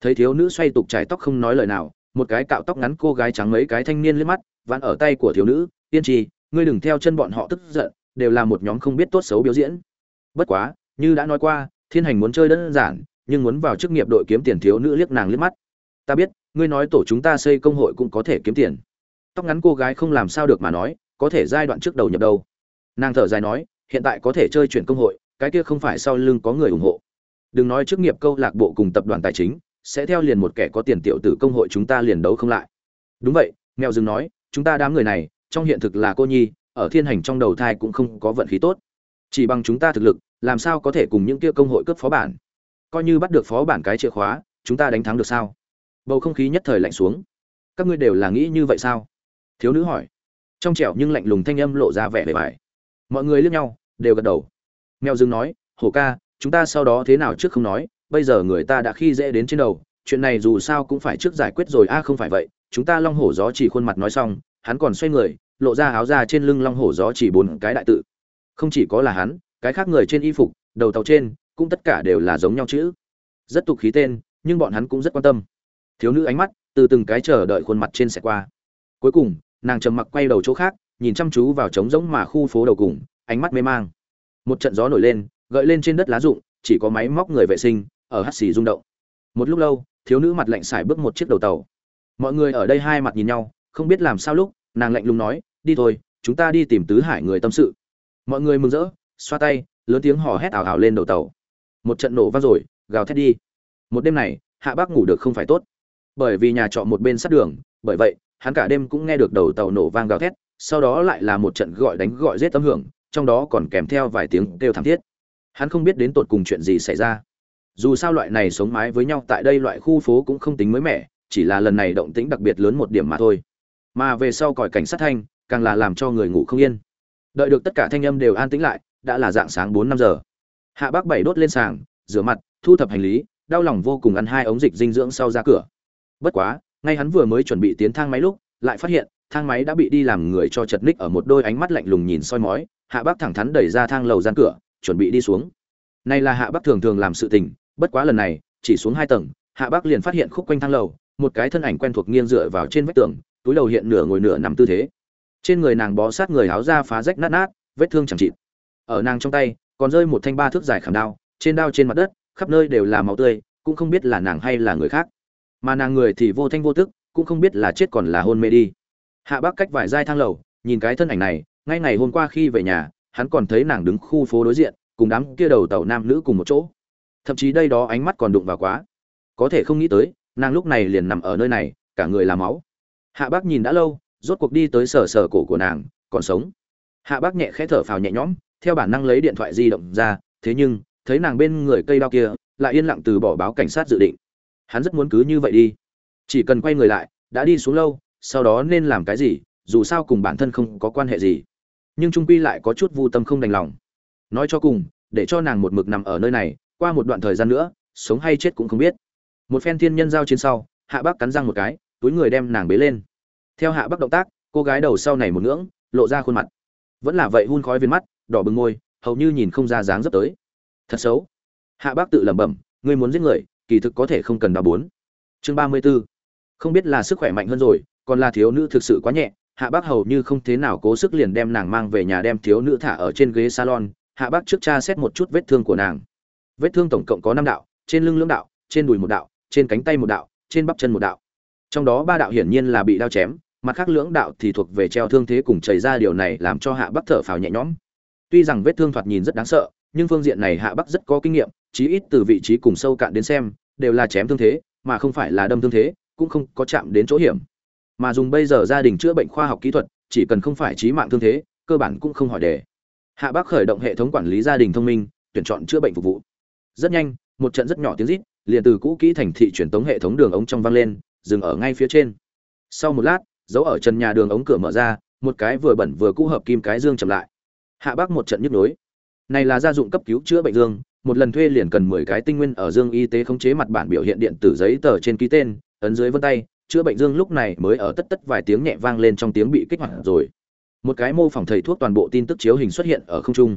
Thấy thiếu nữ xoay tục trải tóc không nói lời nào một cái cạo tóc ngắn cô gái trắng mấy cái thanh niên liếc mắt, vặn ở tay của thiếu nữ, tiên trì ngươi đừng theo chân bọn họ tức giận, đều là một nhóm không biết tốt xấu biểu diễn. Bất quá, như đã nói qua, thiên hành muốn chơi đơn giản, nhưng muốn vào chức nghiệp đội kiếm tiền thiếu nữ liếc nàng liếc mắt. Ta biết, ngươi nói tổ chúng ta xây công hội cũng có thể kiếm tiền. Tóc ngắn cô gái không làm sao được mà nói, có thể giai đoạn trước đầu nhập đâu. Nàng thở dài nói, hiện tại có thể chơi chuyển công hội, cái kia không phải sau lưng có người ủng hộ. Đừng nói chức nghiệp câu lạc bộ cùng tập đoàn tài chính sẽ theo liền một kẻ có tiền tiểu tử công hội chúng ta liền đấu không lại. Đúng vậy, mèo rừng nói, chúng ta đám người này, trong hiện thực là cô nhi, ở thiên hành trong đầu thai cũng không có vận khí tốt. Chỉ bằng chúng ta thực lực, làm sao có thể cùng những kia công hội cướp phó bản? Coi như bắt được phó bản cái chìa khóa, chúng ta đánh thắng được sao? Bầu không khí nhất thời lạnh xuống. Các ngươi đều là nghĩ như vậy sao? Thiếu nữ hỏi. Trong trẻo nhưng lạnh lùng thanh âm lộ ra vẻ bề bài mọi người liếc nhau, đều gật đầu. Mèo rừng nói, hổ ca, chúng ta sau đó thế nào trước không nói bây giờ người ta đã khi dễ đến trên đầu, chuyện này dù sao cũng phải trước giải quyết rồi. A không phải vậy, chúng ta long hổ gió chỉ khuôn mặt nói xong, hắn còn xoay người, lộ ra áo ra trên lưng long hổ gió chỉ bốn cái đại tự. Không chỉ có là hắn, cái khác người trên y phục, đầu tàu trên, cũng tất cả đều là giống nhau chữ. Rất tục khí tên, nhưng bọn hắn cũng rất quan tâm. Thiếu nữ ánh mắt, từ từng cái chờ đợi khuôn mặt trên sẽ qua. Cuối cùng, nàng trầm mặc quay đầu chỗ khác, nhìn chăm chú vào trống rỗng mà khu phố đầu cùng, ánh mắt mê mang. Một trận gió nổi lên, gợi lên trên đất lá rụng, chỉ có máy móc người vệ sinh ở hắt xì rung động. Một lúc lâu, thiếu nữ mặt lạnh xài bước một chiếc đầu tàu. Mọi người ở đây hai mặt nhìn nhau, không biết làm sao lúc, nàng lạnh lùng nói, đi thôi, chúng ta đi tìm tứ hải người tâm sự. Mọi người mừng rỡ, xoa tay, lớn tiếng hò hét ảo ảo lên đầu tàu. Một trận nổ vang rồi, gào thét đi. Một đêm này, hạ bác ngủ được không phải tốt. Bởi vì nhà trọ một bên sát đường, bởi vậy, hắn cả đêm cũng nghe được đầu tàu nổ vang gào thét, sau đó lại là một trận gọi đánh gọi giết tấm hưởng, trong đó còn kèm theo vài tiếng kêu thảm thiết. Hắn không biết đến tột cùng chuyện gì xảy ra dù sao loại này sống mái với nhau tại đây loại khu phố cũng không tính mới mẻ, chỉ là lần này động tĩnh đặc biệt lớn một điểm mà thôi. Mà về sau còi cảnh sát thanh, càng là làm cho người ngủ không yên. Đợi được tất cả thanh âm đều an tĩnh lại, đã là dạng sáng bốn năm giờ. Hạ bác bảy đốt lên sàng, rửa mặt, thu thập hành lý, đau lòng vô cùng ăn hai ống dịch dinh dưỡng sau ra cửa. Bất quá, ngay hắn vừa mới chuẩn bị tiến thang máy lúc, lại phát hiện, thang máy đã bị đi làm người cho chật ních ở một đôi ánh mắt lạnh lùng nhìn soi mói. Hạ bác thẳng thắn đẩy ra thang lầu gian cửa, chuẩn bị đi xuống. Này là hạ bác thường thường làm sự tình bất quá lần này, chỉ xuống hai tầng, hạ bác liền phát hiện khúc quanh thang lầu, một cái thân ảnh quen thuộc nghiêng dựa vào trên vách tường, túi đầu hiện nửa ngồi nửa nằm tư thế. Trên người nàng bó sát người áo ra phá rách nát nát, vết thương chẳng chịt. Ở nàng trong tay, còn rơi một thanh ba thước dài khảm đao, trên đao trên mặt đất, khắp nơi đều là máu tươi, cũng không biết là nàng hay là người khác. Mà nàng người thì vô thanh vô tức, cũng không biết là chết còn là hôn mê đi. Hạ bác cách vài giai thang lầu, nhìn cái thân ảnh này, ngay ngày hôm qua khi về nhà, hắn còn thấy nàng đứng khu phố đối diện, cùng đám kia đầu tàu nam nữ cùng một chỗ thậm chí đây đó ánh mắt còn đụng vào quá. Có thể không nghĩ tới, nàng lúc này liền nằm ở nơi này, cả người là máu. Hạ bác nhìn đã lâu, rốt cuộc đi tới sờ sờ cổ của nàng, còn sống. Hạ bác nhẹ khẽ thở phào nhẹ nhõm, theo bản năng lấy điện thoại di động ra, thế nhưng, thấy nàng bên người cây đao kia, lại yên lặng từ bỏ báo cảnh sát dự định. Hắn rất muốn cứ như vậy đi. Chỉ cần quay người lại, đã đi xuống lâu, sau đó nên làm cái gì, dù sao cùng bản thân không có quan hệ gì. Nhưng trung quy lại có chút vô tâm không đành lòng. Nói cho cùng, để cho nàng một mực nằm ở nơi này qua một đoạn thời gian nữa, sống hay chết cũng không biết. Một phen thiên nhân giao trên sau, hạ bác cắn răng một cái, túi người đem nàng bế lên. Theo hạ bác động tác, cô gái đầu sau này một ngưỡng, lộ ra khuôn mặt. Vẫn là vậy hun khói viên mắt, đỏ bừng môi, hầu như nhìn không ra dáng dấp tới. Thật xấu. Hạ bác tự lẩm bẩm, ngươi muốn giết người, kỳ thực có thể không cần đào bốn. Chương ba mươi b ố không biết là sức khỏe mạnh hơn rồi, còn là thiếu nữ thực sự quá nhẹ, hạ bác hầu như không thế nào cố sức liền đem nàng mang về nhà đem thiếu nữ thả ở trên ghế salon. Hạ bác trước cha xét một chút vết thương của nàng vết thương tổng cộng có năm đạo, trên lưng lưỡng đạo, trên đùi một đạo, trên cánh tay một đạo, trên bắp chân một đạo. Trong đó ba đạo hiển nhiên là bị đao chém, mặt khác lưỡng đạo thì thuộc về treo thương thế cùng chảy ra điều này làm cho hạ bắc thở phào nhẹ nhõm. Tuy rằng vết thương thoạt nhìn rất đáng sợ, nhưng phương diện này hạ bắc rất có kinh nghiệm, chí ít từ vị trí cùng sâu cạn đến xem, đều là chém thương thế, mà không phải là đâm thương thế, cũng không có chạm đến chỗ hiểm. Mà dùng bây giờ gia đình chữa bệnh khoa học kỹ thuật, chỉ cần không phải trí mạng thương thế, cơ bản cũng không hỏi đề. Hạ bắc khởi động hệ thống quản lý gia đình thông minh, tuyển chọn chữa bệnh phục vụ rất nhanh, một trận rất nhỏ tiếng rít, liền từ cũ kỹ thành thị truyền tống hệ thống đường ống trong vang lên, dừng ở ngay phía trên. Sau một lát, dấu ở chân nhà đường ống cửa mở ra, một cái vừa bẩn vừa cũ hợp kim cái dương chậm lại. Hạ bác một trận nhức nhối. Này là gia dụng cấp cứu chữa bệnh dương, một lần thuê liền cần mười cái tinh nguyên ở dương y tế khống chế mặt bản biểu hiện điện tử giấy tờ trên ký tên, ấn dưới vân tay, chữa bệnh dương lúc này mới ở tất tất vài tiếng nhẹ vang lên trong tiếng bị kích hoạt rồi. Một cái mô phỏng thầy thuốc toàn bộ tin tức chiếu hình xuất hiện ở không trung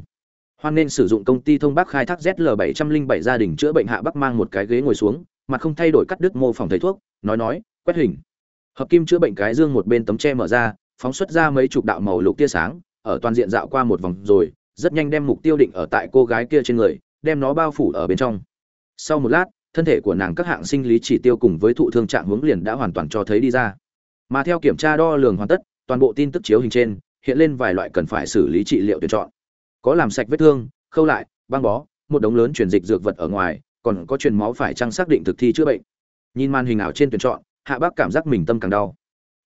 hoan nên sử dụng công ty thông bắc khai thác zl 707 gia đình chữa bệnh hạ bắc mang một cái ghế ngồi xuống mà không thay đổi cắt đứt mô phòng thầy thuốc, nói nói, quét hình. Hợp kim chữa bệnh cái dương một bên tấm tre mở ra, phóng xuất ra mấy chục đạo màu lục tia sáng, ở toàn diện dạo qua một vòng rồi, rất nhanh đem mục tiêu định ở tại cô gái kia trên người, đem nó bao phủ ở bên trong. Sau một lát, thân thể của nàng các hạng sinh lý chỉ tiêu cùng với thụ thương trạng hướng liền đã hoàn toàn cho thấy đi ra. Mà theo kiểm tra đo lường hoàn tất, toàn bộ tin tức chiếu hình trên, hiện lên vài loại cần phải xử lý trị liệu tuyển chọn có làm sạch vết thương, khâu lại, băng bó, một đống lớn truyền dịch dược vật ở ngoài, còn có truyền máu phải trang xác định thực thi chữa bệnh. Nhìn màn hình ảo trên tuyển chọn, hạ bác cảm giác mình tâm càng đau.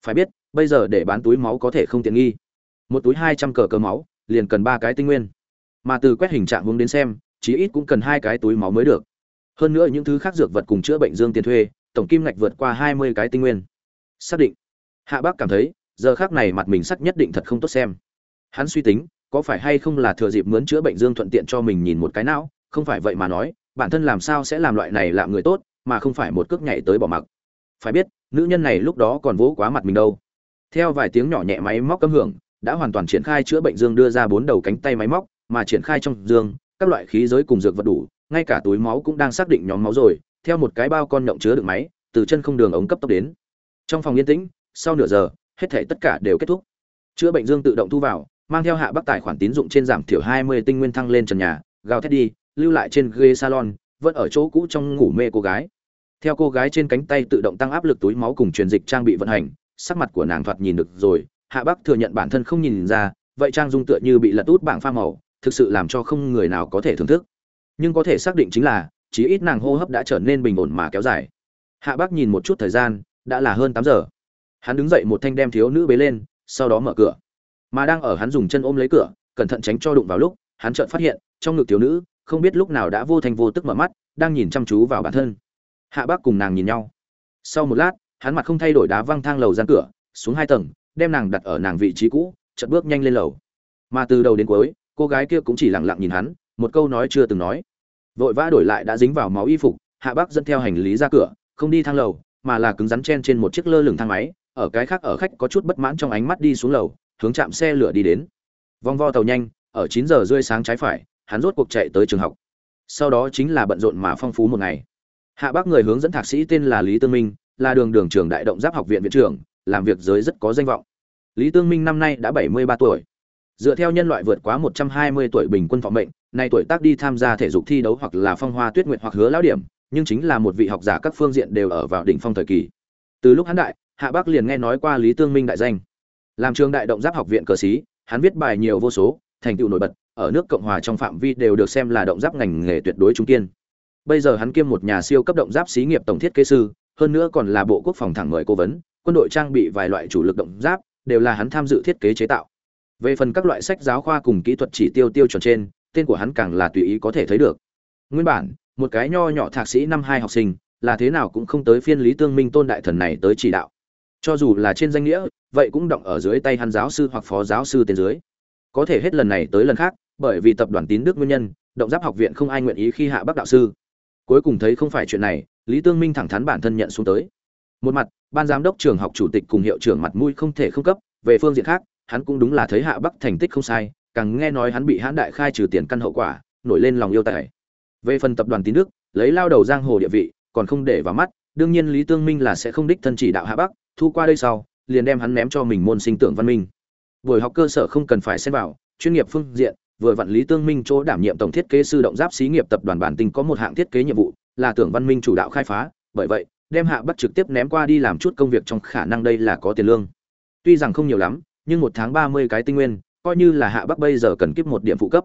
Phải biết, bây giờ để bán túi máu có thể không tiện nghi. Một túi hai trăm cờ cờ máu, liền cần ba cái tinh nguyên. Mà từ quét hình trạng hướng đến xem, chí ít cũng cần hai cái túi máu mới được. Hơn nữa những thứ khác dược vật cùng chữa bệnh dương tiền thuê, tổng kim ngạch vượt qua hai mươi cái tinh nguyên. Xác định. Hạ bác cảm thấy, giờ khác này mặt mình sắc nhất định thật không tốt xem. Hắn suy tính có phải hay không là thừa dịp mướn chữa bệnh dương thuận tiện cho mình nhìn một cái não, không phải vậy mà nói, bản thân làm sao sẽ làm loại này làm người tốt, mà không phải một cước nhảy tới bỏ mặc. Phải biết, nữ nhân này lúc đó còn vỗ quá mặt mình đâu. Theo vài tiếng nhỏ nhẹ máy móc cấm hưởng, đã hoàn toàn triển khai chữa bệnh dương đưa ra bốn đầu cánh tay máy móc, mà triển khai trong dương, các loại khí giới cùng dược vật đủ, ngay cả túi máu cũng đang xác định nhóm máu rồi, theo một cái bao con nhộng chứa đựng máy, từ chân không đường ống cấp tốc đến. Trong phòng yên tĩnh, sau nửa giờ, hết thể tất cả đều kết thúc. Chữa bệnh dương tự động thu vào mang theo hạ bắc tài khoản tín dụng trên giảm thiểu 20 tinh nguyên thăng lên trần nhà, gào thét đi, lưu lại trên ghế salon, vẫn ở chỗ cũ trong ngủ mê cô gái. Theo cô gái trên cánh tay tự động tăng áp lực túi máu cùng truyền dịch trang bị vận hành, sắc mặt của nàng thoạt nhìn được rồi, Hạ Bắc thừa nhận bản thân không nhìn ra, vậy trang dung tựa như bị lật út bảng pha màu, thực sự làm cho không người nào có thể thưởng thức. Nhưng có thể xác định chính là, chỉ ít nàng hô hấp đã trở nên bình ổn mà kéo dài. Hạ Bắc nhìn một chút thời gian, đã là hơn 8 giờ. Hắn đứng dậy một thanh đem thiếu nữ bế lên, sau đó mở cửa mà đang ở hắn dùng chân ôm lấy cửa, cẩn thận tránh cho đụng vào lúc, hắn chợt phát hiện, trong ngực thiếu nữ, không biết lúc nào đã vô thành vô tức mở mắt, đang nhìn chăm chú vào bản thân. Hạ bác cùng nàng nhìn nhau. Sau một lát, hắn mặt không thay đổi đá văng thang lầu gian cửa, xuống hai tầng, đem nàng đặt ở nàng vị trí cũ, chợt bước nhanh lên lầu. Mà từ đầu đến cuối, cô gái kia cũng chỉ lặng lặng nhìn hắn, một câu nói chưa từng nói. Vội vã đổi lại đã dính vào máu y phục, hạ bác dẫn theo hành lý ra cửa, không đi thang lầu, mà là cứng rắn chen trên một chiếc lơ lửng thang máy, ở cái khác ở khách có chút bất mãn trong ánh mắt đi xuống lầu hướng chạm xe lửa đi đến. Vòng vo tàu nhanh, ở chín giờ rưỡi sáng trái phải, hắn rốt cuộc chạy tới trường học. Sau đó chính là bận rộn mà phong phú một ngày. Hạ bác người hướng dẫn thạc sĩ tên là lý tương minh, là đường đường trưởng đại động giáp học viện viện trưởng, làm việc giới rất có danh vọng. Lý tương minh năm nay đã bảy mươi ba tuổi. Dựa theo nhân loại vượt quá một trăm hai mươi tuổi bình quân phòng mệnh, nay tuổi tác đi tham gia thể dục thi đấu hoặc là phong hoa tuyết nguyện hoặc hứa lão điểm, nhưng chính là một vị học giả các phương diện đều ở vào đỉnh phong thời kỳ. Từ lúc hắn đại, hạ bắc liền nghe nói qua lý tương minh đại danh làm trường đại động giáp học viện cờ sĩ hắn viết bài nhiều vô số, thành tựu nổi bật, ở nước cộng hòa trong phạm vi đều được xem là động giáp ngành nghề tuyệt đối trung kiên. Bây giờ hắn kiêm một nhà siêu cấp động giáp xí nghiệp tổng thiết kế sư, hơn nữa còn là bộ quốc phòng thẳng mời cố vấn, quân đội trang bị vài loại chủ lực động giáp, đều là hắn tham dự thiết kế chế tạo. Về phần các loại sách giáo khoa cùng kỹ thuật chỉ tiêu tiêu chuẩn trên, tên của hắn càng là tùy ý có thể thấy được. Nguyên bản, một cái nho nhỏ thạc sĩ năm hai học sinh, là thế nào cũng không tới phiên lý tương minh tôn đại thần này tới chỉ đạo cho dù là trên danh nghĩa, vậy cũng động ở dưới tay hắn giáo sư hoặc phó giáo sư tên dưới. Có thể hết lần này tới lần khác, bởi vì tập đoàn tín đức nguyên nhân, động giáp học viện không ai nguyện ý khi hạ bắc đạo sư. Cuối cùng thấy không phải chuyện này, lý tương minh thẳng thắn bản thân nhận xuống tới. Một mặt, ban giám đốc trường học chủ tịch cùng hiệu trưởng mặt mũi không thể không cấp, về phương diện khác, hắn cũng đúng là thấy hạ bắc thành tích không sai, càng nghe nói hắn bị hãn đại khai trừ tiền căn hậu quả, nổi lên lòng yêu tài. Về phần tập đoàn tín đức, lấy lao đầu giang hồ địa vị, còn không để vào mắt, đương nhiên lý tương minh là sẽ không đích thân chỉ đạo hạ bắc thu qua đây sau, liền đem hắn ném cho mình môn sinh tưởng văn minh. Buổi học cơ sở không cần phải xem vào, chuyên nghiệp phương diện, vừa vạn lý tương minh chỗ đảm nhiệm tổng thiết kế sư động giáp xí nghiệp tập đoàn bản tinh có một hạng thiết kế nhiệm vụ, là tưởng văn minh chủ đạo khai phá. Bởi vậy, đem hạ bắc trực tiếp ném qua đi làm chút công việc trong khả năng đây là có tiền lương. Tuy rằng không nhiều lắm, nhưng một tháng ba mươi cái tinh nguyên, coi như là hạ bắc bây giờ cần kiếp một điểm phụ cấp.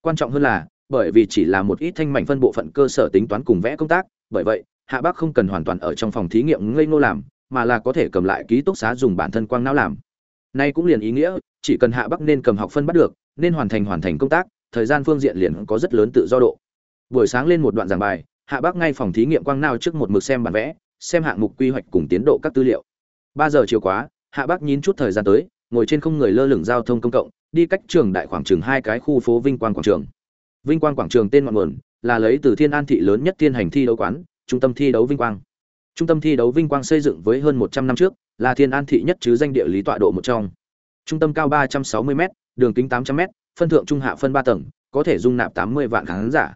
Quan trọng hơn là, bởi vì chỉ là một ít thanh mảnh phân bộ phận cơ sở tính toán cùng vẽ công tác, bởi vậy, hạ bắc không cần hoàn toàn ở trong phòng thí nghiệm ngây ngô làm mà là có thể cầm lại ký túc xá dùng bản thân quang não làm. Nay cũng liền ý nghĩa, chỉ cần hạ bắc nên cầm học phân bắt được, nên hoàn thành hoàn thành công tác, thời gian phương diện liền có rất lớn tự do độ. Buổi sáng lên một đoạn giảng bài, hạ bắc ngay phòng thí nghiệm quang não trước một mực xem bản vẽ, xem hạng mục quy hoạch cùng tiến độ các tư liệu. Ba giờ chiều quá, hạ bắc nhín chút thời gian tới, ngồi trên không người lơ lửng giao thông công cộng, đi cách trường đại khoảng chừng hai cái khu phố vinh quang quảng trường. Vinh quang quảng trường tên ngọn nguồn là lấy từ thiên an thị lớn nhất thiên hành thi đấu quán, trung tâm thi đấu vinh quang trung tâm thi đấu vinh quang xây dựng với hơn một trăm năm trước, là thiên an thị nhất chứ danh địa lý tọa độ một trong. Trung tâm cao ba trăm sáu mươi m đường kính tám trăm m phân thượng trung hạ phân ba tầng, có thể dung nạp tám mươi vạn khán giả.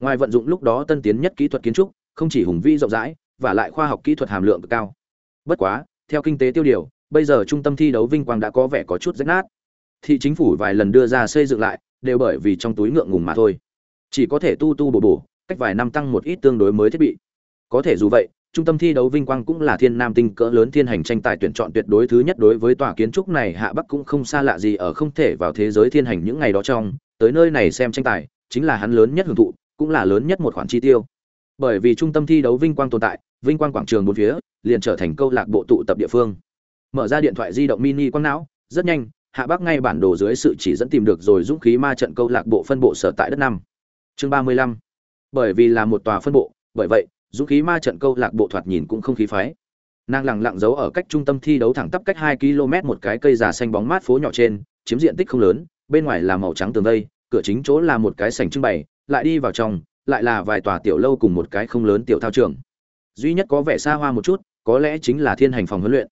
Ngoài vận dụng lúc đó tân tiến nhất kỹ thuật kiến trúc, không chỉ hùng vĩ rộng rãi, và lại khoa học kỹ thuật hàm lượng cực cao. Bất quá, theo kinh tế tiêu điều, bây giờ trung tâm thi đấu vinh quang đã có vẻ có chút rách nát. Thị chính phủ vài lần đưa ra xây dựng lại, đều bởi vì trong túi ngượng ngùng mà thôi. Chỉ có thể tu tu bổ bổ, cách vài năm tăng một ít tương đối mới thiết bị. Có thể dù vậy trung tâm thi đấu vinh quang cũng là thiên nam tinh cỡ lớn thiên hành tranh tài tuyển chọn tuyệt đối thứ nhất đối với tòa kiến trúc này, hạ bắc cũng không xa lạ gì ở không thể vào thế giới thiên hành những ngày đó trong, tới nơi này xem tranh tài, chính là hắn lớn nhất hưởng thụ, cũng là lớn nhất một khoản chi tiêu. Bởi vì trung tâm thi đấu vinh quang tồn tại, vinh quang quảng trường bốn phía, liền trở thành câu lạc bộ tụ tập địa phương. Mở ra điện thoại di động mini quang não, rất nhanh, hạ bắc ngay bản đồ dưới sự chỉ dẫn tìm được rồi dũng khí ma trận câu lạc bộ phân bộ sở tại đất năm. Chương ba mươi lăm. Bởi vì là một tòa phân bộ, bởi vậy dũng khí ma trận câu lạc bộ thoạt nhìn cũng không khí phái. Nàng lẳng lặng giấu ở cách trung tâm thi đấu thẳng tắp cách hai km một cái cây già xanh bóng mát phố nhỏ trên, chiếm diện tích không lớn, bên ngoài là màu trắng tường vây, cửa chính chỗ là một cái sảnh trưng bày, lại đi vào trong, lại là vài tòa tiểu lâu cùng một cái không lớn tiểu thao trường. Duy nhất có vẻ xa hoa một chút, có lẽ chính là thiên hành phòng huấn luyện.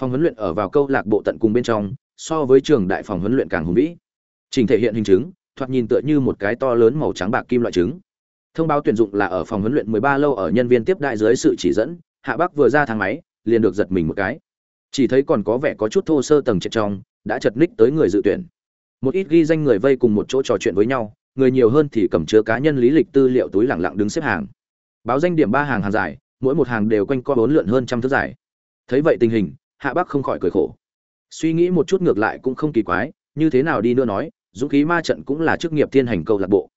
Phòng huấn luyện ở vào câu lạc bộ tận cùng bên trong, so với trường đại phòng huấn luyện càng hùng vĩ. Trình thể hiện hình chứng, thoạt nhìn tựa như một cái to lớn màu trắng bạc kim loại trứng thông báo tuyển dụng là ở phòng huấn luyện 13 lâu ở nhân viên tiếp đại dưới sự chỉ dẫn, hạ bắc vừa ra thang máy, liền được giật mình một cái. Chỉ thấy còn có vẻ có chút thô sơ tầng trệt trong, đã chật ních tới người dự tuyển. Một ít ghi danh người vây cùng một chỗ trò chuyện với nhau, người nhiều hơn thì cầm chứa cá nhân lý lịch tư liệu túi lẳng lặng đứng xếp hàng. Báo danh điểm ba hàng hàng dài mỗi một hàng đều quanh co bốn lượn hơn trăm thước dài thấy vậy tình hình, hạ bắc không khỏi cười khổ. Suy nghĩ một chút ngược lại cũng không kỳ quái, như thế nào đi nữa nói, dũng khí ma trận cũng là chức nghiệp thiên hành câu lạc bộ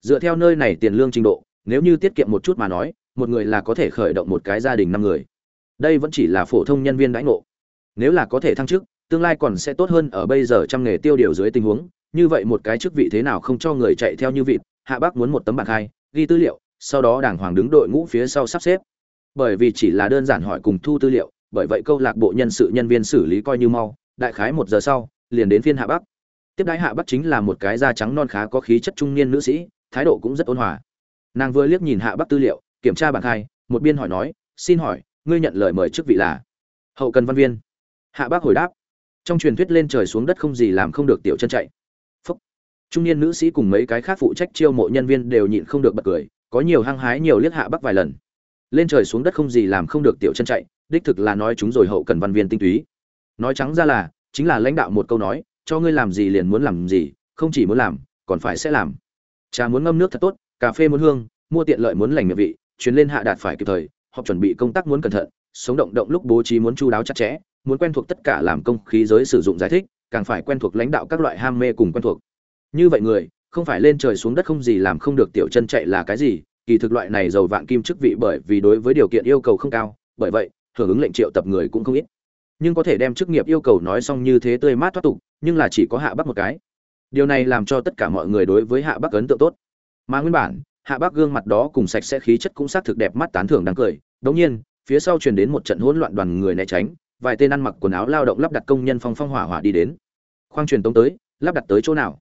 dựa theo nơi này tiền lương trình độ, nếu như tiết kiệm một chút mà nói, một người là có thể khởi động một cái gia đình năm người. Đây vẫn chỉ là phổ thông nhân viên đãi ngộ. Nếu là có thể thăng chức, tương lai còn sẽ tốt hơn ở bây giờ trăm nghề tiêu điều dưới tình huống. Như vậy một cái chức vị thế nào không cho người chạy theo như vịt, hạ bác muốn một tấm bảng hai, ghi tư liệu, sau đó đàng hoàng đứng đội ngũ phía sau sắp xếp. Bởi vì chỉ là đơn giản hỏi cùng thu tư liệu, bởi vậy câu lạc bộ nhân sự nhân viên xử lý coi như mau, đại khái một giờ sau, liền đến phiên hạ bắc tiếp đái hạ bắc chính là một cái da trắng non khá có khí chất trung niên nữ sĩ thái độ cũng rất ôn hòa. Nàng vừa liếc nhìn hạ bắc tư liệu, kiểm tra bảng khai, một biên hỏi nói, xin hỏi, ngươi nhận lời mời chức vị là? Hậu cần văn viên. Hạ bác hồi đáp, trong truyền thuyết lên trời xuống đất không gì làm không được tiểu chân chạy. Phúc. Trung niên nữ sĩ cùng mấy cái khác phụ trách chiêu mộ nhân viên đều nhịn không được bật cười, có nhiều hăng hái nhiều liếc hạ bắc vài lần. Lên trời xuống đất không gì làm không được tiểu chân chạy, đích thực là nói chúng rồi hậu cần văn viên tinh túy. Nói trắng ra là, chính là lãnh đạo một câu nói, cho ngươi làm gì liền muốn làm gì, không chỉ muốn làm, còn phải sẽ làm trà muốn ngâm nước thật tốt, cà phê muốn hương, mua tiện lợi muốn lành miệng vị chuyến lên hạ đạt phải kịp thời, họp chuẩn bị công tác muốn cẩn thận, sống động động lúc bố trí muốn chu đáo chặt chẽ, muốn quen thuộc tất cả làm công khí giới sử dụng giải thích, càng phải quen thuộc lãnh đạo các loại ham mê cùng quen thuộc. Như vậy người, không phải lên trời xuống đất không gì làm không được tiểu chân chạy là cái gì, kỳ thực loại này giàu vạn kim chức vị bởi vì đối với điều kiện yêu cầu không cao, bởi vậy, hưởng ứng lệnh triệu tập người cũng không ít. Nhưng có thể đem chức nghiệp yêu cầu nói xong như thế tươi mát thoát tục, nhưng là chỉ có hạ bắc một cái điều này làm cho tất cả mọi người đối với hạ bắc ấn tượng tốt. Mà nguyên bản, hạ bắc gương mặt đó cùng sạch sẽ khí chất cũng xác thực đẹp mắt tán thưởng đáng cười. Đống nhiên, phía sau truyền đến một trận hỗn loạn đoàn người né tránh, vài tên ăn mặc quần áo lao động lắp đặt công nhân phong phong hỏa hỏa đi đến. Khoang truyền tống tới, lắp đặt tới chỗ nào?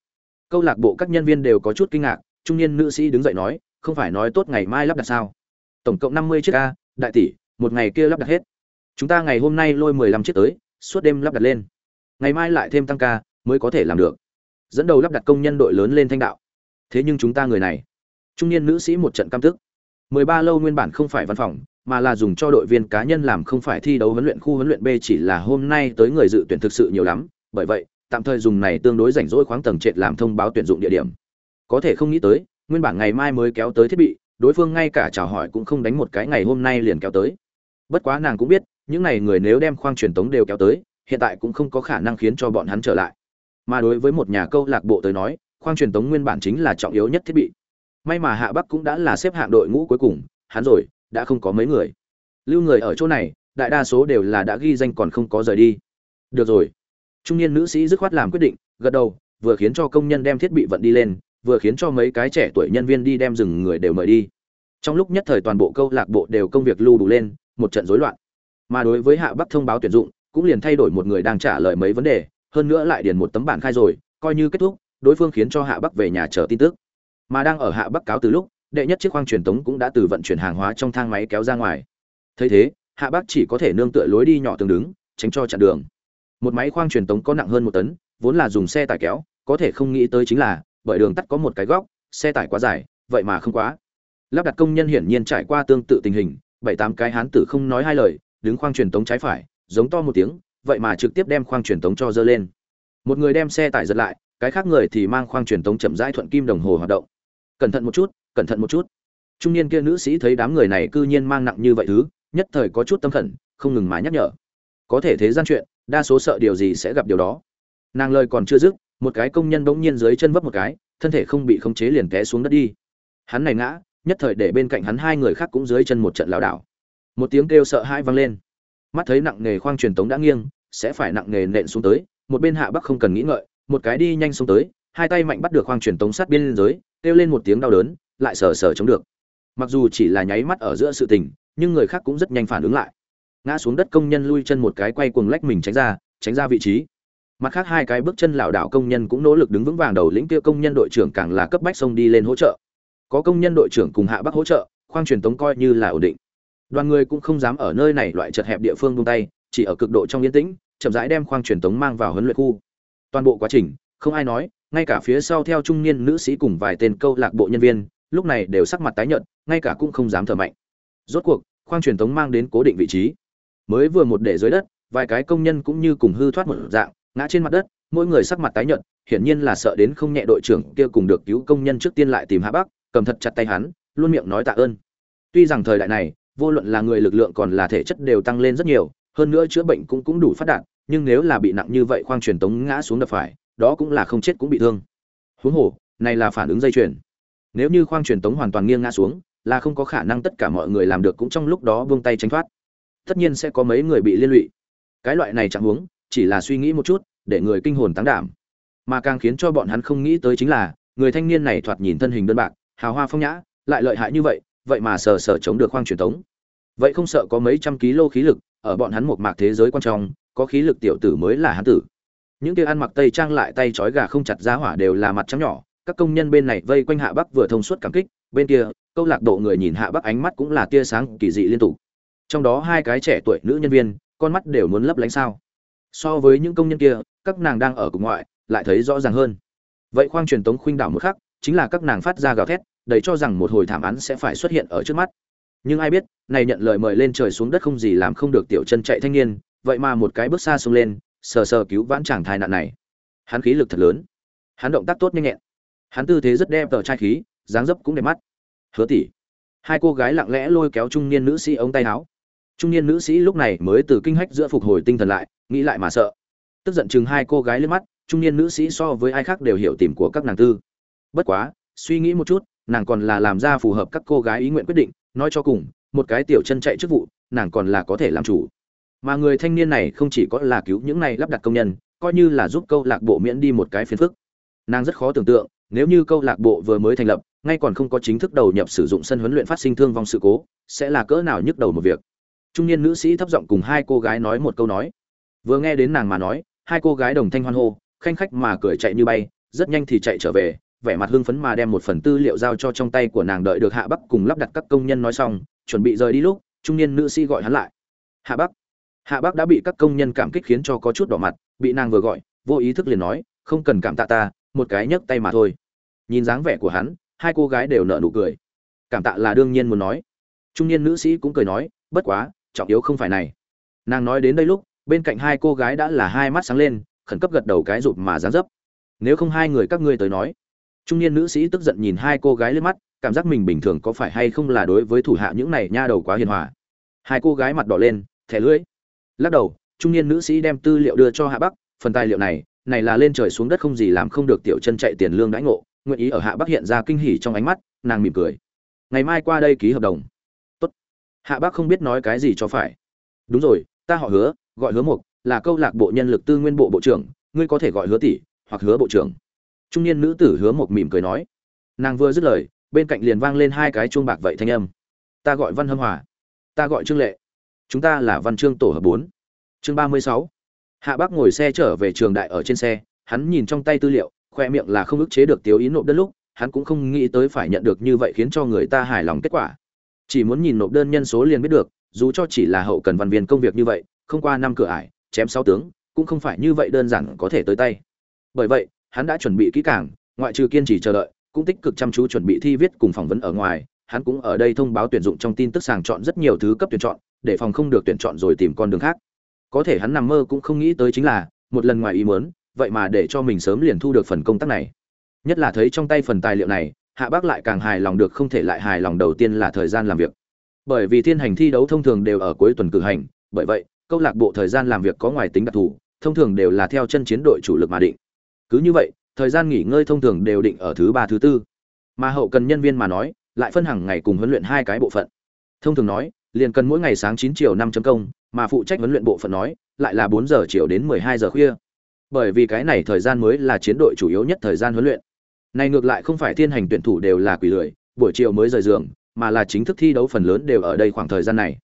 Câu lạc bộ các nhân viên đều có chút kinh ngạc, trung niên nữ sĩ đứng dậy nói, không phải nói tốt ngày mai lắp đặt sao? Tổng cộng năm mươi chiếc a, đại tỷ, một ngày kia lắp đặt hết. Chúng ta ngày hôm nay lôi mười lăm chiếc tới, suốt đêm lắp đặt lên. Ngày mai lại thêm tăng ca, mới có thể làm được dẫn đầu lắp đặt công nhân đội lớn lên thanh đạo thế nhưng chúng ta người này trung niên nữ sĩ một trận cam tức mười ba lâu nguyên bản không phải văn phòng mà là dùng cho đội viên cá nhân làm không phải thi đấu huấn luyện khu huấn luyện B chỉ là hôm nay tới người dự tuyển thực sự nhiều lắm, bởi vậy, tạm thời dùng này tương đối rảnh rỗi khoáng tầng trệt làm thông báo tuyển dụng địa điểm. Có thể không nghĩ tới, nguyên bản ngày mai mới kéo tới thiết bị, đối phương ngay cả chào hỏi cũng không đánh một cái ngày hôm nay liền kéo tới. Bất quá nàng cũng biết, những này người nếu đem khoang truyền tống đều kéo tới, hiện tại cũng không có khả năng khiến cho bọn hắn trở lại. Mà đối với một nhà câu lạc bộ tới nói, khoang truyền tống nguyên bản chính là trọng yếu nhất thiết bị. May mà Hạ Bắc cũng đã là xếp hạng đội ngũ cuối cùng, hắn rồi, đã không có mấy người. Lưu người ở chỗ này đại đa số đều là đã ghi danh còn không có rời đi. Được rồi. Trung niên nữ sĩ dứt khoát làm quyết định gật đầu vừa khiến cho công nhân đem thiết bị vận đi lên vừa khiến cho mấy cái trẻ tuổi nhân viên đi đem rừng người đều mời đi. Trong lúc nhất thời toàn bộ câu lạc bộ đều công việc lưu đủ lên một trận rối loạn. Mà đối với hạ bắc thông báo tuyển dụng cũng liền thay đổi một người đang trả lời mấy vấn đề hơn nữa lại điền một tấm bản khai rồi, coi như kết thúc, đối phương khiến cho hạ bắc về nhà chờ tin tức. Mà đang ở hạ bắc cáo từ lúc, đệ nhất chiếc khoang truyền tống cũng đã từ vận chuyển hàng hóa trong thang máy kéo ra ngoài. Thấy thế, hạ bắc chỉ có thể nương tựa lối đi nhỏ tường đứng, tránh cho chặn đường. Một máy khoang truyền tống có nặng hơn một tấn, vốn là dùng xe tải kéo, có thể không nghĩ tới chính là, bởi đường tắt có một cái góc, xe tải quá dài, vậy mà không quá. Lắp đặt công nhân hiển nhiên trải qua tương tự tình hình, bảy tám cái hán tử không nói hai lời, đứng khoang truyền tống trái phải, giống to một tiếng vậy mà trực tiếp đem khoang truyền tống cho dơ lên. Một người đem xe tải giật lại, cái khác người thì mang khoang truyền tống chậm rãi thuận kim đồng hồ hoạt động. Cẩn thận một chút, cẩn thận một chút. Trung niên kia nữ sĩ thấy đám người này cư nhiên mang nặng như vậy thứ, nhất thời có chút tâm khẩn, không ngừng mà nhắc nhở. Có thể thế gian chuyện, đa số sợ điều gì sẽ gặp điều đó. Nàng lời còn chưa dứt, một cái công nhân bỗng nhiên dưới chân vấp một cái, thân thể không bị khống chế liền té xuống đất đi. Hắn này ngã, nhất thời để bên cạnh hắn hai người khác cũng dưới chân một trận lảo đảo. Một tiếng kêu sợ hãi vang lên mắt thấy nặng nghề khoang truyền tống đã nghiêng, sẽ phải nặng nghề nện xuống tới, một bên hạ bắc không cần nghĩ ngợi, một cái đi nhanh xuống tới, hai tay mạnh bắt được khoang truyền tống sát biên giới, kêu lên một tiếng đau đớn, lại sờ sờ chống được. Mặc dù chỉ là nháy mắt ở giữa sự tình, nhưng người khác cũng rất nhanh phản ứng lại. Ngã xuống đất công nhân lui chân một cái quay cuồng lách mình tránh ra tránh ra vị trí. Mặt khác hai cái bước chân lảo đảo công nhân cũng nỗ lực đứng vững vàng đầu, lĩnh kia công nhân đội trưởng càng là cấp bách xông đi lên hỗ trợ. Có công nhân đội trưởng cùng hạ bắc hỗ trợ, khoang truyền tống coi như là ổn định đoàn người cũng không dám ở nơi này loại chật hẹp địa phương buông tay, chỉ ở cực độ trong yên tĩnh, chậm rãi đem khoang truyền tống mang vào huấn luyện khu. Toàn bộ quá trình, không ai nói, ngay cả phía sau theo trung niên nữ sĩ cùng vài tên câu lạc bộ nhân viên, lúc này đều sắc mặt tái nhợt, ngay cả cũng không dám thở mạnh. Rốt cuộc, khoang truyền tống mang đến cố định vị trí. Mới vừa một để dưới đất, vài cái công nhân cũng như cùng hư thoát một dạng, ngã trên mặt đất, mỗi người sắc mặt tái nhợt, hiển nhiên là sợ đến không nhẹ đội trưởng kia cùng được cứu công nhân trước tiên lại tìm hạ bắc, cầm thật chặt tay hắn, luôn miệng nói tạ ơn. Tuy rằng thời đại này vô luận là người lực lượng còn là thể chất đều tăng lên rất nhiều, hơn nữa chữa bệnh cũng cũng đủ phát đạt, nhưng nếu là bị nặng như vậy khoang truyền tống ngã xuống đập phải, đó cũng là không chết cũng bị thương. Huống hồ, này là phản ứng dây chuyền. Nếu như khoang truyền tống hoàn toàn nghiêng ngã xuống, là không có khả năng tất cả mọi người làm được cũng trong lúc đó buông tay tránh thoát. Tất nhiên sẽ có mấy người bị liên lụy. Cái loại này chẳng huống, chỉ là suy nghĩ một chút, để người kinh hồn táng đảm. Mà càng khiến cho bọn hắn không nghĩ tới chính là, người thanh niên này thoạt nhìn thân hình đơn bạc, hào hoa phong nhã, lại lợi hại như vậy vậy mà sờ sờ chống được khoang truyền tống vậy không sợ có mấy trăm ký lô khí lực, ở bọn hắn một mạc thế giới quan trọng có khí lực tiểu tử mới là hắn tử. Những kia ăn mặc tây trang lại tay trói gà không chặt giá hỏa đều là mặt trắng nhỏ, các công nhân bên này vây quanh hạ bắc vừa thông suốt cảm kích, bên kia, câu lạc bộ người nhìn hạ bắc ánh mắt cũng là tia sáng kỳ dị liên tục. Trong đó hai cái trẻ tuổi nữ nhân viên, con mắt đều muốn lấp lánh sao. So với những công nhân kia, các nàng đang ở cùng ngoại, lại thấy rõ ràng hơn. Vậy khoang truyền tống khuynh đảo một khắc, chính là các nàng phát ra gào thét, đầy cho rằng một hồi thảm án sẽ phải xuất hiện ở trước mắt nhưng ai biết, này nhận lời mời lên trời xuống đất không gì làm không được tiểu chân chạy thanh niên, vậy mà một cái bước xa xuống lên, sờ sờ cứu vãn chàng thai nạn này. Hắn khí lực thật lớn. Hắn động tác tốt nhanh nhẹn. Hắn tư thế rất đẹp tờ trai khí, dáng dấp cũng đẹp mắt. Hứa tỷ. Hai cô gái lặng lẽ lôi kéo trung niên nữ sĩ ống tay áo. Trung niên nữ sĩ lúc này mới từ kinh hách giữa phục hồi tinh thần lại, nghĩ lại mà sợ. Tức giận chừng hai cô gái lên mắt, trung niên nữ sĩ so với ai khác đều hiểu tìm của các nàng tư. Bất quá, suy nghĩ một chút, nàng còn là làm ra phù hợp các cô gái ý nguyện quyết định nói cho cùng, một cái tiểu chân chạy chức vụ, nàng còn là có thể làm chủ. Mà người thanh niên này không chỉ có là cứu những này lắp đặt công nhân, coi như là giúp câu lạc bộ miễn đi một cái phiền phức. Nàng rất khó tưởng tượng, nếu như câu lạc bộ vừa mới thành lập, ngay còn không có chính thức đầu nhập sử dụng sân huấn luyện phát sinh thương vong sự cố, sẽ là cỡ nào nhức đầu một việc. Trung niên nữ sĩ thấp giọng cùng hai cô gái nói một câu nói. Vừa nghe đến nàng mà nói, hai cô gái đồng thanh hoan hô, khanh khách mà cười chạy như bay, rất nhanh thì chạy trở về vẻ mặt hưng phấn mà đem một phần tư liệu giao cho trong tay của nàng đợi được hạ bắc cùng lắp đặt các công nhân nói xong, chuẩn bị rời đi lúc, trung niên nữ sĩ gọi hắn lại. Hạ bắc. Hạ bắc đã bị các công nhân cảm kích khiến cho có chút đỏ mặt, bị nàng vừa gọi, vô ý thức liền nói, không cần cảm tạ ta, một cái nhấc tay mà thôi. Nhìn dáng vẻ của hắn, hai cô gái đều nở nụ cười. Cảm tạ là đương nhiên muốn nói. Trung niên nữ sĩ cũng cười nói, bất quá, trọng yếu không phải này. Nàng nói đến đây lúc, bên cạnh hai cô gái đã là hai mắt sáng lên, khẩn cấp gật đầu cái rụt mà dán dấp. Nếu không hai người các ngươi tới nói trung niên nữ sĩ tức giận nhìn hai cô gái lên mắt, cảm giác mình bình thường có phải hay không là đối với thủ hạ những này nha đầu quá hiền hòa. Hai cô gái mặt đỏ lên, thẻ lưỡi. Lắc đầu, trung niên nữ sĩ đem tư liệu đưa cho hạ bắc, phần tài liệu này này là lên trời xuống đất không gì làm không được tiểu chân chạy tiền lương đãi ngộ, nguyện ý ở hạ bắc hiện ra kinh hỉ trong ánh mắt, nàng mỉm cười. Ngày mai qua đây ký hợp đồng. Tốt. hạ bắc không biết nói cái gì cho phải. Đúng rồi, ta họ hứa, gọi hứa mục, là câu lạc bộ nhân lực tư nguyên bộ bộ trưởng, ngươi có thể gọi hứa tỷ, hoặc hứa bộ trưởng trung niên nữ tử hứa một mỉm cười nói. Nàng vừa dứt lời, bên cạnh liền vang lên hai cái chuông bạc vậy thanh âm. Ta gọi văn hâm hòa. Ta gọi trương lệ. Chúng ta là văn chương tổ hợp bốn. Chương ba mươi sáu. Hạ bác ngồi xe trở về trường đại ở trên xe, hắn nhìn trong tay tư liệu, khoe miệng là không ức chế được tiếu ý nộp đơn lúc, hắn cũng không nghĩ tới phải nhận được như vậy khiến cho người ta hài lòng kết quả. Chỉ muốn nhìn nộp đơn nhân số liền biết được, dù cho chỉ là hậu cần văn viên công việc như vậy, không qua năm cửa ải, chém sáu tướng, cũng không phải như vậy đơn giản có thể tới tay. Bởi vậy hắn đã chuẩn bị kỹ càng, ngoại trừ kiên trì chờ đợi, cũng tích cực chăm chú chuẩn bị thi viết cùng phỏng vấn ở ngoài. Hắn cũng ở đây thông báo tuyển dụng trong tin tức sàng chọn rất nhiều thứ cấp tuyển chọn, để phòng không được tuyển chọn rồi tìm con đường khác. Có thể hắn nằm mơ cũng không nghĩ tới chính là, một lần ngoài ý muốn, vậy mà để cho mình sớm liền thu được phần công tác này. Nhất là thấy trong tay phần tài liệu này, hạ bác lại càng hài lòng được không thể lại hài lòng đầu tiên là thời gian làm việc. Bởi vì thiên hành thi đấu thông thường đều ở cuối tuần cử hành, bởi vậy, câu lạc bộ thời gian làm việc có ngoài tính đặc thù, thông thường đều là theo chân chiến đội chủ lực mà định cứ như vậy, thời gian nghỉ ngơi thông thường đều định ở thứ ba, thứ tư. Mà hậu cần nhân viên mà nói, lại phân hàng ngày cùng huấn luyện hai cái bộ phận. Thông thường nói, liền cần mỗi ngày sáng chín chiều năm chấm công, mà phụ trách huấn luyện bộ phận nói, lại là bốn giờ chiều đến mười hai giờ khuya. Bởi vì cái này thời gian mới là chiến đội chủ yếu nhất thời gian huấn luyện. Này ngược lại không phải thiên hành tuyển thủ đều là quỷ lười, buổi chiều mới rời giường, mà là chính thức thi đấu phần lớn đều ở đây khoảng thời gian này.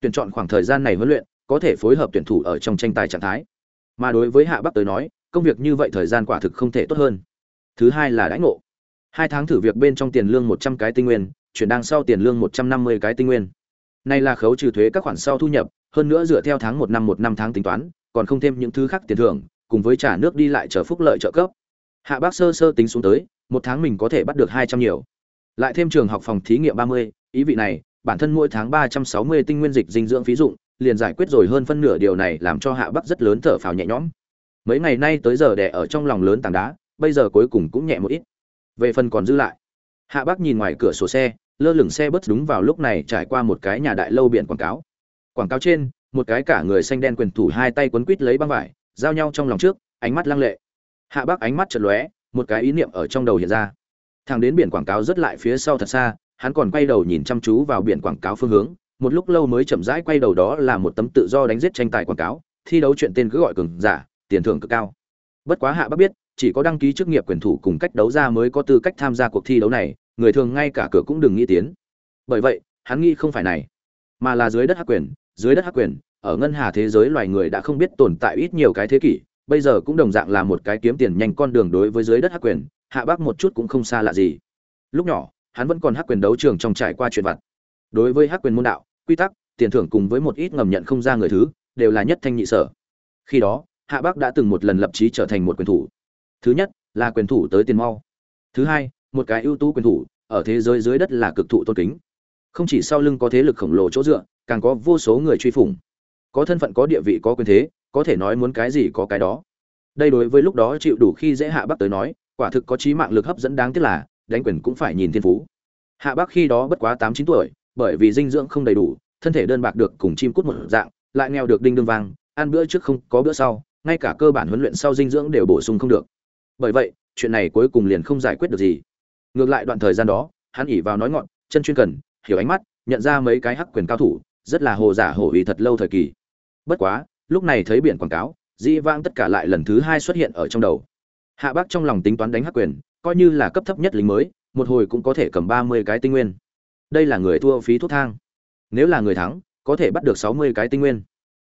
Tuyển chọn khoảng thời gian này huấn luyện, có thể phối hợp tuyển thủ ở trong tranh tài trạng thái. Mà đối với hạ bắc tới nói công việc như vậy thời gian quả thực không thể tốt hơn. Thứ hai là đãi ngộ. Hai tháng thử việc bên trong tiền lương một trăm cái tinh nguyên, chuyển đang sau tiền lương một trăm năm mươi cái tinh nguyên. Này là khấu trừ thuế các khoản sau thu nhập, hơn nữa dựa theo tháng một năm một năm tháng tính toán, còn không thêm những thứ khác tiền thưởng, cùng với trả nước đi lại chờ phúc lợi trợ cấp. Hạ bác sơ sơ tính xuống tới, một tháng mình có thể bắt được hai trăm nhiều. Lại thêm trường học phòng thí nghiệm ba mươi, ý vị này, bản thân mỗi tháng ba trăm sáu mươi tinh nguyên dịch dinh dưỡng phí dụng, liền giải quyết rồi hơn phân nửa điều này làm cho hạ bắc rất lớn thở phào nhẹ nhõm mấy ngày nay tới giờ đẻ ở trong lòng lớn tảng đá, bây giờ cuối cùng cũng nhẹ một ít. Về phần còn dư lại, hạ bắc nhìn ngoài cửa sổ xe, lơ lửng xe bớt đúng vào lúc này trải qua một cái nhà đại lâu biển quảng cáo. Quảng cáo trên, một cái cả người xanh đen quyền thủ hai tay quấn quít lấy băng vải, giao nhau trong lòng trước, ánh mắt lăng lệ. Hạ bắc ánh mắt chợt lóe, một cái ý niệm ở trong đầu hiện ra. Thằng đến biển quảng cáo rất lại phía sau thật xa, hắn còn quay đầu nhìn chăm chú vào biển quảng cáo phương hướng, một lúc lâu mới chậm rãi quay đầu đó là một tấm tự do đánh giết tranh tài quảng cáo, thi đấu chuyện tên cứ gọi cường giả tiền thưởng cực cao. Bất quá hạ bắc biết, chỉ có đăng ký chức nghiệp quyền thủ cùng cách đấu ra mới có tư cách tham gia cuộc thi đấu này, người thường ngay cả cửa cũng đừng nghĩ tiến. Bởi vậy, hắn nghĩ không phải này, mà là dưới đất hắc quyền, dưới đất hắc quyền, ở ngân hà thế giới loài người đã không biết tồn tại ít nhiều cái thế kỷ, bây giờ cũng đồng dạng là một cái kiếm tiền nhanh con đường đối với dưới đất hắc quyền, hạ bác một chút cũng không xa lạ gì. Lúc nhỏ, hắn vẫn còn hắc quyền đấu trường trong trải qua chuyện vặt. Đối với hắc quyền môn đạo, quy tắc, tiền thưởng cùng với một ít ngầm nhận không ra người thứ, đều là nhất thanh nhị sở. Khi đó hạ bác đã từng một lần lập chí trở thành một quyền thủ. Thứ nhất là quyền thủ tới tiền mau. Thứ hai một cái ưu tú quyền thủ ở thế giới dưới đất là cực thụ tôn kính. Không chỉ sau lưng có thế lực khổng lồ chỗ dựa càng có vô số người truy phủng. Có thân phận có địa vị có quyền thế có thể nói muốn cái gì có cái đó. Đây đối với lúc đó chịu đủ khi dễ hạ bắc tới nói quả thực có trí mạng lực hấp dẫn đáng tiếc là đánh quyền cũng phải nhìn thiên phú. Hạ bắc khi đó bất quá tám chín tuổi bởi vì dinh dưỡng không đầy đủ thân thể đơn bạc được cùng chim cút một dạng lại nghèo được đinh đương vàng, ăn bữa trước không có bữa sau ngay cả cơ bản huấn luyện sau dinh dưỡng đều bổ sung không được. Bởi vậy, chuyện này cuối cùng liền không giải quyết được gì. Ngược lại đoạn thời gian đó, hắn ỉ vào nói ngọn, chân chuyên cần, hiểu ánh mắt, nhận ra mấy cái hắc quyền cao thủ, rất là hồ giả hồ ý thật lâu thời kỳ. Bất quá, lúc này thấy biển quảng cáo, dĩ vãng tất cả lại lần thứ hai xuất hiện ở trong đầu. Hạ bác trong lòng tính toán đánh hắc quyền, coi như là cấp thấp nhất lính mới, một hồi cũng có thể cầm ba mươi cái tinh nguyên. Đây là người thua phí thuốc thang. Nếu là người thắng, có thể bắt được sáu mươi cái tinh nguyên.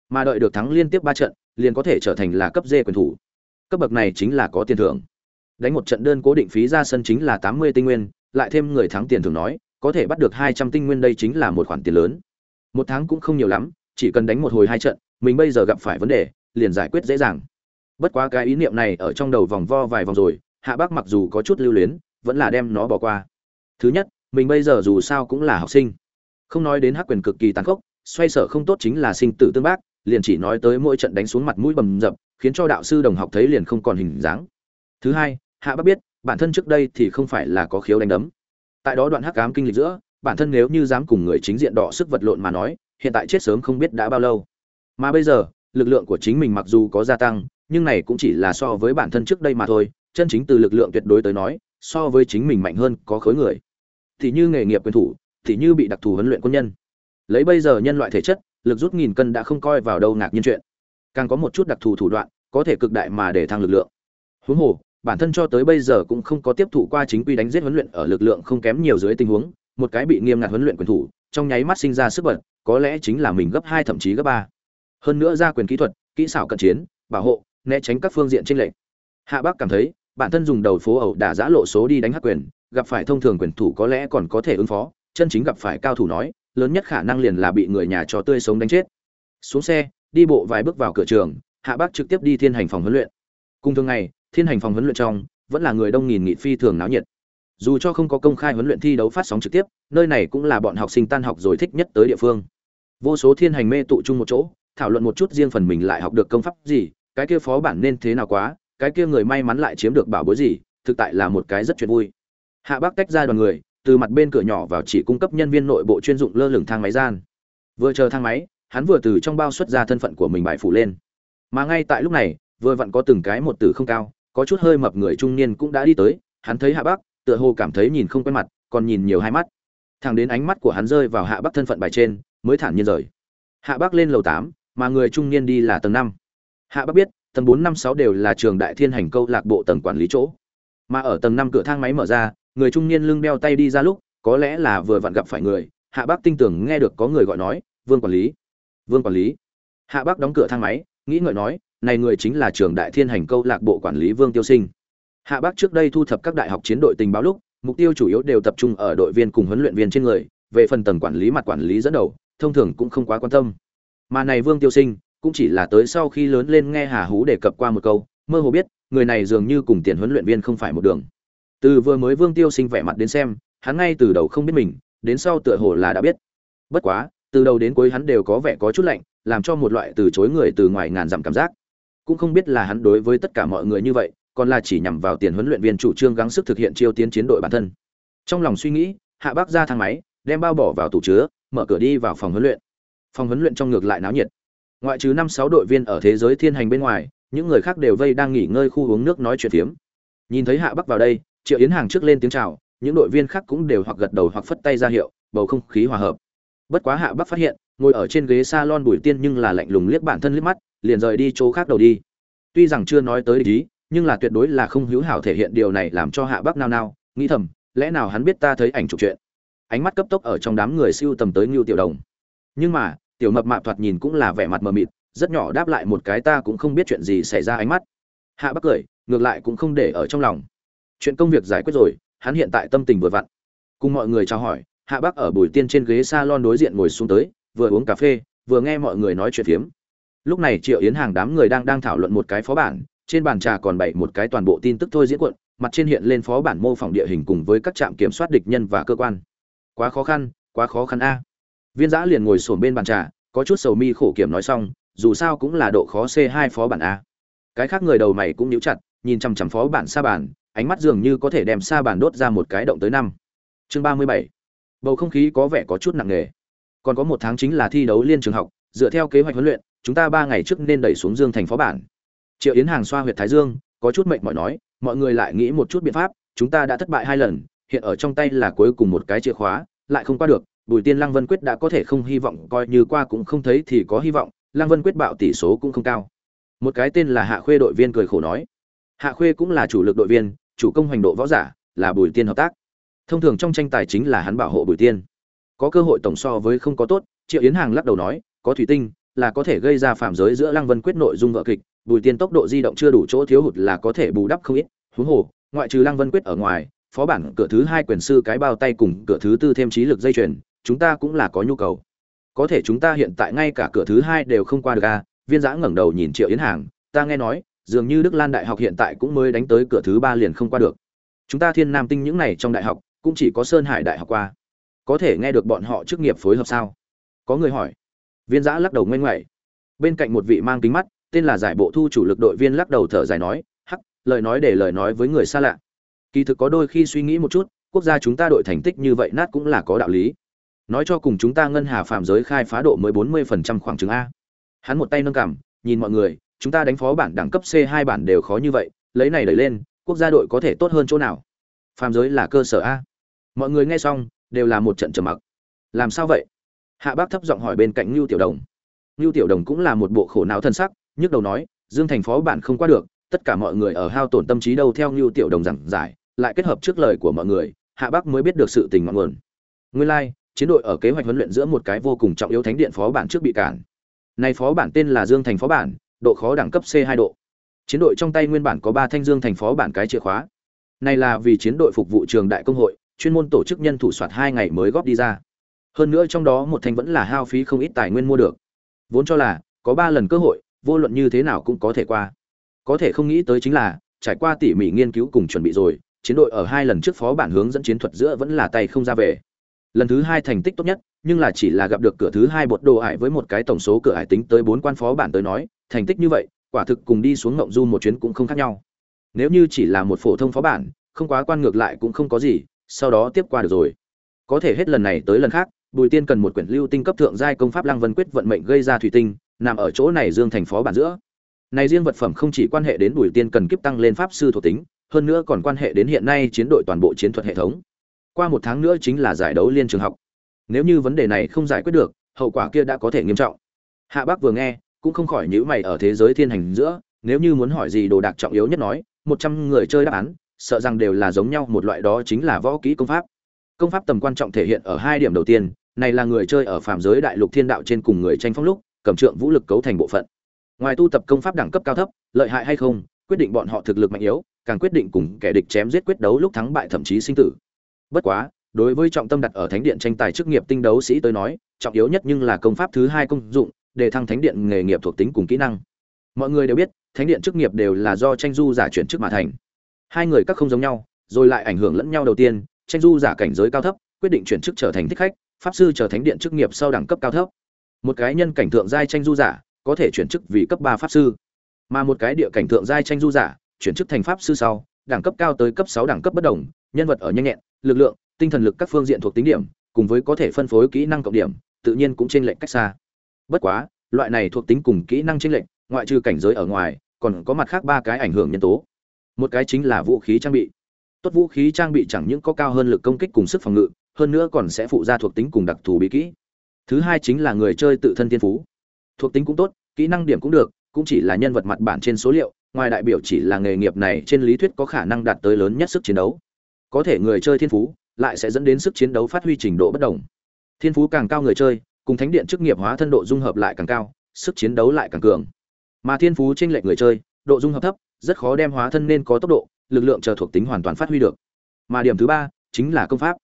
Mà đợi được thắng liên tiếp ba trận liền có thể trở thành là cấp D quyền thủ. Cấp bậc này chính là có tiền thưởng. Đánh một trận đơn cố định phí ra sân chính là tám mươi tinh nguyên, lại thêm người thắng tiền thưởng nói, có thể bắt được hai trăm tinh nguyên đây chính là một khoản tiền lớn. Một tháng cũng không nhiều lắm, chỉ cần đánh một hồi hai trận, mình bây giờ gặp phải vấn đề, liền giải quyết dễ dàng. Bất quá cái ý niệm này ở trong đầu vòng vo vài vòng rồi, hạ bác mặc dù có chút lưu luyến, vẫn là đem nó bỏ qua. Thứ nhất, mình bây giờ dù sao cũng là học sinh. Không nói đến hắc quyền cực kỳ tàn khốc, xoay sở không tốt chính là sinh tử tương bác liền chỉ nói tới mỗi trận đánh xuống mặt mũi bầm dập, khiến cho đạo sư đồng học thấy liền không còn hình dáng. Thứ hai, hạ bác biết, bản thân trước đây thì không phải là có khiếu đánh đấm. Tại đó đoạn hắc ám kinh lịch giữa, bản thân nếu như dám cùng người chính diện đỏ sức vật lộn mà nói, hiện tại chết sớm không biết đã bao lâu. Mà bây giờ, lực lượng của chính mình mặc dù có gia tăng, nhưng này cũng chỉ là so với bản thân trước đây mà thôi, chân chính từ lực lượng tuyệt đối tới nói, so với chính mình mạnh hơn có khối người. Thì như nghề nghiệp quyền thủ, thì như bị đặc thù huấn luyện quân nhân. Lấy bây giờ nhân loại thể chất lực rút nghìn cân đã không coi vào đâu ngạc nhiên chuyện. Càng có một chút đặc thù thủ đoạn, có thể cực đại mà để thăng lực lượng. Huống hồ, bản thân cho tới bây giờ cũng không có tiếp thụ qua chính quy đánh giết huấn luyện ở lực lượng không kém nhiều dưới tình huống, một cái bị nghiêm ngặt huấn luyện quyền thủ, trong nháy mắt sinh ra sức bật, có lẽ chính là mình gấp hai thậm chí gấp ba. Hơn nữa ra quyền kỹ thuật, kỹ xảo cận chiến, bảo hộ, né tránh các phương diện trên lệnh hạ bác cảm thấy, bản thân dùng đầu phố ẩu đả giã lộ số đi đánh hắc quyền, gặp phải thông thường quyền thủ có lẽ còn có thể ứng phó, chân chính gặp phải cao thủ nói lớn nhất khả năng liền là bị người nhà chó tươi sống đánh chết. Xuống xe, đi bộ vài bước vào cửa trường, hạ bác trực tiếp đi thiên hành phòng huấn luyện. Cùng thường ngày, thiên hành phòng huấn luyện trong vẫn là người đông nghìn nghị phi thường náo nhiệt. Dù cho không có công khai huấn luyện thi đấu phát sóng trực tiếp, nơi này cũng là bọn học sinh tan học rồi thích nhất tới địa phương. Vô số thiên hành mê tụ chung một chỗ, thảo luận một chút riêng phần mình lại học được công pháp gì, cái kia phó bản nên thế nào quá, cái kia người may mắn lại chiếm được bảo bối gì, thực tại là một cái rất chuyện vui. Hạ bác tách ra đoàn người từ mặt bên cửa nhỏ vào chỉ cung cấp nhân viên nội bộ chuyên dụng lơ lửng thang máy gian. Vừa chờ thang máy, hắn vừa từ trong bao xuất ra thân phận của mình bài phủ lên. Mà ngay tại lúc này, vừa vặn có từng cái một từ không cao, có chút hơi mập người trung niên cũng đã đi tới, hắn thấy hạ bác tựa hồ cảm thấy nhìn không quen mặt, còn nhìn nhiều hai mắt. Thẳng đến ánh mắt của hắn rơi vào hạ bác thân phận bài trên, mới thản nhiên rời. Hạ bác lên lầu tám, mà người trung niên đi là tầng năm. Hạ bác biết, tầng bốn năm sáu đều là trường đại thiên hành câu lạc bộ tầng quản lý chỗ. Mà ở tầng năm cửa thang máy mở ra người trung niên lưng đeo tay đi ra lúc, có lẽ là vừa vặn gặp phải người. Hạ bác tinh tưởng nghe được có người gọi nói, vương quản lý, vương quản lý. Hạ bác đóng cửa thang máy, nghĩ ngợi nói, này người chính là trường đại thiên hành câu lạc bộ quản lý vương tiêu sinh. Hạ bác trước đây thu thập các đại học chiến đội tình báo lúc, mục tiêu chủ yếu đều tập trung ở đội viên cùng huấn luyện viên trên người, về phần tầng quản lý mặt quản lý dẫn đầu, thông thường cũng không quá quan tâm. Mà này vương tiêu sinh, cũng chỉ là tới sau khi lớn lên nghe hà hú đề cập qua một câu, mơ hồ biết, người này dường như cùng tiền huấn luyện viên không phải một đường từ vừa mới vương tiêu sinh vẻ mặt đến xem, hắn ngay từ đầu không biết mình, đến sau tựa hồ là đã biết. Bất quá, từ đầu đến cuối hắn đều có vẻ có chút lạnh, làm cho một loại từ chối người từ ngoài ngàn dặm cảm giác. Cũng không biết là hắn đối với tất cả mọi người như vậy, còn là chỉ nhằm vào tiền huấn luyện viên chủ trương gắng sức thực hiện chiêu tiến chiến đội bản thân. Trong lòng suy nghĩ, hạ bác ra thang máy, đem bao bỏ vào tủ chứa, mở cửa đi vào phòng huấn luyện. Phòng huấn luyện trong ngược lại náo nhiệt. Ngoại trừ năm sáu đội viên ở thế giới thiên hành bên ngoài, những người khác đều vây đang nghỉ ngơi khu uống nước nói chuyện phiếm. Nhìn thấy hạ bắc vào đây triệu yến hàng trước lên tiếng chào, những đội viên khác cũng đều hoặc gật đầu hoặc phất tay ra hiệu, bầu không khí hòa hợp. Bất quá hạ bắc phát hiện, ngồi ở trên ghế salon bùi tiên nhưng là lạnh lùng liếc bản thân liếc mắt, liền rời đi chỗ khác đầu đi. Tuy rằng chưa nói tới ý, nhưng là tuyệt đối là không hữu hảo thể hiện điều này làm cho hạ bắc nao nao, nghĩ thầm, lẽ nào hắn biết ta thấy ảnh chụp chuyện? Ánh mắt cấp tốc ở trong đám người siêu tầm tới ngưu tiểu đồng. Nhưng mà, tiểu mập mạp thoạt nhìn cũng là vẻ mặt mờ mịt, rất nhỏ đáp lại một cái ta cũng không biết chuyện gì xảy ra ánh mắt. Hạ bắc cười, ngược lại cũng không để ở trong lòng chuyện công việc giải quyết rồi, hắn hiện tại tâm tình vừa vặn. Cùng mọi người chào hỏi, hạ bắc ở bùi tiên trên ghế salon đối diện ngồi xuống tới, vừa uống cà phê, vừa nghe mọi người nói chuyện phiếm. Lúc này triệu yến hàng đám người đang đang thảo luận một cái phó bản, trên bàn trà còn bày một cái toàn bộ tin tức thôi diễn cuộn, mặt trên hiện lên phó bản mô phỏng địa hình cùng với các trạm kiểm soát địch nhân và cơ quan. Quá khó khăn, quá khó khăn a. Viên giã liền ngồi sổm bên bàn trà, có chút sầu mi khổ kiểm nói xong, dù sao cũng là độ khó c 2 phó bản a. Cái khác người đầu mày cũng nhíu chặt, nhìn chằm chằm phó bản xa bản ánh mắt dường như có thể đem xa bàn đốt ra một cái động tới năm. Chương ba mươi bảy. Bầu không khí có vẻ có chút nặng nề. Còn có một tháng chính là thi đấu liên trường học, dựa theo kế hoạch huấn luyện, chúng ta ba ngày trước nên đẩy xuống dương thành phó bản. Triệu yến hàng xoa huyệt thái dương, có chút mệnh mỏi nói, mọi người lại nghĩ một chút biện pháp, chúng ta đã thất bại hai lần, hiện ở trong tay là cuối cùng một cái chìa khóa, lại không qua được, bùi tiên lăng vân quyết đã có thể không hy vọng, coi như qua cũng không thấy thì có hy vọng, lăng vân quyết bạo tỷ số cũng không cao. Một cái tên là hạ khuê đội viên cười khổ nói hạ khuê cũng là chủ lực đội viên, chủ công hành độ võ giả, là bùi tiên hợp tác. Thông thường trong tranh tài chính là hắn bảo hộ bùi tiên. Có cơ hội tổng so với không có tốt, triệu yến hàng lắc đầu nói, có thủy tinh, là có thể gây ra phạm giới giữa lăng vân quyết nội dung vợ kịch, bùi tiên tốc độ di động chưa đủ chỗ thiếu hụt là có thể bù đắp không ít. Huống hồ, ngoại trừ lăng vân quyết ở ngoài, phó bản cửa thứ hai quyền sư cái bao tay cùng cửa thứ tư thêm trí lực dây chuyền, chúng ta cũng là có nhu cầu. Có thể chúng ta hiện tại ngay cả cửa thứ hai đều không qua được a, viên giã ngẩng đầu nhìn triệu yến hàng, ta nghe nói dường như đức lan đại học hiện tại cũng mới đánh tới cửa thứ ba liền không qua được. Chúng ta thiên nam tinh những này trong đại học, cũng chỉ có sơn hải đại học qua. Có thể nghe được bọn họ chức nghiệp phối hợp sao? Có người hỏi. Viên giã lắc đầu ngoanh ngoại bên cạnh một vị mang kính mắt, tên là giải bộ thu chủ lực đội viên lắc đầu thở dài nói, hắc, lời nói để lời nói với người xa lạ. Kỳ thực có đôi khi suy nghĩ một chút, quốc gia chúng ta đội thành tích như vậy nát cũng là có đạo lý. Nói cho cùng chúng ta ngân hà phạm giới khai phá độ mới bốn mươi phần trăm khoảng chừng a. Hắn một tay nâng cằm, nhìn mọi người chúng ta đánh phó bản đẳng cấp c hai bản đều khó như vậy, lấy này đẩy lên, quốc gia đội có thể tốt hơn chỗ nào? Phàm giới là cơ sở a. Mọi người nghe xong, đều là một trận trầm mặc. Làm sao vậy? Hạ bác thấp giọng hỏi bên cạnh Nưu tiểu đồng. Nưu tiểu đồng cũng là một bộ khổ não thân sắc, nhức đầu nói, dương thành phó bản không qua được, tất cả mọi người ở hao tổn tâm trí đâu theo Nưu tiểu đồng giảng giải, lại kết hợp trước lời của mọi người, hạ bác mới biết được sự tình ngọn nguồn. Nguyên lai, chiến đội ở kế hoạch huấn luyện giữa một cái vô cùng trọng yếu thánh điện phó bản trước bị cản. Này phó bản tên là dương thành phó bản độ khó đẳng cấp c hai độ. Chiến đội trong tay nguyên bản có ba thanh dương thành phó bản cái chìa khóa. Này là vì chiến đội phục vụ trường đại công hội, chuyên môn tổ chức nhân thủ soạt hai ngày mới góp đi ra. Hơn nữa trong đó một thanh vẫn là hao phí không ít tài nguyên mua được. Vốn cho là, có ba lần cơ hội, vô luận như thế nào cũng có thể qua. Có thể không nghĩ tới chính là, trải qua tỉ mỉ nghiên cứu cùng chuẩn bị rồi, chiến đội ở hai lần trước phó bản hướng dẫn chiến thuật giữa vẫn là tay không ra về lần thứ hai thành tích tốt nhất, nhưng là chỉ là gặp được cửa thứ hai bột đồ ải với một cái tổng số cửa ải tính tới bốn quan phó bản tới nói, thành tích như vậy, quả thực cùng đi xuống ngộng du một chuyến cũng không khác nhau. Nếu như chỉ là một phổ thông phó bản, không quá quan ngược lại cũng không có gì, sau đó tiếp qua được rồi. Có thể hết lần này tới lần khác, bùi tiên cần một quyển lưu tinh cấp thượng giai công pháp lăng vân quyết vận mệnh gây ra thủy tinh, nằm ở chỗ này dương thành phó bản giữa. Này riêng vật phẩm không chỉ quan hệ đến bùi tiên cần kiếp tăng lên pháp sư thuộc tính, hơn nữa còn quan hệ đến hiện nay chiến đội toàn bộ chiến thuật hệ thống qua một tháng nữa chính là giải đấu liên trường học. Nếu như vấn đề này không giải quyết được, hậu quả kia đã có thể nghiêm trọng. Hạ bác vừa nghe, cũng không khỏi nhữ mày ở thế giới thiên hành giữa, nếu như muốn hỏi gì đồ đạc trọng yếu nhất nói, một trăm người chơi đáp án, sợ rằng đều là giống nhau, một loại đó chính là võ kỹ công pháp. Công pháp tầm quan trọng thể hiện ở hai điểm đầu tiên, này là người chơi ở phạm giới đại lục thiên đạo trên cùng người tranh phong lúc, cầm trượng vũ lực cấu thành bộ phận. Ngoài tu tập công pháp đẳng cấp cao thấp, lợi hại hay không, quyết định bọn họ thực lực mạnh yếu, càng quyết định cùng kẻ địch chém giết quyết đấu lúc thắng bại thậm chí sinh tử bất quá, đối với trọng tâm đặt ở thánh điện tranh tài chức nghiệp tinh đấu sĩ tới nói, trọng yếu nhất nhưng là công pháp thứ hai công dụng, để thăng thánh điện nghề nghiệp thuộc tính cùng kỹ năng. Mọi người đều biết, thánh điện chức nghiệp đều là do tranh du giả chuyển chức mà thành. Hai người các không giống nhau, rồi lại ảnh hưởng lẫn nhau đầu tiên tranh du giả cảnh giới cao thấp, quyết định chuyển chức trở thành thích khách, pháp sư trở thánh điện chức nghiệp sau đẳng cấp cao thấp. Một cái nhân cảnh thượng giai tranh du giả, có thể chuyển chức vì cấp ba pháp sư. Mà một cái địa cảnh thượng giai tranh du giả, chuyển chức thành pháp sư sau, đẳng cấp cao tới cấp sáu đẳng cấp bất đồng, nhân vật ở nhanh nhẹn lực lượng, tinh thần lực các phương diện thuộc tính điểm, cùng với có thể phân phối kỹ năng cộng điểm, tự nhiên cũng trên lệnh cách xa. Bất quá, loại này thuộc tính cùng kỹ năng trên lệnh ngoại trừ cảnh giới ở ngoài, còn có mặt khác ba cái ảnh hưởng nhân tố. Một cái chính là vũ khí trang bị. Tốt vũ khí trang bị chẳng những có cao hơn lực công kích cùng sức phòng ngự, hơn nữa còn sẽ phụ ra thuộc tính cùng đặc thù bí kỹ. Thứ hai chính là người chơi tự thân thiên phú. Thuộc tính cũng tốt, kỹ năng điểm cũng được, cũng chỉ là nhân vật mặt bản trên số liệu, ngoài đại biểu chỉ là nghề nghiệp này trên lý thuyết có khả năng đạt tới lớn nhất sức chiến đấu có thể người chơi thiên phú lại sẽ dẫn đến sức chiến đấu phát huy trình độ bất đồng. Thiên phú càng cao người chơi, cùng thánh điện chức nghiệp hóa thân độ dung hợp lại càng cao, sức chiến đấu lại càng cường. Mà thiên phú trên lệch người chơi, độ dung hợp thấp, rất khó đem hóa thân nên có tốc độ, lực lượng chờ thuộc tính hoàn toàn phát huy được. Mà điểm thứ ba chính là công pháp.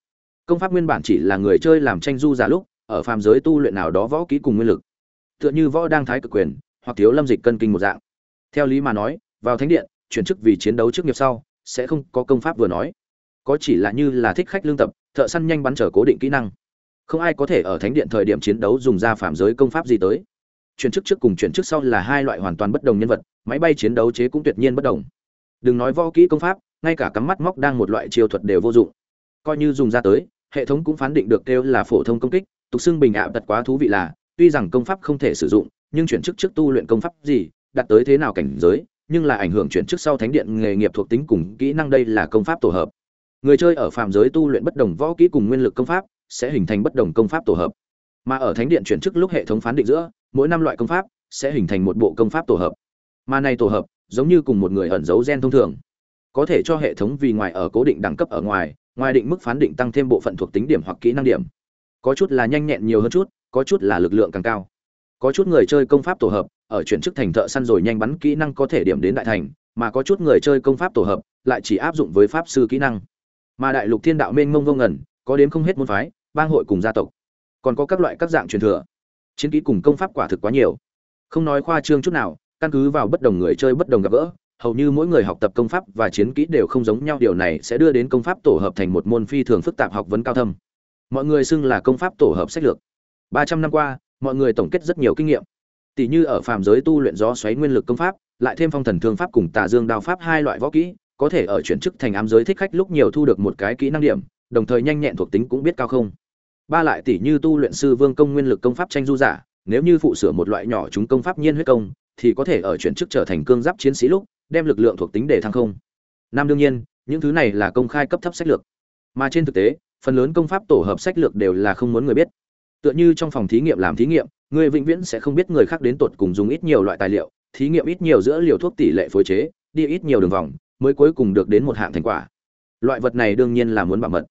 Công pháp nguyên bản chỉ là người chơi làm tranh du giả lúc, ở phàm giới tu luyện nào đó võ kỹ cùng nguyên lực. Tựa như võ đang thái cực quyền, hoặc thiếu lâm dịch cân kinh một dạng. Theo lý mà nói, vào thánh điện, chuyển chức vì chiến đấu chức nghiệp sau, sẽ không có công pháp vừa nói có chỉ là như là thích khách lương tập, thợ săn nhanh bắn trở cố định kỹ năng. Không ai có thể ở thánh điện thời điểm chiến đấu dùng ra phạm giới công pháp gì tới. Chuyển chức trước cùng chuyển chức sau là hai loại hoàn toàn bất đồng nhân vật, máy bay chiến đấu chế cũng tuyệt nhiên bất đồng. Đừng nói võ kỹ công pháp, ngay cả cắm mắt móc đang một loại chiêu thuật đều vô dụng. Coi như dùng ra tới, hệ thống cũng phán định được kêu là phổ thông công kích, tục xưng bình ạ tật quá thú vị là, tuy rằng công pháp không thể sử dụng, nhưng chuyển chức trước tu luyện công pháp gì, đạt tới thế nào cảnh giới, nhưng là ảnh hưởng chuyển chức sau thánh điện nghề nghiệp thuộc tính cùng kỹ năng đây là công pháp tổ hợp người chơi ở phạm giới tu luyện bất đồng võ kỹ cùng nguyên lực công pháp, sẽ hình thành bất đồng công pháp tổ hợp. Mà ở thánh điện chuyển chức lúc hệ thống phán định giữa, mỗi năm loại công pháp sẽ hình thành một bộ công pháp tổ hợp. Mà này tổ hợp, giống như cùng một người ẩn giấu gen thông thường. Có thể cho hệ thống vì ngoài ở cố định đẳng cấp ở ngoài ngoài định mức phán định tăng thêm bộ phận thuộc tính điểm hoặc kỹ năng điểm. Có chút là nhanh nhẹn nhiều hơn chút, có chút là lực lượng càng cao. Có chút người chơi công pháp tổ hợp, ở chuyển chức thành thợ săn rồi nhanh bắn kỹ năng có thể điểm đến đại thành, mà có chút người chơi công pháp tổ hợp lại chỉ áp dụng với pháp sư kỹ năng mà đại lục thiên đạo mênh mông vô ngẩn có đến không hết môn phái, bang hội cùng gia tộc, còn có các loại các dạng truyền thừa. Chiến kỹ cùng công pháp quả thực quá nhiều. Không nói khoa trương chút nào, căn cứ vào bất đồng người chơi bất đồng gặp gỡ, hầu như mỗi người học tập công pháp và chiến kỹ đều không giống nhau, điều này sẽ đưa đến công pháp tổ hợp thành một môn phi thường phức tạp học vấn cao thâm. Mọi người xưng là công pháp tổ hợp sách lược. Ba trăm năm qua, mọi người tổng kết rất nhiều kinh nghiệm. Tỷ như ở phàm giới tu luyện gió xoáy nguyên lực công pháp, lại thêm phong thần thương pháp cùng tà dương đao pháp hai loại võ kỹ có thể ở chuyển chức thành ám giới thích khách lúc nhiều thu được một cái kỹ năng điểm, đồng thời nhanh nhẹn thuộc tính cũng biết cao không. Ba lại tỷ như tu luyện sư vương công nguyên lực công pháp tranh du giả, nếu như phụ sửa một loại nhỏ chúng công pháp nhiên huyết công, thì có thể ở chuyển chức trở thành cương giáp chiến sĩ lúc, đem lực lượng thuộc tính để thăng không. Năm đương nhiên, những thứ này là công khai cấp thấp sách lược. Mà trên thực tế, phần lớn công pháp tổ hợp sách lược đều là không muốn người biết. Tựa như trong phòng thí nghiệm làm thí nghiệm, người vĩnh viễn sẽ không biết người khác đến tột cùng dùng ít nhiều loại tài liệu, thí nghiệm ít nhiều giữa liều thuốc tỷ lệ phối chế, đi ít nhiều đường vòng mới cuối cùng được đến một hạng thành quả. Loại vật này đương nhiên là muốn bảo mật.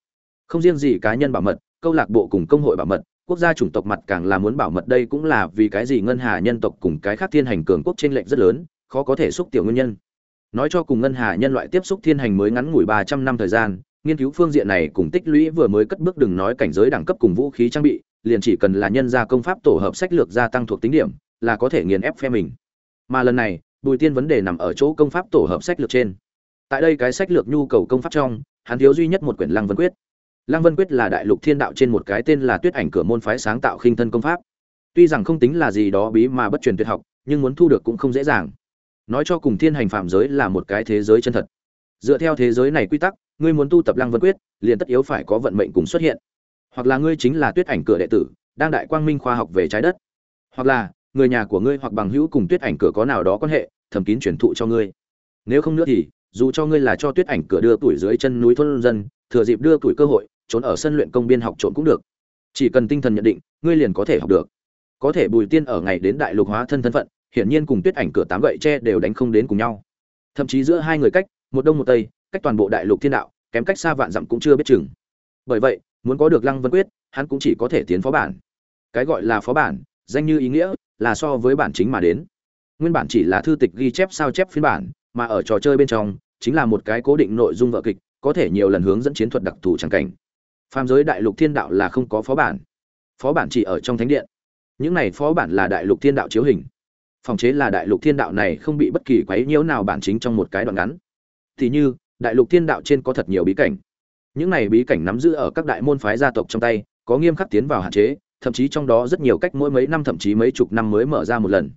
Không riêng gì cá nhân bảo mật, câu lạc bộ cùng công hội bảo mật, quốc gia chủng tộc mặt càng là muốn bảo mật đây cũng là vì cái gì ngân hà nhân tộc cùng cái khác thiên hành cường quốc trên lệnh rất lớn, khó có thể xúc tiểu nguyên nhân. Nói cho cùng ngân hà nhân loại tiếp xúc thiên hành mới ngắn ngủi ba trăm năm thời gian, nghiên cứu phương diện này cùng tích lũy vừa mới cất bước đừng nói cảnh giới đẳng cấp cùng vũ khí trang bị, liền chỉ cần là nhân gia công pháp tổ hợp sách lược gia tăng thuộc tính điểm, là có thể nghiền ép phe mình. Mà lần này, bùi tiên vấn đề nằm ở chỗ công pháp tổ hợp sách lược trên tại đây cái sách lược nhu cầu công pháp trong, hắn thiếu duy nhất một quyển lăng vân quyết. Lăng vân quyết là đại lục thiên đạo trên một cái tên là tuyết ảnh cửa môn phái sáng tạo khinh thân công pháp. Tuy rằng không tính là gì đó bí mà bất truyền tuyệt học, nhưng muốn thu được cũng không dễ dàng. Nói cho cùng thiên hành phạm giới là một cái thế giới chân thật. Dựa theo thế giới này quy tắc, ngươi muốn tu tập lăng vân quyết, liền tất yếu phải có vận mệnh cùng xuất hiện. Hoặc là ngươi chính là tuyết ảnh cửa đệ tử, đang đại quang minh khoa học về trái đất. Hoặc là, người nhà của ngươi hoặc bằng hữu cùng tuyết ảnh cửa có nào đó quan hệ, thầm kín truyền thụ cho ngươi. Nếu không nữa thì dù cho ngươi là cho tuyết ảnh cửa đưa tuổi dưới chân núi thôn dân, thừa dịp đưa tuổi cơ hội, trốn ở sân luyện công biên học trộn cũng được. Chỉ cần tinh thần nhận định, ngươi liền có thể học được. Có thể bùi tiên ở ngày đến đại lục hóa thân thân phận, hiển nhiên cùng tuyết ảnh cửa tám gậy tre đều đánh không đến cùng nhau. Thậm chí giữa hai người cách, một đông một tây, cách toàn bộ đại lục thiên đạo, kém cách xa vạn dặm cũng chưa biết chừng. Bởi vậy, muốn có được lăng vân quyết, hắn cũng chỉ có thể tiến phó bản. Cái gọi là phó bản, danh như ý nghĩa, là so với bản chính mà đến. Nguyên bản chỉ là thư tịch ghi chép sao chép phiên bản, mà ở trò chơi bên trong chính là một cái cố định nội dung vở kịch, có thể nhiều lần hướng dẫn chiến thuật đặc thù tràng cảnh. Phàm giới đại lục thiên đạo là không có phó bản. Phó bản chỉ ở trong thánh điện. Những này phó bản là đại lục thiên đạo chiếu hình. Phòng chế là đại lục thiên đạo này không bị bất kỳ quấy nhiễu nào bản chính trong một cái đoạn ngắn. Thì như, đại lục thiên đạo trên có thật nhiều bí cảnh. Những này bí cảnh nắm giữ ở các đại môn phái gia tộc trong tay, có nghiêm khắc tiến vào hạn chế, thậm chí trong đó rất nhiều cách mỗi mấy năm thậm chí mấy chục năm mới mở ra một lần.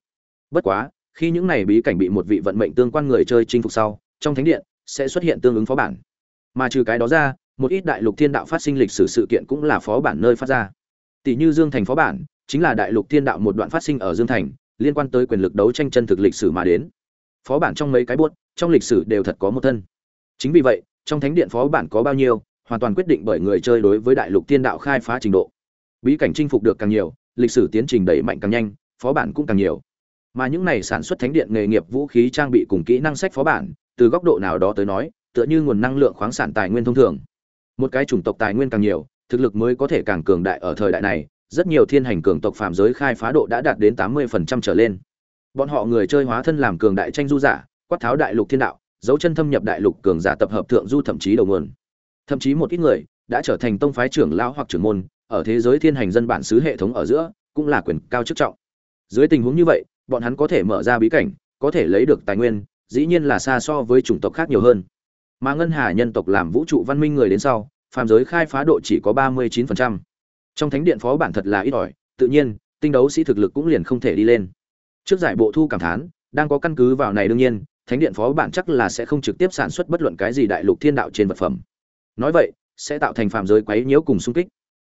Bất quá, khi những này bí cảnh bị một vị vận mệnh tương quan người chơi chinh phục sau trong thánh điện sẽ xuất hiện tương ứng phó bản. Mà trừ cái đó ra, một ít đại lục thiên đạo phát sinh lịch sử sự kiện cũng là phó bản nơi phát ra. Tỷ như dương thành phó bản, chính là đại lục thiên đạo một đoạn phát sinh ở dương thành, liên quan tới quyền lực đấu tranh chân thực lịch sử mà đến. Phó bản trong mấy cái buốt trong lịch sử đều thật có một thân. Chính vì vậy, trong thánh điện phó bản có bao nhiêu, hoàn toàn quyết định bởi người chơi đối với đại lục thiên đạo khai phá trình độ. Bí cảnh chinh phục được càng nhiều, lịch sử tiến trình đẩy mạnh càng nhanh, phó bản cũng càng nhiều. Mà những này sản xuất thánh điện nghề nghiệp vũ khí trang bị cùng kỹ năng sách phó bản từ góc độ nào đó tới nói, tựa như nguồn năng lượng khoáng sản tài nguyên thông thường. Một cái chủng tộc tài nguyên càng nhiều, thực lực mới có thể càng cường đại ở thời đại này, rất nhiều thiên hành cường tộc phạm giới khai phá độ đã đạt đến tám mươi phần trăm trở lên. Bọn họ người chơi hóa thân làm cường đại tranh du giả, quát tháo đại lục thiên đạo, dấu chân thâm nhập đại lục cường giả tập hợp thượng du thậm chí đầu nguồn. Thậm chí một ít người đã trở thành tông phái trưởng lão hoặc trưởng môn, ở thế giới thiên hành dân bản xứ hệ thống ở giữa, cũng là quyền cao chức trọng. Dưới tình huống như vậy, bọn hắn có thể mở ra bí cảnh, có thể lấy được tài nguyên dĩ nhiên là xa so với chủng tộc khác nhiều hơn. Mà ngân hà nhân tộc làm vũ trụ văn minh người đến sau, phàm giới khai phá độ chỉ có ba mươi 39%. trong thánh điện phó bản thật là ít ỏi, tự nhiên, tinh đấu sĩ thực lực cũng liền không thể đi lên. Trước giải bộ thu cảm thán, đang có căn cứ vào này đương nhiên, thánh điện phó bản chắc là sẽ không trực tiếp sản xuất bất luận cái gì đại lục thiên đạo trên vật phẩm. Nói vậy, sẽ tạo thành phàm giới quấy nhiễu cùng xung kích.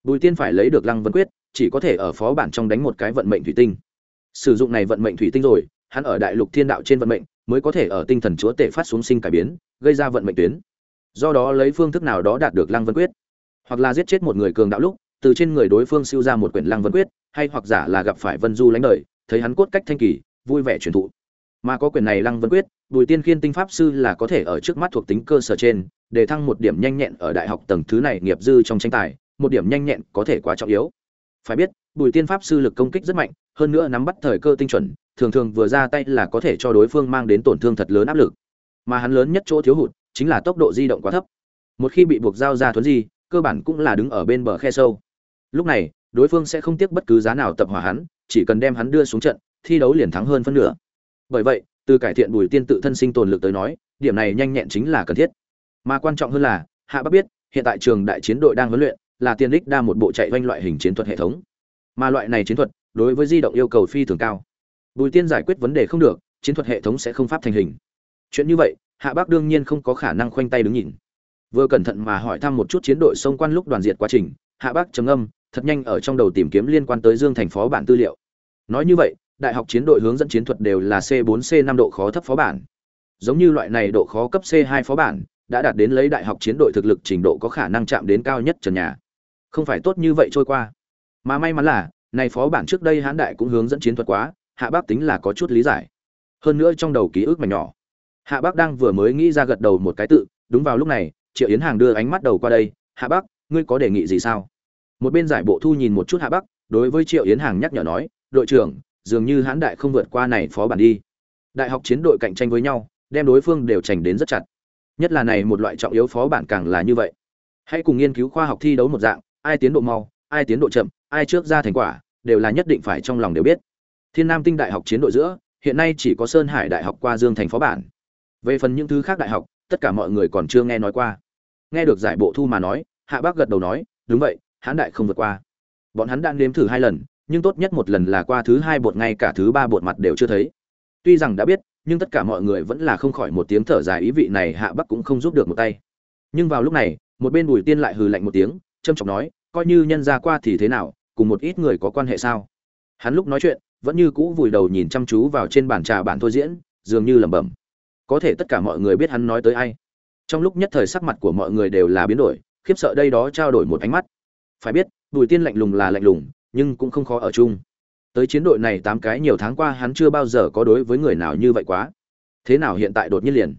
Bùi tiên phải lấy được lăng vân quyết, chỉ có thể ở phó bản trong đánh một cái vận mệnh thủy tinh. Sử dụng này vận mệnh thủy tinh rồi, hắn ở đại lục thiên đạo trên vận mệnh mới có thể ở tinh thần chúa tể phát xuống sinh cải biến, gây ra vận mệnh tuyến. Do đó lấy phương thức nào đó đạt được lăng vân quyết. Hoặc là giết chết một người cường đạo lúc, từ trên người đối phương siêu ra một quyển lăng vân quyết, hay hoặc giả là gặp phải vân du lãnh đời, thấy hắn cốt cách thanh kỳ, vui vẻ truyền thụ. Mà có quyền này lăng vân quyết, bùi tiên khiên tinh pháp sư là có thể ở trước mắt thuộc tính cơ sở trên, để thăng một điểm nhanh nhẹn ở đại học tầng thứ này nghiệp dư trong tranh tài, một điểm nhanh nhẹn có thể quá trọng yếu. Phải biết, bùi tiên pháp sư lực công kích rất mạnh, hơn nữa nắm bắt thời cơ tinh chuẩn thường thường vừa ra tay là có thể cho đối phương mang đến tổn thương thật lớn áp lực. Mà hắn lớn nhất chỗ thiếu hụt chính là tốc độ di động quá thấp. Một khi bị buộc giao ra thuấn di, cơ bản cũng là đứng ở bên bờ khe sâu. Lúc này, đối phương sẽ không tiếc bất cứ giá nào tập hỏa hắn, chỉ cần đem hắn đưa xuống trận, thi đấu liền thắng hơn phân nửa. Bởi vậy, từ cải thiện bùi tiên tự thân sinh tồn lực tới nói, điểm này nhanh nhẹn chính là cần thiết. Mà quan trọng hơn là, hạ bắc biết, hiện tại trường đại chiến đội đang huấn luyện, là tiên đích đa một bộ chạy doanh loại hình chiến thuật hệ thống. Mà loại này chiến thuật, đối với di động yêu cầu phi thường cao bùi tiên giải quyết vấn đề không được, chiến thuật hệ thống sẽ không pháp thành hình. Chuyện như vậy, hạ bắc đương nhiên không có khả năng khoanh tay đứng nhìn. Vừa cẩn thận mà hỏi thăm một chút chiến đội xông quan lúc đoàn diệt quá trình, hạ bắc trầm âm thật nhanh ở trong đầu tìm kiếm liên quan tới dương thành phó bản tư liệu. Nói như vậy, đại học chiến đội hướng dẫn chiến thuật đều là c 4 c 5 độ khó thấp phó bản. Giống như loại này độ khó cấp c 2 phó bản, đã đạt đến lấy đại học chiến đội thực lực trình độ có khả năng chạm đến cao nhất trần nhà. Không phải tốt như vậy trôi qua. Mà may mắn là, này phó bản trước đây hán đại cũng hướng dẫn chiến thuật quá hạ bác tính là có chút lý giải. Hơn nữa trong đầu ký ức mảnh nhỏ. Hạ bác đang vừa mới nghĩ ra gật đầu một cái tự, đúng vào lúc này, triệu yến hàng đưa ánh mắt đầu qua đây, hạ bác, ngươi có đề nghị gì sao? Một bên giải bộ thu nhìn một chút hạ bắc đối với triệu yến hàng nhắc nhở nói, đội trưởng, dường như hãn đại không vượt qua này phó bản đi. Đại học chiến đội cạnh tranh với nhau, đem đối phương đều trành đến rất chặt. Nhất là này một loại trọng yếu phó bản càng là như vậy. Hãy cùng nghiên cứu khoa học thi đấu một dạng, ai tiến độ mau, ai tiến độ chậm, ai trước ra thành quả, đều là nhất định phải trong lòng đều biết thiên nam tinh đại học chiến đội giữa, hiện nay chỉ có sơn hải đại học qua dương thành phó bản. Về phần những thứ khác đại học, tất cả mọi người còn chưa nghe nói qua. Nghe được giải bộ thu mà nói, hạ bác gật đầu nói, đúng vậy Hán đại không vượt qua. Bọn hắn đã nếm thử hai lần, nhưng tốt nhất một lần là qua thứ hai bột ngay cả thứ ba bột mặt đều chưa thấy. Tuy rằng đã biết, nhưng tất cả mọi người vẫn là không khỏi một tiếng thở dài ý vị này hạ bắc cũng không giúp được một tay. Nhưng vào lúc này, một bên bùi tiên lại hừ lạnh một tiếng trâm trọng nói, coi như nhân ra qua thì thế nào, cùng một ít người có quan hệ sao? Hắn lúc nói chuyện vẫn như cũ vùi đầu nhìn chăm chú vào trên bàn trà bản thôi diễn, dường như lẩm bẩm. Có thể tất cả mọi người biết hắn nói tới ai. Trong lúc nhất thời sắc mặt của mọi người đều là biến đổi, khiếp sợ đây đó trao đổi một ánh mắt. Phải biết, bùi tiên lạnh lùng là lạnh lùng, nhưng cũng không khó ở chung. Tới chiến đội này tám cái nhiều tháng qua hắn chưa bao giờ có đối với người nào như vậy quá. Thế nào hiện tại đột nhiên liền?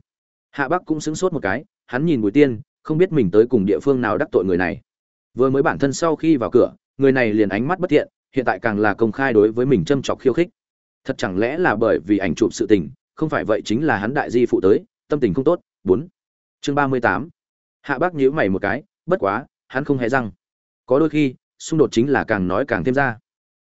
Hạ bắc cũng sững sốt một cái, hắn nhìn bùi tiên, không biết mình tới cùng địa phương nào đắc tội người này. Vừa mới bản thân sau khi vào cửa, người này liền ánh mắt bất thiện hiện tại càng là công khai đối với mình châm chọc khiêu khích. Thật chẳng lẽ là bởi vì ảnh chụp sự tình, không phải vậy chính là hắn đại di phụ tới, tâm tình không tốt, bốn. Chương ba mươi tám. Hạ bác nhíu mày một cái, bất quá, hắn không hề răng. Có đôi khi, xung đột chính là càng nói càng thêm ra.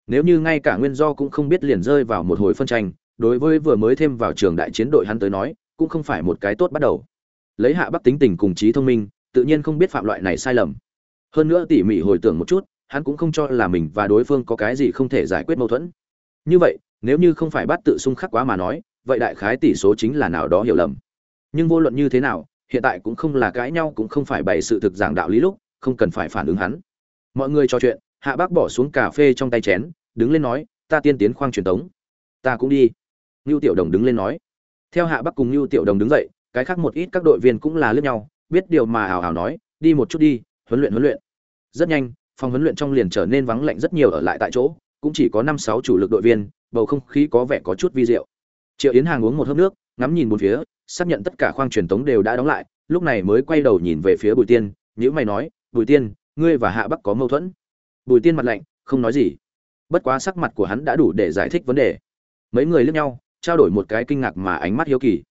Nếu như ngay cả nguyên do cũng không biết liền rơi vào một hồi phân tranh, đối với vừa mới thêm vào trường đại chiến đội hắn tới nói, cũng không phải một cái tốt bắt đầu. Lấy hạ bắc tính tình cùng trí thông minh, tự nhiên không biết phạm loại này sai lầm. Hơn nữa tỉ mỉ hồi tưởng một chút hắn cũng không cho là mình và đối phương có cái gì không thể giải quyết mâu thuẫn. Như vậy, nếu như không phải bắt tự xung khắc quá mà nói, vậy đại khái tỷ số chính là nào đó hiểu lầm. Nhưng vô luận như thế nào, hiện tại cũng không là cãi nhau cũng không phải bày sự thực giảng đạo lý lúc, không cần phải phản ứng hắn. Mọi người trò chuyện, hạ bác bỏ xuống cà phê trong tay chén, đứng lên nói, ta tiên tiến khoang truyền tống. Ta cũng đi. Ngưu tiểu đồng đứng lên nói. Theo hạ bắc cùng ngưu tiểu đồng đứng dậy, cái khác một ít các đội viên cũng là lướt nhau, biết điều mà hào hào nói, đi một chút đi, huấn luyện huấn luyện. Rất nhanh phòng huấn luyện trong liền trở nên vắng lạnh rất nhiều ở lại tại chỗ, cũng chỉ có năm sáu chủ lực đội viên, bầu không khí có vẻ có chút vi diệu. Triệu yến hàng uống một hớp nước, ngắm nhìn bốn phía, xác nhận tất cả khoang truyền tống đều đã đóng lại, lúc này mới quay đầu nhìn về phía bùi tiên, nhíu mày nói, bùi tiên, ngươi và hạ bắc có mâu thuẫn? Bùi tiên mặt lạnh, không nói gì. Bất quá sắc mặt của hắn đã đủ để giải thích vấn đề. Mấy người liếc nhau, trao đổi một cái kinh ngạc mà ánh mắt hiếu kỳ.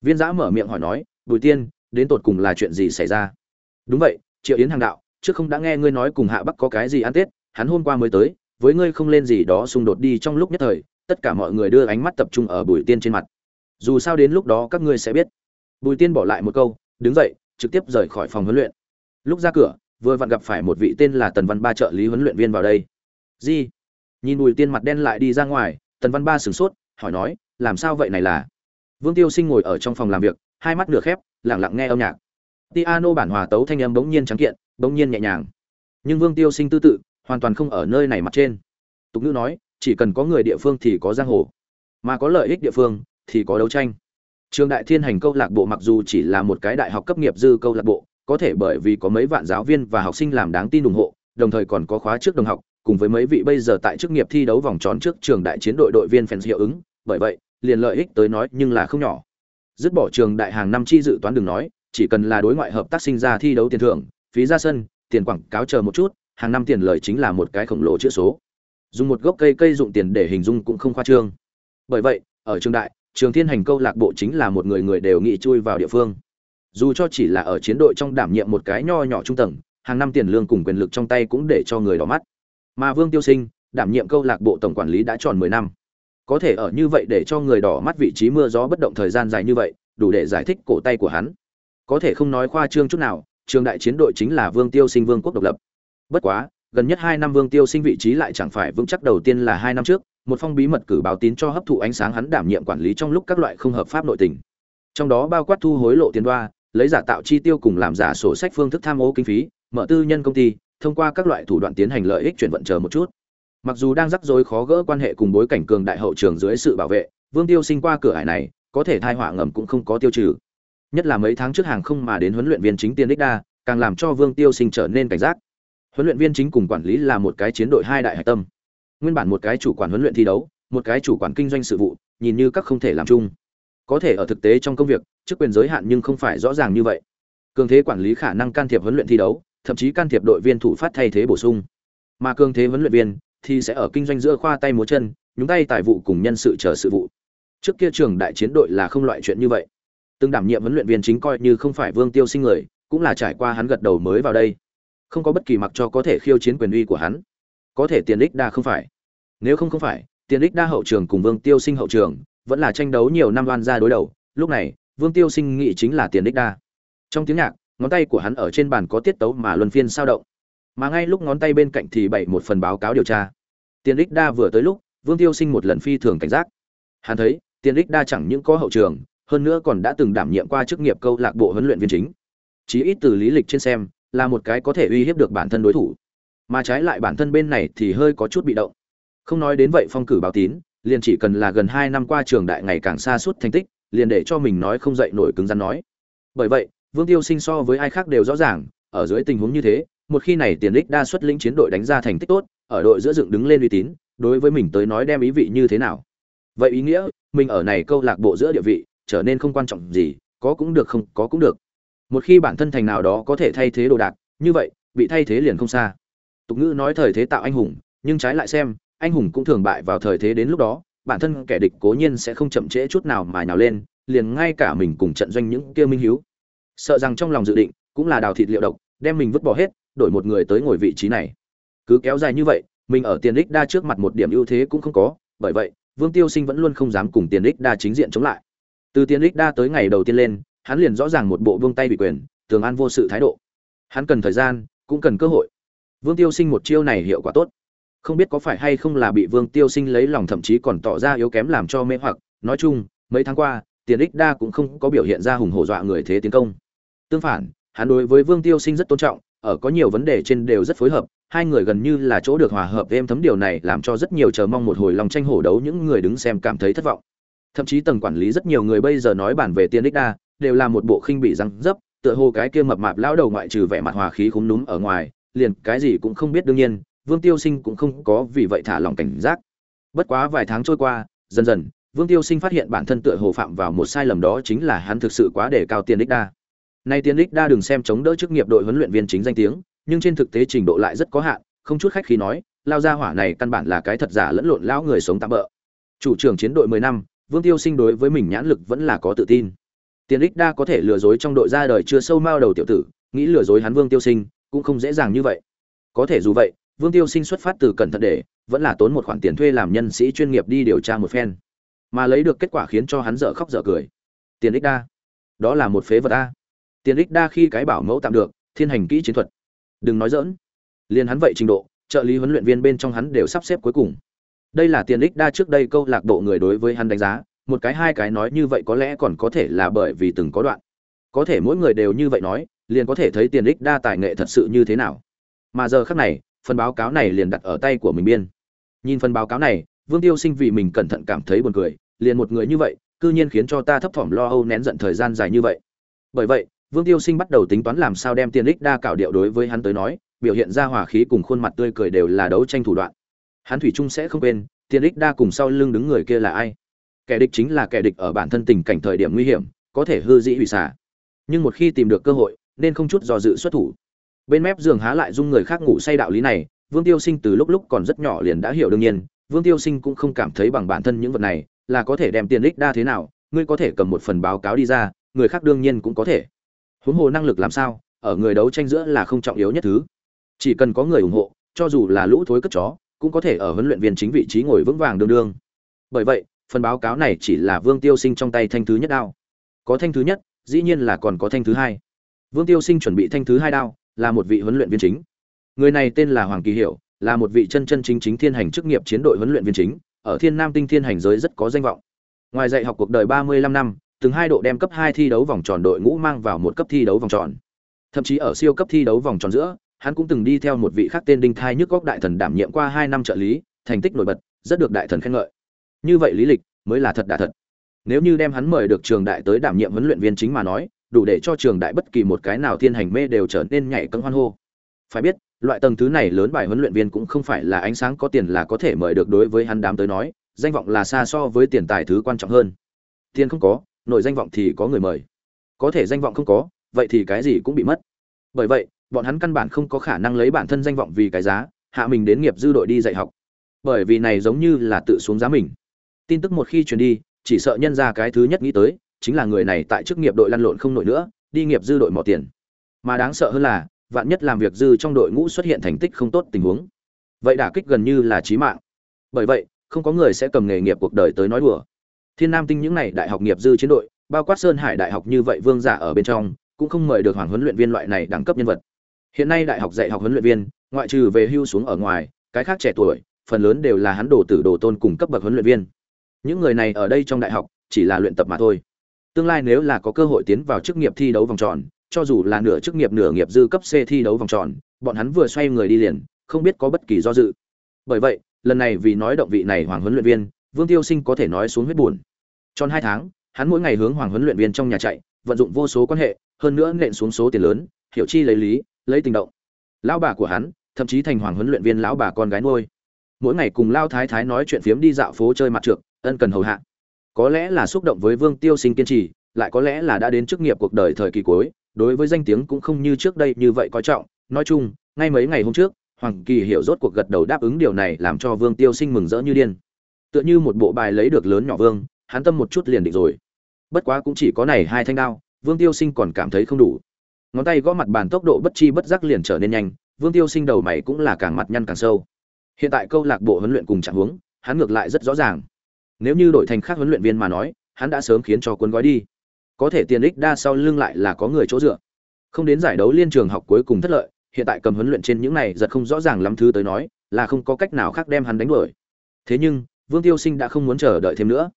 Viên giã mở miệng hỏi nói, bùi tiên, đến tột cùng là chuyện gì xảy ra? Đúng vậy, triệu yến hàng đạo trước không đã nghe ngươi nói cùng hạ bắc có cái gì ăn tết, hắn hôm qua mới tới, với ngươi không lên gì đó xung đột đi trong lúc nhất thời, tất cả mọi người đưa ánh mắt tập trung ở bùi tiên trên mặt. Dù sao đến lúc đó các ngươi sẽ biết. Bùi tiên bỏ lại một câu, đứng dậy, trực tiếp rời khỏi phòng huấn luyện. Lúc ra cửa, vừa vặn gặp phải một vị tên là tần văn ba trợ lý huấn luyện viên vào đây. Di. Nhìn bùi tiên mặt đen lại đi ra ngoài, tần văn ba sửng sốt, hỏi nói, làm sao vậy này là? Vương tiêu sinh ngồi ở trong phòng làm việc, hai mắt nửa khép lẳng lặng nghe âm nhạc piano bản hòa tấu thanh âm bỗng nhiên trắng kiện, bỗng nhiên nhẹ nhàng. Nhưng vương tiêu sinh tư tự, hoàn toàn không ở nơi này mặt trên. Tục ngữ nói, chỉ cần có người địa phương thì có giang hồ, mà có lợi ích địa phương thì có đấu tranh. Trường đại thiên hành câu lạc bộ mặc dù chỉ là một cái đại học cấp nghiệp dư câu lạc bộ, có thể bởi vì có mấy vạn giáo viên và học sinh làm đáng tin ủng hộ, đồng thời còn có khóa trước đồng học, cùng với mấy vị bây giờ tại chức nghiệp thi đấu vòng tròn trước trường đại chiến đội đội viên fans hiệu ứng. Bởi vậy, liền lợi ích tới nói nhưng là không nhỏ. Dứt bỏ trường đại hàng năm chi dự toán đừng nói chỉ cần là đối ngoại hợp tác sinh ra thi đấu tiền thưởng, phí ra sân, tiền quảng cáo chờ một chút, hàng năm tiền lời chính là một cái khổng lồ chữ số. Dùng một gốc cây cây dụng tiền để hình dung cũng không khoa trương. Bởi vậy, ở trường đại, trường thiên hành câu lạc bộ chính là một người người đều nghĩ chui vào địa phương. Dù cho chỉ là ở chiến đội trong đảm nhiệm một cái nho nhỏ trung tầng, hàng năm tiền lương cùng quyền lực trong tay cũng để cho người đỏ mắt. Mà vương tiêu sinh, đảm nhiệm câu lạc bộ tổng quản lý đã tròn mười năm. Có thể ở như vậy để cho người đỏ mắt vị trí mưa gió bất động thời gian dài như vậy, đủ để giải thích cổ tay của hắn có thể không nói khoa trương chút nào, trường đại chiến đội chính là vương tiêu sinh vương quốc độc lập. Bất quá, gần nhất hai năm vương tiêu sinh vị trí lại chẳng phải vững chắc đầu tiên là hai năm trước, một phong bí mật cử báo tín cho hấp thụ ánh sáng hắn đảm nhiệm quản lý trong lúc các loại không hợp pháp nội tình. Trong đó bao quát thu hối lộ tiền đoa, lấy giả tạo chi tiêu cùng làm giả sổ sách phương thức tham ô kinh phí, mở tư nhân công ty, thông qua các loại thủ đoạn tiến hành lợi ích chuyển vận chờ một chút. Mặc dù đang rắc rối khó gỡ quan hệ cùng bối cảnh cường đại hậu trường dưới sự bảo vệ, vương tiêu sinh qua cửa hải này, có thể thai họa ngầm cũng không có tiêu trừ nhất là mấy tháng trước hàng không mà đến huấn luyện viên chính tiên đích đa, càng làm cho vương tiêu sinh trở nên cảnh giác. Huấn luyện viên chính cùng quản lý là một cái chiến đội hai đại hạch tâm. Nguyên bản một cái chủ quản huấn luyện thi đấu, một cái chủ quản kinh doanh sự vụ, nhìn như các không thể làm chung. Có thể ở thực tế trong công việc, chức quyền giới hạn nhưng không phải rõ ràng như vậy. Cường thế quản lý khả năng can thiệp huấn luyện thi đấu, thậm chí can thiệp đội viên thủ phát thay thế bổ sung. Mà cường thế huấn luyện viên thì sẽ ở kinh doanh giữa khoa tay múa chân, nhúng tay tài vụ cùng nhân sự chờ sự vụ. Trước kia trường đại chiến đội là không loại chuyện như vậy từng đảm nhiệm huấn luyện viên chính coi như không phải vương tiêu sinh người, cũng là trải qua hắn gật đầu mới vào đây. Không có bất kỳ mặc cho có thể khiêu chiến quyền uy của hắn. Có thể tiền lịch đa không phải. Nếu không không phải, tiền lịch đa hậu trường cùng vương tiêu sinh hậu trường, vẫn là tranh đấu nhiều năm oan ra đối đầu, lúc này, vương tiêu sinh nghĩ chính là tiền lịch đa. Trong tiếng nhạc, ngón tay của hắn ở trên bàn có tiết tấu mà luân phiên sao động. Mà ngay lúc ngón tay bên cạnh thì bày một phần báo cáo điều tra. Tiền lịch đa vừa tới lúc, vương tiêu sinh một lần phi thường cảnh giác. Hắn thấy, tiền lịch đa chẳng những có hậu trường hơn nữa còn đã từng đảm nhiệm qua chức nghiệp câu lạc bộ huấn luyện viên chính. Chí ít từ lý lịch trên xem, là một cái có thể uy hiếp được bản thân đối thủ. Mà trái lại bản thân bên này thì hơi có chút bị động. Không nói đến vậy phong cử báo tín, liền chỉ cần là gần hai năm qua trường đại ngày càng xa suốt thành tích, liền để cho mình nói không dậy nổi cứng rắn nói. Bởi vậy, vương tiêu sinh so với ai khác đều rõ ràng, ở dưới tình huống như thế, một khi này tiền đích đa xuất lĩnh chiến đội đánh ra thành tích tốt, ở đội giữa dựng đứng lên uy tín, đối với mình tới nói đem ý vị như thế nào? Vậy ý nghĩa, mình ở này câu lạc bộ giữa địa vị trở nên không quan trọng gì, có cũng được không, có cũng được. Một khi bản thân thành nào đó có thể thay thế đồ đạc, như vậy, bị thay thế liền không xa. Tục ngữ nói thời thế tạo anh hùng, nhưng trái lại xem, anh hùng cũng thường bại vào thời thế đến lúc đó, bản thân kẻ địch cố nhiên sẽ không chậm trễ chút nào mà nhào lên, liền ngay cả mình cùng trận doanh những kia minh hiếu. Sợ rằng trong lòng dự định, cũng là đào thịt liệu độc, đem mình vứt bỏ hết, đổi một người tới ngồi vị trí này. Cứ kéo dài như vậy, mình ở tiền đích đa trước mặt một điểm ưu thế cũng không có, bởi vậy, vương tiêu sinh vẫn luôn không dám cùng tiền đích đa chính diện chống lại từ tiền lích đa tới ngày đầu tiên lên, hắn liền rõ ràng một bộ vương tay bị quyền, tường an vô sự thái độ. Hắn cần thời gian, cũng cần cơ hội. Vương tiêu sinh một chiêu này hiệu quả tốt. Không biết có phải hay không là bị vương tiêu sinh lấy lòng thậm chí còn tỏ ra yếu kém làm cho mê hoặc. Nói chung, mấy tháng qua tiền ích đa cũng không có biểu hiện ra hùng hổ dọa người thế tiến công. Tương phản, hắn đối với vương tiêu sinh rất tôn trọng, ở có nhiều vấn đề trên đều rất phối hợp. Hai người gần như là chỗ được hòa hợp, êm thấm điều này làm cho rất nhiều chờ mong một hồi lòng tranh hổ đấu những người đứng xem cảm thấy thất vọng thậm chí tầng quản lý rất nhiều người bây giờ nói bản về tiền Đích đa, đều là một bộ khinh bị răng dấp, tựa hồ cái kia mập mạp lão đầu ngoại trừ vẻ mặt hòa khí khúm núm ở ngoài, liền cái gì cũng không biết đương nhiên, vương tiêu sinh cũng không có vì vậy thả lòng cảnh giác. Bất quá vài tháng trôi qua, dần dần, vương tiêu sinh phát hiện bản thân tựa hồ phạm vào một sai lầm đó chính là hắn thực sự quá đề cao tiền đích đa. Nay tiền đích đa đừng xem chống đỡ chức nghiệp đội huấn luyện viên chính danh tiếng, nhưng trên thực tế trình độ lại rất có hạn, không chút khách khí nói, lao ra hỏa này căn bản là cái thật giả lẫn lộn lão người sống tạm bỡ chủ trưởng chiến đội mười năm vương tiêu sinh đối với mình nhãn lực vẫn là có tự tin. Tiền đích đa có thể lừa dối trong đội ra đời chưa sâu mao đầu tiểu tử, nghĩ lừa dối hắn vương tiêu sinh, cũng không dễ dàng như vậy. Có thể dù vậy, vương tiêu sinh xuất phát từ cẩn thận để, vẫn là tốn một khoản tiền thuê làm nhân sĩ chuyên nghiệp đi điều tra một phen. Mà lấy được kết quả khiến cho hắn dở khóc dở cười. Tiền Lịch đa, đó là một phế vật a. Tiền Lịch đa khi cái bảo mẫu tạm được, thiên hành kỹ chiến thuật. Đừng nói dỡn liền hắn vậy trình độ, trợ lý huấn luyện viên bên trong hắn đều sắp xếp cuối cùng đây là tiền ích đa trước đây câu lạc bộ người đối với hắn đánh giá, một cái hai cái nói như vậy có lẽ còn có thể là bởi vì từng có đoạn. Có thể mỗi người đều như vậy nói, liền có thể thấy tiền ích đa tài nghệ thật sự như thế nào. Mà giờ khác này, phần báo cáo này liền đặt ở tay của mình biên. Nhìn phần báo cáo này, vương tiêu sinh vì mình cẩn thận cảm thấy buồn cười, liền một người như vậy, cư nhiên khiến cho ta thấp thỏm lo âu nén giận thời gian dài như vậy. Bởi vậy, vương tiêu sinh bắt đầu tính toán làm sao đem tiền ích đa cảo điệu đối với hắn tới nói, biểu hiện ra hỏa khí cùng khuôn mặt tươi cười đều là đấu tranh thủ đoạn hắn thủy trung sẽ không quên tiền Đích đa cùng sau lưng đứng người kia là ai? Kẻ địch chính là kẻ địch ở bản thân tình cảnh thời điểm nguy hiểm, có thể hư dĩ hủy xả. Nhưng một khi tìm được cơ hội, nên không chút do dự xuất thủ. Bên mép giường há lại dung người khác ngủ say đạo lý này, vương tiêu sinh từ lúc lúc còn rất nhỏ liền đã hiểu đương nhiên, vương tiêu sinh cũng không cảm thấy bằng bản thân những vật này, là có thể đem tiền Đích đa thế nào, ngươi có thể cầm một phần báo cáo đi ra, người khác đương nhiên cũng có thể. Huống hồ năng lực làm sao, ở người đấu tranh giữa là không trọng yếu nhất thứ. Chỉ cần có người ủng hộ, cho dù là lũ thối cất chó cũng có thể ở huấn luyện viên chính vị trí ngồi vững vàng đương đương. Bởi vậy, phần báo cáo này chỉ là vương tiêu sinh trong tay thanh thứ nhất đao. Có thanh thứ nhất, dĩ nhiên là còn có thanh thứ hai. Vương tiêu sinh chuẩn bị thanh thứ hai đao, là một vị huấn luyện viên chính. Người này tên là hoàng kỳ hiểu, là một vị chân chân chính chính thiên hành chức nghiệp chiến đội huấn luyện viên chính, ở thiên nam tinh thiên hành giới rất có danh vọng. Ngoài dạy học cuộc đời ba mươi 35 năm, từng hai độ đem cấp hai thi đấu vòng tròn đội ngũ mang vào một cấp thi đấu vòng tròn. Thậm chí ở siêu cấp thi đấu vòng tròn giữa hắn cũng từng đi theo một vị khác tên đinh thai nhức góc đại thần đảm nhiệm qua hai năm trợ lý, thành tích nổi bật, rất được đại thần khen ngợi. Như vậy lý lịch mới là thật đà thật. Nếu như đem hắn mời được trường đại tới đảm nhiệm huấn luyện viên chính mà nói, đủ để cho trường đại bất kỳ một cái nào thiên hành mê đều trở nên nhảy cẫng hoan hô. Phải biết, loại tầng thứ này lớn bài huấn luyện viên cũng không phải là ánh sáng có tiền là có thể mời được đối với hắn đám tới nói, danh vọng là xa so với tiền tài thứ quan trọng hơn. Tiền không có, nội danh vọng thì có người mời. Có thể danh vọng không có, vậy thì cái gì cũng bị mất. Bởi vậy bọn hắn căn bản không có khả năng lấy bản thân danh vọng vì cái giá, hạ mình đến nghiệp dư đội đi dạy học. Bởi vì này giống như là tự xuống giá mình. Tin tức một khi truyền đi, chỉ sợ nhân ra cái thứ nhất nghĩ tới, chính là người này tại chức nghiệp đội lăn lộn không nổi nữa, đi nghiệp dư đội mỏ tiền. Mà đáng sợ hơn là, vạn nhất làm việc dư trong đội ngũ xuất hiện thành tích không tốt tình huống. Vậy đả kích gần như là chí mạng. Bởi vậy, không có người sẽ cầm nghề nghiệp cuộc đời tới nói đùa. Thiên nam tinh những này đại học nghiệp dư chiến đội, bao quát sơn hải đại học như vậy vương giả ở bên trong, cũng không mời được hoàng huấn luyện viên loại này đẳng cấp nhân vật hiện nay đại học dạy học huấn luyện viên, ngoại trừ về hưu xuống ở ngoài, cái khác trẻ tuổi, phần lớn đều là hắn đồ tử đồ tôn cùng cấp bậc huấn luyện viên. Những người này ở đây trong đại học, chỉ là luyện tập mà thôi. Tương lai nếu là có cơ hội tiến vào chức nghiệp thi đấu vòng tròn, cho dù là nửa chức nghiệp nửa nghiệp dư cấp c thi đấu vòng tròn, bọn hắn vừa xoay người đi liền, không biết có bất kỳ do dự. Bởi vậy, lần này vì nói động vị này hoàng huấn luyện viên, vương tiêu sinh có thể nói xuống huyết buồn. Tròn hai tháng, hắn mỗi ngày hướng hoàng huấn luyện viên trong nhà chạy, vận dụng vô số quan hệ, hơn nữa nện xuống số tiền lớn, hiểu chi lấy lý lấy tình động. Lão bà của hắn, thậm chí thành hoàng huấn luyện viên lão bà con gái nuôi. Mỗi ngày cùng lao thái thái nói chuyện phiếm đi dạo phố chơi mặt trượt ân cần hầu hạ. Có lẽ là xúc động với vương tiêu sinh kiên trì, lại có lẽ là đã đến chức nghiệp cuộc đời thời kỳ cuối, đối với danh tiếng cũng không như trước đây như vậy coi trọng. Nói chung, ngay mấy ngày hôm trước, hoàng kỳ hiểu rốt cuộc gật đầu đáp ứng điều này làm cho vương tiêu sinh mừng rỡ như điên. Tựa như một bộ bài lấy được lớn nhỏ vương, hắn tâm một chút liền định rồi. Bất quá cũng chỉ có này hai thanh đao, vương tiêu sinh còn cảm thấy không đủ ngón tay gõ mặt bàn tốc độ bất chi bất giác liền trở nên nhanh, vương tiêu sinh đầu mày cũng là càng mặt nhăn càng sâu. Hiện tại câu lạc bộ huấn luyện cùng trạng huống, hắn ngược lại rất rõ ràng. Nếu như đổi thành khác huấn luyện viên mà nói, hắn đã sớm khiến cho cuốn gói đi. Có thể tiền ích đa sau lưng lại là có người chỗ dựa. Không đến giải đấu liên trường học cuối cùng thất lợi, hiện tại cầm huấn luyện trên những này giật không rõ ràng lắm thứ tới nói, là không có cách nào khác đem hắn đánh đuổi. Thế nhưng, vương tiêu sinh đã không muốn chờ đợi thêm nữa.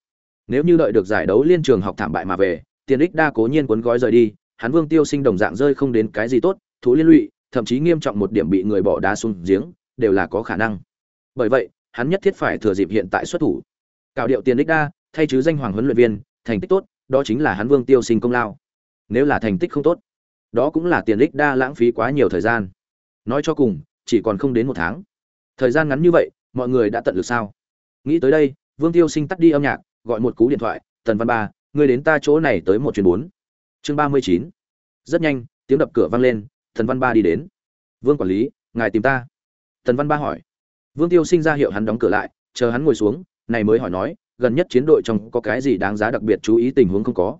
Nếu như đợi được giải đấu liên trường học thảm bại mà về, tiền ích đa cố nhiên cuốn gói rời đi hắn vương tiêu sinh đồng dạng rơi không đến cái gì tốt, thú liên lụy, thậm chí nghiêm trọng một điểm bị người bỏ đá xuống giếng, đều là có khả năng. Bởi vậy, hắn nhất thiết phải thừa dịp hiện tại xuất thủ. Cào điệu tiền đích đa, thay chứ danh hoàng huấn luyện viên, thành tích tốt, đó chính là hắn vương tiêu sinh công lao. Nếu là thành tích không tốt, đó cũng là tiền đích đa lãng phí quá nhiều thời gian. Nói cho cùng, chỉ còn không đến một tháng. Thời gian ngắn như vậy, mọi người đã tận lực sao? Nghĩ tới đây, vương tiêu sinh tắt đi âm nhạc, gọi một cú điện thoại, tần văn ba, ngươi đến ta chỗ này tới một chuyến bốn chương ba mươi chín. Rất nhanh, tiếng đập cửa vang lên, thần văn ba đi đến. Vương quản lý, ngài tìm ta. Thần văn ba hỏi. Vương tiêu sinh ra hiệu hắn đóng cửa lại, chờ hắn ngồi xuống, này mới hỏi nói, gần nhất chiến đội trong có cái gì đáng giá đặc biệt chú ý tình huống không có?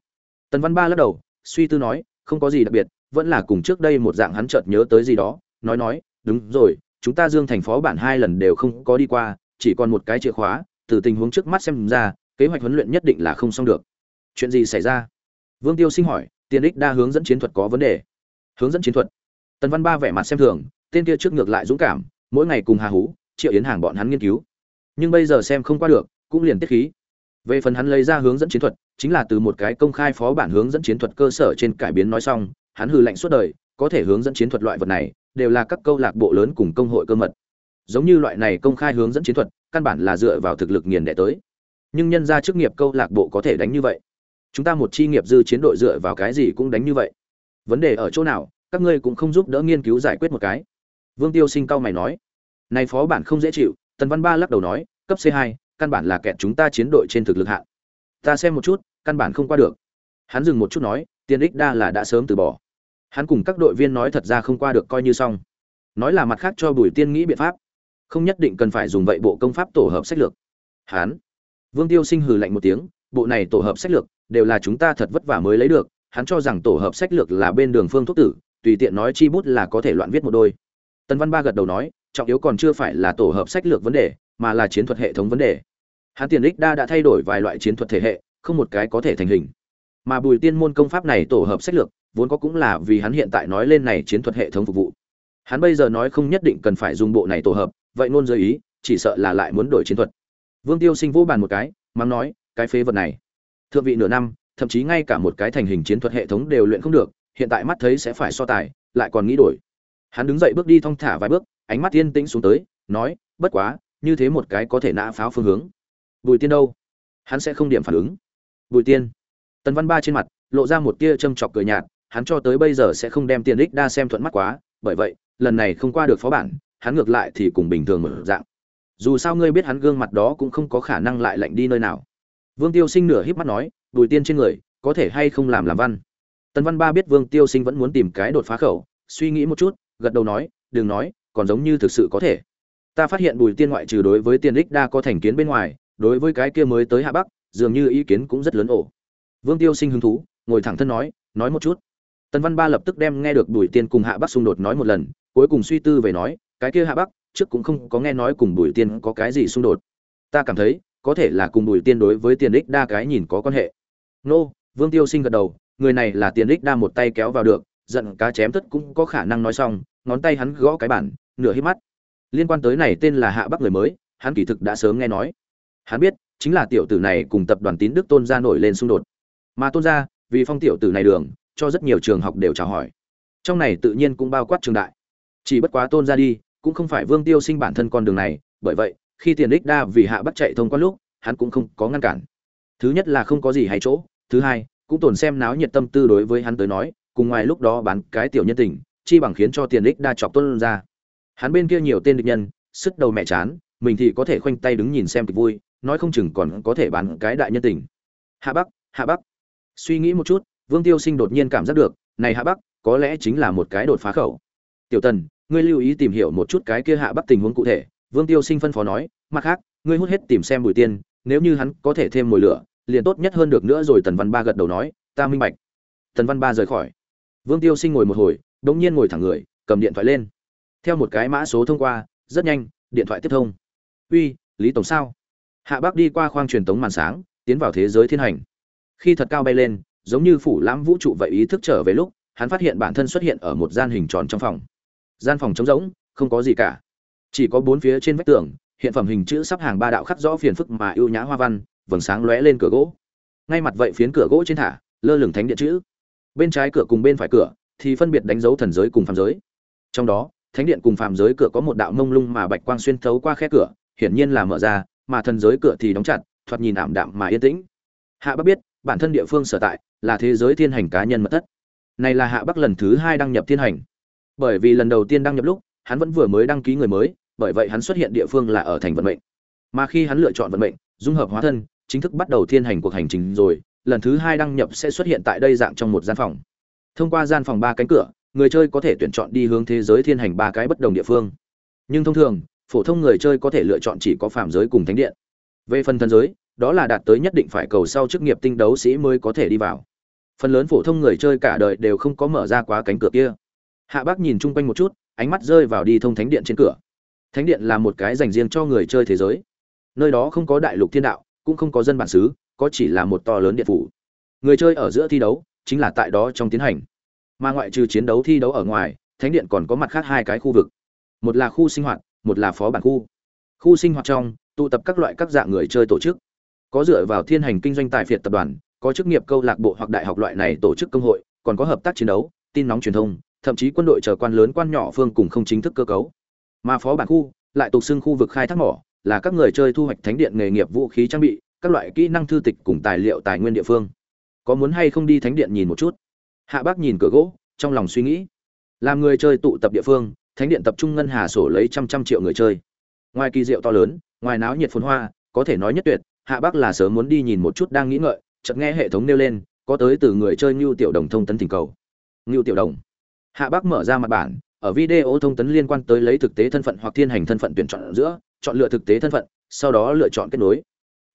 Tần văn ba lắc đầu, suy tư nói, không có gì đặc biệt, vẫn là cùng trước đây một dạng hắn chợt nhớ tới gì đó, nói nói, đúng rồi, chúng ta dương thành phó bản hai lần đều không có đi qua, chỉ còn một cái chìa khóa, từ tình huống trước mắt xem ra, kế hoạch huấn luyện nhất định là không xong được. Chuyện gì xảy ra? Vương tiêu sinh hỏi tiền ích đa hướng dẫn chiến thuật có vấn đề? Hướng dẫn chiến thuật? Tần văn ba vẻ mặt xem thường, tên kia trước ngược lại dũng cảm, mỗi ngày cùng hà hú, triệu yến hàng bọn hắn nghiên cứu. Nhưng bây giờ xem không qua được, cũng liền tiết khí. Về phần hắn lấy ra hướng dẫn chiến thuật, chính là từ một cái công khai phó bản hướng dẫn chiến thuật cơ sở trên cải biến nói xong, hắn hư lệnh suốt đời, có thể hướng dẫn chiến thuật loại vật này, đều là các câu lạc bộ lớn cùng công hội cơ mật. Giống như loại này công khai hướng dẫn chiến thuật, căn bản là dựa vào thực lực nghiền đẻ tới. Nhưng nhân ra chức nghiệp câu lạc bộ có thể đánh như vậy chúng ta một chi nghiệp dư chiến đội dựa vào cái gì cũng đánh như vậy? Vấn đề ở chỗ nào? Các ngươi cũng không giúp đỡ nghiên cứu giải quyết một cái. Vương tiêu sinh cao mày nói. Này phó bản không dễ chịu. Tần văn ba lắc đầu nói, cấp c 2 căn bản là kẹt chúng ta chiến đội trên thực lực hạn. Ta xem một chút, căn bản không qua được. Hắn dừng một chút nói, tiền ích đa là đã sớm từ bỏ. Hắn cùng các đội viên nói thật ra không qua được coi như xong. Nói là mặt khác cho bùi tiên nghĩ biện pháp. Không nhất định cần phải dùng vậy bộ công pháp tổ hợp sách lược. Hắn. Vương tiêu sinh hừ lạnh một tiếng bộ này tổ hợp sách lược đều là chúng ta thật vất vả mới lấy được, hắn cho rằng tổ hợp sách lược là bên đường phương thuốc tử, tùy tiện nói chi bút là có thể loạn viết một đôi. Tần văn ba gật đầu nói, trọng yếu còn chưa phải là tổ hợp sách lược vấn đề, mà là chiến thuật hệ thống vấn đề. Hắn tiền ích đa đã thay đổi vài loại chiến thuật thể hệ, không một cái có thể thành hình. Mà bùi tiên môn công pháp này tổ hợp sách lược, vốn có cũng là vì hắn hiện tại nói lên này chiến thuật hệ thống phục vụ. Hắn bây giờ nói không nhất định cần phải dùng bộ này tổ hợp, vậy luôn giới ý, chỉ sợ là lại muốn đổi chiến thuật. Vương tiêu sinh vũ bàn một cái, mắng nói cái phế vật này. Thượng vị nửa năm, thậm chí ngay cả một cái thành hình chiến thuật hệ thống đều luyện không được, hiện tại mắt thấy sẽ phải so tài, lại còn nghĩ đổi. Hắn đứng dậy bước đi thong thả vài bước, ánh mắt yên tĩnh xuống tới, nói, bất quá, như thế một cái có thể nã pháo phương hướng. Bùi tiên đâu? Hắn sẽ không điểm phản ứng. Bùi tiên. Tần văn ba trên mặt, lộ ra một tia châm chọc cười nhạt, hắn cho tới bây giờ sẽ không đem tiền đích đa xem thuận mắt quá, bởi vậy, lần này không qua được phó bản, hắn ngược lại thì cùng bình thường mở dạng. Dù sao ngươi biết hắn gương mặt đó cũng không có khả năng lại lạnh đi nơi nào vương tiêu sinh nửa híp mắt nói, bùi tiên trên người, có thể hay không làm làm văn? Tần văn ba biết vương tiêu sinh vẫn muốn tìm cái đột phá khẩu, suy nghĩ một chút, gật đầu nói, đừng nói, còn giống như thực sự có thể. Ta phát hiện bùi tiên ngoại trừ đối với tiên lịch đa có thành kiến bên ngoài, đối với cái kia mới tới hạ bắc, dường như ý kiến cũng rất lớn ổ. Vương tiêu sinh hứng thú, ngồi thẳng thân nói nói một chút. Tần văn ba lập tức đem nghe được bùi tiên cùng hạ bắc xung đột nói một lần, cuối cùng suy tư về nói, cái kia hạ bắc, trước cũng không có nghe nói cùng bùi tiên có cái gì xung đột. Ta cảm thấy có thể là cùng bùi tiên đối với tiền đích đa cái nhìn có quan hệ. Nô, vương tiêu sinh gật đầu, người này là tiền đích đa một tay kéo vào được, giận cá chém tất cũng có khả năng nói xong, ngón tay hắn gõ cái bản, nửa hít mắt. Liên quan tới này tên là hạ bắc người mới, hắn kỳ thực đã sớm nghe nói. Hắn biết, chính là tiểu tử này cùng tập đoàn tín đức tôn gia nổi lên xung đột. Mà tôn gia, vì phong tiểu tử này đường, cho rất nhiều trường học đều chào hỏi. Trong này tự nhiên cũng bao quát trường đại. Chỉ bất quá tôn gia đi, cũng không phải vương tiêu sinh bản thân con đường này, bởi vậy khi tiền đích đa vì hạ bắt chạy thông qua lúc, hắn cũng không có ngăn cản. Thứ nhất là không có gì hay chỗ, thứ hai, cũng tồn xem náo nhiệt tâm tư đối với hắn tới nói, cùng ngoài lúc đó bán cái tiểu nhân tình, chi bằng khiến cho tiền đích đa chọc tuân ra. Hắn bên kia nhiều tên địch nhân sức đầu mẹ chán, mình thì có thể khoanh tay đứng nhìn xem kịch vui, nói không chừng còn có thể bán cái đại nhân tình. Hạ bắc hạ bắc. Suy nghĩ một chút, vương tiêu sinh đột nhiên cảm giác được, này hạ bắc, có lẽ chính là một cái đột phá khẩu. Tiểu tần, ngươi lưu ý tìm hiểu một chút cái kia hạ bắc tình huống cụ thể vương tiêu sinh phân phó nói, mặt khác, ngươi hút hết tìm xem mùi tiên, nếu như hắn có thể thêm mùi lửa, liền tốt nhất hơn được nữa rồi. Tần văn ba gật đầu nói, ta minh bạch. Tần văn ba rời khỏi. Vương tiêu sinh ngồi một hồi đột nhiên ngồi thẳng người, cầm điện thoại lên. Theo một cái mã số thông qua, rất nhanh, điện thoại tiếp thông. Uy, lý tổng sao? Hạ bác đi qua khoang truyền tống màn sáng, tiến vào thế giới thiên hành. Khi thật cao bay lên, giống như phủ lãm vũ trụ vậy ý thức trở về lúc, hắn phát hiện bản thân xuất hiện ở một gian hình tròn trong phòng. Gian phòng trống rỗng, không có gì cả chỉ có bốn phía trên vách tường, hiện phẩm hình chữ sắp hàng ba đạo khắc rõ phiền phức mà ưu nhã hoa văn, vầng sáng lóe lên cửa gỗ. Ngay mặt vậy phiến cửa gỗ trên thả, lơ lửng thánh điện chữ. Bên trái cửa cùng bên phải cửa thì phân biệt đánh dấu thần giới cùng phàm giới. Trong đó, thánh điện cùng phàm giới cửa có một đạo mông lung mà bạch quang xuyên thấu qua khe cửa, hiển nhiên là mở ra, mà thần giới cửa thì đóng chặt, thoạt nhìn ảm đạm mà yên tĩnh. Hạ bắc biết, bản thân địa phương sở tại là thế giới thiên hành cá nhân mật thất. Này là hạ bắc lần thứ hai đăng nhập thiên hành. Bởi vì lần đầu tiên đăng nhập lúc, hắn vẫn vừa mới đăng ký người mới bởi vậy hắn xuất hiện địa phương là ở thành vận mệnh. Mà khi hắn lựa chọn vận mệnh, dung hợp hóa thân, chính thức bắt đầu thiên hành cuộc hành trình rồi, lần thứ hai đăng nhập sẽ xuất hiện tại đây dạng trong một gian phòng. Thông qua gian phòng ba cánh cửa, người chơi có thể tuyển chọn đi hướng thế giới thiên hành ba cái bất đồng địa phương. Nhưng thông thường, phổ thông người chơi có thể lựa chọn chỉ có phạm giới cùng thánh điện. Về phần thần giới, đó là đạt tới nhất định phải cầu sau chức nghiệp tinh đấu sĩ mới có thể đi vào. Phần lớn phổ thông người chơi cả đời đều không có mở ra quá cánh cửa kia. Hạ bác nhìn chung quanh một chút, ánh mắt rơi vào đi thông thánh điện trên cửa thánh điện là một cái dành riêng cho người chơi thế giới. Nơi đó không có đại lục thiên đạo, cũng không có dân bản xứ, có chỉ là một to lớn điện phủ. Người chơi ở giữa thi đấu, chính là tại đó trong tiến hành. Mà ngoại trừ chiến đấu thi đấu ở ngoài, thánh điện còn có mặt khác hai cái khu vực. Một là khu sinh hoạt, một là phó bản khu. Khu sinh hoạt trong, tụ tập các loại các dạng người chơi tổ chức. Có dựa vào thiên hành kinh doanh tài phiệt tập đoàn, có chức nghiệp câu lạc bộ hoặc đại học loại này tổ chức công hội, còn có hợp tác chiến đấu, tin nóng truyền thông, thậm chí quân đội chờ quan lớn quan nhỏ phương cùng không chính thức cơ cấu mà phó bản khu, lại tục xưng khu vực khai thác mỏ, là các người chơi thu hoạch thánh điện nghề nghiệp vũ khí trang bị, các loại kỹ năng thư tịch cùng tài liệu tài nguyên địa phương. Có muốn hay không đi thánh điện nhìn một chút? Hạ bác nhìn cửa gỗ, trong lòng suy nghĩ. Làm người chơi tụ tập địa phương, thánh điện tập trung ngân hà sổ lấy trăm trăm triệu người chơi. Ngoài kỳ diệu to lớn, ngoài náo nhiệt phồn hoa, có thể nói nhất tuyệt, hạ bác là sớm muốn đi nhìn một chút đang nghĩ ngợi, chợt nghe hệ thống nêu lên, có tới từ người chơi lưu tiểu đồng thông tấn thỉnh cầu. Lưu tiểu đồng. Hạ bác mở ra mặt bản ở video thông tấn liên quan tới lấy thực tế thân phận hoặc thiên hành thân phận tuyển chọn giữa, chọn lựa thực tế thân phận, sau đó lựa chọn kết nối.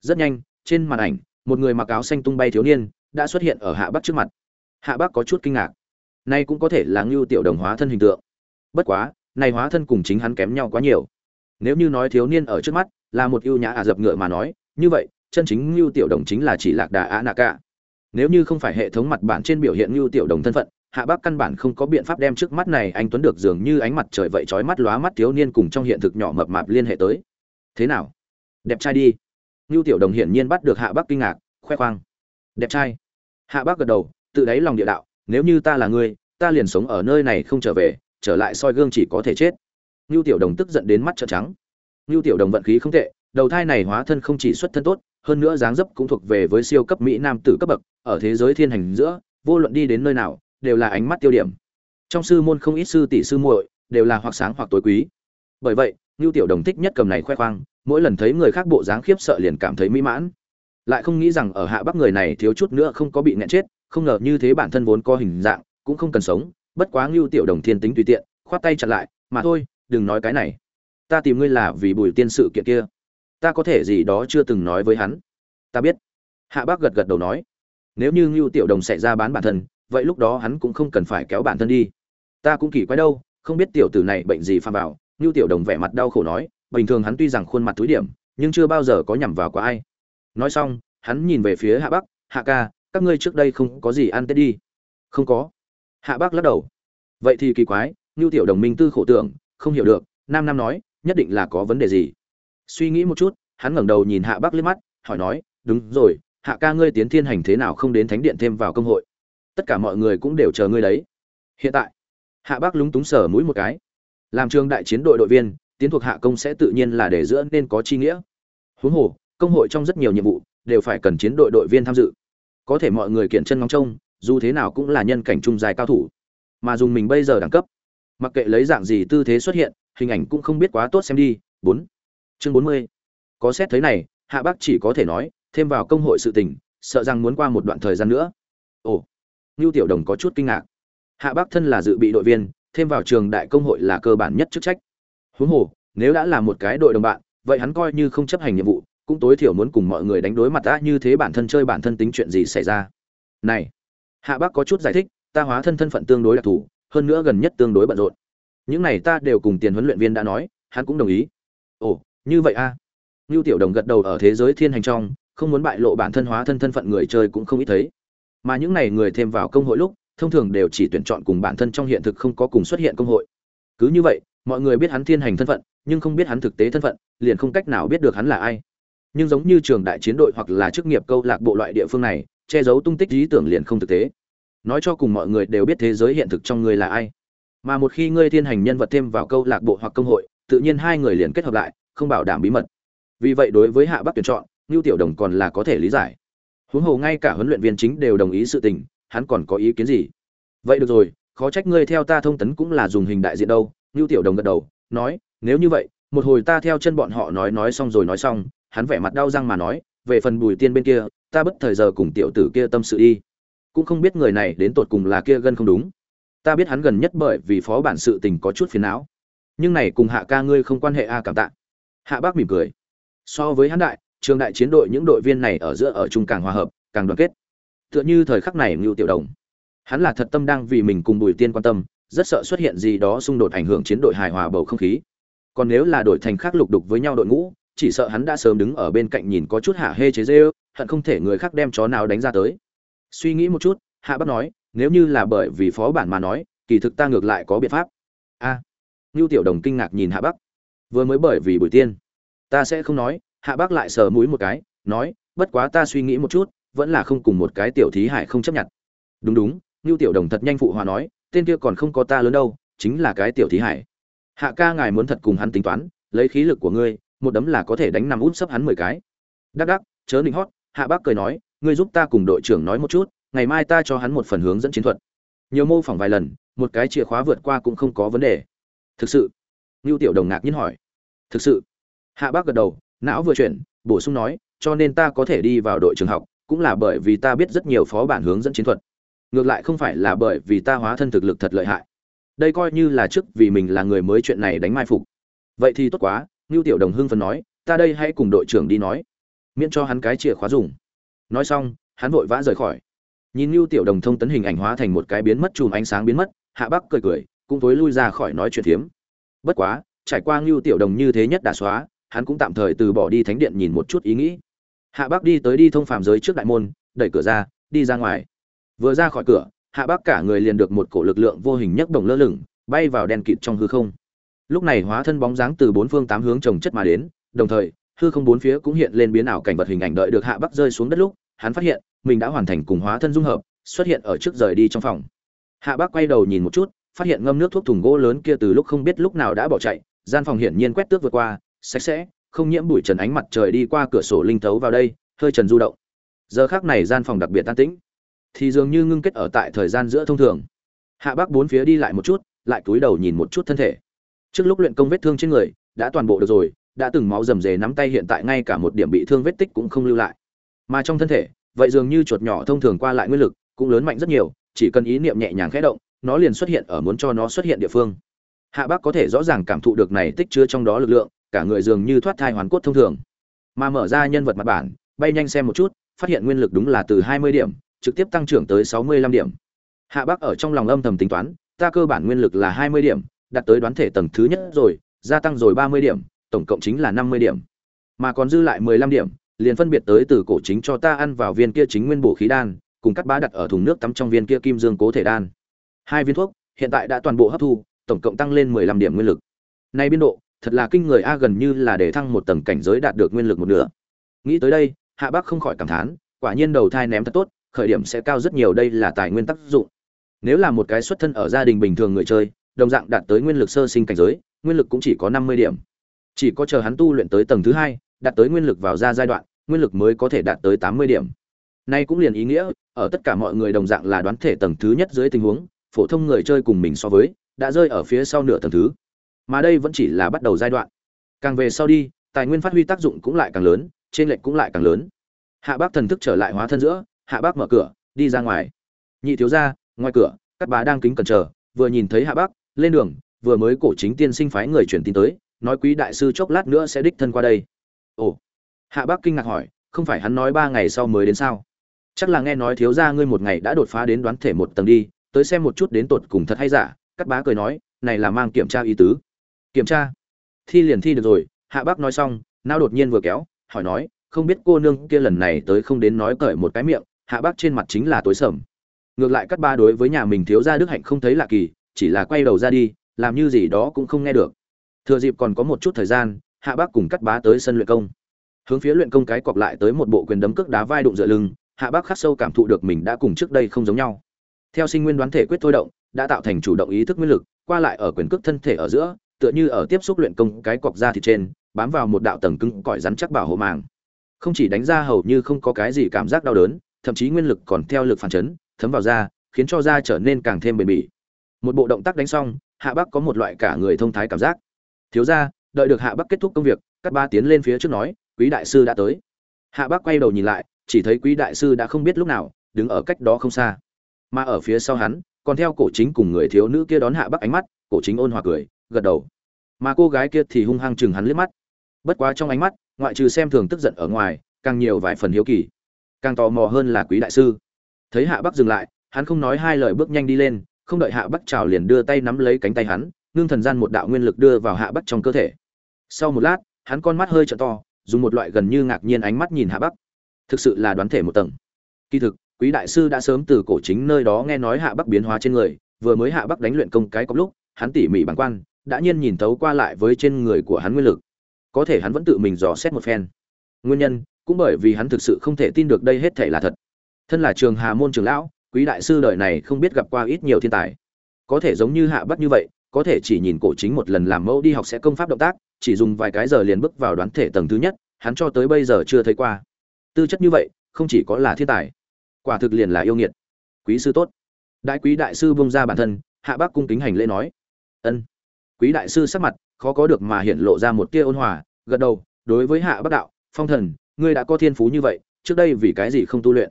Rất nhanh, trên màn ảnh, một người mặc áo xanh tung bay thiếu niên đã xuất hiện ở hạ bắc trước mặt. Hạ bắc có chút kinh ngạc. Nay cũng có thể là ngưu tiểu đồng hóa thân hình tượng. Bất quá, này hóa thân cùng chính hắn kém nhau quá nhiều. Nếu như nói thiếu niên ở trước mắt là một ưu nhã ả dập ngựa mà nói, như vậy, chân chính ngưu tiểu đồng chính là chỉ lạc đà á nạ cả nếu như không phải hệ thống mặt bản trên biểu hiện ngưu tiểu đồng thân phận hạ bác căn bản không có biện pháp đem trước mắt này anh tuấn được dường như ánh mặt trời vậy trói mắt lóa mắt thiếu niên cùng trong hiện thực nhỏ mập mạp liên hệ tới. Thế nào? Đẹp trai đi. Ngưu tiểu đồng hiển nhiên bắt được hạ bác kinh ngạc, khoe khoang. Đẹp trai. Hạ bác gật đầu, tự đáy lòng địa đạo, nếu như ta là ngươi, ta liền sống ở nơi này không trở về, trở lại soi gương chỉ có thể chết. Ngưu tiểu đồng tức giận đến mắt trợn trắng. Ngưu tiểu đồng vận khí không tệ, đầu thai này hóa thân không chỉ xuất thân tốt, hơn nữa dáng dấp cũng thuộc về với siêu cấp mỹ nam tử cấp bậc, ở thế giới thiên hành giữa, vô luận đi đến nơi nào đều là ánh mắt tiêu điểm. Trong sư môn không ít sư tỷ sư muội đều là hoặc sáng hoặc tối quý. Bởi vậy ngưu tiểu đồng thích nhất cầm này khoe khoang, mỗi lần thấy người khác bộ dáng khiếp sợ liền cảm thấy mỹ mãn. Lại không nghĩ rằng ở hạ bắc người này thiếu chút nữa không có bị nghẹn chết, không ngờ như thế bản thân vốn có hình dạng, cũng không cần sống, bất quá ngưu tiểu đồng thiên tính tùy tiện, khoát tay chặn lại, mà thôi, đừng nói cái này. Ta tìm ngươi là vì bùi tiên sự kiện kia. Ta có thể gì đó chưa từng nói với hắn. Ta biết. Hạ bác gật gật đầu nói. Nếu như ngưu tiểu đồng xảy ra bán bản thân vậy lúc đó hắn cũng không cần phải kéo bản thân đi. Ta cũng kỳ quái đâu, không biết tiểu tử này bệnh gì pha vào ngưu tiểu đồng vẻ mặt đau khổ nói, bình thường hắn tuy rằng khuôn mặt túi điểm, nhưng chưa bao giờ có nhằm vào có ai. Nói xong, hắn nhìn về phía hạ bắc, hạ ca, các ngươi trước đây không có gì ăn tết đi. Không có. Hạ bắc lắc đầu. Vậy thì kỳ quái, ngưu tiểu đồng minh tư khổ tưởng, không hiểu được, nam nam nói, nhất định là có vấn đề gì. Suy nghĩ một chút, hắn ngẩng đầu nhìn hạ bắc liếc mắt, hỏi nói, đúng rồi, hạ ca ngươi tiến thiên hành thế nào không đến thánh điện thêm vào công hội? Tất cả mọi người cũng đều chờ ngươi đấy. Hiện tại, hạ bắc lúng túng sở mũi một cái. Làm trường đại chiến đội đội viên, tiến thuộc hạ công sẽ tự nhiên là để giữa nên có chi nghĩa. Huống hồ, công hội trong rất nhiều nhiệm vụ, đều phải cần chiến đội đội viên tham dự. Có thể mọi người kiện chân ngóng trông, dù thế nào cũng là nhân cảnh trung dài cao thủ. Mà dùng mình bây giờ đẳng cấp, mặc kệ lấy dạng gì tư thế xuất hiện, hình ảnh cũng không biết quá tốt xem đi. Bốn. Chương bốn mươi. Có xét thấy này, hạ bác chỉ có thể nói, thêm vào công hội sự tình, sợ rằng muốn qua một đoạn thời gian nữa. Ồ. Nưu tiểu đồng có chút kinh ngạc. Hạ bác thân là dự bị đội viên, thêm vào trường đại công hội là cơ bản nhất chức trách. Huống hồ, nếu đã là một cái đội đồng bạn, vậy hắn coi như không chấp hành nhiệm vụ, cũng tối thiểu muốn cùng mọi người đánh đối mặt đã như thế bản thân chơi bản thân tính chuyện gì xảy ra. Này, hạ bác có chút giải thích, ta hóa thân thân phận tương đối đặc thù, hơn nữa gần nhất tương đối bận rộn. Những này ta đều cùng tiền huấn luyện viên đã nói, hắn cũng đồng ý. Ồ, như vậy a. À. ngưu tiểu đồng gật đầu ở thế giới thiên hành trong, không muốn bại lộ bản thân hóa thân thân phận người chơi cũng không ít thấy mà những này người thêm vào công hội lúc, thông thường đều chỉ tuyển chọn cùng bản thân trong hiện thực không có cùng xuất hiện công hội. Cứ như vậy, mọi người biết hắn thiên hành thân phận, nhưng không biết hắn thực tế thân phận, liền không cách nào biết được hắn là ai. Nhưng giống như trường đại chiến đội hoặc là chức nghiệp câu lạc bộ loại địa phương này, che giấu tung tích lý tưởng liền không thực tế. Nói cho cùng mọi người đều biết thế giới hiện thực trong người là ai. Mà một khi ngươi thiên hành nhân vật thêm vào câu lạc bộ hoặc công hội, tự nhiên hai người liền kết hợp lại, không bảo đảm bí mật. Vì vậy đối với hạ bắc tuyển chọn, ngưu tiểu đồng còn là có thể lý giải huống hồ ngay cả huấn luyện viên chính đều đồng ý sự tình, hắn còn có ý kiến gì? Vậy được rồi, khó trách ngươi theo ta thông tấn cũng là dùng hình đại diện đâu ngưu tiểu đồng gật đầu, nói, nếu như vậy, một hồi ta theo chân bọn họ nói nói xong rồi nói xong, hắn vẻ mặt đau răng mà nói, về phần bùi tiên bên kia, ta bất thời giờ cùng tiểu tử kia tâm sự đi. Cũng không biết người này đến tột cùng là kia gân không đúng. Ta biết hắn gần nhất bởi vì phó bản sự tình có chút phiền não. Nhưng này cùng hạ ca ngươi không quan hệ a, cảm tạ. Hạ bác mỉm cười. So với hắn đại trường đại chiến đội những đội viên này ở giữa ở chung càng hòa hợp càng đoàn kết. Tựa như thời khắc này ngưu tiểu đồng. Hắn là thật tâm đang vì mình cùng bùi tiên quan tâm rất sợ xuất hiện gì đó xung đột ảnh hưởng chiến đội hài hòa bầu không khí. Còn nếu là đội thành khác lục đục với nhau đội ngũ chỉ sợ hắn đã sớm đứng ở bên cạnh nhìn có chút hạ hê chế dê hận không thể người khác đem chó nào đánh ra tới. Suy nghĩ một chút hạ bắc nói nếu như là bởi vì phó bản mà nói kỳ thực ta ngược lại có biện pháp. A. À, ngưu tiểu đồng kinh ngạc nhìn hạ bắc. Vừa mới bởi vì Bùi tiên. Ta sẽ không nói hạ bác lại sờ mũi một cái, nói, bất quá ta suy nghĩ một chút, vẫn là không cùng một cái tiểu thí hải không chấp nhận. Đúng đúng Lưu tiểu đồng thật nhanh phụ hòa nói, tên kia còn không có ta lớn đâu, chính là cái tiểu thí hải. Hạ ca ngài muốn thật cùng hắn tính toán, lấy khí lực của ngươi, một đấm là có thể đánh nằm út sấp hắn mười cái. Đắc đắc, chớ định hót, hạ bác cười nói, ngươi giúp ta cùng đội trưởng nói một chút, ngày mai ta cho hắn một phần hướng dẫn chiến thuật. Nhiều mô phỏng vài lần, một cái chìa khóa vượt qua cũng không có vấn đề. Thực sự? Ngưu tiểu đồng ngạc nhiên hỏi. Thực sự? Hạ bác gật đầu não vừa chuyển, bổ sung nói, cho nên ta có thể đi vào đội trường học, cũng là bởi vì ta biết rất nhiều phó bản hướng dẫn chiến thuật. Ngược lại không phải là bởi vì ta hóa thân thực lực thật lợi hại. Đây coi như là trước vì mình là người mới chuyện này đánh mai phục. Vậy thì tốt quá, ngưu tiểu đồng hưng phần nói, ta đây hãy cùng đội trưởng đi nói. Miễn cho hắn cái chìa khóa dùng. Nói xong, hắn vội vã rời khỏi. Nhìn ngưu tiểu đồng thông tấn hình ảnh hóa thành một cái biến mất chùm ánh sáng biến mất, hạ bắc cười cười, cũng tối lui ra khỏi nói chuyện thiếm. bất quá, trải qua ngưu tiểu đồng như thế nhất đà xóa hắn cũng tạm thời từ bỏ đi thánh điện nhìn một chút ý nghĩ. Hạ bắc đi tới đi thông phàm giới trước đại môn, đẩy cửa ra, đi ra ngoài. Vừa ra khỏi cửa, hạ bắc cả người liền được một cổ lực lượng vô hình nhấc đồng lơ lửng, bay vào đen kịt trong hư không. Lúc này hóa thân bóng dáng từ bốn phương tám hướng trồng chất mà đến, đồng thời, hư không bốn phía cũng hiện lên biến ảo cảnh vật hình ảnh đợi được hạ bắc rơi xuống đất lúc, hắn phát hiện, mình đã hoàn thành cùng hóa thân dung hợp, xuất hiện ở trước rời đi trong phòng. Hạ bắc quay đầu nhìn một chút, phát hiện ngâm nước thuốc thùng gỗ lớn kia từ lúc không biết lúc nào đã bỏ chạy, gian phòng hiển nhiên quét tước vượt qua sạch sẽ, không nhiễm bụi trần ánh mặt trời đi qua cửa sổ linh thấu vào đây, hơi trần du động. Giờ khác này gian phòng đặc biệt tan tĩnh. Thì dường như ngưng kết ở tại thời gian giữa thông thường. Hạ bác bốn phía đi lại một chút, lại cúi đầu nhìn một chút thân thể. Trước lúc luyện công vết thương trên người, đã toàn bộ được rồi, đã từng máu rầm rề nắm tay hiện tại ngay cả một điểm bị thương vết tích cũng không lưu lại. Mà trong thân thể, vậy dường như chuột nhỏ thông thường qua lại nguyên lực, cũng lớn mạnh rất nhiều, chỉ cần ý niệm nhẹ nhàng khẽ động, nó liền xuất hiện ở muốn cho nó xuất hiện địa phương. Hạ bác có thể rõ ràng cảm thụ được này tích chứa trong đó lực lượng cả người dường như thoát thai hoàn cốt thông thường. Mà mở ra nhân vật mặt bản, bay nhanh xem một chút, phát hiện nguyên lực đúng là từ 20 điểm, trực tiếp tăng trưởng tới 65 điểm. Hạ bác ở trong lòng âm thầm tính toán, ta cơ bản nguyên lực là 20 điểm, đạt tới đoán thể tầng thứ nhất rồi, gia tăng rồi 30 điểm, tổng cộng chính là 50 điểm. Mà còn dư lại 15 điểm, liền phân biệt tới từ cổ chính cho ta ăn vào viên kia chính nguyên bổ khí đan, cùng cắt bá đặt ở thùng nước tắm trong viên kia kim dương cố thể đan. Hai viên thuốc, hiện tại đã toàn bộ hấp thu, tổng cộng tăng lên 15 điểm nguyên lực. Nay biên độ thật là kinh người a, gần như là để thăng một tầng cảnh giới đạt được nguyên lực một nửa. Nghĩ tới đây, hạ bác không khỏi cảm thán, quả nhiên đầu thai ném thật tốt, khởi điểm sẽ cao rất nhiều, đây là tài nguyên tác dụng. Nếu là một cái xuất thân ở gia đình bình thường người chơi, đồng dạng đạt tới nguyên lực sơ sinh cảnh giới, nguyên lực cũng chỉ có 50 điểm. Chỉ có chờ hắn tu luyện tới tầng thứ hai, đạt tới nguyên lực vào ra giai đoạn, nguyên lực mới có thể đạt tới 80 điểm. Nay cũng liền ý nghĩa, ở tất cả mọi người đồng dạng là đoán thể tầng thứ nhất dưới tình huống, phổ thông người chơi cùng mình so với, đã rơi ở phía sau nửa tầng thứ mà đây vẫn chỉ là bắt đầu giai đoạn. Càng về sau đi tài nguyên phát huy tác dụng cũng lại càng lớn trên lệch cũng lại càng lớn. Hạ bác thần thức trở lại hóa thân giữa hạ bác mở cửa đi ra ngoài. Nhị thiếu gia, ngoài cửa các bá đang kính cẩn chờ vừa nhìn thấy hạ bác lên đường vừa mới cổ chính tiên sinh phái người truyền tin tới nói quý đại sư chốc lát nữa sẽ đích thân qua đây. Ồ. Hạ bác kinh ngạc hỏi không phải hắn nói ba ngày sau mới đến sao? Chắc là nghe nói thiếu gia ngươi một ngày đã đột phá đến đoán thể một tầng đi tới xem một chút đến tột cùng thật hay giả các bá cười nói này là mang kiểm tra ý tứ kiểm tra. Thi liền thi được rồi, hạ bác nói xong, nao đột nhiên vừa kéo, hỏi nói, không biết cô nương kia lần này tới không đến nói cởi một cái miệng, hạ bác trên mặt chính là tối sầm. Ngược lại cắt ba đối với nhà mình thiếu gia đức hạnh không thấy lạ kỳ, chỉ là quay đầu ra đi, làm như gì đó cũng không nghe được. Thừa dịp còn có một chút thời gian, hạ bác cùng cắt bá tới sân luyện công. Hướng phía luyện công cái cọp lại tới một bộ quyền đấm cước đá vai đụng dựa lưng, hạ bác khắc sâu cảm thụ được mình đã cùng trước đây không giống nhau. Theo sinh nguyên đoán thể quyết thôi động, đã tạo thành chủ động ý thức nguyên lực, qua lại ở quyền cước thân thể ở giữa tựa như ở tiếp xúc luyện công cái cọc da thịt trên, bám vào một đạo tầng cứng cỏi rắn chắc bảo hộ màng. Không chỉ đánh ra hầu như không có cái gì cảm giác đau đớn, thậm chí nguyên lực còn theo lực phản chấn, thấm vào da, khiến cho da trở nên càng thêm bền bỉ. Một bộ động tác đánh xong, hạ bắc có một loại cả người thông thái cảm giác. Thiếu ra đợi được hạ bắc kết thúc công việc, các ba tiến lên phía trước nói, quý đại sư đã tới. Hạ bắc quay đầu nhìn lại, chỉ thấy quý đại sư đã không biết lúc nào, đứng ở cách đó không xa. Mà ở phía sau hắn, còn theo cổ chính cùng người thiếu nữ kia đón hạ bắc ánh mắt, cổ chính ôn hòa cười gật đầu. Mà cô gái kia thì hung hăng chừng hắn liếc mắt. Bất quá trong ánh mắt, ngoại trừ xem thường tức giận ở ngoài, càng nhiều vài phần hiếu kỳ. Càng tò mò hơn là quý đại sư. Thấy hạ bắc dừng lại, hắn không nói hai lời bước nhanh đi lên, không đợi hạ bắc chào liền đưa tay nắm lấy cánh tay hắn, ngưng thần gian một đạo nguyên lực đưa vào hạ bắc trong cơ thể. Sau một lát, hắn con mắt hơi trợ to, dùng một loại gần như ngạc nhiên ánh mắt nhìn hạ bắc. Thực sự là đoán thể một tầng. Kỳ thực, quý đại sư đã sớm từ cổ chính nơi đó nghe nói hạ bắc biến hóa trên người, vừa mới hạ bắc đánh luyện công cái cọc lúc, hắn tỉ mỉ bàng quan đã nhiên nhìn thấu qua lại với trên người của hắn nguyên lực. Có thể hắn vẫn tự mình dò xét một phen. Nguyên nhân, cũng bởi vì hắn thực sự không thể tin được đây hết thể là thật. Thân là trường hà môn trường lão, quý đại sư đời này không biết gặp qua ít nhiều thiên tài. Có thể giống như hạ bắc như vậy, có thể chỉ nhìn cổ chính một lần làm mẫu đi học sẽ công pháp động tác, chỉ dùng vài cái giờ liền bước vào đoán thể tầng thứ nhất, hắn cho tới bây giờ chưa thấy qua. Tư chất như vậy, không chỉ có là thiên tài, quả thực liền là yêu nghiệt. Quý sư tốt. Đại quý đại sư bông ra bản thân, hạ bác cung kính hành lễ nói. Ân quý đại sư sắc mặt, khó có được mà hiện lộ ra một tia ôn hòa, gật đầu, đối với hạ bắc đạo, phong thần, ngươi đã có thiên phú như vậy, trước đây vì cái gì không tu luyện?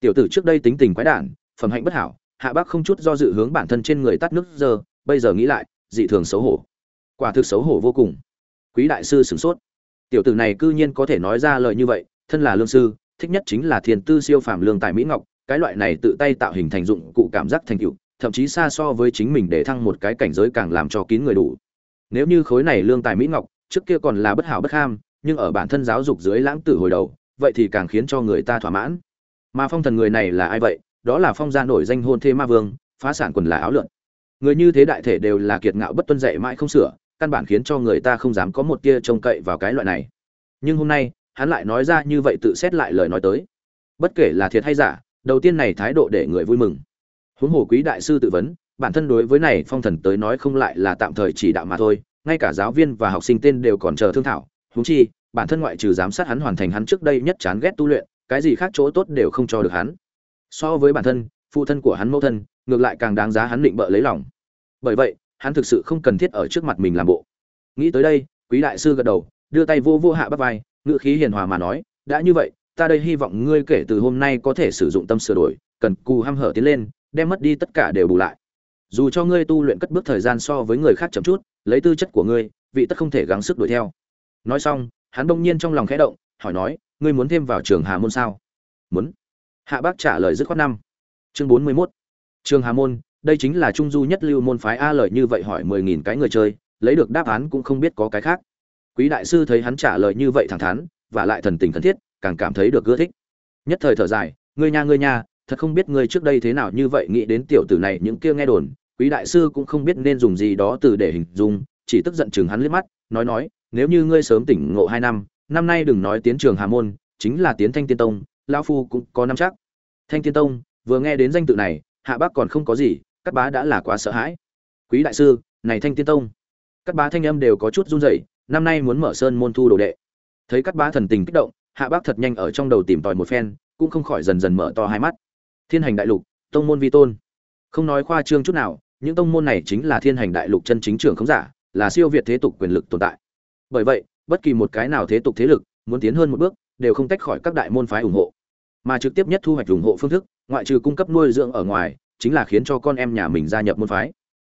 Tiểu tử trước đây tính tình quái đản, phẩm hạnh bất hảo, hạ bắc không chút do dự hướng bản thân trên người tắt nước giờ bây giờ nghĩ lại, dị thường xấu hổ. Quả thực xấu hổ vô cùng. Quý đại sư sửng sốt. Tiểu tử này cư nhiên có thể nói ra lời như vậy, thân là lương sư, thích nhất chính là thiền tư siêu phàm lương tài mỹ ngọc, cái loại này tự tay tạo hình thành dụng cụ cảm giác thành tựu thậm chí xa so với chính mình để thăng một cái cảnh giới càng làm cho kín người đủ. Nếu như khối này lương tài mỹ ngọc, trước kia còn là bất hảo bất ham, nhưng ở bản thân giáo dục dưới lãng tử hồi đầu, vậy thì càng khiến cho người ta thỏa mãn. Mà phong thần người này là ai vậy? Đó là phong gia nổi danh hôn thê ma vương, phá sản quần là áo lượn. Người như thế đại thể đều là kiệt ngạo bất tuân dạy mãi không sửa, căn bản khiến cho người ta không dám có một tia trông cậy vào cái loại này. Nhưng hôm nay, hắn lại nói ra như vậy tự xét lại lời nói tới. Bất kể là thiệt hay giả, đầu tiên này thái độ để người vui mừng huống hồ quý đại sư tự vấn, bản thân đối với này phong thần tới nói không lại là tạm thời chỉ đạo mà thôi, ngay cả giáo viên và học sinh tên đều còn chờ thương thảo. Huống chi, bản thân ngoại trừ giám sát hắn hoàn thành hắn trước đây nhất chán ghét tu luyện, cái gì khác chỗ tốt đều không cho được hắn. So với bản thân, phụ thân của hắn mẫu thân, ngược lại càng đáng giá hắn định bợ lấy lòng. Bởi vậy, hắn thực sự không cần thiết ở trước mặt mình làm bộ. Nghĩ tới đây, quý đại sư gật đầu, đưa tay vô vô hạ bắt vai ngự khí hiền hòa mà nói, đã như vậy, ta đây hy vọng ngươi kể từ hôm nay có thể sử dụng tâm sửa đổi, cần cù hăm hở tiến lên đem mất đi tất cả đều bù lại. Dù cho ngươi tu luyện cất bước thời gian so với người khác chậm chút, lấy tư chất của ngươi, vị tất không thể gắng sức đuổi theo. Nói xong, hắn bỗng nhiên trong lòng khẽ động, hỏi nói, ngươi muốn thêm vào trường hà môn sao? Muốn. Hạ bác trả lời dứt khoát năm. Chương bốn mươi 41. trường hà môn, đây chính là trung du nhất lưu môn phái a lời như vậy hỏi mười nghìn cái người chơi, lấy được đáp án cũng không biết có cái khác. Quý đại sư thấy hắn trả lời như vậy thẳng thắn, và lại thần tình thân thiết, càng cảm thấy được ưa thích. Nhất thời thở dài, ngươi nha ngươi nha thật không biết ngươi trước đây thế nào như vậy nghĩ đến tiểu tử này những kia nghe đồn, quý đại sư cũng không biết nên dùng gì đó từ để hình dung, chỉ tức giận chừng hắn liếc mắt, nói nói, nếu như ngươi sớm tỉnh ngộ hai năm năm nay đừng nói tiến trường hà môn, chính là tiến thanh tiên tông, lão phu cũng có năm chắc. Thanh tiên tông, vừa nghe đến danh tự này, hạ bác còn không có gì các bá đã là quá sợ hãi. Quý đại sư, này thanh tiên tông. Các bá thanh âm đều có chút run rẩy, năm nay muốn mở sơn môn thu đồ đệ. Thấy các bá thần tình kích động, hạ bác thật nhanh ở trong đầu tìm tòi một phen, cũng không khỏi dần dần mở to hai mắt thiên hành đại lục, tông môn vi tôn. Không nói khoa trương chút nào, những tông môn này chính là thiên hành đại lục chân chính trưởng không giả, là siêu việt thế tục quyền lực tồn tại. Bởi vậy, bất kỳ một cái nào thế tục thế lực, muốn tiến hơn một bước, đều không tách khỏi các đại môn phái ủng hộ. Mà trực tiếp nhất thu hoạch ủng hộ phương thức, ngoại trừ cung cấp nuôi dưỡng ở ngoài, chính là khiến cho con em nhà mình gia nhập môn phái.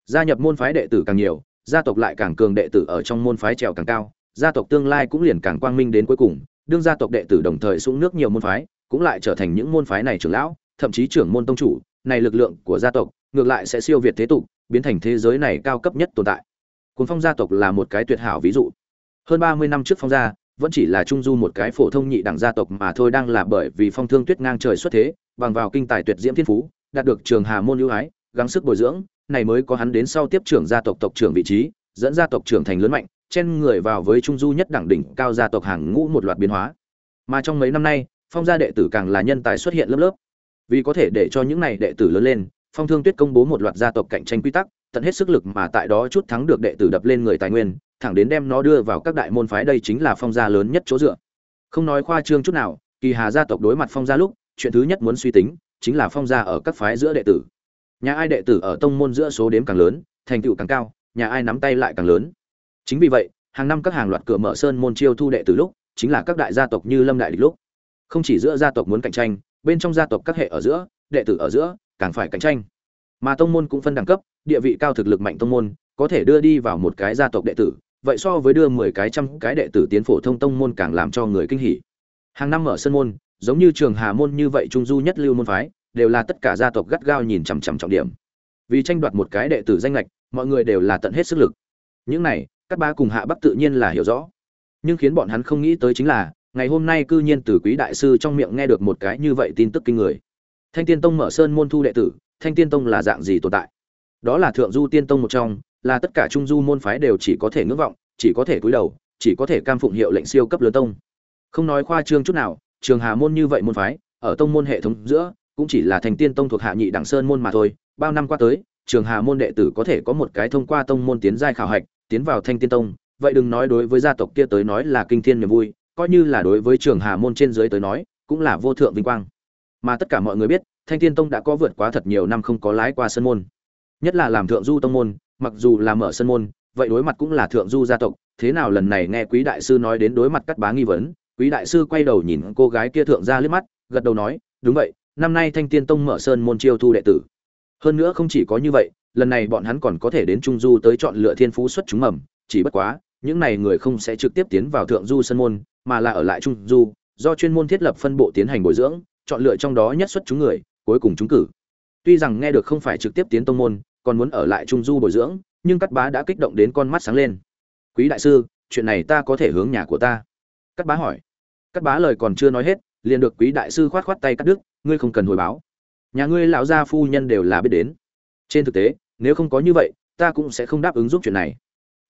Gia nhập môn phái đệ tử càng nhiều, gia tộc lại càng cường đệ tử ở trong môn phái trèo càng cao, gia tộc tương lai cũng liền càng quang minh đến cuối cùng, đương gia tộc đệ tử đồng thời xuống nước nhiều môn phái, cũng lại trở thành những môn phái này trưởng lão thậm chí trưởng môn tông chủ, này lực lượng của gia tộc, ngược lại sẽ siêu việt thế tục, biến thành thế giới này cao cấp nhất tồn tại. Cuốn phong gia tộc là một cái tuyệt hảo ví dụ. Hơn ba mươi năm trước phong gia, vẫn chỉ là trung du một cái phổ thông nhị đẳng gia tộc mà thôi đang là bởi vì phong thương tuyết ngang trời xuất thế, bằng vào kinh tài tuyệt diễm thiên phú, đạt được trường hà môn ưu ái, gắng sức bồi dưỡng, này mới có hắn đến sau tiếp trưởng gia tộc tộc trưởng vị trí, dẫn gia tộc trưởng thành lớn mạnh, chen người vào với trung du nhất đẳng đỉnh cao gia tộc hàng ngũ một loạt biến hóa. Mà trong mấy năm nay, phong gia đệ tử càng là nhân tài xuất hiện lớp lớp vì có thể để cho những này đệ tử lớn lên, phong thương tuyết công bố một loạt gia tộc cạnh tranh quy tắc, tận hết sức lực mà tại đó chút thắng được đệ tử đập lên người tài nguyên, thẳng đến đem nó đưa vào các đại môn phái đây chính là phong gia lớn nhất chỗ dựa. Không nói khoa trương chút nào, kỳ hà gia tộc đối mặt phong gia lúc, chuyện thứ nhất muốn suy tính, chính là phong gia ở các phái giữa đệ tử. Nhà ai đệ tử ở tông môn giữa số đếm càng lớn, thành tựu càng cao, nhà ai nắm tay lại càng lớn. Chính vì vậy, hàng năm các hàng loạt cửa mở sơn môn chiêu thu đệ tử lúc, chính là các đại gia tộc như lâm đại địch lúc. Không chỉ giữa gia tộc muốn cạnh tranh bên trong gia tộc các hệ ở giữa, đệ tử ở giữa, càng phải cạnh tranh. Mà tông môn cũng phân đẳng cấp, địa vị cao thực lực mạnh tông môn, có thể đưa đi vào một cái gia tộc đệ tử, vậy so với đưa mười cái trăm cái đệ tử tiến phổ thông tông môn càng làm cho người kinh hỉ. Hàng năm ở sân môn, giống như trường hà môn như vậy trung du nhất lưu môn phái, đều là tất cả gia tộc gắt gao nhìn chằm chằm trọng điểm. Vì tranh đoạt một cái đệ tử danh lệch mọi người đều là tận hết sức lực. Những này, các ba cùng hạ bắc tự nhiên là hiểu rõ. Nhưng khiến bọn hắn không nghĩ tới chính là ngày hôm nay cư nhiên từ quý đại sư trong miệng nghe được một cái như vậy tin tức kinh người. Thanh tiên tông mở sơn môn thu đệ tử, thanh tiên tông là dạng gì tồn tại? Đó là thượng du tiên tông một trong, là tất cả trung du môn phái đều chỉ có thể ngưỡng vọng, chỉ có thể cúi đầu, chỉ có thể cam phụng hiệu lệnh siêu cấp lớn tông. Không nói khoa trương chút nào, trường hà môn như vậy môn phái, ở tông môn hệ thống giữa, cũng chỉ là thành tiên tông thuộc hạ nhị đẳng sơn môn mà thôi. Bao năm qua tới, trường hà môn đệ tử có thể có một cái thông qua tông môn tiến giai khảo hạch, tiến vào thanh tiên tông. Vậy đừng nói đối với gia tộc kia tới nói là kinh thiên niềm vui coi như là đối với trường hà môn trên dưới tới nói, cũng là vô thượng vinh quang. Mà tất cả mọi người biết, thanh tiên tông đã có vượt quá thật nhiều năm không có lái qua sân môn. Nhất là làm thượng du tông môn, mặc dù là mở sân môn, vậy đối mặt cũng là thượng du gia tộc, thế nào lần này nghe quý đại sư nói đến đối mặt cắt bá nghi vấn, quý đại sư quay đầu nhìn cô gái kia thượng ra liếc mắt, gật đầu nói, đúng vậy, năm nay thanh tiên tông mở sơn môn chiêu thu đệ tử. Hơn nữa không chỉ có như vậy, lần này bọn hắn còn có thể đến trung du tới chọn lựa thiên phú xuất chúng mầm, chỉ bất quá, những này người không sẽ trực tiếp tiến vào thượng du sân môn mà là ở lại trung du, do chuyên môn thiết lập phân bộ tiến hành bồi dưỡng, chọn lựa trong đó nhất xuất chúng người, cuối cùng chúng cử. Tuy rằng nghe được không phải trực tiếp tiến tông môn, còn muốn ở lại trung du bồi dưỡng, nhưng cắt bá đã kích động đến con mắt sáng lên. Quý đại sư, chuyện này ta có thể hướng nhà của ta. Cắt bá hỏi. Cắt bá lời còn chưa nói hết, liền được quý đại sư khoát khoát tay cắt đứt, ngươi không cần hồi báo. Nhà ngươi lão gia phu nhân đều là biết đến. Trên thực tế, nếu không có như vậy, ta cũng sẽ không đáp ứng giúp chuyện này.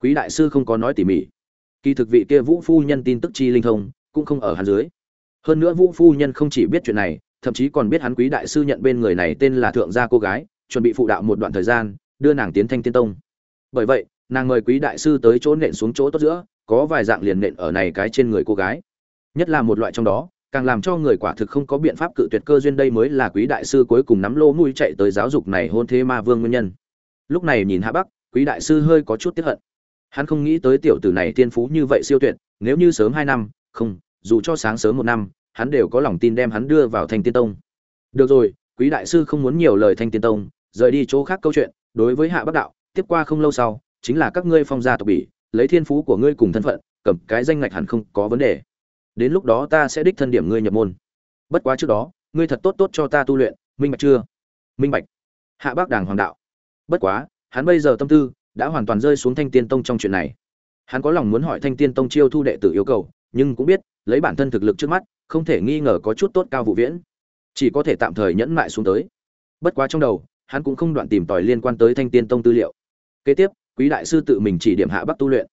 Quý đại sư không có nói tỉ mỉ kỳ thực vị kia vũ phu nhân tin tức chi linh thông cũng không ở hắn dưới. Hơn nữa vũ phu nhân không chỉ biết chuyện này, thậm chí còn biết hắn quý đại sư nhận bên người này tên là thượng gia cô gái, chuẩn bị phụ đạo một đoạn thời gian, đưa nàng tiến thanh tiên tông. Bởi vậy, nàng mời quý đại sư tới chỗ nện xuống chỗ tốt giữa, có vài dạng liền nện ở này cái trên người cô gái. Nhất là một loại trong đó, càng làm cho người quả thực không có biện pháp cự tuyệt cơ duyên đây mới là quý đại sư cuối cùng nắm lô mũi chạy tới giáo dục này hôn thế ma vương nguyên nhân. Lúc này nhìn hạ bắc, quý đại sư hơi có chút tiếc hận hắn không nghĩ tới tiểu tử này tiên phú như vậy siêu tuyệt, nếu như sớm hai năm, không, dù cho sáng sớm một năm, hắn đều có lòng tin đem hắn đưa vào thanh tiên tông. Được rồi, quý đại sư không muốn nhiều lời thanh tiên tông, rời đi chỗ khác câu chuyện, đối với hạ bắc đạo, tiếp qua không lâu sau, chính là các ngươi phong gia tộc bỉ, lấy thiên phú của ngươi cùng thân phận, cầm cái danh ngạch hẳn không có vấn đề. Đến lúc đó ta sẽ đích thân điểm ngươi nhập môn. Bất quá trước đó, ngươi thật tốt tốt cho ta tu luyện, minh bạch chưa? Minh bạch. Hạ bác đàng hoàng đạo. Bất quá, hắn bây giờ tâm tư đã hoàn toàn rơi xuống thanh tiên tông trong chuyện này. Hắn có lòng muốn hỏi thanh tiên tông chiêu thu đệ tử yêu cầu, nhưng cũng biết, lấy bản thân thực lực trước mắt, không thể nghi ngờ có chút tốt cao vụ viễn. Chỉ có thể tạm thời nhẫn mại xuống tới. Bất quá trong đầu, hắn cũng không đoạn tìm tòi liên quan tới thanh tiên tông tư liệu. Kế tiếp, quý đại sư tự mình chỉ điểm hạ bắc tu luyện.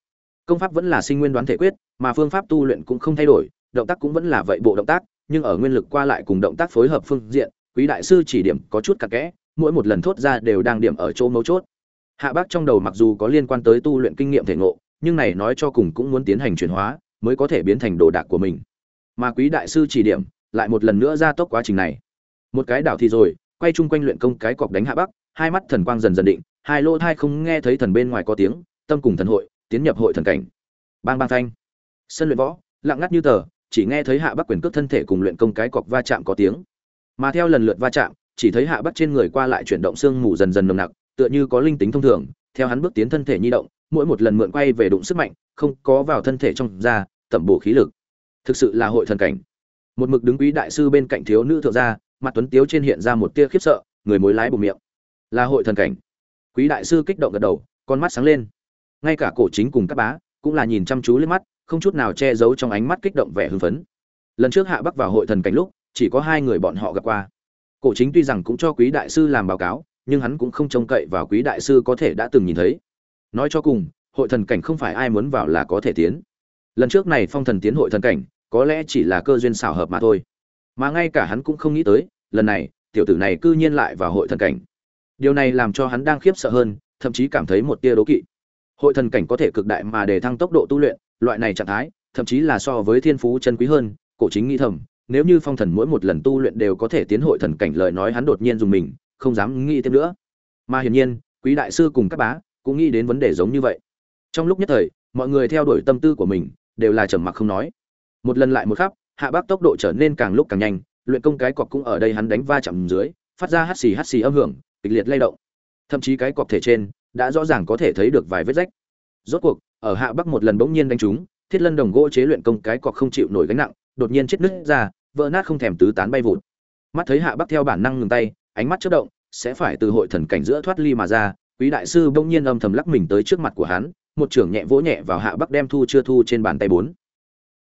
Công pháp vẫn là sinh nguyên đoán thể quyết, mà phương pháp tu luyện cũng không thay đổi, động tác cũng vẫn là vậy bộ động tác, nhưng ở nguyên lực qua lại cùng động tác phối hợp phương diện, quý đại sư chỉ điểm có chút cặn kẽ, mỗi một lần thốt ra đều đang điểm ở chỗ mấu chốt hạ bác trong đầu mặc dù có liên quan tới tu luyện kinh nghiệm thể ngộ, nhưng này nói cho cùng cũng muốn tiến hành chuyển hóa, mới có thể biến thành đồ đạc của mình. Mà quý đại sư chỉ điểm, lại một lần nữa ra tốc quá trình này. Một cái đảo thì rồi, quay chung quanh luyện công cái cọc đánh hạ bắc hai mắt thần quang dần dần định, hai lỗ thai không nghe thấy thần bên ngoài có tiếng, tâm cùng thần hội, tiến nhập hội thần cảnh. Bang bang thanh. Sân luyện võ, lặng ngắt như tờ, chỉ nghe thấy hạ bắc quyền cước thân thể cùng luyện công cái cọc va chạm có tiếng. Mà theo lần lượt va chạm, chỉ thấy hạ bắc trên người qua lại chuyển động xương mù dần dần nồng nặc tựa như có linh tính thông thường, theo hắn bước tiến thân thể nhi động, mỗi một lần mượn quay về đụng sức mạnh, không có vào thân thể trong da, tẩm bổ khí lực. Thực sự là hội thần cảnh. Một mực đứng quý đại sư bên cạnh thiếu nữ thượng gia, mặt tuấn tiếu trên hiện ra một tia khiếp sợ, người mối lái bù miệng. Là hội thần cảnh. Quý đại sư kích động gật đầu, con mắt sáng lên. Ngay cả cổ chính cùng các bá, cũng là nhìn chăm chú lên mắt, không chút nào che giấu trong ánh mắt kích động vẻ hưng phấn. Lần trước hạ bắc vào hội thần cảnh lúc, chỉ có hai người bọn họ gặp qua. Cổ chính tuy rằng cũng cho quý đại sư làm báo cáo nhưng hắn cũng không trông cậy vào quý đại sư có thể đã từng nhìn thấy. Nói cho cùng, hội thần cảnh không phải ai muốn vào là có thể tiến. Lần trước này phong thần tiến hội thần cảnh, có lẽ chỉ là cơ duyên xảo hợp mà thôi. Mà ngay cả hắn cũng không nghĩ tới, lần này, tiểu tử này cư nhiên lại vào hội thần cảnh. Điều này làm cho hắn đang khiếp sợ hơn, thậm chí cảm thấy một tia đố kỵ. Hội thần cảnh có thể cực đại mà để thăng tốc độ tu luyện, loại này trạng thái, thậm chí là so với thiên phú chân quý hơn, cổ chính nghĩ thầm, nếu như phong thần mỗi một lần tu luyện đều có thể tiến hội thần cảnh lời nói hắn đột nhiên dùng mình không dám nghĩ thêm nữa. Mà hiển nhiên, quý đại sư cùng các bá cũng nghĩ đến vấn đề giống như vậy. Trong lúc nhất thời, mọi người theo đuổi tâm tư của mình đều là trầm mặc không nói. Một lần lại một khắp, hạ bác tốc độ trở nên càng lúc càng nhanh, luyện công cái cọc cũng ở đây hắn đánh va chạm dưới, phát ra hắt xì hắt xì âm hưởng, kịch liệt lay động. Thậm chí cái cọc thể trên đã rõ ràng có thể thấy được vài vết rách. Rốt cuộc, ở hạ bắc một lần bỗng nhiên đánh trúng, thiết lân đồng gỗ chế luyện công cái cọc không chịu nổi gánh nặng, đột nhiên chết nứt ra, vỡ nát không thèm tứ tán bay vụt. Mắt thấy hạ bắc theo bản năng ngừng tay, ánh mắt chớp động sẽ phải từ hội thần cảnh giữa thoát ly mà ra, quý đại sư bỗng nhiên âm thầm lắc mình tới trước mặt của hắn, một trưởng nhẹ vỗ nhẹ vào hạ bắc đem thu chưa thu trên bàn tay bốn.